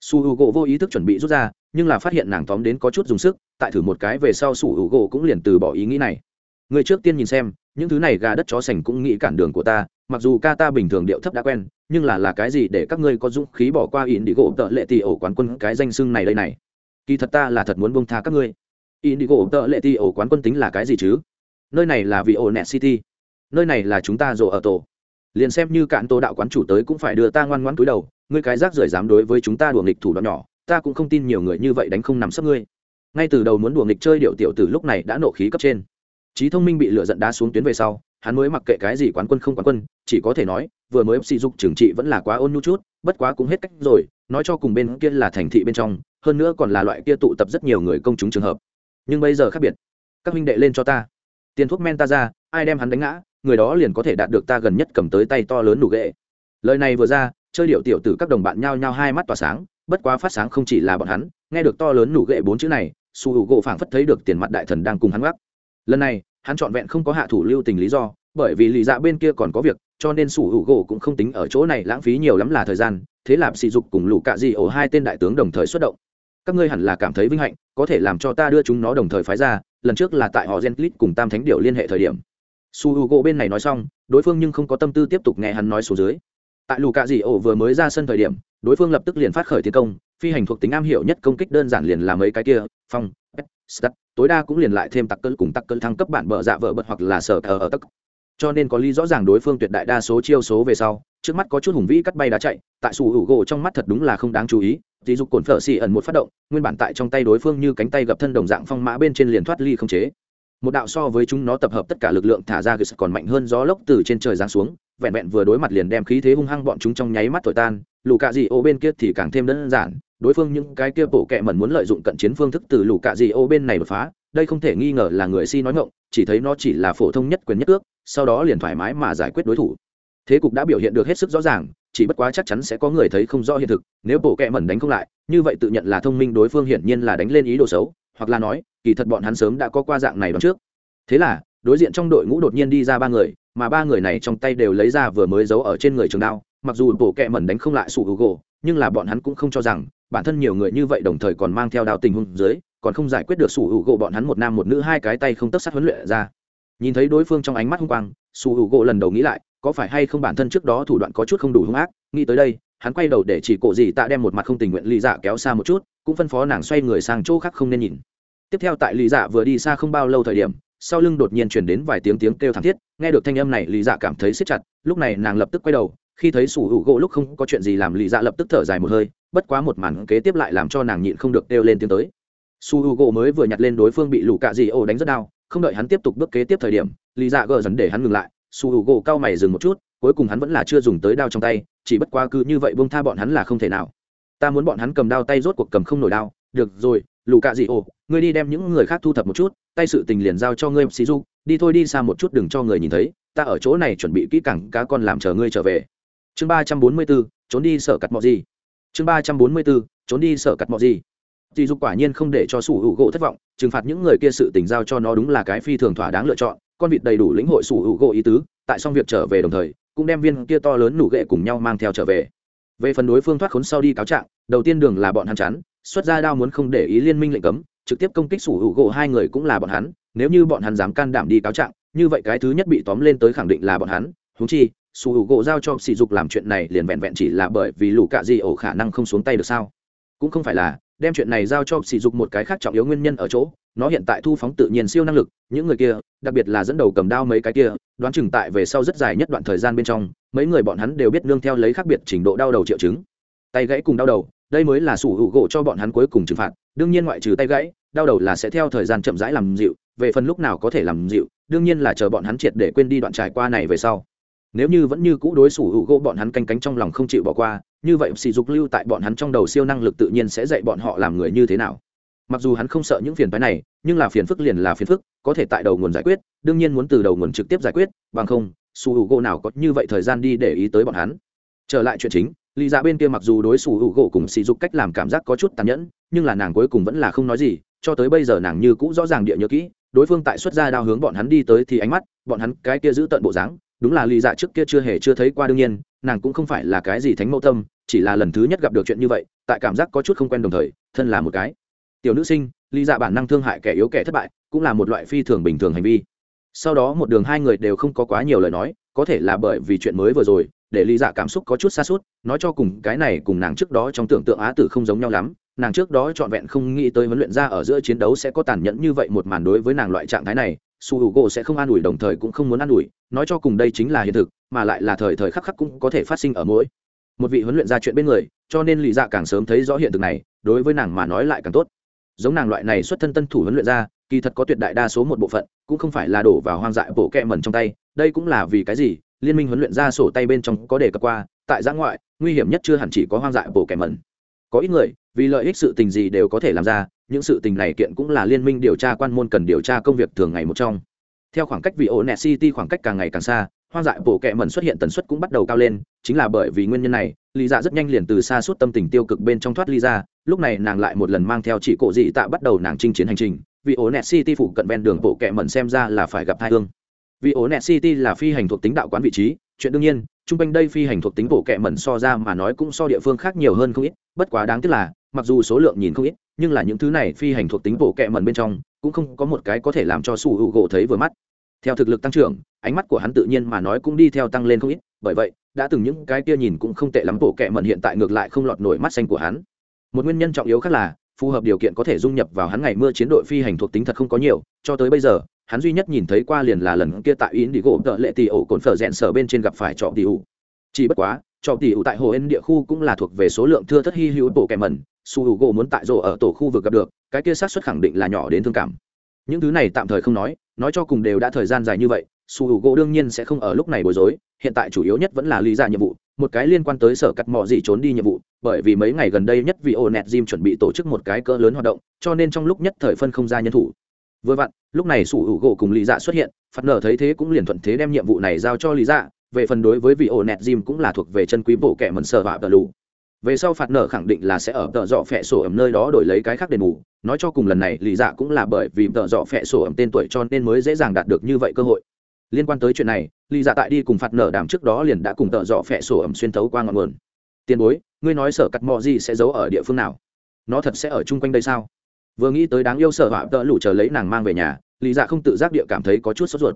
Su hữu gỗ vô ý thức chuẩn bị rút ra, nhưng là phát hiện nàng tóm đến có chút dùng sức, tại thử một cái về sau su hữu gỗ cũng liền từ bỏ ý nghĩ này. Người trước tiên nhìn xem, những thứ này gà đất chó sành cũng nghĩ cản đường của ta, mặc dù ca ta bình thường điệu thấp đã quen, nhưng là là cái gì để các ngươi có dũng khí bỏ qua in đi gỗ tợ lệ tì ổ quán quân cái danh xưng này đây này? Kỳ thật ta là thật muốn bông tha các ngươi. In đi gỗ tợ lệ tì ổ quán quân tính là cái gì chứ? Nơi này là vì ổ net city. Nơi này là chúng ta rộ ở tổ liền xem như cạn tô đạo quán chủ tới cũng phải đưa ta ngoan ngoãn túi đầu, ngươi cái rác rưởi dám đối với chúng ta đùa nghịch thủ đoạn nhỏ, ta cũng không tin nhiều người như vậy đánh không nằm sấp ngươi. Ngay từ đầu muốn đùa nghịch chơi điệu tiểu từ lúc này đã nộ khí cấp trên. Trí thông minh bị lựa giận đá xuống tuyến về sau, hắn mới mặc kệ cái gì quán quân không quán quân, chỉ có thể nói, vừa mới sỉ dục trưởng trị vẫn là quá ôn nhu chút, bất quá cũng hết cách rồi, nói cho cùng bên kia là thành thị bên trong, hơn nữa còn là loại kia tụ tập rất nhiều người công chúng trường hợp. Nhưng bây giờ khác biệt, các huynh đệ lên cho ta. Tiền thuốc men ta ra, ai đem hắn đánh ngã? Người đó liền có thể đạt được ta gần nhất cầm tới tay to lớn đủ ghệ. Lời này vừa ra, chơi điệu tiểu tử các đồng bạn nhao nhao hai mắt tỏa sáng, bất quá phát sáng không chỉ là bọn hắn, nghe được to lớn đủ ghệ bốn chữ này, su hữu gỗ phảng phất thấy được tiền mặt đại thần đang cùng hắn gác. Lần này, hắn trọn vẹn không có hạ thủ lưu tình lý do, bởi vì lì dạ bên kia còn có việc, cho nên sủ hữu gỗ cũng không tính ở chỗ này lãng phí nhiều lắm là thời gian, thế làm sỉ dục cùng lũ cạ di ổ hai tên đại tướng đồng thời xuất động. Các ngươi hẳn là cảm thấy vinh hạnh, có thể làm cho ta đưa chúng nó đồng thời phái ra, lần trước là tại họ gen clip cùng tam thánh điệu liên hệ thời điểm su h u gỗ bên này nói xong, đối phương nhưng không có tâm tư tiếp tục nghe hắn nói số dưới. Tại lù cạ dị ổ vừa mới ra sân thời điểm, đối phương lập tức liền phát khởi tiến công, phi hành thuộc tính am hiểu nhất công kích đơn giản liền là mấy cái kia, phong stat, tối đa cũng liền lại thêm tắc cỡ cùng tắc cỡ thăng cấp bản bờ dạ vợ bật hoặc là sở thờ ở tắc. Cho nên có lý rõ ràng đối phương tuyệt đại đa số chiêu số về sau, trước mắt có chút hùng vĩ cắt bay đá chạy, tại sủ hữu gỗ trong mắt thật đúng là không đáng chú ý thì dục cồn phở xì ẩn một phát động, nguyên bản tại trong tay đối phương như cánh tay gặp thân đồng dạng phong mã bên trên liền thoát ly không chế một đạo so với chúng nó tập hợp tất cả lực lượng thả ra còn mạnh hơn gió lốc từ trên trời giáng xuống, vẹn vẹn vừa đối mặt liền đem khí thế hung hăng bọn chúng trong nháy mắt thổi tan lù cạ dị ô bên kia thì càng thêm đơn giản, đối phương những cái kia bộ kẹ mẩn muốn lợi dụng cận chiến phương thức từ lù cạ dị ô bên này đột phá, đây không thể nghi ngờ là người si nói ngộng chỉ thấy nó chỉ là phổ thông nhất quyền nhất ước sau đó liền thoải mái mà giải quyết đối thủ. Thế cục đã biểu hiện được hết sức rõ ràng, chỉ bất quá chắc chắn sẽ có người thấy không rõ hiện thực, nếu bộ kẹ mẩn đánh không lại, như vậy tự nhận là thông minh đối phương hiển nhiên là đánh lên ý đồ xấu, hoặc là nói kỳ thật bọn hắn sớm đã có qua dạng này đón trước. Thế là, đối diện trong đội ngũ đột nhiên đi ra ba người, mà ba người này trong tay đều lấy ra vừa mới giấu ở trên người trường đao, mặc dù bộ kệ mẩn đánh không lại sủ hữu gỗ nhưng là bọn hắn cũng không cho rằng, bản thân nhiều người như vậy đồng thời còn mang theo đao tình huống dưới, còn không giải quyết được sủ hữu gỗ bọn hắn một nam một nữ hai cái tay không tất sát huấn luyện ra. Nhìn thấy đối phương trong ánh mắt hung quang, sủ hữu gỗ lần đầu nghĩ lại, có phải hay không bản thân trước đó thủ đoạn có chút không đủ hung ác, nghĩ tới đây, hắn quay đầu để chỉ cổ gì tạ đem một mặt không tình nguyện lì dạ kéo xa một chút, cũng phân phó nàng xoay người sang chỗ khác không nên nhìn tiếp theo tại lý dạ vừa đi xa không bao lâu thời điểm, sau lưng đột nhiên chuyển đến vài tiếng tiếng kêu thảm thiết, nghe được thanh âm này lý dạ cảm thấy siết chặt, lúc này nàng lập tức quay đầu, khi thấy sủ hữu gỗ lúc không có chuyện gì làm lý dạ lập tức thở dài một hơi, bất quá một màn kế tiếp lại làm cho nàng nhịn không được kêu lên tiếng tới. Su hữu u gỗ mới vừa nhặt lên đối phương bị lũ cạ dị ổ đánh rất đau, không đợi hắn tiếp tục bước kế tiếp thời điểm, lý dạ gờ dần để hắn ngừng lại su hữu u gỗ cao mày dừng một chút, cuối cùng hắn vẫn là chưa dùng tới đao trong tay, chỉ bất quá cứ như vậy bông tha bọn hắn là không thể nào. Ta muốn bọn hắn cầm đao tay rốt cuộc cầm không nổi đao được rồi, lù cạ dị ổ, ngươi đi đem những người khác thu thập một chút, tay sự tình liền giao cho ngươi xí du đi thôi, đi xa một chút, đừng cho người nhìn thấy. Ta ở chỗ này chuẩn bị kỹ càng, cá con làm chờ ngươi trở về. Chương ba trăm bốn mươi bốn, trốn đi sợ cặt mọ gì? Chương ba trăm bốn mươi bốn, trốn đi sợ cặt mọ gì? Dì dục quả nhiên không để cho sủ hữu gỗ thất vọng, trừng phạt những người kia sự tình giao cho nó đúng là cái phi thường thỏa đáng lựa chọn. Con vịt đầy đủ lĩnh hội sủ hữu gỗ ý tứ, tại xong việc trở về đồng thời, cũng đem viên kia to lớn nủ ghệ cùng nhau mang theo trở về. Về phần đối phương thoát khốn sau đi cáo trạng, đầu tiên đường là bọn hắn chắn xuất ra đao muốn không để ý liên minh lệnh cấm, trực tiếp công kích sủ hữu gỗ, hai người cũng là bọn hắn, nếu như bọn hắn dám can đảm đi cáo trạng, như vậy cái thứ nhất bị tóm lên tới khẳng định là bọn hắn. Húng chi, sủ hữu gỗ giao cho sỉ dục làm chuyện này liền vẹn vẹn chỉ là bởi vì lũ cạ di ổ khả năng không xuống tay được sao? Cũng không phải là, đem chuyện này giao cho sỉ dục một cái khác trọng yếu nguyên nhân ở chỗ, nó hiện tại thu phóng tự nhiên siêu năng lực, những người kia, đặc biệt là dẫn đầu cầm đao mấy cái kia, đoán chừng tại về sau rất dài nhất đoạn thời gian bên trong, mấy người bọn hắn đều biết nương theo lấy khác biệt trình độ đau đầu triệu chứng. Tay gãy cùng đau đầu đây mới là sủ hữu gỗ cho bọn hắn cuối cùng trừng phạt, đương nhiên ngoại trừ tay gãy, đau đầu là sẽ theo thời gian chậm rãi làm dịu, về phần lúc nào có thể làm dịu, đương nhiên là chờ bọn hắn triệt để quên đi đoạn trải qua này về sau. Nếu như vẫn như cũ đối sủ hữu gỗ bọn hắn canh cánh trong lòng không chịu bỏ qua, như vậy sỉ dục lưu tại bọn hắn trong đầu siêu năng lực tự nhiên sẽ dạy bọn họ làm người như thế nào. Mặc dù hắn không sợ những phiền phái này, nhưng là phiền phức liền là phiền phức, có thể tại đầu nguồn giải quyết, đương nhiên muốn từ đầu nguồn trực tiếp giải quyết, bằng không su hữu gỗ nào có như vậy thời gian đi để ý tới bọn hắn. Trở lại chuyện chính lý dạ bên kia mặc dù đối xử hữu gỗ cùng sỉ dục cách làm cảm giác có chút tàn nhẫn, nhưng là nàng cuối cùng vẫn là không nói gì, cho tới bây giờ nàng như cũ rõ ràng địa nhớ kỹ, đối phương tại xuất gia đao hướng bọn hắn đi tới thì ánh mắt, bọn hắn cái kia giữ tận bộ dáng, đúng là lý dạ trước kia chưa hề chưa thấy qua đương nhiên, nàng cũng không phải là cái gì thánh mẫu tâm, chỉ là lần thứ nhất gặp được chuyện như vậy, tại cảm giác có chút không quen đồng thời, thân là một cái tiểu nữ sinh lý dạ bản năng thương hại kẻ yếu kẻ thất bại, cũng là một loại phi thường bình thường hành vi. Sau đó một đường hai người đều không có quá nhiều lời nói, có thể là bởi vì chuyện mới vừa rồi để lý dạ cảm xúc có chút xa suốt, nói cho cùng, cái này cùng nàng trước đó trong tưởng tượng á tử không giống nhau lắm. Nàng trước đó trọn vẹn không nghĩ tới huấn luyện ra ở giữa chiến đấu sẽ có tàn nhẫn như vậy một màn đối với nàng loại trạng thái này. Su h u gỗ sẽ không an ủi, đồng thời cũng không muốn an ủi. Nói cho cùng đây chính là hiện thực, mà lại là thời thời khắc khắc cũng có thể phát sinh ở mỗi một vị huấn luyện ra chuyện bên người, cho nên lý dạ càng sớm thấy rõ hiện thực này, đối với nàng mà nói lại càng tốt. Giống nàng loại này xuất thân tân thủ huấn luyện ra, kỳ thật có tuyệt đại đa số một bộ phận cũng không phải là đổ vào hoang dại bộ kẹ mẩn trong tay, đây cũng là vì cái gì? Liên minh huấn luyện ra sổ tay bên trong có đề cập qua, tại giã ngoại, nguy hiểm nhất chưa hẳn chỉ có hoang dại bộ kẻ mẩn. Có ít người, vì lợi ích sự tình gì đều có thể làm ra, những sự tình này kiện cũng là liên minh điều tra quan môn cần điều tra công việc thường ngày một trong. Theo khoảng cách vị ổ net city khoảng cách càng ngày càng xa, hoang dại bộ kẹ mẩn xuất hiện tần suất cũng bắt đầu cao lên, chính là bởi vì nguyên nhân này, lý dạ rất nhanh liền từ xa suốt tâm tình tiêu cực bên trong thoát ly ra dạ, lúc này nàng lại một lần mang theo chị cổ dị tạ bắt đầu nàng chinh chiến hành trình, vì ổ net city phụ cận ven đường bộ kẹ mẩn xem ra là phải gặp thai hương vì ổ net city là phi hành thuộc tính đạo quán vị trí, chuyện đương nhiên, chung quanh đây phi hành thuộc tính bộ kẹ mẩn so ra mà nói cũng so địa phương khác nhiều hơn không ít, bất quá đáng tiếc là, mặc dù số lượng nhìn không ít, nhưng là những thứ này phi hành thuộc tính bộ kẹ mẩn bên trong, cũng không có một cái có thể làm cho su hữu gỗ thấy vừa mắt. Theo thực lực tăng trưởng, ánh mắt của hắn tự nhiên mà nói cũng đi theo tăng lên không ít, bởi vậy, đã từng những cái kia nhìn cũng không tệ lắm bộ kẹ mẩn hiện tại ngược lại không lọt nổi mắt xanh của hắn. Một nguyên nhân trọng yếu khác là, phù hợp điều kiện có thể dung nhập vào hắn ngày mưa chiến đội phi hành thuộc tính thật không có nhiều, cho tới bây giờ hắn duy nhất nhìn thấy qua liền là lần kia tại yến đi gỗ tợ lệ tỷ ổ cồn phở rẽn sở bên trên gặp phải trọ tỷ ủ chỉ bất quá trọ tỷ ủ tại hồ ên địa khu cũng là thuộc về số lượng thưa thất hy hữu bộ kẹ mẩn, su hữu gỗ muốn tại rổ ở tổ khu vực gặp được, cái kia xác suất khẳng định là nhỏ đến thương cảm. Những thứ này tạm thời không nói nói cho cùng đều đã thời gian dài như vậy, su hữu gỗ đương nhiên sẽ không ở lúc này bối rối, hiện tại chủ yếu nhất vẫn là lý ra nhiệm vụ, một cái liên quan tới sở cắt mò gì trốn đi nhiệm vụ, bởi vì mấy ngày gần đây nhất vì ô nẹt gym chuẩn bị tổ chức một cái cỡ lớn hoạt động, cho nên trong lúc nhất thời phân không ra nhân thủ vừa vặn, lúc này sủ hữu gỗ cùng lý dạ xuất hiện phật nở thấy thế cũng liền thuận thế đem nhiệm vụ này giao cho lý dạ về phần đối với vị ổ nẹt Jim cũng là thuộc về chân quý bộ kẻ mần sờ và tờ lù. Về sau phạt nở khẳng định là sẽ ở tợ dọ phẹ sổ ẩm nơi đó đổi lấy cái khác đền bù. Nói cho cùng lần này, lý dạ cũng là bởi vì tợ dọ phẹ sổ ẩm tên tuổi cho nên mới dễ dàng đạt được như vậy cơ hội. Liên quan tới chuyện này, lý dạ tại đi cùng phạt nở đàm trước đó liền đã cùng tợ dọ phẹ sổ ẩm xuyên thấu qua ngọn nguồn. Tiền bối, ngươi nói sở cắt mò gì sẽ giấu ở địa phương nào? Nó thật sẽ ở chung quanh đây sao? Vừa nghĩ tới đáng yêu sở họa tợ lụ chờ lấy nàng mang về nhà, lý dạ không tự giác địa cảm thấy có chút sốt ruột.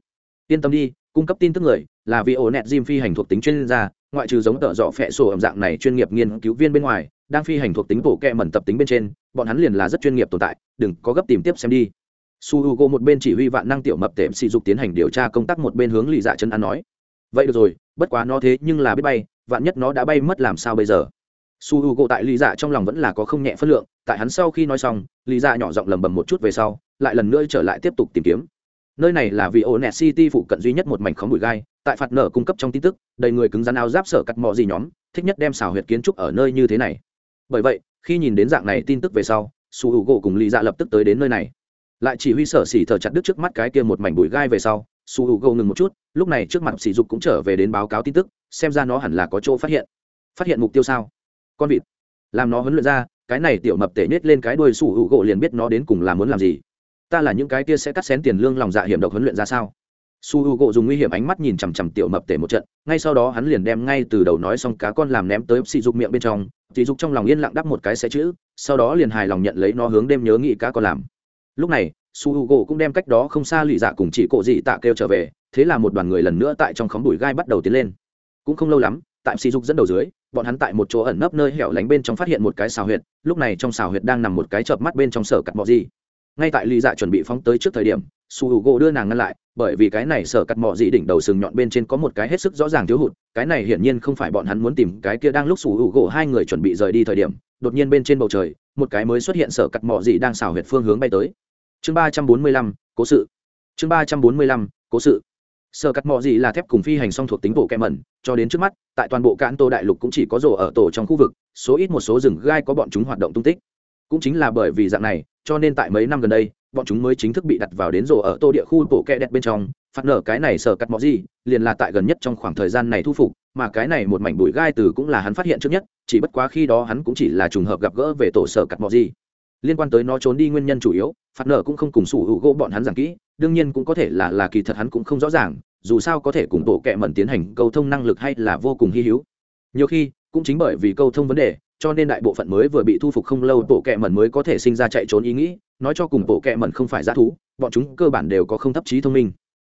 Yên tâm đi, cung cấp tin tức người là vì ổ nẹt diêm phi hành thuộc tính chuyên gia, ngoại trừ giống tợ dọ phẹ sổ ẩm dạng này chuyên nghiệp nghiên cứu viên bên ngoài, đang phi hành thuộc tính bổ kẹ mẩn tập tính bên trên, bọn hắn liền là rất chuyên nghiệp tồn tại, đừng có gấp tìm tiếp xem đi. Su h u g một bên chỉ huy vạn năng tiểu mập tệm sỉ dục tiến hành điều tra công tác một bên hướng lì dạ chân ăn nói. Vậy được rồi, bất quá nó thế nhưng là biết bay, vạn nhất nó đã bay mất làm sao bây giờ? Su h u g tại Lý dạ trong lòng vẫn là có không nhẹ phân lượng, tại hắn sau khi nói xong, Lý dạ nhỏ giọng lầm bầm một chút về sau, lại lần nữa trở lại tiếp tục tìm kiếm. Nơi này là vì ổ nẹt city phụ cận duy nhất một mảnh khóm bụi gai, tại phạt nở cung cấp trong tin tức, đầy người cứng rắn áo giáp sở cắt mò gì nhóm, thích nhất đem xào huyệt kiến trúc ở nơi như thế này. Bởi vậy, khi nhìn đến dạng này tin tức về sau, su hữu gỗ cùng lý dạ lập tức tới đến nơi này. Lại chỉ huy sở xỉ thờ chặt đứt trước mắt cái kia một mảnh bụi gai về sau, su hữu gỗ ngừng một chút, lúc này trước mặt sỉ dục cũng trở về đến báo cáo tin tức, xem ra nó hẳn là có chỗ phát hiện. Phát hiện mục tiêu sao? Con vịt. Làm nó huấn luyện ra, cái này tiểu mập tể nết lên cái đuôi sủ hữu gỗ liền biết nó đến cùng là muốn làm gì. Ta là những cái kia sẽ cắt xén tiền lương lòng dạ hiểm độc huấn luyện ra sao? Su h u gỗ dùng nguy hiểm ánh mắt nhìn chằm chằm tiểu mập tể một trận, ngay sau đó hắn liền đem ngay từ đầu nói xong cá con làm ném tới sỉ dục miệng bên trong, sỉ dục trong lòng yên lặng đắp một cái xe chữ, sau đó liền hài lòng nhận lấy nó hướng đêm nhớ nghĩ cá con làm. Lúc này su h u gỗ cũng đem cách đó không xa lì dạ cùng chỉ cộ dị tạ kêu trở về, thế là một đoàn người lần nữa tại trong khóm bụi gai bắt đầu tiến lên. Cũng không lâu lắm, tại sỉ dục dẫn đầu dưới bọn hắn tại một chỗ ẩn nấp nơi hẻo lánh bên trong phát hiện một cái xào huyệt, lúc này trong xào huyệt đang nằm một cái chợp mắt bên trong sở cắt bọ gì. Ngay tại lì dạ chuẩn bị phóng tới trước thời điểm, su h u gỗ đưa nàng ngăn lại, bởi vì cái này sở cắt mọ dị đỉnh đầu sừng nhọn bên trên có một cái hết sức rõ ràng thiếu hụt, cái này hiển nhiên không phải bọn hắn muốn tìm, cái kia đang lúc su h u gỗ hai người chuẩn bị rời đi thời điểm, đột nhiên bên trên bầu trời, một cái mới xuất hiện sở cắt mọ dị đang xào huyệt phương hướng bay tới. Chương ba trăm bốn mươi lăm, cố sự. Chương ba trăm bốn mươi lăm, cố sự sở cắt mò gì là thép cùng phi hành song thuộc tính bộ kẹ mẩn, cho đến trước mắt, tại toàn bộ cạn tô đại lục cũng chỉ có rổ ở tổ trong khu vực, số ít một số rừng gai có bọn chúng hoạt động tung tích. Cũng chính là bởi vì dạng này, cho nên tại mấy năm gần đây, bọn chúng mới chính thức bị đặt vào đến rổ ở tô địa khu bộ kẹ đẹp bên trong, phát nở cái này sở cắt mò gì liền là tại gần nhất trong khoảng thời gian này thu phục, mà cái này một mảnh bụi gai từ cũng là hắn phát hiện trước nhất, chỉ bất quá khi đó hắn cũng chỉ là trùng hợp gặp gỡ về tổ sở cắt mò gì liên quan tới nó trốn đi nguyên nhân chủ yếu, phát nở cũng không cùng sủ hữu gỗ bọn hắn giảng kỹ đương nhiên cũng có thể là là kỳ thật hắn cũng không rõ ràng, dù sao có thể cùng bộ kệ mẩn tiến hành câu thông năng lực hay là vô cùng hy hữu. Nhiều khi, cũng chính bởi vì câu thông vấn đề, cho nên đại bộ phận mới vừa bị thu phục không lâu bộ kệ mẩn mới có thể sinh ra chạy trốn ý nghĩ, nói cho cùng bộ kệ mẩn không phải g thú, bọn chúng cơ bản đều có không thấp trí thông minh.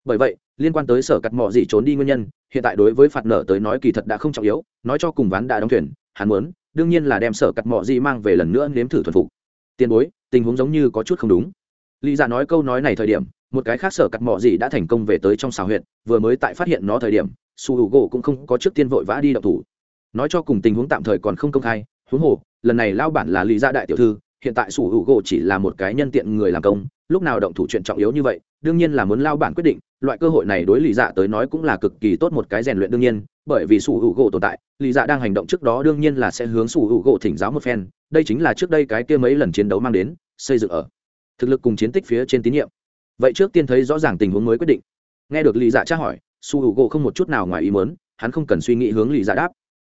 Bởi vậy, liên quan tới sở cắt mọ gì trốn đi nguyên nhân, hiện tại đối với phạt nở tới nói kỳ thật đã không trọng yếu, nói cho cùng ván đã đóng thuyền, hắn muốn, đương nhiên là đem sở cắt mọ gì mang về lần nữa nếm thử thuần phục. Tiền bối, tình huống giống như có chút không đúng. Lý giả nói câu nói này thời điểm một cái khác sở cắt mọ gì đã thành công về tới trong xào huyện vừa mới tại phát hiện nó thời điểm, su hữu gỗ cũng không có trước tiên vội vã đi đậu thủ. Nói cho cùng tình huống tạm thời còn không công khai, huống hồ, lần này lao bản là lý gia đại tiểu thư, hiện tại su h u gỗ chỉ là một cái nhân tiện người làm công, lúc nào động thủ chuyện trọng yếu như vậy, đương nhiên là muốn lao bản quyết định, loại cơ hội này đối lý dạ tới nói cũng là cực kỳ tốt một cái rèn luyện đương nhiên, bởi vì sủ hữu gỗ tồn tại, lý dạ đang hành động trước đó đương nhiên là sẽ hướng sủ hữu gỗ thỉnh giáo một phen, đây chính là trước đây cái kia mấy lần chiến đấu mang đến, xây dựng ở thực lực cùng chiến tích phía trên tín nhiệm vậy trước tiên thấy rõ ràng tình huống mới quyết định. Nghe được lý dạ tra hỏi, su hữu gỗ không một chút nào ngoài ý mớn hắn không cần suy nghĩ hướng lý dạ đáp.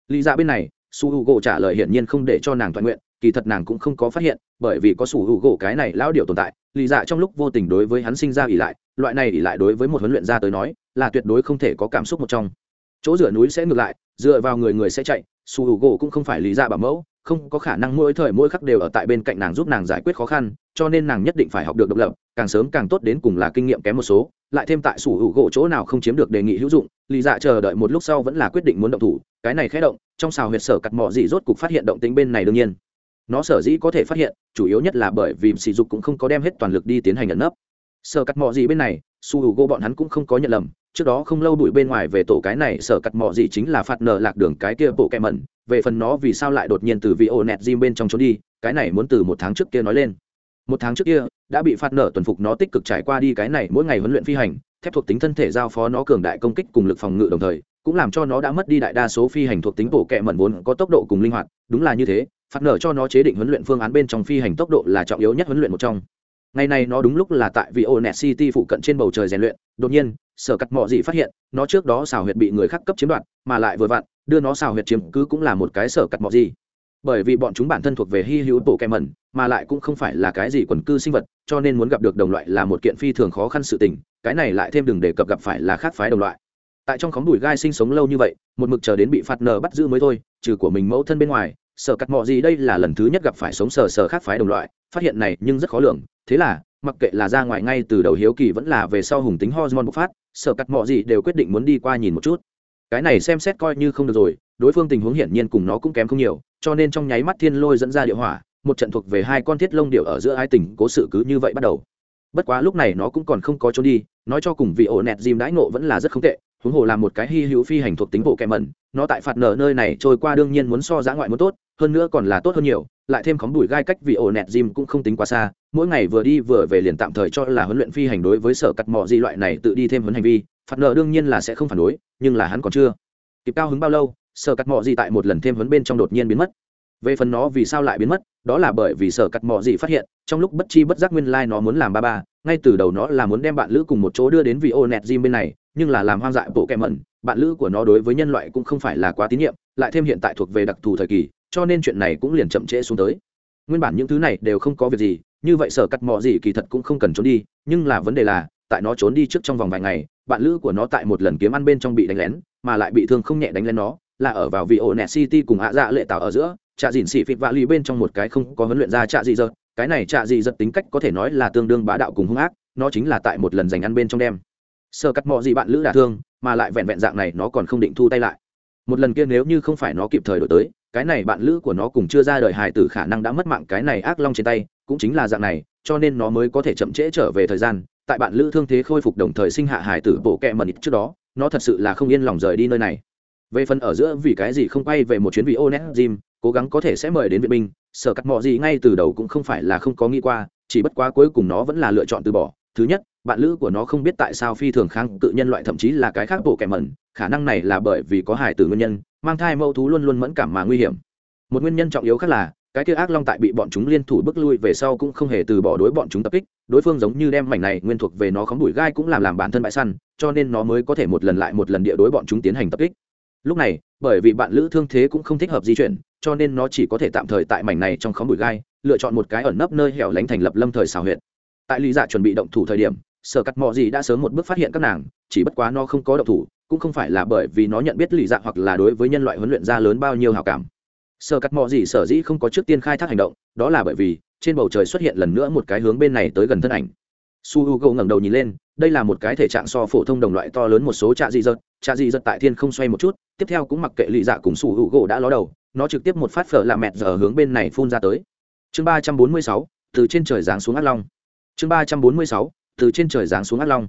Lý dạ bên này, su h u gỗ trả lời hiển nhiên không để cho nàng toàn nguyện, kỳ thật nàng cũng không có phát hiện, bởi vì có su h u gỗ cái này lão điệu tồn tại, lý dạ trong lúc vô tình đối với hắn sinh ra ỉ lại, loại này ỉ lại đối với một huấn luyện gia tới nói, là tuyệt đối không thể có cảm xúc một trong. Chỗ rửa núi sẽ ngược lại, dựa vào người người sẽ chạy, su h u gỗ cũng không phải lý dạ bảo mẫu, không có khả năng mỗi thời mỗi khắc đều ở tại bên cạnh nàng giúp nàng giải quyết khó khăn, cho nên nàng nhất định phải học được độc lập càng sớm càng tốt đến cùng là kinh nghiệm kém một số, lại thêm tại sủ hữu gỗ chỗ nào không chiếm được đề nghị hữu dụng lì dạ chờ đợi một lúc sau vẫn là quyết định muốn động thủ, cái này khé động, trong xào huyệt sở cặt mỏ dị rốt cục phát hiện động tính bên này đương nhiên. Nó sở dĩ có thể phát hiện, chủ yếu nhất là bởi vì sỉ dục cũng không có đem hết toàn lực đi tiến hành nhận nấp. Sở cặt mỏ dị bên này su hữu u gỗ bọn hắn cũng không có nhận lầm, trước đó không lâu đuổi bên ngoài về tổ cái này, sở cặt mỏ gì chính là phạt nở lạc đường cái kia bộ kẹ mẩn, về phần nó vì sao lại đột nhiên từ vị ô nẹt gym bên trong trốn đi, cái này muốn từ một tháng trước kia nói lên một tháng trước kia, đã bị phạt nở tuần phục nó tích cực trải qua đi cái này mỗi ngày huấn luyện phi hành, thép thuộc tính thân thể giao phó nó cường đại công kích cùng lực phòng ngự đồng thời, cũng làm cho nó đã mất đi đại đa số phi hành thuộc tính bổ kẹ mẩn vốn có tốc độ cùng linh hoạt. Đúng là như thế phạt nở cho nó chế định huấn luyện phương án bên trong phi hành tốc độ là trọng yếu nhất huấn luyện một trong. Ngày này nó đúng lúc là tại vì O'Net city phụ cận trên bầu trời rèn luyện, đột nhiên, sở cắt mọi gì phát hiện, nó trước đó xào huyệt bị người khác cấp chiếm đoạt, mà lại vừa vặn, đưa nó xào huyệt chiếm cứ cũng là một cái sở cắt mọi gì bởi vì bọn chúng bản thân thuộc về hy hữu bộ kem mẩn, mà lại cũng không phải là cái gì quần cư sinh vật, cho nên muốn gặp được đồng loại là một kiện phi thường khó khăn sự tình, cái này lại thêm đừng đề cập gặp phải là khác phái đồng loại. Tại trong khóm đùi gai sinh sống lâu như vậy, một mực chờ đến bị phạt nờ bắt giữ mới thôi, trừ của mình mẫu thân bên ngoài sợ cắt mọ gì đây là lần thứ nhất gặp phải sống sờ sờ khác phái đồng loại, phát hiện này nhưng rất khó lường, thế là, mặc kệ là ra ngoài ngay từ đầu hiếu kỳ vẫn là về sau hùng tính hormone bộc phát sợ cắt mọ gì đều quyết định muốn đi qua nhìn một chút. Cái này xem xét coi như không được rồi, đối phương tình huống hiển nhiên cùng nó cũng kém không nhiều cho nên trong nháy mắt thiên lôi dẫn ra địa hỏa, một trận thuộc về hai con thiết lông điệu ở giữa hai tỉnh cố sự cứ như vậy bắt đầu. Bất quá lúc này nó cũng còn không có trốn đi, nói cho cùng vị ổ nẹt dìm đãi ngộ vẫn là rất không tệ, huống hồ là một cái hy hữu phi hành thuộc tính bộ kẹ mẩn, nó tại phạt nở nơi này trôi qua đương nhiên muốn so giã ngoại muốn tốt, hơn nữa còn là tốt hơn nhiều, lại thêm khóm đùi gai cách vị ổ nẹt dìm cũng không tính quá xa, mỗi ngày vừa đi vừa về liền tạm thời cho là huấn luyện phi hành đối với sở cắt mò di loại này tự đi thêm huấn hành vi, phạt nở đương nhiên là sẽ không phản đối, nhưng là hắn còn chưa. Kịp cao hứng bao lâu sở cắt mọ gì tại một lần thêm huấn bên trong đột nhiên biến mất. Về phần nó vì sao lại biến mất, đó là bởi vì sở cắt mọ gì phát hiện, trong lúc bất chi bất giác nguyên lai nó muốn làm ba ba, ngay từ đầu nó là muốn đem bạn lữ cùng một chỗ đưa đến vị ô nẹt gym bên này, nhưng là làm hoang dại bộ kẹ mẩn, bạn lữ của nó đối với nhân loại cũng không phải là quá tín nhiệm, lại thêm hiện tại thuộc về đặc thù thời kỳ, cho nên chuyện này cũng liền chậm trễ xuống tới. Nguyên bản những thứ này đều không có việc gì, như vậy sở cắt mọ gì kỳ thật cũng không cần trốn đi, nhưng là vấn đề là, tại nó trốn đi trước trong vòng vài ngày, bạn lữ của nó tại một lần kiếm ăn bên trong bị đánh lén, mà lại bị thương không nhẹ đánh lén nó là ở vào vị ổ city cùng ạ dạ lệ tạo ở giữa, trạ dìn xỉ phịt vạ lì bên trong một cái không có huấn luyện ra trạ dị giật cái này trạ dị giật tính cách có thể nói là tương đương bá đạo cùng hung ác, nó chính là tại một lần giành ăn bên trong đêm. Sơ cắt mọi gì bạn lữ đả thương, mà lại vẹn vẹn dạng này nó còn không định thu tay lại. Một lần kia nếu như không phải nó kịp thời đổi tới, cái này bạn lữ của nó cùng chưa ra đời hài tử khả năng đã mất mạng cái này ác long trên tay, cũng chính là dạng này, cho nên nó mới có thể chậm trễ trở về thời gian. Tại bạn lữ thương thế khôi phục đồng thời sinh hạ hài tử bộ kẹ mần ít trước đó, nó thật sự là không yên lòng rời đi nơi này về phần ở giữa vì cái gì không quay về một chuyến vị onet jim cố gắng có thể sẽ mời đến viện binh, sở cắt mọi gì ngay từ đầu cũng không phải là không có nghĩ qua, chỉ bất quá cuối cùng nó vẫn là lựa chọn từ bỏ. Thứ nhất, bạn lữ của nó không biết tại sao phi thường kháng cự nhân loại thậm chí là cái khác bộ kẻ mẩn, khả năng này là bởi vì có hài tử nguyên nhân, mang thai mâu thú luôn luôn mẫn cảm mà nguy hiểm. Một nguyên nhân trọng yếu khác là, cái kia ác long tại bị bọn chúng liên thủ bước lui về sau cũng không hề từ bỏ đối bọn chúng tập kích, đối phương giống như đem mảnh này nguyên thuộc về nó khóng đùi gai cũng làm làm bản thân bãi săn, cho nên nó mới có thể một lần lại một lần địa đối bọn chúng tiến hành tập kích lúc này, bởi vì bạn lữ thương thế cũng không thích hợp di chuyển, cho nên nó chỉ có thể tạm thời tại mảnh này trong khóm bụi gai, lựa chọn một cái ẩn nấp nơi hẻo lánh thành lập lâm thời xào huyện tại lý dạ chuẩn bị động thủ thời điểm, sở cắt mò gì đã sớm một bước phát hiện các nàng, chỉ bất quá nó không có động thủ, cũng không phải là bởi vì nó nhận biết lý dạ hoặc là đối với nhân loại huấn luyện ra lớn bao nhiêu hào cảm. Sở cắt mò gì sở dĩ không có trước tiên khai thác hành động, đó là bởi vì trên bầu trời xuất hiện lần nữa một cái hướng bên này tới gần thân ảnh su h u g ngẩng đầu nhìn lên, đây là một cái thể trạng so phổ thông đồng loại to lớn một số trạ dị dật. Trạ dị dật tại thiên không xoay một chút, tiếp theo cũng mặc kệ lì dạ cùng su h u g đã ló đầu, nó trực tiếp một phát phở là mẹt giờ hướng bên này phun ra tới. Chương ba trăm bốn mươi sáu, từ trên trời giáng xuống át long. Chương ba trăm bốn mươi sáu, từ trên trời giáng xuống át long.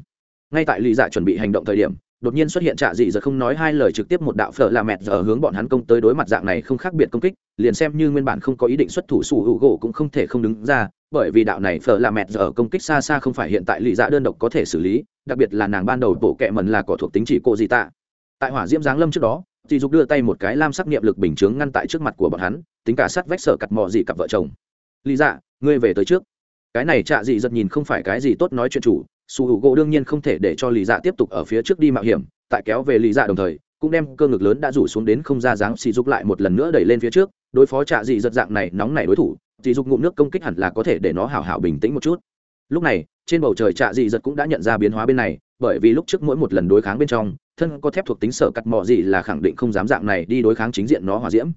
Ngay tại lì dạ chuẩn bị hành động thời điểm, đột nhiên xuất hiện trạ dị giật không nói hai lời trực tiếp một đạo phở là mẹt giờ hướng bọn hắn công tới đối mặt dạng này không khác biệt công kích, liền xem như nguyên bản không có ý định xuất thủ sủ hữu gỗ cũng không thể không đứng ra bởi vì đạo này phở là mẹt giờ công kích xa xa không phải hiện tại lì dạ đơn độc có thể xử lý, đặc biệt là nàng ban đầu bộ kẹ mần là cỏ thuộc tính chỉ cô gì tạ. Tại hỏa diễm giáng lâm trước đó dì dục đưa tay một cái lam sắc niệm lực bình chướng ngăn tại trước mặt của bọn hắn, tính cả sắt vách sở cặt mò dị cặp vợ chồng. Lý dạ ngươi về tới trước. Cái này trạ dị giật nhìn không phải cái gì tốt nói chuyện chủ, su hữu gỗ đương nhiên không thể để cho lý dạ tiếp tục ở phía trước đi mạo hiểm, tại kéo về lý dạ đồng thời, cũng đem cơ ngực lớn đã rủ xuống đến không ra dáng xì dục lại một lần nữa đẩy lên phía trước, đối phó trạ dị giật dạng này nóng nảy đối thủ dị dục ngụm nước công kích hẳn là có thể để nó hảo hảo bình tĩnh một chút. Lúc này, trên bầu trời trạ dị giật cũng đã nhận ra biến hóa bên này, bởi vì lúc trước mỗi một lần đối kháng bên trong, thân có thép thuộc tính sở cắt mò gì là khẳng định không dám dạng này đi đối kháng chính diện nó hòa diễm.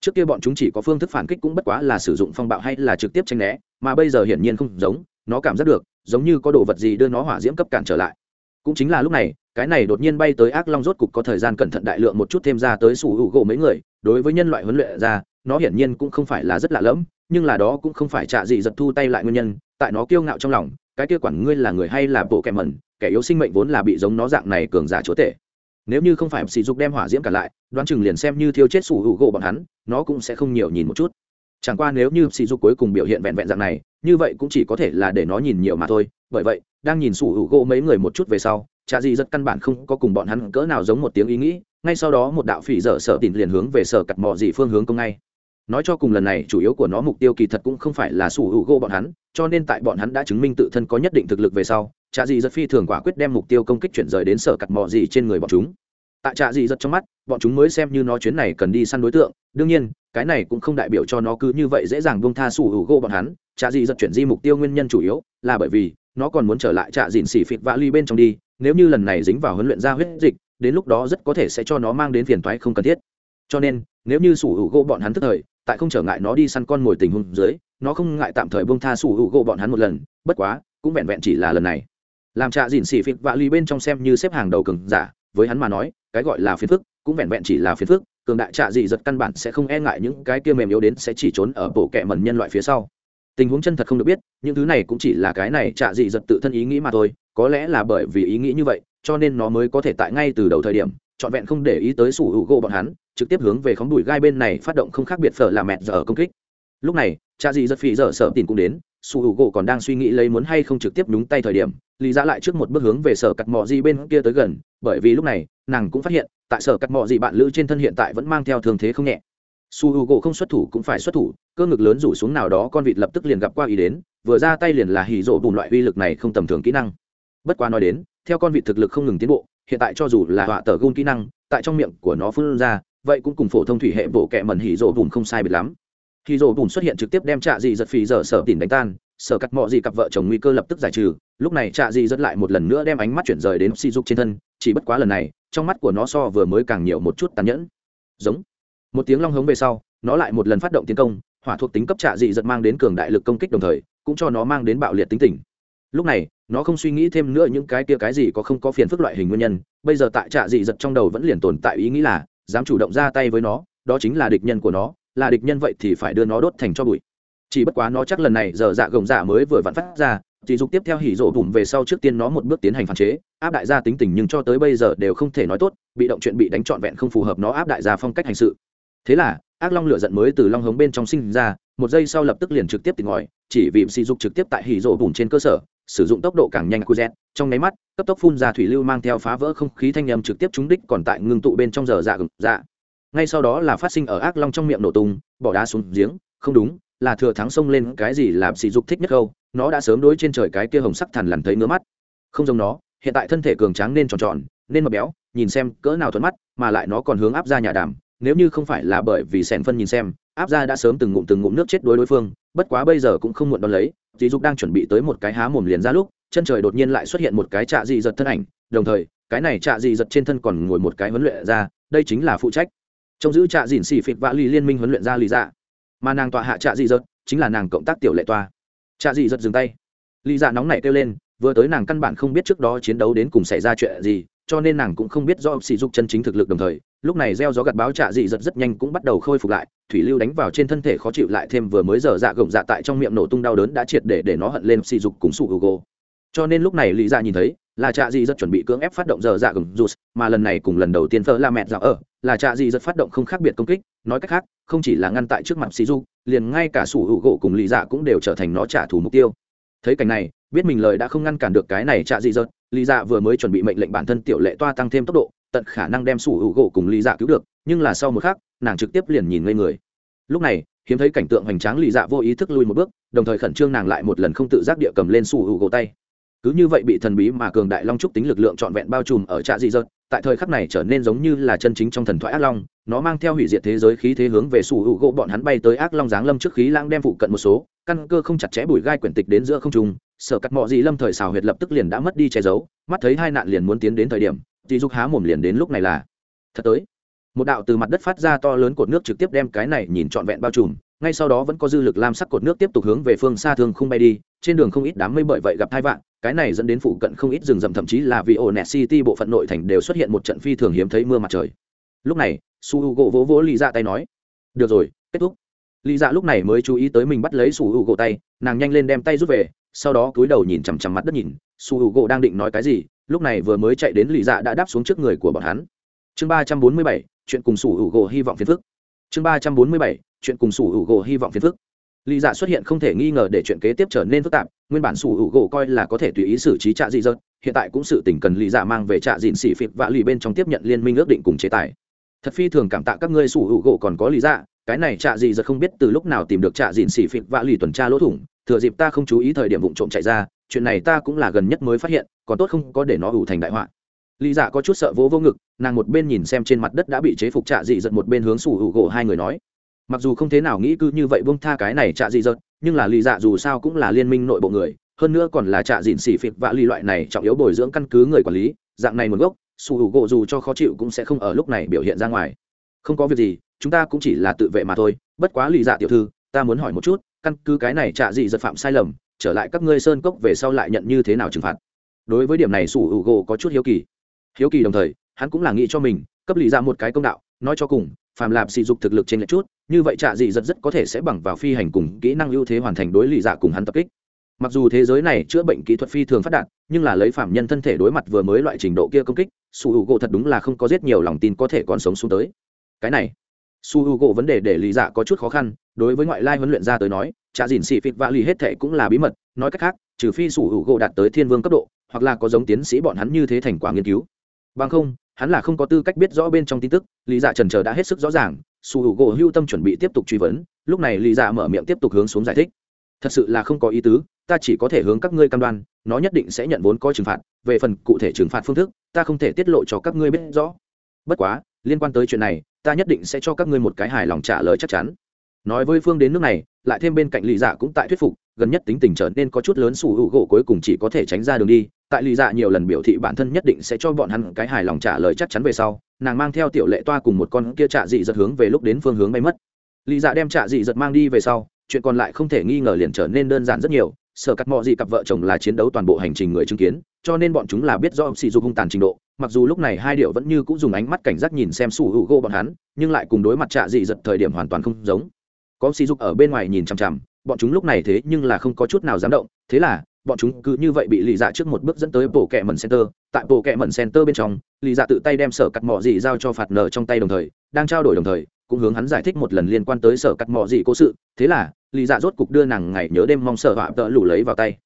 Trước kia bọn chúng chỉ có phương thức phản kích cũng bất quá là sử dụng phong bạo hay là trực tiếp tranh né, mà bây giờ hiển nhiên không giống, nó cảm giác được, giống như có đồ vật gì đưa nó hỏa diễm cấp cản trở lại. Cũng chính là lúc này, cái này đột nhiên bay tới ác long rốt cục có thời gian cẩn thận đại lượng một chút thêm ra tới sủ hữu gỗ mấy người, đối với nhân loại huấn luyện ra nó hiển nhiên cũng không phải là rất lạ lẫm, nhưng là đó cũng không phải trả gì giật thu tay lại nguyên nhân, tại nó kiêu ngạo trong lòng, cái kia quản ngươi là người hay là bộ kẻ mẩn, kẻ yếu sinh mệnh vốn là bị giống nó dạng này cường giả chúa tể. Nếu như không phải sỉ dục đem hỏa diễm cả lại, đoán chừng liền xem như thiêu chết sủ hữu gỗ bọn hắn, nó cũng sẽ không nhiều nhìn một chút. Chẳng qua nếu như sỉ dục cuối cùng biểu hiện vẹn vẹn dạng này, như vậy cũng chỉ có thể là để nó nhìn nhiều mà thôi. Bởi vậy, đang nhìn sủ hữu gỗ mấy người một chút về sau cha gì rất căn bản không có cùng bọn hắn cỡ nào giống một tiếng ý nghĩ, ngay sau đó một đạo phỉ dở sợ tìm liền hướng về sở cặt mò dị phương hướng công ngay nói cho cùng lần này, chủ yếu của nó mục tiêu kỳ thật cũng không phải là sủ hữu gỗ bọn hắn, cho nên tại bọn hắn đã chứng minh tự thân có nhất định thực lực về sau, trạ dị giật phi thường quả quyết đem mục tiêu công kích chuyển rời đến sở cặt mò gì trên người bọn chúng. Tại trạ dị giật trong mắt, bọn chúng mới xem như nó chuyến này cần đi săn đối tượng. Đương nhiên, cái này cũng không đại biểu cho nó cứ như vậy dễ dàng bông tha sủ hữu gỗ bọn hắn. Trạ dị giật chuyển di mục tiêu nguyên nhân chủ yếu là bởi vì nó còn muốn trở lại trạ dịn xỉ phịt vã ly bên trong đi, nếu như lần này dính vào huấn luyện ra huyết dịch, đến lúc đó rất có thể sẽ cho nó mang đến phiền toái không cần thiết. Cho nên, nếu như sủ hữu gỗ bọn hắn tức thời tại không trở ngại nó đi săn con mồi tình hôn dưới, nó không ngại tạm thời bông tha sủ hữu gỗ bọn hắn một lần, bất quá, cũng vẹn vẹn chỉ là lần này. Làm trạ dìn xỉ phịt vạ ly bên trong xem như xếp hàng đầu cường giả, với hắn mà nói, cái gọi là phiền phức, cũng vẹn vẹn chỉ là phiền phức, cường đại trạ dị giật căn bản sẽ không e ngại những cái kia mềm yếu đến sẽ chỉ trốn ở bộ kẹ mần nhân loại phía sau. Tình huống chân thật không được biết, những thứ này cũng chỉ là cái này trạ dị giật tự thân ý nghĩ mà thôi, có lẽ là bởi vì ý nghĩ như vậy, cho nên nó mới có thể tại ngay từ đầu thời điểm trọn vẹn không để ý tới sủ hữu gỗ bọn hắn, trực tiếp hướng về khóng đùi gai bên này phát động không khác biệt phở là mẹ giờ công kích. Lúc này, cha dì giật phì giờ sợ tìm cũng đến, sủ hữu gỗ còn đang suy nghĩ lấy muốn hay không trực tiếp nhúng tay thời điểm lý ra lại trước một bước hướng về sở cắt mò gì bên kia tới gần, bởi vì lúc này, nàng cũng phát hiện, tại sở cắt mò gì bạn lữ trên thân hiện tại vẫn mang theo thường thế không nhẹ. Su h u gỗ không xuất thủ cũng phải xuất thủ, cơ ngực lớn rủ xuống nào đó con vịt lập tức liền gặp qua ý đến, vừa ra tay liền là hỉ rộ bùn loại uy lực này không tầm thường kỹ năng. Bất quá nói đến, theo con vịt thực lực không ngừng tiến bộ hiện tại cho dù là họa tờ gun kỹ năng, tại trong miệng của nó phun ra, vậy cũng cùng phổ thông thủy hệ bộ kẹ mẩn hỉ rộ bùn không sai biệt lắm. Hỉ rộ bùn xuất hiện trực tiếp đem trạ dị giật phì giờ sở tìm đánh tan, sở cắt mọi gì cặp vợ chồng nguy cơ lập tức giải trừ. Lúc này trạ dị giật lại một lần nữa đem ánh mắt chuyển rời đến si dục trên thân, chỉ bất quá lần này, trong mắt của nó so vừa mới càng nhiều một chút tàn nhẫn. Giống. Một tiếng long hống về sau, nó lại một lần phát động tiến công, hỏa thuộc tính cấp trạ dị giật mang đến cường đại lực công kích đồng thời, cũng cho nó mang đến bạo liệt tính tình lúc này, nó không suy nghĩ thêm nữa những cái kia cái gì có không có phiền phức loại hình nguyên nhân, bây giờ tại trạ dị giật trong đầu vẫn liền tồn tại ý nghĩ là, dám chủ động ra tay với nó, đó chính là địch nhân của nó, là địch nhân vậy thì phải đưa nó đốt thành cho bụi. Chỉ bất quá nó chắc lần này giờ dạ gồng dạ mới vừa vặn phát ra chỉ dục tiếp theo hỉ rộ bùm về sau trước tiên nó một bước tiến hành phản chế, áp đại gia tính tình nhưng cho tới bây giờ đều không thể nói tốt, bị động chuyện bị đánh trọn vẹn không phù hợp nó áp đại gia phong cách hành sự. Thế là, ác long lửa giận mới từ long hống bên trong sinh ra, một giây sau lập tức liền trực tiếp tỉnh ngòi chỉ vì sỉ dục trực tiếp tại hỉ rộ bùm trên cơ sở sử dụng tốc độ càng nhanh cu z. Trong nháy mắt, cấp tốc phun ra thủy lưu mang theo phá vỡ không khí thanh âm trực tiếp trúng đích còn tại ngưng tụ bên trong giờ dạ gừng dạ. Ngay sau đó là phát sinh ở ác long trong miệng nổ tung, bỏ đá xuống giếng. Không đúng, là thừa thắng xông lên cái gì làm sỉ dục thích nhất câu, nó đã sớm đối trên trời cái kia hồng sắc thần lằn thấy ngứa mắt. Không giống nó, hiện tại thân thể cường tráng nên tròn tròn, nên mập béo, nhìn xem cỡ nào thuận mắt, mà lại nó còn hướng áp ra nhà đàm. Nếu như không phải là bởi vì sẹn phân nhìn xem áp ra đã sớm từng ngụm từng ngụm nước chết đối đối phương, bất quá bây giờ cũng không muộn đón lấy, dì dục đang chuẩn bị tới một cái há mồm liền ra lúc, chân trời đột nhiên lại xuất hiện một cái trạ dị giật thân ảnh, đồng thời, cái này trạ dị giật trên thân còn ngồi một cái huấn luyện ra đây chính là phụ trách. Trông giữ trạ dìn xì phịt vạ lì liên minh huấn luyện ra lý dạ. Mà nàng tọa hạ trạ dị giật, chính là nàng cộng tác tiểu lệ toa trạ dị giật dừng tay. Lý dạ nóng nảy kêu lên, vừa tới nàng căn bản không biết trước đó chiến đấu đến cùng xảy ra chuyện gì cho nên nàng cũng không biết do sỉ dục chân chính thực lực đồng thời, lúc này gieo gió gặt báo trạ dị giật rất nhanh cũng bắt đầu khôi phục lại, thủy lưu đánh vào trên thân thể khó chịu lại thêm vừa mới giờ dạ gồng dạ tại trong miệng nổ tung đau đớn đã triệt để để nó hận lên sỉ dục cùng sụ hugo. Cho nên lúc này lý ra nhìn thấy, là trạ dị giật chuẩn bị cưỡng ép phát động giờ dạ gồng rút mà lần này cùng lần đầu tiên phở la mẹ dạo ở, là trạ dị giật phát động không khác biệt công kích, nói cách khác, không chỉ là ngăn tại trước mặt sỉ dục, liền ngay cả sủ hữu gỗ cùng lý dạ cũng đều trở thành nó trả thù mục tiêu. Thấy cảnh này, biết mình lời đã không ngăn cản được cái này trạ dị giật lý dạ vừa mới chuẩn bị mệnh lệnh bản thân tiểu lệ toa tăng thêm tốc độ, tận khả năng đem sủ hữu gỗ cùng lý dạ cứu được, nhưng là sau một khắc, nàng trực tiếp liền nhìn ngây người. Lúc này, hiếm thấy cảnh tượng hoành tráng lý dạ vô ý thức lui một bước, đồng thời khẩn trương nàng lại một lần không tự giác địa cầm lên sủ hữu gỗ tay. Cứ như vậy bị thần bí mà cường đại long trúc tính lực lượng trọn vẹn bao trùm ở trạ dị dợt tại thời khắc này trở nên giống như là chân chính trong thần thoại ác long, nó mang theo hủy diệt thế giới khí thế hướng về sủ hữu gỗ bọn hắn bay tới ác long giáng lâm trước khí lãng đem phụ cận một số, căn cơ không chặt chẽ bùi gai quyển tịch đến giữa không trung sở cắt mọ gì lâm thời xào huyệt lập tức liền đã mất đi che giấu, mắt thấy hai nạn liền muốn tiến đến thời điểm, dị dục há mồm liền đến lúc này là, thật tới. Một đạo từ mặt đất phát ra to lớn cột nước trực tiếp đem cái này nhìn trọn vẹn bao trùm, ngay sau đó vẫn có dư lực lam sắc cột nước tiếp tục hướng về phương xa thương không bay đi, trên đường không ít đám mây bởi vậy gặp hai vạn, cái này dẫn đến phụ cận không ít rừng rậm, thậm chí là vì ổ net city bộ phận nội thành đều xuất hiện một trận phi thường hiếm thấy mưa mặt trời. Lúc này, su h u gỗ vỗ vỗ lì dạ tay nói, được rồi, kết thúc. Lì dạ lúc này mới chú ý tới mình bắt lấy su h u gỗ tay, nàng nhanh lên đem tay rút về sau đó cúi đầu nhìn chằm chằm mặt đất nhìn, su h u gỗ đang định nói cái gì, lúc này vừa mới chạy đến lì dạ đã đáp xuống trước người của bọn hắn. Chương ba trăm bốn mươi bảy, chuyện cùng su h u gỗ hy vọng phiền phức. Chương ba trăm bốn mươi bảy, chuyện cùng su h u gỗ hy vọng phiền phức. Lì dạ xuất hiện không thể nghi ngờ để chuyện kế tiếp trở nên phức tạp, nguyên bản su h u gỗ coi là có thể tùy ý xử trí trạ dị dợt, hiện tại cũng sự tỉnh cần Lì dạ mang về trạ dịn xỉ phịp vạ lì bên trong tiếp nhận liên minh ước định cùng chế tài. Thật phi thường cảm tạ các ngươi, su h u gỗ còn có lý dạ cái này trạ dị dợt không biết từ lúc nào tìm được trạ dịn xỉ phịt vạ lì tuần tra lỗ thủng, thừa dịp ta không chú ý thời điểm vụ trộm chạy ra, chuyện này ta cũng là gần nhất mới phát hiện, còn tốt không có để nó ủ thành đại họa. Lý dạ có chút sợ vỗ vô ngực, nàng một bên nhìn xem trên mặt đất đã bị chế phục trạ dị giật một bên hướng sủ hữu gỗ hai người nói. Mặc dù không thế nào nghĩ cứ như vậy bông tha cái này trạ dị dợt nhưng là lì dạ dù sao cũng là liên minh nội bộ người, hơn nữa còn là trạ dịn xỉ phịt vạ lì loại này trọng yếu bồi dưỡng căn cứ người quản lý, dạng này nguồn gốc, sủ hữu gỗ dù cho khó chịu cũng sẽ không ở lúc này biểu hiện ra ngoài. Không có việc gì chúng ta cũng chỉ là tự vệ mà thôi, bất quá lì dạ tiểu thư, ta muốn hỏi một chút, căn cứ cái này trạ dị giật phạm sai lầm, trở lại các ngươi sơn cốc về sau lại nhận như thế nào trừng phạt? Đối với điểm này sủ hữu gỗ có chút hiếu kỳ. Hiếu kỳ đồng thời, hắn cũng là nghĩ cho mình, cấp lì dạ một cái công đạo, nói cho cùng, phàm lạp sỉ dục thực lực trên lệch chút, như vậy trạ dị giật rất có thể sẽ bằng vào phi hành cùng kỹ năng ưu thế hoàn thành đối lì dạ cùng hắn tập kích. Mặc dù thế giới này chữa bệnh kỹ thuật phi thường phát đạt, nhưng là lấy phạm nhân thân thể đối mặt vừa mới loại trình độ kia công kích, sủ hữu gỗ thật đúng là không có rất nhiều lòng tin có thể còn sống xuống tới. Cái này su h u gỗ vấn đề để Lý dạ có chút khó khăn, đối với ngoại lai huấn luyện ra tới nói trả dìn xị phịt vạ lì hết thệ cũng là bí mật, nói cách khác, trừ phi su h u gỗ đạt tới thiên vương cấp độ, hoặc là có giống tiến sĩ bọn hắn như thế thành quả nghiên cứu. Bằng không, hắn là không có tư cách biết rõ bên trong tin tức, lý dạ trần trờ đã hết sức rõ ràng, su hữu gỗ hưu tâm chuẩn bị tiếp tục truy vấn, lúc này lý dạ mở miệng tiếp tục hướng xuống giải thích. Thật sự là không có ý tứ, ta chỉ có thể hướng các ngươi cam đoan, nó nhất định sẽ nhận vốn có trừng phạt, về phần cụ thể trừng phạt phương thức, ta không thể tiết lộ cho các ngươi biết rõ. Bất quá, liên quan tới chuyện này ta nhất định sẽ cho các ngươi một cái hài lòng trả lời chắc chắn. Nói với phương đến nước này, lại thêm bên cạnh lì dạ cũng tại thuyết phục, gần nhất tính tình trở nên có chút lớn sủ hữu gỗ cuối cùng chỉ có thể tránh ra đường đi. Tại lì dạ nhiều lần biểu thị bản thân nhất định sẽ cho bọn hắn cái hài lòng trả lời chắc chắn về sau, nàng mang theo tiểu lệ toa cùng một con kia trạ dị giật hướng về lúc đến phương hướng bay mất. Lì dạ đem trạ dị giật mang đi về sau, chuyện còn lại không thể nghi ngờ liền trở nên đơn giản rất nhiều sở cắt mọi gì cặp vợ chồng là chiến đấu toàn bộ hành trình người chứng kiến, cho nên bọn chúng là biết do sỉ dục hung tàn trình độ, mặc dù lúc này hai điệu vẫn như cũng dùng ánh mắt cảnh giác nhìn xem sủ hữu gỗ bọn hắn, nhưng lại cùng đối mặt trạ dị giật thời điểm hoàn toàn không giống. Có sỉ dục ở bên ngoài nhìn chằm chằm, bọn chúng lúc này thế nhưng là không có chút nào dám động, thế là, bọn chúng cứ như vậy bị lì dạ trước một bước dẫn tới bộ kẹ mẩn center, tại bộ kẹ mẩn center bên trong, lì dạ tự tay đem sở cắt mỏ dị giao cho phạt nợ trong tay đồng thời, đang trao đổi đồng thời cũng hướng hắn giải thích một lần liên quan tới sở cắt mò gì cố sự, thế là lì dạ rốt cục đưa nàng ngày nhớ đêm mong sở họa tợ lủ lấy vào tay.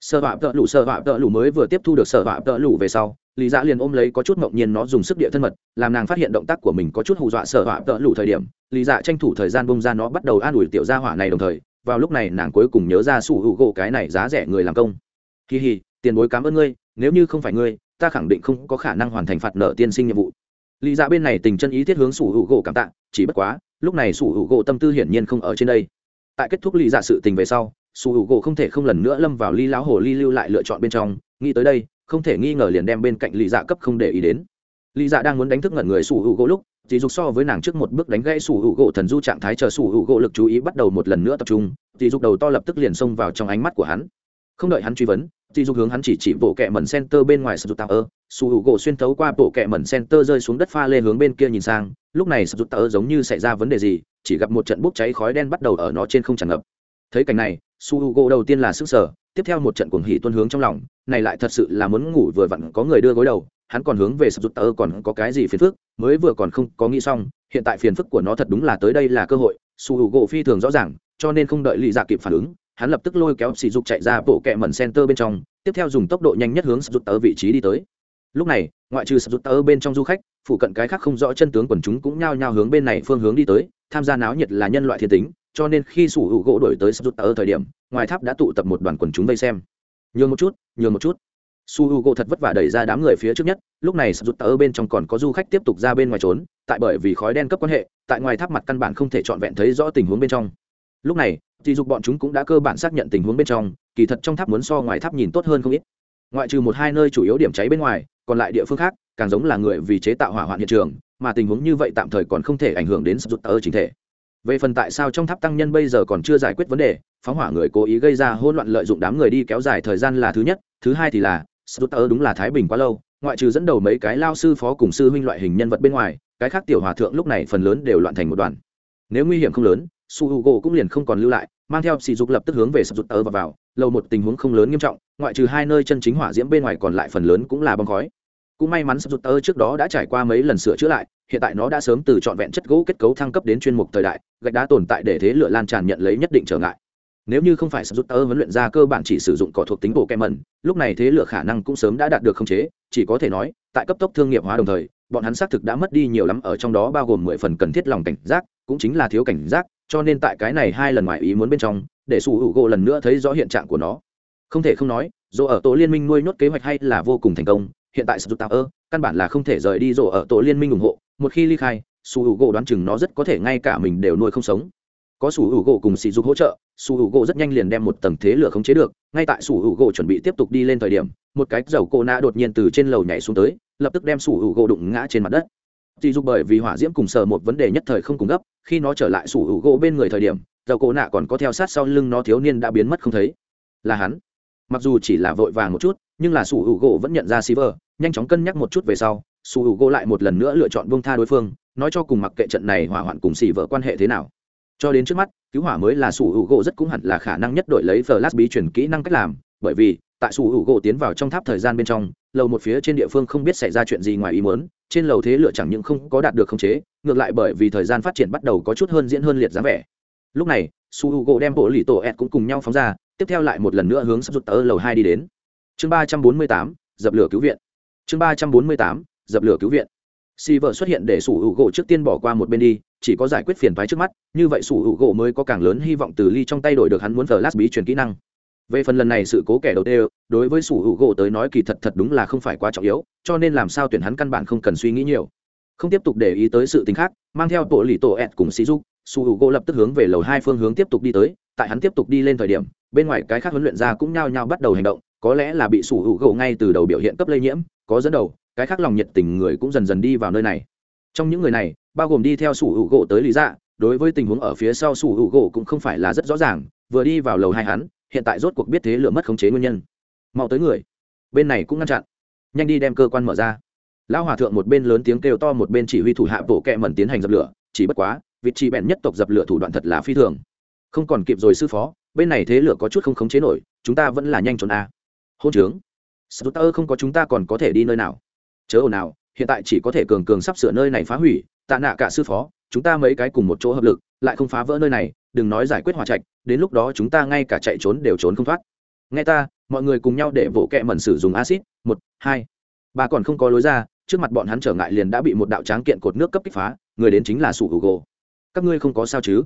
Sở họa tợ lủ, sở họa tợ lủ mới vừa tiếp thu được sở họa tợ lủ về sau lì dạ liền ôm lấy có chút ngẫu nhiên nó dùng sức địa thân mật, làm nàng phát hiện động tác của mình có chút hù dọa sở họa tợ lủ thời điểm lì dạ tranh thủ thời gian bông ra nó bắt đầu an ủi tiểu gia hỏa này đồng thời, vào lúc này nàng cuối cùng nhớ ra sủ hữu gỗ cái này giá rẻ người làm công. Kỳ hì, tiền bối cảm ơn ngươi, nếu như không phải ngươi, ta khẳng định không có khả năng hoàn thành phạt nợ tiên sinh nhiệm vụ lý dạ bên này tình chân ý thiết hướng sủ hữu gỗ cảm tạ, chỉ bất quá, lúc này sủ hữu gỗ tâm tư hiển nhiên không ở trên đây. Tại kết thúc lý dạ sự tình về sau, sủ hữu gỗ không thể không lần nữa lâm vào ly lão hồ ly lưu lại lựa chọn bên trong, nghĩ tới đây, không thể nghi ngờ liền đem bên cạnh lý dạ cấp không để ý đến. Lý dạ đang muốn đánh thức ngẩn người sủ hữu gỗ lúc chỉ dục so với nàng trước một bước đánh gãy sủ hữu gỗ thần du trạng thái chờ sủ hữu gỗ lực chú ý bắt đầu một lần nữa tập trung chỉ dục đầu to lập tức liền xông vào trong ánh mắt của hắn. Không đợi hắn truy vấn chỉ dục hướng hắn chỉ chỉ bộ kẹ mẩn center bên ngoài sụt tạo sủ hữu gỗ xuyên thấu qua bộ kẹ mẩn center rơi xuống đất pha lê hướng bên kia nhìn sang, lúc này sụt tạo giống như xảy ra vấn đề gì, chỉ gặp một trận bốc cháy khói đen bắt đầu ở nó trên không tràn ngập. Thấy cảnh này, su h u đầu tiên là sức sở, tiếp theo một trận cuồng hỉ tuân hướng trong lòng, này lại thật sự là muốn ngủ vừa vặn có người đưa gối đầu, hắn còn hướng về sập rụt tơ còn có cái gì phiền phức, mới vừa còn không có nghĩ xong, hiện tại phiền phức của nó thật đúng là tới đây là cơ hội, su h u phi thường rõ ràng, cho nên không đợi lì dạ kịp phản ứng, hắn lập tức lôi kéo sỉ dục chạy ra bộ kẹ mẩn center bên trong, tiếp theo dùng tốc độ nhanh nhất hướng sập rụt tơ vị trí đi tới lúc này, ngoại trừ sập rút tơ bên trong du khách, phụ cận cái khác không rõ chân tướng quần chúng cũng nhao nhao hướng bên này phương hướng đi tới, tham gia náo nhiệt là nhân loại thiên tính, cho nên khi sủ hữu gỗ đổi tới sập rút tơ thời điểm, ngoài tháp đã tụ tập một đoàn quần chúng vây xem. Nhường một chút, nhường một chút. Su h u gỗ thật vất vả đẩy ra đám người phía trước nhất, lúc này sập rút tơ bên trong còn có du khách tiếp tục ra bên ngoài trốn, tại bởi vì khói đen cấp quan hệ, tại ngoài tháp mặt căn bản không thể trọn vẹn thấy rõ tình huống bên trong. Lúc này, thì dục bọn chúng cũng đã cơ bản xác nhận tình huống bên trong, kỳ thật trong tháp muốn so ngoài tháp nhìn tốt hơn không ít ngoại trừ một hai nơi chủ yếu điểm cháy bên ngoài, còn lại địa phương khác, càng giống là người vì chế tạo hỏa hoạn hiện trường, mà tình huống như vậy tạm thời còn không thể ảnh hưởng đến sập rút chính thể. Về phần tại sao trong tháp tăng nhân bây giờ còn chưa giải quyết vấn đề, phóng hỏa người cố ý gây ra hỗn loạn lợi dụng đám người đi kéo dài thời gian là thứ nhất, thứ hai thì là Sutter đúng là thái bình quá lâu, ngoại trừ dẫn đầu mấy cái lao sư phó cùng sư huynh loại hình nhân vật bên ngoài, cái khác tiểu hòa thượng lúc này phần lớn đều loạn thành một đoàn. Nếu nguy hiểm không lớn, su h u g cũng liền không còn lưu lại mang theo sỉ dục lập tức hướng về sập rụt tớ và vào, lâu một tình huống không lớn nghiêm trọng, ngoại trừ hai nơi chân chính hỏa diễm bên ngoài còn lại phần lớn cũng là bong khói. Cũng may mắn sập rụt tớ trước đó đã trải qua mấy lần sửa chữa lại, hiện tại nó đã sớm từ trọn vẹn chất gỗ kết cấu thăng cấp đến chuyên mục thời đại, gạch đá tồn tại để thế lửa lan tràn nhận lấy nhất định trở ngại. Nếu như không phải sập rụt tơ huấn luyện ra cơ bản chỉ sử dụng cỏ thuộc tính bộ kem mẩn lúc này thế lửa khả năng cũng sớm đã đạt được khống chế, chỉ có thể nói, tại cấp tốc thương nghiệp hóa đồng thời bọn hắn xác thực đã mất đi nhiều lắm ở trong đó bao gồm mười phần cần thiết lòng cảnh giác, cũng chính là thiếu cảnh giác, cho nên tại cái này hai lần ngoài ý muốn bên trong, để sủ hữu gỗ lần nữa thấy rõ hiện trạng của nó. Không thể không nói dù ở tổ liên minh nuôi nhốt kế hoạch hay là vô cùng thành công, hiện tại sập ơ căn bản là không thể rời đi dù ở tổ liên minh ủng hộ, một khi ly khai, sủ hữu gỗ đoán chừng nó rất có thể ngay cả mình đều nuôi không sống. Có sủ hữu gỗ cùng sỉ dục hỗ trợ, sủ hữu gỗ rất nhanh liền đem một tầng thế lửa khống chế được, ngay tại sủ hữu gỗ chuẩn bị tiếp tục đi lên thời điểm, một cái dầu cô nã đột nhiên từ trên lầu nhảy xuống tới lập tức đem sủ hữu gỗ đụng ngã trên mặt đất. Dì dục bởi vì hỏa diễm cùng sờ một vấn đề nhất thời không cùng gấp khi nó trở lại sủ hữu gỗ bên người thời điểm dầu cổ nạ còn có theo sát sau lưng nó thiếu niên đã biến mất không thấy. Là hắn. Mặc dù chỉ là vội vàng một chút nhưng là sủ hữu gỗ vẫn nhận ra Silver, nhanh chóng cân nhắc một chút về sau sủ hữu gỗ lại một lần nữa lựa chọn buông tha đối phương nói cho cùng mặc kệ trận này hỏa hoạn cùng xì vợ quan hệ thế nào. Cho đến trước mắt cứu hỏa mới là sủ hữu gỗ rất cũng hẳn là khả năng nhất đổi lấy flash bí truyền kỹ năng cách làm bởi vì, tại su hữu gỗ tiến vào trong tháp thời gian bên trong, lầu một phía trên địa phương không biết xảy ra chuyện gì ngoài ý muốn, trên lầu thế lửa chẳng những không có đạt được khống chế, ngược lại bởi vì thời gian phát triển bắt đầu có chút hơn diễn hơn liệt dáng vẻ. Lúc này, su h u đem bộ lì tổ ed cũng cùng nhau phóng ra, tiếp theo lại một lần nữa hướng sắp rút tờ lầu hai đi đến. Chương ba trăm bốn mươi tám, dập lửa cứu viện. Chương ba trăm bốn mươi tám, dập lửa cứu viện. Si vợ xuất hiện để sủ hữu gỗ trước tiên bỏ qua một bên đi, chỉ có giải quyết phiền thoái trước mắt, như vậy sủ hữu gỗ mới có càng lớn hy vọng từ ly trong tay đổi được hắn muốn thờ lát bí truyền kỹ năng về phần lần này sự cố kẻ đầu tiên, đối với sủ hữu gỗ tới nói kỳ thật thật đúng là không phải quá trọng yếu, cho nên làm sao tuyển hắn căn bản không cần suy nghĩ nhiều. Không tiếp tục để ý tới sự tính khác, mang theo tổ lì tổ ẹt cùng sĩ giúp sủ hữu gỗ lập tức hướng về lầu hai phương hướng tiếp tục đi tới, tại hắn tiếp tục đi lên thời điểm, bên ngoài cái khác huấn luyện ra cũng nhao nhao bắt đầu hành động, có lẽ là bị sủ hữu gỗ ngay từ đầu biểu hiện cấp lây nhiễm, có dẫn đầu, cái khác lòng nhiệt tình người cũng dần dần đi vào nơi này. Trong những người này, bao gồm đi theo sủ hữu gỗ tới lý dạ đối với tình huống ở phía sau sủ hữu gỗ cũng không phải là rất rõ ràng, vừa đi vào lầu hai hắn hiện tại rốt cuộc biết thế lửa mất khống chế nguyên nhân. Mau tới người. Bên này cũng ngăn chặn. Nhanh đi đem cơ quan mở ra. Lão hòa thượng một bên lớn tiếng kêu to, một bên chỉ huy thủ hạ bộ kẹ mẩn tiến hành dập lửa. Chỉ bất quá, vị trí bèn nhất tộc dập lửa thủ đoạn thật là phi thường. Không còn kịp rồi sư phó, bên này thế lửa có chút không khống chế nổi, chúng ta vẫn là nhanh trốn a. À. hôn trướng. Sút tơ không có chúng ta còn có thể đi nơi nào. Chớ ồn nào hiện tại chỉ có thể cường cường sắp sửa nơi này phá hủy. Tạ nạ cả sư phó, chúng ta mấy cái cùng một chỗ hợp lực, lại không phá vỡ nơi này đừng nói giải quyết hòa trạch, đến lúc đó chúng ta ngay cả chạy trốn đều trốn không thoát. Nghe ta, mọi người cùng nhau để vỗ kẹ mẩn sử dụng acid một, hai. Ba còn không có lối ra, trước mặt bọn hắn trở ngại liền đã bị một đạo tráng kiện cột nước cấp kích phá, người đến chính là sủ hữu gỗ các ngươi không có sao chứ?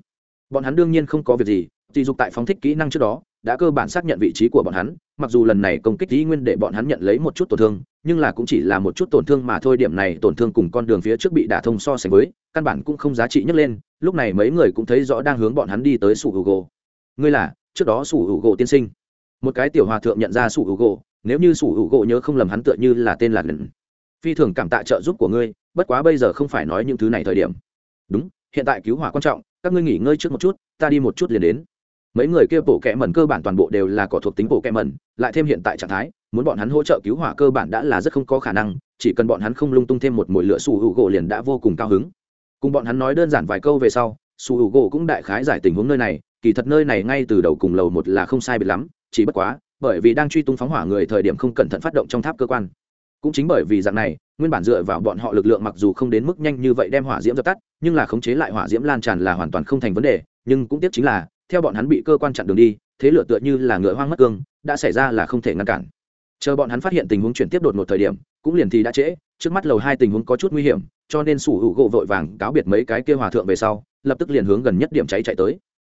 Bọn hắn đương nhiên không có việc gì, chỉ dục tại phóng thích kỹ năng trước đó đã cơ bản xác nhận vị trí của bọn hắn, mặc dù lần này công kích dĩ nguyên để bọn hắn nhận lấy một chút tổn thương, nhưng là cũng chỉ là một chút tổn thương mà thôi, điểm này tổn thương cùng con đường phía trước bị đả thông so sánh với, căn bản cũng không giá trị nhấc lên, lúc này mấy người cũng thấy rõ đang hướng bọn hắn đi tới sủ hữu gỗ ngươi là, trước đó sủ hữu gỗ tiên sinh. Một cái tiểu hòa thượng nhận ra sủ hữu gỗ nếu như sủ hữu gỗ nhớ không lầm hắn tựa như là tên là lần phi thường cảm tạ trợ giúp của ngươi, bất quá bây giờ không phải nói những thứ này thời điểm. Đúng, hiện tại cứu hỏa quan trọng, các ngươi nghỉ ngơi trước một chút, ta đi một chút liền đến mấy người kia bộ kẽ mẩn cơ bản toàn bộ đều là cỏ thuộc tính bộ kẽ mẩn, lại thêm hiện tại trạng thái, muốn bọn hắn hỗ trợ cứu hỏa cơ bản đã là rất không có khả năng, chỉ cần bọn hắn không lung tung thêm một mồi lửa sủ hữu gỗ liền đã vô cùng cao hứng. Cùng bọn hắn nói đơn giản vài câu về sau sủ hữu gỗ cũng đại khái giải tình huống nơi này, kỳ thật nơi này ngay từ đầu cùng lầu một là không sai biệt lắm, chỉ bất quá, bởi vì đang truy tung phóng hỏa người thời điểm không cẩn thận phát động trong tháp cơ quan. Cũng chính bởi vì dạng này, nguyên bản dựa vào bọn họ lực lượng mặc dù không đến mức nhanh như vậy đem hỏa diễm dập tắt, nhưng là khống chế lại hỏa diễm lan tràn là hoàn toàn không thành vấn đề, nhưng cũng tiếc chính là theo bọn hắn bị cơ quan chặn đường đi, thế lửa tựa như là ngựa hoang mất cương, đã xảy ra là không thể ngăn cản. Chờ bọn hắn phát hiện tình huống chuyển tiếp đột một thời điểm, cũng liền thì đã trễ, trước mắt lầu hai tình huống có chút nguy hiểm, cho nên sủ hữu gỗ vội vàng cáo biệt mấy cái kia hòa thượng về sau, lập tức liền hướng gần nhất điểm cháy chạy tới.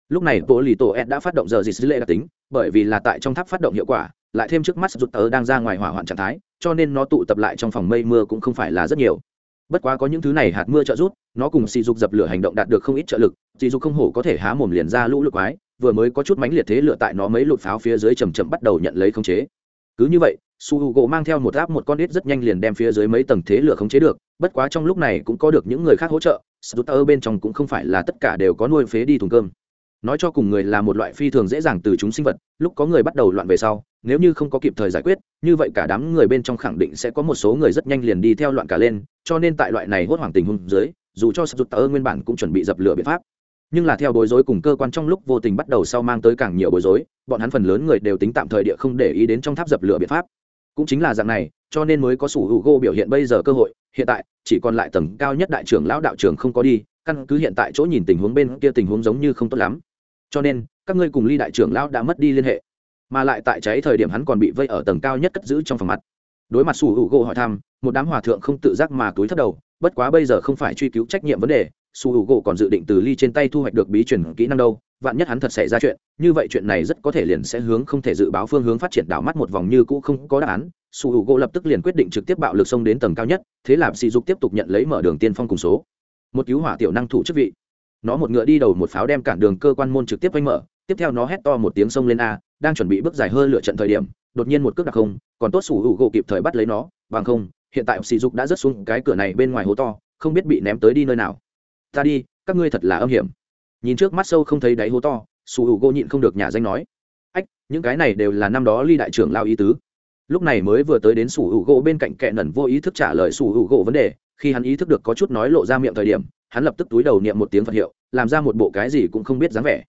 Lúc này bộ lì tổ ed đã phát động giờ dịch dữ lệ đặc tính, bởi vì là tại trong tháp phát động hiệu quả, lại thêm trước mắt rụt tớ đang ra ngoài hỏa hoạn trạng thái, cho nên nó tụ tập lại trong phòng mây mưa cũng không phải là rất nhiều bất quá có những thứ này hạt mưa trợ rút nó cùng sỉ dục dập lửa hành động đạt được không ít trợ lực sỉ dục không hổ có thể há mồm liền ra lũ lụt quái, vừa mới có chút mánh liệt thế lửa tại nó mấy lụt pháo phía dưới chầm chậm bắt đầu nhận lấy khống chế. Cứ như vậy, su h u gỗ mang theo một áp một con ít rất nhanh liền đem phía dưới mấy tầng thế lửa khống chế được, bất quá trong lúc này cũng có được những người khác hỗ trợ sút bên trong cũng không phải là tất cả đều có nuôi phế đi thùng cơm nói cho cùng người là một loại phi thường dễ dàng từ chúng sinh vật, lúc có người bắt đầu loạn về sau, nếu như không có kịp thời giải quyết, như vậy cả đám người bên trong khẳng định sẽ có một số người rất nhanh liền đi theo loạn cả lên, cho nên tại loại này hốt hoảng tình huống dưới, dù cho sập rụt tờ nguyên bản cũng chuẩn bị dập lửa biện pháp. Nhưng là theo bối rối cùng cơ quan trong lúc vô tình bắt đầu sau mang tới càng nhiều bối rối, bọn hắn phần lớn người đều tính tạm thời địa không để ý đến trong tháp dập lửa biện pháp. Cũng chính là dạng này, cho nên mới có sủ hữu gô biểu hiện bây giờ cơ hội, hiện tại, chỉ còn lại tầng cao nhất đại trưởng lão đạo trưởng không có đi căn cứ hiện tại chỗ nhìn tình huống bên kia tình huống giống như không tốt lắm. Cho nên, các ngươi cùng ly đại trưởng lão đã mất đi liên hệ. Mà lại tại cháy thời điểm hắn còn bị vây ở tầng cao nhất cất giữ trong phòng mặt. Đối mặt sủ hữu gỗ hỏi thăm, một đám hòa thượng không tự giác mà túi thất đầu, bất quá bây giờ không phải truy cứu trách nhiệm vấn đề su hữu gỗ còn dự định từ ly trên tay thu hoạch được bí truyền kỹ năng đâu, vạn nhất hắn thật xảy ra chuyện, như vậy chuyện này rất có thể liền sẽ hướng không thể dự báo phương hướng phát triển đảo mắt một vòng như cũ không có đáp án. Su hữu gỗ lập tức liền quyết định trực tiếp bạo lực xông đến tầng cao nhất, thế làm sỉ dục tiếp tục nhận lấy mở đường tiên phong cùng số một cứu hỏa tiểu năng thủ chức vị. Nó một ngựa đi đầu một pháo đem cản đường cơ quan môn trực tiếp quanh mở, tiếp theo nó hét to một tiếng sông lên a, đang chuẩn bị bước dài hơn lựa trận thời điểm, đột nhiên một cước đặc không, còn tốt sủ hữu gỗ kịp thời bắt lấy nó, bằng không, hiện tại sỉ dục đã rớt xuống cái cửa này bên ngoài hố to, không biết bị ném tới đi nơi nào. Ta đi, các ngươi thật là âm hiểm. Nhìn trước mắt sâu không thấy đáy hố to, sủ hữu gỗ nhịn không được nhà danh nói. Ách, những cái này đều là năm đó ly đại trưởng lao ý tứ lúc này mới vừa tới đến sủ hữu gỗ bên cạnh kẹ nẩn vô ý thức trả lời sủ hữu gỗ vấn đề, khi hắn ý thức được có chút nói lộ ra miệng thời điểm, hắn lập tức túi đầu niệm một tiếng phật hiệu, làm ra một bộ cái gì cũng không biết dáng vẻ.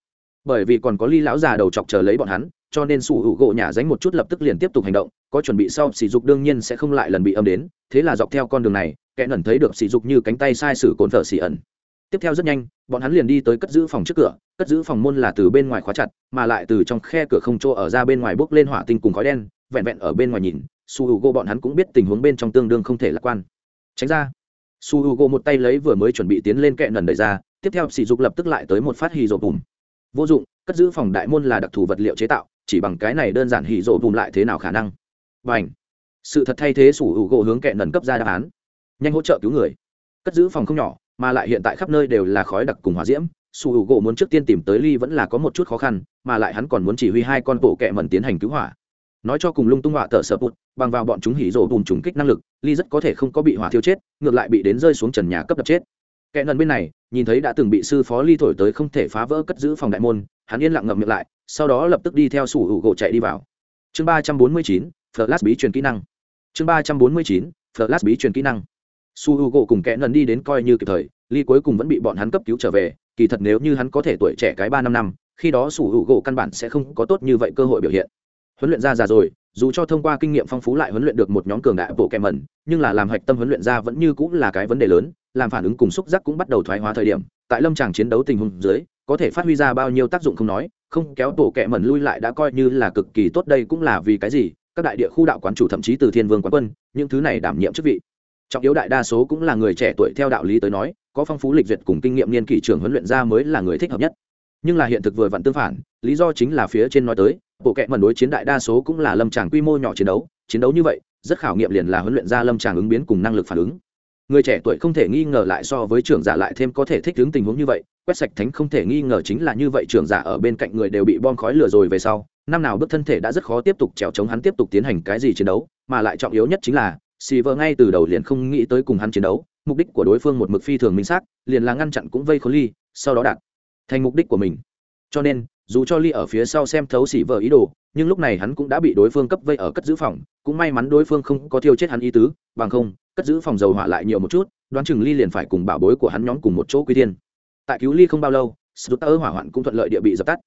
Bởi vì còn có ly lão già đầu chọc chờ lấy bọn hắn, cho nên sủ hữu gỗ nhả dánh một chút lập tức liền tiếp tục hành động, có chuẩn bị sau sỉ dục đương nhiên sẽ không lại lần bị âm đến, thế là dọc theo con đường này, kẻ nẩn thấy được sỉ dục như cánh tay sai sử cồn thở xỉ ẩn tiếp theo rất nhanh, bọn hắn liền đi tới cất giữ phòng trước cửa, cất giữ phòng môn là từ bên ngoài khóa chặt, mà lại từ trong khe cửa không chỗ ở ra bên ngoài bốc lên hỏa tinh cùng khói đen, vẹn vẹn ở bên ngoài nhìn, su h u g o bọn hắn cũng biết tình huống bên trong tương đương không thể lạc quan. Tránh ra. Su h u g o một tay lấy vừa mới chuẩn bị tiến lên kẹ nần đẩy ra, tiếp theo sỉ dục lập tức lại tới một phát hì rộ bùm. Vô dụng, cất giữ phòng đại môn là đặc thù vật liệu chế tạo, chỉ bằng cái này đơn giản hì rộ bùm lại thế nào khả năng? Và ảnh sự thật thay thế su h u g o hướng kẹ nần cấp ra đáp án. Nhanh hỗ trợ cứu người. Cất giữ phòng không nhỏ mà lại hiện tại khắp nơi đều là khói đặc cùng hỏa diễm, su h u gỗ muốn trước tiên tìm tới ly vẫn là có một chút khó khăn, mà lại hắn còn muốn chỉ huy hai con bộ kẹ mẩn tiến hành cứu hỏa. Nói cho cùng lung tung họa tờ sợ bụt, bằng vào bọn chúng hỉ rổ bùn trùng kích năng lực, ly rất có thể không có bị hỏa thiêu chết, ngược lại bị đến rơi xuống trần nhà cấp đập chết. Kẻ nần bên này, nhìn thấy đã từng bị sư phó ly thổi tới không thể phá vỡ cất giữ phòng đại môn, hắn yên lặng ngậm miệng lại, sau đó lập tức đi theo sủ hữu gỗ chạy đi vào. Chương ba trăm bốn mươi chín, flash bí truyền kỹ năng. Chương ba trăm bốn mươi chín, flash bí truyền kỹ năng su h u gỗ cùng kẽ nần đi đến coi như kịp thời, ly cuối cùng vẫn bị bọn hắn cấp cứu trở về, kỳ thật nếu như hắn có thể tuổi trẻ cái ba năm năm, khi đó su h u gỗ căn bản sẽ không có tốt như vậy cơ hội biểu hiện. Huấn luyện ra già rồi, dù cho thông qua kinh nghiệm phong phú lại huấn luyện được một nhóm cường đại bộ kèm mẩn, nhưng là làm hạch tâm huấn luyện ra vẫn như cũng là cái vấn đề lớn, làm phản ứng cùng xúc giác cũng bắt đầu thoái hóa thời điểm, tại lâm tràng chiến đấu tình huống dưới, có thể phát huy ra bao nhiêu tác dụng không nói, không kéo tổ kẹ mẩn lui lại đã coi như là cực kỳ tốt đây cũng là vì cái gì, các đại địa khu đạo quán chủ thậm chí từ thiên vương quán quân, những thứ này đảm nhiệm chức vị trọng yếu đại đa số cũng là người trẻ tuổi theo đạo lý tới nói, có phong phú lịch duyệt cùng kinh nghiệm niên kỷ trưởng huấn luyện ra mới là người thích hợp nhất. Nhưng là hiện thực vừa vặn tương phản, lý do chính là phía trên nói tới, bộ kệ mần đối chiến đại đa số cũng là lâm tràng quy mô nhỏ chiến đấu chiến đấu như vậy, rất khảo nghiệm liền là huấn luyện ra lâm tràng ứng biến cùng năng lực phản ứng. Người trẻ tuổi không thể nghi ngờ lại so với trưởng giả lại thêm có thể thích ứng tình huống như vậy, quét sạch thánh không thể nghi ngờ chính là như vậy, trưởng giả ở bên cạnh người đều bị bom khói lửa rồi về sau, năm nào bước thân thể đã rất khó tiếp tục trèo chống hắn tiếp tục tiến hành cái gì chiến đấu, mà lại trọng yếu nhất chính là xì vợ ngay từ đầu liền không nghĩ tới cùng hắn chiến đấu, mục đích của đối phương một mực phi thường minh xác, liền là ngăn chặn cũng vây khốn ly, sau đó đạt thành mục đích của mình. Cho nên, dù cho ly ở phía sau xem thấu xỉ vợ ý đồ, nhưng lúc này hắn cũng đã bị đối phương cấp vây ở cất giữ phòng, cũng may mắn đối phương không có thiêu chết hắn ý tứ, bằng không, cất giữ phòng dầu hỏa lại nhiều một chút, đoán chừng ly liền phải cùng bảo bối của hắn nhóm cùng một chỗ quy tiên tại cứu ly không bao lâu sút tơ hỏa hoạn cũng thuận lợi địa bị dập tắt.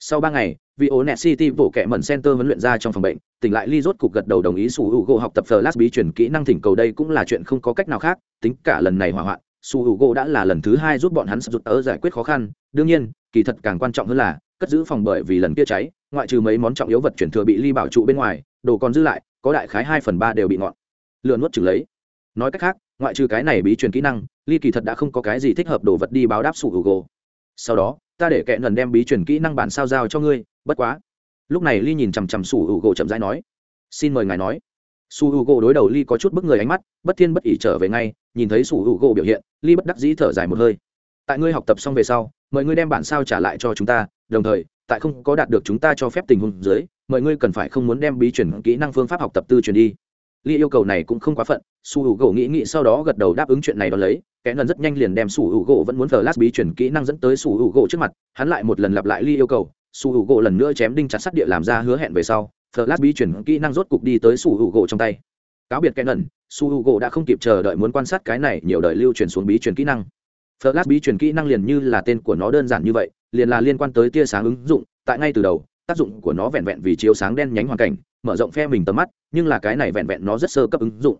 Sau ba ngày, vì ố net city bổ kệ mẩn center huấn luyện ra trong phòng bệnh tỉnh lại ly rốt cục gật đầu đồng ý su hữu gỗ học tập flash bí chuyển kỹ năng thỉnh cầu đây cũng là chuyện không có cách nào khác, tính cả lần này hỏa hoạn, su hữu gỗ đã là lần thứ hai giúp bọn hắn sụt ở giải quyết khó khăn. Đương nhiên, kỳ thật càng quan trọng hơn là, cất giữ phòng bởi vì lần kia cháy, ngoại trừ mấy món trọng yếu vật chuyển thừa bị ly bảo trụ bên ngoài, đồ còn dư lại, có đại khái hai phần ba đều bị ngọn lửa nuốt trừ lấy. Nói cách khác, ngoại trừ cái này bí truyền kỹ năng ly kỳ thật đã không có cái gì thích hợp đồ vật đi báo đáp sủ hữu gỗ sau đó, ta để kệ nần đem bí truyền kỹ năng bản sao giao cho ngươi, bất quá lúc này ly nhìn chằm chằm sủ hữu gỗ chậm rãi nói, xin mời ngài nói. Su h u gỗ đối đầu ly có chút bức người ánh mắt, bất thiên bất ỉ trở về ngay, nhìn thấy su h u gỗ biểu hiện, ly bất đắc dĩ thở dài một hơi. Tại ngươi học tập xong về sau mời ngươi đem bản sao trả lại cho chúng ta, đồng thời, tại không có đạt được chúng ta cho phép tình huống dưới mời ngươi cần phải không muốn đem bí truyền kỹ năng phương pháp học tập tư truyền đi. Ly yêu cầu này cũng không quá phận, su h u gỗ nghĩ nghĩ sau đó gật đầu đáp ứng chuyện này đ ó lấy, kẻ ngân rất nhanh liền đem su h u gỗ vẫn muốn thờ lát bí truyền kỹ năng dẫn tới su h u gỗ trước mặt, hắn lại một lần lặp lại ly yêu cầu su hữu gỗ lần nữa chém đinh chặt sắt địa làm ra hứa hẹn về sau flash chuyển bí kỹ năng rốt cục đi tới su hữu gỗ trong tay cáo biệt kẻ ngân su hữu gỗ đã không kịp chờ đợi muốn quan sát cái này nhiều đời lưu truyền xuống bí truyền kỹ năng Flash bí truyền kỹ năng liền như là tên của nó đơn giản như vậy, liền là liên quan tới tia sáng ứng dụng, tại ngay từ đầu, tác dụng của nó vẹn vẹn vì chiếu sáng đen nhánh hoàn cảnh, mở rộng phe mình tầm mắt, nhưng là cái này vẹn vẹn nó rất sơ cấp ứng dụng.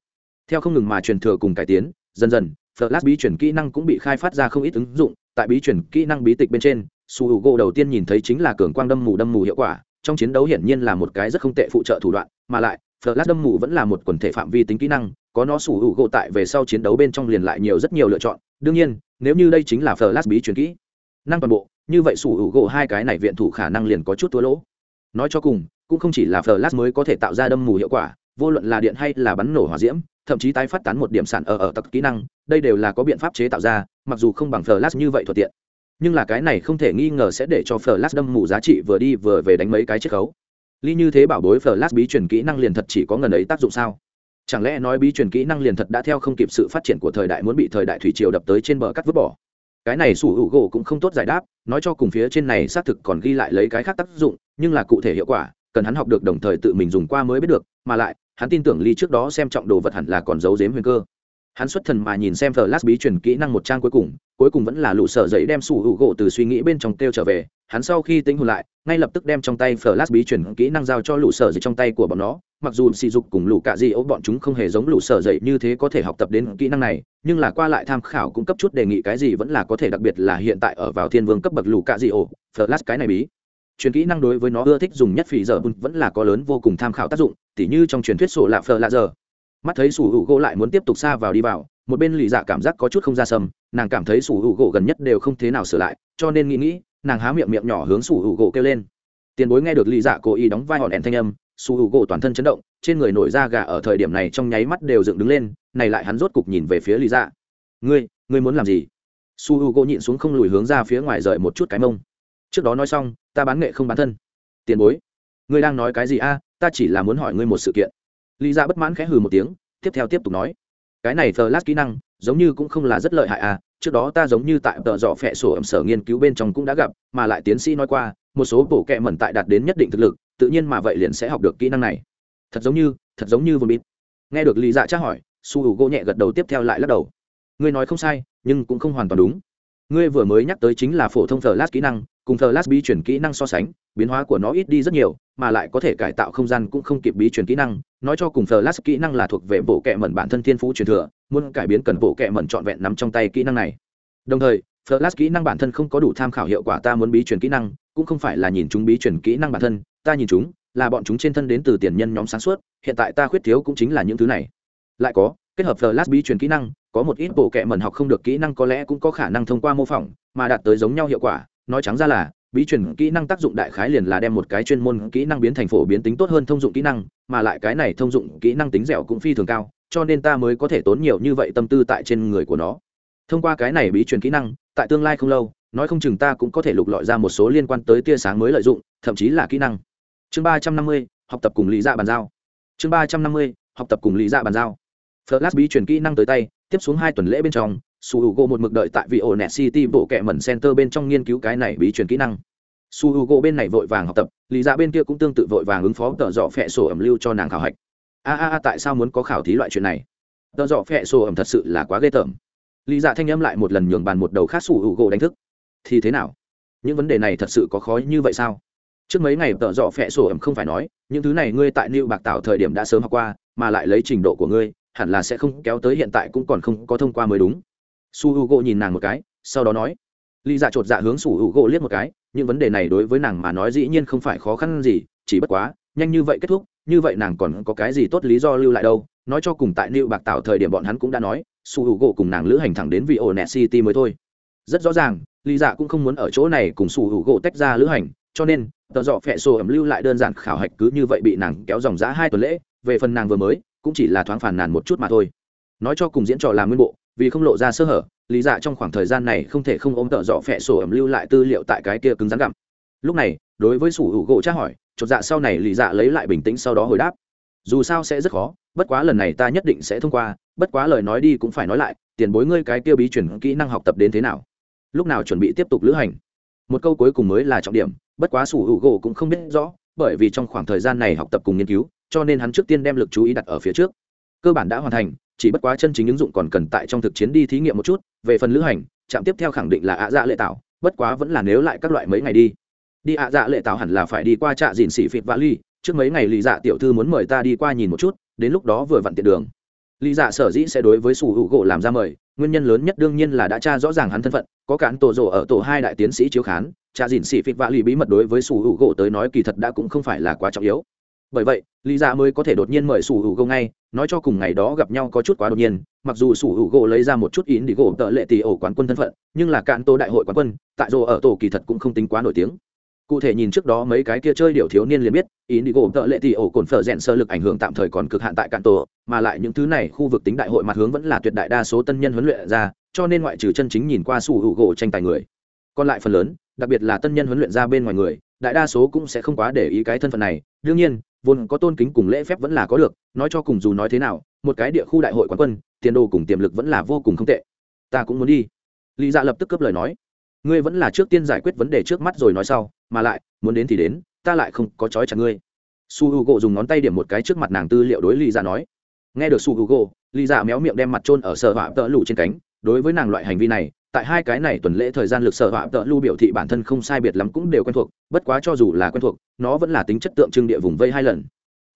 Theo không ngừng mà truyền thừa cùng cải tiến, dần dần, Flash bí truyền kỹ năng cũng bị khai phát ra không ít ứng dụng, tại bí truyền kỹ năng bí tịch bên trên, Su Hugo đầu tiên nhìn thấy chính là cường quang đâm mù đâm mù hiệu quả, trong chiến đấu hiển nhiên là một cái rất không tệ phụ trợ thủ đoạn, mà lại, Flash đâm mù vẫn là một quần thể phạm vi tính kỹ năng, có nó Su Hugo tại về sau chiến đấu bên trong liền lại nhiều rất nhiều lựa chọn, đương nhiên, nếu như đây chính là flash bí truyền kỹ năng toàn bộ như vậy sủ U gỗ hai cái này viện thủ khả năng liền có chút thua lỗ. Nói cho cùng cũng không chỉ là flash mới có thể tạo ra đâm mù hiệu quả vô luận là điện hay là bắn nổ hỏa diễm thậm chí tái phát tán một điểm sản ở ở tặc kỹ năng đây đều là có biện pháp chế tạo ra mặc dù không bằng flash như vậy thuận tiện nhưng là cái này không thể nghi ngờ sẽ để cho flash đâm mù giá trị vừa đi vừa về đánh mấy cái chiết khấu. Ly như thế bảo bối flash bí truyền kỹ năng liền thật chỉ có ngần ấy tác dụng sao? Chẳng lẽ nói bí truyền kỹ năng liền thật đã theo không kịp sự phát triển của thời đại muốn bị thời đại thủy triều đập tới trên bờ cắt vứt bỏ? Cái này sủ hữu gỗ cũng không tốt giải đáp, nói cho cùng phía trên này xác thực còn ghi lại lấy cái khác tác dụng, nhưng là cụ thể hiệu quả, cần hắn học được đồng thời tự mình dùng qua mới biết được, mà lại, hắn tin tưởng ly trước đó xem trọng đồ vật hẳn là còn giấu giếm huyền cơ hắn xuất thần mà nhìn xem lát bí truyền kỹ năng một trang cuối cùng cuối cùng vẫn là Lũ sở giấy đem sủ hữu gỗ từ suy nghĩ bên trong kêu trở về, hắn sau khi tính hồn lại, ngay lập tức đem trong tay lát bí truyền kỹ năng giao cho Lũ sở giấy trong tay của bọn nó, mặc dù sỉ dục cùng lũ cạ di ấu bọn chúng không hề giống lũ sở dậy như thế có thể học tập đến kỹ năng này, nhưng là qua lại tham khảo cũng cấp chút đề nghị cái gì vẫn là có thể đặc biệt là hiện tại ở vào thiên vương cấp bậc lũ cạ di ấu flash cái này bí truyền kỹ năng đối với nó ưa thích dùng nhất phỉ giờ, vẫn là có lớn vô cùng tham khảo tác dụng, tỉ như trong truyền thuyết sổ lạ phờ lạ giờ mắt thấy sủ hữu gỗ lại muốn tiếp tục xa vào đi vào, một bên lì dạ cảm giác có chút không ra sầm, nàng cảm thấy sủ hữu gỗ gần nhất đều không thế nào sửa lại, cho nên nghĩ nghĩ, nàng há miệng miệng nhỏ hướng sủ hữu gỗ kêu lên. Tiền bối nghe được lì dạ cố ý đóng vai hòn đèn thanh âm, sủ hữu u gỗ toàn thân chấn động, trên người nổi da gà ở thời điểm này trong nháy mắt đều dựng đứng lên, này lại hắn rốt cục nhìn về phía lì dạ. Ngươi ngươi muốn làm gì? Su h u gỗ nhịn xuống không lùi hướng ra phía ngoài rời một chút cái mông. Trước đó nói xong, ta bán nghệ không bán thân. Tiền bối, ngươi đang nói cái gì a? Ta chỉ là muốn hỏi ngươi một sự kiện lý ra bất mãn khẽ hừ một tiếng, tiếp theo tiếp tục nói, cái này flash kỹ năng, giống như cũng không là rất lợi hại à trước đó ta giống như tại tờ dọ phẹ sổ ẩm sở nghiên cứu bên trong cũng đã gặp, mà lại tiến sĩ nói qua, một số bộ kệ mẩn tại đạt đến nhất định thực lực, tự nhiên mà vậy liền sẽ học được kỹ năng này. Thật giống như, thật giống như vừa bít nghe được lý dạ tra hỏi, su h u gỗ nhẹ gật đầu tiếp theo lại lắc đầu. Ngươi nói không sai, nhưng cũng không hoàn toàn đúng ngươi vừa mới nhắc tới chính là phổ thông flash kỹ năng, cùng flash bí chuyển kỹ năng so sánh, biến hóa của nó ít đi rất nhiều, mà lại có thể cải tạo không gian cũng không kịp bí chuyển kỹ năng. Nói cho cùng flash kỹ năng là thuộc về bộ kệ mẩn bản thân thiên phú truyền thừa, muốn cải biến cần bộ kệ mẩn trọn vẹn nắm trong tay kỹ năng này. Đồng thời, flash kỹ năng bản thân không có đủ tham khảo hiệu quả ta muốn bí chuyển kỹ năng, cũng không phải là nhìn chúng bí chuyển kỹ năng bản thân, ta nhìn chúng là bọn chúng trên thân đến từ tiền nhân nhóm sáng suốt, hiện tại ta khuyết thiếu cũng chính là những thứ này. Lại có kết hợp flash bí truyền kỹ năng, có một ít bộ kệ mẩn học không được kỹ năng có lẽ cũng có khả năng thông qua mô phỏng, mà đạt tới giống nhau hiệu quả. Nói trắng ra là bí truyền kỹ năng tác dụng đại khái liền là đem một cái chuyên môn kỹ năng biến thành phổ biến tính tốt hơn thông dụng kỹ năng, mà lại cái này thông dụng kỹ năng tính dẻo cũng phi thường cao, cho nên ta mới có thể tốn nhiều như vậy tâm tư tại trên người của nó. Thông qua cái này bí truyền kỹ năng, tại tương lai không lâu, nói không chừng ta cũng có thể lục lọi ra một số liên quan tới tia sáng mới lợi dụng, thậm chí là kỹ năng. Chương ba trăm năm mươi, học tập cùng lý dạ bàn giao. Chương ba trăm năm mươi, học tập cùng lý dạ bàn giao flash bí truyền kỹ năng tới tay, tiếp xuống hai tuần lễ bên trong, su h u g o một mực đợi tại vị ổ net city bộ kệ mẩn center bên trong nghiên cứu cái này bí truyền kỹ năng. Su h u g o bên này vội vàng học tập, lý dạ bên kia cũng tương tự vội vàng ứng phó tợ dọ phẹ sổ ẩm lưu cho nàng khảo hạch. A a a, tại sao muốn có khảo thí loại chuyện này? Tợ dọ phẹ sổ ẩm thật sự là quá ghê tởm. Lý dạ thanh âm lại một lần nhường bàn một đầu khác su h u g o đánh thức. Thì thế nào? Những vấn đề này thật sự có khó như vậy sao? Trước mấy ngày tợ dọ phẹ sổ ẩm không phải nói, những thứ này ngươi tại lưu bạc tạo thời điểm đã sớm học qua, mà lại lấy trình độ của ngươi hẳn là sẽ không kéo tới hiện tại cũng còn không có thông qua mới đúng. Su h u gỗ nhìn nàng một cái, sau đó nói, Lý dạ chột dạ hướng su h u gỗ liếc một cái, những vấn đề này đối với nàng mà nói dĩ nhiên không phải khó khăn gì, chỉ bất quá, nhanh như vậy kết thúc, như vậy nàng còn có cái gì tốt lý do lưu lại đâu? Nói cho cùng tại lưu bạc tạo thời điểm bọn hắn cũng đã nói, su h u gỗ cùng nàng lữ hành thẳng đến vị ổ net city mới thôi. Rất rõ ràng, lý dạ cũng không muốn ở chỗ này cùng su h u gỗ tách ra lữ hành, cho nên, tờ dọ phẹ sổ ẩm lưu lại đơn giản khảo hạch cứ như vậy bị nàng kéo dòng giã hai tuần lễ, về phần nàng vừa mới cũng chỉ là thoáng phàn nàn một chút mà thôi. Nói cho cùng diễn trò làm nguyên bộ, vì không lộ ra sơ hở, lý dạ trong khoảng thời gian này không thể không ôm tợ dọ phẹ sổ ẩm lưu lại tư liệu tại cái kia cứng rắn gặm. Lúc này, đối với sủ hữu gỗ tra hỏi, chột dạ sau này lý dạ lấy lại bình tĩnh sau đó hồi đáp. Dù sao sẽ rất khó, bất quá lần này ta nhất định sẽ thông qua, bất quá lời nói đi cũng phải nói lại, tiền bối ngươi cái kia bí chuyển kỹ năng học tập đến thế nào? Lúc nào chuẩn bị tiếp tục lữ hành? Một câu cuối cùng mới là trọng điểm, bất quá sủ hữu gỗ cũng không biết rõ, bởi vì trong khoảng thời gian này học tập cùng nghiên cứu cho nên hắn trước tiên đem lực chú ý đặt ở phía trước. Cơ bản đã hoàn thành, chỉ bất quá chân chính ứng dụng còn cần tại trong thực chiến đi thí nghiệm một chút, về phần lữ hành, trạm tiếp theo khẳng định là ạ dạ lệ tạo, bất quá vẫn là nếu lại các loại mấy ngày đi. Đi ạ dạ lệ tạo hẳn là phải đi qua trạ dìn xỉ phịt vã ly, trước mấy ngày lì dạ tiểu thư muốn mời ta đi qua nhìn một chút, đến lúc đó vừa vặn tiện đường. Lý dạ sở dĩ sẽ đối với sủ hữu gỗ làm ra mời, nguyên nhân lớn nhất đương nhiên là đã tra rõ ràng hắn thân phận, có cán tổ rộ ở tổ hai đại tiến sĩ chiếu khán cha dìn xỉ phịt vạ lì bí mật đối với sủ hữu gỗ tới nói kỳ thật đã cũng không phải là quá trọng yếu bởi vậy, lý dạ mới có thể đột nhiên mời sủ hữu gỗ ngay, nói cho cùng ngày đó gặp nhau có chút quá đột nhiên, mặc dù sủ hữu gỗ lấy ra một chút ín đi gỗ tợ lệ tỷ ổ quán quân thân phận, nhưng là cạn tô đại hội quán quân, tại rồ ở tổ kỳ thật cũng không tính quá nổi tiếng. Cụ thể nhìn trước đó mấy cái kia chơi điều thiếu niên liền biết ý đi gồm tợ lệ tỷ ổ cồn phở rẽn sơ lực ảnh hưởng tạm thời còn cực hạn tại cạn tổ, mà lại những thứ này khu vực tính đại hội mặt hướng vẫn là tuyệt đại đa số tân nhân huấn luyện ra, cho nên ngoại trừ chân chính nhìn qua sủ hữu gỗ tranh tài người. Còn lại phần lớn, đặc biệt là tân nhân huấn luyện ra bên ngoài người, đại đa số cũng sẽ không quá để ý cái thân phận này. Đương nhiên vốn có tôn kính cùng lễ phép vẫn là có được, nói cho cùng dù nói thế nào, một cái địa khu đại hội quán quân, tiền đồ cùng tiềm lực vẫn là vô cùng không tệ. Ta cũng muốn đi. Lý dạ lập tức cướp lời nói. Ngươi vẫn là trước tiên giải quyết vấn đề trước mắt rồi nói sau, mà lại, muốn đến thì đến, ta lại không có chói chặt ngươi. Su h u gỗ dùng ngón tay điểm một cái trước mặt nàng tư liệu đối lý dạ nói. Nghe được su h u gỗ lý dạ méo miệng đem mặt trôn ở sợ hỏa tợ lủ trên cánh, đối với nàng loại hành vi này tại hai cái này tuần lễ thời gian lực sở họa tợ lưu biểu thị bản thân không sai biệt lắm cũng đều quen thuộc, bất quá cho dù là quen thuộc, nó vẫn là tính chất tượng trưng địa vùng vây hai lần.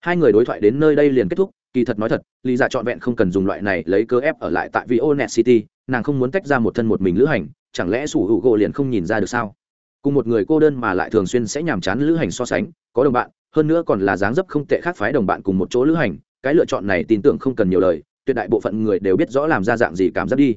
Hai người đối thoại đến nơi đây liền kết thúc, kỳ thật nói thật, lý dạ trọn vẹn không cần dùng loại này lấy cơ ép ở lại tại vì O'Net city, nàng không muốn tách ra một thân một mình lữ hành, chẳng lẽ sủ hữu gỗ liền không nhìn ra được sao? Cùng một người cô đơn mà lại thường xuyên sẽ nhàm chán lữ hành so sánh, có đồng bạn, hơn nữa còn là dáng dấp không tệ khác phái đồng bạn cùng một chỗ lữ hành, cái lựa chọn này tin tưởng không cần nhiều lời, tuyệt đại bộ phận người đều biết rõ làm ra dạng gì cảm giác đi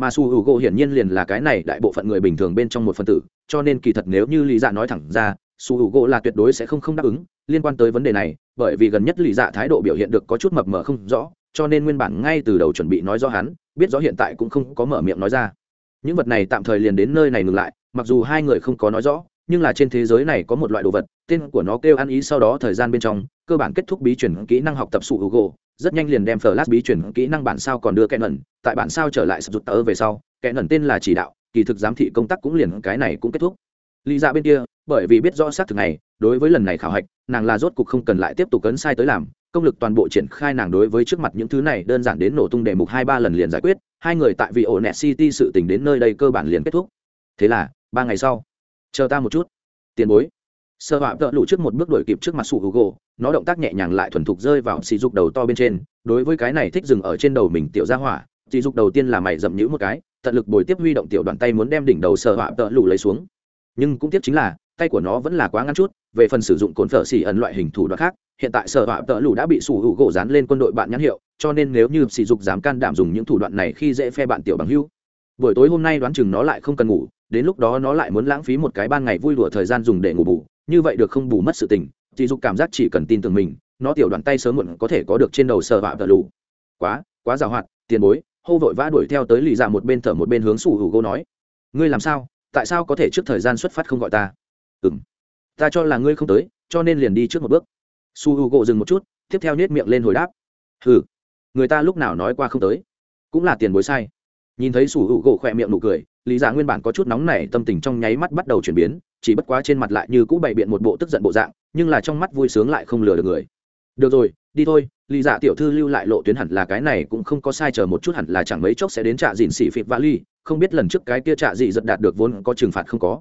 mà su hữu gỗ hiển nhiên liền là cái này đại bộ phận người bình thường bên trong một phần tử, cho nên kỳ thật nếu như lý dạ nói thẳng ra, su hữu gỗ là tuyệt đối sẽ không không đáp ứng liên quan tới vấn đề này, bởi vì gần nhất lý dạ thái độ biểu hiện được có chút mập mờ không rõ, cho nên nguyên bản ngay từ đầu chuẩn bị nói rõ hắn, biết rõ hiện tại cũng không có mở miệng nói ra. Những vật này tạm thời liền đến nơi này ngừng lại, mặc dù hai người không có nói rõ nhưng là trên thế giới này có một loại đồ vật, tên của nó kêu ăn ý sau đó thời gian bên trong, cơ bản kết thúc bí chuyển kỹ năng học tập sụ hữu gỗ rất nhanh liền đem flash bí chuyển kỹ năng bản sao còn đưa kẽ nẩn, tại bản sao trở lại sập rụt tờ về sau kẽ nẩn tên là chỉ đạo, kỳ thực giám thị công tác cũng liền cái này cũng kết thúc. Lý ra bên kia, bởi vì biết rõ xác thực này, đối với lần này khảo hạch, nàng là rốt cục không cần lại tiếp tục cấn sai tới làm, công lực toàn bộ triển khai nàng đối với trước mặt những thứ này đơn giản đến nổ tung đề mục hai ba lần liền giải quyết, hai người tại vì ổ net city sự tình đến nơi đây cơ bản liền kết thúc. Thế là, ba ngày sau chờ ta một chút. Tiền bối. Sơ họa tợ lụ trước một bước đuổi kịp trước mặt sủ hữu gỗ nó động tác nhẹ nhàng lại thuần thục rơi vào sỉ dục đầu to bên trên. Đối với cái này thích dừng ở trên đầu mình tiểu ra hỏa sỉ dục đầu tiên là mày dậm nhữ một cái, tận lực bồi tiếp huy động tiểu đoàn tay muốn đem đỉnh đầu sơ họa tợ lụ lấy xuống. Nhưng cũng tiếc chính là, tay của nó vẫn là quá ngắn chút, về phần sử dụng cồn phở xỉ ẩn loại hình thủ đoạn khác, hiện tại sở họa tợ lụ đã bị sủ hữu gỗ dán lên quân đội bạn nhãn hiệu, cho nên nếu như sỉ dục dám can đảm dùng những thủ đoạn này khi dễ phe bạn tiểu bằng hưu buổi tối hôm nay đoán chừng nó lại không cần ngủ, đến lúc đó nó lại muốn lãng phí một cái ban ngày vui đùa thời gian dùng để ngủ bù, như vậy được không bù mất sự tình, chị dục cảm giác chỉ cần tin tưởng mình, nó tiểu đoạn tay sớm muộn có thể có được trên đầu sờ vạ vợ lù. Quá quá giàu hoạt, tiền bối, hô vội vã đuổi theo tới lì dạ một bên thở một bên hướng sủ hữu gỗ nói. Ngươi làm sao? Tại sao có thể trước thời gian xuất phát không gọi ta? Ừ m ta cho là ngươi không tới, cho nên liền đi trước một bước. Su hữu gô dừng một chút, tiếp theo nhét miệng lên hồi đáp. Ừ người ta lúc nào nói qua không tới, cũng là tiền bối sai nhìn thấy sủ hữu gỗ khỏe miệng nụ cười, lý giả nguyên bản có chút nóng nảy, tâm tình trong nháy mắt bắt đầu chuyển biến, chỉ bất quá trên mặt lại như cũ bày biện một bộ tức giận bộ dạng, nhưng là trong mắt vui sướng lại không lừa được người. Được rồi, đi thôi, lý giả tiểu thư lưu lại lộ tuyến hẳn là cái này cũng không có sai, chờ một chút hẳn là chẳng mấy chốc sẽ đến trạ dìn xỉ phịt vali, không biết lần trước cái kia trạ dị giật đạt được vốn có trừng phạt không có.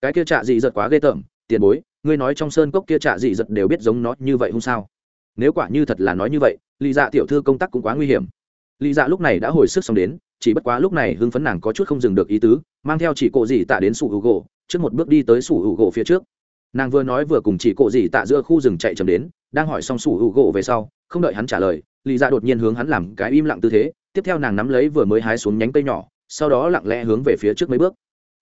Cái kia trạ dị giật quá ghê tởm, tiền bối, ngươi nói trong sơn cốc kia trạ dị giật đều biết giống nó như vậy không sao? Nếu quả như thật là nói như vậy, lý dạ tiểu thư công tác cũng quá nguy hiểm. Lý dạ lúc này đã hồi sức xong đến chỉ bất quá lúc này hưng phấn nàng có chút không dừng được ý tứ, mang theo chỉ cộ dị tạ đến sủ hữu gỗ trước một bước đi tới sủ hữu gỗ phía trước. Nàng vừa nói vừa cùng chỉ cộ dị tạ giữa khu rừng chạy chậm đến, đang hỏi xong sủ hữu gỗ về sau, không đợi hắn trả lời lì ra dạ đột nhiên hướng hắn làm cái im lặng tư thế, tiếp theo nàng nắm lấy vừa mới hái xuống nhánh cây nhỏ, sau đó lặng lẽ hướng về phía trước mấy bước.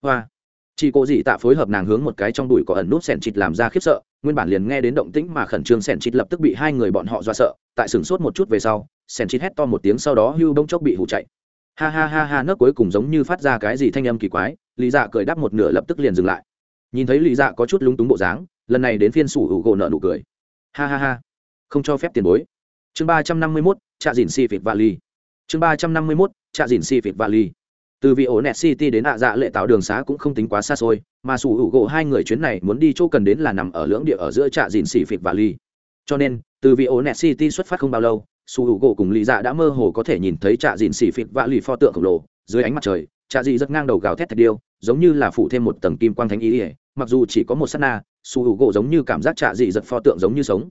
Hoa! Chị cô dị tạ phối hợp nàng hướng một cái trong đùi có ẩn nút sẻn chịt làm ra khiếp sợ, nguyên bản liền nghe đến động tĩnh mà khẩn trương sẻn chịt lập tức bị hai người bọn họ do sợ, tại sửng sốt một chút về sau, sẻn chịt hét to một tiếng sau đó hưu bông chốc bị hụ chạy ha ha ha ha nấc cuối cùng giống như phát ra cái gì thanh âm kỳ quái, lý dạ cười đáp một nửa lập tức liền dừng lại. Nhìn thấy lý dạ có chút lúng túng bộ dáng, lần này đến phiên sủ hữu gỗ nợ nụ cười. Ha ha ha. Không cho phép tiền bối. Chương ba trăm năm mươi mốt, trạ dìn si phịt Ly. chương ba trăm năm mươi mốt, trạ dìn si phịt Ly. từ vị ổ net city đến ạ dạ lệ tạo đường xá cũng không tính quá xa xôi, mà sủ hữu gỗ hai người chuyến này muốn đi chỗ cần đến là nằm ở lưỡng địa ở giữa trạ dìn xỉ phịt và ly cho nên, từ vị ổ net city xuất phát không bao lâu sủ hữu gỗ cùng lý dạ đã mơ hồ có thể nhìn thấy trạ dìn xỉ phịt và lì pho tượng khổng lồ dưới ánh mặt trời. Trạ dị rất ngang đầu gào thét thật điêu, giống như là phủ thêm một tầng kim quang thánh ý ỉa mặc dù chỉ có một s á t na sủ hữu gỗ giống như cảm giác trạ dị giật pho tượng giống như sống.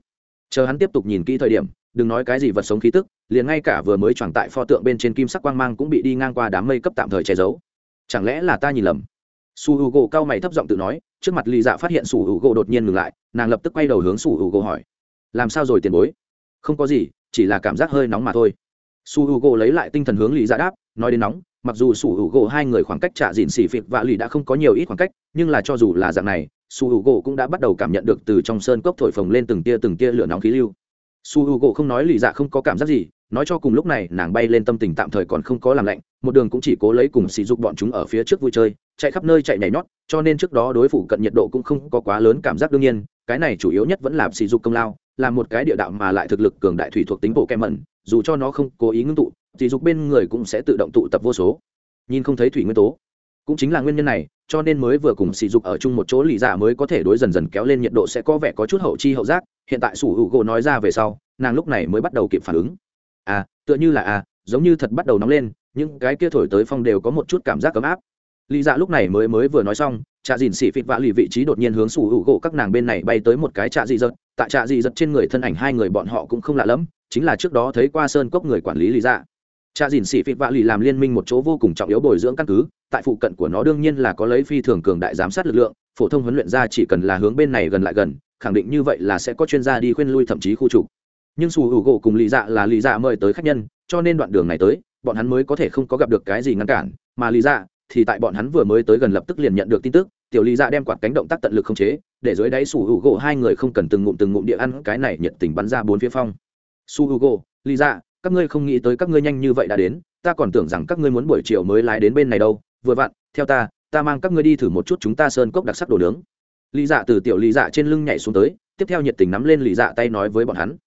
Chờ hắn tiếp tục nhìn kỹ thời điểm, đừng nói cái gì vật sống khí tức, liền ngay cả vừa mới tròn tại pho tượng bên trên kim sắc quang mang cũng bị đi ngang qua đám mây cấp tạm thời che giấu. Chẳng lẽ là ta nhìn lầm? Su h u gỗ cao mày thấp giọng tự nói, trước mặt lì dạ phát hiện su h u gỗ đột nhiên ngừng lại, nàng lập tức quay đầu hướng su h u gỗ hỏi. Làm sao rồi tiền bối? Không có gì, chỉ là cảm giác hơi nóng mà thôi. Su h u gỗ lấy lại tinh thần hướng lì ra dạ đáp, nói đến nóng, mặc dù su h u gỗ hai người khoảng cách trả dịn xỉ phịt và lì đã không có nhiều ít khoảng cách, nhưng là cho dù là dạng này, su h u gỗ cũng đã bắt đầu cảm nhận được từ trong sơn cốc thổi phồng lên từng tia từng tia lửa nóng khí lưu. Su h u gỗ không nói lì dạ không có cảm giác gì, nói cho cùng lúc này, nàng bay lên tâm tình tạm thời còn không có làm lạnh, một đường cũng chỉ cố lấy cùng sỉ dục bọn chúng ở phía trước vui chơi, chạy khắp nơi chạy nhảy nhót, cho nên trước đó đối phủ cận nhiệt độ cũng không có quá lớn cảm giác đương nhiên, cái này chủ yếu nhất vẫn là sỉ dục công lao là một cái địa đạo mà lại thực lực cường đại thủy thuộc tính bộ kem mẩn, dù cho nó không cố ý ngưng tụ, thì dục bên người cũng sẽ tự động tụ tập vô số. Nhìn không thấy thủy nguyên tố. Cũng chính là nguyên nhân này, cho nên mới vừa cùng sỉ dục ở chung một chỗ lì giả mới có thể đối dần dần kéo lên nhiệt độ sẽ có vẻ có chút hậu chi hậu giác. Hiện tại sủ hữu gỗ nói ra về sau, nàng lúc này mới bắt đầu kịp phản ứng. À tựa như là à giống như thật bắt đầu nóng lên, những cái kia thổi tới phong đều có một chút cảm giác ấm áp lý dạ lúc này mới mới vừa nói xong, trạ dìn xỉ phịt vạ lì vị trí đột nhiên hướng sủ hữu gỗ các nàng bên này bay tới một cái trạ dị giật. Tại trạ dị giật trên người thân ảnh hai người bọn họ cũng không lạ lẫm, chính là trước đó thấy qua sơn cốc người quản lý lý dạ. Trạ dìn xỉ phịt vạ lì làm liên minh một chỗ vô cùng trọng yếu bồi dưỡng căn cứ, tại phụ cận của nó đương nhiên là có lấy phi thường cường đại giám sát lực lượng, phổ thông huấn luyện ra chỉ cần là hướng bên này gần lại gần, khẳng định như vậy là sẽ có chuyên gia đi khuyên lui thậm chí khu trục. Nhưng sủ hữu gỗ cùng Lý dạ là Lý dạ mời tới khách nhân, cho nên đoạn đường này tới, bọn hắn mới có thể không có gặp được cái gì ngăn cản, mà Lý dạ thì tại bọn hắn vừa mới tới gần lập tức liền nhận được tin tức, tiểu lý dạ đem quạt cánh động tác tận lực không chế, để dưới đáy su hữu gỗ hai người không cần từng ngụm từng ngụm địa ăn, cái này nhiệt tình bắn ra bốn phía phong. Su hữu gỗ lý dạ các ngươi không nghĩ tới các ngươi nhanh như vậy đã đến, ta còn tưởng rằng các ngươi muốn buổi chiều mới lái đến bên này đâu, vừa vặn, theo ta ta mang các ngươi đi thử một chút chúng ta sơn cốc đặc sắc đồ nướng. Lý dạ từ tiểu lý dạ trên lưng nhảy xuống tới, tiếp theo nhiệt tình nắm lên lý dạ tay nói với bọn hắn.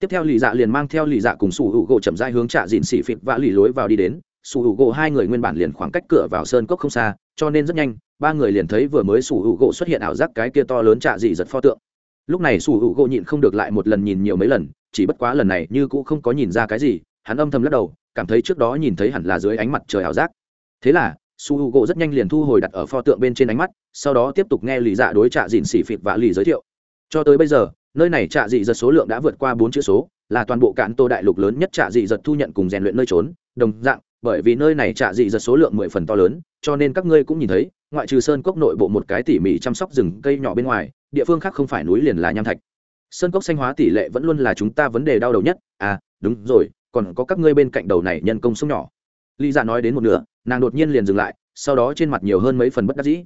Tiếp theo lý dạ liền mang theo lý dạ cùng sủ hữu gỗ chậm dai hướng trạ dịn xỉ phịt và lì lối vào đi đến sủ hữu gỗ hai người nguyên bản liền khoảng cách cửa vào sơn cốc không xa, cho nên rất nhanh, ba người liền thấy vừa mới sủ hữu gỗ xuất hiện ảo giác cái kia to lớn trạ dị giật pho tượng. Lúc này sủ hữu gỗ nhịn không được lại một lần nhìn nhiều mấy lần, chỉ bất quá lần này như cũng không có nhìn ra cái gì, hắn âm thầm lắc đầu, cảm thấy trước đó nhìn thấy hẳn là dưới ánh mặt trời ảo giác. Thế là su h u gỗ rất nhanh liền thu hồi đặt ở pho tượng bên trên ánh mắt, sau đó tiếp tục nghe lì dạ đối trạ dìn xỉ phịt và lì giới thiệu. Cho tới bây giờ, nơi này trạ dị giật số lượng đã vượt qua bốn chữ số, là toàn bộ cạn tô đại lục lớn nhất trạ dị giật thu nhận cùng rèn luyện nơi trốn, đồng dạng bởi vì nơi này trạ dị giật số lượng mười phần to lớn, cho nên các ngươi cũng nhìn thấy, ngoại trừ sơn cốc nội bộ một cái tỉ mỉ chăm sóc rừng cây nhỏ bên ngoài, địa phương khác không phải núi liền là nham thạch. Sơn cốc xanh hóa tỷ lệ vẫn luôn là chúng ta vấn đề đau đầu nhất. À đúng rồi, còn có các ngươi bên cạnh đầu này nhân công sông nhỏ. Lý dạ nói đến một nửa, nàng đột nhiên liền dừng lại, sau đó trên mặt nhiều hơn mấy phần bất đắc dĩ.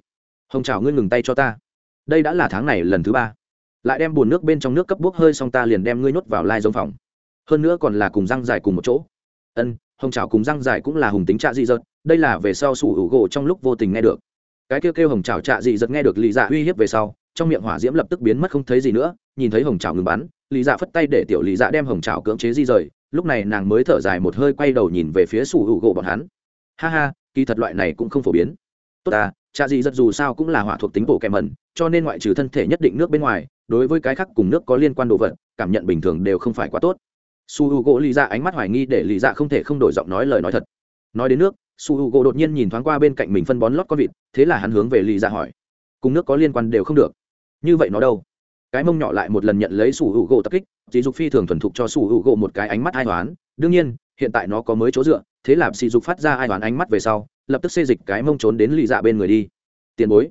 Hồng trào ngươi ngừng tay cho ta. Đây đã là tháng này lần thứ ba. Lại đem bùn nước bên trong nước cấp bốc hơi xong ta liền đem ngươi nhốt vào lai giống phòng. Hơn nữa còn là cùng răng dài cùng một chỗ. Ân hồng trào cùng răng dài cũng là hùng tính trạ dị dật, đây là về sau sủ hữu gỗ trong lúc vô tình nghe được. Cái kêu kêu hồng trào trạ dị dật nghe được Lý dạ uy hiếp về sau, trong miệng hỏa diễm lập tức biến mất không thấy gì nữa, nhìn thấy hồng trào ngừng bắn, Lý dạ phất tay để tiểu Lý dạ đem hồng trào cưỡng chế di rời, lúc này nàng mới thở dài một hơi quay đầu nhìn về phía sủ hữu gỗ bọn hắn. Ha ha, kỳ thật loại này cũng không phổ biến. Tốt ta, trạ dị dật dù sao cũng là hỏa thuộc tính bộ kèm mẩn, cho nên ngoại trừ thân thể nhất định nước bên ngoài, đối với cái khác cùng nước có liên quan đồ vật, cảm nhận bình thường đều không phải quá tốt su h u gỗ lì dạ ánh mắt hoài nghi để lì dạ không thể không đổi giọng nói lời nói thật. Nói đến nước, su h u gỗ đột nhiên nhìn thoáng qua bên cạnh mình phân bón lót con vịt, thế là hắn hướng về lì dạ hỏi, cùng nước có liên quan đều không được. Như vậy nó đâu? Cái mông nhỏ lại một lần nhận lấy su h u gỗ tập kích dì dục phi thường thuần thục cho su h u gỗ một cái ánh mắt ai toán đương nhiên, hiện tại nó có mới chỗ dựa, thế là sỉ dục phát ra ai toán ánh mắt về sau, lập tức xê dịch cái mông trốn đến lì dạ bên người đi. Tiền bối.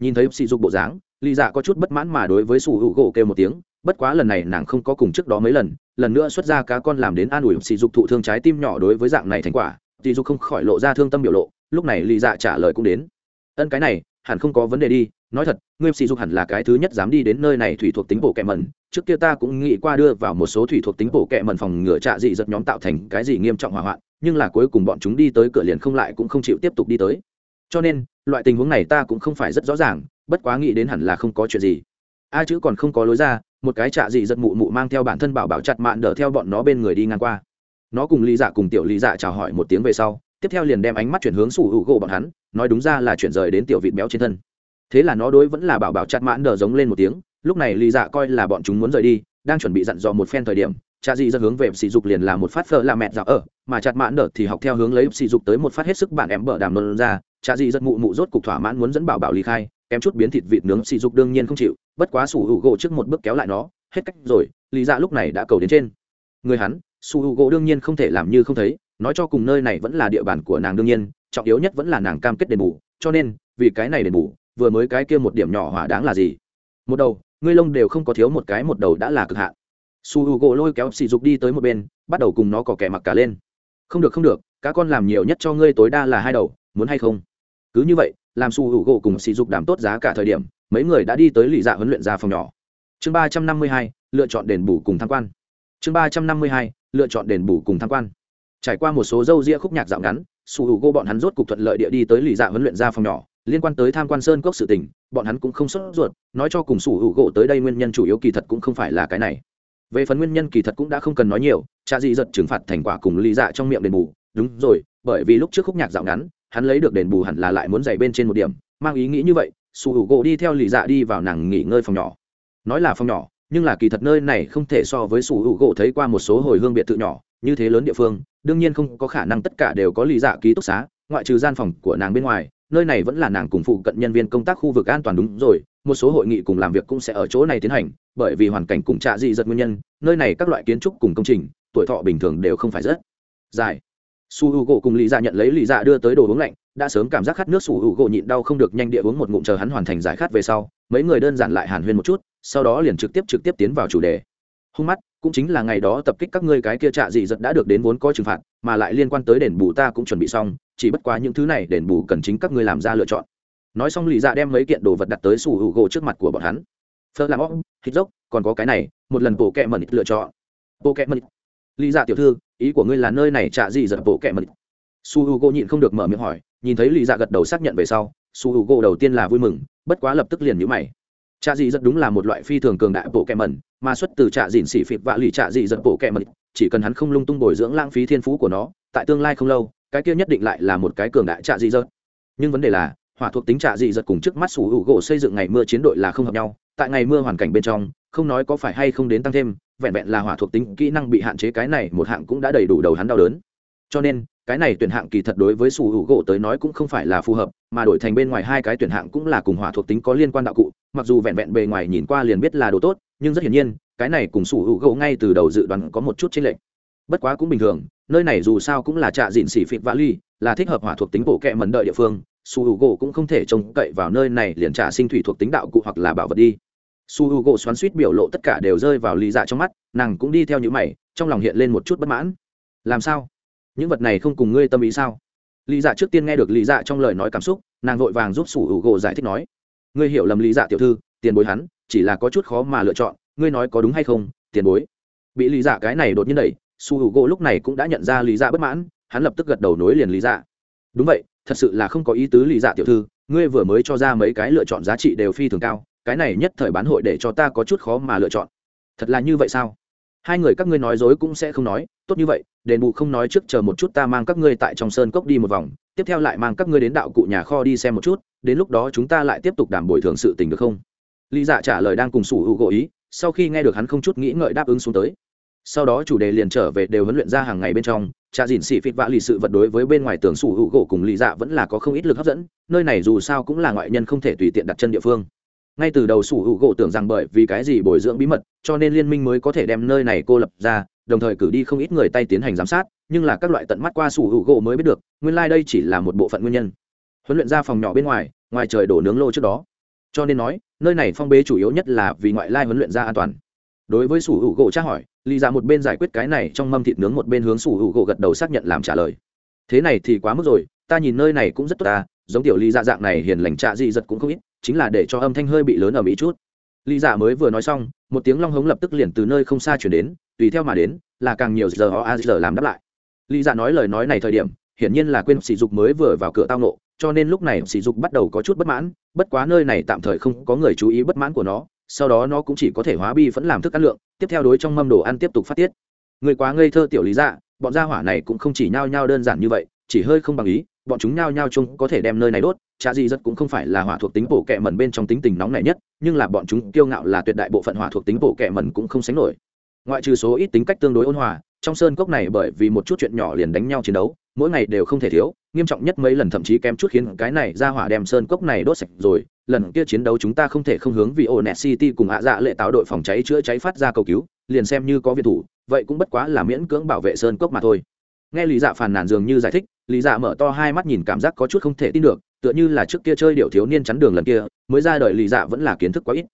Nhìn thấy sỉ dục bộ dáng, lì dạ có chút bất mãn mà đối với su h u gỗ kêu một tiếng bất quá lần này nàng không có cùng trước đó mấy lần lần nữa xuất ra cá con làm đến an ủi sỉ dục thụ thương trái tim nhỏ đối với dạng này thành quả, sỉ dục không khỏi lộ ra thương tâm biểu lộ, lúc này lì dạ trả lời cũng đến. Ân cái này, hẳn không có vấn đề đi, nói thật, ngươi sỉ dục hẳn là cái thứ nhất dám đi đến nơi này thủy thuộc tính bộ kẹ mẩn, trước kia ta cũng nghĩ qua đưa vào một số thủy thuộc tính bộ kẹ mẩn phòng ngừa trạ dị giật nhóm tạo thành cái gì nghiêm trọng hỏa hoạn, nhưng là cuối cùng bọn chúng đi tới cửa liền không lại cũng không chịu tiếp tục đi tới. Cho nên, loại tình huống này ta cũng không phải rất rõ ràng, bất quá nghĩ đến hẳn là không có chuyện gì. A chữ còn không có lối ra một cái trạ dị giật mụ mụ mang theo bản thân bảo bảo chặt mạn đỡ theo bọn nó bên người đi ngang qua. Nó cùng lý dạ cùng tiểu lý dạ chào hỏi một tiếng về sau, tiếp theo liền đem ánh mắt chuyển hướng sủ hữu gỗ bọn hắn, nói đúng ra là chuyển rời đến tiểu vịt béo trên thân. Thế là nó đối vẫn là bảo bảo chặt mãn đỡ giống lên một tiếng, lúc này lý dạ coi là bọn chúng muốn rời đi, đang chuẩn bị dặn dò một phen thời điểm cha dị ra hướng về sỉ dục liền là một phát phở là mẹ dạo ở, mà chặt mãn đờ thì học theo hướng lấy sỉ dục tới một phát hết sức bạn em bở đàm luôn ra cha dị rất mụ mụ rốt cục thỏa mãn muốn dẫn bảo bảo ly khai kém chút biến thịt vịt nướng sỉ dục đương nhiên không chịu, bất quá sủ hữu gỗ trước một bước kéo lại nó, hết cách rồi, lý dạ lúc này đã cầu đến trên. Người hắn su hữu gỗ đương nhiên không thể làm như không thấy, nói cho cùng nơi này vẫn là địa bàn của nàng đương nhiên, trọng yếu nhất vẫn là nàng cam kết đền bù, cho nên, vì cái này đền bù, vừa mới cái kia một điểm nhỏ hỏa đáng là gì? Một đầu, ngươi lông đều không có thiếu một cái một đầu đã là cực hạn. Su h u gỗ lôi kéo sỉ dục đi tới một bên, bắt đầu cùng nó có kẻ mặc cả lên. Không được không được, cá con làm nhiều nhất cho ngươi tối đa là hai đầu, muốn hay không? Cứ như vậy làm su hữu gỗ cùng sỉ dục đảm tốt giá cả thời điểm, mấy người đã đi tới lì dạ huấn luyện ra phòng nhỏ. Chương ba trăm năm mươi hai, lựa chọn đền bù cùng tham quan. Chương ba trăm năm mươi hai, lựa chọn đền bù cùng tham quan. Trải qua một số dâu ria khúc nhạc dạo ngắn, su hữu gỗ bọn hắn rốt cục thuận lợi địa đi tới lì dạ huấn luyện ra phòng nhỏ. Liên quan tới tham quan sơn cốc sự tình, bọn hắn cũng không sốt ruột, nói cho cùng su hữu gỗ tới đây nguyên nhân chủ yếu kỳ thật cũng không phải là cái này. Về phần nguyên nhân kỳ thật cũng đã không cần nói nhiều, cha dị giật trừng phạt thành quả cùng lý dạ trong miệng đền bù. Đúng rồi, bởi vì lúc trước khúc nhạc dạo ngắn hắn lấy được đền bù hẳn là lại muốn dày bên trên một điểm, mang ý nghĩ như vậy, su hữu gỗ đi theo lì dạ đi vào nàng nghỉ ngơi phòng nhỏ. Nói là phòng nhỏ, nhưng là kỳ thật nơi này không thể so với su hữu gỗ thấy qua một số hồi hương biệt thự nhỏ, như thế lớn địa phương, đương nhiên không có khả năng tất cả đều có lì dạ ký túc xá, ngoại trừ gian phòng của nàng bên ngoài, nơi này vẫn là nàng cùng phụ cận nhân viên công tác khu vực an toàn đúng rồi, một số hội nghị cùng làm việc cũng sẽ ở chỗ này tiến hành, bởi vì hoàn cảnh cùng trạ dị giật nguyên nhân, nơi này các loại kiến trúc cùng công trình, tuổi thọ bình thường đều không phải rất dài su h u gỗ cùng lý dạ nhận lấy lý dạ đưa tới đồ uống lạnh, đã sớm cảm giác khát nước su h u gỗ nhịn đau không được nhanh địa uống một ngụm chờ hắn hoàn thành giải khát về sau, mấy người đơn giản lại hàn huyên một chút, sau đó liền trực tiếp trực tiếp tiến vào chủ đề. Hung mắt, cũng chính là ngày đó tập kích các ngươi cái kia trạ dị giật đã được đến vốn có trừng phạt, mà lại liên quan tới đền bù ta cũng chuẩn bị xong, chỉ bất quá những thứ này đền bù cần chính các ngươi làm ra lựa chọn. Nói xong lì dạ đem mấy kiện đồ vật đặt tới su h u gỗ trước mặt của bọn hắn. Phơ làm óc hít dốc, còn có cái này, một lần bộ kẹ mẩn lựa chọn. Bộ kẹ mẩn. Lì dạ tiểu thư ý của ngươi là nơi này trả gì giật bộ kẹ mật su hữu gỗ nhịn không được mở miệng hỏi, nhìn thấy lì dạ gật đầu xác nhận về sau, su h u gỗ đầu tiên là vui mừng, bất quá lập tức liền nhữ mày trạ dị giật đúng là một loại phi thường cường đại bộ kẹ mẩn mà xuất từ trạ dịn xỉ phịt vạ lì trạ dị giật bộ kẹ mẩn chỉ cần hắn không lung tung bồi dưỡng lãng phí thiên phú của nó, tại tương lai không lâu, cái kia nhất định lại là một cái cường đại trạ dị giật. nhưng vấn đề là, hỏa thuộc tính trạ dị giật cùng trước mắt su h u g o xây dựng ngày mưa chiến đội là không hợp nhau, tại ngày mưa hoàn cảnh bên trong không nói có phải hay không đến tăng thêm, vẹn vẹn là hỏa thuộc tính kỹ năng bị hạn chế cái này một hạng cũng đã đầy đủ đầu hắn đau đớn. Cho nên, cái này tuyển hạng kỳ thật đối với sủ hữu gỗ tới nói cũng không phải là phù hợp, mà đổi thành bên ngoài hai cái tuyển hạng cũng là cùng hỏa thuộc tính có liên quan đạo cụ, mặc dù vẹn vẹn bề ngoài nhìn qua liền biết là đồ tốt, nhưng rất hiển nhiên, cái này cùng sủ hữu gỗ ngay từ đầu dự đoán có một chút chênh lệch. Bất quá cũng bình thường, nơi này dù sao cũng là trạ dịn xỉ phịt vã ly, là thích hợp hỏa thuộc tính bộ kệ mần đợi địa phương su h u gỗ cũng không thể trông cậy vào nơi này liền trả sinh thủy thuộc tính đạo cụ hoặc là bảo vật đi su h u gỗ xoắn suýt biểu lộ tất cả đều rơi vào lý dạ trong mắt, nàng cũng đi theo những mày, trong lòng hiện lên một chút bất mãn. Làm sao? Những vật này không cùng ngươi tâm ý sao? Lý dạ trước tiên nghe được lý dạ trong lời nói cảm xúc, nàng vội vàng giúp su h u gỗ giải thích nói, ngươi hiểu lầm lý dạ tiểu thư, tiền bối hắn, chỉ là có chút khó mà lựa chọn, ngươi nói có đúng hay không, tiền bối? Bị lý dạ cái này đột nhiên đẩy, su h u gỗ lúc này cũng đã nhận ra lý dạ bất mãn, hắn lập tức gật đầu nối liền lý dạ. Đúng vậy, thật sự là không có ý tứ lý dạ tiểu thư, ngươi vừa mới cho ra mấy cái lựa chọn giá trị đều phi thường cao cái này nhất thời bán hội để cho ta có chút khó mà lựa chọn. Thật là như vậy sao? Hai người các ngươi nói dối cũng sẽ không nói, tốt như vậy, đền bù không nói trước chờ một chút ta mang các ngươi tại trong sơn cốc đi một vòng, tiếp theo lại mang các ngươi đến đạo cụ nhà kho đi xem một chút, đến lúc đó chúng ta lại tiếp tục đảm bồi thường sự tình được không? Lý dạ trả lời đang cùng sủ hữu gợi ý, sau khi nghe được hắn không chút nghĩ ngợi đáp ứng xuống tới. Sau đó chủ đề liền trở về đều huấn luyện ra hàng ngày bên trong, trà dìn xỉ phịt vạ lì sự vật đối với bên ngoài tường sủ hữu gỗ cùng lì dạ vẫn là có không ít lực hấp dẫn, nơi này dù sao cũng là ngoại nhân không thể tùy tiện đặt chân địa phương ngay từ đầu sủ hữu gỗ tưởng rằng bởi vì cái gì bồi dưỡng bí mật, cho nên liên minh mới có thể đem nơi này cô lập ra, đồng thời cử đi không ít người tay tiến hành giám sát, nhưng là các loại tận mắt qua sủ hữu gỗ mới biết được, nguyên lai、like、đây chỉ là một bộ phận nguyên nhân. Huấn luyện ra phòng nhỏ bên ngoài ngoài trời đổ nướng lô trước đó. Cho nên nói, nơi này phong bế chủ yếu nhất là vì ngoại lai huấn luyện ra an toàn. Đối với sủ hữu gỗ tra hỏi lì ra dạ một bên giải quyết cái này trong mâm thịt nướng, một bên hướng sủ hữu gỗ gật đầu xác nhận làm trả lời. Thế này thì quá mức rồi, ta nhìn nơi này cũng rất tốt ta giống tiểu lì dạ dạng này hiền lành trạ dị giật cũng không ít chính là để cho âm thanh hơi bị lớn ở mỹ chút. Lý dạ mới vừa nói xong, một tiếng long hống lập tức liền từ nơi không xa chuyển đến, tùy theo mà đến, là càng nhiều giờ họ a giờ làm đáp lại. Lý dạ nói lời nói này thời điểm, hiển nhiên là quên sỉ dục mới vừa vào cửa tao nộ cho nên lúc này sỉ dục bắt đầu có chút bất mãn, bất quá nơi này tạm thời không có người chú ý bất mãn của nó, sau đó nó cũng chỉ có thể hóa bi vẫn làm thức ăn lượng, tiếp theo đối trong mâm đồ ăn tiếp tục phát tiết. Người quá ngây thơ tiểu lý dạ bọn gia hỏa này cũng không chỉ nhao nhao đơn giản như vậy, chỉ hơi không bằng ý bọn chúng nhao nhao chung có thể đem nơi này đốt trà gì rất cũng không phải là hỏa thuộc tính bổ kẹ mẩn bên trong tính tình nóng này nhất, nhưng là bọn chúng kiêu ngạo là tuyệt đại bộ phận hỏa thuộc tính bổ kẹ mẩn cũng không sánh nổi. Ngoại trừ số ít tính cách tương đối ôn hòa, trong sơn cốc này bởi vì một chút chuyện nhỏ liền đánh nhau chiến đấu, mỗi ngày đều không thể thiếu, nghiêm trọng nhất mấy lần thậm chí kém chút khiến cái này ra hỏa đem sơn cốc này đốt sạch rồi, lần kia chiến đấu chúng ta không thể không hướng vì O'Net city cùng ạ dạ lệ táo đội phòng cháy chữa cháy phát ra cầu cứu, liền xem như có viện thủ, vậy cũng bất quá là miễn cưỡng bảo vệ sơn cốc mà thôi. Nghe lý dạ phàn nàn dường như giải thích lý dạ mở to hai mắt nhìn cảm giác có chút không thể tin được, tựa như là trước kia chơi điệu thiếu niên chắn đường lần kia, mới ra đời lý dạ vẫn là kiến thức quá ít.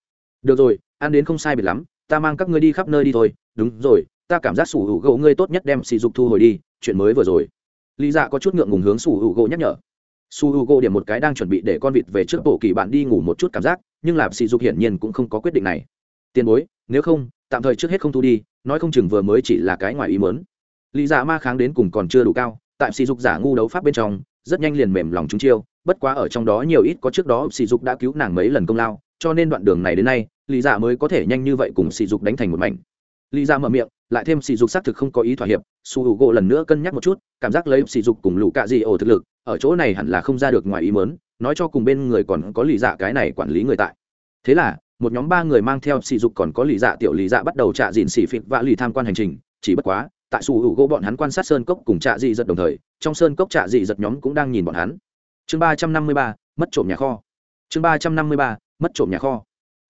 Được rồi, ăn đến không sai biệt lắm, ta mang các ngươi đi khắp nơi đi thôi. Đúng rồi, ta cảm giác sủ hữu gỗ ngươi tốt nhất đem sỉ dục thu hồi đi, chuyện mới vừa rồi. Lý dạ có chút ngượng ngùng hướng sủ hữu gỗ nhắc nhở. Su hữu gỗ điểm một cái đang chuẩn bị để con vịt về trước bộ kỳ bạn đi ngủ một chút cảm giác, nhưng lạp sỉ dục hiển nhiên cũng không có quyết định này. Tiền bối, nếu không, tạm thời trước hết không thu đi, nói không chừng vừa mới chỉ là cái ngoài ý mớn lý giả ma kháng đến cùng còn chưa đủ cao tại sỉ dục giả ngu đấu pháp bên trong, rất nhanh liền mềm lòng chúng chiêu, bất quá ở trong đó nhiều ít có trước đó sỉ dục đã cứu nàng mấy lần công lao, cho nên đoạn đường này đến nay, lý giả mới có thể nhanh như vậy cùng sỉ dục đánh thành một mảnh. Lý giả mở miệng, lại thêm sỉ dục xác thực không có ý thỏa hiệp, su hữu gỗ lần nữa cân nhắc một chút, cảm giác lấy sỉ dục cùng lũ cạ dị ổ thực lực, ở chỗ này hẳn là không ra được ngoài ý mớn nói cho cùng bên người còn có lý dạ cái này quản lý người tại. Thế là, một nhóm ba người mang theo sỉ dục còn có lý dạ tiểu lý dạ bắt đầu trả dìn xỉ phịt và lì tham quan hành trình, chỉ bất quá tại sủ hữu gỗ bọn hắn quan sát sơn cốc cùng trạ dị giật đồng thời, trong sơn cốc trạ dị giật nhóm cũng đang nhìn bọn hắn. Chương ba trăm năm mươi ba, mất trộm nhà kho. Chương ba trăm năm mươi ba, mất trộm nhà kho.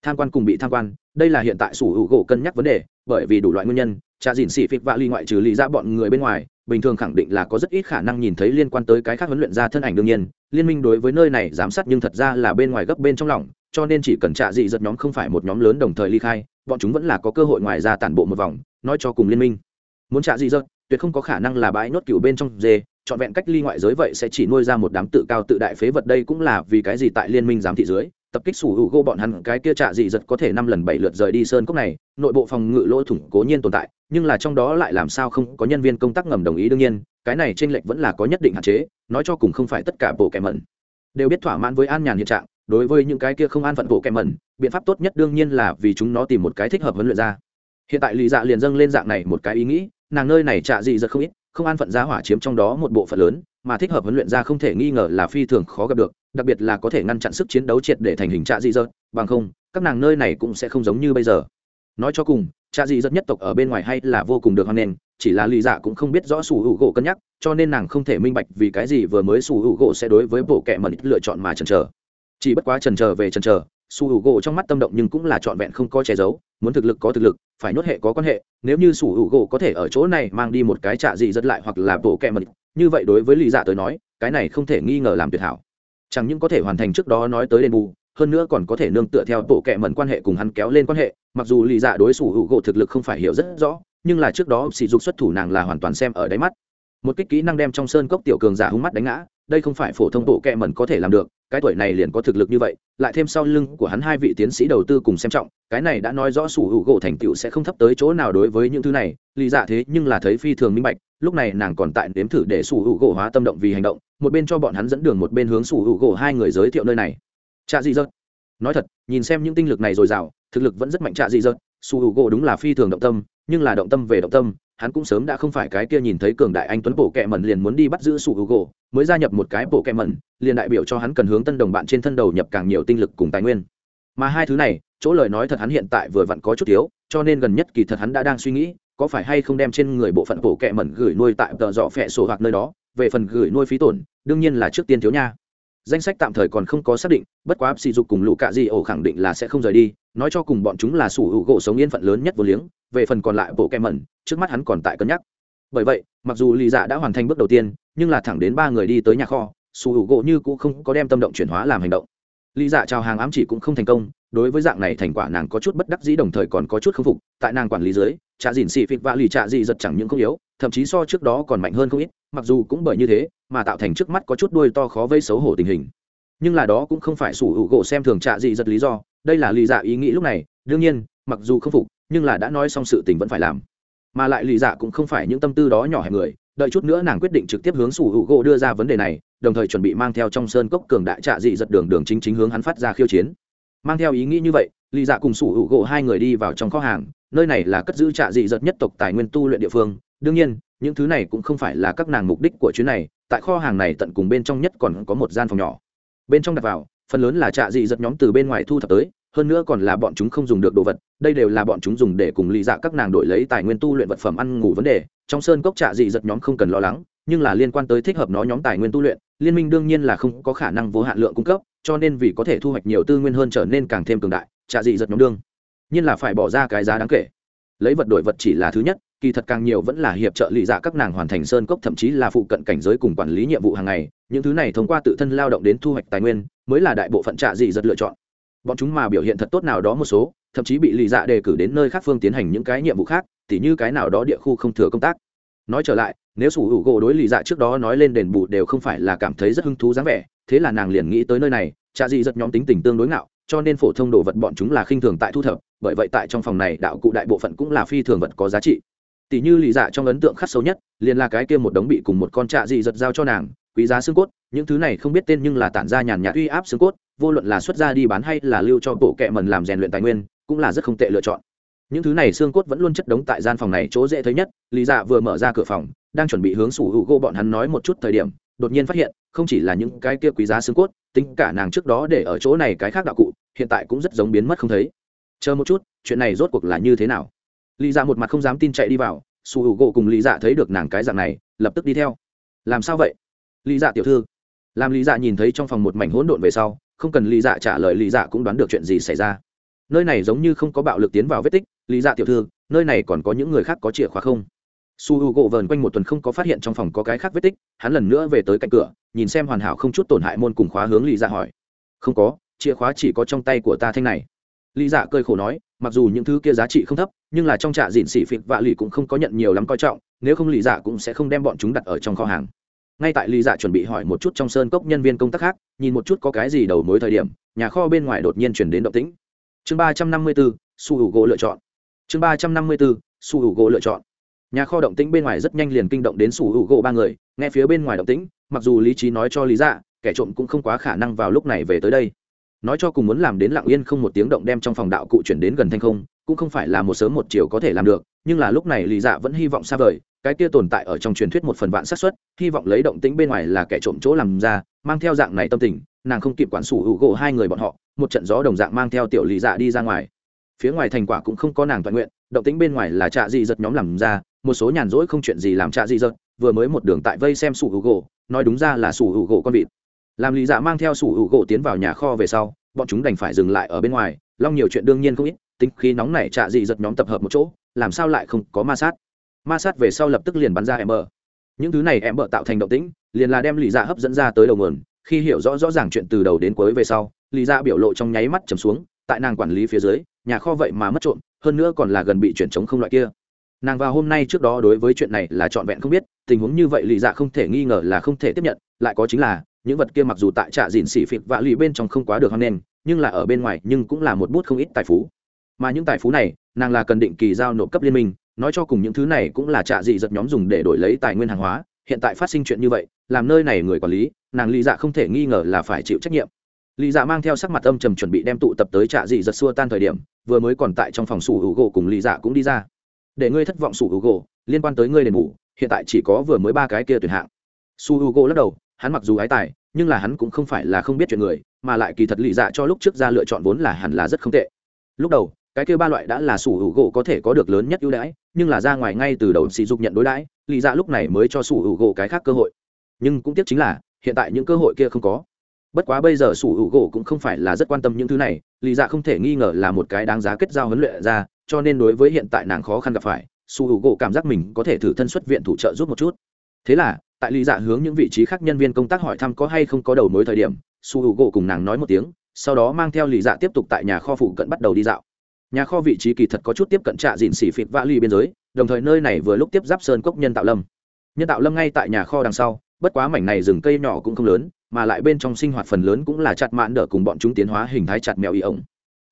Tham quan cùng bị tham quan, đây là hiện tại sủ hữu gỗ cân nhắc vấn đề, bởi vì đủ loại nguyên nhân trà dìn xỉ phịt vạ ly ngoại trừ lý ra bọn người bên ngoài, bình thường khẳng định là có rất ít khả năng nhìn thấy liên quan tới cái khác huấn luyện ra thân ảnh đương nhiên, liên minh đối với nơi này giám sát nhưng thật ra là bên ngoài gấp bên trong lòng, cho nên chỉ cần trạ dị giật nhóm không phải một nhóm lớn đồng thời ly khai, bọn chúng vẫn là có cơ hội ngoài ra tản bộ một vòng, nói cho cùng liên minh muốn trả gì giật tuyệt không có khả năng là bãi nốt cựu bên trong dê. Trọn vẹn cách ly ngoại giới vậy sẽ chỉ nuôi ra một đám tự cao tự đại phế vật. Đây cũng là vì cái gì tại liên minh giám thị dưới, tập kích sủ hữu gô bọn hắn cái kia trạ dị giật có thể năm lần bảy lượt rời đi sơn cốc này. Nội bộ phòng ngự lỗ thủng cố nhiên tồn tại, nhưng là trong đó lại làm sao không có nhân viên công tác ngầm đồng ý đương nhiên, cái này t r ê n lệch vẫn là có nhất định hạn chế, nói cho cùng không phải tất cả bộ kẻ mẩn đều biết thỏa mãn với an nhàn hiện trạng, đối với những cái kia không an phận bộ kẻ mẩn, biện pháp tốt nhất đương nhiên là vì chúng nó tìm một cái thích hợp huấn luyện ra. Hiện tại lì dạ liền dâng lên dạng này một cái ý nghĩ nàng nơi này trạ dị giật không ít, không an phận giá hỏa chiếm trong đó một bộ phận lớn, mà thích hợp huấn luyện ra không thể nghi ngờ là phi thường khó gặp được, đặc biệt là có thể ngăn chặn sức chiến đấu triệt để thành hình trạ dị giật, bằng không, các nàng nơi này cũng sẽ không giống như bây giờ. Nói cho cùng, trạ dị giật nhất tộc ở bên ngoài hay là vô cùng được hoan nghênh, chỉ là lì dạ cũng không biết rõ sủ hữu gỗ cân nhắc, cho nên nàng không thể minh bạch vì cái gì vừa mới sủ hữu gỗ sẽ đối với bộ kệ mẩn lựa chọn mà chần chờ. Chỉ bất quá chần chờ về chần su h u gỗ trong mắt tâm động nhưng cũng là trọn vẹn không có che giấu, muốn thực lực có thực lực, phải nhốt hệ có quan hệ, nếu như su h u gỗ có thể ở chỗ này mang đi một cái trạ dị rất lại hoặc là bộ kẹ mật, như vậy đối với lì dạ tới nói, cái này không thể nghi ngờ làm tuyệt hảo. Chẳng những có thể hoàn thành trước đó nói tới đền bù, hơn nữa còn có thể nương tựa theo bộ kệ mẩn quan hệ cùng hắn kéo lên quan hệ, mặc dù lì dạ đối xử hữu gỗ thực lực không phải hiểu rất rõ, nhưng là trước đó sỉ dục xuất thủ nàng là hoàn toàn xem ở đáy mắt một kích kỹ năng đem trong sơn cốc tiểu cường giả hung mắt đánh ngã, đây không phải phổ thông bộ kệ mẩn có thể làm được, cái tuổi này liền có thực lực như vậy, lại thêm sau lưng của hắn hai vị tiến sĩ đầu tư cùng xem trọng, cái này đã nói rõ sủ hữu gỗ thành tựu sẽ không thấp tới chỗ nào đối với những thứ này lý dạ thế nhưng là thấy phi thường minh bạch, lúc này nàng còn tại nếm thử để sủ hữu gỗ hóa tâm động vì hành động, một bên cho bọn hắn dẫn đường một bên hướng sủ hữu gỗ hai người giới thiệu nơi này. Cha dị dợt nói thật, nhìn xem những tinh lực này dồi dào, thực lực vẫn rất mạnh trạ dị dợt sủ hữu gỗ đúng là phi thường động tâm, nhưng là động tâm về động tâm hắn cũng sớm đã không phải cái kia nhìn thấy cường đại anh tuấn bộ kẹ mẩn liền muốn đi bắt giữ sủ hữu gỗ mới gia nhập một cái bộ kẹ mẩn, liền đại biểu cho hắn cần hướng tân đồng bạn trên thân đầu nhập càng nhiều tinh lực cùng tài nguyên. Mà hai thứ này, chỗ lời nói thật hắn hiện tại vừa vặn có chút thiếu cho nên gần nhất kỳ thật hắn đã đang suy nghĩ, có phải hay không đem trên người bộ phận bộ kẹ mẩn gửi nuôi tại tờ dọ phẹ sổ hoặc nơi đó, về phần gửi nuôi phí tổn, đương nhiên là trước tiên thiếu nha danh sách tạm thời còn không có xác định, bất quá sỉ dục cùng lũ cạ di ổ khẳng định là sẽ không rời đi, nói cho cùng bọn chúng là sủ hữu gỗ sống yên phận lớn nhất vô liếng, về phần còn lại bộ kem mẩn, trước mắt hắn còn tại cân nhắc. Bởi vậy, mặc dù lì dạ đã hoàn thành bước đầu tiên, nhưng là thẳng đến ba người đi tới nhà kho, sủ hữu gỗ như cũng không có đem tâm động chuyển hóa làm hành động. Lì dạ chào hàng ám chỉ cũng không thành công, đối với dạng này thành quả nàng có chút bất đắc dĩ đồng thời còn có chút k phục, tại nàng quản lý dưới trà dìn xị phịch và lì trà dị giật chẳng những không yếu, thậm chí so trước đó còn mạnh hơn không ít, mặc dù cũng bởi như thế mà tạo thành trước mắt có chút đuôi to khó vây xấu hổ tình hình. Nhưng là đó cũng không phải sủ hữu gỗ xem thường trạ dị giật lý do, đây là lì dạ ý nghĩ lúc này, đương nhiên, mặc dù không phục, nhưng là đã nói xong sự tình vẫn phải làm. Mà lại lì dạ cũng không phải những tâm tư đó nhỏ hẹp người, đợi chút nữa nàng quyết định trực tiếp hướng sủ hữu gỗ đưa ra vấn đề này, đồng thời chuẩn bị mang theo trong sơn cốc cường đại trạ dị giật đường đường chính chính hướng hắn phát ra khiêu chiến. Mang theo ý nghĩ như vậy, lì dạ cùng sủ hữu gỗ hai người đi vào trong kho hàng nơi này là cất giữ trạ dị giật nhất tộc tài nguyên tu luyện địa phương. Đương nhiên, những thứ này cũng không phải là các nàng mục đích của chuyến này. Tại kho hàng này tận cùng bên trong nhất còn có một gian phòng nhỏ. Bên trong đặt vào, phần lớn là trạ dị giật nhóm từ bên ngoài thu thập tới, hơn nữa còn là bọn chúng không dùng được đồ vật. Đây đều là bọn chúng dùng để cùng lý dạ các nàng đổi lấy tài nguyên tu luyện vật phẩm ăn ngủ vấn đề. Trong sơn cốc trạ dị giật nhóm không cần lo lắng, nhưng là liên quan tới thích hợp nó nhóm tài nguyên tu luyện, liên minh đương nhiên là không có khả năng vô hạn lượng cung cấp, cho nên vì có thể thu hoạch nhiều tư nguyên hơn trở nên càng thêm cường đại, trạ dị giật nhóm đương nhiên là phải bỏ ra cái giá đáng kể. Lấy vật đổi vật chỉ là thứ nhất, kỳ thật càng nhiều vẫn là hiệp trợ lì dạ các nàng hoàn thành sơn cốc, thậm chí là phụ cận cảnh giới cùng quản lý nhiệm vụ hàng ngày. Những thứ này thông qua tự thân lao động đến thu hoạch tài nguyên, mới là đại bộ phận trạ dị giật lựa chọn. Bọn chúng mà biểu hiện thật tốt nào đó một số, thậm chí bị lì dạ đề cử đến nơi khác phương tiến hành những cái nhiệm vụ khác, tỉ như cái nào đó địa khu không thừa công tác. Nói trở lại, nếu sủ hữu gỗ đối lì dạ trước đó nói lên đền bù đều không phải là cảm thấy rất hứng thú dáng vẻ, thế là nàng liền nghĩ tới nơi này, trạ dị giật nhóm tính tình tương đối ngạo, cho nên phổ thông đồ vật bọn chúng là khinh thường tại thu thập bởi vậy tại trong phòng này đạo cụ đại bộ phận cũng là phi thường vật có giá trị. Tỷ như lì dạ trong ấn tượng khắc sâu nhất, liền là cái kia một đống bị cùng một con trạ dị giật giao cho nàng, quý giá xương cốt, những thứ này không biết tên nhưng là tản ra nhàn nhạt uy áp xương cốt, vô luận là xuất ra đi bán hay là lưu cho bộ kệ mần làm rèn luyện tài nguyên, cũng là rất không tệ lựa chọn. Những thứ này xương cốt vẫn luôn chất đống tại gian phòng này chỗ dễ thấy nhất lý dạ vừa mở ra cửa phòng, đang chuẩn bị hướng sủ hữu gô bọn hắn nói một chút thời điểm, đột nhiên phát hiện, không chỉ là những cái kia quý giá xương cốt, tính cả nàng trước đó để ở chỗ này cái khác đạo cụ, hiện tại cũng rất giống biến mất không thấy chờ một chút, chuyện này rốt cuộc là như thế nào? Lý dạ một mặt không dám tin chạy đi vào, su hữu gỗ cùng lý dạ thấy được nàng cái dạng này, lập tức đi theo. Làm sao vậy? Lý dạ tiểu thư. Làm lý dạ nhìn thấy trong phòng một mảnh hỗn độn về sau, không cần lý dạ trả lời, lý dạ cũng đoán được chuyện gì xảy ra. Nơi này giống như không có bạo lực tiến vào vết tích, lý dạ tiểu thư, nơi này còn có những người khác có chìa khóa không? Su h u gỗ vờn quanh một tuần không có phát hiện trong phòng có cái khác vết tích, hắn lần nữa về tới cạnh cửa, nhìn xem hoàn hảo không chút tổn hại môn cùng khóa hướng lý dạ hỏi. Không có, chìa khóa chỉ có trong tay của ta thanh này lý dạ cơi khổ nói, mặc dù những thứ kia giá trị không thấp, nhưng là trong trạ dịn xỉ phịt vạ lì cũng không có nhận nhiều lắm coi trọng, nếu không lý dạ cũng sẽ không đem bọn chúng đặt ở trong kho hàng. Ngay tại lý dạ chuẩn bị hỏi một chút trong sơn cốc nhân viên công tác khác, nhìn một chút có cái gì đầu mối thời điểm, nhà kho bên ngoài đột nhiên chuyển đến động tĩnh. Chương ba trăm năm mươi bốn su hữu gỗ lựa chọn. Chương ba trăm năm mươi bốn su hữu gỗ lựa chọn. Nhà kho động tĩnh bên ngoài rất nhanh liền kinh động đến sủ hữu gỗ ba người, nghe phía bên ngoài động tĩnh, mặc dù lý trí nói cho lý dạ kẻ trộm cũng không quá khả năng vào lúc này về tới đây nói cho cùng muốn làm đến lặng yên không một tiếng động đem trong phòng đạo cụ chuyển đến gần thanh không, cũng không phải là một sớm một chiều có thể làm được, nhưng là lúc này lý dạ vẫn hy vọng xa vời, cái kia tồn tại ở trong truyền thuyết một phần vạn xác suất, hy vọng lấy động tĩnh bên ngoài là kẻ trộm chỗ làm ra, mang theo dạng này tâm tình, nàng không kịp quản sủ hữu gỗ hai người bọn họ, một trận gió đồng dạng mang theo tiểu lý dạ đi ra ngoài. Phía ngoài thành quả cũng không có nàng toàn nguyện, động tĩnh bên ngoài là trạ dị giật nhóm làm ra, một số nhàn rỗi không chuyện gì làm trạ dị giật vừa mới một đường tại vây xem sủ hữu gỗ, nói đúng ra là sủ hữu gỗ con vịt làm lý dạ mang theo sủ hữu gỗ tiến vào nhà kho về sau, bọn chúng đành phải dừng lại ở bên ngoài. Long nhiều chuyện đương nhiên không ít, tính khí nóng này trạ dị giật nhóm tập hợp một chỗ, làm sao lại không có ma sát? Ma sát về sau lập tức liền bắn ra em bờ. Những thứ này em bờ tạo thành động tĩnh, liền là đem lý dạ hấp dẫn ra tới đầu nguồn. Khi hiểu rõ rõ ràng chuyện từ đầu đến cuối về sau lý dạ biểu lộ trong nháy mắt trầm xuống, tại nàng quản lý phía dưới, nhà kho vậy mà mất trộm, hơn nữa còn là gần bị chuyển chống không loại kia. Nàng vào hôm nay trước đó đối với chuyện này là trọn vẹn không biết, tình huống như vậy lý dạ không thể nghi ngờ là không thể tiếp nhận, lại có chính là những vật kia mặc dù tại trạ dìn xỉ phịt vạ lì bên trong không quá được hoan nghênh, nhưng là ở bên ngoài nhưng cũng là một bút không ít tài phú. Mà những tài phú này, nàng là cần định kỳ giao nộp cấp liên minh, nói cho cùng những thứ này cũng là trạ dị giật nhóm dùng để đổi lấy tài nguyên hàng hóa, hiện tại phát sinh chuyện như vậy, làm nơi này người quản lý, nàng lý dạ không thể nghi ngờ là phải chịu trách nhiệm. Lý dạ mang theo sắc mặt âm trầm chuẩn bị đem tụ tập tới trạ dị giật xua tan thời điểm, vừa mới còn tại trong phòng sủ hữu gỗ cùng lý dạ cũng đi ra. Để ngươi thất vọng sủ hữu gỗ, liên quan tới ngươi đền bù, hiện tại chỉ có vừa mới ba cái kia tuyển hạng. Su hữu gỗ lắc đầu hắn mặc dù ái tài, nhưng là hắn cũng không phải là không biết chuyện người, mà lại kỳ thật lì dạ cho lúc trước ra lựa chọn vốn là hẳn là rất không tệ. Lúc đầu, cái kia ba loại đã là sủ hữu gỗ có thể có được lớn nhất ưu đãi, nhưng là ra ngoài ngay từ đầu sỉ dục nhận đối đãi, lì dạ lúc này mới cho sủ hữu gỗ cái khác cơ hội. Nhưng cũng tiếc chính là, hiện tại những cơ hội kia không có. Bất quá bây giờ sủ hữu gỗ cũng không phải là rất quan tâm những thứ này, lì dạ không thể nghi ngờ là một cái đáng giá kết giao huấn luyện ra, cho nên đối với hiện tại nàng khó khăn gặp phải, sủ hữu gỗ cảm giác mình có thể thử thân xuất viện thủ trợ giúp một chút. Thế là tại lý dạ hướng những vị trí khác nhân viên công tác hỏi thăm có hay không có đầu mối thời điểm, su hữu gỗ cùng nàng nói một tiếng, sau đó mang theo lý dạ tiếp tục tại nhà kho phụ cận bắt đầu đi dạo. Nhà kho vị trí kỳ thật có chút tiếp cận trạ dịn xỉ phịt vã ly biên giới, đồng thời nơi này vừa lúc tiếp giáp sơn cốc nhân tạo lâm. Nhân tạo lâm ngay tại nhà kho đằng sau, bất quá mảnh này rừng cây nhỏ cũng không lớn, mà lại bên trong sinh hoạt phần lớn cũng là chặt mãn đỡ cùng bọn chúng tiến hóa hình thái chặt mèo y ổng.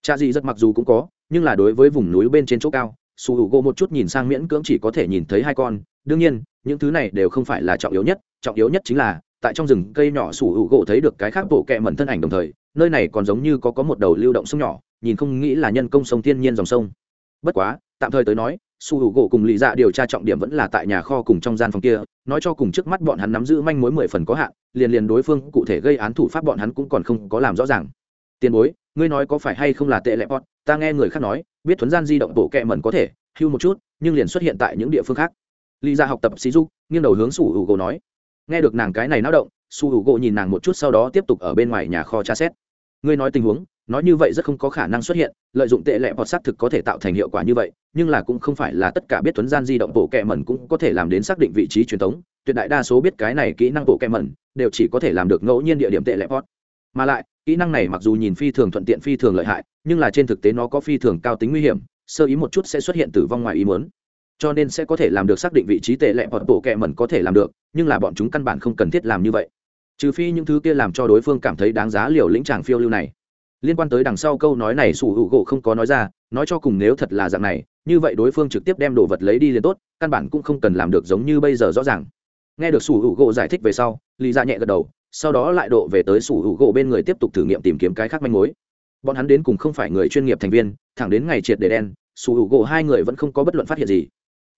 Trạ dị rất mặc dù cũng có, nhưng là đối với vùng núi bên trên chỗ cao, su hữu gỗ một chút nhìn sang miễn cưỡng chỉ có thể nhìn thấy hai con. Đương nhiên những thứ này đều không phải là trọng yếu nhất, trọng yếu nhất chính là, tại trong rừng cây nhỏ sủ hữu gỗ thấy được cái khác bộ kẹ mẩn thân ảnh đồng thời, nơi này còn giống như có có một đầu lưu động sông nhỏ, nhìn không nghĩ là nhân công sông thiên nhiên dòng sông. Bất quá, tạm thời tới nói su hữu gỗ cùng lý dạ điều tra trọng điểm vẫn là tại nhà kho cùng trong gian phòng kia, nói cho cùng trước mắt bọn hắn nắm giữ manh mối mười phần có hạn, liền liền đối phương cụ thể gây án thủ pháp bọn hắn cũng còn không có làm rõ ràng. Tiền bối, ngươi nói có phải hay không là tệ lẹp bọn? Ta nghe người khác nói, biết thuấn gian di động bộ kẹ mẩn có thể, hưu một chút, nhưng liền xuất hiện tại những địa phương khác lý ra học tập sĩ dục nghiêng đầu hướng su hữu gỗ nói. Nghe được nàng cái này náo động, su hữu gỗ nhìn nàng một chút sau đó tiếp tục ở bên ngoài nhà kho tra xét. Ngươi nói tình huống, nói như vậy rất không có khả năng xuất hiện, lợi dụng tệ lệ bọt xác thực có thể tạo thành hiệu quả như vậy, nhưng là cũng không phải là tất cả biết thuấn gian di động bộ kẹ mẩn cũng có thể làm đến xác định vị trí truyền thống, tuyệt đại đa số biết cái này kỹ năng bộ kẹ mẩn, đều chỉ có thể làm được ngẫu nhiên địa điểm tệ lệ bọt. Mà lại, kỹ năng này mặc dù nhìn phi thường thuận tiện phi thường lợi hại, nhưng là trên thực tế nó có phi thường cao tính nguy hiểm, sơ ý một chút sẽ xuất hiện tử vong ngoài ý muốn cho nên sẽ có thể làm được xác định vị trí tệ lệ bọn bộ kẹ mẩn có thể làm được, nhưng là bọn chúng căn bản không cần thiết làm như vậy. Trừ phi những thứ kia làm cho đối phương cảm thấy đáng giá liều lĩnh tràng phiêu lưu này. Liên quan tới đằng sau câu nói này sủ hữu gỗ không có nói ra, nói cho cùng nếu thật là dạng này, như vậy đối phương trực tiếp đem đồ vật lấy đi liền tốt, căn bản cũng không cần làm được giống như bây giờ rõ ràng. Nghe được sủ hữu gỗ giải thích về sau, lý ra nhẹ gật đầu, sau đó lại độ về tới sủ hữu gỗ bên người tiếp tục thử nghiệm tìm kiếm cái khác manh mối. Bọn hắn đến cùng không phải người chuyên nghiệp thành viên, thẳng đến ngày triệt để đen, sủ hữu gỗ hai người vẫn không có bất luận phát hiện gì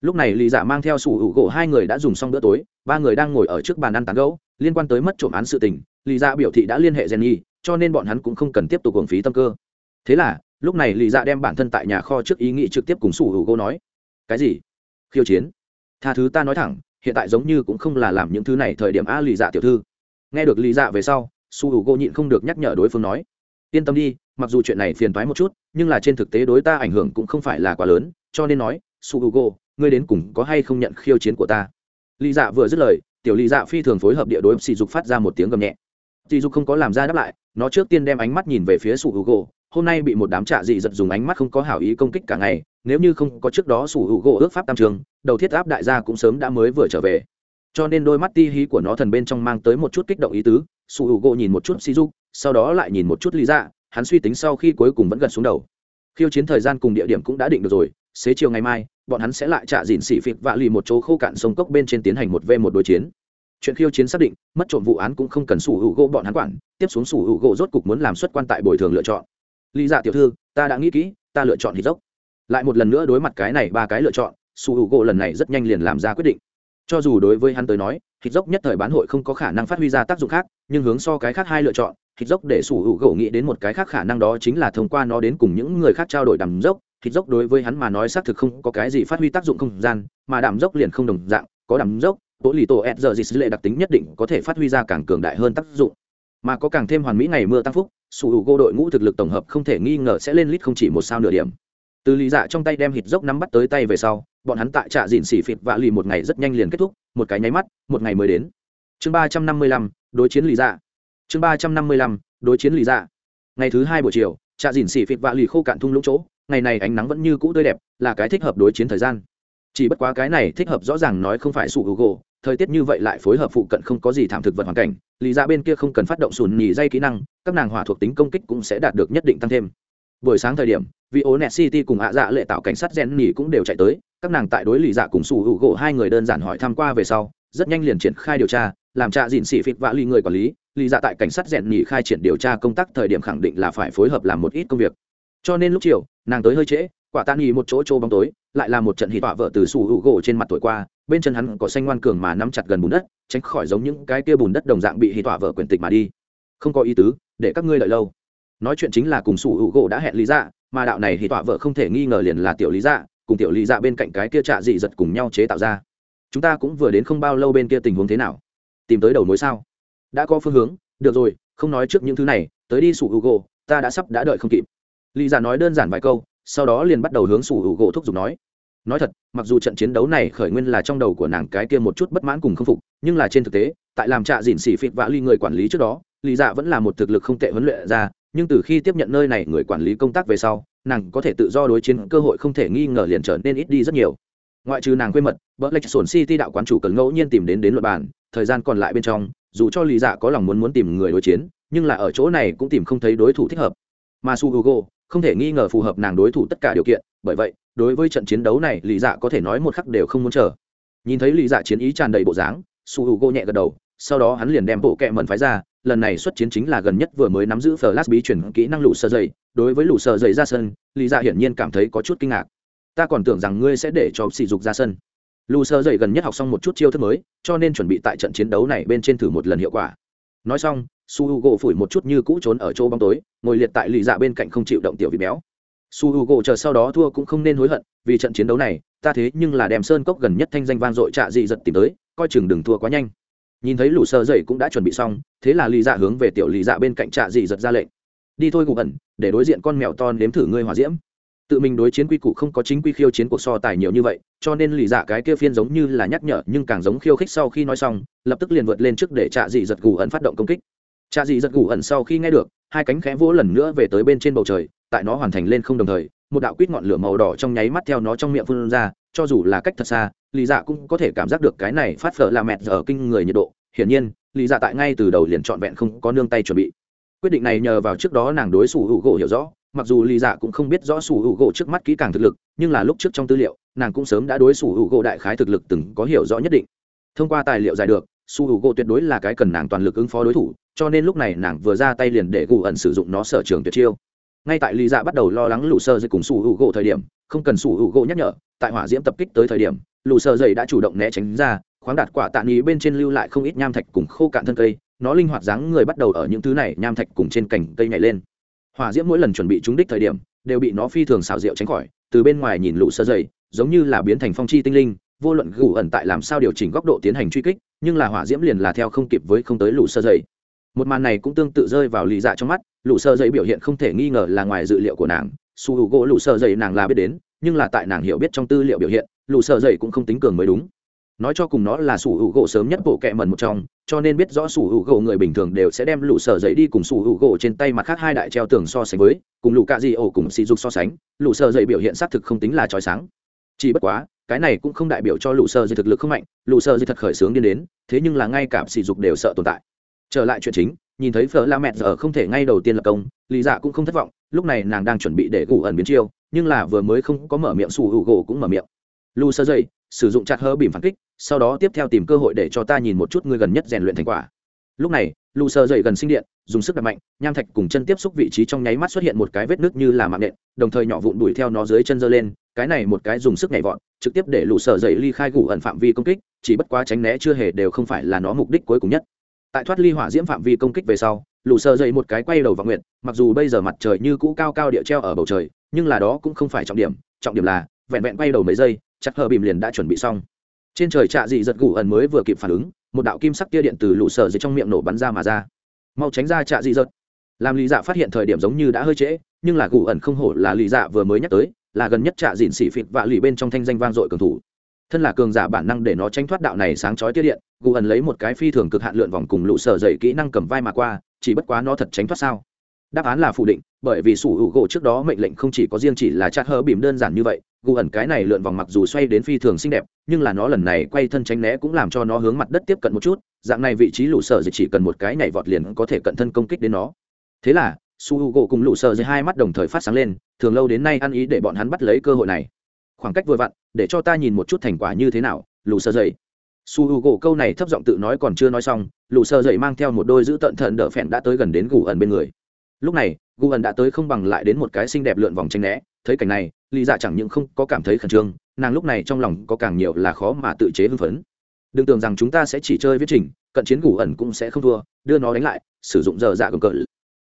lúc này lì dạ mang theo sủ hữu gỗ hai người đã dùng xong bữa tối, ba người đang ngồi ở trước bàn ăn tán gấu liên quan tới mất trộm án sự tình lì dạ biểu thị đã liên hệ jenny, cho nên bọn hắn cũng không cần tiếp tục hưởng phí tâm cơ. Thế là, lúc này lì dạ đem bản thân tại nhà kho trước ý nghĩ trực tiếp cùng sủ hữu gỗ nói, cái gì? Khiêu chiến? Tha thứ ta nói thẳng, hiện tại giống như cũng không là làm những thứ này thời điểm a lì dạ tiểu thư. Nghe được lì dạ về sau su hữu gỗ nhịn không được nhắc nhở đối phương nói, yên tâm đi, mặc dù chuyện này phiền toái một chút, nhưng là trên thực tế đối ta ảnh hưởng cũng không phải là quá lớn, cho nên nói su hữu gỗ ngươi đến cùng có hay không nhận khiêu chiến của ta? Lý dạ vừa dứt lời, tiểu lý dạ phi thường phối hợp địa đối sỉ dục phát ra một tiếng gầm nhẹ. Sỉ dục không có làm ra đáp lại, nó trước tiên đem ánh mắt nhìn về phía sủ hữu gỗ hôm nay bị một đám trạ dị giật dùng ánh mắt không có hảo ý công kích cả ngày, nếu như không có trước đó sủ hữu gỗ ước pháp tam trường, đầu thiết áp đại gia cũng sớm đã mới vừa trở về. Cho nên đôi mắt ti hí của nó thần bên trong mang tới một chút kích động ý tứ, sủ hữu gỗ nhìn một chút xì dục, sau đó lại nhìn một chút lý dạ hắn suy tính sau khi cuối cùng vẫn gần xuống đầu. Khiêu chiến thời gian cùng địa điểm cũng đã định được rồi xế chiều ngày mai, bọn hắn sẽ lại trả dìn xỉ phịt vạ lì một chỗ khô cạn sông cốc bên trên tiến hành một v một đối chiến. Chuyện khiêu chiến xác định, mất trộm vụ án cũng không cần sủ hữu gỗ bọn hắn quản, tiếp xuống sủ hữu gỗ rốt cục muốn làm xuất quan tại bồi thường lựa chọn. Lý dạ tiểu thư, ta đã nghĩ kỹ, ta lựa chọn hít dốc. Lại một lần nữa đối mặt cái này ba cái lựa chọn, sủ hữu gỗ lần này rất nhanh liền làm ra quyết định. Cho dù đối với hắn tới nói, hít dốc nhất thời bán hội không có khả năng phát huy ra tác dụng khác, nhưng hướng so cái khác hai lựa chọn, hít dốc để sủ hữu gỗ nghĩ đến một cái khác khả năng đó chính là thông qua nó đến cùng những người khác trao đổi đầm dốc thịt dốc đối với hắn mà nói xác thực không có cái gì phát huy tác dụng không gian, mà đảm dốc liền không đồng dạng, có đảm dốc bộ lì tổ ed giờ dì lệ đặc tính nhất định có thể phát huy ra càng cường đại hơn tác dụng. Mà có càng thêm hoàn mỹ ngày mưa tăng phúc, sủ hữu gô đội ngũ thực lực tổng hợp không thể nghi ngờ sẽ lên lít không chỉ một sao nửa điểm. Từ lý dạ trong tay đem thịt dốc nắm bắt tới tay về sau, bọn hắn tại trạ dìn xỉ phịt vạ lì một ngày rất nhanh liền kết thúc, một cái nháy mắt, một ngày mới đến. Chương ba trăm năm mươi lăm, đối chiến lý dạ. Chương ba trăm năm mươi lăm, đối chiến lý dạ. Ngày thứ hai buổi chiều, trạ dìn xỉ phịt vạ lì khô cạn thung lũng chỗ ngày này ánh nắng vẫn như cũ tươi đẹp, là cái thích hợp đối chiến thời gian. Chỉ bất quá cái này thích hợp rõ ràng nói không phải sụ hữu gỗ thời tiết như vậy lại phối hợp phụ cận không có gì thảm thực vật hoàn cảnh, lý ra dạ bên kia không cần phát động sùn nhì dây kỹ năng, các nàng hỏa thuộc tính công kích cũng sẽ đạt được nhất định tăng thêm. Buổi sáng thời điểm, vì ố net city cùng ạ dạ lệ tạo cảnh sát gen nhì cũng đều chạy tới, các nàng tại đối lý dạ cùng sủ hữu gỗ hai người đơn giản hỏi tham q u a về sau, rất nhanh liền triển khai điều tra, làm trạ dịn xị phịt vạ lì người quản lý lý dạ tại cảnh sát rèn nhì khai triển điều tra công tác thời điểm khẳng định là phải phối hợp làm một ít công việc cho nên lúc chiều, nàng tới hơi trễ, quả tan nhì một chỗ trô bóng tối, lại là một trận hít tọa vợ từ sủ hữu gỗ trên mặt tuổi qua, bên chân hắn có xanh ngoan cường mà nắm chặt gần bùn đất, tránh khỏi giống những cái kia bùn đất đồng dạng bị hít tọa vợ quyển tịch mà đi. Không có ý tứ, để các ngươi đợi lâu. Nói chuyện chính là cùng sủ hữu gỗ đã hẹn lý dạ mà đạo này hít tọa vợ không thể nghi ngờ liền là tiểu lý dạ cùng tiểu lý dạ bên cạnh cái kia trạ dị giật cùng nhau chế tạo ra. Chúng ta cũng vừa đến không bao lâu bên kia tình huống thế nào? Tìm tới đầu mối sao? Đã có phương hướng, được rồi, không nói trước những thứ này, tới đi sủ hữu gỗ, ta đã sắp đã đợi không kịp lý dạ nói đơn giản vài câu, sau đó liền bắt đầu hướng sủ hữu gỗ thúc giục nói. Nói thật, mặc dù trận chiến đấu này khởi nguyên là trong đầu của nàng cái kia một chút bất mãn cùng không phục, nhưng là trên thực tế, tại làm trạ dìn xỉ phịt vã ly người quản lý trước đó, lý dạ vẫn là một thực lực không tệ huấn luyện ra, nhưng từ khi tiếp nhận nơi này người quản lý công tác về sau, nàng có thể tự do đối chiến, cơ hội không thể nghi ngờ liền trở nên ít đi rất nhiều. Ngoại trừ nàng quê mật vợ lệch sổn ti đạo quán chủ cần ngẫu nhiên tìm đến đến luật bản thời gian còn lại bên trong, dù cho lý dạ có lòng muốn muốn tìm người đối chiến, nhưng là ở chỗ này cũng tìm không thấy đối thủ thích hợp. Mà su hugo không thể nghi ngờ phù hợp nàng đối thủ tất cả điều kiện, bởi vậy, đối với trận chiến đấu này, lý dạ có thể nói một khắc đều không muốn chờ. Nhìn thấy lý dạ chiến ý tràn đầy bộ dáng, su hữu gỗ nhẹ gật đầu, sau đó hắn liền đem bộ kẹ mần phái ra, lần này xuất chiến chính là gần nhất vừa mới nắm giữ flash bí chuyển kỹ năng lũ sơ dày, đối với lũ sơ dày ra sân, lý dạ hiển nhiên cảm thấy có chút kinh ngạc. Ta còn tưởng rằng ngươi sẽ để cho sỉ dục ra sân. Lũ sơ dày gần nhất học xong một chút chiêu thức mới, cho nên chuẩn bị tại trận chiến đấu này bên trên thử một lần hiệu quả. Nói xong su h u g o phủi một chút như cũ trốn ở chỗ bóng tối, ngồi liệt tại lì dạ bên cạnh không chịu động tiểu vị béo. Su h u gỗ chờ sau đó thua cũng không nên hối hận, vì trận chiến đấu này, ta thế nhưng là đem sơn cốc gần nhất thanh danh vang dội trạ dị giật tìm tới, coi chừng đừng thua quá nhanh. Nhìn thấy lũ sơ dậy cũng đã chuẩn bị xong, thế là lì dạ hướng về tiểu lì dạ bên cạnh trạ dị giật ra lệnh. Đi thôi gục ẩn, để đối diện con mèo to nếm thử ngươi hòa diễm. Tự mình đối chiến quy củ không có chính quy khiêu chiến cuộc so tài nhiều như vậy, cho nên lì dạ cái kia phiên giống như là nhắc nhở, nhưng càng giống khiêu khích sau khi nói xong, lập tức liền vượt lên trước để trạ dị giật gù ẩn phát động công kích. Cha dị giật gù ẩn sau khi nghe được, hai cánh khẽ vỗ lần nữa về tới bên trên bầu trời, tại nó hoàn thành lên không đồng thời, một đạo quýt ngọn lửa màu đỏ trong nháy mắt theo nó trong miệng phun ra, cho dù là cách thật xa lý dạ cũng có thể cảm giác được cái này phát phở là mẹt giờ kinh người nhiệt độ. Hiển nhiên lý dạ tại ngay từ đầu liền trọn vẹn không có nương tay chuẩn bị. Quyết định này nhờ vào trước đó nàng đối xù hữu gỗ hiểu rõ, mặc dù lý dạ cũng không biết rõ sủ hữu gỗ trước mắt kỹ càng thực lực, nhưng là lúc trước trong tư liệu, nàng cũng sớm đã đối sủ hữu gỗ đại khái thực lực từng có hiểu rõ nhất định. Thông qua tài liệu giải được, sủ hữu gỗ tuyệt đối là cái cần nàng toàn lực ứng phó đối thủ cho nên lúc này nàng vừa ra tay liền để gù ẩn sử dụng nó sở trường tuyệt chiêu. Ngay tại lý dạ bắt đầu lo lắng lũ sơ dây cùng sủ hữu gỗ thời điểm, không cần sủ hữu gỗ nhắc nhở, tại hỏa diễm tập kích tới thời điểm, lũ sơ dây đã chủ động né tránh ra, khoáng đạt quả tạ ý bên trên lưu lại không ít nham thạch cùng khô cạn thân cây, nó linh hoạt dáng người bắt đầu ở những thứ này nham thạch cùng trên cành cây nhảy lên. Hỏa diễm mỗi lần chuẩn bị trúng đích thời điểm, đều bị nó phi thường xào rượu tránh khỏi, từ bên ngoài nhìn lũ sơ dây, giống như là biến thành phong chi tinh linh, vô luận gù ẩn tại làm sao điều chỉnh góc độ tiến hành truy kích, nhưng là hỏa diễm liền là theo không kịp với không tới lũ sơ dày một màn này cũng tương tự rơi vào lì dạ trong mắt, lũ sơ dậy biểu hiện không thể nghi ngờ là ngoài dự liệu của nàng, su hữu gỗ lũ sơ dậy nàng là biết đến, nhưng là tại nàng hiểu biết trong tư liệu biểu hiện, lũ sơ dậy cũng không tính cường mới đúng. Nói cho cùng nó là sủ hữu gỗ sớm nhất bộ kẹ mần một trong, cho nên biết rõ sủ hữu gỗ người bình thường đều sẽ đem lũ sơ dậy đi cùng sủ hữu gỗ trên tay mặt khác hai đại treo tường so sánh với, cùng lũ cạ di ổ cùng sỉ dục so sánh, lũ sơ dậy biểu hiện xác thực không tính là trói sáng. Chỉ bất quá, cái này cũng không đại biểu cho lũ sơ dậy thực lực không mạnh, lũ sơ dậy thật khởi sướng điên đến, thế nhưng là ngay cả sỉ dục đều sợ tồn tại trở lại chuyện chính, nhìn thấy phở la mẹ giờ không thể ngay đầu tiên lập công, lý dạ cũng không thất vọng, lúc này nàng đang chuẩn bị để gù ẩn biến chiêu, nhưng là vừa mới không có mở miệng sủ hữu gỗ cũng mở miệng. Lu sơ dậy sử dụng chặt hơ bìm phản kích, sau đó tiếp theo tìm cơ hội để cho ta nhìn một chút ngươi gần nhất rèn luyện thành quả. Lúc này, lu sơ dậy gần sinh điện, dùng sức đập mạnh, nham thạch cùng chân tiếp xúc vị trí trong nháy mắt xuất hiện một cái vết nước như là mạng nện, đồng thời nhỏ vụn đuổi theo nó dưới chân giơ lên, cái này một cái dùng sức nhảy vọt, trực tiếp để lũ sơ dậy ly khai gù ẩn phạm vi công kích, chỉ bất quá tránh né chưa hề đều không phải là nó mục đích cuối cùng nhất tại thoát ly hỏa diễm phạm vi công kích về sau, lũ sơ dậy một cái quay đầu vào nguyện mặc dù bây giờ mặt trời như cũ cao cao địa treo ở bầu trời, nhưng là đó cũng không phải trọng điểm trọng điểm là, vẹn vẹn quay đầu mấy giây chắc hờ bìm liền đã chuẩn bị xong. Trên trời trạ dị giật gù ẩn mới vừa kịp phản ứng, một đạo kim sắc tia điện từ lũ sơ dưới trong miệng nổ bắn ra mà ra. Mau tránh ra trạ dị giật. Làm lý dạ phát hiện thời điểm giống như đã hơi trễ, nhưng là gù ẩn không hổ là lý dạ vừa mới nhắc tới, là gần nhất trạ dịn xỉ phịt vạ lì bên trong thanh danh vang dội cường thủ thân là cường giả bản năng để nó tránh thoát đạo này sáng chói tiết điện, gù ẩn lấy một cái phi thường cực hạn lượn vòng cùng lũ sở dậy kỹ năng cầm vai mà qua, chỉ bất quá nó thật tránh thoát sao? Đáp án là phủ định, bởi vì sủ hữu gỗ trước đó mệnh lệnh không chỉ có riêng chỉ là chặt hơ bìm đơn giản như vậy, gù ẩn cái này lượn vòng mặc dù xoay đến phi thường xinh đẹp, nhưng là nó lần này quay thân tránh né cũng làm cho nó hướng mặt đất tiếp cận một chút, dạng này vị trí lũ sở dịch chỉ cần một cái nhảy vọt liền có thể cận thân công kích đến nó. Thế là su h u gỗ cùng lũ sợ dưới hai mắt đồng thời phát sáng lên, thường lâu đến nay ăn ý để bọn hắn bắt lấy cơ hội này khoảng cách vừa vặn, để cho ta nhìn một chút thành quả như thế nào, Lù sơ dậy. Su h u gỗ câu này thấp giọng tự nói còn chưa nói xong, Lù sơ dậy mang theo một đôi giữ tận thận đỡ phèn đã tới gần đến gù ẩn bên người. Lúc này, gù ẩn đã tới không bằng lại đến một cái xinh đẹp lượn vòng tranh né, thấy cảnh này, lý dạ chẳng những không có cảm thấy khẩn trương, nàng lúc này trong lòng có càng nhiều là khó mà tự chế hưng phấn. Đừng tưởng rằng chúng ta sẽ chỉ chơi viết trình, cận chiến gù ẩn cũng sẽ không thua, đưa nó đánh lại, sử dụng giờ dạ cầm cỡ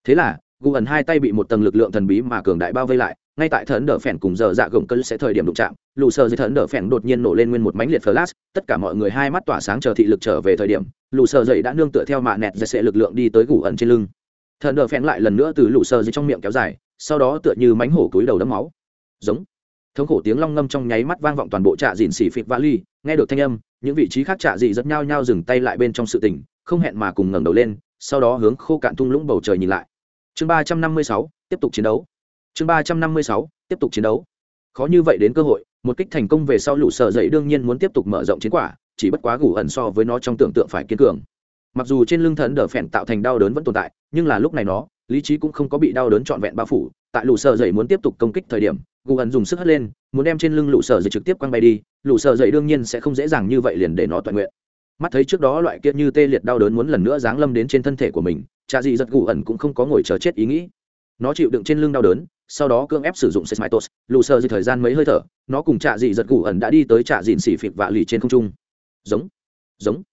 thế là, gù ẩn hai tay bị một tầng lực lượng thần bí mà cường đại bao vây lại ngay tại thần đỡ phèn cùng giờ dạ gồng cơn sẽ thời điểm đụng chạm, lù sơ dưới thần đỡ phèn đột nhiên nổ lên nguyên một mánh liệt flash, tất cả mọi người hai mắt tỏa sáng chờ thị lực trở về thời điểm, lù sơ dậy đã nương tựa theo mạ nẹt dây sẽ lực lượng đi tới gù ẩn trên lưng. Thần đỡ phèn lại lần nữa từ lù sơ dưới trong miệng kéo dài, sau đó tựa như mánh hổ túi đầu đấm máu. Giống. Thống khổ tiếng long ngâm trong nháy mắt vang vọng toàn bộ trạ dìn xỉ phịt vali nghe được thanh âm, những vị trí khác trạ dị rất nhao nhao dừng tay lại bên trong sự tình, không hẹn mà cùng ngẩng đầu lên, sau đó hướng khô cạn thung lũng bầu trời nhìn lại. Chương ba trăm năm mươi sáu, tiếp tục chiến đấu chương ba trăm năm mươi sáu, tiếp tục chiến đấu. Khó như vậy đến cơ hội, một kích thành công về sau lũ sợ dậy đương nhiên muốn tiếp tục mở rộng chiến quả, chỉ bất quá gù ẩn so với nó trong tưởng tượng phải kiên cường. Mặc dù trên lưng thần đờ phèn tạo thành đau đớn vẫn tồn tại, nhưng là lúc này nó, lý trí cũng không có bị đau đớn trọn vẹn bao phủ. Tại lũ sợ dậy muốn tiếp tục công kích thời điểm, gù ẩn dùng sức hất lên, muốn đem trên lưng lũ sợ dậy trực tiếp quăng bay đi, lũ sợ dậy đương nhiên sẽ không dễ dàng như vậy liền để nó toàn nguyện. Mắt thấy trước đó loại kia như tê liệt đau đớn muốn lần nữa giáng lâm đến trên thân thể của mình, cha dị giật gù ẩn cũng không có ngồi chờ chết ý nghĩ. Nó chịu đựng trên lưng đau đớn sau đó cưỡng ép sử dụng sesmitos lù sơ di thời gian mấy hơi thở, nó cùng trạ dị giật gù ẩn đã đi tới trạ dịn xỉ phịt vạ lì trên không trung. Giống giống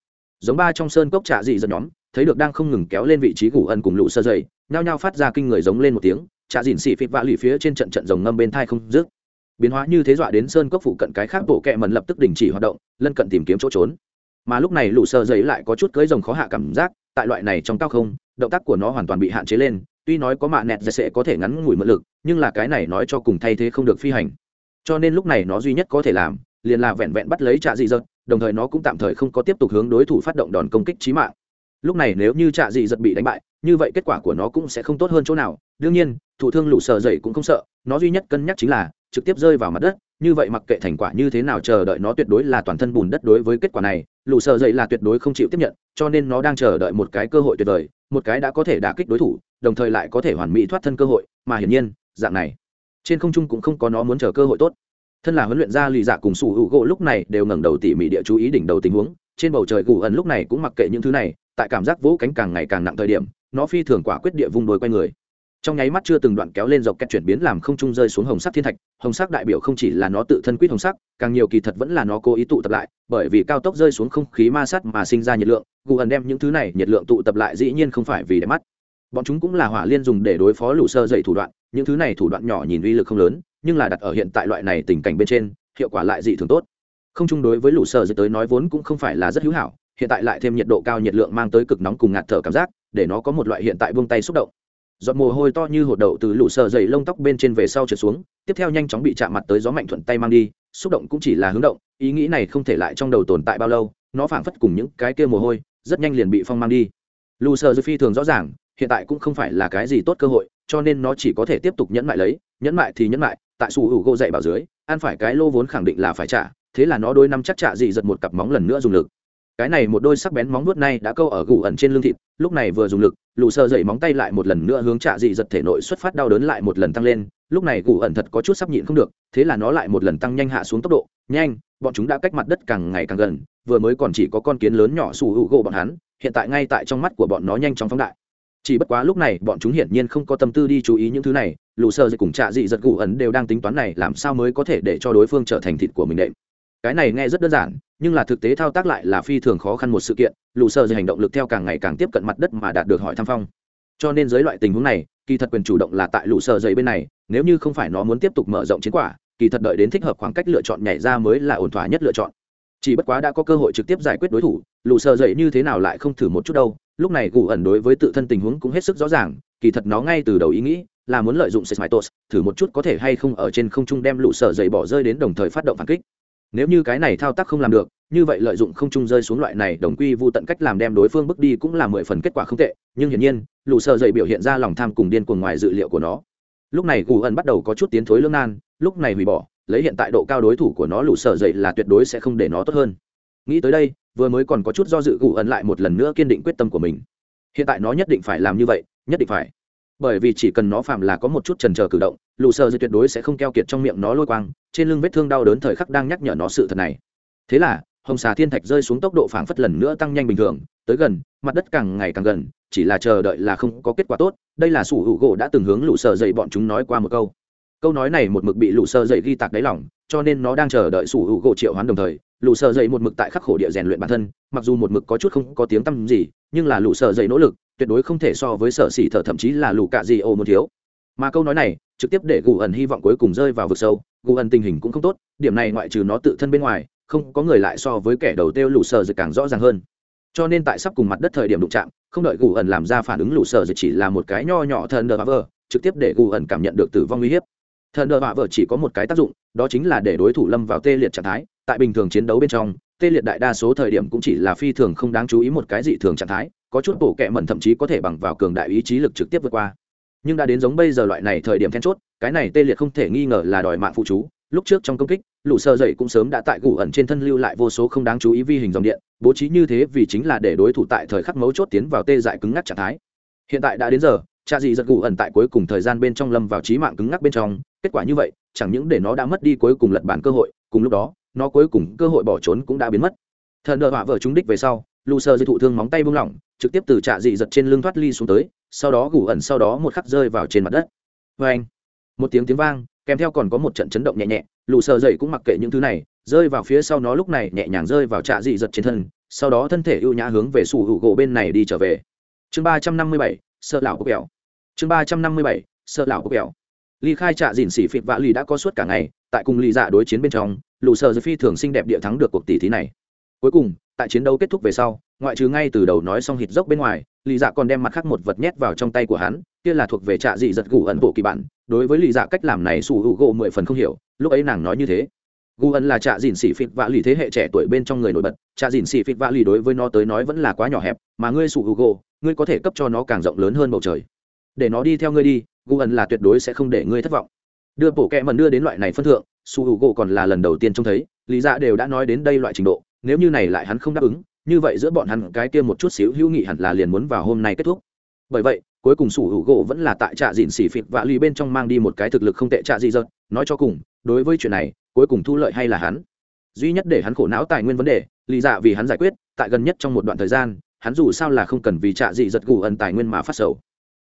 giống ba trong sơn cốc trạ dị giật nhóm, thấy được đang không ngừng kéo lên vị trí gù ẩn cùng lũ sơ dày, nhao nhao phát ra kinh người giống lên một tiếng, trạ dịn xỉ phịt vạ lì phía trên trận trận rồng ngâm bên thai không dứt. Biến hóa như thế dọa đến sơn cốc phụ cận cái khác bộ kẹ mần lập tức đình chỉ hoạt động, lân cận tìm kiếm chỗ trốn. Mà lúc này lũ sơ dày lại có chút cưới rồng khó hạ cảm giác, tại loại này trong cao không, động tác của nó hoàn toàn bị hạn chế lên tuy nói có mạ nẹt dạy sẽ có thể ngắn ngủi mượn lực, nhưng là cái này nói cho cùng thay thế không được phi hành. Cho nên lúc này nó duy nhất có thể làm, liền là vẹn vẹn bắt lấy trạ dị dật, đồng thời nó cũng tạm thời không có tiếp tục hướng đối thủ phát động đòn công kích trí mạng. Lúc này nếu như trạ dị dật bị đánh bại, như vậy kết quả của nó cũng sẽ không tốt hơn chỗ nào. Đương nhiên, thủ thương lũ sợ dậy cũng không sợ, nó duy nhất cân nhắc chính là trực tiếp rơi vào mặt đất, như vậy mặc kệ thành quả như thế nào chờ đợi nó tuyệt đối là toàn thân bùn đất đối với kết quả này, lũ sợ dậy là tuyệt đối không chịu tiếp nhận, cho nên nó đang chờ đợi một cái cơ hội tuyệt vời, một cái đã có thể đả kích đối thủ đồng thời lại có thể hoàn mỹ thoát thân cơ hội, mà hiển nhiên, dạng này, trên không trung cũng không có nó muốn chờ cơ hội tốt. Thân là huấn luyện gia lì dạ cùng sủ hữu gỗ lúc này đều ngẩng đầu tỉ mỉ địa chú ý đỉnh đầu tình huống, trên bầu trời gù ẩn lúc này cũng mặc kệ những thứ này, tại cảm giác vỗ cánh càng ngày càng nặng thời điểm, nó phi thường quả quyết địa vung đôi quay người. Trong nháy mắt chưa từng đoạn kéo lên dọc kẹt chuyển biến làm không trung rơi xuống hồng sắc thiên thạch, hồng sắc đại biểu không chỉ là nó tự thân quýt hồng sắc, càng nhiều kỳ thật vẫn là nó cố ý tụ tập lại, bởi vì cao tốc rơi xuống không khí ma sát mà sinh ra nhiệt lượng, gù ẩn đem những thứ này nhiệt lượng tụ tập lại dĩ nhiên không phải vì đẹp mắt bọn chúng cũng là hỏa liên dùng để đối phó lũ sơ dậy thủ đoạn, những thứ này thủ đoạn nhỏ nhìn uy lực không lớn, nhưng là đặt ở hiện tại loại này tình cảnh bên trên, hiệu quả lại dị thường tốt. Không chung đối với lũ sơ dậy tới nói vốn cũng không phải là rất hữu hảo, hiện tại lại thêm nhiệt độ cao nhiệt lượng mang tới cực nóng cùng ngạt thở cảm giác, để nó có một loại hiện tại buông tay xúc động. Giọt mồ hôi to như hột đậu từ lũ sơ dậy lông tóc bên trên về sau trượt xuống, tiếp theo nhanh chóng bị chạm mặt tới gió mạnh thuận tay mang đi, xúc động cũng chỉ là hướng động, ý nghĩ này không thể lại trong đầu tồn tại bao lâu, nó phảng phất cùng những cái kia mồ hôi, rất nhanh liền bị phong mang đi. Lù sơ dư phi thường rõ ràng hiện tại cũng không phải là cái gì tốt cơ hội, cho nên nó chỉ có thể tiếp tục nhẫn mại lấy, nhẫn mại thì nhẫn mại, tại su hữu gỗ dậy bảo dưới, ăn phải cái lô vốn khẳng định là phải trả, thế là nó đôi năm chắc trả gì giật một cặp móng lần nữa dùng lực. Cái này một đôi sắc bén móng nuốt này đã câu ở gù ẩn trên lưng thịt, lúc này vừa dùng lực, lù sơ dậy móng tay lại một lần nữa hướng trả dị giật thể nội xuất phát đau đớn lại một lần tăng lên, lúc này gù ẩn thật có chút sắp nhịn không được, thế là nó lại một lần tăng nhanh hạ xuống tốc độ, nhanh, bọn chúng đã cách mặt đất càng ngày càng gần, vừa mới còn chỉ có con kiến lớn nhỏ su hữu gỗ bọn hắn, hiện tại ngay tại trong mắt của bọn nó nhanh chóng phóng đại chỉ bất quá lúc này, bọn chúng hiển nhiên không có tâm tư đi chú ý những thứ này lù sơ dậy cùng trạ dị giật gù ẩn đều đang tính toán này làm sao mới có thể để cho đối phương trở thành thịt của mình đệm. Cái này nghe rất đơn giản, nhưng là thực tế thao tác lại là phi thường khó khăn một sự kiện lù sơ dậy hành động lực theo càng ngày càng tiếp cận mặt đất mà đạt được hỏi tham phong. Cho nên dưới loại tình huống này, kỳ thật quyền chủ động là tại lù sơ dậy bên này, nếu như không phải nó muốn tiếp tục mở rộng chiến quả, kỳ thật đợi đến thích hợp khoảng cách lựa chọn nhảy ra mới là ổn thỏa nhất lựa chọn. Chỉ bất quá đã có cơ hội trực tiếp giải quyết đối thủ lù sơ dậy như thế nào lại không thử một chút đâu lúc này gù ẩn đối với tự thân tình huống cũng hết sức rõ ràng kỳ thật nó ngay từ đầu ý nghĩ là muốn lợi dụng Sesmitos, thử một chút có thể hay không ở trên không trung đem lũ sở dậy bỏ rơi đến đồng thời phát động phản kích. Nếu như cái này thao tác không làm được, như vậy lợi dụng không trung rơi xuống loại này đồng quy vu tận cách làm đem đối phương bước đi cũng là mười phần kết quả không tệ, nhưng hiển nhiên, lũ sở dậy biểu hiện ra lòng tham cùng điên cuồng ngoài dự liệu của nó. Lúc này Gù ẩn bắt đầu có chút tiến thối lưỡng nan, lúc này hủy bỏ, lấy hiện tại độ cao đối thủ của nó lũ sở dậy là tuyệt đối sẽ không để nó tốt hơn. Nghĩ tới đây, vừa mới còn có chút do dự Gù ẩn lại một lần nữa kiên định quyết tâm của mình. Hiện tại nó nhất định phải làm như vậy, nhất định phải. Bởi vì chỉ cần nó phạm là có một chút trần trờ cử động lụ sơ dư tuyệt đối sẽ không keo kiệt trong miệng nó lôi quang trên lưng vết thương đau đớn thời khắc đang nhắc nhở nó sự thật này. Thế là hồng xà thiên thạch rơi xuống tốc độ phảng phất lần nữa tăng nhanh bình thường tới gần mặt đất càng ngày càng gần chỉ là chờ đợi là không có kết quả tốt đây là sủ hữu gỗ đã từng hướng lũ sơ dậy bọn chúng nói qua một câu. Câu nói này một mực bị lũ sơ dậy ghi tạc đáy lòng cho nên nó đang chờ đợi sủ hữu gỗ triệu hoán đồng thời lũ sợ dậy một mực tại khắc khổ địa rèn luyện bản thân, mặc dù một mực có chút không có tiếng tăm gì, nhưng là lũ sợ dậy nỗ lực, tuyệt đối không thể so với sở xỉ thở thậm chí là lũ cạ gì ô muốn thiếu. Mà câu nói này, trực tiếp để gù ẩn hy vọng cuối cùng rơi vào vực sâu, gù ẩn tình hình cũng không tốt, điểm này ngoại trừ nó tự thân bên ngoài, không có người lại so với kẻ đầu tiêu lũ sợ dậy càng rõ ràng hơn. Cho nên tại sắp cùng mặt đất thời điểm đụng chạm, không đợi gù ẩn làm ra phản ứng lũ sợ dậy chỉ là một cái nho nhỏ thần đờ vờ, trực tiếp để gù ẩn cảm nhận được tử vong uy hiếp. Thần đờ vờ chỉ có một cái tác dụng, đó chính là để đối thủ lâm vào tê liệt trạng thái tại bình thường chiến đấu bên trong, tê liệt đại đa số thời điểm cũng chỉ là phi thường không đáng chú ý một cái dị thường trạng thái, có chút bổ kẹ mẩn thậm chí có thể bằng vào cường đại ý chí lực trực tiếp vượt qua. Nhưng đã đến giống bây giờ loại này thời điểm then chốt, cái này tê liệt không thể nghi ngờ là đòi mạng phụ chú. Lúc trước trong công kích, lũ sơ dậy cũng sớm đã tại gù ẩn trên thân lưu lại vô số không đáng chú ý vi hình dòng điện, bố trí như thế vì chính là để đối thủ tại thời khắc mấu chốt tiến vào tê dại cứng ngắc trạng thái. Hiện tại đã đến giờ, cha dị giật gù ẩn tại cuối cùng thời gian bên trong lâm vào trí mạng cứng ngắc bên trong, kết quả như vậy, chẳng những để nó đã mất đi cuối cùng lật bản cơ hội, cùng lúc đó nó cuối cùng cơ hội bỏ trốn cũng đã biến mất. Thần đợi họa vợ chúng đích về sau, lù sơ dư thụ thương móng tay buông lỏng, trực tiếp từ trạ dị giật trên lưng thoát ly xuống tới, sau đó gủ ẩn sau đó một khắc rơi vào trên mặt đất. Vê anh, một tiếng tiếng vang, kèm theo còn có một trận chấn động nhẹ nhẹ, lù sơ dậy cũng mặc kệ những thứ này, rơi vào phía sau nó lúc này nhẹ nhàng rơi vào trạ dị giật trên thân, sau đó thân thể ưu nhã hướng về sủ hữu gỗ bên này đi trở về. Chương ba trăm năm mươi bảy, sợ lão có kẹo. Chương ba trăm năm mươi bảy, sợ lão có kẹo. Ly khai trạ dìn xỉ phịt vạ lì đã có suốt cả ngày tại cùng lì dạ đối chiến bên trong, lù sơ phi thường xinh đẹp địa thắng được cuộc tỷ thí này. Cuối cùng, tại chiến đấu kết thúc về sau, ngoại trừ ngay từ đầu nói xong hít dốc bên ngoài, lì dạ còn đem mặt khác một vật nhét vào trong tay của hắn, kia là thuộc về trạ dị giật gù ẩn bộ kỳ bản. Đối với lì dạ cách làm này sủ hữu gỗ mười phần không hiểu, lúc ấy nàng nói như thế. Gu ẩn là trạ dìn xỉ phịt vạ lì thế hệ trẻ tuổi bên trong người nổi bật, trạ dìn xỉ phịt vạ lì đối với nó tới nói vẫn là quá nhỏ hẹp, mà ngươi sủ hữu gỗ, ngươi có thể cấp cho nó càng rộng lớn hơn bầu trời. Để nó đi theo ngươi đi gu ẩn là tuyệt đối sẽ không để ngươi thất vọng đưa bộ kẹ mần đưa đến loại này phân thượng, su h u gỗ còn là lần đầu tiên trông thấy, lý dạ đều đã nói đến đây loại trình độ, nếu như này lại hắn không đáp ứng, như vậy giữa bọn hắn cái kia một chút xíu hữu nghị hẳn là liền muốn vào hôm nay kết thúc. Bởi vậy, cuối cùng su h u gỗ vẫn là tại trạ dịn xỉ phịt và lì bên trong mang đi một cái thực lực không tệ trạ dị dợt, nói cho cùng, đối với chuyện này, cuối cùng thu lợi hay là hắn. Duy nhất để hắn khổ não tài nguyên vấn đề, lý dạ vì hắn giải quyết, tại gần nhất trong một đoạn thời gian, hắn dù sao là không cần vì trạ dị giật gù ẩn tài nguyên mà phát sầu.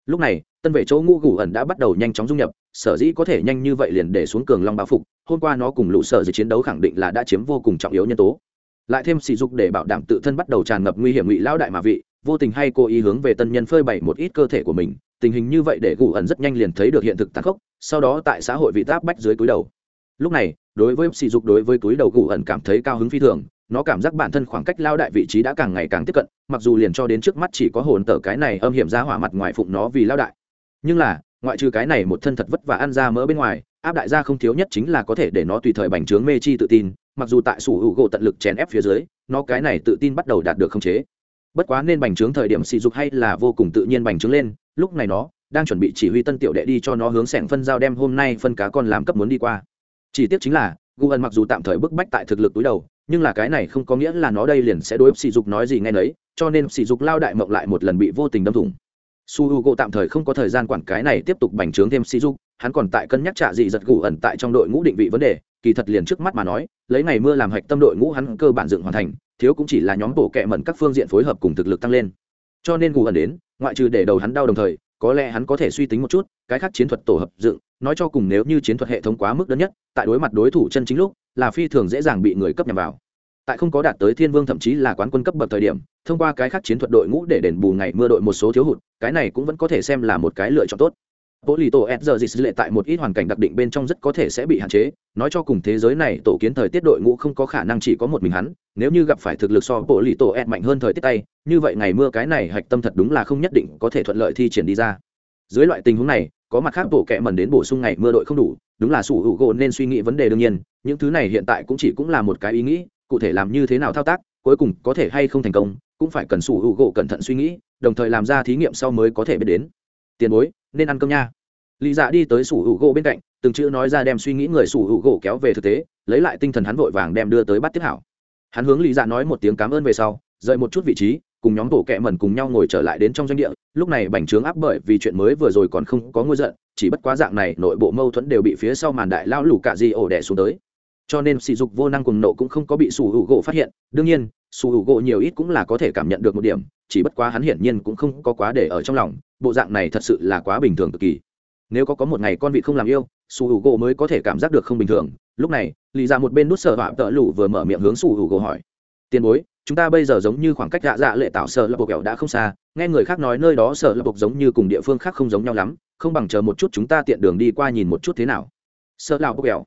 Lúc này, tân vệ chỗ ngũ gù ẩn đã bắt đầu nhanh chóng dung nhập sở dĩ có thể nhanh như vậy liền để xuống cường long báo phục, hôm qua nó cùng lũ sở dĩ chiến đấu khẳng định là đã chiếm vô cùng trọng yếu nhân tố. Lại thêm sỉ dục để bảo đảm tự thân bắt đầu tràn ngập nguy hiểm ngụy lao đại mà vị, vô tình hay cố ý hướng về tân nhân phơi bày một ít cơ thể của mình, tình hình như vậy để gù ẩn rất nhanh liền thấy được hiện thực tàn khốc, sau đó tại xã hội vị táp bách dưới túi đầu. Lúc này, đối với sỉ dục đối với túi đầu gù ẩn cảm thấy cao hứng phi thường, nó cảm giác bản thân khoảng cách lao đại vị trí đã càng ngày càng tiếp cận, mặc dù liền cho đến trước mắt chỉ có hồn tờ cái này âm hiểm ra hỏa mặt ngoài phụng nó vì lao đại. Nhưng là ngoại trừ cái này một thân thật vất và ăn ra mỡ bên ngoài, áp đại gia không thiếu nhất chính là có thể để nó tùy thời bành trướng mê chi tự tin, mặc dù tại sủ hữu gỗ tận lực chèn ép phía dưới, nó cái này tự tin bắt đầu đạt được khống chế. Bất quá nên bành trướng thời điểm sỉ dục hay là vô cùng tự nhiên bành trướng lên, lúc này nó đang chuẩn bị chỉ huy tân tiểu đệ đi cho nó hướng sẻng phân giao đem hôm nay phân cá con làm cấp muốn đi qua. Chỉ tiếc chính là, gu ẩn mặc dù tạm thời bức bách tại thực lực túi đầu, nhưng là cái này không có nghĩa là nó đây liền sẽ đối sỉ dục nói gì ngay nấy, cho nên sỉ dục lao đại mộng lại một lần bị vô tình đâm thủng su h u g o tạm thời không có thời gian quản cái này tiếp tục bành trướng thêm si du hắn còn tại cân nhắc trả gì giật gù ẩn tại trong đội ngũ định vị vấn đề, kỳ thật liền trước mắt mà nói, lấy ngày mưa làm hạch tâm đội ngũ hắn cơ bản dựng hoàn thành, thiếu cũng chỉ là nhóm bổ kẹ mẩn các phương diện phối hợp cùng thực lực tăng lên. Cho nên gù ẩn đến, ngoại trừ để đầu hắn đau đồng thời, có lẽ hắn có thể suy tính một chút, cái khác chiến thuật tổ hợp dựng, nói cho cùng nếu như chiến thuật hệ thống quá mức đơn nhất, tại đối mặt đối thủ chân chính lúc, là phi thường dễ dàng bị người cấp nhằm vào tại không có đạt tới thiên vương thậm chí là quán quân cấp bậc thời điểm thông qua cái khác chiến thuật đội ngũ để đền bù ngày mưa đội một số thiếu hụt cái này cũng vẫn có thể xem là một cái lựa chọn tốt Bộ lì tổ Edger lệ tại một ít hoàn cảnh đặc định bên trong rất có thể sẽ bị hạn chế, nói cho cùng thế giới này tổ kiến thời tiết đội ngũ không có khả năng chỉ có một mình hắn, nếu như gặp phải thực lực so bộ lì tổ Ed mạnh hơn thời tiết tay, như vậy ngày mưa cái này hạch tâm thật đúng là không nhất định có thể thuận lợi thi triển đi ra. Dưới loại tình huống này, có mặt khác bộ kệ mẩn đến bổ sung ngày mưa đội không đủ, đúng là sủ hữu gỗ nên suy nghĩ vấn đề đương nhiên, những thứ này hiện tại cũng chỉ cũng là một cái ý nghĩ, cụ thể làm như thế nào thao tác, cuối cùng có thể hay không thành công, cũng phải cần sủ hữu gỗ cẩn thận suy nghĩ, đồng thời làm ra thí nghiệm sau mới có thể biết đến. Tiền bối, nên ăn cơm nha. Lý dạ đi tới sủ hữu gỗ bên cạnh từng chữ nói ra đem suy nghĩ người sủ hữu gỗ kéo về thực tế lấy lại tinh thần hắn vội vàng đem đưa tới bắt tiếp hảo. Hắn hướng lý dạ nói một tiếng cảm ơn về sau rời một chút vị trí cùng nhóm tổ kẹ mẩn cùng nhau ngồi trở lại đến trong doanh địa lúc này bành trướng áp bởi vì chuyện mới vừa rồi còn không có ngôi giận chỉ bất quá dạng này nội bộ mâu thuẫn đều bị phía sau màn đại lao lủ cạ di ổ đẻ xuống tới cho nên sỉ dục vô năng cùng nộ cũng không có bị sủ hữu gỗ phát hiện. Đương nhiên, sủ hữu gỗ nhiều ít cũng là có thể cảm nhận được một điểm, chỉ bất quá hắn hiển nhiên cũng không có quá để ở trong lòng. Bộ dạng này thật sự là quá bình thường cực kỳ. Nếu có có một ngày con vị không làm yêu, sủ hữu gỗ mới có thể cảm giác được không bình thường. Lúc này, lì ra một bên nút sợ họa tợ lụ vừa mở miệng hướng sủ hữu gỗ hỏi. Tiền bối, chúng ta bây giờ giống như khoảng cách dạ dạ lệ tạo sợ lập bộ kẹo đã không xa. Nghe người khác nói nơi đó sợ lập bộ giống như cùng địa phương khác không giống nhau lắm. Không bằng chờ một chút chúng ta tiện đường đi qua nhìn một chút thế nào. Sợ lão bộ kẹo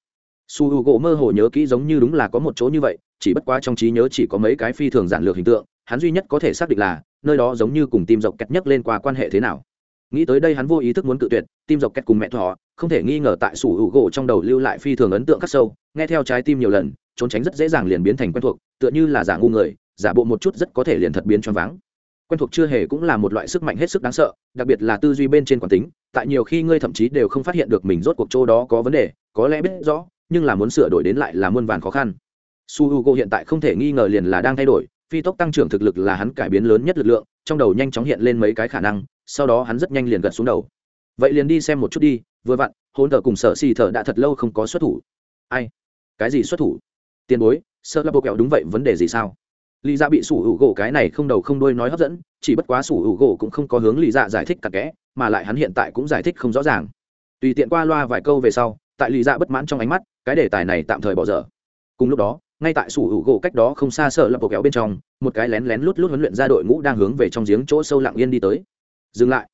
su u gỗ mơ hồ nhớ kỹ giống như đúng là có một chỗ như vậy, chỉ bất quá trong trí nhớ chỉ có mấy cái phi thường giản lược hình tượng, hắn duy nhất có thể xác định là, nơi đó giống như cùng tim dọc kẹt nhất lên qua quan hệ thế nào. Nghĩ tới đây hắn vô ý thức muốn cự tuyệt, tim dọc kẹt cùng mẹ thọ không thể nghi ngờ tại sủ hữu gỗ trong đầu lưu lại phi thường ấn tượng khắc sâu, nghe theo trái tim nhiều lần, trốn tránh rất dễ dàng liền biến thành quen thuộc, tựa như là giả ngu người, giả bộ một chút rất có thể liền thật biến choáng váng. Quen thuộc chưa hề cũng là một loại sức mạnh hết sức đáng sợ, đặc biệt là tư duy bên trên quản tính, tại nhiều khi ngươi thậm chí đều không phát hiện được mình rốt cuộc chỗ đó có vấn đề, có lẽ biết rõ nhưng là muốn sửa đổi đến lại là muôn vàn khó khăn. Su h u g o hiện tại không thể nghi ngờ liền là đang thay đổi, phi tốc tăng trưởng thực lực là hắn cải biến lớn nhất lực lượng, trong đầu nhanh chóng hiện lên mấy cái khả năng, sau đó hắn rất nhanh liền gật xuống đầu. Vậy liền đi xem một chút đi, vừa vặn hôn thờ cùng sợ xì thờ đã thật lâu không có xuất thủ. Ai? Cái gì xuất thủ? Tiền bối, sợ là bộ kẹo đúng vậy, vấn đề gì sao? Lý dạ bị sủ hữu gỗ cái này không đầu không đuôi nói hấp dẫn, chỉ bất quá sủ hữu gỗ cũng không có hướng lý dạ giải thích cặn kẽ, mà lại hắn hiện tại cũng giải thích không rõ ràng. Tùy tiện qua loa vài câu về sau tại lì dạ bất mãn trong ánh mắt, cái đề tài này tạm thời bỏ dở. Cùng lúc đó, ngay tại sủ hữu gỗ cách đó không xa sợ lập bộ kéo bên trong, một cái lén lén lút lút huấn luyện ra đội ngũ đang hướng về trong giếng chỗ sâu lặng yên đi tới. Dừng lại.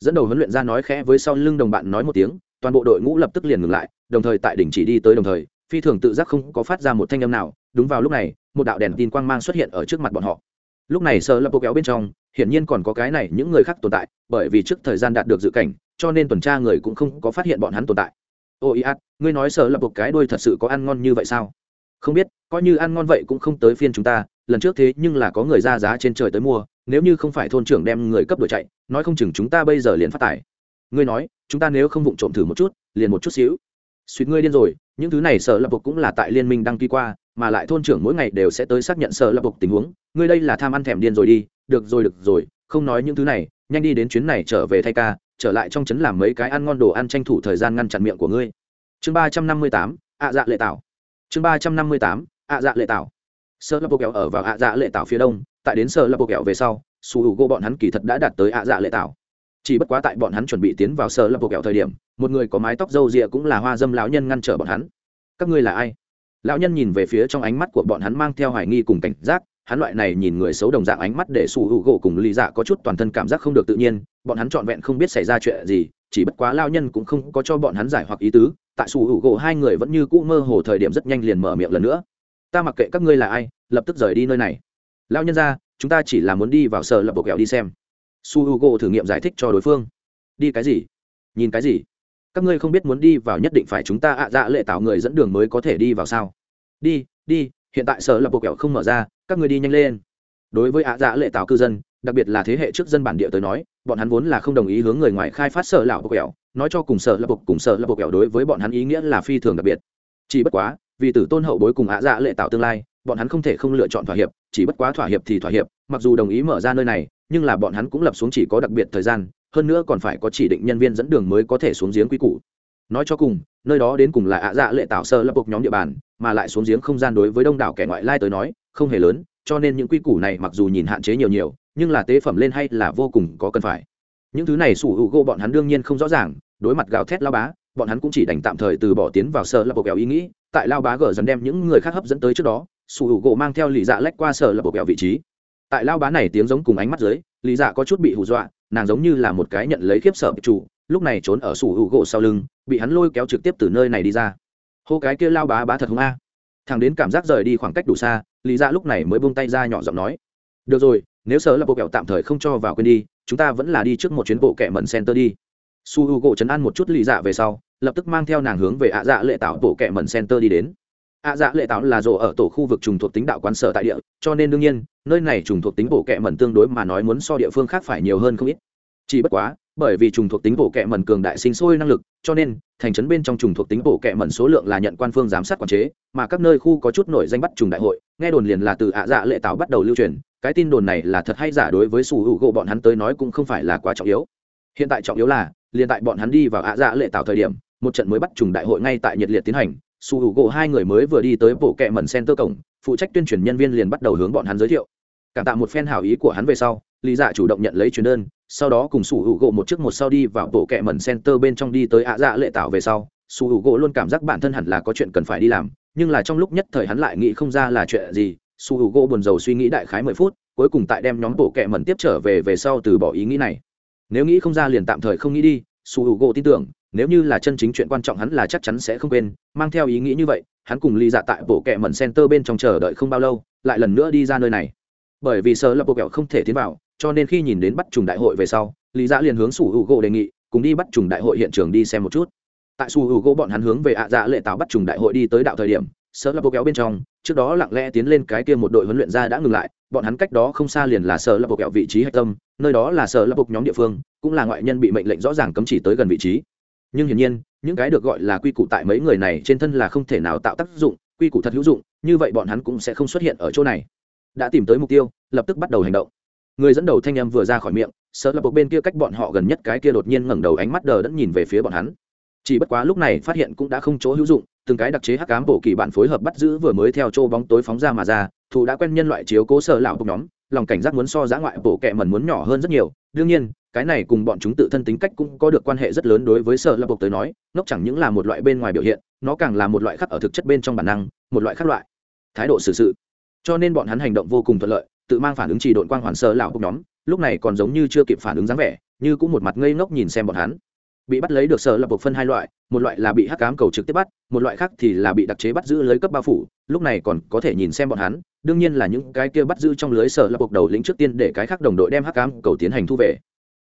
Dẫn đầu huấn luyện ra nói khẽ với sau lưng đồng bạn nói một tiếng, toàn bộ đội ngũ lập tức liền ngừng lại, đồng thời tại đỉnh chỉ đi tới đồng thời, phi thường tự giác không có phát ra một thanh âm nào, đúng vào lúc này, một đạo đèn tin quang mang xuất hiện ở trước mặt bọn họ. Lúc này sợ lập bộ kéo bên trong, hiển nhiên còn có cái này những người khác tồn tại, bởi vì trước thời gian đạt được dự cảnh, cho nên tuần tra người cũng không có phát hiện bọn hắn tồn tại ô, ý ngươi nói sợ lập một cái đuôi thật sự có ăn ngon như vậy sao? Không biết, coi như ăn ngon vậy cũng không tới phiên chúng ta, lần trước thế nhưng là có người ra giá trên trời tới mua, nếu như không phải thôn trưởng đem người cấp đổi chạy, nói không chừng chúng ta bây giờ liền phát tài. Ngươi nói, chúng ta nếu không vụng trộm thử một chút, liền một chút xíu. Suýt ngươi điên rồi, những thứ này sợ lập bục cũng là tại liên minh đăng ký qua, mà lại thôn trưởng mỗi ngày đều sẽ tới xác nhận sợ lập bục tình huống. Ngươi đây là tham ăn thèm điên rồi đi, được rồi được rồi, không nói những thứ này, nhanh đi đến chuyến này trở về thay ca trở lại trong trấn làm mấy cái ăn ngon đồ ăn tranh thủ thời gian ngăn chặn miệng của ngươi. Chương ba trăm năm mươi tám, ạ dạ lệ tảo. Chương ba trăm năm mươi tám, ạ dạ lệ tảo. Sơ lập bộ kẹo ở vào ạ dạ lệ tảo phía đông, tại đến sơ lập bộ kẹo về sau, su hữu gỗ bọn hắn kỳ thật đã đạt tới ạ dạ lệ tảo. Chỉ bất quá tại bọn hắn chuẩn bị tiến vào sơ lập bộ kẹo thời điểm, một người có mái tóc râu rịa cũng là hoa dâm lão nhân ngăn trở bọn hắn. Các ngươi là ai? Lão nhân nhìn về phía trong ánh mắt của bọn hắn mang theo hoài nghi cùng cảnh giác, hắn loại này nhìn người xấu đồng dạng ánh mắt để su hữu gỗ cùng lý dạ có chút toàn thân cảm giác không được tự nhiên bọn hắn trọn vẹn không biết xảy ra chuyện gì, chỉ bất quá lao nhân cũng không có cho bọn hắn giải hoặc ý tứ. Tại su hữu gỗ, hai người vẫn như cũ mơ hồ thời điểm rất nhanh liền mở miệng lần nữa. Ta mặc kệ các ngươi là ai, lập tức rời đi nơi này. Lao nhân ra, chúng ta chỉ là muốn đi vào sở lập bộ kẹo đi xem. Su h u g o thử nghiệm giải thích cho đối phương. Đi cái gì? Nhìn cái gì? Các ngươi không biết muốn đi vào nhất định phải chúng ta ạ dạ lệ tạo người dẫn đường mới có thể đi vào sao? Đi đi, hiện tại sở lập bộ kẹo không mở ra, các ngươi đi nhanh lên. Đối với ạ dạ lệ tạo cư dân đặc biệt là thế hệ trước dân bản địa tới nói, bọn hắn vốn là không đồng ý hướng người ngoài khai phát sở lão bộc kẹo, nói cho cùng sở lão bộc cùng sở lão bộc kẹo đối với bọn hắn ý nghĩa là phi thường đặc biệt. Chỉ bất quá, vì tử tôn hậu bối cùng ạ dạ lệ tạo tương lai, bọn hắn không thể không lựa chọn thỏa hiệp, chỉ bất quá thỏa hiệp thì thỏa hiệp, mặc dù đồng ý mở ra nơi này, nhưng là bọn hắn cũng lập xuống chỉ có đặc biệt thời gian, hơn nữa còn phải có chỉ định nhân viên dẫn đường mới có thể xuống giếng quy củ. Nói cho cùng, nơi đó đến cùng là ạ dạ lệ tạo sơ lập bộc nhóm địa bàn, mà lại xuống giếng không gian đối với đông đảo kẻ ngoại lai tới nói, không hề lớn, cho nên những quy củ này mặc dù nhìn hạn chế nhiều nhiều nhưng là tế phẩm lên hay là vô cùng có cần phải. Những thứ này sủ hữu gỗ bọn hắn đương nhiên không rõ ràng, đối mặt gào thét lao bá, bọn hắn cũng chỉ đành tạm thời từ bỏ tiến vào sở lập bộ kẹo ý nghĩ, tại lao bá gờ dần đem những người khác hấp dẫn tới trước đó, sủ hữu gỗ mang theo lì dạ lách qua sở lập bộ kẹo vị trí. Tại lao bá này tiếng giống cùng ánh mắt dưới, lì dạ có chút bị hù dọa, nàng giống như là một cái nhận lấy khiếp sợ chủ, lúc này trốn ở sủ hữu gỗ sau lưng, bị hắn lôi kéo trực tiếp từ nơi này đi ra. Hô cái kia lao bá bá thật hung a. Thằng đến cảm giác rời đi khoảng cách đủ xa lý dạ lúc này mới buông tay ra nhỏ giọng nói. Được rồi nếu sở là bộ kẹo tạm thời không cho vào quên đi, chúng ta vẫn là đi trước một chuyến bộ kẹ mận center đi. Su h u gỗ chấn an một chút lì dạ về sau, lập tức mang theo nàng hướng về ạ dạ lệ tạo bộ kẹ mận center đi đến. Ạ dạ lệ tạo là rộ ở tổ khu vực trùng thuộc tính đạo quán sở tại địa, cho nên đương nhiên, nơi này trùng thuộc tính bộ kẹ mận tương đối mà nói muốn so địa phương khác phải nhiều hơn không ít. Chỉ bất quá bởi vì trùng thuộc tính bộ kệ mẩn cường đại sinh sôi năng lực, cho nên, thành trấn bên trong trùng thuộc tính bộ kệ mẩn số lượng là nhận quan phương giám sát quản chế, mà các nơi khu có chút nổi danh bắt trùng đại hội, nghe đồn liền là từ ạ dạ lệ tạo bắt đầu lưu truyền, cái tin đồn này là thật hay giả đối với sủ hữu gỗ bọn hắn tới nói cũng không phải là quá trọng yếu. Hiện tại trọng yếu là, liền tại bọn hắn đi vào ạ dạ lệ tạo thời điểm, một trận mới bắt trùng đại hội ngay tại nhiệt liệt tiến hành, sủ hữu gỗ hai người mới vừa đi tới bộ kệ mẩn center cổng, phụ trách tuyên truyền nhân viên liền bắt đầu hướng bọn hắn giới thiệu. Cảm tạ một phen hảo ý của hắn về sau, lý dạ chủ động nhận lấy truyền đơn sau đó cùng sủ hữu gỗ một chiếc một sau đi vào bộ kẹ mẩn center bên trong đi tới ạ dạ lệ tạo về sau. Sủ hữu gỗ luôn cảm giác bản thân hẳn là có chuyện cần phải đi làm, nhưng là trong lúc nhất thời hắn lại nghĩ không ra là chuyện gì. Sủ hữu gỗ buồn rầu suy nghĩ đại khái mười phút, cuối cùng tại đem nhóm bộ kẹ mẩn tiếp trở về về sau từ bỏ ý nghĩ này. Nếu nghĩ không ra liền tạm thời không nghĩ đi, sủ hữu gỗ tin tưởng, nếu như là chân chính chuyện quan trọng hắn là chắc chắn sẽ không quên. Mang theo ý nghĩ như vậy, hắn cùng ly dạ tại bộ kẹ mẩn center bên trong chờ đợi không bao lâu, lại lần nữa đi ra nơi này. Bởi vì sợ là bộ kẹo không thể tiến vào cho nên khi nhìn đến bắt trùng đại hội về sau, lý dạ liền hướng sủ hữu gỗ đề nghị, cùng đi bắt trùng đại hội hiện trường đi xem một chút. Tại sủ hữu gỗ bọn hắn hướng về ạ dạ lệ tạo bắt trùng đại hội đi tới đạo thời điểm, sợ lập bộ kéo bên trong, trước đó lặng lẽ tiến lên cái kia một đội huấn luyện ra đã ngừng lại, bọn hắn cách đó không xa liền là sợ lập bộ kẹo vị trí hạch tâm, nơi đó là sợ lập bộ nhóm địa phương, cũng là ngoại nhân bị mệnh lệnh rõ ràng cấm chỉ tới gần vị trí. Nhưng hiển nhiên, những cái được gọi là quy củ tại mấy người này trên thân là không thể nào tạo tác dụng, quy củ thật hữu dụng, như vậy bọn hắn cũng sẽ không xuất hiện ở chỗ này. Đã tìm tới mục tiêu, lập tức bắt đầu hành động người dẫn đầu thanh em vừa ra khỏi miệng, sợ là bộ bên kia cách bọn họ gần nhất cái kia đột nhiên ngẩng đầu ánh mắt đờ đẫn nhìn về phía bọn hắn. Chỉ bất quá lúc này phát hiện cũng đã không chỗ hữu dụng, từng cái đặc chế hắc cám bộ kỳ bạn phối hợp bắt giữ vừa mới theo chỗ bóng tối phóng ra mà ra thủ đã quen nhân loại chiếu cố sợ lão bộc nhóm, lòng cảnh giác muốn so giã ngoại bộ kệ mẩn muốn nhỏ hơn rất nhiều. Đương nhiên, cái này cùng bọn chúng tự thân tính cách cũng có được quan hệ rất lớn đối với sợ lập bộ tới nói, ngốc chẳng những là một loại bên ngoài biểu hiện, nó càng là một loại khác ở thực chất bên trong bản năng, một loại khác loại thái độ xử sự. Cho nên bọn hắn hành động vô cùng thuận lợi tự mang phản ứng chỉ đội quang hoàn sơ lão cục nhóm, lúc này còn giống như chưa kịp phản ứng dáng vẻ, như cũng một mặt ngây ngốc nhìn xem bọn hắn. Bị bắt lấy được sở lập buộc phân hai loại, một loại là bị hắc cám cầu trực tiếp bắt, một loại khác thì là bị đặc chế bắt giữ lưới cấp bao phủ, lúc này còn có thể nhìn xem bọn hắn, đương nhiên là những cái kia bắt giữ trong lưới sở lập buộc đầu lĩnh trước tiên để cái khác đồng đội đem hắc cám cầu tiến hành thu về.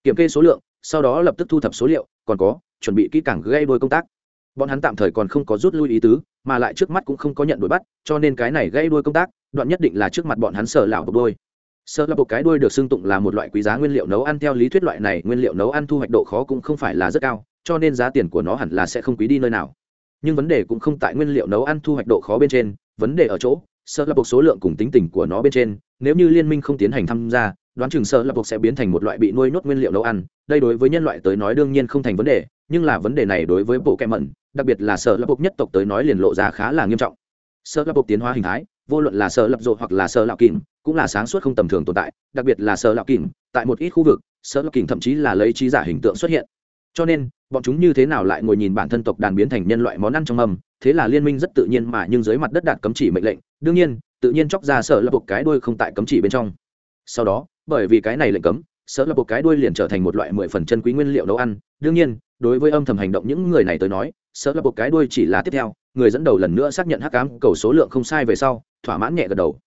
Kiểm kê số lượng, sau đó lập tức thu thập số liệu, còn có, chuẩn bị kỹ càng gây đôi công tác bọn hắn tạm thời còn không có rút lui ý tứ, mà lại trước mắt cũng không có nhận đuổi bắt, cho nên cái này gây đuôi công tác, đoạn nhất định là trước mặt bọn hắn sở lão bộc đôi sơ là bộ cái đuôi được xưng tụng là một loại quý giá nguyên liệu nấu ăn, theo lý thuyết loại này nguyên liệu nấu ăn thu hoạch độ khó cũng không phải là rất cao, cho nên giá tiền của nó hẳn là sẽ không quý đi nơi nào. Nhưng vấn đề cũng không tại nguyên liệu nấu ăn thu hoạch độ khó bên trên, vấn đề ở chỗ sơ là bộ số lượng cùng tính tình của nó bên trên, nếu như liên minh không tiến hành tham gia, đoán chừng sơ là bộ sẽ biến thành một loại bị nuôi nhốt nguyên liệu nấu ăn, đây đối với nhân loại tới nói đương nhiên không thành vấn đề nhưng là vấn đề này đối với bộ kẹm mẩn, đặc biệt là sở lập bộ nhất tộc tới nói liền lộ ra khá là nghiêm trọng. Sở lập bộ tiến hóa hình thái, vô luận là sở lập rộ hoặc là sở lạo kìm cũng là sáng suốt không tầm thường tồn tại, đặc biệt là sở lạo kìm tại một ít khu vực, sở lạo kìm thậm chí là lấy trí giả hình tượng xuất hiện. Cho nên, bọn chúng như thế nào lại ngồi nhìn bản thân tộc đàn biến thành nhân loại món ăn trong mầm, thế là liên minh rất tự nhiên mà nhưng dưới mặt đất đạt cấm chỉ mệnh lệnh, đương nhiên, tự nhiên chóc ra sở lập bộ cái đuôi không tại cấm chỉ bên trong. Sau đó, bởi vì cái này lệnh cấm sợ là một cái đuôi liền trở thành một loại mười phần chân quý nguyên liệu nấu ăn. Đương nhiên, đối với âm thầm hành động những người này tới nói, sợ là một cái đuôi chỉ là tiếp theo, người dẫn đầu lần nữa xác nhận hắc ám cầu số lượng không sai về sau, thỏa mãn nhẹ gật đầu.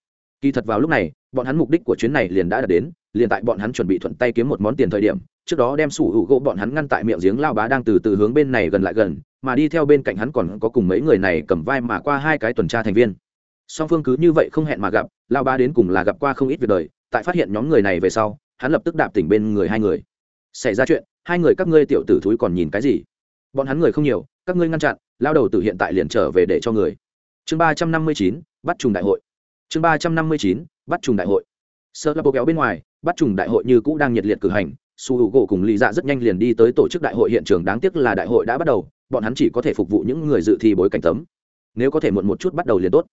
Kỳ thật vào lúc này, bọn hắn mục đích của chuyến này liền đã đạt đến, liền tại bọn hắn chuẩn bị thuận tay kiếm một món tiền thời điểm, trước đó đem sủ hữu gỗ bọn hắn ngăn tại miệng giếng lao bá đang từ từ hướng bên này gần lại gần, mà đi theo bên cạnh hắn còn có cùng mấy người này cầm vai mà qua hai cái tuần tra thành viên. Song phương cứ như vậy không hẹn mà gặp, lao bá đến cùng là gặp qua không ít việc đời, tại phát hiện nhóm người này về sau hắn lập tức đạp tỉnh bên người hai người. Xảy ra chuyện, hai người các ngươi tiểu tử thúi còn nhìn cái gì? Bọn hắn người không nhiều, các ngươi ngăn chặn, lao đầu từ hiện tại liền trở về để cho người. Chương ba trăm năm mươi chín, bắt trùng đại hội. Chương ba trăm năm mươi chín, bắt trùng đại hội. Sơ là bộ kéo bên ngoài, bắt trùng đại hội như cũ đang nhiệt liệt cử hành, su h u gỗ cùng lý dạ rất nhanh liền đi tới tổ chức đại hội hiện trường, đáng tiếc là đại hội đã bắt đầu, bọn hắn chỉ có thể phục vụ những người dự thi bối cảnh tấm. Nếu có thể muộn một chút bắt đầu liền tốt.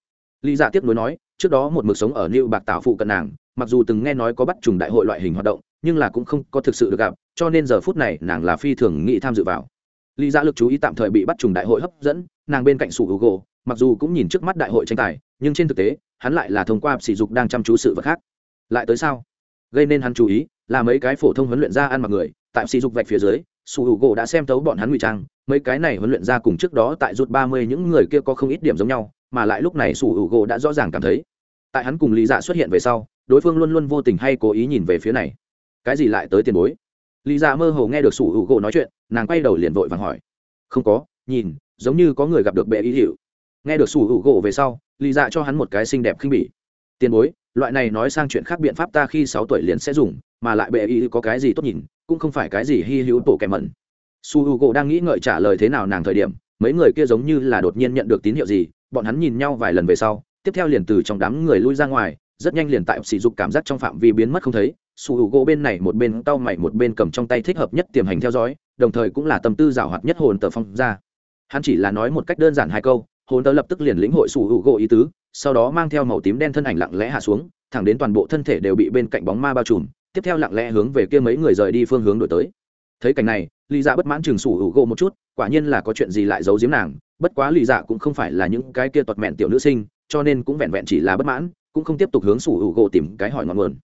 Lý dạ tiếp nối nói, trước đó một mực sống ở Lưu bạc tảo phụ cận nàng mặc dù từng nghe nói có bắt trùng đại hội loại hình hoạt động, nhưng là cũng không có thực sự được gặp, cho nên giờ phút này nàng là phi thường nghĩ tham dự vào. Lý dạ lực chú ý tạm thời bị bắt trùng đại hội hấp dẫn, nàng bên cạnh sủ hữu gỗ mặc dù cũng nhìn trước mắt đại hội tranh tài, nhưng trên thực tế, hắn lại là thông qua sỉ dục đang chăm chú sự vật khác. Lại tới sao? Gây nên hắn chú ý, là mấy cái phổ thông huấn luyện ra ăn mặc người, tại sỉ dục vạch phía dưới, sủ hữu gỗ đã xem tấu bọn hắn ngụy trang, mấy cái này huấn luyện ra cùng trước đó tại rút ba mươi những người kia có không ít điểm giống nhau, mà lại lúc này sủ hữu gỗ đã rõ ràng cảm thấy, tại hắn cùng lý dạ xuất hiện về sau đối phương luôn luôn vô tình hay cố ý nhìn về phía này. Cái gì lại tới tiền bối? Lý dạ mơ hồ nghe được sủ hữu gỗ nói chuyện, nàng quay đầu liền vội vàng hỏi. Không có, nhìn, giống như có người gặp được bệ ý hiệu nghe được sủ hữu gỗ về sau, lý dạ cho hắn một cái xinh đẹp khinh bỉ. Tiền bối, loại này nói sang chuyện khác biện pháp ta khi sáu tuổi liền sẽ dùng, mà lại bệ ý có cái gì tốt nhìn, cũng không phải cái gì hy hữu tổ kẻ mẩn. Su h u gỗ đang nghĩ ngợi trả lời thế nào nàng thời điểm, mấy người kia giống như là đột nhiên nhận được tín hiệu gì, bọn hắn nhìn nhau vài lần về sau, tiếp theo liền từ trong đám người lui ra ngoài rất nhanh liền tại sỉ dục cảm giác trong phạm vi biến mất không thấy, su h u gỗ bên này một bên tao mày một bên cầm trong tay thích hợp nhất tiềm hành theo dõi, đồng thời cũng là tâm tư giảo hoạt nhất hồn tờ phong ra. Hắn chỉ là nói một cách đơn giản hai câu, hồn tờ lập tức liền lĩnh hội su h u gỗ ý tứ, sau đó mang theo màu tím đen thân ảnh lặng lẽ hạ xuống, thẳng đến toàn bộ thân thể đều bị bên cạnh bóng ma bao trùm, tiếp theo lặng lẽ hướng về kia mấy người rời đi phương hướng đổi tới. Thấy cảnh này, lý dạ bất mãn chừng sủ hữu gỗ một chút, quả nhiên là có chuyện gì lại giấu giếm nàng, bất quá lý dạ cũng không phải là những cái kia tuật mẹn tiểu nữ sinh, cho nên cũng vẹn vẹn chỉ là bất mãn cũng không tiếp tục hướng sủ hữu gỗ tìm cái hỏi ngọn nguồn.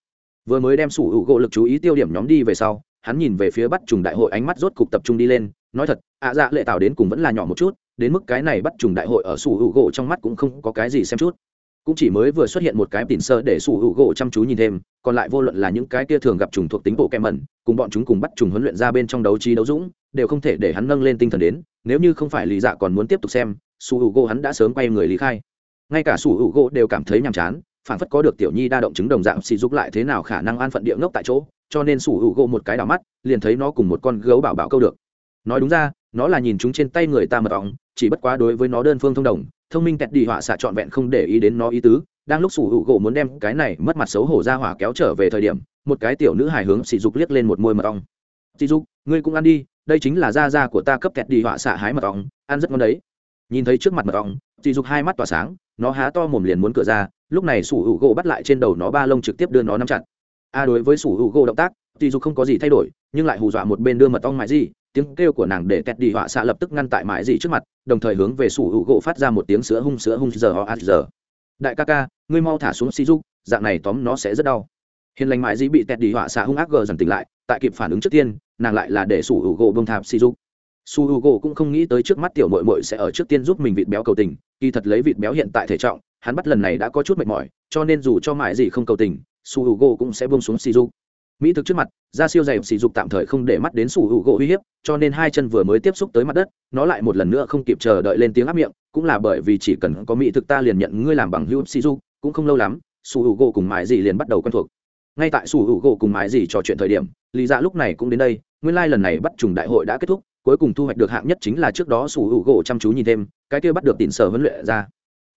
Vừa mới đem sủ hữu gỗ lực chú ý tiêu điểm nhóm đi về sau, hắn nhìn về phía bắt trùng đại hội ánh mắt rốt cục tập trung đi lên, nói thật, ạ dạ lệ tạo đến cùng vẫn là nhỏ một chút, đến mức cái này bắt trùng đại hội ở sủ hữu gỗ trong mắt cũng không có cái gì xem chút. Cũng chỉ mới vừa xuất hiện một cái tỉn sơ để sủ hữu gỗ chăm chú nhìn thêm, còn lại vô luận là những cái kia thường gặp trùng thuộc tính bộ kem mẩn, cùng bọn chúng cùng bắt trùng huấn luyện ra bên trong đấu trí đấu dũng, đều không thể để hắn nâng lên tinh thần đến, nếu như không phải lý dạ còn muốn tiếp tục xem, sủ hữu gỗ hắn đã sớm quay người lý khai. Ngay cả sủ hữu gỗ đều cảm thấy nhàm chán phản phất có được tiểu nhi đa động chứng đồng dạng xì giúp lại thế nào khả năng an phận địa ngốc tại chỗ, cho nên sủ hữu gỗ một cái đảo mắt, liền thấy nó cùng một con gấu bảo bảo câu được. Nói đúng ra, nó là nhìn chúng trên tay người ta mật ong, chỉ bất quá đối với nó đơn phương thông đồng, thông minh tẹt đi họa xạ trọn vẹn không để ý đến nó ý tứ, đang lúc sủ hữu gỗ muốn đem cái này mất mặt xấu hổ ra hỏa kéo trở về thời điểm, một cái tiểu nữ hài hướng sỉ dục liếc lên một môi mật ong. Sỉ dục, ngươi cũng ăn đi, đây chính là da da của ta cấp tẹt đi họa xạ hái mật ong, ăn rất ngon đấy. Nhìn thấy trước mặt mật ong, sỉ dục hai mắt tỏa sáng, nó há to mồm liền muốn cửa ra lúc này sủ hữu gỗ bắt lại trên đầu nó ba lông trực tiếp đưa nó nắm chặt. A đối với sủ hữu gỗ động tác, thì dù không có gì thay đổi, nhưng lại hù dọa một bên đưa mật ong mãi gì tiếng kêu của nàng để tẹt đi họa xạ lập tức ngăn tại mãi gì trước mặt, đồng thời hướng về sủ hữu gỗ phát ra một tiếng sữa hung sữa hung giờ ho giờ. Đại ca ca, ngươi mau thả xuống si giúp dạng này tóm nó sẽ rất đau. Hiền lành mãi dĩ bị tẹt đi họa xạ hung ác gờ dần tỉnh lại, tại kịp phản ứng trước tiên, nàng lại là để sủ hữu gỗ bông thạp si giúp su h u gỗ cũng không nghĩ tới trước mắt tiểu mội mội sẽ ở trước tiên giúp mình vịt béo cầu tình kỳ thật lấy vịt béo hiện tại thể trọng, hắn bắt lần này đã có chút mệt mỏi, cho nên dù cho mãi gì không cầu tình, su hữu gỗ cũng sẽ bông xuống xì dục. Mỹ thực trước mặt da siêu dày sỉ dục tạm thời không để mắt đến sủ hữu gỗ uy hiếp, cho nên hai chân vừa mới tiếp xúc tới mặt đất, nó lại một lần nữa không kịp chờ đợi lên tiếng áp miệng, cũng là bởi vì chỉ cần có mỹ thực ta liền nhận ngươi làm bằng hữu sỉ dục, cũng không lâu lắm sủ hữu gỗ cùng mãi gì liền bắt đầu quen thuộc. Ngay tại sủ hữu gỗ cùng mãi gì trò chuyện thời điểm, lý dạ lúc này cũng đến đây, nguyên lai、like、lần này bắt trùng đại hội đã kết thúc cuối cùng thu hoạch được hạng nhất chính là trước đó sủ hữu gỗ chăm chú nhìn thêm, cái kia bắt được tỉn sở huấn luyện ra.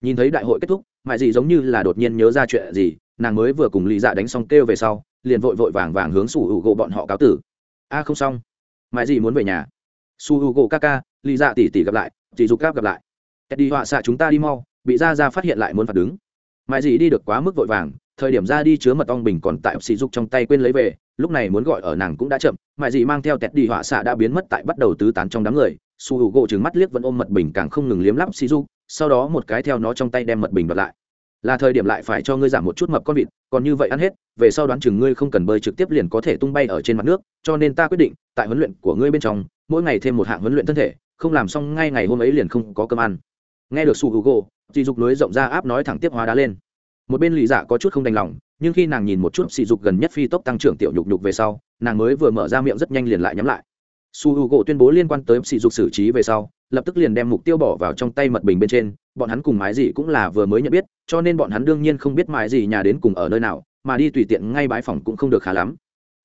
Nhìn thấy đại hội kết thúc, mại dị giống như là đột nhiên nhớ ra chuyện gì, nàng mới vừa cùng lý dạ đánh xong kêu về sau, liền vội vội vàng vàng hướng sủ hữu gỗ bọn họ cáo tử. A, không xong. Mại dị muốn về nhà. Su hữu gỗ ca ca lý dạ tỉ tỉ gặp lại, dì dục cáp gặp lại. Đi họa xạ chúng ta đi mau, bị ra ra phát hiện lại muốn phạt đứng. Mại dị đi được quá mức vội vàng, thời điểm ra đi chứa mật ong bình còn tại sỉ dục trong tay quên lấy về lúc này muốn gọi ở nàng cũng đã chậm, mại gì mang theo tẹt đi họa xạ đã biến mất tại bắt đầu tứ tán trong đám người. Su hữu gỗ trừng mắt liếc vẫn ôm mật bình càng không ngừng liếm lắp sỉ du sau đó một cái theo nó trong tay đem mật bình bật lại. Là thời điểm lại phải cho ngươi giảm một chút mập con vịt, còn như vậy ăn hết, về sau đoán chừng ngươi không cần bơi trực tiếp liền có thể tung bay ở trên mặt nước, cho nên ta quyết định, tại huấn luyện của ngươi bên trong, mỗi ngày thêm một hạng huấn luyện thân thể, không làm xong ngay ngày hôm ấy liền không có cơm ăn. Nghe được su hugo dì dục lưới rộng ra áp nói thẳng tiếp hóa đá lên. Một bên lì dạ có chút không đành lòng nhưng khi nàng nhìn một chút sỉ dục gần nhất phi tốc tăng trưởng tiểu nhục nhục về sau, nàng mới vừa mở ra miệng rất nhanh liền lại nhắm lại. Su h u gỗ tuyên bố liên quan tới sỉ dục xử trí về sau, lập tức liền đem mục tiêu bỏ vào trong tay mật bình bên trên, bọn hắn cùng mái gì cũng là vừa mới nhận biết, cho nên bọn hắn đương nhiên không biết mái gì nhà đến cùng ở nơi nào, mà đi tùy tiện ngay bãi phòng cũng không được khá lắm.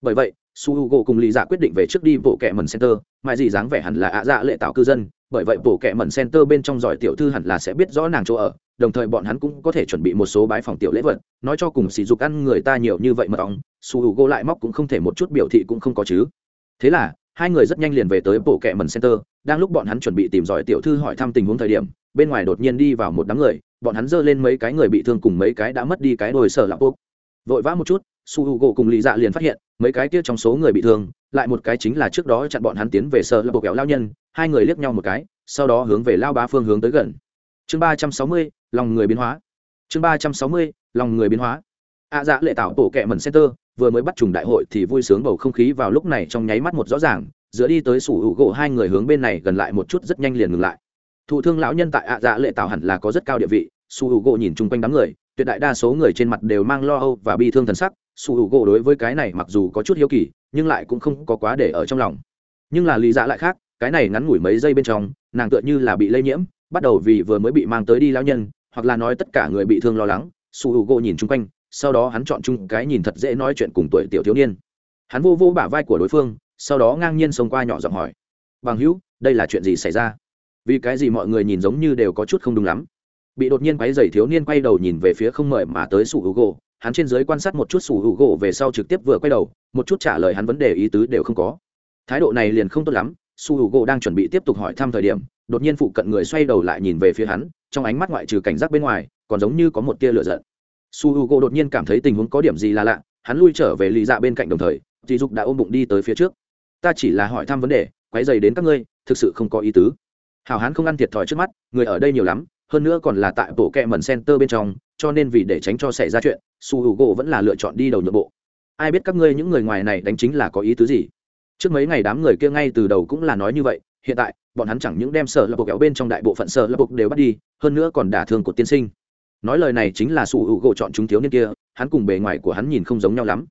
Bởi vậy, su h u gỗ cùng lý dạ quyết định về trước đi bộ kẹ mần center, mái gì dáng vẻ hẳn là ạ dạ lệ tạo cư dân, bởi vậy bộ kẹ mần center bên trong giỏi tiểu thư hẳn là sẽ biết rõ nàng chỗ ở đồng thời bọn hắn cũng có thể chuẩn bị một số bái phòng tiểu lễ vật, nói cho cùng sỉ dục ăn người ta nhiều như vậy mật ong, su hữu gỗ lại móc cũng không thể một chút biểu thị cũng không có chứ. Thế là, hai người rất nhanh liền về tới bộ kệ mần center, đang lúc bọn hắn chuẩn bị tìm giỏi tiểu thư hỏi thăm tình huống thời điểm, bên ngoài đột nhiên đi vào một đám người, bọn hắn giơ lên mấy cái người bị thương cùng mấy cái đã mất đi cái đồi sở lạp bốc vội vã một chút, su h u gỗ cùng lì dạ liền phát hiện, mấy cái kia trong số người bị thương, lại một cái chính là trước đó chặn bọn hắn tiến về sở lạp bốc kéo lao nhân, hai người liếc nhau một cái, sau đó hướng về lao bá phương hướng tới gần. Chương ba trăm sáu mươi lòng người biến hóa. Chương ba trăm sáu mươi, lòng người biến hóa. Ạ dạ lệ tạo tổ kệ mần center, vừa mới bắt trùng đại hội thì vui sướng bầu không khí vào lúc này trong nháy mắt một rõ ràng, giữa đi tới sủ hữu gỗ hai người hướng bên này gần lại một chút rất nhanh liền ngừng lại. Thụ thương lão nhân tại ạ dạ lệ tạo hẳn là có rất cao địa vị, sủ hữu gỗ nhìn chung quanh đám người, tuyệt đại đa số người trên mặt đều mang lo âu và bi thương thần sắc, sủ hữu gỗ đối với cái này mặc dù có chút hiếu kỳ, nhưng lại cũng không có quá để ở trong lòng. Nhưng là lý dạ lại khác, cái này ngắn ngủi mấy giây bên trong, nàng tựa như là bị lây nhiễm, bắt đầu vì vừa mới bị mang tới đi lão nhân hoặc là nói tất cả người bị thương lo lắng, su hữu gỗ nhìn chung quanh, sau đó hắn chọn chung cái nhìn thật dễ nói chuyện cùng tuổi tiểu thiếu niên. Hắn vô vô bả vai của đối phương, sau đó ngang nhiên xông qua nhỏ giọng hỏi, bằng hữu, đây là chuyện gì xảy ra? Vì cái gì mọi người nhìn giống như đều có chút không đúng lắm? Bị đột nhiên quáy dày thiếu niên quay đầu nhìn về phía không mời mà tới sủ hữu gỗ hắn trên giới quan sát một chút sủ hữu gỗ về sau trực tiếp vừa quay đầu, một chút trả lời hắn vấn đề ý tứ đều không có. Thái độ này liền không tốt lắm, su hữu gỗ đang chuẩn bị tiếp tục hỏi thăm thời điểm, đột nhiên phụ cận người xoay đầu lại nhìn về phía hắn trong ánh mắt ngoại trừ cảnh giác bên ngoài, còn giống như có một tia lửa giận. Su hữu gỗ đột nhiên cảm thấy tình huống có điểm gì là lạ, hắn lui trở về lì dạ bên cạnh đồng thời dì dục đã ôm bụng đi tới phía trước. Ta chỉ là hỏi thăm vấn đề, quấy dày đến các ngươi, thực sự không có ý tứ. Hảo hán không ăn thiệt thòi trước mắt, người ở đây nhiều lắm, hơn nữa còn là tại bộ kẹ mẩn center bên trong, cho nên vì để tránh cho xảy ra chuyện, su hữu gỗ vẫn là lựa chọn đi đầu nhượng bộ. Ai biết các ngươi những người ngoài này đánh chính là có ý tứ gì? Trước mấy ngày đám người kia ngay từ đầu cũng là nói như vậy hiện tại, bọn hắn chẳng những đem sở lập bộ kéo bên trong đại bộ phận sở lập bộ đều bắt đi, hơn nữa còn đả thương của tiên sinh. Nói lời này chính là su hữu gỗ chọn chúng thiếu niên kia, hắn cùng bề ngoài của hắn nhìn không giống nhau lắm.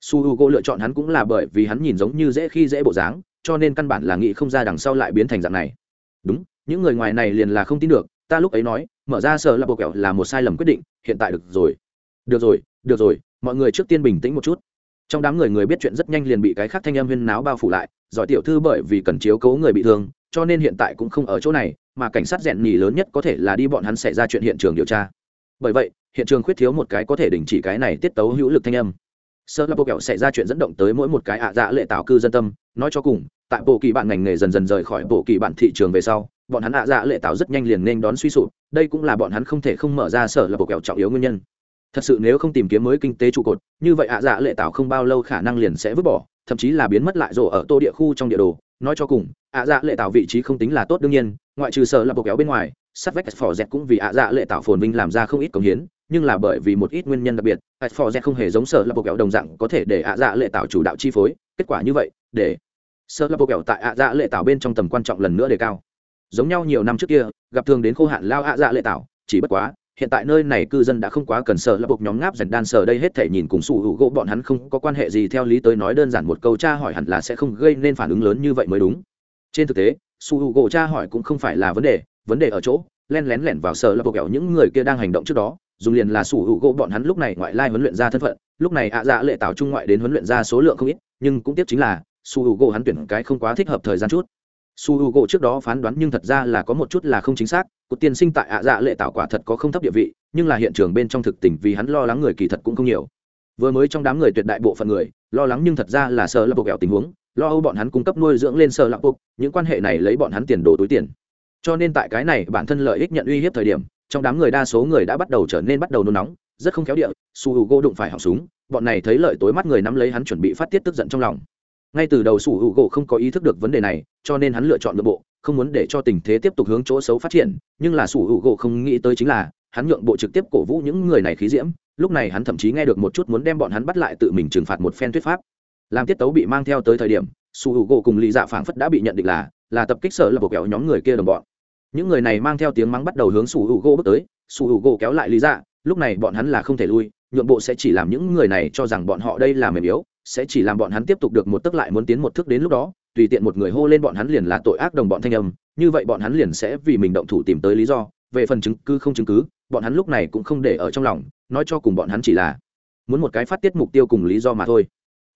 Su hữu gỗ lựa chọn hắn cũng là bởi vì hắn nhìn giống như dễ khi dễ bộ dáng, cho nên căn bản là nghĩ không ra đằng sau lại biến thành dạng này. Đúng, những người ngoài này liền là không tin được, ta lúc ấy nói, mở ra sở lập bộ kẹo là một sai lầm quyết định, hiện tại được rồi. Được rồi được rồi, mọi người trước tiên bình tĩnh một chút trong đám người người biết chuyện rất nhanh liền bị cái khác thanh âm huyên náo bao phủ lại, giỏi tiểu thư bởi vì cần chiếu cố người bị thương, cho nên hiện tại cũng không ở chỗ này, mà cảnh sát rèn nhì lớn nhất có thể là đi bọn hắn xảy ra chuyện hiện trường điều tra. Bởi vậy, hiện trường khuyết thiếu một cái có thể đình chỉ cái này tiết tấu hữu lực thanh âm. Sơ lập bộ kẹo xảy ra chuyện dẫn động tới mỗi một cái ạ dạ lệ tạo cư dân tâm, nói cho cùng, tại bộ kỳ bạn ngành nghề dần dần rời khỏi bộ kỳ bạn thị trường về sau, bọn hắn ạ dạ lệ tạo rất nhanh liền nên đón suy sụp, đây cũng là bọn hắn không thể không mở ra sở lập bộ kẹo trọng yếu nguyên nhân thật sự nếu không tìm kiếm mới kinh tế trụ cột, như vậy ạ dạ lệ tạo không bao lâu khả năng liền sẽ vứt bỏ, thậm chí là biến mất lại rổ ở tô địa khu trong địa đồ. Nói cho cùng, ạ dạ lệ tạo vị trí không tính là tốt đương nhiên, ngoại trừ sở là bộ kéo bên ngoài sắt vách phò dẹt cũng vì ạ dạ lệ tạo phồn vinh làm ra không ít công hiến, nhưng là bởi vì một ít nguyên nhân đặc biệt phò dẹt không hề giống sở là bộ kéo đồng dạng có thể để ạ dạ lệ tạo chủ đạo chi phối. Kết quả như vậy, để sở là bộ kéo tại ạ dạ lệ tạo bên trong tầm quan trọng lần nữa đề cao. Giống nhau nhiều năm trước kia, gặp thường đến khô hạn lao ạ dạ lệ tạo chỉ bất quá hiện tại nơi này cư dân đã không quá cần sợ, là buộc nhóm ngáp dần đan sờ đây hết thể nhìn cùng sủ hữu gỗ, bọn hắn không có quan hệ gì theo lý tới nói đơn giản một câu tra hỏi hẳn là sẽ không gây nên phản ứng lớn như vậy mới đúng. Trên thực tế, sủ hữu gỗ tra hỏi cũng không phải là vấn đề vấn đề ở chỗ, len lén lẻn vào sở là buộc kẹo những người kia đang hành động trước đó, dùng liền là sủ hữu gỗ bọn hắn lúc này ngoại lai huấn luyện ra thân phận, lúc này ạ dạ lệ tạo trung ngoại đến huấn luyện ra số lượng không ít, nhưng cũng tiếp chính là, sủ hữu gỗ hắn tuyển cái không quá thích hợp thời gian chút su hữu gỗ trước đó phán đoán nhưng thật ra là có một chút là không chính xác, cột tiên sinh tại ạ dạ lệ tạo quả thật có không thấp địa vị, nhưng là hiện trường bên trong thực tình vì hắn lo lắng người kỳ thật cũng không nhiều. Vừa mới trong đám người tuyệt đại bộ phận người, lo lắng nhưng thật ra là sợ lập bộ kẹo tình huống, lo âu bọn hắn cung cấp nuôi dưỡng lên sợ lập bộ những quan hệ này lấy bọn hắn tiền đồ túi tiền. Cho nên tại cái này bản thân lợi ích nhận uy hiếp thời điểm, trong đám người đa số người đã bắt đầu trở nên bắt đầu nôn nóng, rất không khéo địa, su hữu gỗ đụng phải họng súng, bọn này thấy lợi tối mắt người nắm lấy hắn chuẩn bị phát tiết tức giận trong lòng ngay từ đầu sủ hữu gỗ không có ý thức được vấn đề này, cho nên hắn lựa chọn nội bộ, không muốn để cho tình thế tiếp tục hướng chỗ xấu phát triển. Nhưng là sủ hữu gỗ không nghĩ tới chính là, hắn nhượng bộ trực tiếp cổ vũ những người này khí diễm. Lúc này hắn thậm chí nghe được một chút muốn đem bọn hắn bắt lại tự mình trừng phạt một phen thuyết pháp. Làm tiết tấu bị mang theo tới thời điểm, sủ hữu gỗ cùng lý dạ phảng phất đã bị nhận định là là tập kích sở là bộ kéo nhóm người kia đồng bọn. Những người này mang theo tiếng mắng bắt đầu hướng sủ hữu gỗ bước tới. Sủ hữu gỗ kéo lại lý dạ lúc này bọn hắn là không thể lui, nhượng bộ sẽ chỉ làm những người này cho rằng bọn họ đây là mềm yếu sẽ chỉ làm bọn hắn tiếp tục được một tức lại muốn tiến một thước đến lúc đó, tùy tiện một người hô lên bọn hắn liền là tội ác đồng bọn thanh âm, như vậy bọn hắn liền sẽ vì mình động thủ tìm tới lý do, về phần chứng cứ không chứng cứ, bọn hắn lúc này cũng không để ở trong lòng, nói cho cùng bọn hắn chỉ là muốn một cái phát tiết mục tiêu cùng lý do mà thôi.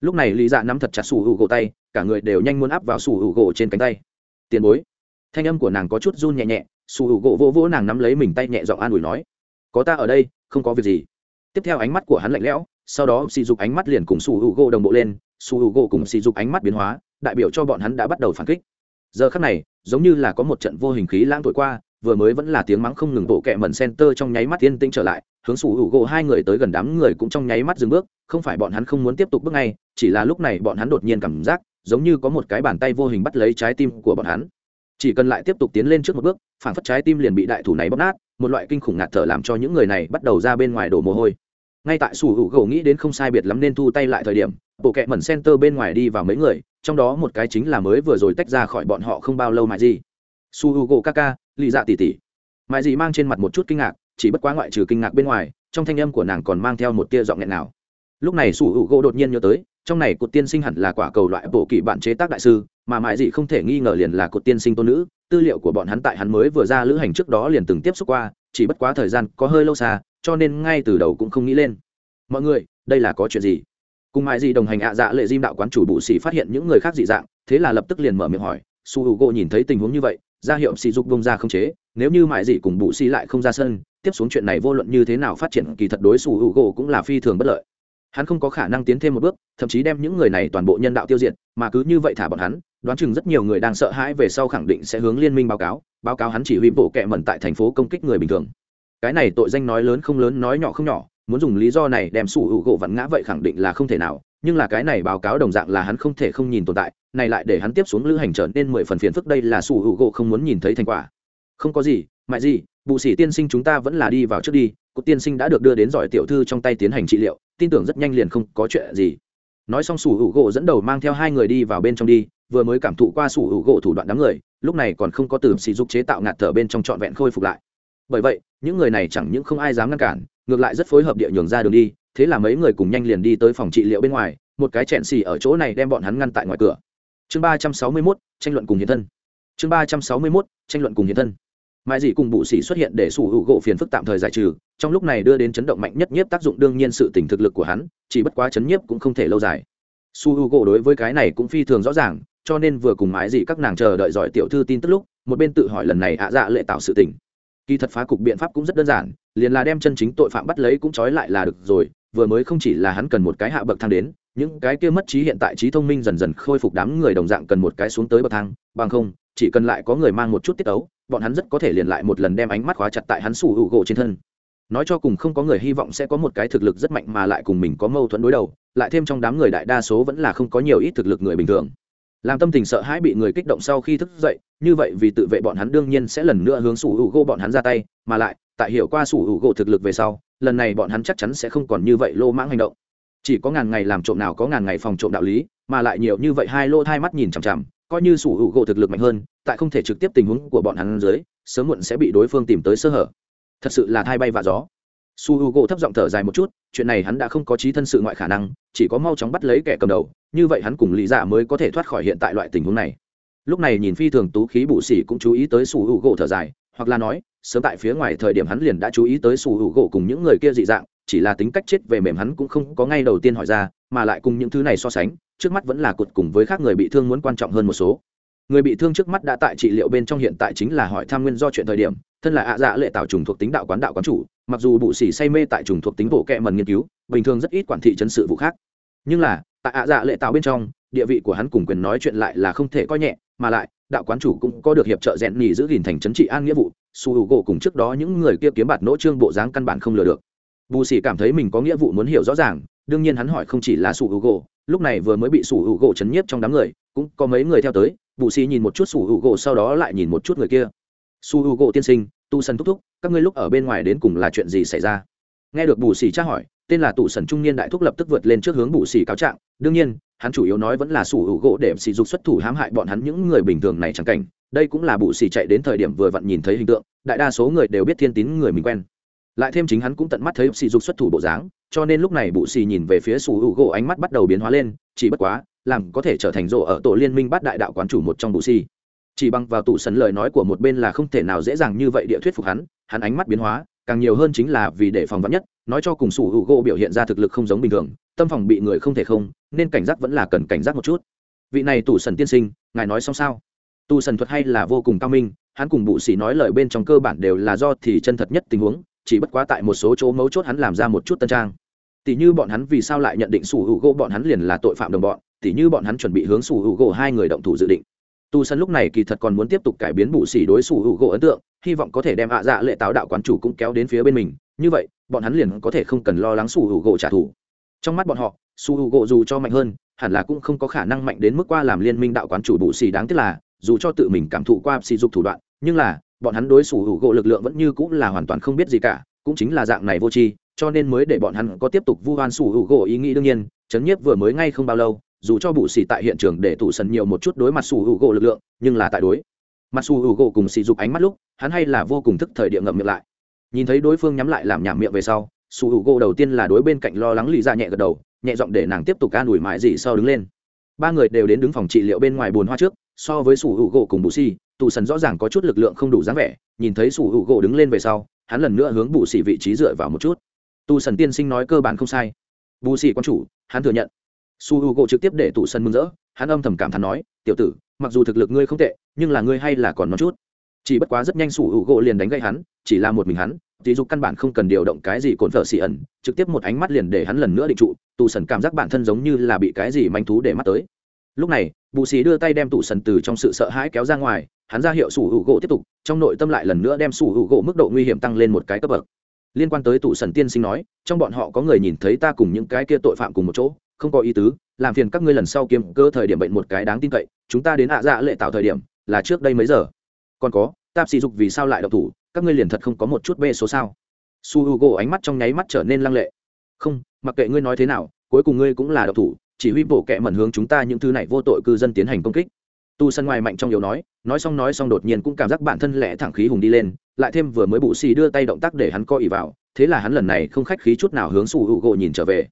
Lúc này lý dạ nắm thật chặt sủ hữu gỗ tay, cả người đều nhanh muốn áp vào sủ hữu gỗ trên cánh tay. Tiền bối. Thanh âm của nàng có chút run nhẹ nhẹ, sủ hữu gỗ vỗ vỗ nàng nắm lấy mình tay nhẹ giọng an ủi nói, có ta ở đây, không có việc gì. Tiếp theo ánh mắt của hắn lạnh lẽo sau đó sỉ dục ánh mắt liền cùng su hữu gỗ đồng bộ lên su hữu gỗ cùng sỉ dục ánh mắt biến hóa, đại biểu cho bọn hắn đã bắt đầu phản kích. Giờ khắc này, giống như là có một trận vô hình khí lãng thổi qua, vừa mới vẫn là tiếng mắng không ngừng bộ kẹ mẩn center trong nháy mắt yên tĩnh trở lại, hướng sủ hữu gỗ hai người tới gần đám người cũng trong nháy mắt dừng bước, không phải bọn hắn không muốn tiếp tục bước ngay, chỉ là lúc này bọn hắn đột nhiên cảm giác, giống như có một cái bàn tay vô hình bắt lấy trái tim của bọn hắn. Chỉ cần lại tiếp tục tiến lên trước một bước, phản phất trái tim liền bị đại thủ này bóp nát, một loại kinh khủng ngạt thở làm cho những người này bắt đầu ra bên ngoài đổ mồ hôi ngay tại sủ hữu gỗ nghĩ đến không sai biệt lắm nên thu tay lại thời điểm, bộ kẹ mẩn center bên ngoài đi vào mấy người, trong đó một cái chính là mới vừa rồi tách ra khỏi bọn họ không bao lâu mà gì. Su hữu gỗ ca lì dạ tỉ tỉ mãi gì mang trên mặt một chút kinh ngạc, chỉ bất quá ngoại trừ kinh ngạc bên ngoài, trong thanh âm của nàng còn mang theo một tia giọng nghẹn nào lúc này sủ hữu gỗ đột nhiên nhớ tới, trong này cột tiên sinh hẳn là quả cầu loại bộ kỳ bạn chế tác đại sư, mà mãi gì không thể nghi ngờ liền là cột tiên sinh tôn nữ. Tư liệu của bọn hắn tại hắn mới vừa ra lữ hành trước đó liền từng tiếp xúc qua, chỉ bất quá thời gian có hơi lâu xa cho nên ngay từ đầu cũng không nghĩ lên. Mọi người, đây là có chuyện gì? Cùng mãi gì đồng hành ạ dạ lệ diêm đạo quán chủ bụ xỉ phát hiện những người khác dị dạng, thế là lập tức liền mở miệng hỏi, su h u gỗ nhìn thấy tình huống như vậy, ra hiệu sỉ dục bông ra không chế, nếu như mãi gì cùng bụ xì lại không ra sân, tiếp xuống chuyện này vô luận như thế nào phát triển kỳ thật đối su h u gỗ cũng là phi thường bất lợi. Hắn không có khả năng tiến thêm một bước, thậm chí đem những người này toàn bộ nhân đạo tiêu diệt, mà cứ như vậy thả bọn hắn, đoán chừng rất nhiều người đang sợ hãi về sau khẳng định sẽ hướng liên minh báo cáo báo cáo hắn chỉ huy bộ kệ mẩn tại thành phố công kích người bình thường cái này tội danh nói lớn không lớn, nói nhỏ không nhỏ, muốn dùng lý do này đem sủ hữu gỗ vặn ngã vậy khẳng định là không thể nào, nhưng là cái này báo cáo đồng dạng là hắn không thể không nhìn tồn tại, này lại để hắn tiếp xuống lữ hành trở nên mười phần phiền phức, đây là sủ hữu gỗ không muốn nhìn thấy thành quả. Không có gì mại gì, bù sĩ tiên sinh chúng ta vẫn là đi vào trước đi cục tiên sinh đã được đưa đến giỏi tiểu thư trong tay tiến hành trị liệu, tin tưởng rất nhanh liền không có chuyện gì. Nói xong sủ hữu gỗ dẫn đầu mang theo hai người đi vào bên trong đi, vừa mới cảm thụ qua sủ hữu gỗ thủ đoạn đám người, lúc này còn không có từ sỉ dục chế tạo ngạt thở bên trong trọn vẹn khôi phục lại bởi vậy, những người này chẳng những không ai dám ngăn cản, ngược lại rất phối hợp địa nhường ra đường đi, thế là mấy người cùng nhanh liền đi tới phòng trị liệu bên ngoài, một cái chẹn xì ở chỗ này đem bọn hắn ngăn tại ngoài cửa. Chương ba trăm sáu mươi mốt, tranh luận cùng hiện thân. Chương ba trăm sáu mươi mốt, tranh luận cùng hiện thân. Mãi dị cùng bụ xỉ xuất hiện để sủ hữu gỗ phiền phức tạm thời giải trừ, trong lúc này đưa đến chấn động mạnh nhất nhiếp tác dụng đương nhiên sự tỉnh thực lực của hắn, chỉ bất quá chấn nhiếp cũng không thể lâu dài. Su hữu gỗ đối với cái này cũng phi thường rõ ràng, cho nên vừa cùng mãi dị các nàng chờ đợi giỏi tiểu thư tin tức lúc, một bên tự hỏi lần này ạ dạ lệ tạo sự tỉnh kỳ thật phá cục biện pháp cũng rất đơn giản, liền là đem chân chính tội phạm bắt lấy cũng trói lại là được rồi, vừa mới không chỉ là hắn cần một cái hạ bậc thang đến, những cái kia mất trí hiện tại trí thông minh dần dần khôi phục đám người đồng dạng cần một cái xuống tới bậc thang, bằng không, chỉ cần lại có người mang một chút tiết ấu bọn hắn rất có thể liền lại một lần đem ánh mắt khóa chặt tại hắn sủ hữu gỗ trên thân. Nói cho cùng không có người hy vọng sẽ có một cái thực lực rất mạnh mà lại cùng mình có mâu thuẫn đối đầu, lại thêm trong đám người đại đa số vẫn là không có nhiều ít thực lực người bình thường làm tâm tình sợ hãi bị người kích động sau khi thức dậy, như vậy vì tự vệ bọn hắn đương nhiên sẽ lần nữa hướng sủ hữu gỗ bọn hắn ra tay, mà lại, tại hiểu qua sủ hữu gỗ thực lực về sau, lần này bọn hắn chắc chắn sẽ không còn như vậy lô mãng hành động. Chỉ có ngàn ngày làm trộm nào có ngàn ngày phòng trộm đạo lý, mà lại nhiều như vậy hai lô hai mắt nhìn chằm chằm, coi như sủ hữu gỗ thực lực mạnh hơn, tại không thể trực tiếp tình huống của bọn hắn dưới, sớm muộn sẽ bị đối phương tìm tới sơ hở. Thật sự là thai bay và gió. Su h u gỗ thấp giọng thở dài một chút, chuyện này hắn đã không có trí thân sự ngoại khả năng, chỉ có mau chóng bắt lấy kẻ cầm đầu như vậy hắn cùng lý dạ mới có thể thoát khỏi hiện tại loại tình huống này. Lúc này nhìn phi thường tú khí bù xỉ cũng chú ý tới sủ hữu gỗ thở dài, hoặc là nói, sớm tại phía ngoài thời điểm hắn liền đã chú ý tới sủ hữu gỗ cùng những người kia dị dạng, chỉ là tính cách chết về mềm hắn cũng không có ngay đầu tiên hỏi ra, mà lại cùng những thứ này so sánh, trước mắt vẫn là cột cùng với khác người bị thương muốn quan trọng hơn một số. Người bị thương trước mắt đã tại trị liệu bên trong hiện tại chính là hỏi tham nguyên do chuyện thời điểm, thân là ạ dạ lệ tạo trùng thuộc tính đạo quán đạo quán chủ, mặc dù bụ xỉ say mê tại trùng thuộc tính bộ kệ mần nghiên cứu, bình thường rất ít quản thị chấn sự vụ khác. Nhưng là tại ạ dạ lệ tạo bên trong, địa vị của hắn cùng quyền nói chuyện lại là không thể coi nhẹ, mà lại, đạo quán chủ cũng có được hiệp trợ rèn nhì giữ gìn thành chấn trị an nghĩa vụ, su u gỗ cùng trước đó những người kia kiếm bạt nỗ trương bộ dáng căn bản không lừa được. Bù xỉ cảm thấy mình có nghĩa vụ muốn hiểu rõ ràng, đương nhiên hắn hỏi không chỉ là su u gỗ lúc này vừa mới bị su u gỗ chấn nhiếp trong đám người, cũng có mấy người theo tới, bù xỉ nhìn một chút su u gỗ sau đó lại nhìn một chút người kia. Su u gỗ tiên sinh, tu sân thúc thúc, các ngươi lúc ở bên ngoài đến cùng là chuyện gì xảy ra? Nghe được bù xỉ tra hỏi tên là tụ sần trung niên đại thúc lập tức vượt lên trước hướng bù xì cáo trạng. Đương nhiên, hắn chủ yếu nói vẫn là sủ hữu gỗ để Sỉ dục xuất thủ hãm hại bọn hắn những người bình thường này chẳng cảnh. Đây cũng là bù xì chạy đến thời điểm vừa vặn nhìn thấy hình tượng, đại đa số người đều biết thiên tín người mình quen. Lại thêm chính hắn cũng tận mắt thấy Sỉ dục xuất thủ bộ dáng, cho nên lúc này bù xì nhìn về phía sủ hữu gỗ ánh mắt bắt đầu biến hóa lên, chỉ bất quá, làm có thể trở thành rộ ở tổ liên minh bắt đại đạo quán chủ một trong bù xì. Chỉ bằng vào tụ sần lời nói của một bên là không thể nào dễ dàng như vậy địa thuyết phục hắn hắn ánh mắt biến hóa, càng nhiều hơn chính là vì để phòng vắn nhất nói cho cùng sủ hữu gỗ biểu hiện ra thực lực không giống bình thường, tâm phòng bị người không thể không, nên cảnh giác vẫn là cần cảnh giác một chút. Vị này tù sần tiên sinh, ngài nói xong sao? Tù sần thuật hay là vô cùng cao minh, hắn cùng bụ sĩ nói lời bên trong cơ bản đều là do thì chân thật nhất tình huống, chỉ bất quá tại một số chỗ mấu chốt hắn làm ra một chút tân trang. Tỷ như bọn hắn vì sao lại nhận định sủ hữu gỗ bọn hắn liền là tội phạm đồng bọn tỷ như bọn hắn chuẩn bị hướng sủ hữu gỗ hai người động thủ dự định tu sân lúc này kỳ thật còn muốn tiếp tục cải biến bù xỉ đối xù hữu gỗ ấn tượng, hy vọng có thể đem ạ dạ lệ táo đạo quán chủ cũng kéo đến phía bên mình. Như vậy, bọn hắn liền có thể không cần lo lắng xù hữu gỗ trả thù. Trong mắt bọn họ, xù hữu gỗ dù cho mạnh hơn, hẳn là cũng không có khả năng mạnh đến mức qua làm liên minh đạo quán chủ bù xỉ đáng tiếc là, dù cho tự mình cảm thụ qua sỉ dục thủ đoạn, nhưng là, bọn hắn đối xù hữu gỗ lực lượng vẫn như cũng là hoàn toàn không biết gì cả, cũng chính là dạng này vô tri, cho nên mới để bọn hắn có tiếp tục vu hoan xù hữu gỗ ý nghĩ đương nhiên, chấn nhiếp vừa mới ngay không bao lâu dù cho bụ xì tại hiện trường để tủ sân nhiều một chút đối mặt su hữu gỗ lực lượng, nhưng là tại đối. Mặt su hữu gỗ cùng xì dục ánh mắt lúc, hắn hay là vô cùng thức thời địa ngậm miệng lại. Nhìn thấy đối phương nhắm lại làm nhảm miệng về sau su hữu gỗ đầu tiên là đối bên cạnh lo lắng lì ra nhẹ gật đầu, nhẹ giọng để nàng tiếp tục an ủi mãi gì sau đứng lên. Ba người đều đến đứng phòng trị liệu bên ngoài bồn hoa trước, so với sủ hữu gỗ cùng bù xì tù sần rõ ràng có chút lực lượng không đủ dáng vẻ, nhìn thấy sủ hữu gỗ đứng lên về sau, hắn lần nữa hướng bù xì vị trí dựa vào một chút. Tù sần tiên sinh nói cơ bản không sai. Bù xì quan chủ, hắn thừa nhận su h u gỗ trực tiếp để tụ sân mừng rỡ, hắn âm thầm cảm thán nói, tiểu tử, mặc dù thực lực ngươi không tệ, nhưng là ngươi hay là còn nói chút. Chỉ bất quá rất nhanh su h u gỗ liền đánh gây hắn, chỉ là một mình hắn tí dục căn bản không cần điều động cái gì cồn phở xì ẩn, trực tiếp một ánh mắt liền để hắn lần nữa định trụ tụ sần cảm giác bản thân giống như là bị cái gì manh thú để mắt tới. Lúc này, bù xì đưa tay đem tụ sần từ trong sự sợ hãi kéo ra ngoài, hắn ra hiệu sủ hữu gỗ tiếp tục, trong nội tâm lại lần nữa đem sủ hữu gỗ mức độ nguy hiểm tăng lên một cái cấp bậc. Liên quan tới tụ sần tiên sinh nói, trong bọn họ có người nhìn thấy ta cùng những cái kia tội phạm cùng một chỗ không có ý tứ, làm phiền các ngươi lần sau kiếm cơ thời điểm bệnh một cái đáng tin cậy, chúng ta đến ạ dạ lệ tạo thời điểm, là trước đây mấy giờ? Còn có, tạp sỉ dục vì sao lại độc thủ, các ngươi liền thật không có một chút bê số sao? Su h u g o ánh mắt trong nháy mắt trở nên lăng lệ. Không, mặc kệ ngươi nói thế nào, cuối cùng ngươi cũng là độc thủ, chỉ huy bổ kẹ mẩn hướng chúng ta những thứ này vô tội cư dân tiến hành công kích. Tu sân ngoài mạnh trong yếu nói nói xong nói xong đột nhiên cũng cảm giác bản thân lẽ thẳng khí hùng đi lên, lại thêm vừa mới bụ xì đưa tay động tác để hắn co ỉ vào, thế là hắn lần này không khách khí chút nào hướng su h u gỗ nhìn trở về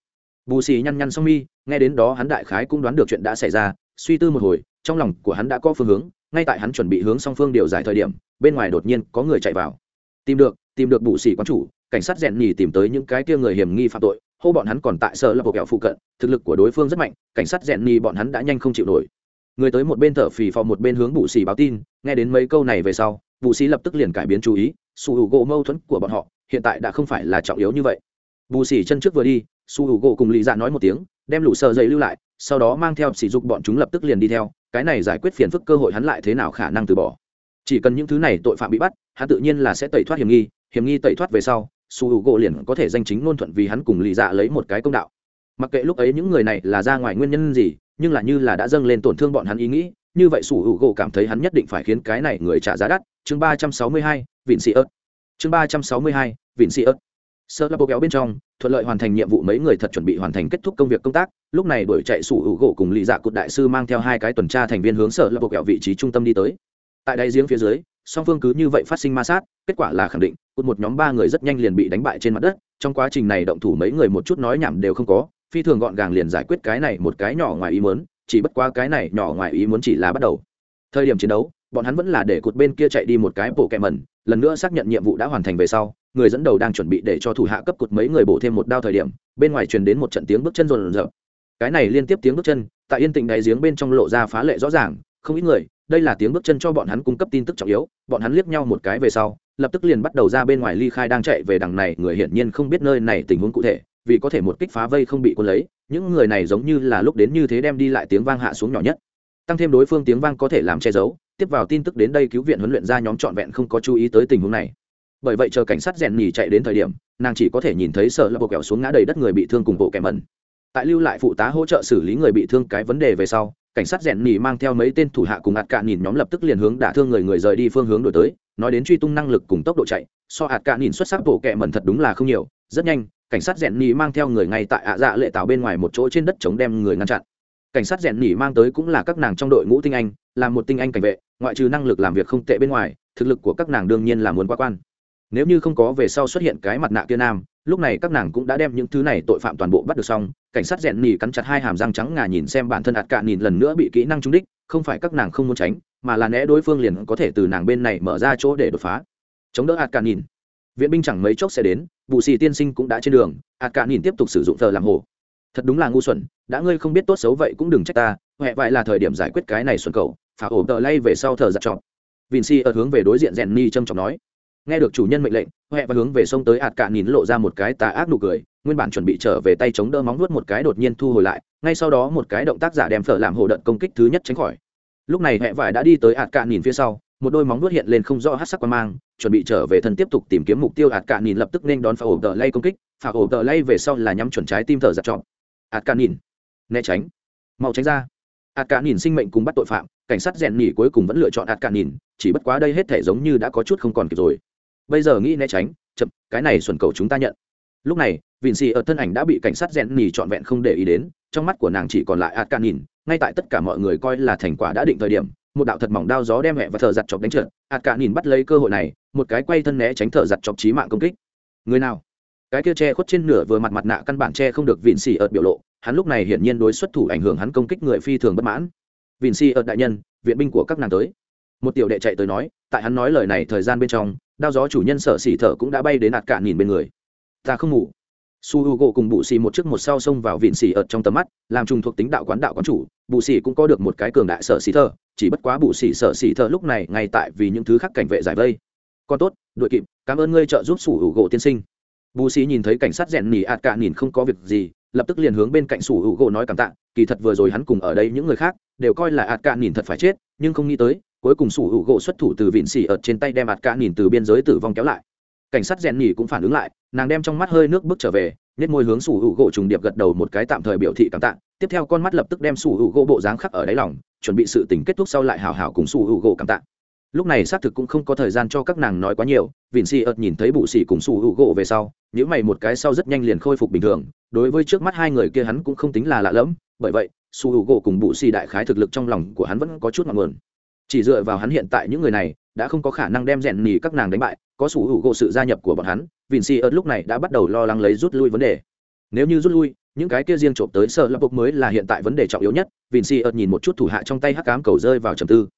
bù xì nhăn nhăn xong mi, nghe đến đó hắn đại khái cũng đoán được chuyện đã xảy ra, suy tư một hồi, trong lòng của hắn đã có phương hướng, ngay tại hắn chuẩn bị hướng song phương điều giải thời điểm, bên ngoài đột nhiên có người chạy vào. Tìm được tìm được bù xì quán chủ, cảnh sát rèn nhì tìm tới những cái kia người hiểm nghi phạm tội, hô bọn hắn còn tại sở lập bộ kẹo phụ cận, thực lực của đối phương rất mạnh, cảnh sát rèn nhì bọn hắn đã nhanh không chịu nổi. Người tới một bên thở phì phò một bên hướng bù xì báo tin, nghe đến mấy câu này về sau, bù xì lập tức liền cải biến chú ý sủ hữu gỗ mâu thuẫn của bọn họ hiện tại đã không phải là trọng yếu như vậy. Bù xì chân trước vừa đi su hữu gỗ cùng lì dạ nói một tiếng, đem lũ sợ dậy lưu lại, sau đó mang theo sỉ dục bọn chúng lập tức liền đi theo, cái này giải quyết phiền phức cơ hội hắn lại thế nào khả năng từ bỏ. Chỉ cần những thứ này tội phạm bị bắt, hắn tự nhiên là sẽ tẩy thoát hiểm nghi hiểm nghi tẩy thoát về sau, su hữu gỗ liền có thể danh chính ngôn thuận vì hắn cùng lì dạ lấy một cái công đạo. Mặc kệ lúc ấy những người này là ra ngoài nguyên nhân gì, nhưng là như là đã dâng lên tổn thương bọn hắn ý nghĩ, như vậy su hữu gỗ cảm thấy hắn nhất định phải khiến cái này người trả giá đắt. Chương ba trăm sáu mươi hai, vịn sĩ ớt. Chương ba trăm sáu mươi hai, vịn sĩ ớt sơ lập bộ kéo bên trong, thuận lợi hoàn thành nhiệm vụ mấy người thật chuẩn bị hoàn thành kết thúc công việc công tác, lúc này đuổi chạy sủ hữu gỗ cùng lì dạ cụt đại sư mang theo hai cái tuần tra thành viên hướng sở lập bộ kéo vị trí trung tâm đi tới. Tại đáy giếng phía dưới, song phương cứ như vậy phát sinh ma sát, kết quả là khẳng định, cụt một nhóm ba người rất nhanh liền bị đánh bại trên mặt đất, trong quá trình này động thủ mấy người một chút nói nhảm đều không có, phi thường gọn gàng liền giải quyết cái này một cái nhỏ ngoài ý muốn, chỉ bất qua cái này nhỏ ngoài ý muốn chỉ là bắt đầu. Thời điểm chiến đấu, bọn hắn vẫn là để cụt bên kia chạy đi một cái bộ kẹ mẩn, lần nữa xác nhận nhiệm vụ đã hoàn thành về sau người dẫn đầu đang chuẩn bị để cho thủ hạ cấp cột mấy người bổ thêm một đao thời điểm, bên ngoài truyền đến một trận tiếng bước chân rồn rợp cái này liên tiếp tiếng bước chân, tại yên tĩnh đáy giếng bên trong lộ ra phá lệ rõ ràng, không ít người, đây là tiếng bước chân cho bọn hắn cung cấp tin tức trọng yếu, bọn hắn liếc nhau một cái về sau, lập tức liền bắt đầu ra bên ngoài ly khai đang chạy về đằng này, người hiển nhiên không biết nơi này tình huống cụ thể, vì có thể một kích phá vây không bị quân lấy, những người này giống như là lúc đến như thế đem đi lại tiếng vang hạ xuống nhỏ nhất. Tăng thêm đối phương tiếng vang có thể làm che giấu, tiếp vào tin tức đến đây cứu viện huấn luyện ra nhóm trọn vẹn không có chú ý tới tình huống này bởi vậy chờ cảnh sát rèn nhì chạy đến thời điểm, nàng chỉ có thể nhìn thấy sợ là bộ kẹo xuống ngã đầy đất người bị thương cùng bộ kẻ mẩn. Tại lưu lại phụ tá hỗ trợ xử lý người bị thương cái vấn đề về sau, cảnh sát rèn nhì mang theo mấy tên thủ hạ cùng ạt cạn nhìn nhóm lập tức liền hướng đả thương người người rời đi phương hướng đổi tới, nói đến truy tung năng lực cùng tốc độ chạy, so ạt cạn nhìn xuất sắc bộ kẻ mẩn thật đúng là không nhiều, rất nhanh, cảnh sát rèn nhì mang theo người ngay tại ạ dạ lệ tạo bên ngoài một chỗ trên đất chống đem người ngăn chặn. Cảnh sát rèn nhì mang tới cũng là các nàng trong đội ngũ tinh anh, là một tinh anh cảnh vệ, ngoại trừ năng lực làm việc không tệ bên ngoài, thực lực của các nàng đương nhiên là muốn quá quan nếu như không có về sau xuất hiện cái mặt nạ kia nam, lúc này các nàng cũng đã đem những thứ này tội phạm toàn bộ bắt được xong. Cảnh sát rèn nỉ cắn chặt hai hàm răng trắng ngà nhìn xem bản thân ạt cạn nhìn lần nữa bị kỹ năng trúng đích, không phải các nàng không muốn tránh, mà là né đối phương liền có thể từ nàng bên này mở ra chỗ để đột phá. Chống đỡ ạt cạn nhìn. Viện binh chẳng mấy chốc sẽ đến vụ xì tiên sinh cũng đã trên đường, ạt cạn nhìn tiếp tục sử dụng thờ làm hồ. Thật đúng là ngu xuẩn, đã ngươi không biết tốt xấu vậy cũng đừng trách ta huệ vậy là thời điểm giải quyết cái này xuẩn cầu, phá ổ tờ lay về sau thờ giặt trọ. Vin si ở hướng về đối diện rèn ni trâm trọng nói nghe được chủ nhân mệnh lệnh, huệ và hướng về sông tới ạt cạn nhìn lộ ra một cái tà ác nụ cười, nguyên bản chuẩn bị trở về tay chống đỡ móng vuốt một cái đột nhiên thu hồi lại, ngay sau đó một cái động tác giả đem phở làm hồ đợt công kích thứ nhất tránh khỏi. Lúc này huệ vải đã đi tới ạt cạn nhìn phía sau, một đôi móng vuốt hiện lên không rõ hát sắc qua mang, chuẩn bị trở về thân tiếp tục tìm kiếm mục tiêu. Ạt cạn nhìn lập tức nên đón phà ổ tờ lay công kích phà ổ tờ lay về sau là nhắm chuẩn trái tim thở giặt trọn. Ạt cạn nhìn, né tránh, mau tránh ra. Ạt cạn nhìn sinh mệnh cùng bắt tội phạm, cảnh sát rèn nhỉ cuối cùng vẫn lựa chọn ạt cạn nhìn, chỉ bất quá đây hết thể giống như đã có chút không còn kịp rồi bây giờ nghĩ né tránh, chậm, cái này xuẩn cầu chúng ta nhận. Lúc này vịn xì ở thân ảnh đã bị cảnh sát rèn nhỉ trọn vẹn không để ý đến, trong mắt của nàng chỉ còn lại ạt cạn nhìn, ngay tại tất cả mọi người coi là thành quả đã định thời điểm, một đạo thật mỏng đao gió đem mẹ và thợ giặt chọc đánh trượt. Ạt cạn nhìn bắt lấy cơ hội này, một cái quay thân né tránh thợ giặt chọc trí mạng công kích. Người nào? Cái kia che khuất trên nửa vừa mặt mặt nạ căn bản che không được vịn xì ợt biểu lộ, hắn lúc này hiển nhiên đối xuất thủ ảnh hưởng hắn công kích người phi thường bất mãn. Vịn xì ợt đại nhân, viện binh của các nàng tới. Một tiểu đệ chạy tới nói, tại hắn nói lời này thời gian bên trong đao gió chủ nhân sợ xỉ thở cũng đã bay đến ạt cạn nhìn bên người. Ta không ngủ. Su h u gỗ cùng bụ xì một trước một sau xông vào vịn xì ợt trong tầm mắt, làm trùng thuộc tính đạo quán đạo quán chủ bụ xì cũng có được một cái cường đại sợ xỉ thở, chỉ bất quá bụ xì sợ xỉ thở lúc này ngay tại vì những thứ khác cảnh vệ giải vây. Con tốt, đội kịp, cảm ơn ngươi trợ giúp su h u gỗ tiên sinh. Bù xì nhìn thấy cảnh sát rèn nỉ ạt cạn nhìn không có việc gì lập tức liền hướng bên cạnh sủ hữu gỗ nói cảm tạ, kỳ thật vừa rồi hắn cùng ở đây những người khác, đều coi là ạt cạn nhìn thật phải chết, nhưng không nghĩ tới, cuối cùng sủ hữu gỗ xuất thủ từ vịn xì ở trên tay đem ạt cạn nhìn từ biên giới tử vong kéo lại. Cảnh sát rèn nhỉ cũng phản ứng lại, nàng đem trong mắt hơi nước bước trở về nhét môi hướng sủ hữu gỗ trùng điệp gật đầu một cái tạm thời biểu thị cảm tạ, tiếp theo con mắt lập tức đem sủ hữu gỗ bộ dáng khắc ở đáy lòng, chuẩn bị sự tình kết thúc sau lại hào hào cùng sủ hữu gỗ cảm tạ. Lúc này xác thực cũng không có thời gian cho các nàng nói quá nhiều, vịn xì ợt nhìn thấy bụ xì cùng sủ hữu gỗ về sau những mày một cái sau rất nhanh liền khôi phục bình thường, đối với trước mắt hai người kia hắn cũng không tính là lạ lẫm, bởi vậy, su h u gỗ cùng bụ xì đại khái thực lực trong lòng của hắn vẫn có chút ngọn nguồn. Chỉ dựa vào hắn hiện tại những người này, đã không có khả năng đem rèn nỉ các nàng đánh bại, có su h u gỗ sự gia nhập của bọn hắn vìn si ớt lúc này đã bắt đầu lo lắng lấy rút lui vấn đề. Nếu như rút lui, những cái kia riêng trộm tới sợ lập bộc mới là hiện tại vấn đề trọng yếu nhất vìn si ớt nhìn một chút thủ hạ trong tay hắc cám cầu rơi vào trầm tư.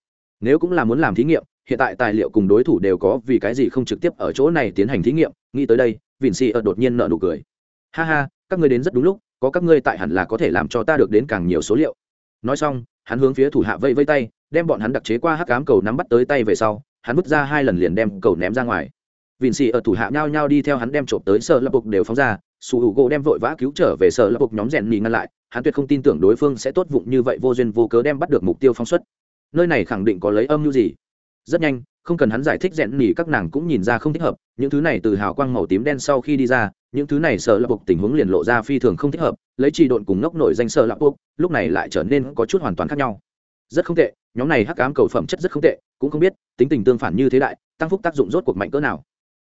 Nếu cũng là muốn làm thí nghiệm hiện tại tài liệu cùng đối thủ đều có vì cái gì không trực tiếp ở chỗ này tiến hành thí nghiệm, nghĩ tới đây vìn xì ợt đột nhiên nợ nụ cười. Ha ha, các ngươi đến rất đúng lúc, có các ngươi tại hẳn là có thể làm cho ta được đến càng nhiều số liệu. Nói xong, hắn hướng phía thủ hạ vây vây tay, đem bọn hắn đặc chế qua hắc cám cầu nắm bắt tới tay về sau, hắn vứt ra hai lần liền đem cầu ném ra ngoài. Vìn xì ở thủ hạ nhao nhao đi theo hắn đem trộm tới sợ lập bục đều phóng ra, su hữu gỗ đem vội vã cứu trở về sợ lập bục nhóm rèn nhì ngăn lại, hắn tuyệt không tin tưởng đối phương sẽ tốt vụng như vậy vô duyên vô cớ đem bắt được mục tiêu phóng xuất. Nơi này khẳng định có lấy âm mưu gì? Rất nhanh, không cần hắn giải thích rẽn nỉ các nàng cũng nhìn ra không thích hợp, những thứ này từ hào quang màu tím đen sau khi đi ra, những thứ này sợ lập buộc tình huống liền lộ ra phi thường không thích hợp, lấy trì độn cùng ngốc nổi danh sợ lập buộc, lúc này lại trở nên có chút hoàn toàn khác nhau. Rất không tệ, nhóm này hắc ám cầu phẩm chất rất không tệ, cũng không biết, tính tình tương phản như thế đại, tăng phúc tác dụng rốt cuộc mạnh cỡ nào.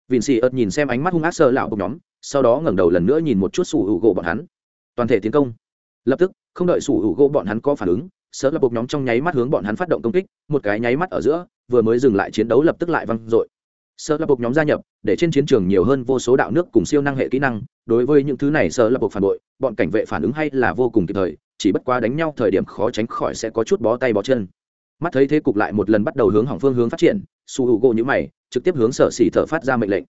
Vịn xì ớt nhìn xem ánh mắt hung ác sợ lão buộc nhóm, sau đó ngẩng đầu lần nữa nhìn một chút sủ hữu gỗ bọn hắn. Toàn thể tiến công. Lập tức, không đợi sủ hữu gỗ bọn hắn có phản ứng, sợ lập buộc nhóm trong nháy mắt hướng bọn hắn phát động công kích, một cái nháy mắt ở giữa vừa mới dừng lại chiến đấu lập tức lại văng dội. Sợ lập buộc nhóm gia nhập, để trên chiến trường nhiều hơn vô số đạo nước cùng siêu năng hệ kỹ năng, đối với những thứ này sợ lập buộc phản bội, bọn cảnh vệ phản ứng hay là vô cùng kịp thời, chỉ bất quá đánh nhau thời điểm khó tránh khỏi sẽ có chút bó tay bó chân. Mắt thấy thế cục lại một lần bắt đầu hướng hỏng phương hướng phát triển, su hữu gỗ như mày, trực tiếp hướng sở xỉ thở phát ra mệnh lệnh.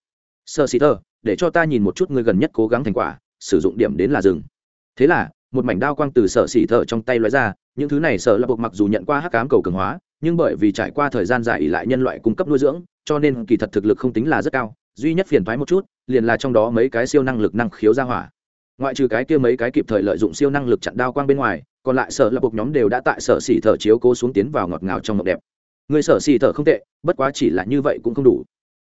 Sở xỉ thở để cho ta nhìn một chút người gần nhất cố gắng thành quả, sử dụng điểm đến là rừng thế là, một mảnh đao quang từ sở xỉ thở trong tay lóe ra, những thứ này sở lập buộc mặc dù nhận qua hắc cám cầu cường hóa nhưng bởi vì trải qua thời gian dài ỉ lại nhân loại cung cấp nuôi dưỡng, cho nên kỳ thật thực lực không tính là rất cao, duy nhất phiền thoái một chút, liền là trong đó mấy cái siêu năng lực năng khiếu ra hỏa. Ngoại trừ cái kia mấy cái kịp thời lợi dụng siêu năng lực chặn đao quang bên ngoài, còn lại sở lập buộc nhóm đều đã tại sở xỉ thở chiếu cố xuống tiến vào ngọt ngào trong ngọc đẹp. Người sở xỉ thở không tệ, bất quá chỉ là như vậy cũng không đủ.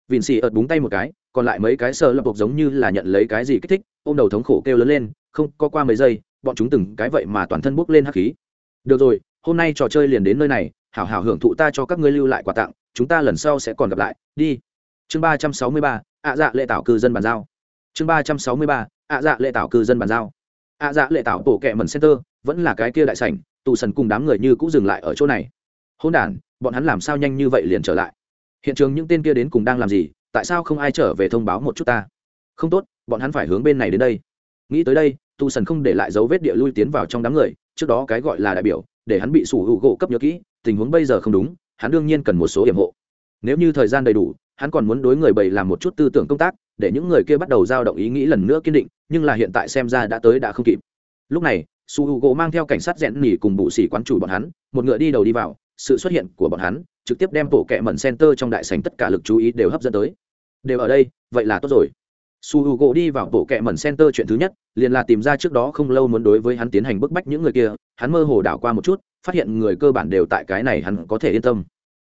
Vịn xỉ ợt búng tay một cái, còn lại mấy cái sở lập buộc giống như là nhận lấy cái gì kích thích, ôm đầu thống khổ kêu lớn lên, không, có qua mấy giây, bọn chúng từng cái vậy mà toàn thân bốc lên hắc khí. Được rồi hôm nay trò chơi liền đến nơi này, hảo hảo hưởng thụ ta cho các ngươi lưu lại quà tặng, chúng ta lần sau sẽ còn gặp lại, đi. Chương ba trăm sáu mươi ba, ạ dạ lệ tảo cư dân bàn giao. Chương ba trăm sáu mươi ba, ạ dạ lệ tảo cư dân bàn giao. Ạ dạ lệ tảo tổ kẹ mần center, vẫn là cái kia đại sảnh, tù sần cùng đám người như cũng dừng lại ở chỗ này. Hôn đ bọn hắn làm sao nhanh như vậy liền trở lại? Hiện trường những tên kia đến cùng đang làm gì? Tại sao không ai trở về thông báo một chút ta? Không tốt, bọn hắn phải hướng bên này đến đây. Nghĩ tới đây tu sần không để lại dấu vết địa lui tiến vào trong đám người, trước đó cái gọi là đại biểu để hắn bị sủ hữu gỗ cấp nhớ kỹ, tình huống bây giờ không đúng, hắn đương nhiên cần một số hiểm hộ. Nếu như thời gian đầy đủ, hắn còn muốn đối người bày làm một chút tư tưởng công tác, để những người kia bắt đầu giao động ý nghĩ lần nữa kiên định, nhưng là hiện tại xem ra đã tới đã không kịp. Lúc này su h u gỗ mang theo cảnh sát rẽn nỉ cùng bụ xỉ quán chủ bọn hắn, một ngựa đi đầu đi vào, sự xuất hiện của bọn hắn trực tiếp đem bộ kẹ mẩn center trong đại sành tất cả lực chú ý đều hấp dẫn tới. Đều ở đây, vậy là tốt rồi su h u gỗ đi vào bộ kệ mẩn center chuyện thứ nhất, liền là tìm ra trước đó không lâu muốn đối với hắn tiến hành bức bách những người kia. Hắn mơ hồ đảo qua một chút, phát hiện người cơ bản đều tại cái này hắn có thể yên tâm.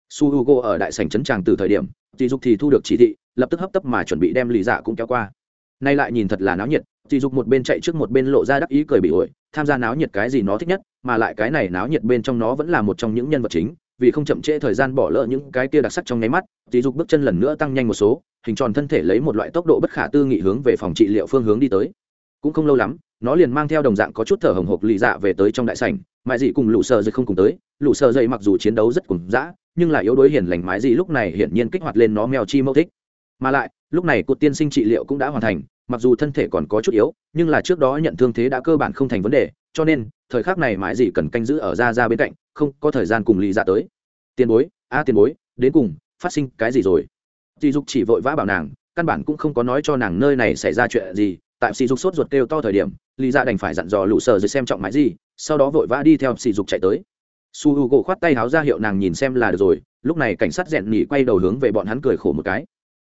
Su h u gỗ ở đại sành trấn tràng từ thời điểm chị dục thì thu được chỉ thị, lập tức hấp tấp mà chuẩn bị đem lì dạ cũng kéo qua. Nay lại nhìn thật là náo nhiệt chị dục một bên chạy trước một bên lộ ra đắc ý cười bị ổi, tham gia náo nhiệt cái gì nó thích nhất, mà lại cái này náo nhiệt bên trong nó vẫn là một trong những nhân vật chính vì không chậm trễ thời gian bỏ lỡ những cái kia đặc sắc trong nháy mắt dì dục bước chân lần nữa tăng nhanh một số, hình tròn thân thể lấy một loại tốc độ bất khả tư nghị hướng về phòng trị liệu phương hướng đi tới. Cũng không lâu lắm, nó liền mang theo đồng dạng có chút thở hồng hộc lì dạ về tới trong đại sảnh, mãi dị cùng lũ sợ dây không cùng tới, lũ sợ dây mặc dù chiến đấu rất cùng dã, nhưng lại yếu đuối hiền lành mãi dị lúc này hiển nhiên kích hoạt lên nó mèo chi mâu thích. Mà lại, lúc này cột tiên sinh trị liệu cũng đã hoàn thành, mặc dù thân thể còn có chút yếu, nhưng là trước đó nhận thương thế đã cơ bản không thành vấn đề, cho nên thời khắc này mãi gì cần canh giữ ở ra ra bên cạnh, không có thời gian cùng lì dạ tới. Tiền bối, a, tiền bối, đến cùng, phát sinh cái gì rồi? Dì dục chỉ vội vã bảo nàng, căn bản cũng không có nói cho nàng nơi này xảy ra chuyện gì. Tại sỉ dục sốt ruột kêu to thời điểm lý ra dạ đành phải dặn dò lũ sờ rồi xem trọng mãi gì, sau đó vội vã đi theo sỉ dục chạy tới. Su h u gỗ khoát tay háo ra hiệu nàng nhìn xem là được rồi, lúc này cảnh sát rèn nhỉ quay đầu hướng về bọn hắn cười khổ một cái.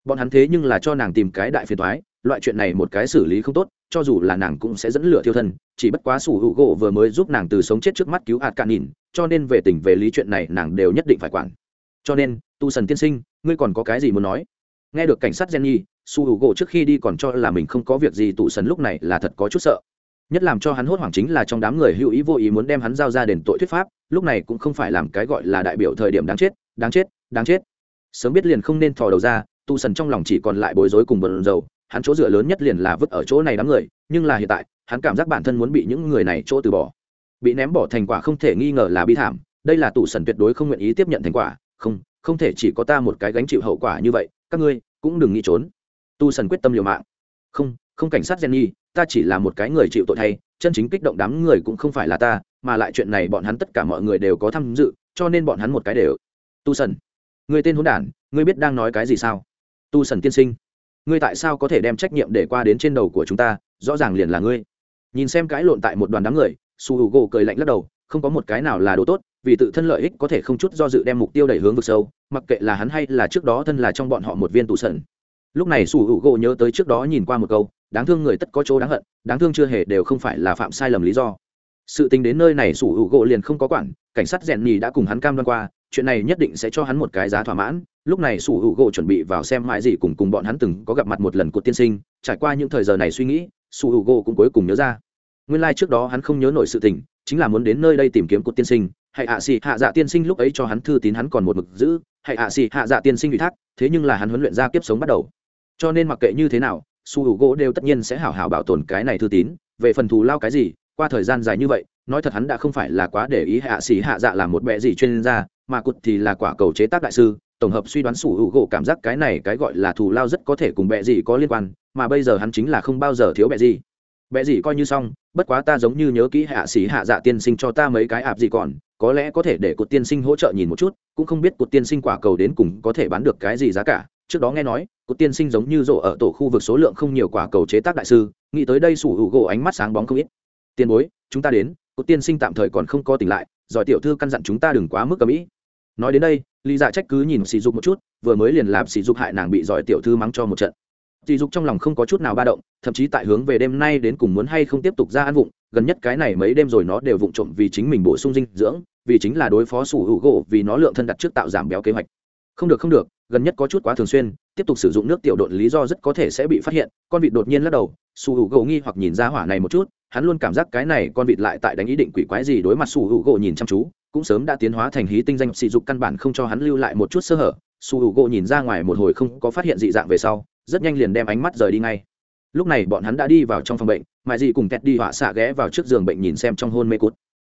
Bọn hắn thế nhưng là cho nàng tìm cái đại phiền thoái loại chuyện này một cái xử lý không tốt, cho dù là nàng cũng sẽ dẫn lửa thiêu thân, chỉ bất quá sủ hữu gỗ vừa mới giúp nàng từ sống chết trước mắt cứu hạt cạn nhìn, cho nên về tình về lý chuyện này nàng đều nhất định phải quản. Cho nên, tu sần tiên sinh, ngươi còn có cái gì muốn nói? Nghe được cảnh sát jenny su hữu gỗ trước khi đi còn cho là mình không có việc gì tụ sần lúc này là thật có chút sợ. Nhất làm cho hắn hốt hoảng chính là trong đám người hữu ý vô ý muốn đem hắn giao ra đền tội thuyết pháp, lúc này cũng không phải làm cái gọi là đại biểu thời điểm đáng chết đáng chết đáng chết. Sớm biết liền không nên thò đầu ra, tu sần trong lòng chỉ còn lại bối rối cùng bận dầu hắn chỗ dựa lớn nhất liền là vứt ở chỗ này đám người, nhưng là hiện tại, hắn cảm giác bản thân muốn bị những người này chỗ từ bỏ. Bị ném bỏ thành quả không thể nghi ngờ là bi thảm, đây là tủ sần tuyệt đối không nguyện ý tiếp nhận thành quả, không không thể chỉ có ta một cái gánh chịu hậu quả như vậy, các ngươi cũng đừng nghĩ trốn. Tu sần quyết tâm liều mạng. Không không cảnh sát jenny, ta chỉ là một cái người chịu tội thay, chân chính kích động đám người cũng không phải là ta, mà lại chuyện này bọn hắn tất cả mọi người đều có tham dự, cho nên bọn hắn một cái đều. Tu sần, người tên hôn đản, ngươi biết đang nói cái gì sao? Tu sần tiên sinh ngươi tại sao có thể đem trách nhiệm để qua đến trên đầu của chúng ta, rõ ràng liền là ngươi. Nhìn xem cái lộn tại một đoàn đám người, su h u gỗ cười lạnh lắc đầu, không có một cái nào là đồ tốt, vì tự thân lợi ích có thể không chút do dự đem mục tiêu đẩy hướng vực sâu, mặc kệ là hắn hay là trước đó thân là trong bọn họ một viên tù sần. Lúc này su h u gỗ nhớ tới trước đó nhìn qua một câu, đáng thương người tất có chỗ đáng hận, đáng thương chưa hề đều không phải là phạm sai lầm lý do. Sự tình đến nơi này su h u gỗ liền không có quản, cảnh sát rèn nhì đã cùng hắn cam đoan qua, chuyện này nhất định sẽ cho hắn một cái giá thỏa mãn lúc này sủ hữu gỗ chuẩn bị vào xem mãi gì cùng cùng bọn hắn từng có gặp mặt một lần của tiên sinh, trải qua những thời giờ này suy nghĩ, sủ hữu gỗ cũng cuối cùng nhớ ra. Nguyên lai、like、trước đó hắn không nhớ nổi sự tình, chính là muốn đến nơi đây tìm kiếm cột tiên sinh. Hãy ạ xì hạ dạ tiên sinh lúc ấy cho hắn thư tín hắn còn một mực giữ. Hãy ạ xì hạ dạ tiên sinh ủy thác, thế nhưng là hắn huấn luyện ra kiếp sống bắt đầu. Cho nên mặc kệ như thế nào su hữu gỗ đều tất nhiên sẽ hảo hảo bảo tồn cái này thư tín. Về phần thù lao cái gì, qua thời gian dài như vậy, nói thật hắn đã không phải là quá để ý hạ xì hạ dạ là một bệ gì chuyên gia, mà cụt thì là quả cầu chế tác đại sư tổng hợp suy đoán sủ hữu gỗ cảm giác cái này cái gọi là thù lao rất có thể cùng bệ gì có liên quan, mà bây giờ hắn chính là không bao giờ thiếu bệ gì. Bệ gì coi như xong, bất quá ta giống như nhớ kỹ hạ sĩ hạ dạ tiên sinh cho ta mấy cái ạp gì còn, có lẽ có thể để cột tiên sinh hỗ trợ nhìn một chút, cũng không biết cột tiên sinh quả cầu đến cùng có thể bán được cái gì giá cả. Trước đó nghe nói, cột tiên sinh giống như rộ ở tổ khu vực số lượng không nhiều quả cầu chế tác đại sư, nghĩ tới đây sủ hữu gỗ ánh mắt sáng bóng không ít. Tiền bối, chúng ta đến, cột tiên sinh tạm thời còn không có tỉnh lại, giỏi tiểu thư căn dặn chúng ta đừng quá mức cầm ý. Nói đến đây lý dạ trách cứ nhìn sỉ dục một chút, vừa mới liền làm sỉ dục hại nàng bị giỏi tiểu thư mắng cho một trận. Sỉ dục trong lòng không có chút nào ba động, thậm chí tại hướng về đêm nay đến cùng muốn hay không tiếp tục ra ăn vụng, gần nhất cái này mấy đêm rồi nó đều vụng trộm vì chính mình bổ sung dinh dưỡng, vì chính là đối phó sủ hữu gỗ, vì nó lượng thân đặt trước tạo giảm béo kế hoạch. Không được không được, gần nhất có chút quá thường xuyên, tiếp tục sử dụng nước tiểu độn lý do rất có thể sẽ bị phát hiện, con vịt đột nhiên lắc đầu, sủ hữu gỗ nghi hoặc nhìn ra hỏa này một chút, hắn luôn cảm giác cái này con vịt lại tại đánh ý định quỷ quái gì đối mặt sủ hữu gỗ nhìn chăm chú cũng sớm đã tiến hóa thành hí tinh danh, sỉ dục căn bản không cho hắn lưu lại một chút sơ hở. Su hữu gỗ nhìn ra ngoài một hồi không có phát hiện dị dạng về sau, rất nhanh liền đem ánh mắt rời đi ngay. Lúc này bọn hắn đã đi vào trong phòng bệnh, mãi dị cùng tét đi họa xạ ghé vào trước giường bệnh nhìn xem trong hôn mê cút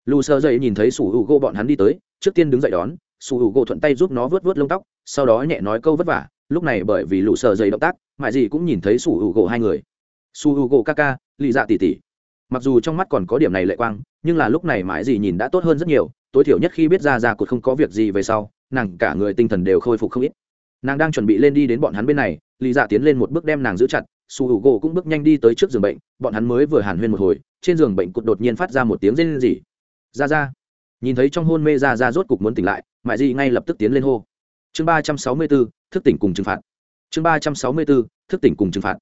lù sơ dậy nhìn thấy su hữu gỗ bọn hắn đi tới, trước tiên đứng dậy đón, su hữu gỗ thuận tay giúp nó vớt vớt lông tóc, sau đó nhẹ nói câu vất vả, lúc này bởi vì lù sơ dậy động tác, mãi dị cũng nhìn thấy su hữu gỗ hai người. Su hữu gỗ ca ca, lì dạ tỉ tỉ mặc dù trong mắt còn có điểm này lệ quang, nhưng là lúc này mãi dị nhìn đã tốt hơn rất nhiều, tối thiểu nhất khi biết ra ra cột không có việc gì về sau, nàng cả người tinh thần đều khôi phục không ít. Nàng đang chuẩn bị lên đi đến bọn hắn bên này, lý dạ tiến lên một bước đem nàng giữ chặt, su hữu gỗ cũng bước nhanh đi tới trước giường bệnh, bọn hắn mới vừa hàn huyên một hồi, trên giường bệnh cột đột nhiên phát ra một tiếng rên rỉ. Ra ra. Nhìn thấy trong hôn mê ra ra rốt cục muốn tỉnh lại mại di ngay lập tức tiến lên hô. Chương ba trăm sáu mươi bốn thức tỉnh cùng trừng phạt. Chương ba trăm sáu mươi bốn thức tỉnh cùng trừng phạt.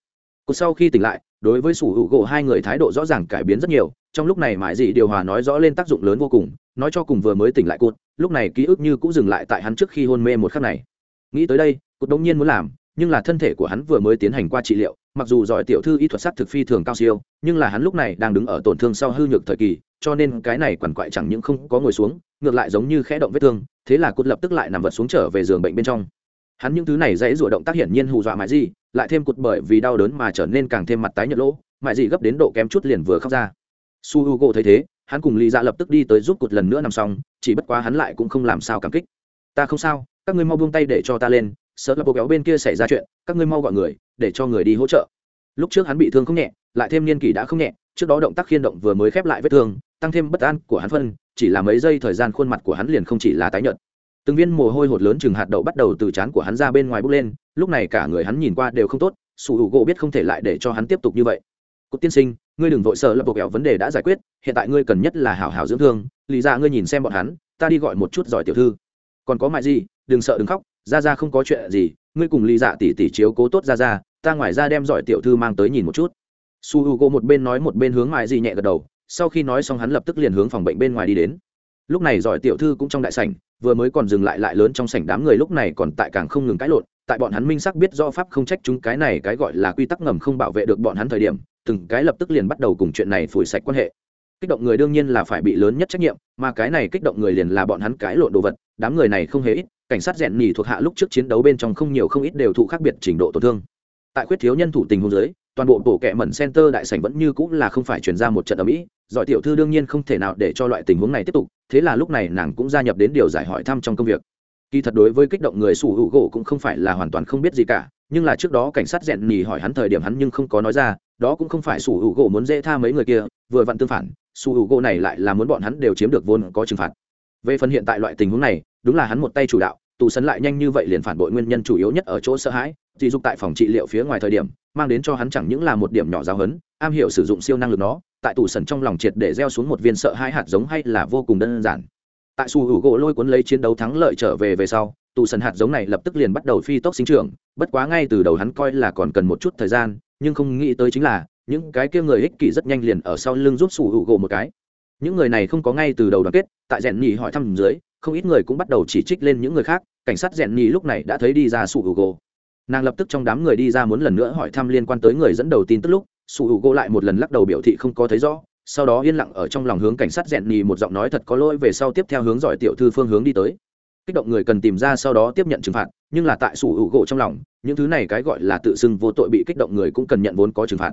Cột sau khi tỉnh lại đối với sủ hữu gỗ, hai người thái độ rõ ràng cải biến rất nhiều. Trong lúc này mãi dị điều hòa nói rõ lên tác dụng lớn vô cùng, nói cho cùng vừa mới tỉnh lại cụt, lúc này ký ức như cũng dừng lại tại hắn trước khi hôn mê một khắc này. Nghĩ tới đây, cụt đông nhiên muốn làm, nhưng là thân thể của hắn vừa mới tiến hành qua trị liệu, mặc dù giỏi tiểu thư y thuật sắc thực phi thường cao siêu, nhưng là hắn lúc này đang đứng ở tổn thương sau hư nhược thời kỳ, cho nên cái này quằn quại chẳng những không có ngồi xuống, ngược lại giống như khẽ động vết thương, thế là cụt lập tức lại nằm vật xuống trở về giường bệnh bên trong hắn những thứ này dãy rủa động tác hiển nhiên hù dọa mãi gì lại thêm cột bởi vì đau đớn mà trở nên càng thêm mặt tái nhợt lỗ mãi gì gấp đến độ kém chút liền vừa khóc ra. Su h u g o thấy thế, hắn cùng lý ra lập tức đi tới giúp cột lần nữa nằm xong, chỉ bất quá hắn lại cũng không làm sao cảm kích. Ta không sao, các ngươi mau buông tay để cho ta lên, sợ là bố kéo bên kia xảy ra chuyện, các ngươi mau gọi người, để cho người đi hỗ trợ. Lúc trước hắn bị thương không nhẹ, lại thêm niên kỷ đã không nhẹ, trước đó động tác khiên động vừa mới khép lại vết thương, tăng thêm bất an của hắn phân, chỉ là mấy giây thời gian khuôn mặt của hắn liền không chỉ là tái nhợt từng viên mồ hôi hột lớn chừng hạt đậu bắt đầu từ trán của hắn ra bên ngoài bốc lên, lúc này cả người hắn nhìn qua đều không tốt, sủ hữu gỗ biết không thể lại để cho hắn tiếp tục như vậy. Cục tiên sinh, ngươi đừng vội sợ, lập bộ kẹo vấn đề đã giải quyết, hiện tại ngươi cần nhất là hảo hảo dưỡng thương lý ra ngươi nhìn xem bọn hắn, ta đi gọi một chút giỏi tiểu thư. Còn có mại gì, đừng sợ, đừng khóc, ra ra không có chuyện gì, ngươi cùng lý dạ tỉ tỉ chiếu cố tốt ra ra, ta ngoài ra đem giỏi tiểu thư mang tới nhìn một chút. Su h u g o một bên nói một bên hướng mại gì nhẹ gật đầu, sau khi nói xong hắn lập tức liền hướng phòng bệnh bên ngoài đi đến. Lúc này giỏi tiểu thư cũng trong đại sảnh vừa mới còn dừng lại lại lớn trong sảnh đám người lúc này còn tại càng không ngừng cãi lộn, tại bọn hắn minh sắc biết do pháp không trách chúng cái này cái gọi là quy tắc ngầm không bảo vệ được bọn hắn thời điểm, từng cái lập tức liền bắt đầu cùng chuyện này phủi sạch quan hệ. Kích động người đương nhiên là phải bị lớn nhất trách nhiệm, mà cái này kích động người liền là bọn hắn cãi lộn đồ vật, đám người này không hề ít, cảnh sát rèn nhì thuộc hạ lúc trước chiến đấu bên trong không nhiều không ít đều thụ khác biệt trình độ tổn thương. Tại khuyết thiếu nhân thủ tình huống giới toàn bộ bộ kệ mẩn center đại sảnh vẫn như cũng là không phải chuyển ra một trận ở mỹ giỏi tiểu thư đương nhiên không thể nào để cho loại tình huống này tiếp tục, thế là lúc này nàng cũng gia nhập đến điều giải hỏi thăm trong công việc. Kỳ thật đối với kích động người sủ hữu gỗ cũng không phải là hoàn toàn không biết gì cả, nhưng là trước đó cảnh sát rèn nhì hỏi hắn thời điểm hắn nhưng không có nói ra, đó cũng không phải sủ hữu gỗ muốn dễ tha mấy người kia, vừa vặn tương phản, sủ hữu gỗ này lại là muốn bọn hắn đều chiếm được vốn có trừng phạt. Về phần hiện tại loại tình huống này, đúng là hắn một tay chủ đạo tù sấn lại nhanh như vậy liền phản bội nguyên nhân chủ yếu nhất ở chỗ sợ hãi dì dục tại phòng trị liệu phía ngoài thời điểm, mang đến cho hắn chẳng những là một điểm nhỏ giáo hấn am hiểu sử dụng siêu năng lực nó, tại tù sần trong lòng triệt để gieo xuống một viên sợ hai hạt giống hay là vô cùng đơn giản. Tại su hữu gỗ lôi cuốn lấy chiến đấu thắng lợi trở về về sau, tù sần hạt giống này lập tức liền bắt đầu phi tốc sinh trưởng, bất quá ngay từ đầu hắn coi là còn cần một chút thời gian, nhưng không nghĩ tới chính là, những cái kia người ích kỷ rất nhanh liền ở sau lưng giúp su hữu gỗ một cái. Những người này không có ngay từ đầu đoàn kết, tại rèn nhì hỏi thăm dưới, không ít người cũng bắt đầu chỉ trích lên những người khác cảnh sát rèn nhì lúc này đã thấy đi ra sủ hữu gỗ nàng lập tức trong đám người đi ra muốn lần nữa hỏi thăm liên quan tới người dẫn đầu tin tức lúc, sủ hữu gỗ lại một lần lắc đầu biểu thị không có thấy rõ, sau đó yên lặng ở trong lòng hướng cảnh sát rèn nhì một giọng nói thật có lỗi về sau tiếp theo hướng giỏi tiểu thư phương hướng đi tới. Kích động người cần tìm ra sau đó tiếp nhận trừng phạt, nhưng là tại sủ hữu gỗ trong lòng, những thứ này cái gọi là tự xưng vô tội bị kích động người cũng cần nhận vốn có trừng phạt.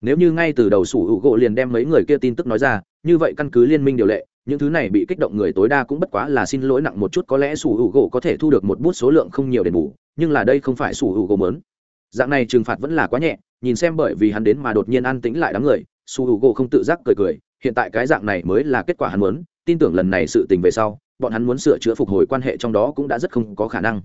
Nếu như ngay từ đầu sủ hữu gỗ liền đem mấy người kia tin tức nói ra, như vậy căn cứ liên minh điều lệ những thứ này bị kích động người tối đa cũng bất quá là xin lỗi nặng một chút, có lẽ sủ hữu gỗ có thể thu được một bút số lượng không nhiều đền bù, nhưng là đây không phải sủ hữu gỗ mớn. Dạng này trừng phạt vẫn là quá nhẹ, nhìn xem bởi vì hắn đến mà đột nhiên an tĩnh lại đám người, sủ hữu gỗ không tự giác cười cười, hiện tại cái dạng này mới là kết quả hắn muốn, tin tưởng lần này sự tình về sau, bọn hắn muốn sửa chữa phục hồi quan hệ trong đó cũng đã rất không có khả năng.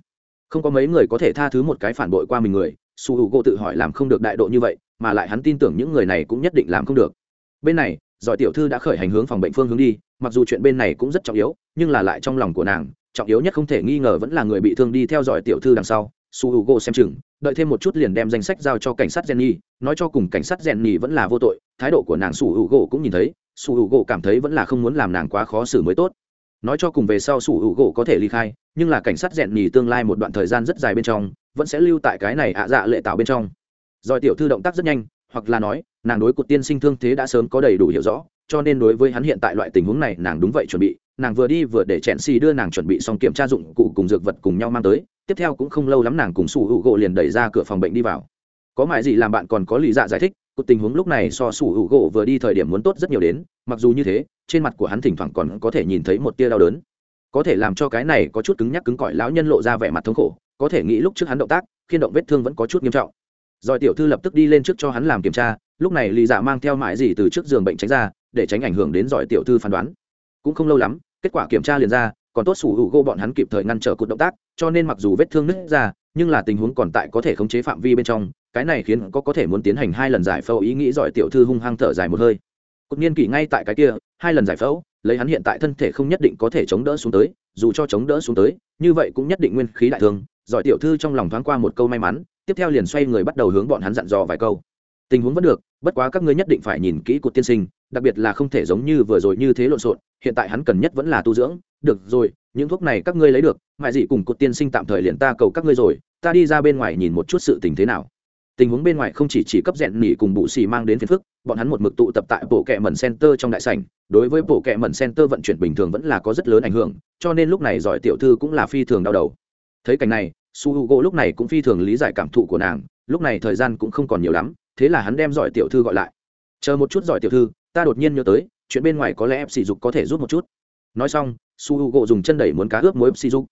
Không có mấy người có thể tha thứ một cái phản bội qua mình người su h u g o tự hỏi làm không được đại độ như vậy, mà lại hắn tin tưởng những người này cũng nhất định làm không được. Bên này giỏi tiểu thư đã khởi hành hướng phòng bệnh phương hướng đi, mặc dù chuyện bên này cũng rất trọng yếu, nhưng là lại trong lòng của nàng, trọng yếu nhất không thể nghi ngờ vẫn là người bị thương đi theo dõi tiểu thư đằng sau. Su h u g o xem chừng, đợi thêm một chút liền đem danh sách giao cho cảnh sát jenny, nói cho cùng cảnh sát jenny vẫn là vô tội, thái độ của nàng su h u g o cũng nhìn thấy, su h u g o cảm thấy vẫn là không muốn làm nàng quá khó xử mới tốt. Nói cho cùng về sau su h u g o có thể ly khai, nhưng là cảnh sát rèn tương lai một đoạn thời gian rất dài bên trong, vẫn sẽ lưu tại cái này ạ dạ lệ tạo bên trong. Rồi tiểu thư động tác rất nhanh, hoặc là nói nàng đối cuộc tiên sinh thương thế đã sớm có đầy đủ hiểu rõ, cho nên đối với hắn hiện tại loại tình huống này nàng đúng vậy chuẩn bị. Nàng vừa đi vừa để chẹn xì đưa nàng chuẩn bị xong kiểm tra dụng cụ cùng dược vật cùng nhau mang tới, tiếp theo cũng không lâu lắm nàng cùng sủ hữu gỗ liền đẩy ra cửa phòng bệnh đi vào. Có mãi gì làm bạn còn có lý dạ giải thích cuộc tình huống lúc này so sủ hữu gỗ vừa đi thời điểm muốn tốt rất nhiều đến, mặc dù như thế, trên mặt của hắn thỉnh thoảng còn có thể nhìn thấy một tia đau đớn. Có thể làm cho cái này có chút cứng nhắc cứng cỏi lão nhân lộ ra vẻ mặt thống khổ, có thể nghĩ lúc trước hắn động tác khiên động vết thương vẫn có chút nghiêm trọng. Rồi tiểu thư lập tức đi lên trước cho hắn làm kiểm tra lúc này lì dạ mang theo mãi gì từ trước giường bệnh tránh ra, để tránh ảnh hưởng đến giỏi tiểu thư phán đoán. Cũng không lâu lắm, kết quả kiểm tra liền ra, còn tốt sủ hữu gỗ bọn hắn kịp thời ngăn trở cuộc động tác, cho nên mặc dù vết thương nứt ra, nhưng là tình huống còn tại có thể khống chế phạm vi bên trong, cái này khiến có có thể muốn tiến hành hai lần giải phẫu ý nghĩ giỏi tiểu thư hung hăng thở dài một hơi. Cột niên kỷ ngay tại cái kia, hai lần giải phẫu, lấy hắn hiện tại thân thể không nhất định có thể chống đỡ xuống tới, dù cho chống đỡ xuống tới, như vậy cũng nhất định nguyên khí đại thương, giỏi tiểu thư trong lòng thoáng qua một câu may mắn, tiếp theo liền xoay người bắt đầu hướng bọn hắn dặn dò vài câu. Tình huống vẫn được bất quá các ngươi nhất định phải nhìn kỹ cột tiên sinh, đặc biệt là không thể giống như vừa rồi như thế lộn xộn, hiện tại hắn cần nhất vẫn là tu dưỡng. Được rồi, những thuốc này các ngươi lấy được mại dị cùng cột tiên sinh tạm thời liền ta cầu các ngươi rồi, ta đi ra bên ngoài nhìn một chút sự tình thế nào. Tình huống bên ngoài không chỉ chỉ cấp rèn nỉ cùng bụ xì mang đến phiền phức, bọn hắn một mực tụ tập tại bộ kệ mẩn center trong đại sảnh, đối với bộ kệ mẩn center vận chuyển bình thường vẫn là có rất lớn ảnh hưởng, cho nên lúc này giỏi tiểu thư cũng là phi thường đau đầu. Thấy cảnh này, su h u g lúc này cũng phi thường lý giải cảm thụ của nàng, lúc này thời gian cũng không còn nhiều lắm thế là hắn đem giỏi tiểu thư gọi lại. Chờ một chút giỏi tiểu thư, ta đột nhiên nhớ tới, chuyện bên ngoài có lẽ ép sỉ dục có thể rút một chút. Nói xong, su h u gộ dùng chân đẩy muốn cá ướp mối ép sỉ dục.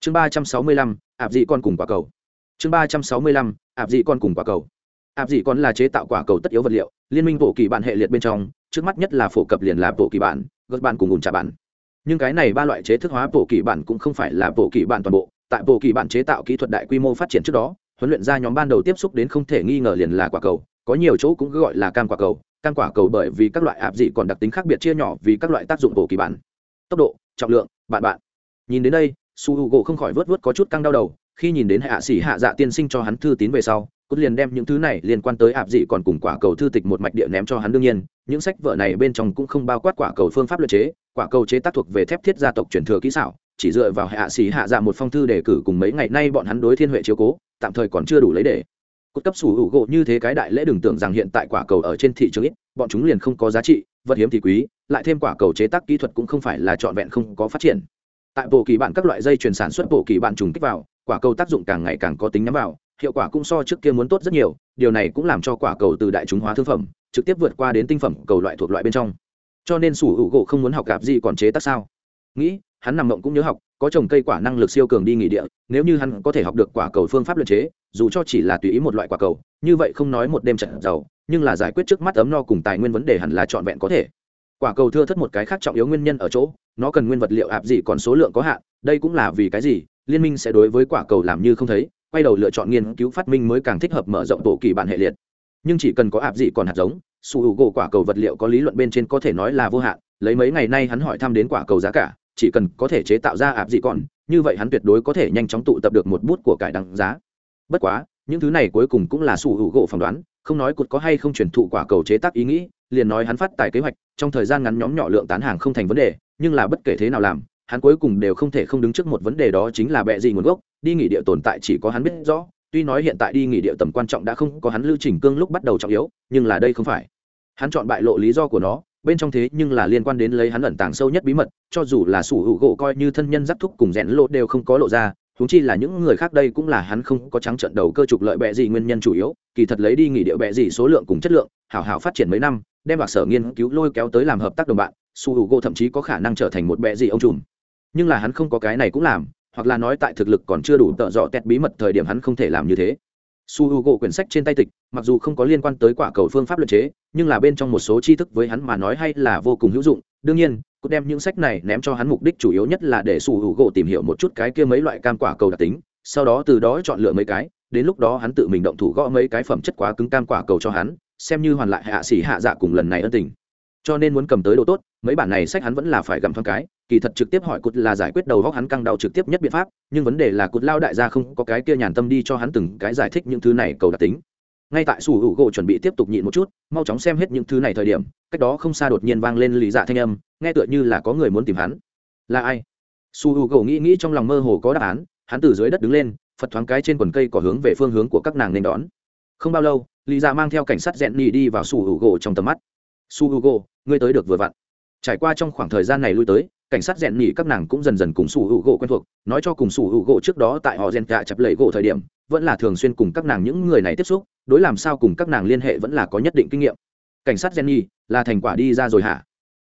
Chương ba trăm sáu mươi lăm, ạp dị con cùng quả cầu. Chương ba trăm sáu mươi lăm, ạp dị con cùng quả cầu. Ạp dị con là chế tạo quả cầu tất yếu vật liệu, liên minh bộ kỳ bạn hệ liệt bên trong, trước mắt nhất là phổ cập liền là bộ kỳ bạn gật bạn cùng ùn trả bạn nhưng cái này ba loại chế thức hóa bộ kỳ bạn cũng không phải là bộ kỳ bạn toàn bộ, tại bộ kỳ bạn chế tạo kỹ thuật đại quy mô phát triển trước đó huấn luyện ra nhóm ban đầu tiếp xúc đến không thể nghi ngờ liền là quả cầu, có nhiều chỗ cũng gọi là cam quả cầu, cam quả cầu bởi vì các loại ạp dị còn đặc tính khác biệt chia nhỏ vì các loại tác dụng bổ kỳ bản. Tốc độ, trọng lượng, bạn bạn. Nhìn đến đây, su h u gỗ không khỏi vớt vớt có chút căng đau đầu, khi nhìn đến hạ sĩ hạ dạ tiên sinh cho hắn thư tín về sau cốt liền đem những thứ này liên quan tới ạp dị còn cùng quả cầu thư tịch một mạch địa ném cho hắn đương nhiên, những sách vở này bên trong cũng không bao quát quả cầu phương pháp luật chế, quả cầu chế tác thuộc về thép thiết gia tộc truyền thừa kỹ xảo chỉ dựa vào hạ sĩ hạ dạ một phong thư đề cử cùng mấy ngày nay bọn hắn đối thiên huệ chiếu cố, tạm thời còn chưa đủ lấy để cốt cấp sủ hữu gỗ như thế cái đại lễ đừng tưởng rằng hiện tại quả cầu ở trên thị trường ít, bọn chúng liền không có giá trị, vật hiếm thì quý, lại thêm quả cầu chế tác kỹ thuật cũng không phải là trọn vẹn không có phát triển. Tại bộ kỳ bạn các loại dây chuyển sản xuất bộ kỳ bạn trùng kích vào, quả cầu tác dụng càng ngày càng có tính nhắm vào, hiệu quả cũng so trước kia muốn tốt rất nhiều, điều này cũng làm cho quả cầu từ đại chúng hóa thương phẩm, trực tiếp vượt qua đến tinh phẩm cầu loại thuộc loại bên trong. Cho nên sủ hữu gỗ không muốn học gạp gì còn chế tác sao? Nghĩ hắn nằm mộng cũng nhớ học, có trồng cây quả năng lực siêu cường đi nghỉ địa, nếu như hắn có thể học được quả cầu phương pháp luyện chế, dù cho chỉ là tùy ý một loại quả cầu, như vậy không nói một đêm trận giàu, nhưng là giải quyết trước mắt ấm no cùng tài nguyên vấn đề hẳn là trọn vẹn có thể. Quả cầu thưa thất một cái khác trọng yếu nguyên nhân ở chỗ, nó cần nguyên vật liệu ạp gì còn số lượng có hạn, đây cũng là vì cái gì, liên minh sẽ đối với quả cầu làm như không thấy, quay đầu lựa chọn nghiên cứu phát minh mới càng thích hợp mở rộng tổ kỳ bản hệ liệt. Nhưng chỉ cần có ạp gì còn hạt giống su hữu gỗ quả cầu vật liệu có lý luận bên trên có thể nói là vô hạn, lấy mấy ngày nay hắn hỏi thăm đến quả cầu giá cả chỉ cần có thể chế tạo ra ạp gì còn, như vậy hắn tuyệt đối có thể nhanh chóng tụ tập được một bút của cải đăng giá. Bất quá, những thứ này cuối cùng cũng là sủ hữu gỗ phỏng đoán, không nói cụt có hay không truyền thụ quả cầu chế tác ý nghĩ, liền nói hắn phát tài kế hoạch, trong thời gian ngắn nhóm nhỏ lượng tán hàng không thành vấn đề, nhưng là bất kể thế nào làm, hắn cuối cùng đều không thể không đứng trước một vấn đề đó chính là bệ gì nguồn gốc, đi nghỉ địa tồn tại chỉ có hắn biết rõ, tuy nói hiện tại đi nghỉ địa tầm quan trọng đã không có hắn lưu trình cương lúc bắt đầu trọng yếu, nhưng là đây không phải. Hắn chọn bại lộ lý do của nó bên trong thế nhưng là liên quan đến lấy hắn ẩn tàng sâu nhất bí mật, cho dù là sủ hữu gỗ coi như thân nhân giáp thúc cùng rẽn lộ đều không có lộ ra, huống chi là những người khác đây cũng là hắn không có trắng trận đầu cơ trục lợi bẹ gì nguyên nhân chủ yếu, kỳ thật lấy đi nghỉ địa bẹ gì số lượng cùng chất lượng, hảo hảo phát triển mấy năm, đem bạc sở nghiên cứu lôi kéo tới làm hợp tác đồng bạn su h u gỗ thậm chí có khả năng trở thành một bệ gì ông trùm. Nhưng là hắn không có cái này cũng làm, hoặc là nói tại thực lực còn chưa đủ tợ dọ tẹt bí mật thời điểm hắn không thể làm như thế su h u gỗ quyển sách trên tay tịch, mặc dù không có liên quan tới quả cầu phương pháp luật chế, nhưng là bên trong một số tri thức với hắn mà nói hay là vô cùng hữu dụng. Đương nhiên cũng đem những sách này ném cho hắn mục đích chủ yếu nhất là để su h u gỗ tìm hiểu một chút cái kia mấy loại cam quả cầu đặc tính, sau đó từ đó chọn lựa mấy cái, đến lúc đó hắn tự mình động thủ gõ mấy cái phẩm chất quá cứng cam quả cầu cho hắn, xem như hoàn lại hạ sĩ hạ dạ cùng lần này ân tình cho nên muốn cầm tới đồ tốt, mấy bản này sách hắn vẫn là phải gặm thoáng cái, kỳ thật trực tiếp hỏi cụt là giải quyết đầu góc hắn căng đau trực tiếp nhất biện pháp, nhưng vấn đề là cụt lao đại gia không có cái kia nhàn tâm đi cho hắn từng cái giải thích những thứ này cầu đặc tính. Ngay tại sủ hữu gỗ chuẩn bị tiếp tục nhịn một chút, mau chóng xem hết những thứ này thời điểm, cách đó không xa đột nhiên vang lên lý dạ thanh âm, nghe tựa như là có người muốn tìm hắn. Là ai? Sủ hữu gỗ nghĩ nghĩ trong lòng mơ hồ có đáp án, hắn từ dưới đất đứng lên, phật thoáng cái trên quần cây có hướng về phương hướng của các nàng nên đón. Không bao lâu lý dạ mang theo cảnh sát rẽn nhì đi vào sủ hữu gỗ trong tầm mắt su hugo gỗ ngươi tới được vừa vặn. Trải qua trong khoảng thời gian này lui tới, cảnh sát rèn nhỉ các nàng cũng dần dần cùng su hữu gỗ quen thuộc. Nói cho cùng su hữu gỗ trước đó tại họ rèn cả chập lầy gỗ thời điểm, vẫn là thường xuyên cùng các nàng những người này tiếp xúc, đối làm sao cùng các nàng liên hệ vẫn là có nhất định kinh nghiệm. Cảnh sát rèn nhỉ, là thành quả đi ra rồi hả?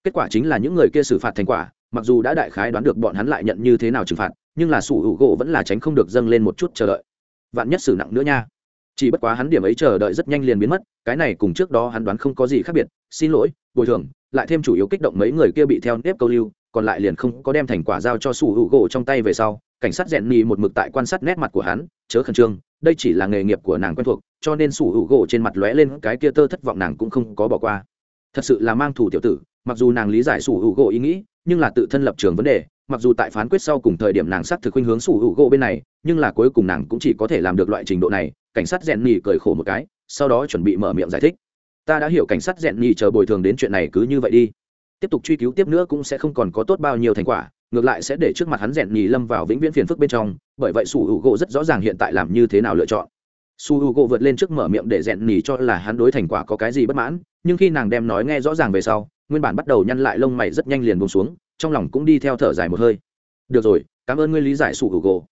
Kết quả chính là những người kia xử phạt thành quả, mặc dù đã đại khái đoán được bọn hắn lại nhận như thế nào trừng phạt, nhưng là su hữu gỗ vẫn là tránh không được dâng lên một chút chờ đợi. Vạn nhất xử nặng nữa nha. Chỉ bất quá hắn điểm ấy chờ đợi rất nhanh liền biến mất, cái này cùng trước đó hắn đoán không có gì khác biệt xin lỗi, bồi thường, lại thêm chủ yếu kích động mấy người kia bị theo nếp câu lưu, còn lại liền không có đem thành quả giao cho sủ hữu gỗ trong tay về sau, cảnh sát rèn nhì một mực tại quan sát nét mặt của hắn, chớ khẩn trương, đây chỉ là nghề nghiệp của nàng quen thuộc, cho nên sủ hữu gỗ trên mặt lóe lên cái kia tơ thất vọng nàng cũng không có bỏ qua. Thật sự là mang thủ tiểu tử, mặc dù nàng lý giải sủ hữu gỗ ý nghĩ, nhưng là tự thân lập trường vấn đề, mặc dù tại phán quyết sau cùng thời điểm nàng xác thực khuynh hướng sủ hữu gỗ bên này, nhưng là cuối cùng nàng cũng chỉ có thể làm được loại trình độ này, cảnh sát rèn nhì cười khổ một cái, sau đó chuẩn bị mở miệng giải thích ta đã hiểu cảnh sát rèn nhì chờ bồi thường đến chuyện này cứ như vậy đi. Tiếp tục truy cứu tiếp nữa cũng sẽ không còn có tốt bao nhiêu thành quả, ngược lại sẽ để trước mặt hắn rèn nhì lâm vào vĩnh viễn phiền phức bên trong, bởi vậy su hữu gỗ rất rõ ràng hiện tại làm như thế nào lựa chọn. Su hữu gỗ vượt lên trước mở miệng để rèn nhì cho là hắn đối thành quả có cái gì bất mãn, nhưng khi nàng đem nói nghe rõ ràng về sau, nguyên bản bắt đầu nhăn lại lông mày rất nhanh liền bông xuống, trong lòng cũng đi theo thở dài một hơi. Được rồi, cảm ơn ngươi lý giải su hữu gỗ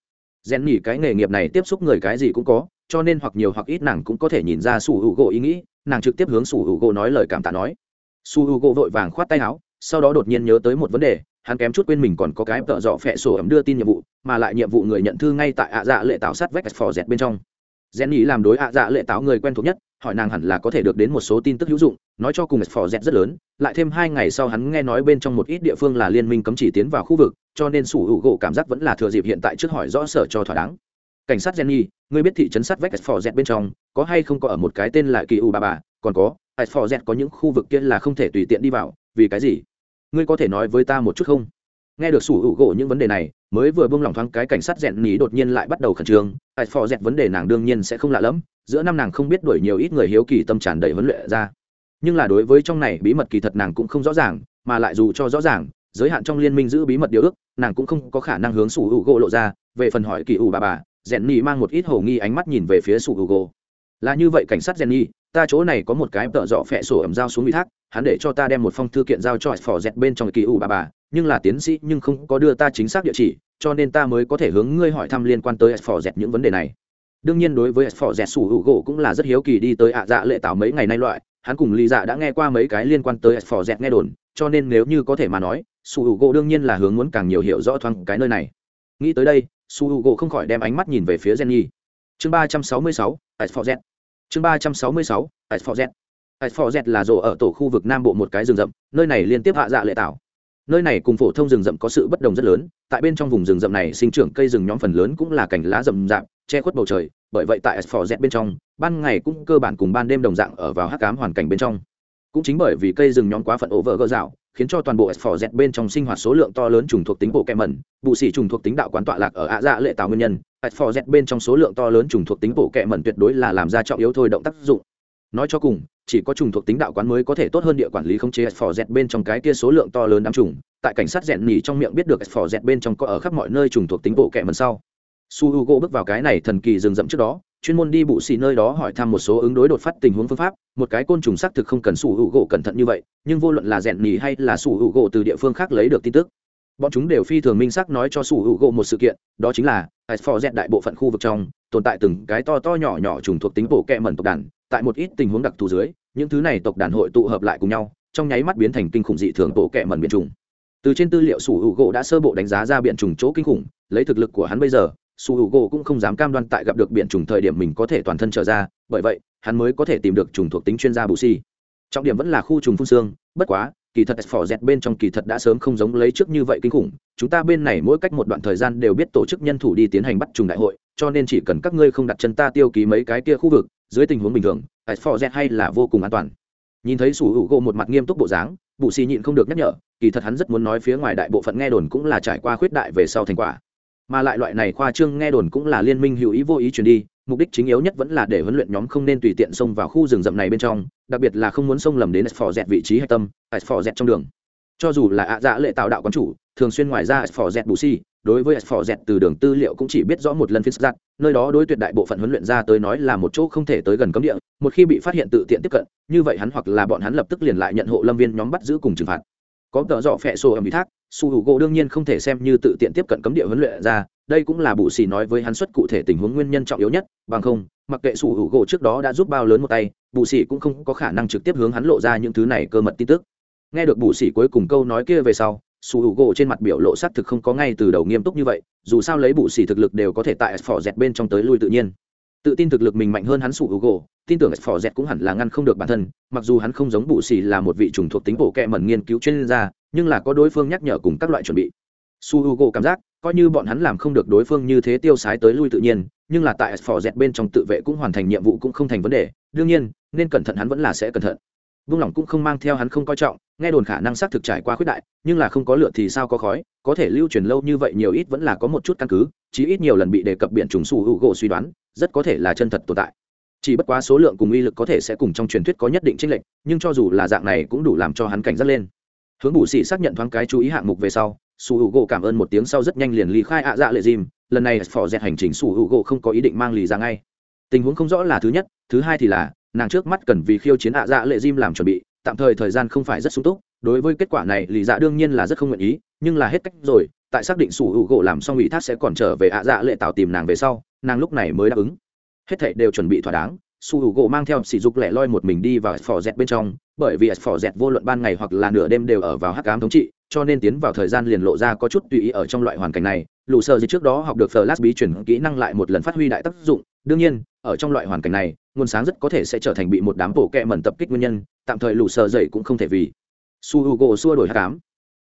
rèn nhì cái nghề nghiệp này tiếp xúc người cái gì cũng có, cho nên hoặc nhiều hoặc ít nàng cũng có thể nhìn ra su hữu gỗ ý nghĩ nàng trực tiếp hướng su h u gỗ nói lời cảm tạ nói su h u gỗ vội vàng khoát tay áo sau đó đột nhiên nhớ tới một vấn đề hắn kém chút quên mình còn có cái tợ dọ phẹ sổ ấm đưa tin nhiệm vụ mà lại nhiệm vụ người nhận thư ngay tại ạ dạ lệ tạo sát vách phò dẹt bên trong Jenny làm đối ạ dạ lệ táo người quen thuộc nhất, hỏi nàng hẳn là có thể được đến một số tin tức hữu dụng, nói cho cùng phò dẹt rất lớn, lại thêm hai ngày sau hắn nghe nói bên trong một ít địa phương là liên minh cấm chỉ tiến vào khu vực, cho nên sủ hữu gỗ cảm giác vẫn là thừa dịp hiện tại trước hỏi rõ sở cho thỏa đáng. Cảnh sát Jenny, ngươi biết thị trấn sát vách phò dẹt bên trong, có hay không có ở một cái tên là Kỳ U bà bà, còn có, phò dẹt có những khu vực kia là không thể tùy tiện đi vào, vì cái gì? Ngươi có thể nói với ta một chút không? nghe được sủ hữu gỗ những vấn đề này mới vừa buông lòng thoáng cái cảnh sát rèn nhì đột nhiên lại bắt đầu khẩn trương tại phò dẹt vấn đề nàng đương nhiên sẽ không lạ lẫm giữa năm nàng không biết đuổi nhiều ít người hiếu kỳ tâm tràn đầy huấn luyện ra nhưng là đối với trong này bí mật kỳ thật nàng cũng không rõ ràng mà lại dù cho rõ ràng giới hạn trong liên minh giữ bí mật điều ước nàng cũng không có khả năng hướng sủ hữu gỗ lộ ra về phần hỏi kỳ ủ bà bà rèn nhì mang một ít hồ nghi ánh mắt nhìn về phía sủ hữu gỗ là như vậy cảnh sát rèn nhì ta chỗ này có một cái tợ dọ phẹ sổ ẩm giao xuống ủy thác, hắn để cho ta đem một phong thư kiện giao cho phò dẹt bên trong kỳ ủ bà bà, nhưng là tiến sĩ nhưng không có đưa ta chính xác địa chỉ, cho nên ta mới có thể hướng ngươi hỏi thăm liên quan tới phò dẹt những vấn đề này. Đương nhiên đối với phò dẹt sủ hữu gỗ cũng là rất hiếu kỳ đi tới ạ dạ lệ tảo mấy ngày nay loại, hắn cùng lý dạ đã nghe qua mấy cái liên quan tới phò dẹt nghe đồn, cho nên nếu như có thể mà nói, sủ hữu gỗ đương nhiên là hướng muốn càng nhiều hiểu rõ thoáng cái nơi này. Nghĩ tới đây sủ hữu gỗ không khỏi đem ánh mắt nhìn về phía jenny. Chương ba trăm sáu mươi sáu tại phò z. Chương ba trăm sáu mươi sáu tại phò z. Tại phò z là rổ ở tổ khu vực nam bộ một cái rừng rậm, nơi này liên tiếp hạ dạ lệ tảo nơi này cùng phổ thông rừng rậm có sự bất đồng rất lớn, tại bên trong vùng rừng rậm này sinh trưởng cây rừng nhóm phần lớn cũng là cành lá rậm rạp, che khuất bầu trời, bởi vậy tại phò z bên trong, ban ngày cũng cơ bản cùng ban đêm đồng dạng ở vào hắc cám hoàn cảnh bên trong. Cũng chính bởi vì cây rừng nhóm quá phận ổ vỡ gỡ dạo khiến cho toàn bộ phò z bên trong sinh hoạt số lượng to lớn trùng thuộc tính bộ kẹ mẩn bụ xỉ trùng thuộc tính đạo quán tọa lạc ở ạ dạ lệ tạo nguyên nhân. Phò z bên trong số lượng to lớn trùng thuộc tính bộ kẹ mẩn tuyệt đối là làm ra trọng yếu thôi động tác dụng. Nói cho cùng, chỉ có trùng thuộc tính đạo quán mới có thể tốt hơn địa quản lý không chế phò dẹt bên trong cái kia số lượng to lớn đám trùng. Tại cảnh sát rèn nhỉ trong miệng biết được phò dẹt bên trong có ở khắp mọi nơi trùng thuộc tính bộ kẹ mẩn sau. Su h u g bước vào cái này thần kỳ rừng rậm trước đó chuyên môn đi bụ xì nơi đó hỏi thăm một số ứng đối đột phát tình huống phương pháp, một cái côn trùng xác thực không cần sủ hữu gỗ cẩn thận như vậy, nhưng vô luận là rèn nỉ hay là sủ hữu gỗ từ địa phương khác lấy được tin tức. Bọn chúng đều phi thường minh xác nói cho sủ hữu gỗ một sự kiện, đó chính là phò dẹt đại bộ phận khu vực trong, tồn tại từng cái to to nhỏ nhỏ trùng thuộc tính bộ kẹ mẩn tộc đàn, tại một ít tình huống đặc thù dưới, những thứ này tộc đàn hội tụ hợp lại cùng nhau, trong nháy mắt biến thành kinh khủng dị thường bộ kẹ mẩn biện trùng. Từ trên tư liệu sủ hữu gỗ đã sơ bộ đánh giá ra biện trùng chỗ kinh khủng, lấy thực lực của hắn bây giờ sủ hữu gỗ cũng không dám cam đoan tại gặp được biện trùng thời điểm mình có thể toàn thân trở ra, bởi vậy, hắn mới có thể tìm được trùng thuộc tính chuyên gia bù si. Trọng điểm vẫn là khu trùng phun xương, bất quá, kỳ thật phỏ dẹt bên trong kỳ thật đã sớm không giống lấy trước như vậy kinh khủng, chúng ta bên này mỗi cách một đoạn thời gian đều biết tổ chức nhân thủ đi tiến hành bắt trùng đại hội, cho nên chỉ cần các ngươi không đặt chân ta tiêu ký mấy cái kia khu vực, dưới tình huống bình thường phỏ dẹt hay là vô cùng an toàn. Nhìn thấy sủ hữu gỗ một mặt nghiêm túc bộ dáng, bù xì nhịn không được nhắc nhở, kỳ thật hắn rất muốn nói phía ngoài đại bộ phận nghe đồn cũng là trải qua khuyết đại về sau thành quả mà lại loại này khoa trương nghe đồn cũng là liên minh hữu ý vô ý truyền đi, mục đích chính yếu nhất vẫn là để huấn luyện nhóm không nên tùy tiện xông vào khu rừng rậm này bên trong, đặc biệt là không muốn xông lầm đến phò dẹt vị trí hạch tâm phò dẹt trong đường. Cho dù là ạ dạ lệ tạo đạo quán chủ, thường xuyên ngoài ra phò dẹt bù si, đối với phò dẹt từ đường tư liệu cũng chỉ biết rõ một lần phiên giặt, nơi đó đối tuyệt đại bộ phận huấn luyện ra tới nói là một chỗ không thể tới gần cấm địa, một khi bị phát hiện tự tiện tiếp cận, như vậy hắn hoặc là bọn hắn lập tức liền lại nhận hộ lâm viên nhóm bắt giữ cùng trừng phạt. Có tợ dọ phẹ sổ ẩm mỹ thác su hữu gỗ đương nhiên không thể xem như tự tiện tiếp cận cấm địa huấn luyện ra, đây cũng là bù xì nói với hắn xuất cụ thể tình huống nguyên nhân trọng yếu nhất, bằng không, mặc kệ su hữu gỗ trước đó đã giúp bao lớn một tay, bù xì cũng không có khả năng trực tiếp hướng hắn lộ ra những thứ này cơ mật tin tức. Nghe được bù xì cuối cùng câu nói kia về sau, su hữu gỗ trên mặt biểu lộ xác thực không có ngay từ đầu nghiêm túc như vậy, dù sao lấy bù xì thực lực đều có thể tại phỏ dẹt bên trong tới lui tự nhiên tự tin thực lực mình mạnh hơn hắn sủ hữu gỗ tin tưởng phò dẹt cũng hẳn là ngăn không được bản thân, mặc dù hắn không giống bù xì là một vị trùng thuộc tính bổ kẹ mẩn nghiên cứu chuyên gia, nhưng là có đối phương nhắc nhở cùng các loại chuẩn bị. Su h u g o cảm giác, coi như bọn hắn làm không được đối phương như thế tiêu sái tới lui tự nhiên, nhưng là tại phò dẹt bên trong tự vệ cũng hoàn thành nhiệm vụ cũng không thành vấn đề, đương nhiên, nên cẩn thận hắn vẫn là sẽ cẩn thận vung lòng cũng không mang theo hắn không coi trọng, nghe đồn khả năng xác thực trải qua khuyết đại, nhưng là không có lửa thì sao có khói, có thể lưu truyền lâu như vậy nhiều ít vẫn là có một chút căn cứ, chí ít nhiều lần bị đề cập biện trùng su hữu gỗ suy đoán, rất có thể là chân thật tồn tại. Chỉ bất quá số lượng cùng uy lực có thể sẽ cùng trong truyền thuyết có nhất định tranh lệch, nhưng cho dù là dạng này cũng đủ làm cho hắn cảnh giác lên. Hướng bù sĩ xác nhận thoáng cái chú ý hạng mục về sau su hữu gỗ cảm ơn một tiếng sau rất nhanh liền ly khai ạ dạ lệ dìm, lần này phò dẹt hành trình su hữu gỗ không có ý định mang lì ra ngay. Tình huống không rõ là thứ nhất, thứ hai thì là nàng trước mắt cần vì khiêu chiến ạ dạ lệ diêm làm chuẩn bị, tạm thời thời gian không phải rất sung túc, đối với kết quả này lì dạ đương nhiên là rất không nguyện ý, nhưng là hết cách rồi, tại xác định sủ hữu gỗ làm xong ủy thác sẽ còn trở về ạ dạ lệ tạo tìm nàng về sau, nàng lúc này mới đáp ứng. Hết thảy đều chuẩn bị thỏa đáng su hữu gỗ mang theo sỉ dục lẻ loi một mình đi vào phò dẹt bên trong, bởi vì phò dẹt vô luận ban ngày hoặc là nửa đêm đều ở vào hắc ám thống trị cho nên tiến vào thời gian liền lộ ra có chút tùy ý ở trong loại hoàn cảnh này. Lũ sơ gì trước đó học được flash bí chuyển kỹ năng lại một lần phát huy đại tác dụng. Đương nhiên, ở trong loại hoàn cảnh này, nguồn sáng rất có thể sẽ trở thành bị một đám bổ kẹ mẩn tập kích nguyên nhân, tạm thời lũ sơ dậy cũng không thể vì. Su h u gỗ xua đổi hắc ám.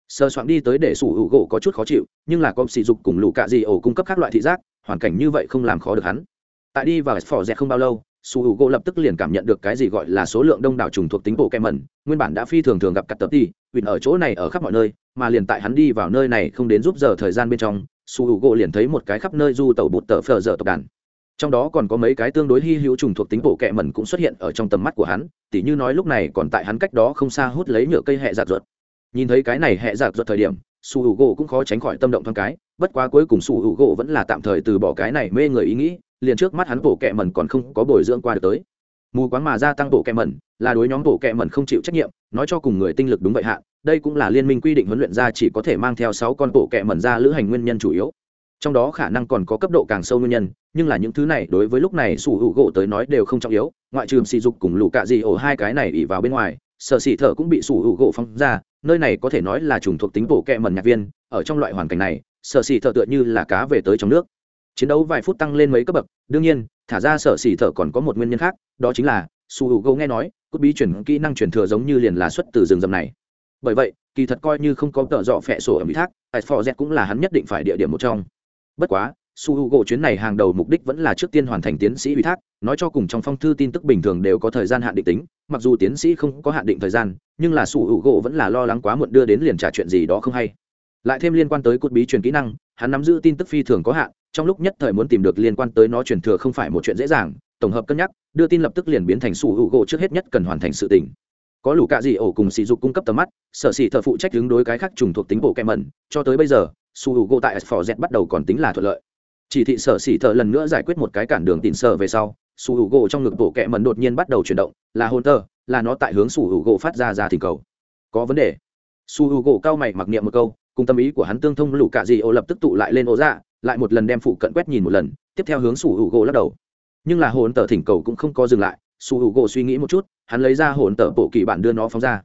Sơ soạn đi tới để su h u gỗ có chút khó chịu, nhưng là con sỉ dục cùng lũ cạ gì ổ cung cấp các loại thị giác, hoàn cảnh như vậy không làm khó được hắn. Tại đi vào phỏ dẹt không bao lâu su h u gỗ lập tức liền cảm nhận được cái gì gọi là số lượng đông đảo trùng thuộc tính bộ kem mẩn nguyên bản đã phi thường thường gặp cắt tập đi vịt ở chỗ này ở khắp mọi nơi, mà liền tại hắn đi vào nơi này không đến giúp giờ thời gian bên trong, su h u gỗ liền thấy một cái khắp nơi du tàu bụt tờ phờ dở tộc đàn. Trong đó còn có mấy cái tương đối hy hữu trùng thuộc tính bộ kẹ mẩn cũng xuất hiện ở trong tầm mắt của hắn, tỉ như nói lúc này còn tại hắn cách đó không xa hút lấy nhựa cây hẹ giạt ruột. Nhìn thấy cái này hẹ giạt ruột thời điểm su h u gỗ cũng khó tránh khỏi tâm động thoáng cái, bất quá cuối cùng su h u gỗ vẫn là tạm thời từ bỏ cái này mê người ý nghĩ, liền trước mắt hắn bộ kẹ mẩn còn không có bồi dưỡng qua được tới. Mù quáng mà gia tăng bộ kẹ mẩn, là đối nhóm bộ kẹ mẩn không chịu trách nhiệm, nói cho cùng người tinh lực đúng vậy hạ, đây cũng là liên minh quy định huấn luyện ra chỉ có thể mang theo sáu con bộ kẹ mẩn ra lữ hành nguyên nhân chủ yếu. Trong đó khả năng còn có cấp độ càng sâu nguyên nhân, nhưng là những thứ này đối với lúc này sủ hữu gỗ tới nói đều không trọng yếu, ngoại trừ sỉ dục cùng lũ cạ gì ổ hai cái này ỉ vào bên ngoài Sở xỉ thở cũng bị sủ hữu gỗ phóng ra, nơi này có thể nói là trùng thuộc tính bổ kẹ mẩn nhạc viên, ở trong loại hoàn cảnh này, Sở xỉ thở tựa như là cá về tới trong nước. Chiến đấu vài phút tăng lên mấy cấp bậc, đương nhiên, thả ra sở xỉ thở còn có một nguyên nhân khác, đó chính là, sủ hữu Gỗ nghe nói, cốt bí chuyển kỹ năng chuyển thừa giống như liền là xuất từ rừng rầm này. Bởi vậy, kỳ thật coi như không có tợ dọ phẹ sổ ở mỹ thác tại phò z cũng là hắn nhất định phải địa điểm một trong. Bất quá su hữu gỗ chuyến này hàng đầu mục đích vẫn là trước tiên hoàn thành tiến sĩ ủy thác, nói cho cùng trong phong thư tin tức bình thường đều có thời gian hạn định tính, mặc dù tiến sĩ không có hạn định thời gian, nhưng là su hữu gỗ vẫn là lo lắng quá muộn đưa đến liền trả chuyện gì đó không hay. Lại thêm liên quan tới cốt bí truyền kỹ năng, hắn nắm giữ tin tức phi thường có hạn, trong lúc nhất thời muốn tìm được liên quan tới nó truyền thừa không phải một chuyện dễ dàng, tổng hợp cân nhắc, đưa tin lập tức liền biến thành sủ u gỗ trước hết nhất cần hoàn thành sự tình. Có lũ cạ gì ổ cùng sỉ dục cung cấp tầm mắt, sở xỉ thợ phụ trách đứng đối cái khác trùng thuộc tính bộ kẹm mẩn, cho tới bây giờ, su hữu gỗ tại phò z bắt đầu còn tính là thuận lợi chỉ thị sở xỉ thợ lần nữa giải quyết một cái cản đường tìm sở về sau, su hữu gỗ trong ngực bộ kẹ mần đột nhiên bắt đầu chuyển động, là hôn tơ, là nó tại hướng su hữu gỗ phát ra ra thỉnh cầu. Có vấn đề. Su hữu gỗ cao mày mặc niệm một câu, cùng tâm ý của hắn tương thông lũ cạ gì ổ lập tức tụ lại lên ổ dạ lại một lần đem phụ cận quét nhìn một lần, tiếp theo hướng su hữu gỗ lắc đầu. Nhưng là hồn tờ thỉnh cầu cũng không có dừng lại, su hữu gỗ suy nghĩ một chút, hắn lấy ra hồn tờ bộ kỳ bản đưa nó phóng ra.